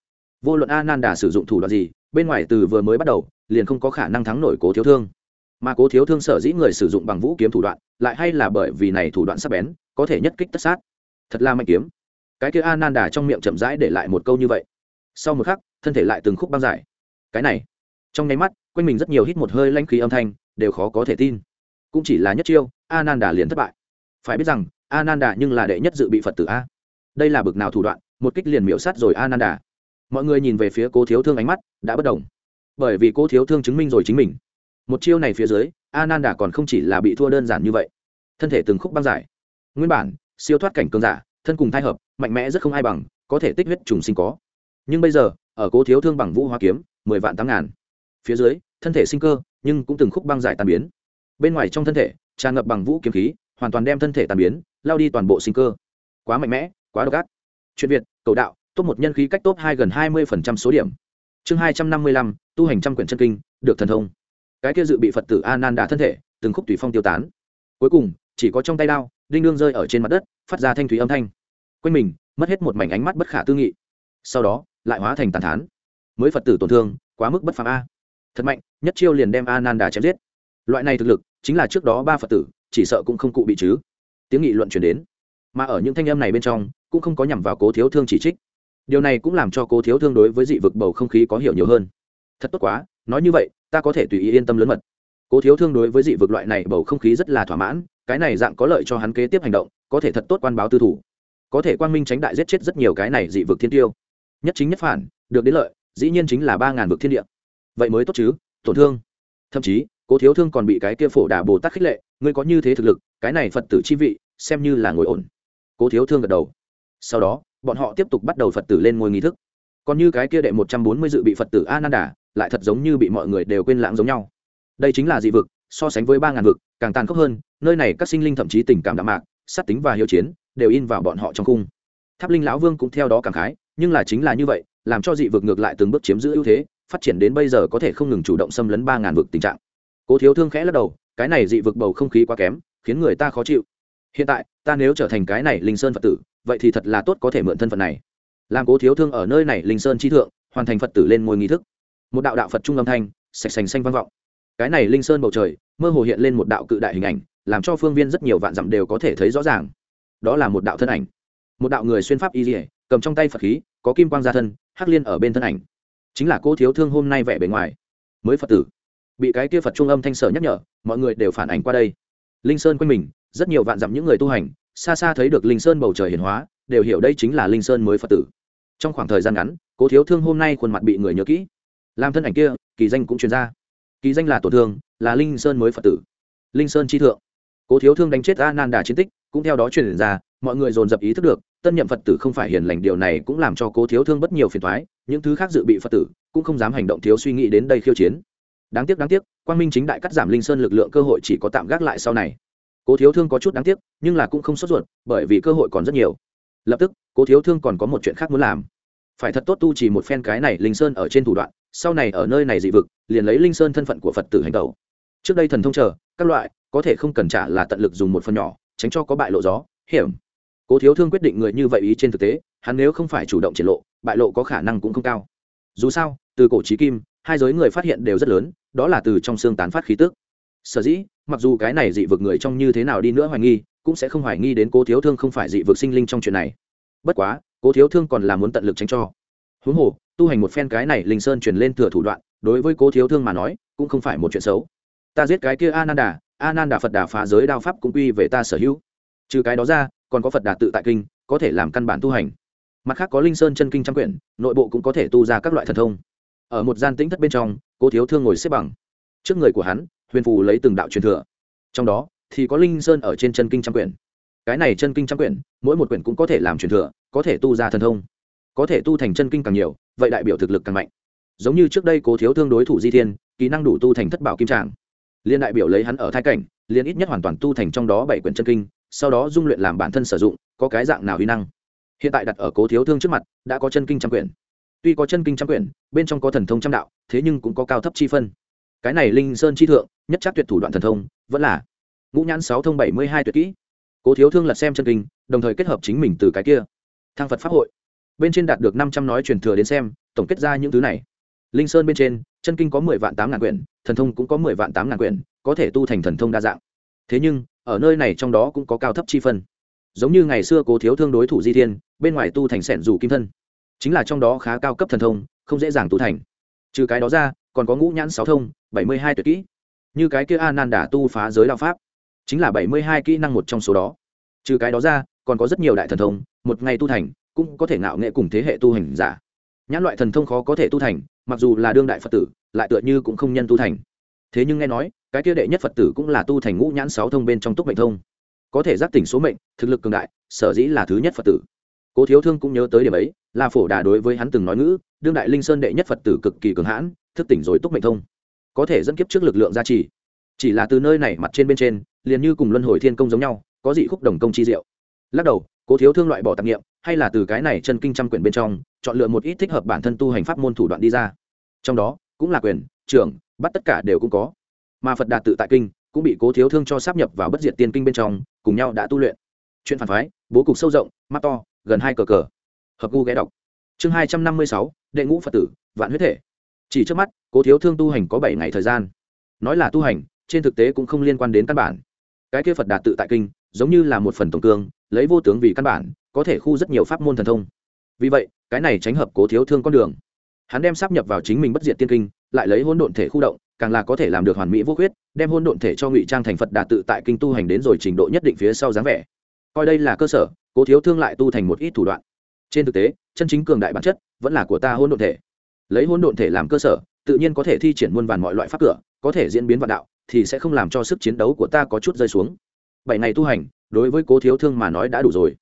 Vô luận a nan đà sử dụng thủ đoạn gì, bên ngoài từ vừa mới bắt đầu, liền không có khả năng thắng nổi cố thiếu thương. Mà cố thiếu thương sở dĩ người sử dụng bằng vũ kiếm thủ đoạn, lại hay là bởi vì này thủ đoạn sắc bén, có thể nhất kích tất sát. Thật là mạnh kiếm. Cái kia a nan đà trong miệng chậm rãi để lại một câu như vậy. Sau một khắc, thân thể lại từng khúc băng dài. Cái này, trong nháy mắt, quanh mình rất nhiều hít một hơi lanh khí âm thanh, đều khó có thể tin. Cũng chỉ là nhất chiêu a nan đà liền thất bại. Phải biết rằng a nan đà nhưng là đệ nhất dự bị phật tử a đây là bực nào thủ đoạn, một kích liền miễu sát rồi Ananda. mọi người nhìn về phía cố thiếu thương ánh mắt đã bất đồng bởi vì cố thiếu thương chứng minh rồi chính mình. Một chiêu này phía dưới, Ananda còn không chỉ là bị thua đơn giản như vậy. Thân thể từng khúc băng giải. Nguyên bản, siêu thoát cảnh cường giả, thân cùng thai hợp, mạnh mẽ rất không ai bằng, có thể tích huyết trùng sinh có. Nhưng bây giờ, ở cố thiếu thương bằng vũ hoa kiếm, mười vạn tám ngàn. Phía dưới, thân thể sinh cơ, nhưng cũng từng khúc băng giải tàn biến. Bên ngoài trong thân thể, tràn ngập bằng vũ kiếm khí, hoàn toàn đem thân thể tàn biến, lao đi toàn bộ sinh cơ. Quá mạnh mẽ quá độc ác. Chuyện việt, cầu đạo, top một nhân khí cách top hai gần hai mươi phần trăm số điểm. Chương hai trăm năm mươi lăm, tu hành trăm quyển chân kinh, được thần thông. Cái kia dự bị phật tử a nan đà thân thể, từng khúc tùy phong tiêu tán. Cuối cùng, chỉ có trong tay đao, đinh đương rơi ở trên mặt đất, phát ra thanh thúy âm thanh. Quanh mình, mất hết một mảnh ánh mắt bất khả tư nghị. Sau đó, lại hóa thành tàn thán. Mới phật tử tổn thương, quá mức bất phàm a. Thật mạnh, nhất chiêu liền đem a nan đà chém giết. Loại này thực lực, chính là trước đó ba phật tử, chỉ sợ cũng không cụ bị chứ. Tiếng nghị luận chuyển đến mà ở những thanh âm này bên trong cũng không có nhằm vào cố thiếu thương chỉ trích. Điều này cũng làm cho cố thiếu thương đối với dị vực bầu không khí có hiểu nhiều hơn. Thật tốt quá, nói như vậy, ta có thể tùy ý yên tâm lớn mật. Cố thiếu thương đối với dị vực loại này bầu không khí rất là thỏa mãn, cái này dạng có lợi cho hắn kế tiếp hành động, có thể thật tốt quan báo tư thủ. Có thể quang minh tránh đại giết chết rất nhiều cái này dị vực thiên tiêu. Nhất chính nhất phản, được đến lợi, dĩ nhiên chính là ba ngàn vực thiên địa. Vậy mới tốt chứ, tổn thương. Thậm chí, cố thiếu thương còn bị cái kia phổ đà bồ tát khích lệ, ngươi có như thế thực lực, cái này phật tử chi vị, xem như là ngồi ổn cố thiếu thương gật đầu. Sau đó bọn họ tiếp tục bắt đầu phật tử lên ngôi nghi thức. Còn như cái kia đệ một trăm bốn mươi dự bị phật tử Ananda, lại thật giống như bị mọi người đều quên lãng giống nhau. Đây chính là dị vực so sánh với ba ngàn vực càng tàn khốc hơn nơi này các sinh linh thậm chí tình cảm đạm mạc sát tính và hiệu chiến đều in vào bọn họ trong cung. Tháp linh lão vương cũng theo đó cảm khái nhưng là chính là như vậy làm cho dị vực ngược lại từng bước chiếm giữ ưu thế phát triển đến bây giờ có thể không ngừng chủ động xâm lấn ba ngàn vực tình trạng. Cố thiếu thương khẽ lắc đầu cái này dị vực bầu không khí quá kém khiến người ta khó chịu hiện tại, ta nếu trở thành cái này linh sơn phật tử, vậy thì thật là tốt có thể mượn thân phận này. Làm cố thiếu thương ở nơi này linh sơn chi thượng, hoàn thành phật tử lên ngôi nghi thức. Một đạo đạo phật trung âm thanh, sạch sành xanh vang vọng. Cái này linh sơn bầu trời, mơ hồ hiện lên một đạo cự đại hình ảnh, làm cho phương viên rất nhiều vạn dặm đều có thể thấy rõ ràng. Đó là một đạo thân ảnh. Một đạo người xuyên pháp y dỉa cầm trong tay phật khí, có kim quang gia thân, hắc liên ở bên thân ảnh. Chính là cô thiếu thương hôm nay vẻ bề ngoài, mới phật tử. Bị cái kia phật trung âm thanh sở nhắc nhở, mọi người đều phản ảnh qua đây. Linh sơn quanh mình rất nhiều vạn dặm những người tu hành, xa xa thấy được linh sơn bầu trời hiển hóa, đều hiểu đây chính là linh sơn mới phật tử. Trong khoảng thời gian ngắn, cố thiếu thương hôm nay khuôn mặt bị người nhớ kỹ. Làm thân ảnh kia, kỳ danh cũng truyền ra. Kỳ danh là tổn thương, là linh sơn mới phật tử. Linh sơn chi thượng. Cố thiếu thương đánh chết a nan đà chiến tích, cũng theo đó truyền ra, mọi người dồn dập ý thức được, tân nhậm phật tử không phải hiền lành, điều này cũng làm cho cố thiếu thương bất nhiều phiền thoái những thứ khác dự bị phật tử, cũng không dám hành động thiếu suy nghĩ đến đây khiêu chiến. Đáng tiếc đáng tiếc, quang minh chính đại cắt giảm linh sơn lực lượng cơ hội chỉ có tạm gác lại sau này cố thiếu thương có chút đáng tiếc, nhưng là cũng không sốt ruột, bởi vì cơ hội còn rất nhiều. Lập tức, cố thiếu thương còn có một chuyện khác muốn làm. Phải thật tốt tu chỉ một phen cái này linh sơn ở trên thủ đoạn, sau này ở nơi này dị vực, liền lấy linh sơn thân phận của phật tử hành tẩu. Trước đây thần thông chờ, các loại, có thể không cần trả là tận lực dùng một phần nhỏ, tránh cho có bại lộ gió, hiểm. Cố thiếu thương quyết định người như vậy ý trên thực tế, hắn nếu không phải chủ động triển lộ, bại lộ có khả năng cũng không cao. Dù sao, từ cổ trí kim, hai giới người phát hiện đều rất lớn, đó là từ trong xương tán phát khí tức sở dĩ, mặc dù cái này dị vực người trong như thế nào đi nữa hoài nghi, cũng sẽ không hoài nghi đến cố thiếu thương không phải dị vực sinh linh trong chuyện này. Bất quá, cố thiếu thương còn là muốn tận lực tránh cho. Huống hồ, tu hành một phen cái này linh sơn truyền lên thừa thủ đoạn, đối với cố thiếu thương mà nói, cũng không phải một chuyện xấu. Ta giết cái kia a nan đà a nan đà phật đà phá giới đao pháp cũng quy về ta sở hữu. Trừ cái đó ra, còn có phật đà tự tại kinh, có thể làm căn bản tu hành. Mặt khác có linh sơn chân kinh trăm quyển, nội bộ cũng có thể tu ra các loại thần thông. Ở một gian tĩnh thất bên trong, cố thiếu thương ngồi xếp bằng. Trước người của hắn huyền phù lấy từng đạo truyền thừa. Trong đó, thì có linh sơn ở trên chân kinh trăm quyển. Cái này chân kinh trăm quyển, mỗi một quyển cũng có thể làm truyền thừa, có thể tu ra thần thông. Có thể tu thành chân kinh càng nhiều, vậy đại biểu thực lực càng mạnh. Giống như trước đây cố thiếu thương đối thủ di thiên, kỹ năng đủ tu thành thất bảo kim tràng. Liên đại biểu lấy hắn ở thái cảnh liên ít nhất hoàn toàn tu thành trong đó bảy quyển chân kinh, sau đó dung luyện làm bản thân sử dụng, có cái dạng nào huy năng. Hiện tại đặt ở cố thiếu thương trước mặt, đã có chân kinh trăm quyển. Tuy có chân kinh trăm quyển, bên trong có thần thông trăm đạo, thế nhưng cũng có cao thấp chi phân cái này linh sơn chi thượng, nhất chắc tuyệt thủ đoạn thần thông, vẫn là ngũ nhãn sáu thông bảy mươi hai tuyệt kỹ. Cố thiếu thương lật xem chân kinh, đồng thời kết hợp chính mình từ cái kia thang phật pháp hội. Bên trên đạt được năm trăm nói truyền thừa đến xem, tổng kết ra những thứ này. Linh sơn bên trên, chân kinh có mười vạn tám ngàn quyển, thần thông cũng có mười vạn tám ngàn quyển, có thể tu thành thần thông đa dạng. Thế nhưng, ở nơi này trong đó cũng có cao thấp chi phân. Giống như ngày xưa cố thiếu thương đối thủ di thiên, bên ngoài tu thành sẻn dù kim thân. Chính là trong đó khá cao cấp thần thông, không dễ dàng tu thành. Trừ cái đó ra còn có ngũ nhãn sáu thông, bảy mươi hai tuyệt kỹ. Như cái kia a nan đả tu phá giới đạo pháp, chính là bảy mươi hai kỹ năng một trong số đó. Trừ cái đó ra, còn có rất nhiều đại thần thông, một ngày tu thành, cũng có thể ngạo nghệ cùng thế hệ tu hành giả. Nhãn loại thần thông khó có thể tu thành, mặc dù là đương đại phật tử, lại tựa như cũng không nhân tu thành. Thế nhưng nghe nói, cái kia đệ nhất phật tử cũng là tu thành ngũ nhãn sáu thông bên trong túc mệnh thông. Có thể giác tỉnh số mệnh, thực lực cường đại, sở dĩ là thứ nhất phật tử. Cố thiếu thương cũng nhớ tới điểm ấy, là phổ đà đối với hắn từng nói ngữ, đương đại linh sơn đệ nhất phật tử cực kỳ cường hãn thức tỉnh rồi túc mệnh thông. Có thể dẫn kiếp trước lực lượng gia trì. Chỉ là từ nơi này mặt trên bên trên, liền như cùng luân hồi thiên công giống nhau, có dị khúc đồng công chi diệu. Lắc đầu, cố thiếu thương loại bỏ tạp nghiệm hay là từ cái này chân kinh trăm quyển bên trong, chọn lựa một ít thích hợp bản thân tu hành pháp môn thủ đoạn đi ra. Trong đó, cũng là quyền, trưởng, bắt tất cả đều cũng có. Mà phật đạt tự tại kinh cũng bị cố thiếu thương cho sắp nhập vào bất diệt tiên kinh bên trong, cùng nhau đã tu luyện. Chuyện phản phái, bố cục sâu rộng, mắt to, gần hai cờ cờ. Hợp gu ghé đọc. Chương hai trăm năm mươi sáu, đệ ngũ phật tử, vạn huyết thể chỉ trước mắt, cố thiếu thương tu hành có bảy ngày thời gian. Nói là tu hành, trên thực tế cũng không liên quan đến căn bản. Cái kia phật đạt tự tại kinh, giống như là một phần tổng cương, lấy vô tướng vì căn bản, có thể khu rất nhiều pháp môn thần thông. Vì vậy, cái này tránh hợp cố thiếu thương con đường. Hắn đem sắp nhập vào chính mình bất diệt tiên kinh, lại lấy hôn độn thể khu động, càng là có thể làm được hoàn mỹ vô khuyết, đem hôn độn thể cho ngụy trang thành phật Đạt tự tại kinh tu hành đến rồi trình độ nhất định phía sau dáng vẻ. Coi đây là cơ sở, cố thiếu thương lại tu thành một ít thủ đoạn. Trên thực tế, chân chính cường đại bản chất vẫn là của ta hôn độn thể lấy hỗn độn thể làm cơ sở, tự nhiên có thể thi triển muôn vàn mọi loại pháp cửa, có thể diễn biến vạn đạo, thì sẽ không làm cho sức chiến đấu của ta có chút rơi xuống. Bảy ngày tu hành, đối với cố thiếu thương mà nói đã đủ rồi.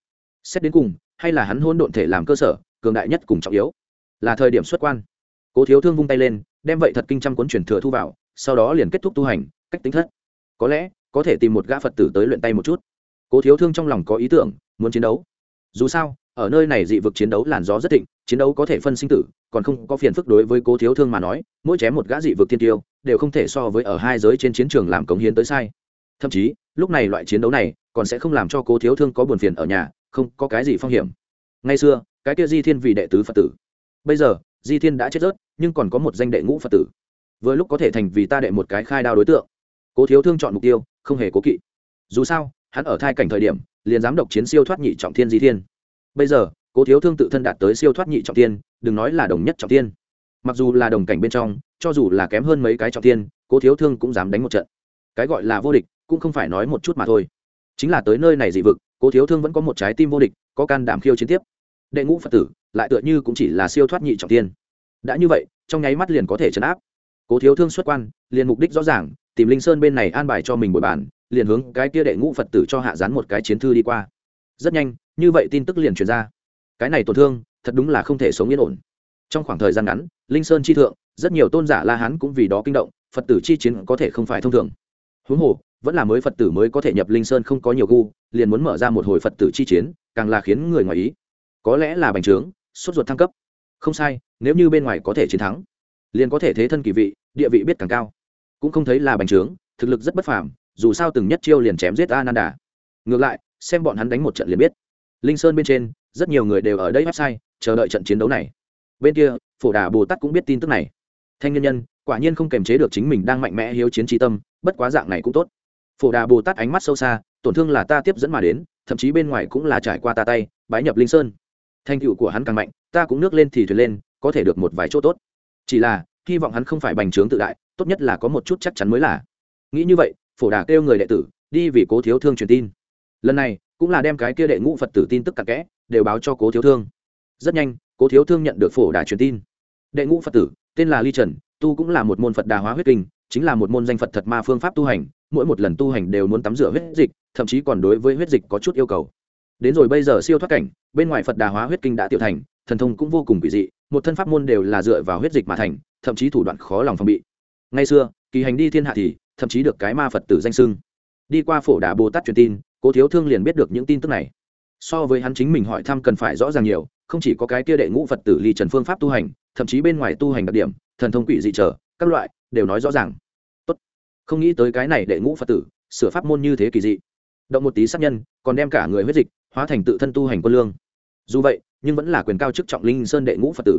Xét đến cùng, hay là hắn hỗn độn thể làm cơ sở, cường đại nhất cùng trọng yếu? Là thời điểm xuất quan. Cố thiếu thương vung tay lên, đem vậy thật kinh trăm cuốn truyền thừa thu vào, sau đó liền kết thúc tu hành, cách tính thất. Có lẽ, có thể tìm một gã phật tử tới luyện tay một chút. Cố thiếu thương trong lòng có ý tưởng, muốn chiến đấu dù sao, ở nơi này dị vực chiến đấu làn gió rất thịnh, chiến đấu có thể phân sinh tử, còn không có phiền phức đối với cố thiếu thương mà nói, mỗi chém một gã dị vực tiên tiêu, đều không thể so với ở hai giới trên chiến trường làm cống hiến tới sai. Thậm chí, lúc này loại chiến đấu này, còn sẽ không làm cho cố thiếu thương có buồn phiền ở nhà, không có cái gì phong hiểm. Ngay xưa, cái kia di thiên vì đệ tứ phật tử. Bây giờ, di thiên đã chết rớt, nhưng còn có một danh đệ ngũ phật tử. Vừa lúc có thể thành vì ta đệ một cái khai đao đối tượng. Cố thiếu thương chọn mục tiêu, không hề cố kỵ. Dù sao hắn ở thai cảnh thời điểm, liền dám độc chiến siêu thoát nhị trọng thiên di thiên. Bây giờ, cố thiếu thương tự thân đạt tới siêu thoát nhị trọng thiên, đừng nói là đồng nhất trọng thiên. Mặc dù là đồng cảnh bên trong, cho dù là kém hơn mấy cái trọng thiên, cố thiếu thương cũng dám đánh một trận. Cái gọi là vô địch, cũng không phải nói một chút mà thôi. Chính là tới nơi này dị vực, cố thiếu thương vẫn có một trái tim vô địch, có can đảm khiêu chiến tiếp. Đệ ngũ phật tử, lại tựa như cũng chỉ là siêu thoát nhị trọng thiên. đã như vậy, trong nháy mắt liền có thể chấn áp. Cố thiếu thương xuất quan, liền mục đích rõ ràng, tìm linh sơn bên này an bài cho mình bồi bàn liền hướng cái kia đệ ngũ phật tử cho hạ dán một cái chiến thư đi qua. Rất nhanh, như vậy tin tức liền truyền ra. Cái này tổn thương, thật đúng là không thể sống yên ổn. Trong khoảng thời gian ngắn, linh sơn chi thượng, rất nhiều tôn giả la hán cũng vì đó kinh động, phật tử chi chiến có thể không phải thông thường. Huống hồ, vẫn là mới phật tử mới có thể nhập linh sơn không có nhiều gu, liền muốn mở ra một hồi phật tử chi chiến, càng là khiến người ngoài ý. Có lẽ là bành trướng, sốt ruột thăng cấp. Không sai, nếu như bên ngoài có thể chiến thắng, liền có thể thế thân kỳ vị, địa vị biết càng cao. Cũng không thấy là bành trướng, thực lực rất bất phàm dù sao từng nhất chiêu liền chém giết ananda. Ngược lại, xem bọn hắn đánh một trận liền biết. Linh sơn bên trên, rất nhiều người đều ở đây website, chờ đợi trận chiến đấu này. Bên kia, phổ đà bồ tát cũng biết tin tức này. Thanh nhân nhân, quả nhiên không kềm chế được chính mình đang mạnh mẽ hiếu chiến trí tâm, bất quá dạng này cũng tốt. Phổ đà bồ tát ánh mắt sâu xa, tổn thương là ta tiếp dẫn mà đến, thậm chí bên ngoài cũng là trải qua ta tay, bái nhập linh sơn. Thành tựu của hắn càng mạnh, ta cũng nước lên thì thuyền lên, có thể được một vài chỗ tốt. Chỉ là, hy vọng hắn không phải bành trướng tự đại, tốt nhất là có một chút chắc chắn mới là. Nghĩ như vậy phổ đà kêu người đệ tử, đi vì cố thiếu thương truyền tin. Lần này, cũng là đem cái kia đệ ngũ phật tử tin tức cặn kẽ, đều báo cho cố thiếu thương. Rất nhanh, cố thiếu thương nhận được phổ đà truyền tin. Đệ ngũ phật tử, tên là ly trần, tu cũng là một môn phật đà hóa huyết kinh, chính là một môn danh phật thật ma phương pháp tu hành, mỗi một lần tu hành đều muốn tắm rửa huyết dịch, thậm chí còn đối với huyết dịch có chút yêu cầu. Đến rồi bây giờ siêu thoát cảnh, bên ngoài phật đà hóa huyết kinh đã tiểu thành, thần thông cũng vô cùng kỳ dị, một thân pháp môn đều là dựa vào huyết dịch mà thành, thậm chí thủ đoạn khó lòng phòng bị. Ngày xưa, kỳ hành đi thiên hạ thì thậm chí được cái ma phật tử danh sưng đi qua phổ đà bồ tát truyền tin, cố thiếu thương liền biết được những tin tức này. So với hắn chính mình hỏi thăm cần phải rõ ràng nhiều, không chỉ có cái kia đệ ngũ phật tử ly trần phương pháp tu hành, thậm chí bên ngoài tu hành đặc điểm, thần thông quỷ dị trở, các loại, đều nói rõ ràng. Tốt. không nghĩ tới cái này đệ ngũ phật tử, sửa pháp môn như thế kỳ dị. Động một tí sát nhân, còn đem cả người huyết dịch, hóa thành tự thân tu hành quân lương. Dù vậy, nhưng vẫn là quyền cao chức trọng linh sơn đệ ngũ phật tử.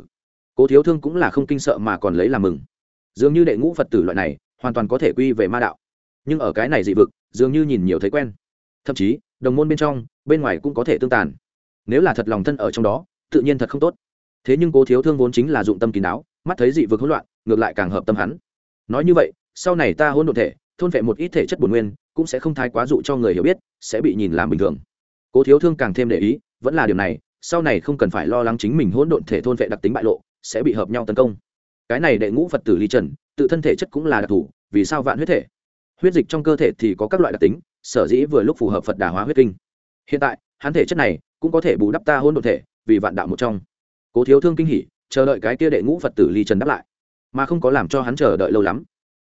Cố thiếu thương cũng là không kinh sợ mà còn lấy làm mừng. Dường như đệ ngũ phật tử loại này hoàn toàn có thể quy về ma đạo. Nhưng ở cái này dị vực, dường như nhìn nhiều thấy quen. Thậm chí, đồng môn bên trong, bên ngoài cũng có thể tương tàn. Nếu là thật lòng thân ở trong đó, tự nhiên thật không tốt. Thế nhưng cố thiếu thương vốn chính là dụng tâm kín đáo, mắt thấy dị vực hỗn loạn, ngược lại càng hợp tâm hắn. Nói như vậy, sau này ta hôn đ ộ thể, thôn vệ một ít thể chất bổn nguyên, cũng sẽ không thái quá dụ cho người hiểu biết, sẽ bị nhìn làm bình thường. Cố thiếu thương càng thêm để ý, vẫn là điều này, sau này không cần phải lo lắng chính mình hỗn độn thể thôn vệ đặc tính bại lộ, sẽ bị hợp nhau tấn công cái này đệ ngũ phật tử ly trần, tự thân thể chất cũng là đặc thù, vì sao vạn huyết thể? Huyết dịch trong cơ thể thì có các loại đặc tính, sở dĩ vừa lúc phù hợp phật đà hóa huyết kinh. Hiện tại, hắn thể chất này cũng có thể bù đắp ta hôn đ ộ thể, vì vạn đạo một trong. Cố thiếu thương kinh hỉ, chờ đợi cái kia đệ ngũ phật tử ly trần đáp lại. Mà không có làm cho hắn chờ đợi lâu lắm.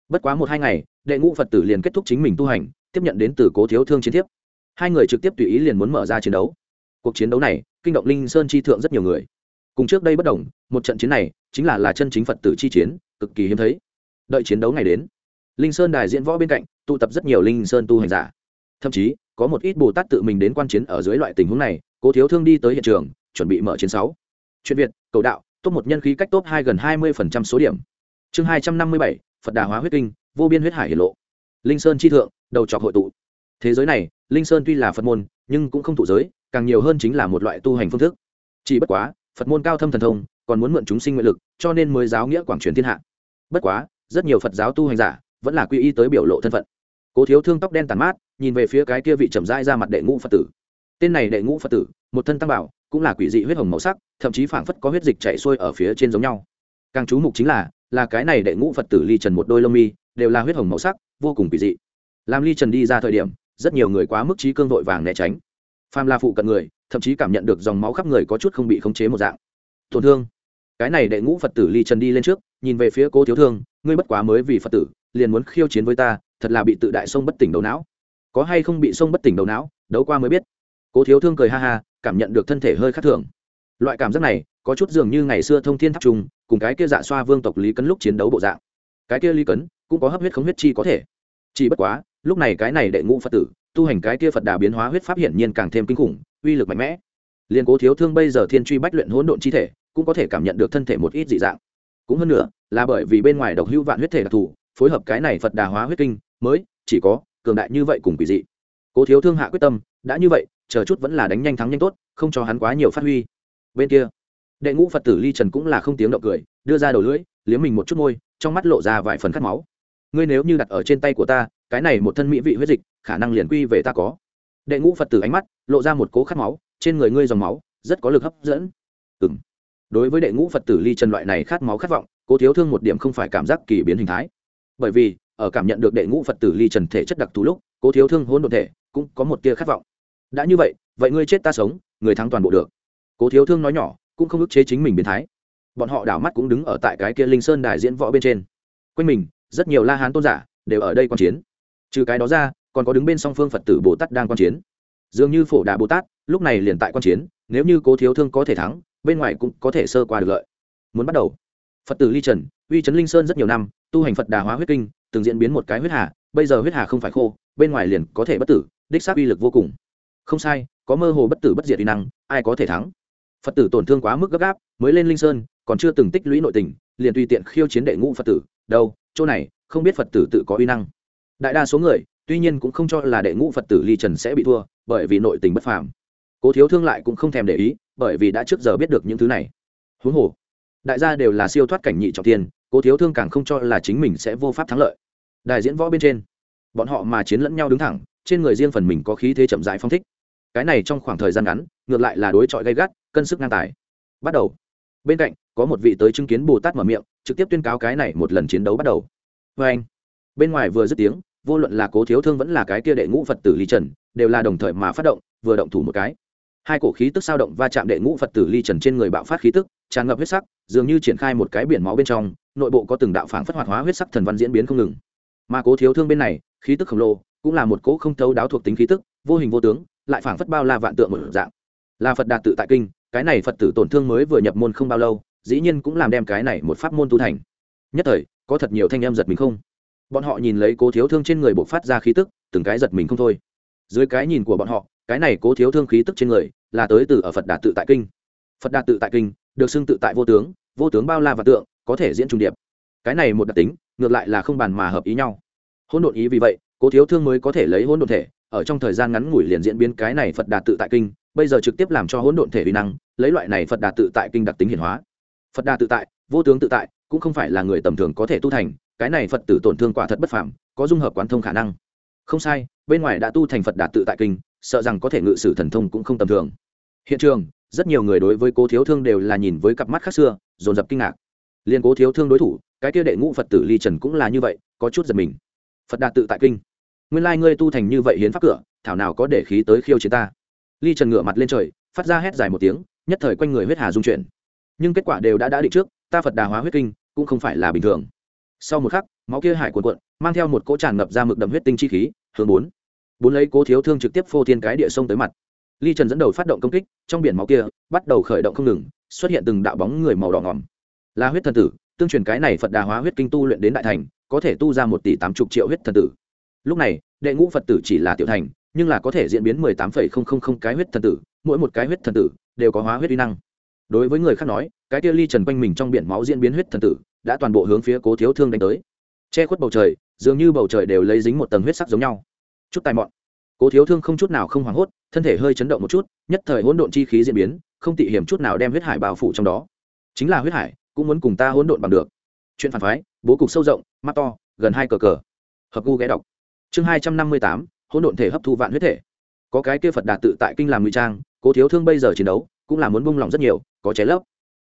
Bất quá một hai ngày, đệ ngũ phật tử liền kết thúc chính mình tu hành, tiếp nhận đến từ cố thiếu thương chiến thiếp. Hai người trực tiếp tùy ý liền muốn mở ra chiến đấu. Cuộc chiến đấu này, kinh động linh sơn chi thượng rất nhiều người. Cùng trước đây bất đồng, một trận chiến này chính là là chân chính phật tử chi chiến, cực kỳ hiếm thấy. Đợi chiến đấu ngày đến, linh sơn đài diễn võ bên cạnh, tụ tập rất nhiều linh sơn tu hành giả. Thậm chí, có một ít bồ tát tự mình đến quan chiến ở dưới loại tình huống này, cố thiếu thương đi tới hiện trường, chuẩn bị mở chiến sáu. Chuyện việt, cầu đạo, top một nhân khí cách top hai gần hai mươi số điểm. Chương hai trăm năm mươi bảy, phật đà hóa huyết kinh, vô biên huyết hải hiển lộ. Linh sơn chi thượng, đầu trọc hội tụ. Thế giới này, linh sơn tuy là phật môn, nhưng cũng không thụ giới, càng nhiều hơn chính là một loại tu hành phương thức. Chỉ bất quá, phật môn cao thâm thần thông còn muốn mượn chúng sinh nguyện lực, cho nên mới giáo nghĩa quảng truyền thiên hạ. Bất quá, rất nhiều phật giáo tu hành giả vẫn là quy y tới biểu lộ thân phận. Cố thiếu thương tóc đen tàn mát, nhìn về phía cái kia vị chậm rãi ra mặt đệ ngũ phật tử. Tên này đệ ngũ phật tử, một thân tăng bảo, cũng là quỷ dị huyết hồng màu sắc, thậm chí phảng phất có huyết dịch chảy xuôi ở phía trên giống nhau. Càng chú mục chính là là cái này đệ ngũ phật tử ly trần một đôi lông mi, đều là huyết hồng màu sắc, vô cùng quỷ dị. Làm ly trần đi ra thời điểm, rất nhiều người quá mức trí cương vội vàng né tránh. Phàm la phụ cận người, thậm chí cảm nhận được dòng máu khắp người có chút không bị khống chế một dạng. Tổn thương cái này đệ ngũ phật tử ly trần đi lên trước, nhìn về phía cố thiếu thương, ngươi bất quá mới vì phật tử, liền muốn khiêu chiến với ta, thật là bị tự đại sông bất tỉnh đầu não. Có hay không bị sông bất tỉnh đầu não, đấu qua mới biết. Cố thiếu thương cười ha ha, cảm nhận được thân thể hơi khác thường. Loại cảm giác này, có chút dường như ngày xưa thông thiên tháp trung cùng cái kia dạ xoa vương tộc lý cấn lúc chiến đấu bộ dạng. Cái kia lý cấn, cũng có hấp huyết không huyết chi có thể. Chỉ bất quá, lúc này cái này đệ ngũ phật tử, tu hành cái kia phật đà biến hóa huyết pháp hiển nhiên càng thêm kinh khủng, uy lực mạnh mẽ. Liên cố thiếu thương bây giờ thiên truy bách luyện hỗn độn chi thể cũng có thể cảm nhận được thân thể một ít dị dạng. Cũng hơn nữa, là bởi vì bên ngoài độc hữu vạn huyết thể đặc thù, phối hợp cái này phật đà hóa huyết kinh, mới chỉ có cường đại như vậy cùng quỷ dị. Cố thiếu thương hạ quyết tâm, đã như vậy, chờ chút vẫn là đánh nhanh thắng nhanh tốt, không cho hắn quá nhiều phát huy. Bên kia, đệ ngũ phật tử ly trần cũng là không tiếng động cười, đưa ra đầu lưỡi, liếm mình một chút môi, trong mắt lộ ra vài phần cắt máu. Ngươi nếu như đặt ở trên tay của ta, cái này một thân mỹ vị huyết dịch, khả năng liền quy về ta có. Đệ ngũ phật tử ánh mắt, lộ ra một cố khát máu, trên người ngươi dòng máu, rất có lực hấp dẫn. Ừ đối với đệ ngũ phật tử ly trần loại này khát máu khát vọng, cố thiếu thương một điểm không phải cảm giác kỳ biến hình thái. Bởi vì, ở cảm nhận được đệ ngũ phật tử ly trần thể chất đặc thù lúc, cố thiếu thương hôn đ ộ thể cũng có một tia khát vọng. Đã như vậy vậy ngươi chết ta sống, người thắng toàn bộ được. Cố thiếu thương nói nhỏ, cũng không ức chế chính mình biến thái. Bọn họ đảo mắt cũng đứng ở tại cái kia linh sơn đài diễn võ bên trên. Quanh mình, rất nhiều la hán tôn giả đều ở đây quan chiến. Trừ cái đó ra, còn có đứng bên song phương phật tử bồ tát đang quan chiến. Dường như phổ đà bồ tát lúc này liền tại quan chiến, nếu như cố thiếu thương có thể thắng bên ngoài cũng có thể sơ qua được lợi. Muốn bắt đầu. Phật tử ly trần, uy trấn linh sơn rất nhiều năm, tu hành phật đà hóa huyết kinh, từng diễn biến một cái huyết hà, bây giờ huyết hà không phải khô, bên ngoài liền có thể bất tử, đích xác uy lực vô cùng. Không sai, có mơ hồ bất tử bất diệt uy năng, ai có thể thắng? Phật tử tổn thương quá mức gấp gáp, mới lên linh sơn, còn chưa từng tích lũy nội tình, liền tùy tiện khiêu chiến đệ ngũ phật tử. Đâu, chỗ này, không biết phật tử tự có uy năng. Đại đa số người, tuy nhiên cũng không cho là đệ ngũ phật tử ly trần sẽ bị thua, bởi vì nội tình bất phàm. Cố thiếu thương lại cũng không thèm để ý bởi vì đã trước giờ biết được những thứ này. Huống hồ, đại gia đều là siêu thoát cảnh nhị trọng tiên cố thiếu thương càng không cho là chính mình sẽ vô pháp thắng lợi. Đại diễn võ bên trên, bọn họ mà chiến lẫn nhau đứng thẳng, trên người riêng phần mình có khí thế chậm dại phong thích. Cái này trong khoảng thời gian ngắn, ngược lại là đối chọi gay gắt, cân sức ngang tài. Bắt đầu. Bên cạnh, có một vị tới chứng kiến bồ tát mở miệng, trực tiếp tuyên cáo cái này một lần chiến đấu bắt đầu. Vê anh, bên ngoài vừa dứt tiếng, vô luận là cố thiếu thương vẫn là cái kia đệ ngũ phật tử lý trần, đều là đồng thời mà phát động, vừa động thủ một cái hai cổ khí tức sao động va chạm đệ ngũ phật tử ly trần trên người bạo phát khí tức, tràn ngập huyết sắc, dường như triển khai một cái biển máu bên trong, nội bộ có từng đạo phản phất hoạt hóa huyết sắc thần văn diễn biến không ngừng. Mà cố thiếu thương bên này, khí tức khổng lồ, cũng là một cỗ không thấu đáo thuộc tính khí tức, vô hình vô tướng, lại phảng phất bao la vạn tượng một dạng. Là phật đạt tự tại kinh, cái này phật tử tổn thương mới vừa nhập môn không bao lâu, dĩ nhiên cũng làm đem cái này một pháp môn tu thành. Nhất thời, có thật nhiều thanh em giật mình không? Bọn họ nhìn lấy cố thiếu thương trên người bộc phát ra khí tức, từng cái giật mình không thôi. Dưới cái nhìn của bọn họ cái này cố thiếu thương khí tức trên người, là tới từ ở phật Đà tự tại kinh. Phật Đà tự tại kinh, được xưng tự tại vô tướng vô tướng bao la và tượng, có thể diễn trung điệp. Cái này một đặc tính, ngược lại là không bàn mà hợp ý nhau. Hỗn độn ý vì vậy, cố thiếu thương mới có thể lấy hỗn độn thể, ở trong thời gian ngắn ngủi liền diễn biến cái này phật Đà tự tại kinh, bây giờ trực tiếp làm cho hỗn độn thể uy năng, lấy loại này phật Đà tự tại kinh đặc tính hiển hóa. Phật Đà tự tại, vô tướng tự tại, cũng không phải là người tầm thường có thể tu thành, cái này phật tử tổn thương quả thật bất phàm, có dung hợp quán thông khả năng. Không sai, bên ngoài đã tu thành phật Đà tự tại kinh sợ rằng có thể ngự sử thần thông cũng không tầm thường. Hiện trường, rất nhiều người đối với cố thiếu thương đều là nhìn với cặp mắt khác xưa, dồn dập kinh ngạc. Liên cố thiếu thương đối thủ, cái kia đệ ngũ phật tử ly trần cũng là như vậy, có chút giật mình. Phật đạt tự tại kinh. Nguyên lai ngươi tu thành như vậy hiến pháp cửa, thảo nào có để khí tới khiêu chiến ta. Ly trần ngửa mặt lên trời, phát ra hét dài một tiếng, nhất thời quanh người huyết hà dung chuyển. Nhưng kết quả đều đã đã định trước, ta phật đà hóa huyết kinh, cũng không phải là bình thường. Sau một khắc, máu kia hải cuộn cuộn, mang theo một cỗ tràn ngập ra mực đậm huyết tinh chi khí, hướng bốn bốn lấy cố thiếu thương trực tiếp phô thiên cái địa sông tới mặt. Ly trần dẫn đầu phát động công kích, trong biển máu kia bắt đầu khởi động không ngừng, xuất hiện từng đạo bóng người màu đỏ ngòm. Là huyết thần tử, tương truyền cái này phật đà hóa huyết kinh tu luyện đến đại thành, có thể tu ra một tỷ tám chục triệu huyết thần tử. Lúc này, đệ ngũ phật tử chỉ là tiểu thành, nhưng là có thể diễn biến mười tám phẩy không không không cái huyết thần tử, mỗi một cái huyết thần tử đều có hóa huyết uy năng. Đối với người khác nói, cái tia ly trần quanh mình trong biển máu diễn biến huyết thần tử, đã toàn bộ hướng phía cố thiếu thương đánh tới. Che khuất bầu trời, dường như bầu trời đều lấy dính một tầng huyết sắc giống nhau chút tài mọn. Cố thiếu thương không chút nào không hoảng hốt, thân thể hơi chấn động một chút, nhất thời hỗn độn chi khí diễn biến, không tị hiểm chút nào đem huyết hải bao phủ trong đó. Chính là huyết hải, cũng muốn cùng ta hỗn độn bằng được. Chuyện phản phái, bố cục sâu rộng, mắt to, gần hai cờ cờ. Hợp gu ghé đọc. Chương hai trăm năm mươi tám, hỗn độn thể hấp thu vạn huyết thể. Có cái kia phật đạt tự tại kinh làm ngụy trang, cố thiếu thương bây giờ chiến đấu, cũng là muốn bung lòng rất nhiều, có cháy lấp.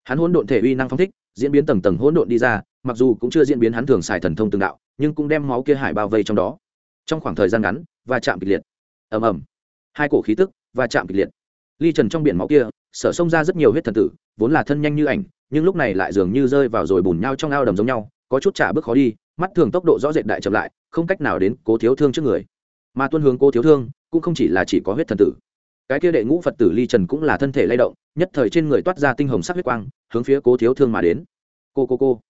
Hắn hỗn độn thể uy năng phong thích, diễn biến tầng tầng hỗn độn đi ra, mặc dù cũng chưa diễn biến hắn thường xài thần thông từng đạo, nhưng cũng đem máu kia hải bao vây trong đó. Trong khoảng thời gian ngắn và chạm kịch liệt. Ầm ầm. Hai cổ khí tức và chạm kịch liệt. Ly trần trong biển máu kia, sở xông ra rất nhiều huyết thần tử, vốn là thân nhanh như ảnh, nhưng lúc này lại dường như rơi vào rồi bùn nhau trong ao đầm giống nhau, có chút trả bước khó đi, mắt thường tốc độ rõ rệt đại chậm lại, không cách nào đến cố thiếu thương trước người. Mà tuân hướng cố thiếu thương, cũng không chỉ là chỉ có huyết thần tử. Cái kia đệ ngũ phật tử ly trần cũng là thân thể lay động, nhất thời trên người toát ra tinh hồng sắc huyết quang, hướng phía cố thiếu thương mà đến. Cô cô cô.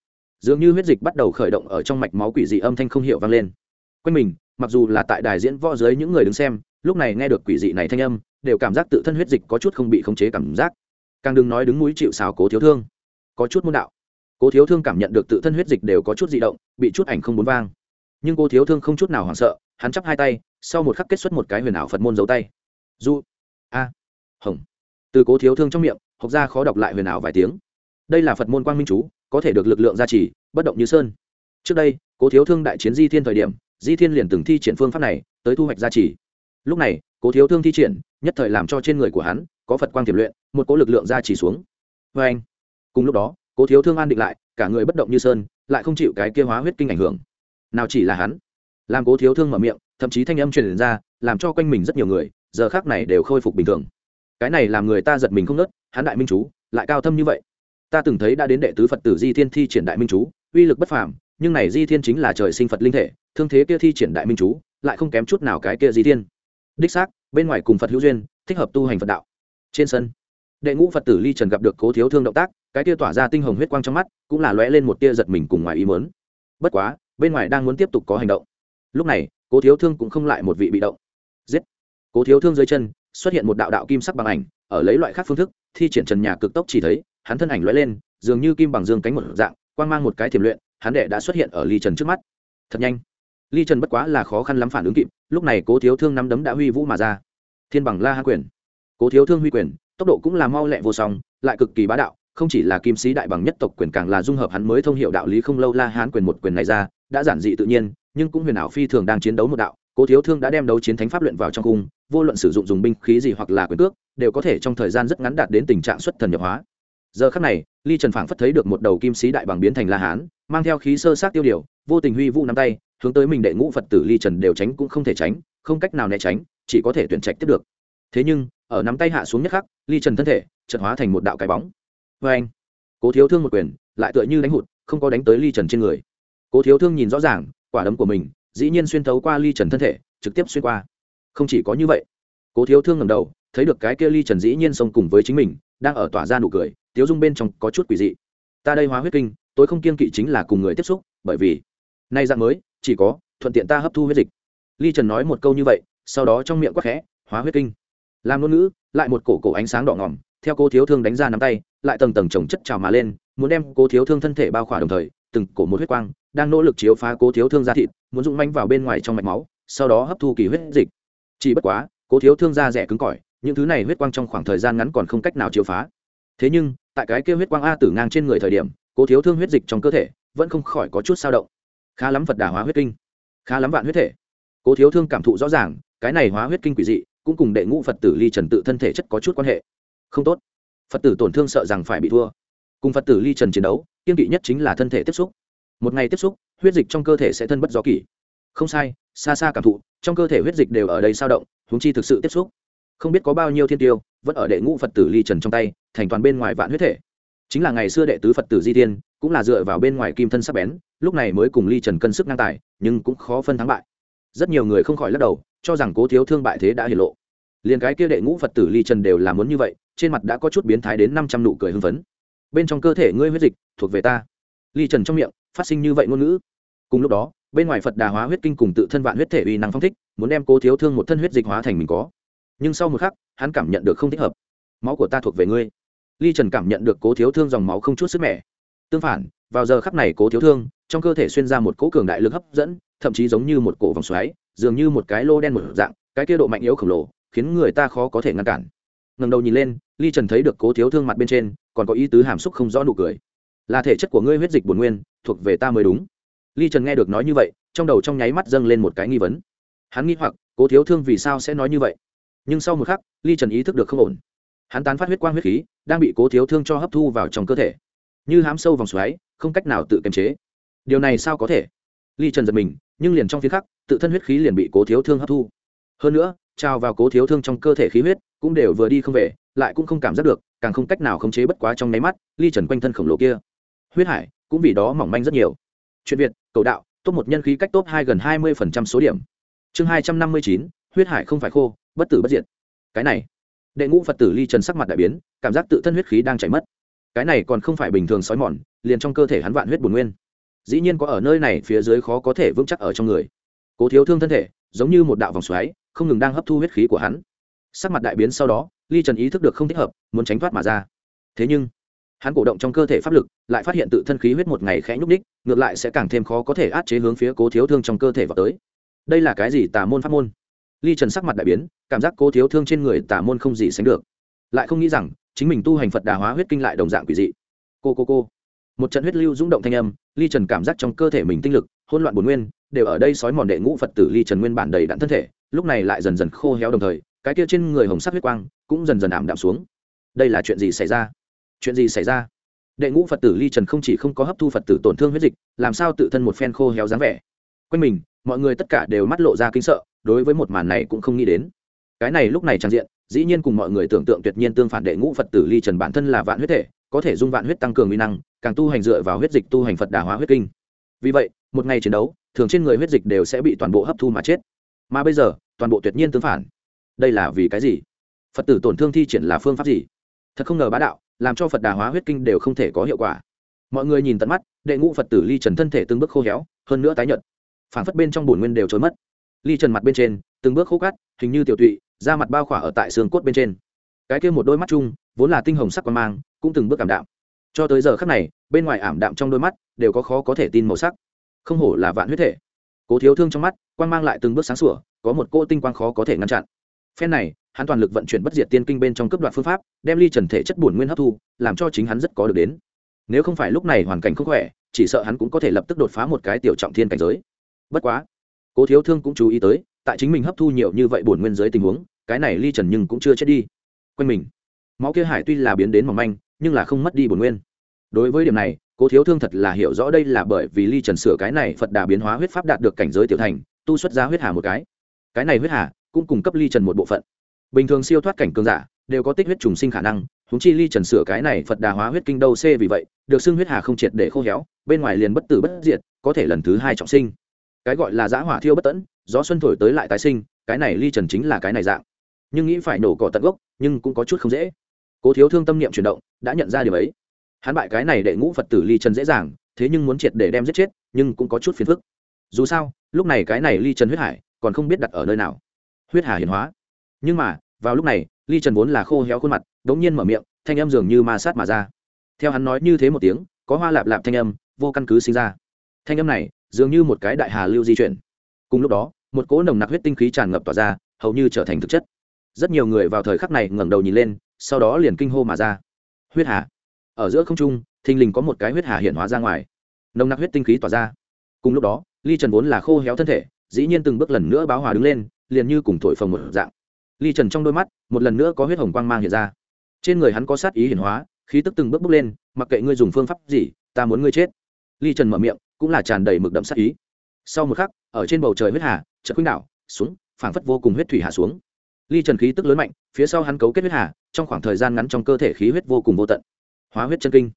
Dường như huyết dịch bắt đầu khởi động ở trong mạch máu quỷ dị âm thanh không hiểu vang lên. Quanh mình mặc dù là tại đài diễn võ dưới những người đứng xem, lúc này nghe được quỷ dị này thanh âm, đều cảm giác tự thân huyết dịch có chút không bị khống chế cảm giác. Càng đừng nói đứng núi chịu xào cố thiếu thương. Có chút môn đạo. Cố thiếu thương cảm nhận được tự thân huyết dịch đều có chút di động, bị chút ảnh không muốn vang. Nhưng cô thiếu thương không chút nào hoảng sợ, hắn chắp hai tay, sau một khắc kết xuất một cái huyền ảo phật môn giấu tay. Du a, hồng. Từ cố thiếu thương trong miệng học ra khó đọc lại huyền ảo vài tiếng. Đây là phật môn quang minh chú, có thể được lực lượng gia trì, bất động như sơn. Trước đây, cố thiếu thương đại chiến di thiên thời điểm di thiên liền từng thi triển phương pháp này, tới thu hoạch gia trì lúc này, cố thiếu thương thi triển, nhất thời làm cho trên người của hắn, có phật quang tiềm luyện, một cố lực lượng gia trì xuống. Vê anh, cùng lúc đó, cố thiếu thương an định lại, cả người bất động như sơn, lại không chịu cái kia hóa huyết kinh ảnh hưởng. Nào chỉ là hắn. Làm cố thiếu thương mở miệng, thậm chí thanh âm truyền ra, làm cho quanh mình rất nhiều người, giờ khác này đều khôi phục bình thường. Cái này làm người ta giật mình không nớt, hắn đại minh chú, lại cao thâm như vậy. Ta từng thấy đã đến đệ tứ phật tử di thiên thi triển đại minh chú, uy lực bất phàm, nhưng này di thiên chính là trời sinh phật linh thể thương thế kia thi triển đại minh chú, lại không kém chút nào cái kia di thiên. Đích xác, bên ngoài cùng phật hữu duyên, thích hợp tu hành phật đạo. Trên sân, đệ ngũ phật tử ly trần gặp được cố thiếu thương động tác, cái kia tỏa ra tinh hồng huyết quang trong mắt, cũng là lóe lên một tia giật mình cùng ngoài ý mớn bất quá, bên ngoài đang muốn tiếp tục có hành động. Lúc này, cố thiếu thương cũng không lại một vị bị động. Giết! Cố thiếu thương dưới chân, xuất hiện một đạo đạo kim sắc bằng ảnh, ở lấy loại khác phương thức, thi triển trần nhà cực tốc chỉ thấy, hắn thân ảnh lóe lên, dường như kim bằng dương cánh một dạng, quang mang một cái thiểm luyện, hắn đệ đã xuất hiện ở ly trần trước mắt. Thật nhanh! Ly trần bất quá là khó khăn lắm phản ứng kịp, lúc này cố thiếu thương nắm đấm đã huy vũ mà ra. Thiên bằng la hạ quyền. Cố thiếu thương huy quyền, tốc độ cũng là mau lẹ vô song, lại cực kỳ bá đạo, không chỉ là kim sĩ đại bằng nhất tộc quyền càng là dung hợp hắn mới thông hiệu đạo lý không lâu la hán quyền một quyền này ra, đã giản dị tự nhiên, nhưng cũng huyền ảo phi thường đang chiến đấu một đạo. Cố thiếu thương đã đem đấu chiến thánh pháp luyện vào trong cung, vô luận sử dụng dùng binh khí gì hoặc là quyền cước, đều có thể trong thời gian rất ngắn đạt đến tình trạng xuất thần nhập hóa. Giờ khắc này, ly trần phảng phất thấy được một đầu kim sĩ đại bằng biến thành la hán, mang theo khí sơ sát tiêu điều, vô tình huy vũ nắm tay hướng tới mình đệ ngũ phật tử ly trần đều tránh cũng không thể tránh, không cách nào né tránh, chỉ có thể tuyển trạch tiếp được. Thế nhưng, ở nắm tay hạ xuống nhất khắc, ly trần thân thể chật hóa thành một đạo cái bóng. Vê anh, cố thiếu thương một quyền, lại tựa như đánh hụt, không có đánh tới ly trần trên người. Cố thiếu thương nhìn rõ ràng, quả đấm của mình, dĩ nhiên xuyên thấu qua ly trần thân thể, trực tiếp xuyên qua. Không chỉ có như vậy, cố thiếu thương ngầm đầu, thấy được cái kia ly trần dĩ nhiên xông cùng với chính mình, đang ở tỏa ra nụ cười, tiếu dung bên trong có chút quỷ dị. Ta đây hóa huyết kinh, tôi không kiên kỵ chính là cùng người tiếp xúc, bởi vì, nay dạng mới chỉ có, thuận tiện ta hấp thu huyết dịch. Ly trần nói một câu như vậy, sau đó trong miệng quắc khẽ, hóa huyết kinh. Làm ngôn ngữ, lại một cổ cổ ánh sáng đỏ ngỏm theo cô thiếu thương đánh ra nắm tay, lại tầng tầng trồng chất trào mà lên, muốn đem cô thiếu thương thân thể bao khỏa đồng thời, từng cổ một huyết quang đang nỗ lực chiếu phá cố thiếu thương da thịt, muốn rụng manh vào bên ngoài trong mạch máu, sau đó hấp thu kỳ huyết dịch. Chỉ bất quá, cố thiếu thương da rẻ cứng cỏi, những thứ này huyết quang trong khoảng thời gian ngắn còn không cách nào chiếu phá. Thế nhưng, tại cái kêu huyết quang a tử ngang trên người thời điểm, cố thiếu thương huyết dịch trong cơ thể vẫn không khỏi có chút sao động khá lắm Phật đà hóa huyết kinh. Khá lắm vạn huyết thể. Cố thiếu thương cảm thụ rõ ràng, cái này hóa huyết kinh quỷ dị, cũng cùng đệ ngũ phật tử ly trần tự thân thể chất có chút quan hệ. Không tốt. Phật tử tổn thương sợ rằng phải bị thua. Cùng phật tử ly trần chiến đấu kiên kỵ nhất chính là thân thể tiếp xúc. Một ngày tiếp xúc, huyết dịch trong cơ thể sẽ thân bất gió kỷ. Không sai, xa xa cảm thụ, trong cơ thể huyết dịch đều ở đây sao động húng chi thực sự tiếp xúc. Không biết có bao nhiêu thiên tiêu, vẫn ở đệ ngũ phật tử ly trần trong tay, thành toàn bên ngoài vạn huyết thể. Chính là ngày xưa đệ tứ phật tử di tiên cũng là dựa vào bên ngoài kim thân sắc bén, lúc này mới cùng ly trần cân sức ngang tài, nhưng cũng khó phân thắng bại. Rất nhiều người không khỏi lắc đầu, cho rằng cố thiếu thương bại thế đã hiển lộ. Liền cái kia đệ ngũ phật tử ly trần đều là muốn như vậy, trên mặt đã có chút biến thái đến năm trăm nụ cười hưng phấn. Bên trong cơ thể ngươi huyết dịch, thuộc về ta. Ly trần trong miệng, phát sinh như vậy ngôn ngữ. Cùng lúc đó, bên ngoài phật đà hóa huyết kinh cùng tự thân vạn huyết thể uy năng phong thích, muốn đem cố thiếu thương một thân huyết dịch hóa thành mình có. Nhưng sau một khắc, hắn cảm nhận được không thích hợp. Máu của ta thuộc về ngươi. Ly trần cảm nhận được cố thiếu thương dòng máu không chút sức mẻ tương phản, vào giờ khắc này cố thiếu thương, trong cơ thể xuyên ra một cỗ cường đại lực hấp dẫn, thậm chí giống như một cổ vòng xoáy, dường như một cái lô đen một dạng, cái kia độ mạnh yếu khổng lồ, khiến người ta khó có thể ngăn cản. Ngầm đầu nhìn lên, ly trần thấy được cố thiếu thương mặt bên trên, còn có ý tứ hàm xúc không rõ nụ cười. Là thể chất của ngươi huyết dịch bổn nguyên, thuộc về ta mới đúng. Ly trần nghe được nói như vậy, trong đầu trong nháy mắt dâng lên một cái nghi vấn. Hắn nghĩ hoặc, cố thiếu thương vì sao sẽ nói như vậy? Nhưng sau một khắc, ly trần ý thức được không ổn. Hắn tán phát huyết quang huyết khí, đang bị cố thiếu thương cho hấp thu vào trong cơ thể như hám sâu vòng xoáy, không cách nào tự kiềm chế. Điều này sao có thể? Ly trần giật mình, nhưng liền trong phía khắc, tự thân huyết khí liền bị cố thiếu thương hấp thu. Hơn nữa trao vào cố thiếu thương trong cơ thể khí huyết cũng đều vừa đi không về, lại cũng không cảm giác được, càng không cách nào khống chế bất quá trong nháy mắt ly trần quanh thân khổng lồ kia. Huyết hải cũng vì đó mỏng manh rất nhiều. Chuyện việt, cầu đạo, top một nhân khí cách top hai gần hai mươi số điểm. Chương hai trăm năm mươi chín, huyết hải không phải khô, bất tử bất diệt. Cái này, đệ ngũ phật tử ly trần sắc mặt đại biến, cảm giác tự thân huyết khí đang chảy mất cái này còn không phải bình thường sói mòn, liền trong cơ thể hắn vạn huyết bùn nguyên. Dĩ nhiên có ở nơi này phía dưới khó có thể vững chắc ở trong người. Cố thiếu thương thân thể, giống như một đạo vòng xoáy, không ngừng đang hấp thu huyết khí của hắn. Sắc mặt đại biến sau đó, ly trần ý thức được không thích hợp, muốn tránh thoát mà ra. Thế nhưng, hắn cổ động trong cơ thể pháp lực, lại phát hiện tự thân khí huyết một ngày khẽ nhúc ních ngược lại sẽ càng thêm khó có thể át chế hướng phía cố thiếu thương trong cơ thể vào tới. Đây là cái gì tà môn pháp môn? Ly trần sắc mặt đại biến, cảm giác cố thiếu thương trên người tà môn không gì sánh được. Lại không nghĩ rằng chính mình tu hành phật đà hóa huyết kinh lại đồng dạng quỷ dị. Cô cô cô. Một trận huyết lưu rung động thanh âm, ly trần cảm giác trong cơ thể mình tinh lực hôn loạn bồn nguyên, đều ở đây sói mòn đệ ngũ phật tử ly trần nguyên bản đầy đặn thân thể, lúc này lại dần dần khô héo đồng thời, cái kia trên người hồng sắc huyết quang cũng dần dần ảm đạm xuống. Đây là chuyện gì xảy ra? Chuyện gì xảy ra? Đệ ngũ phật tử ly trần không chỉ không có hấp thu phật tử tổn thương huyết dịch, làm sao tự thân một phen khô héo dáng vẻ? Quanh mình, mọi người tất cả đều mắt lộ ra kinh sợ, đối với một màn này cũng không nghĩ đến. Cái này lúc này trang diện dĩ nhiên cùng mọi người tưởng tượng tuyệt nhiên tương phản đệ ngũ phật tử ly trần bản thân là vạn huyết thể, có thể dung vạn huyết tăng cường uy năng, càng tu hành dựa vào huyết dịch tu hành phật đà hóa huyết kinh. Vì vậy, một ngày chiến đấu, thường trên người huyết dịch đều sẽ bị toàn bộ hấp thu mà chết. Mà bây giờ, toàn bộ tuyệt nhiên tương phản. Đây là vì cái gì? Phật tử tổn thương thi triển là phương pháp gì? Thật không ngờ bá đạo, làm cho phật đà hóa huyết kinh đều không thể có hiệu quả. Mọi người nhìn tận mắt, đệ ngũ phật tử ly trần thân thể từng bước khô héo, hơn nữa tái nhợt. Phản phất bên trong bổn nguyên đều trốn mất. Ly trần mặt bên trên, từng bước khô cát, hình như tiểu tụy da mặt bao khỏa ở tại xương cốt bên trên. Cái kia một đôi mắt chung, vốn là tinh hồng sắc quan mang, cũng từng bước ảm đạm. Cho tới giờ khắc này, bên ngoài ảm đạm trong đôi mắt, đều có khó có thể tin màu sắc. Không hổ là vạn huyết thể. Cố thiếu thương trong mắt quan mang lại từng bước sáng sủa, có một cô tinh quang khó có thể ngăn chặn. Phen này, hắn toàn lực vận chuyển bất diệt tiên kinh bên trong cấp đoạn phương pháp, đem ly trần thể chất bổn nguyên hấp thu, làm cho chính hắn rất có được đến. Nếu không phải lúc này hoàn cảnh không khỏe, chỉ sợ hắn cũng có thể lập tức đột phá một cái tiểu trọng thiên cảnh giới. Bất quá, cố thiếu thương cũng chú ý tới tại chính mình hấp thu nhiều như vậy bổn nguyên giới tình huống, cái này ly trần nhưng cũng chưa chết đi. Quanh mình, máu kia hải tuy là biến đến mỏng manh, nhưng là không mất đi bổn nguyên. Đối với điểm này, cố thiếu thương thật là hiểu rõ đây là bởi vì ly trần sửa cái này phật đà biến hóa huyết pháp đạt được cảnh giới tiểu thành, tu xuất ra huyết hà một cái. Cái này huyết hà cũng cung cấp ly trần một bộ phận. Bình thường siêu thoát cảnh cường giả đều có tích huyết trùng sinh khả năng húng chi ly trần sửa cái này phật đà hóa huyết kinh đâu c vì vậy, được xưng huyết hà không triệt để khô héo, bên ngoài liền bất tử bất diệt, có thể lần thứ hai trọng sinh cái gọi là giã hỏa thiêu bất tẫn, gió xuân thổi tới lại tái sinh, cái này ly trần chính là cái này dạng. Nhưng nghĩ phải nổ cỏ tận gốc, nhưng cũng có chút không dễ. Cố thiếu thương tâm niệm chuyển động, đã nhận ra điều ấy. Hắn bại cái này đệ ngũ phật tử ly trần dễ dàng, thế nhưng muốn triệt để đem giết chết, nhưng cũng có chút phiền phức. Dù sao, lúc này cái này ly trần huyết hải, còn không biết đặt ở nơi nào. Huyết hà hiển hóa. Nhưng mà, vào lúc này, ly trần vốn là khô héo khuôn mặt đ ố n g nhiên mở miệng, thanh âm dường như ma sát mà ra. Theo hắn nói như thế một tiếng, có hoa lạp lạp thanh âm, vô căn cứ sinh ra. Thanh âm này dường như một cái đại hà lưu di chuyển. Cùng lúc đó, một cỗ nồng nặc huyết tinh khí tràn ngập tỏa ra, hầu như trở thành thực chất. Rất nhiều người vào thời khắc này ngẩng đầu nhìn lên, sau đó liền kinh hô mà ra. Huyết hà. Ở giữa không trung, thình lình có một cái huyết hà hiện hóa ra ngoài. Nồng nặc huyết tinh khí tỏa ra. Cùng lúc đó, ly trần vốn là khô héo thân thể, dĩ nhiên từng bước lần nữa báo hòa đứng lên, liền như cùng thổi phồng một dạng. Ly trần trong đôi mắt, một lần nữa có huyết hồng quang mang hiện ra. Trên người hắn có sát ý hiển hóa, khí tức từng bước bước lên, mặc kệ ngươi dùng phương pháp gì, ta muốn ngươi chết. Ly trần mở miệng cũng là tràn đầy mực đậm sát ý. Sau một khắc, ở trên bầu trời huyết hà, chợt khuynh đảo, xuống, phảng phất vô cùng huyết thủy hạ xuống. Ly trần khí tức lớn mạnh, phía sau hắn cấu kết huyết hà, trong khoảng thời gian ngắn trong cơ thể khí huyết vô cùng vô tận. Hóa huyết chân kinh.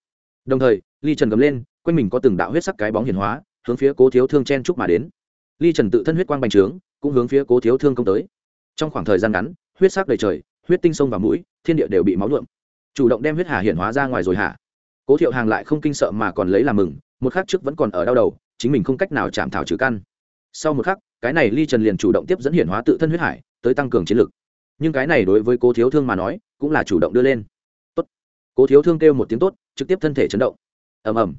Đồng thời, ly trần gầm lên, quanh mình có từng đạo huyết sắc cái bóng hiển hóa, hướng phía cố thiếu thương chen trúc mà đến. Ly trần tự thân huyết quang bành trướng, cũng hướng phía cố thiếu thương công tới. Trong khoảng thời gian ngắn, huyết sắc đầy trời, huyết tinh sông và mũi, thiên địa đều bị máu nhuộm. Chủ động đem huyết hà hiện hóa ra ngoài rồi hả? Cố thiệu hàng lại không kinh sợ mà còn lấy làm mừng một khắc trước vẫn còn ở đau đầu, chính mình không cách nào chạm thảo trừ căn. Sau một khắc, cái này ly trần liền chủ động tiếp dẫn hiển hóa tự thân huyết hải, tới tăng cường chiến lực. Nhưng cái này đối với cố thiếu thương mà nói, cũng là chủ động đưa lên. Tốt. Cố thiếu thương kêu một tiếng tốt, trực tiếp thân thể chấn động. Ầm ầm.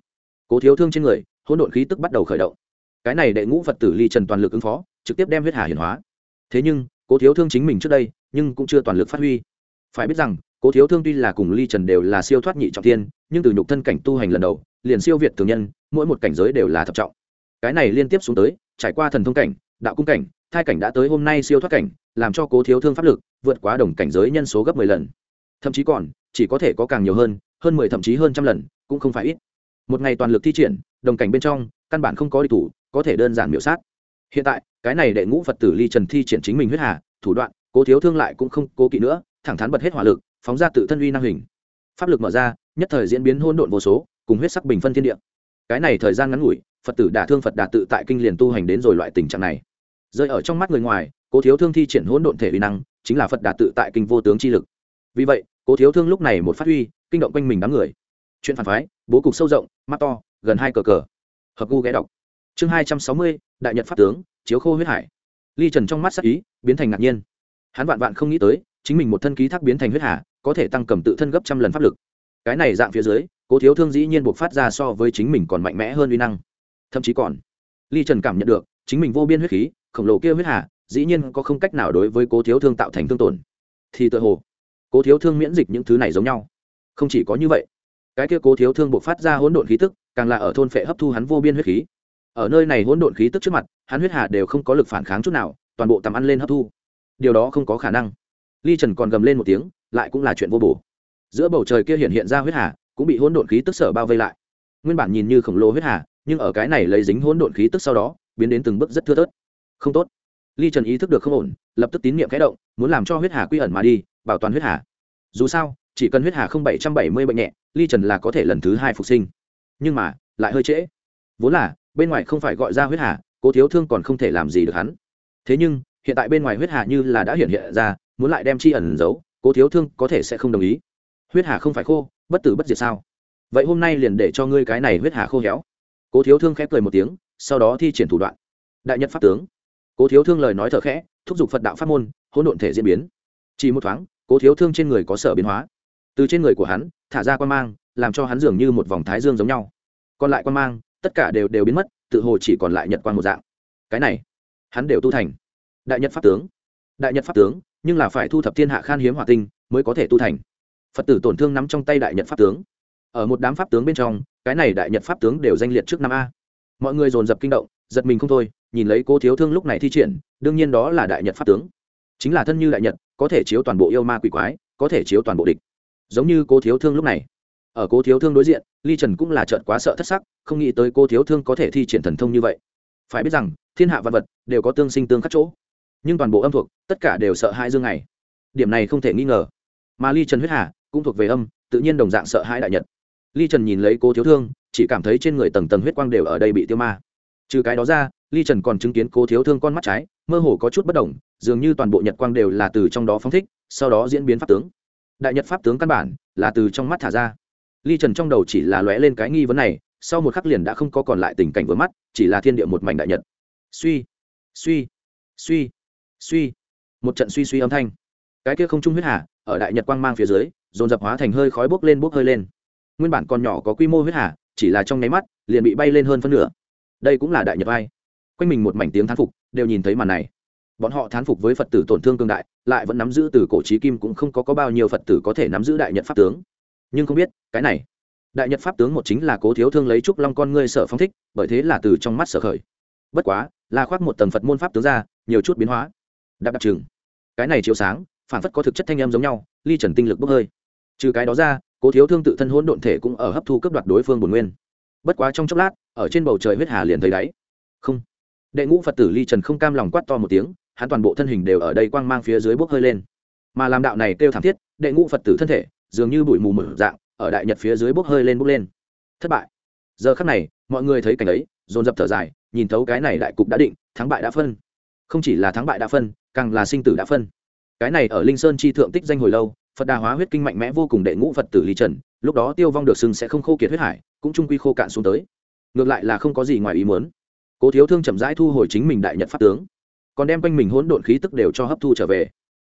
Cố thiếu thương trên người, hỗn độn khí tức bắt đầu khởi động. Cái này đệ ngũ phật tử ly trần toàn lực ứng phó, trực tiếp đem huyết hà hiển hóa. Thế nhưng, cố thiếu thương chính mình trước đây, nhưng cũng chưa toàn lực phát huy. Phải biết rằng cố thiếu thương tuy là cùng ly trần đều là siêu thoát nhị trọng thiên, nhưng từ nhục thân cảnh tu hành lần đầu, liền siêu việt thường nhân, mỗi một cảnh giới đều là thập trọng. Cái này liên tiếp xuống tới, trải qua thần thông cảnh, đạo cung cảnh, thai cảnh đã tới hôm nay siêu thoát cảnh, làm cho cố thiếu thương pháp lực vượt quá đồng cảnh giới nhân số gấp mười lần. Thậm chí còn, chỉ có thể có càng nhiều hơn hơn mười thậm chí hơn trăm lần, cũng không phải ít. Một ngày toàn lực thi triển, đồng cảnh bên trong, căn bản không có địch thủ, có thể đơn giản miểu sát. Hiện tại, cái này đệ ngũ phật tử ly trần thi triển chính mình huyết hà, thủ đoạn, cố thiếu thương lại cũng không cố kỵ nữa, thẳng thắn bật hết hỏa lực phóng ra tự thân uy năng hình. Pháp lực mở ra, nhất thời diễn biến hỗn độn vô số, cùng huyết sắc bình phân thiên địa. Cái này thời gian ngắn ngủi, phật tử đả thương phật đà tự tại kinh liền tu hành đến rồi loại tình trạng này. Rơi ở trong mắt người ngoài, cố thiếu thương thi triển hỗn độn thể uy năng, chính là phật đà tự tại kinh vô tướng chi lực. Vì vậy, cố thiếu thương lúc này một phát huy, kinh động quanh mình đám người. Chuyện phản phái, bố cục sâu rộng, mắt to, gần hai cờ cờ. Hợp gu ghé đọc. Chương hai trăm sáu mươi, đại nhật pháp tướng, chiếu khô huyết hải. Ly trần trong mắt sắc ý, biến thành ngạc nhiên. Hắn vạn vạn không nghĩ tới, chính mình một thân ký thác biến thành huyết hà có thể tăng cầm tự thân gấp trăm lần pháp lực. Cái này dạng phía dưới, cố thiếu thương dĩ nhiên buộc phát ra so với chính mình còn mạnh mẽ hơn uy năng. Thậm chí còn, ly trần cảm nhận được, chính mình vô biên huyết khí, khổng lồ kia huyết hà, dĩ nhiên có không cách nào đối với cố thiếu thương tạo thành thương tổn. Thì tự hồ, cố thiếu thương miễn dịch những thứ này giống nhau. Không chỉ có như vậy, cái kia cố thiếu thương buộc phát ra hỗn độn khí tức, càng là ở thôn phệ hấp thu hắn vô biên huyết khí. Ở nơi này hỗn độn khí tức trước mặt, hắn huyết hà đều không có lực phản kháng chút nào, toàn bộ tầm ăn lên hấp thu. Điều đó không có khả năng. Ly trần còn gầm lên một tiếng lại cũng là chuyện vô bổ. Giữa bầu trời kia hiện hiện ra huyết hà, cũng bị hỗn độn khí tức sở bao vây lại. Nguyên bản nhìn như khổng lồ huyết hà, nhưng ở cái này lấy dính hỗn độn khí tức sau đó, biến đến từng bước rất thưa thớt. Không tốt. Ly trần ý thức được không ổn, lập tức tín nhiệm kẽ động, muốn làm cho huyết hà quy ẩn mà đi, bảo toàn huyết hà. Dù sao, chỉ cần huyết hà không bảy trăm bảy mươi bệnh nhẹ, ly trần là có thể lần thứ hai phục sinh. Nhưng mà, lại hơi trễ. Vốn là, bên ngoài không phải gọi ra huyết hà, cố thiếu thương còn không thể làm gì được hắn. Thế nhưng, hiện tại bên ngoài huyết hà như là đã hiện hiện ra, muốn lại đem chi ẩn giấu cố thiếu thương có thể sẽ không đồng ý. Huyết hà không phải khô, bất tử bất diệt sao? Vậy hôm nay liền để cho ngươi cái này huyết hà khô héo. Cố thiếu thương khép cười một tiếng, sau đó thi triển thủ đoạn. Đại nhật pháp tướng. Cố thiếu thương lời nói thở khẽ, thúc giục phật đạo pháp môn, hỗn độn thể diễn biến. Chỉ một thoáng, cố thiếu thương trên người có sở biến hóa. Từ trên người của hắn, thả ra quan mang, làm cho hắn dường như một vòng thái dương giống nhau. Còn lại quan mang, tất cả đều đều biến mất, tự hồ chỉ còn lại nhật quan một dạng. Cái này, hắn đều tu thành. Đại nhật pháp tướng. Đại nhật pháp tướng nhưng là phải thu thập thiên hạ khan hiếm hỏa tinh mới có thể tu thành. Phật tử tổn thương nắm trong tay đại nhật pháp tướng. Ở một đám pháp tướng bên trong, cái này đại nhật pháp tướng đều danh liệt trước năm a. Mọi người dồn dập kinh động, giật mình không thôi, nhìn lấy cô thiếu thương lúc này thi triển, đương nhiên đó là đại nhật pháp tướng. Chính là thân như đại nhật, có thể chiếu toàn bộ yêu ma quỷ quái, có thể chiếu toàn bộ địch. Giống như cô thiếu thương lúc này. Ở cô thiếu thương đối diện, ly trần cũng là trợn quá sợ thất sắc, không nghĩ tới cô thiếu thương có thể thi triển thần thông như vậy. Phải biết rằng, thiên hạ văn vật đều có tương sinh tương khắc chỗ nhưng toàn bộ âm thuộc, tất cả đều sợ hai dương này điểm này không thể nghi ngờ. Mà ly trần huyết hà cũng thuộc về âm, tự nhiên đồng dạng sợ hãi đại nhật. Ly trần nhìn lấy cô thiếu thương, chỉ cảm thấy trên người tầng tầng huyết quang đều ở đây bị tiêu ma. Trừ cái đó ra, ly trần còn chứng kiến cô thiếu thương con mắt trái, mơ hồ có chút bất đồng dường như toàn bộ nhật quang đều là từ trong đó phóng thích, sau đó diễn biến pháp tướng. Đại nhật pháp tướng căn bản là từ trong mắt thả ra. Ly trần trong đầu chỉ là lóe lên cái nghi vấn này, sau một khắc liền đã không có còn lại tình cảnh vừa mắt, chỉ là thiên địa một mảnh đại nhật. Suy suy suy suy một trận suy suy âm thanh. Cái kia không trung huyết hà ở đại nhật quang mang phía dưới dồn dập hóa thành hơi khói bốc lên bốc hơi lên. Nguyên bản còn nhỏ có quy mô huyết hà chỉ là trong nháy mắt liền bị bay lên hơn phân nửa. Đây cũng là đại nhật vai. Quanh mình một mảnh tiếng thán phục đều nhìn thấy màn này. Bọn họ thán phục với phật tử tổn thương cương đại lại vẫn nắm giữ từ cổ trí kim cũng không có, có bao nhiêu phật tử có thể nắm giữ đại nhật pháp tướng. Nhưng không biết cái này đại nhật pháp tướng một chính là cố thiếu thương lấy trúc long con ngươi sở phong thích bởi thế là từ trong mắt sở khởi. Bất quá là khoác một tầng phật môn pháp tướng ra nhiều chút biến hóa đạp đặc trừng cái này chiếu sáng, phản phất có thực chất thanh em giống nhau, ly trần tinh lực bốc hơi. Trừ cái đó ra, cố thiếu thương tự thân hỗn độn thể cũng ở hấp thu cấp đoạt đối phương bồn nguyên. Bất quá trong chốc lát, ở trên bầu trời huyết hà liền thấy đáy. Không. Đệ ngũ phật tử ly trần không cam lòng quát to một tiếng, hắn toàn bộ thân hình đều ở đây quang mang phía dưới bốc hơi lên. Mà làm đạo này kêu thảm thiết, đệ ngũ phật tử thân thể, dường như bụi mù mở dạng, ở đại nhật phía dưới bốc hơi lên bốc lên. Thất bại. Giờ khắc này, mọi người thấy cảnh ấy, dồn dập thở dài, nhìn thấu cái này đại cục đã định, thắng bại đã phân. Không chỉ là thắng bại đã phân càng là sinh tử đã phân. Cái này ở linh sơn chi thượng tích danh hồi lâu, phật đà hóa huyết kinh mạnh mẽ vô cùng đệ ngũ phật tử ly trần, lúc đó tiêu vong được sưng sẽ không khô kiệt huyết hải, cũng trung quy khô cạn xuống tới. Ngược lại là không có gì ngoài ý muốn. Cố thiếu thương chậm rãi thu hồi chính mình đại nhật pháp tướng, còn đem quanh mình hỗn độn khí tức đều cho hấp thu trở về.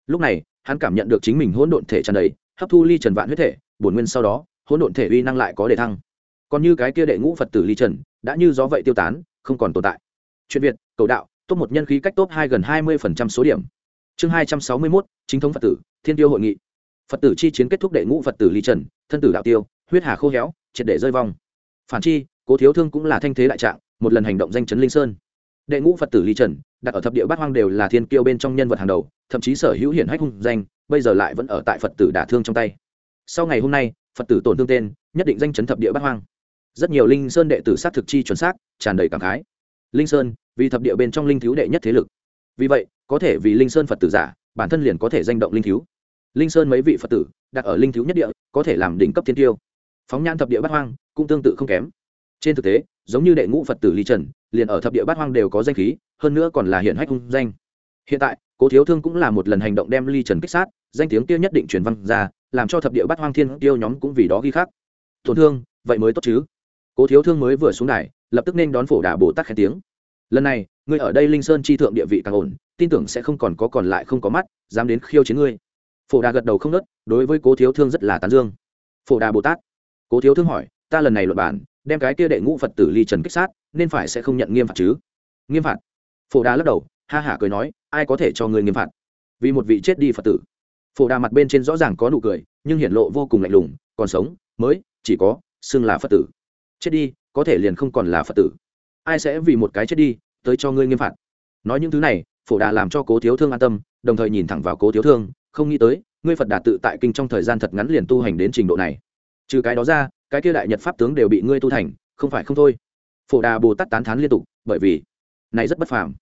Lúc này, hắn cảm nhận được chính mình hỗn độn thể tràn đầy, hấp thu ly trần vạn huyết thể, bổn nguyên sau đó, hỗn độn thể uy năng lại có đề thăng. Còn như cái kia đệ ngũ phật tử ly trần, đã như gió vậy tiêu tán, không còn tồn tại. Chuyện việt, cầu đạo top một nhân khí cách top hai gần hai mươi số điểm. Chương hai trăm sáu mươi mốt, chính thống phật tử, thiên tiêu hội nghị. Phật tử chi chiến kết thúc đệ ngũ phật tử ly trần, thân tử đạo tiêu, huyết hà khô héo, triệt để rơi vong. Phản chi, cố thiếu thương cũng là thanh thế đại trạng, một lần hành động danh chấn linh sơn. Đệ ngũ phật tử ly trần, đặt ở thập địa bát hoang đều là thiên kiêu bên trong nhân vật hàng đầu, thậm chí sở hữu hiển hách hung danh, bây giờ lại vẫn ở tại phật tử đả thương trong tay. Sau ngày hôm nay, phật tử tổn thương tên, nhất định danh chấn thập địa bát hoang. Rất nhiều linh sơn đệ tử sát thực chi chuẩn xác, tràn đầy cảm khái linh sơn, vì thập địa bên trong linh thiếu đệ nhất thế lực. Vì vậy, có thể vì linh sơn phật tử giả, bản thân liền có thể danh động linh thiếu. Linh sơn mấy vị phật tử, đặt ở linh thiếu nhất địa, có thể làm đỉnh cấp thiên tiêu. Phóng nhan thập địa bát hoang, cũng tương tự không kém. Trên thực tế, giống như đệ ngũ phật tử ly trần, liền ở thập địa bát hoang đều có danh khí, hơn nữa còn là hiện hách hung danh. Hiện tại, cố thiếu thương cũng là một lần hành động đem ly trần kích sát, danh tiếng tiêu nhất định truyền văn ra, làm cho thập địa bát hoang thiên tiêu nhóm cũng vì đó ghi khác tổn thương, vậy mới tốt chứ cố thiếu thương mới vừa xuống đài, lập tức nên đón phổ đà bồ tát khen tiếng. Lần này, ngươi ở đây linh sơn chi thượng địa vị càng ổn, tin tưởng sẽ không còn có còn lại không có mắt, dám đến khiêu chiến ngươi. Phổ đà gật đầu không nớt, đối với cố thiếu thương rất là tán dương. Phổ đà bồ tát, cố thiếu thương hỏi, ta lần này luật bản đem cái kia đệ ngũ phật tử ly trần kích sát, nên phải sẽ không nhận nghiêm phạt chứ? Nghiêm phạt? Phổ đà lắc đầu, ha hả cười nói, ai có thể cho người nghiêm phạt? Vì một vị chết đi phật tử. Phổ đà mặt bên trên rõ ràng có nụ cười, nhưng hiển lộ vô cùng lạnh lùng, còn sống, mới, chỉ có xưng là phật tử chết đi, có thể liền không còn là phật tử. Ai sẽ vì một cái chết đi, tới cho ngươi nghiêm phạt? Nói những thứ này, phổ đà làm cho cố thiếu thương an tâm, đồng thời nhìn thẳng vào cố thiếu thương, không nghĩ tới, ngươi phật đà tự tại kinh trong thời gian thật ngắn liền tu hành đến trình độ này. Trừ cái đó ra, cái kia đại nhật pháp tướng đều bị ngươi tu thành, không phải không thôi. Phổ đà bồ tát tán thán liên tục, bởi vì này rất bất phàm.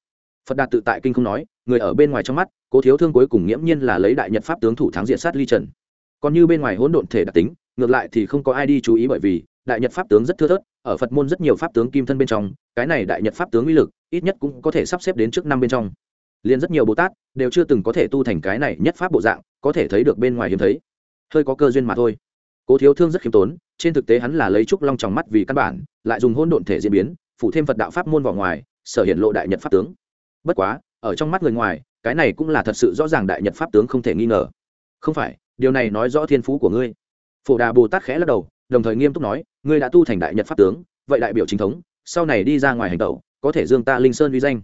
Phật đà tự tại kinh không nói, người ở bên ngoài trong mắt, cố thiếu thương cuối cùng nghiễm nhiên là lấy đại nhật pháp tướng thủ thắng diện sát ly trần. Còn như bên ngoài hỗn độn thể đặc tính, ngược lại thì không có ai đi chú ý bởi vì đại nhật pháp tướng rất thưa thớt, ở phật môn rất nhiều pháp tướng kim thân bên trong, cái này đại nhật pháp tướng uy lực, ít nhất cũng có thể sắp xếp đến trước năm bên trong. Liền rất nhiều bồ tát đều chưa từng có thể tu thành cái này nhất pháp bộ dạng, có thể thấy được bên ngoài hiếm thấy. Hơi có cơ duyên mà thôi. Cố thiếu thương rất khiêm tốn, trên thực tế hắn là lấy trúc long tròng mắt vì căn bản, lại dùng hôn độn thể diễn biến, phụ thêm phật đạo pháp môn vào ngoài, sở hiện lộ đại nhật pháp tướng. Bất quá, ở trong mắt người ngoài, cái này cũng là thật sự rõ ràng đại nhật pháp tướng không thể nghi ngờ. Không phải, điều này nói rõ thiên phú của ngươi. Phổ đà bồ tát khẽ lắc đầu đồng thời nghiêm túc nói, ngươi đã tu thành đại nhật pháp tướng, vậy đại biểu chính thống, sau này đi ra ngoài hành tẩu, có thể dương ta linh sơn uy danh.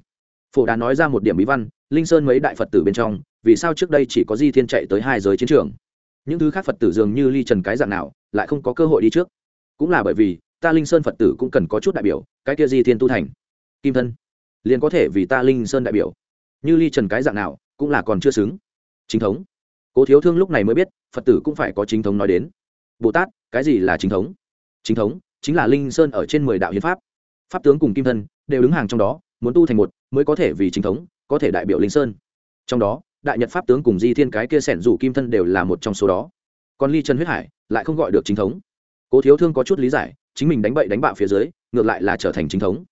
Phổ đà nói ra một điểm bí văn, linh sơn mấy đại phật tử bên trong, vì sao trước đây chỉ có di thiên chạy tới hai giới chiến trường? Những thứ khác phật tử dường như ly trần cái dạng nào, lại không có cơ hội đi trước. Cũng là bởi vì, ta linh sơn phật tử cũng cần có chút đại biểu, cái kia di thiên tu thành. Kim thân, liền có thể vì ta linh sơn đại biểu. Như ly trần cái dạng nào, cũng là còn chưa xứng. Chính thống. Cố thiếu thương lúc này mới biết, phật tử cũng phải có chính thống nói đến bồ tát, cái gì là chính thống? Chính thống chính là linh sơn ở trên mười đạo hiến pháp. Pháp tướng cùng kim thân đều đứng hàng trong đó, muốn tu thành một mới có thể vì chính thống, có thể đại biểu linh sơn. Trong đó, đại nhật pháp tướng cùng di thiên cái kia sẻn rủ kim thân đều là một trong số đó. Còn ly trần huyết hải lại không gọi được chính thống. Cố thiếu thương có chút lý giải, chính mình đánh bậy đánh bạo phía dưới, ngược lại là trở thành chính thống.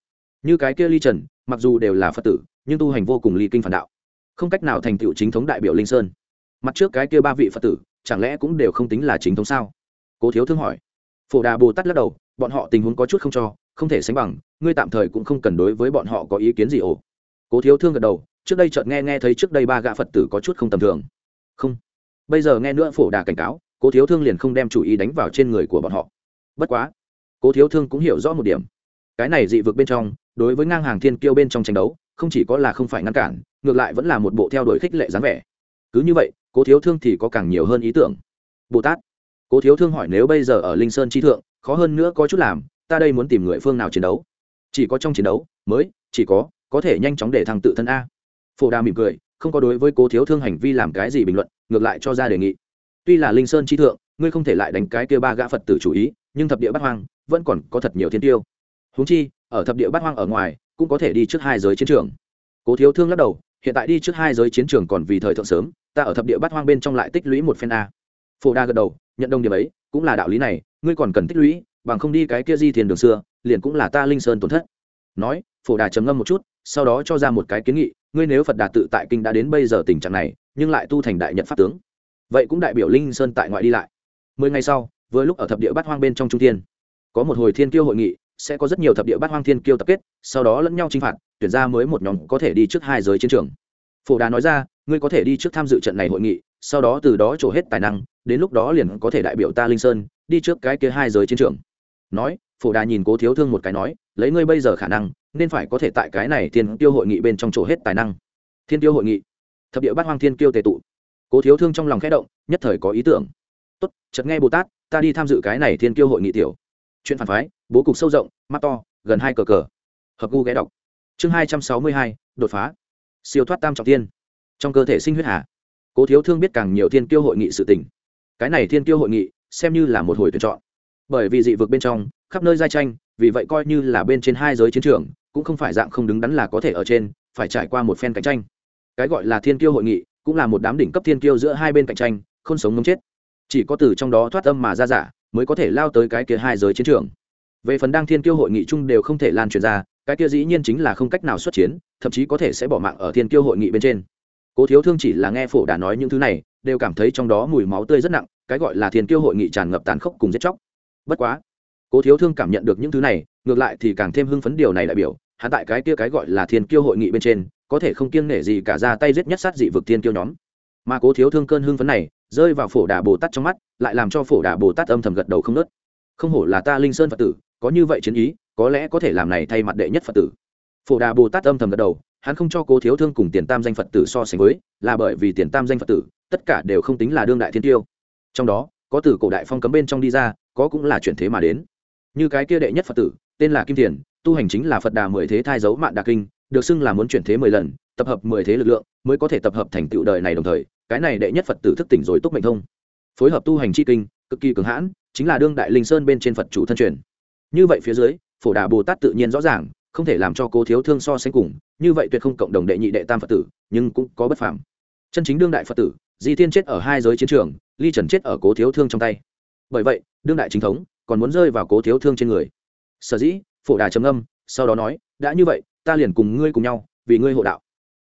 Như cái kia ly trần, mặc dù đều là phật tử, nhưng tu hành vô cùng ly kinh phản đạo. Không cách nào thành tựu chính thống đại biểu linh sơn. Mặt trước cái kia ba vị phật tử, chẳng lẽ cũng đều không tính là chính thống sao? Cố thiếu thương hỏi. Phổ đà bồ tát lắc đầu, bọn họ tình huống có chút không cho, không thể sánh bằng, ngươi tạm thời cũng không cần đối với bọn họ có ý kiến gì ồ. Cố thiếu thương gật đầu, trước đây chợt nghe nghe thấy trước đây ba gã phật tử có chút không tầm thường. Không. Bây giờ nghe nữa phổ đà cảnh cáo, cố thiếu thương liền không đem chủ ý đánh vào trên người của bọn họ. Bất quá, cố thiếu thương cũng hiểu rõ một điểm. Cái này dị vực bên trong, đối với ngang hàng thiên kiêu bên trong tranh đấu, không chỉ có là không phải ngăn cản, ngược lại vẫn là một bộ theo đuổi khích lệ dáng vẻ. Cứ như vậy, cố thiếu thương thì có càng nhiều hơn ý tưởng. Bồ tát cố thiếu thương hỏi nếu bây giờ ở linh sơn chi thượng, khó hơn nữa có chút làm, ta đây muốn tìm người phương nào chiến đấu? Chỉ có trong chiến đấu, mới, chỉ có có thể nhanh chóng để thằng tự thân a. Phổ đà mỉm cười, không có đối với cố thiếu thương hành vi làm cái gì bình luận, ngược lại cho ra đề nghị. Tuy là linh sơn chi thượng, ngươi không thể lại đánh cái kia ba gã phật tử chủ ý, nhưng thập địa bát hoang, vẫn còn có thật nhiều thiên tiêu. Huống chi, ở thập địa bát hoang ở ngoài, cũng có thể đi trước hai giới chiến trường. Cố thiếu thương lắc đầu, hiện tại đi trước hai giới chiến trường còn vì thời thượng sớm, ta ở thập địa bát hoang bên trong lại tích lũy một phen a phổ đa gật đầu, nhận đồng điểm ấy, cũng là đạo lý này, ngươi còn cần tích lũy, bằng không đi cái kia di thiền đường xưa, liền cũng là ta linh sơn tổn thất. Nói, phổ đà trầm ngâm một chút, sau đó cho ra một cái kiến nghị, ngươi nếu phật đà tự tại kinh đã đến bây giờ tình trạng này, nhưng lại tu thành đại nhật pháp tướng, vậy cũng đại biểu linh sơn tại ngoại đi lại. Mười ngày sau, vừa lúc ở thập địa bát hoang bên trong trung thiên, có một hồi thiên kiêu hội nghị, sẽ có rất nhiều thập địa bát hoang thiên kiêu tập kết, sau đó lẫn nhau chinh phạt, tuyển ra mới một nhóm có thể đi trước hai giới chiến trường. Phổ đà nói ra, ngươi có thể đi trước tham dự trận này hội nghị sau đó từ đó trổ hết tài năng, đến lúc đó liền có thể đại biểu ta linh sơn, đi trước cái kia hai giới chiến trường. Nói, phổ đà nhìn cố thiếu thương một cái nói, lấy ngươi bây giờ khả năng, nên phải có thể tại cái này thiên tiêu hội nghị bên trong chỗ hết tài năng. Thiên tiêu hội nghị? Thập địa bát hoang thiên kiêu tề tụ. Cố thiếu thương trong lòng khẽ động, nhất thời có ý tưởng. Tốt, chợt nghe bồ tát, ta đi tham dự cái này thiên kiêu hội nghị tiểu. Chuyện phản phái, bố cục sâu rộng, mắt to, gần hai cờ cờ. Hợp gu ghé đọc. Chương hai trăm sáu mươi hai, đột phá. Siêu thoát tam trọng tiên trong cơ thể sinh huyết hà cố thiếu thương biết càng nhiều thiên kiêu hội nghị sự tình. Cái này thiên kiêu hội nghị, xem như là một hồi tuyển chọn. Bởi vì dị vực bên trong, khắp nơi giai tranh, vì vậy coi như là bên trên hai giới chiến trường, cũng không phải dạng không đứng đắn là có thể ở trên, phải trải qua một phen cạnh tranh. Cái gọi là thiên kiêu hội nghị, cũng là một đám đỉnh cấp thiên kiêu giữa hai bên cạnh tranh, không sống mống chết. Chỉ có từ trong đó thoát âm mà ra giả, mới có thể lao tới cái kia hai giới chiến trường. Về phần đang thiên kiêu hội nghị chung đều không thể lan truyền ra, cái kia dĩ nhiên chính là không cách nào xuất chiến, thậm chí có thể sẽ bỏ mạng ở thiên kiêu hội nghị bên trên cố thiếu thương chỉ là nghe phổ đà nói những thứ này, đều cảm thấy trong đó mùi máu tươi rất nặng, cái gọi là thiên kiêu hội nghị tràn ngập tàn khốc cùng giết chóc. Bất quá, cố thiếu thương cảm nhận được những thứ này, ngược lại thì càng thêm hưng phấn điều này đại biểu hạ tại cái kia cái gọi là thiên kiêu hội nghị bên trên, có thể không kiêng nể gì cả ra tay giết nhất sát dị vực thiên kiêu nhóm. Mà cố thiếu thương cơn hưng phấn này, rơi vào phổ đà bồ tát trong mắt, lại làm cho phổ đà bồ tát âm thầm gật đầu không nớt. Không hổ là ta linh sơn phật tử, có như vậy chiến ý, có lẽ có thể làm này thay mặt đệ nhất phật tử. Phổ đà bồ tát âm thầm gật đầu hắn không cho cố thiếu thương cùng tiền tam danh phật tử so sánh với, là bởi vì tiền tam danh phật tử, tất cả đều không tính là đương đại thiên tiêu. Trong đó, có từ cổ đại phong cấm bên trong đi ra, có cũng là chuyển thế mà đến. Như cái kia đệ nhất phật tử, tên là kim thiền, tu hành chính là phật đà mười thế thai dấu mạng đà kinh, được xưng là muốn chuyển thế mười lần, tập hợp mười thế lực lượng, mới có thể tập hợp thành tựu đời này đồng thời, cái này đệ nhất phật tử thức tỉnh rồi túc mệnh thông. Phối hợp tu hành chi kinh, cực kỳ cường hãn, chính là đương đại linh sơn bên trên phật chủ thân truyền. Như vậy phía dưới, phổ đà bồ tát tự nhiên rõ ràng không thể làm cho cố thiếu thương so sánh cùng, như vậy tuyệt không cộng đồng đệ nhị đệ tam phật tử, nhưng cũng có bất phàm. Chân chính đương đại phật tử, di tiên chết ở hai giới chiến trường, ly trần chết ở cố thiếu thương trong tay. Bởi vậy, đương đại chính thống còn muốn rơi vào cố thiếu thương trên người. Sở dĩ, phổ đà trầm âm sau đó nói, đã như vậy, ta liền cùng ngươi cùng nhau, vì ngươi hộ đạo.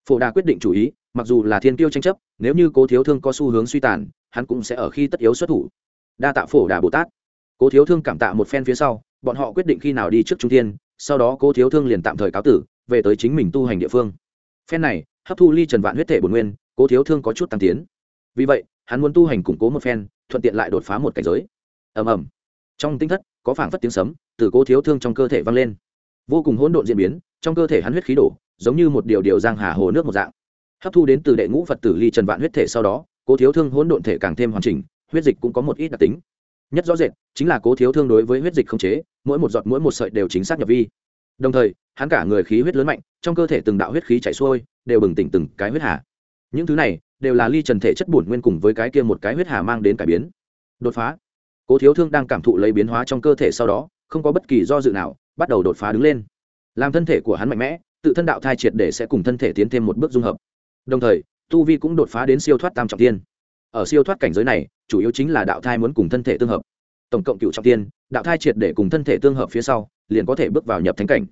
Phổ đà quyết định chủ ý, mặc dù là thiên tiêu tranh chấp, nếu như cố thiếu thương có xu hướng suy tàn, hắn cũng sẽ ở khi tất yếu xuất thủ. Đa tạ phổ đà bồ tát. Cố thiếu thương cảm tạ một phen phía sau, bọn họ quyết định khi nào đi trước trung tiên sau đó cố thiếu thương liền tạm thời cáo tử, về tới chính mình tu hành địa phương. Phen này, hấp thu ly trần vạn huyết thể bồn nguyên, cố thiếu thương có chút tăng tiến. Vì vậy, hắn muốn tu hành củng cố một phen, thuận tiện lại đột phá một cảnh giới. Ầm ầm. Trong tinh thất, có phảng phất tiếng sấm từ cố thiếu thương trong cơ thể vang lên. Vô cùng hỗn độn diễn biến, trong cơ thể hắn huyết khí đổ, giống như một điều điều giang hà hồ nước một dạng. Hấp thu đến từ đệ ngũ phật tử ly trần vạn huyết thể sau đó, cố thiếu thương hỗn độn thể càng thêm hoàn chỉnh, huyết dịch cũng có một ít đặc tính nhất rõ rệt, chính là cố thiếu thương đối với huyết dịch không chế, mỗi một giọt mỗi một sợi đều chính xác nhập vi. Đồng thời, hắn cả người khí huyết lớn mạnh, trong cơ thể từng đạo huyết khí chảy xuôi, đều bừng tỉnh từng cái huyết hà. Những thứ này, đều là ly trần thể chất bổn nguyên cùng với cái kia một cái huyết hà mang đến cải biến. Đột phá. Cố thiếu thương đang cảm thụ lấy biến hóa trong cơ thể sau đó, không có bất kỳ do dự nào, bắt đầu đột phá đứng lên. Làm thân thể của hắn mạnh mẽ, tự thân đạo thai triệt để sẽ cùng thân thể tiến thêm một bước dung hợp. Đồng thời, tu vi cũng đột phá đến siêu thoát tam trọng tiên ở siêu thoát cảnh giới này, chủ yếu chính là đạo thai muốn cùng thân thể tương hợp. Tổng cộng cựu trọng tiên, đạo thai triệt để cùng thân thể tương hợp phía sau, liền có thể bước vào nhập thánh cảnh.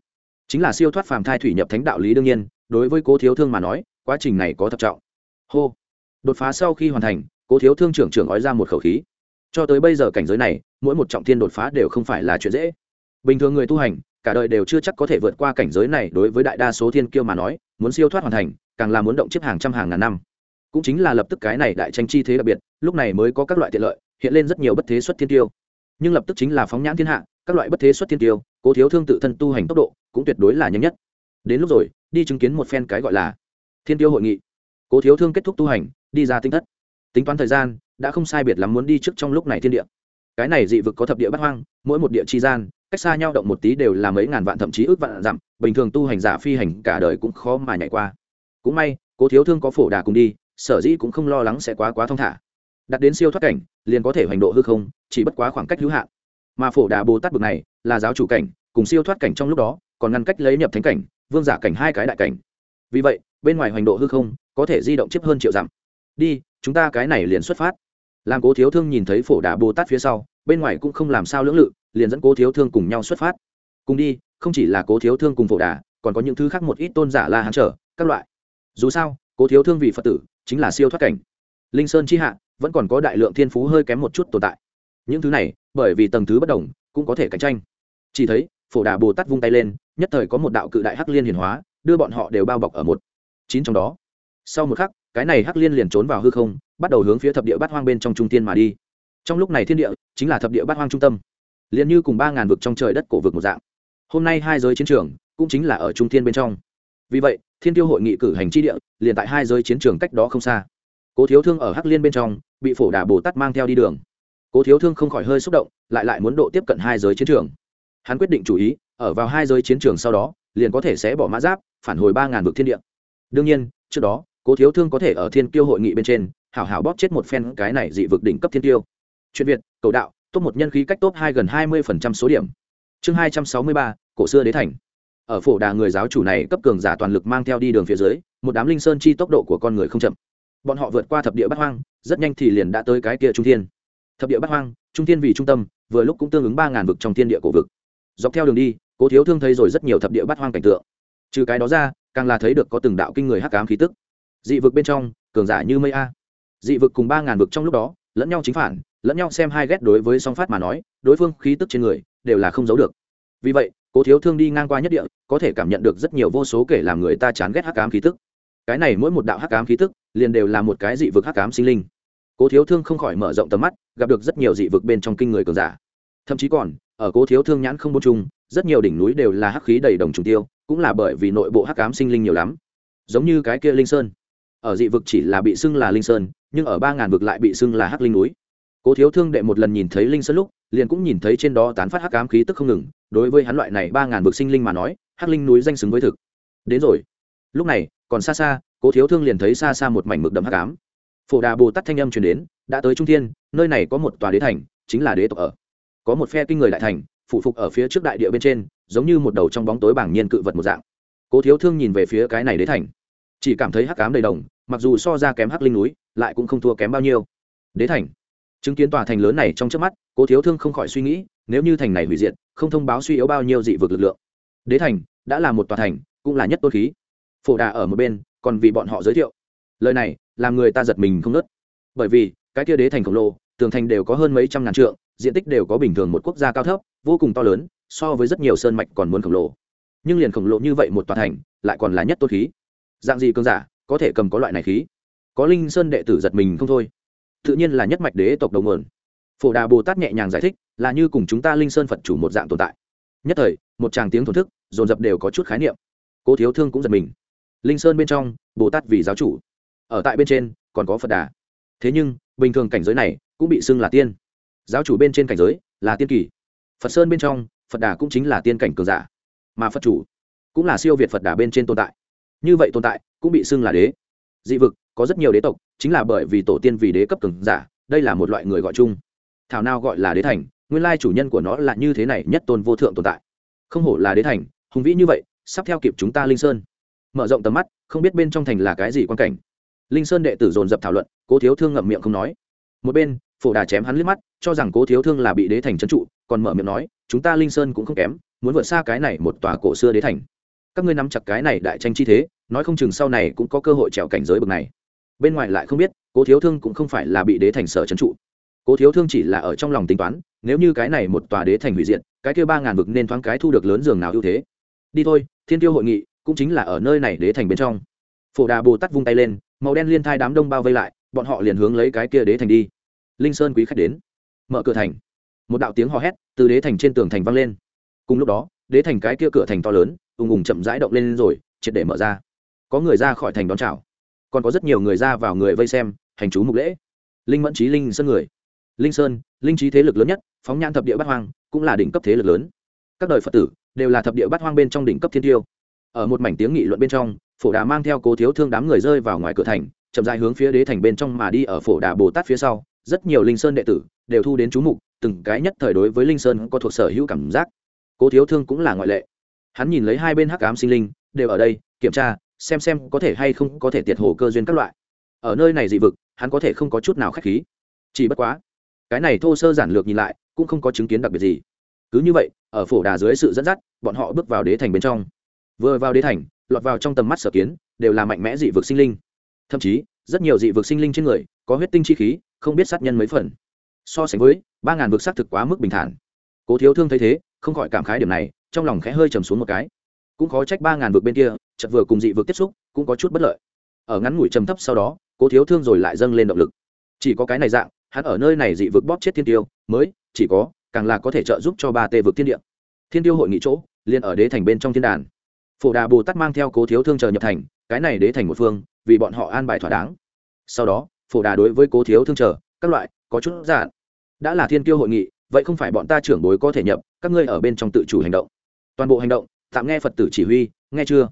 Chính là siêu thoát phàm thai thủy nhập thánh đạo lý đương nhiên, đối với cố thiếu thương mà nói, quá trình này có thập trọng. Hô. Đột phá sau khi hoàn thành, cố thiếu thương trưởng trưởng ói ra một khẩu khí. Cho tới bây giờ cảnh giới này, mỗi một trọng thiên đột phá đều không phải là chuyện dễ. Bình thường người tu hành, cả đời đều chưa chắc có thể vượt qua cảnh giới này đối với đại đa số thiên kiêu mà nói, muốn siêu thoát hoàn thành, càng là muốn động chiếc hàng trăm hàng ngàn năm cũng chính là lập tức cái này đại tranh chi thế đặc biệt, lúc này mới có các loại tiện lợi, hiện lên rất nhiều bất thế xuất thiên tiêu. Nhưng lập tức chính là phóng nhãn thiên hạ, các loại bất thế xuất thiên tiêu, cố thiếu thương tự thân tu hành tốc độ cũng tuyệt đối là nhanh nhất. Đến lúc rồi, đi chứng kiến một phen cái gọi là thiên tiêu hội nghị. Cố thiếu thương kết thúc tu hành, đi ra tinh thất. Tính toán thời gian, đã không sai biệt lắm muốn đi trước trong lúc này thiên địa. Cái này dị vực có thập địa bắt hoang, mỗi một địa chi gian, cách xa nhau động một tí đều là mấy ngàn vạn thậm chí ước vạn dặm, bình thường tu hành giả phi hành cả đời cũng khó mà nhảy qua. Cũng may, cố thiếu thương có phổ đà cùng đi sở dĩ cũng không lo lắng sẽ quá quá thong thả. Đặt đến siêu thoát cảnh, liền có thể hoành độ hư không, chỉ bất quá khoảng cách hữu hạn. Mà phổ đà bồ tát bực này, là giáo chủ cảnh, cùng siêu thoát cảnh trong lúc đó, còn ngăn cách lấy nhập thánh cảnh, vương giả cảnh hai cái đại cảnh. Vì vậy, bên ngoài hoành độ hư không, có thể di động chiếc hơn triệu dặm. Đi, chúng ta cái này liền xuất phát. Làm cố thiếu thương nhìn thấy phổ đà bồ tát phía sau, bên ngoài cũng không làm sao lưỡng lự, liền dẫn cố thiếu thương cùng nhau xuất phát. Cùng đi, không chỉ là cố thiếu thương cùng phổ đà, còn có những thứ khác một ít tôn giả la hán trở các loại. Dù sao, cố thiếu thương vì phật tử chính là siêu thoát cảnh. Linh sơn chi hạ vẫn còn có đại lượng thiên phú hơi kém một chút tồn tại. Những thứ này, bởi vì tầng thứ bất đồng, cũng có thể cạnh tranh. Chỉ thấy, phổ đà bồ tát vung tay lên, nhất thời có một đạo cự đại hắc liên hiển hóa, đưa bọn họ đều bao bọc ở một chín trong đó. Sau một khắc, cái này hắc liên liền trốn vào hư không, bắt đầu hướng phía thập địa bát hoang bên trong trung tiên mà đi. Trong lúc này thiên địa, chính là thập địa bát hoang trung tâm. Liền như cùng ba ngàn vực trong trời đất cổ vực một dạng. Hôm nay hai giới chiến trường, cũng chính là ở trung thiên bên trong. Vì vậy thiên tiêu hội nghị cử hành tri địa, liền tại hai giới chiến trường cách đó không xa. Cố thiếu thương ở hắc liên bên trong, bị phổ đà bồ tát mang theo đi đường. Cố thiếu thương không khỏi hơi xúc động, lại lại muốn độ tiếp cận hai giới chiến trường. Hắn quyết định chủ ý, ở vào hai giới chiến trường sau đó, liền có thể sẽ bỏ mã giáp, phản hồi ba ngàn vực thiên địa. Đương nhiên, trước đó, cố thiếu thương có thể ở thiên kiêu hội nghị bên trên, hảo hảo bóp chết một phen cái này dị vực đỉnh cấp thiên kiêu chuyện việt, cầu đạo, top một nhân khí cách top hai gần hai mươi số điểm. Chương hai trăm sáu mươi ba, cổ xưa đế thành ở phổ đà người giáo chủ này cấp cường giả toàn lực mang theo đi đường phía dưới, một đám linh sơn chi tốc độ của con người không chậm. Bọn họ vượt qua thập địa bát hoang, rất nhanh thì liền đã tới cái kia trung thiên. Thập địa bát hoang, trung thiên vì trung tâm, vừa lúc cũng tương ứng ba ngàn vực trong thiên địa cổ vực. Dọc theo đường đi, cố thiếu thương thấy rồi rất nhiều thập địa bát hoang cảnh tượng. Trừ cái đó ra, càng là thấy được có từng đạo kinh người hắc ám khí tức. Dị vực bên trong, cường giả như mây a. Dị vực cùng ba ngàn vực trong lúc đó, lẫn nhau chính phản, lẫn nhau xem hai ghét đối với song phát mà nói, đối phương khí tức trên người, đều là không giấu được. Vì vậy cố thiếu thương đi ngang qua nhất địa, có thể cảm nhận được rất nhiều vô số kể làm người ta chán ghét hắc ám khí tức. Cái này mỗi một đạo hắc ám khí tức, liền đều là một cái dị vực hắc ám sinh linh. Cố thiếu thương không khỏi mở rộng tầm mắt, gặp được rất nhiều dị vực bên trong kinh người cường giả. Thậm chí còn, ở cố thiếu thương nhãn không bôn chung rất nhiều đỉnh núi đều là hắc khí đầy đồng trùng tiêu, cũng là bởi vì nội bộ hắc ám sinh linh nhiều lắm. Giống như cái kia linh sơn. Ở dị vực chỉ là bị xưng là linh sơn, nhưng ở ba ngàn vực lại bị xưng là hắc linh núi. Cố thiếu thương đệ một lần nhìn thấy linh sơn lúc, liền cũng nhìn thấy trên đó tán phát hắc ám khí tức không ngừng đối với hắn loại này ba ngàn vực sinh linh mà nói, hắc linh núi danh xứng với thực. Đến rồi. Lúc này, còn xa xa, cố thiếu thương liền thấy xa xa một mảnh mực đậm hắc ám. Phổ đà bồ tát thanh âm truyền đến, đã tới trung thiên, nơi này có một tòa đế thành, chính là đế tộc ở. Có một phe kinh người đại thành phụ phục ở phía trước đại địa bên trên, giống như một đầu trong bóng tối bảng nhiên cự vật một dạng. Cố thiếu thương nhìn về phía cái này đế thành. Chỉ cảm thấy hắc ám đầy đồng, mặc dù so ra kém hắc linh núi, lại cũng không thua kém bao nhiêu. Đế thành chứng kiến tòa thành lớn này trong trước mắt, cố thiếu thương không khỏi suy nghĩ, nếu như thành này hủy diệt, không thông báo suy yếu bao nhiêu dị vực lực lượng. Đế thành, đã là một tòa thành, cũng là nhất tôn khí. Phổ đà ở một bên, còn vì bọn họ giới thiệu. Lời này, làm người ta giật mình không nớt bởi vì, cái kia đế thành khổng lồ, tường thành đều có hơn mấy trăm ngàn trượng, diện tích đều có bình thường một quốc gia cao thấp, vô cùng to lớn, so với rất nhiều sơn mạch còn muốn khổng lồ. Nhưng liền khổng lồ như vậy một tòa thành, lại còn là nhất tôn khí. Dạng gì cơn giả, có thể cầm có loại này khí? Có linh sơn đệ tử giật mình không thôi tự nhiên là nhất mạch đế tộc đầu nguồn. Phổ đà bồ tát nhẹ nhàng giải thích, là như cùng chúng ta linh sơn phật chủ một dạng tồn tại. Nhất thời, một tràng tiếng thổn thức, dồn dập đều có chút khái niệm. Cô thiếu thương cũng giật mình. Linh sơn bên trong, bồ tát vì giáo chủ. Ở tại bên trên, còn có phật đà. Thế nhưng, bình thường cảnh giới này cũng bị xưng là tiên. Giáo chủ bên trên cảnh giới là tiên kỳ. Phật sơn bên trong, phật đà cũng chính là tiên cảnh cường giả. Mà phật chủ cũng là siêu việt phật đà bên trên tồn tại. Như vậy tồn tại cũng bị xưng là đế. Dị vực có rất nhiều đế tộc, chính là bởi vì tổ tiên vì đế cấp cường giả, đây là một loại người gọi chung. Thảo nào gọi là đế thành, nguyên lai chủ nhân của nó là như thế này nhất tôn vô thượng tồn tại. Không hổ là đế thành, hùng vĩ như vậy, sắp theo kịp chúng ta linh sơn. Mở rộng tầm mắt, không biết bên trong thành là cái gì quan cảnh. Linh sơn đệ tử dồn dập thảo luận, cố thiếu thương ngậm miệng không nói. Một bên, phổ đà chém hắn liếc mắt, cho rằng cố thiếu thương là bị đế thành trấn trụ, còn mở miệng nói, chúng ta linh sơn cũng không kém, muốn vượt xa cái này một tòa cổ xưa đế thành. Các ngươi nắm chặt cái này đại tranh chi thế, nói không chừng sau này cũng có cơ hội trèo cảnh giới bậc này bên ngoài lại không biết cố thiếu thương cũng không phải là bị đế thành sở trấn trụ. Cố thiếu thương chỉ là ở trong lòng tính toán nếu như cái này một tòa đế thành hủy diện, cái kia ba ngàn vực nên thoáng cái thu được lớn giường nào ưu thế. Đi thôi thiên tiêu hội nghị cũng chính là ở nơi này đế thành bên trong. Phổ đà bồ tát vung tay lên màu đen liên thai đám đông bao vây lại bọn họ liền hướng lấy cái kia đế thành đi. Linh sơn quý khách đến. Mở cửa thành. Một đạo tiếng hò hét từ đế thành trên tường thành vang lên. Cùng lúc đó đế thành cái kia cửa thành to lớn ùng ùng chậm rãi động lên rồi triệt để mở ra. Có người ra khỏi thành đón chào còn có rất nhiều người ra vào người vây xem, hành chú mục lễ. Linh mẫn trí linh sơn người. Linh sơn, linh trí thế lực lớn nhất, phóng nhãn thập địa bát hoang, cũng là đỉnh cấp thế lực lớn. Các đời phật tử đều là thập địa bát hoang bên trong đỉnh cấp thiên tiêu. Ở một mảnh tiếng nghị luận bên trong, phổ đà mang theo cố thiếu thương đám người rơi vào ngoài cửa thành, chậm dài hướng phía đế thành bên trong mà đi ở phổ đà bồ tát phía sau. Rất nhiều linh sơn đệ tử đều thu đến chú mục, từng cái nhất thời đối với linh sơn có thuộc sở hữu cảm giác. Cố thiếu thương cũng là ngoại lệ. Hắn nhìn lấy hai bên hắc ám sinh linh, đều ở đây, kiểm tra xem xem có thể hay không có thể tiệt hồ cơ duyên các loại. Ở nơi này dị vực, hắn có thể không có chút nào khách khí. Chỉ bất quá, cái này thô sơ giản lược nhìn lại, cũng không có chứng kiến đặc biệt gì. Cứ như vậy, ở phổ đà dưới sự dẫn dắt, bọn họ bước vào đế thành bên trong. Vừa vào đế thành, lọt vào trong tầm mắt sở kiến, đều là mạnh mẽ dị vực sinh linh. Thậm chí, rất nhiều dị vực sinh linh trên người, có huyết tinh chi khí, không biết sát nhân mấy phần. So sánh với, ba ngàn vực xác thực quá mức bình thản. Cố thiếu thương thấy thế, không khỏi cảm khái điểm này, trong lòng khẽ hơi trầm xuống một cái cũng khó trách ba ngàn vực bên kia chợt vừa cùng dị vực tiếp xúc cũng có chút bất lợi. Ở ngắn ngủi trầm thấp sau đó cố thiếu thương rồi lại dâng lên động lực. Chỉ có cái này dạng hắn ở nơi này dị vực bóp chết thiên tiêu mới chỉ có càng là có thể trợ giúp cho ba tê vực thiên địa. Thiên tiêu hội nghị chỗ liền ở đế thành bên trong thiên đàn. Phổ đà bồ tát mang theo cố thiếu thương chờ nhập thành cái này đế thành một phương vì bọn họ an bài thỏa đáng. Sau đó phổ đà đối với cố thiếu thương chờ, các loại có chút giản. Đã là thiên tiêu hội nghị vậy không phải bọn ta trưởng bối có thể nhập các ngươi ở bên trong tự chủ hành động. Toàn bộ hành động tạm nghe phật tử chỉ huy, nghe chưa?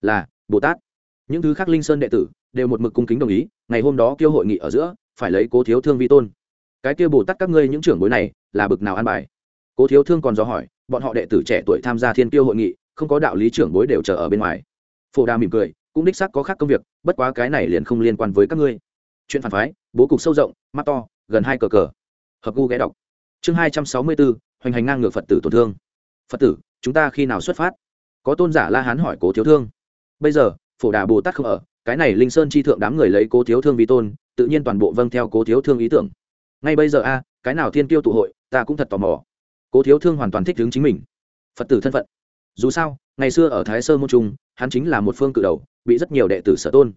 Là, bồ tát. Những thứ khác linh sơn đệ tử đều một mực cung kính đồng ý, ngày hôm đó kêu hội nghị ở giữa, phải lấy cố thiếu thương vi tôn. Cái kia bồ tát các ngươi những trưởng bối này là bực nào an bài? Cố thiếu thương còn do hỏi, bọn họ đệ tử trẻ tuổi tham gia thiên kiêu hội nghị, không có đạo lý trưởng bối đều chờ ở bên ngoài. Phổ đà mỉm cười, cũng đích xác có khác công việc, bất quá cái này liền không liên quan với các ngươi. Chuyện phản phái, bố cục sâu rộng, mắt to, gần hai cờ cờ. Hợp gu ghé đọc. Chương hai trăm sáu mươi bốn, hoành hành ngang ngược phật tử tổn thương. Phật tử, chúng ta khi nào xuất phát? Có tôn giả la hán hỏi cố thiếu thương. Bây giờ, phổ đà bồ tát không ở, cái này linh sơn chi thượng đám người lấy cố thiếu thương vi tôn, tự nhiên toàn bộ vâng theo cố thiếu thương ý tưởng. Ngay bây giờ a, cái nào thiên tiêu tụ hội, ta cũng thật tò mò. Cố thiếu thương hoàn toàn thích hướng chính mình. Phật tử thân phận. Dù sao, ngày xưa ở thái sơ môn trung, hắn chính là một phương cự đầu, bị rất nhiều đệ tử sở tôn.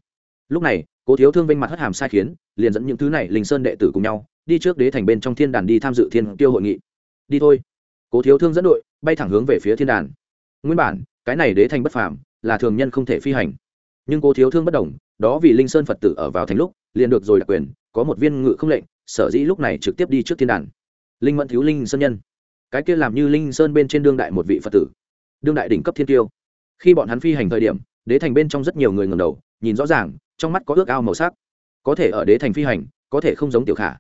Lúc này, cố thiếu thương vinh mặt hất hàm sai khiến, liền dẫn những thứ này linh sơn đệ tử cùng nhau, đi trước đế thành bên trong thiên đàn đi tham dự thiên tiêu hội nghị. Đi thôi. Cố thiếu thương dẫn đội, bay thẳng hướng về phía thiên đàn. Nguyên bản cái này đế thành bất phàm, là thường nhân không thể phi hành. Nhưng cố thiếu thương bất đồng, đó vì linh sơn phật tử ở vào thành lúc, liền được rồi đặc quyền, có một viên ngự không lệnh, sở dĩ lúc này trực tiếp đi trước thiên đàn. Linh mẫn thiếu linh sơn nhân. Cái kia làm như linh sơn bên trên đương đại một vị phật tử. Đương đại đỉnh cấp thiên tiêu. Khi bọn hắn phi hành thời điểm, đế thành bên trong rất nhiều người ngầm đầu, nhìn rõ ràng, trong mắt có ước ao màu sắc. Có thể ở đế thành phi hành, có thể không giống tiểu khả.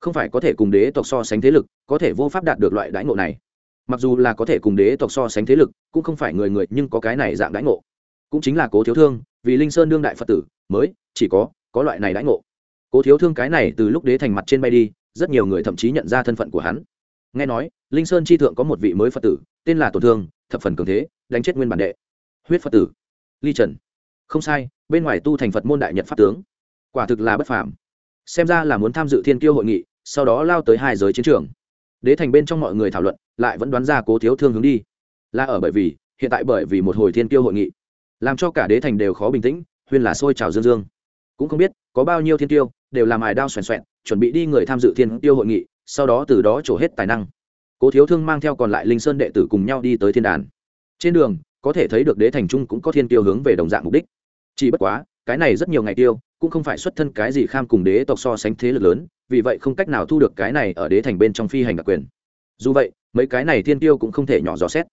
Không phải có thể cùng đế tộc so sánh thế lực, có thể vô pháp đạt được loại đãi ngộ này mặc dù là có thể cùng đế tộc so sánh thế lực, cũng không phải người người nhưng có cái này dạng đãi ngộ. Cũng chính là cố thiếu thương, vì linh sơn đương đại phật tử, mới, chỉ có có loại này đãi ngộ. Cố thiếu thương cái này từ lúc đế thành mặt trên bay đi, rất nhiều người thậm chí nhận ra thân phận của hắn. Nghe nói, linh sơn chi thượng có một vị mới phật tử, tên là tổn thương, thập phần cường thế, đánh chết nguyên bản đệ. Huyết phật tử. Ly trần. Không sai, bên ngoài tu thành phật môn đại nhật pháp tướng. Quả thực là bất phàm. Xem ra là muốn tham dự thiên kiêu hội nghị, sau đó lao tới hai giới chiến trường đế thành bên trong mọi người thảo luận, lại vẫn đoán ra cố thiếu thương hướng đi. Là ở bởi vì, hiện tại bởi vì một hồi thiên kiêu hội nghị, làm cho cả đế thành đều khó bình tĩnh, huyên là sôi trào dương dương. Cũng không biết, có bao nhiêu thiên tiêu đều làm ải đao xoèn xoẹn, chuẩn bị đi người tham dự thiên tiêu hội nghị, sau đó từ đó trổ hết tài năng. Cố thiếu thương mang theo còn lại linh sơn đệ tử cùng nhau đi tới thiên đàn. Trên đường, có thể thấy được đế thành trung cũng có thiên tiêu hướng về đồng dạng mục đích. Chỉ bất quá cái này rất nhiều ngày tiêu, cũng không phải xuất thân cái gì kham cùng đế tộc so sánh thế lực lớn, vì vậy không cách nào thu được cái này ở đế thành bên trong phi hành đặc quyền. Dù vậy, mấy cái này thiên tiêu cũng không thể nhỏ dò xét.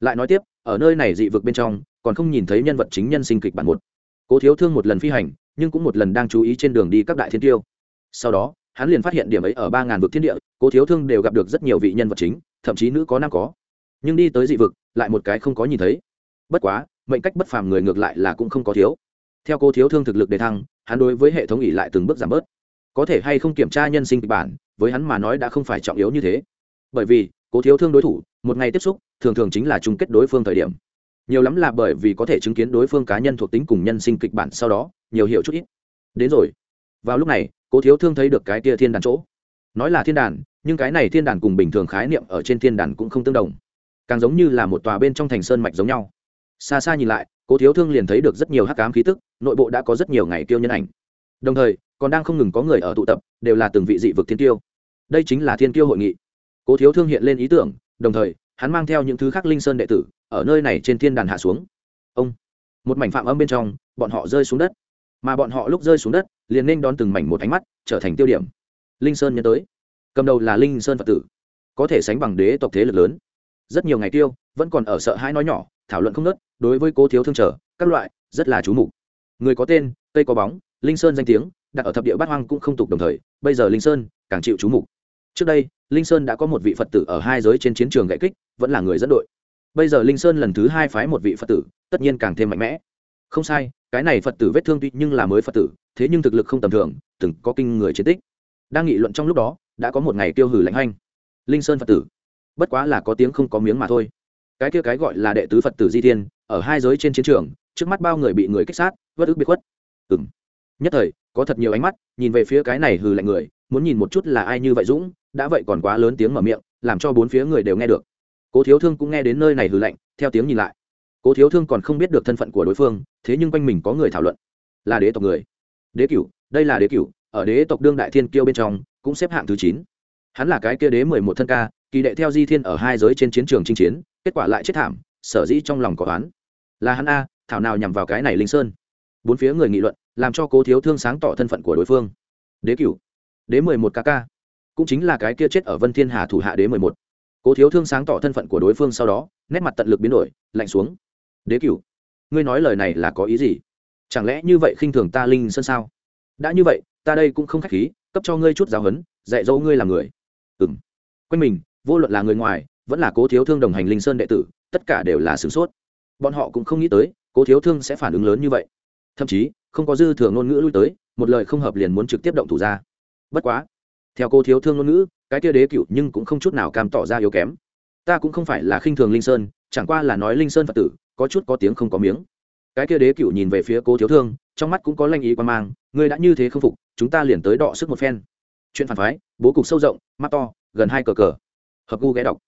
Lại nói tiếp, ở nơi này dị vực bên trong, còn không nhìn thấy nhân vật chính nhân sinh kịch bản một. Cố thiếu thương một lần phi hành, nhưng cũng một lần đang chú ý trên đường đi các đại thiên tiêu. Sau đó, hắn liền phát hiện điểm ấy ở ba ngàn vực thiên địa, cố thiếu thương đều gặp được rất nhiều vị nhân vật chính, thậm chí nữ có nam có. Nhưng đi tới dị vực, lại một cái không có nhìn thấy. Bất quá, mệnh cách bất phàm người ngược lại là cũng không có thiếu theo cô thiếu thương thực lực đề thăng, hắn đối với hệ thống ỉ lại từng bước giảm bớt. Có thể hay không kiểm tra nhân sinh kịch bản, với hắn mà nói đã không phải trọng yếu như thế. Bởi vì, cố thiếu thương đối thủ, một ngày tiếp xúc, thường thường chính là chung kết đối phương thời điểm. Nhiều lắm là bởi vì có thể chứng kiến đối phương cá nhân thuộc tính cùng nhân sinh kịch bản sau đó, nhiều hiểu chút ít. Đến rồi. Vào lúc này, cố thiếu thương thấy được cái tia thiên đàn chỗ. Nói là thiên đàn, nhưng cái này thiên đàn cùng bình thường khái niệm ở trên thiên đàn cũng không tương đồng. Càng giống như là một tòa bên trong thành sơn mạch giống nhau. Xa xa nhìn lại cố thiếu thương liền thấy được rất nhiều hắc cám khí tức, nội bộ đã có rất nhiều ngày tiêu nhân ảnh. Đồng thời, còn đang không ngừng có người ở tụ tập, đều là từng vị dị vực thiên tiêu đây chính là thiên tiêu hội nghị. Cố thiếu thương hiện lên ý tưởng, đồng thời, hắn mang theo những thứ khác linh sơn đệ tử, ở nơi này trên thiên đàn hạ xuống. Ông, một mảnh phạm âm bên trong, bọn họ rơi xuống đất. Mà bọn họ lúc rơi xuống đất, liền nên đón từng mảnh một ánh mắt, trở thành tiêu điểm. Linh sơn nhớ tới. Cầm đầu là linh sơn phật tử. Có thể sánh bằng đế tộc thế lực lớn. Rất nhiều ngày tiêu vẫn còn ở sợ hãi nói nhỏ, thảo luận không nớt đối với cố thiếu thương trở, các loại, rất là chú mục. Người có tên, cây có bóng, linh sơn danh tiếng, đặt ở thập địa bát hoang cũng không tục đồng thời, bây giờ linh sơn càng chịu chú mục. Trước đây, linh sơn đã có một vị phật tử ở hai giới trên chiến trường gãy kích, vẫn là người dẫn đội. Bây giờ linh sơn lần thứ hai phái một vị phật tử, tất nhiên càng thêm mạnh mẽ. Không sai, cái này phật tử vết thương tuy nhưng là mới phật tử, thế nhưng thực lực không tầm thường, từng có kinh người chiến tích. Đang nghị luận trong lúc đó, đã có một ngày tiêu hử lãnh hanh. Linh sơn phật tử. Bất quá là có tiếng không có miếng mà thôi. Cái kia cái gọi là đệ tứ phật tử di thiên ở hai giới trên chiến trường, trước mắt bao người bị người kích sát, vất ức biệt khuất. Ừng nhất thời, có thật nhiều ánh mắt, nhìn về phía cái này hừ lạnh người, muốn nhìn một chút là ai như vậy dũng, đã vậy còn quá lớn tiếng mở miệng, làm cho bốn phía người đều nghe được. Cố thiếu thương cũng nghe đến nơi này hừ lạnh, theo tiếng nhìn lại. Cố thiếu thương còn không biết được thân phận của đối phương, thế nhưng quanh mình có người thảo luận. Là đế tộc người. Đế cửu, đây là đế cửu, ở đế tộc đương đại thiên kiêu bên trong, cũng xếp hạng thứ chín. Hắn là cái kia đế mười một thân ca, kỳ đệ theo di thiên ở hai giới trên chiến trường chinh chiến, kết quả lại chết thảm, sở dĩ trong lòng có oán là hắn a, thảo nào nhằm vào cái này linh sơn. Bốn phía người nghị luận, làm cho cố thiếu thương sáng tỏ thân phận của đối phương. Đế cửu, đế mười một kk cũng chính là cái kia chết ở vân thiên hà thủ hạ đế mười một. Cố thiếu thương sáng tỏ thân phận của đối phương sau đó, nét mặt tận lực biến đổi, lạnh xuống. Đế cửu, ngươi nói lời này là có ý gì? Chẳng lẽ như vậy khinh thường ta linh sơn sao? Đã như vậy, ta đây cũng không khách khí, cấp cho ngươi chút giáo huấn, dạy dỗ ngươi làm người. Ừng quanh mình, vô luận là người ngoài, vẫn là cố thiếu thương đồng hành linh sơn đệ tử, tất cả đều là sửng sốt bọn họ cũng không nghĩ tới, cố thiếu thương sẽ phản ứng lớn như vậy. Thậm chí, không có dư thừa ngôn ngữ lui tới, một lời không hợp liền muốn trực tiếp động thủ ra. Bất quá, theo cô thiếu thương ngôn ngữ, cái kia đế cựu nhưng cũng không chút nào cam tỏ ra yếu kém. Ta cũng không phải là khinh thường linh sơn, chẳng qua là nói linh sơn phật tử, có chút có tiếng không có miếng. Cái kia đế cựu nhìn về phía cô thiếu thương, trong mắt cũng có lanh ý quan mang, ngươi đã như thế không phục, chúng ta liền tới đọ sức một phen. Chuyện phản phái, bố cục sâu rộng, mắt to, gần hai cờ cờ. Hợp gu ghé đọc.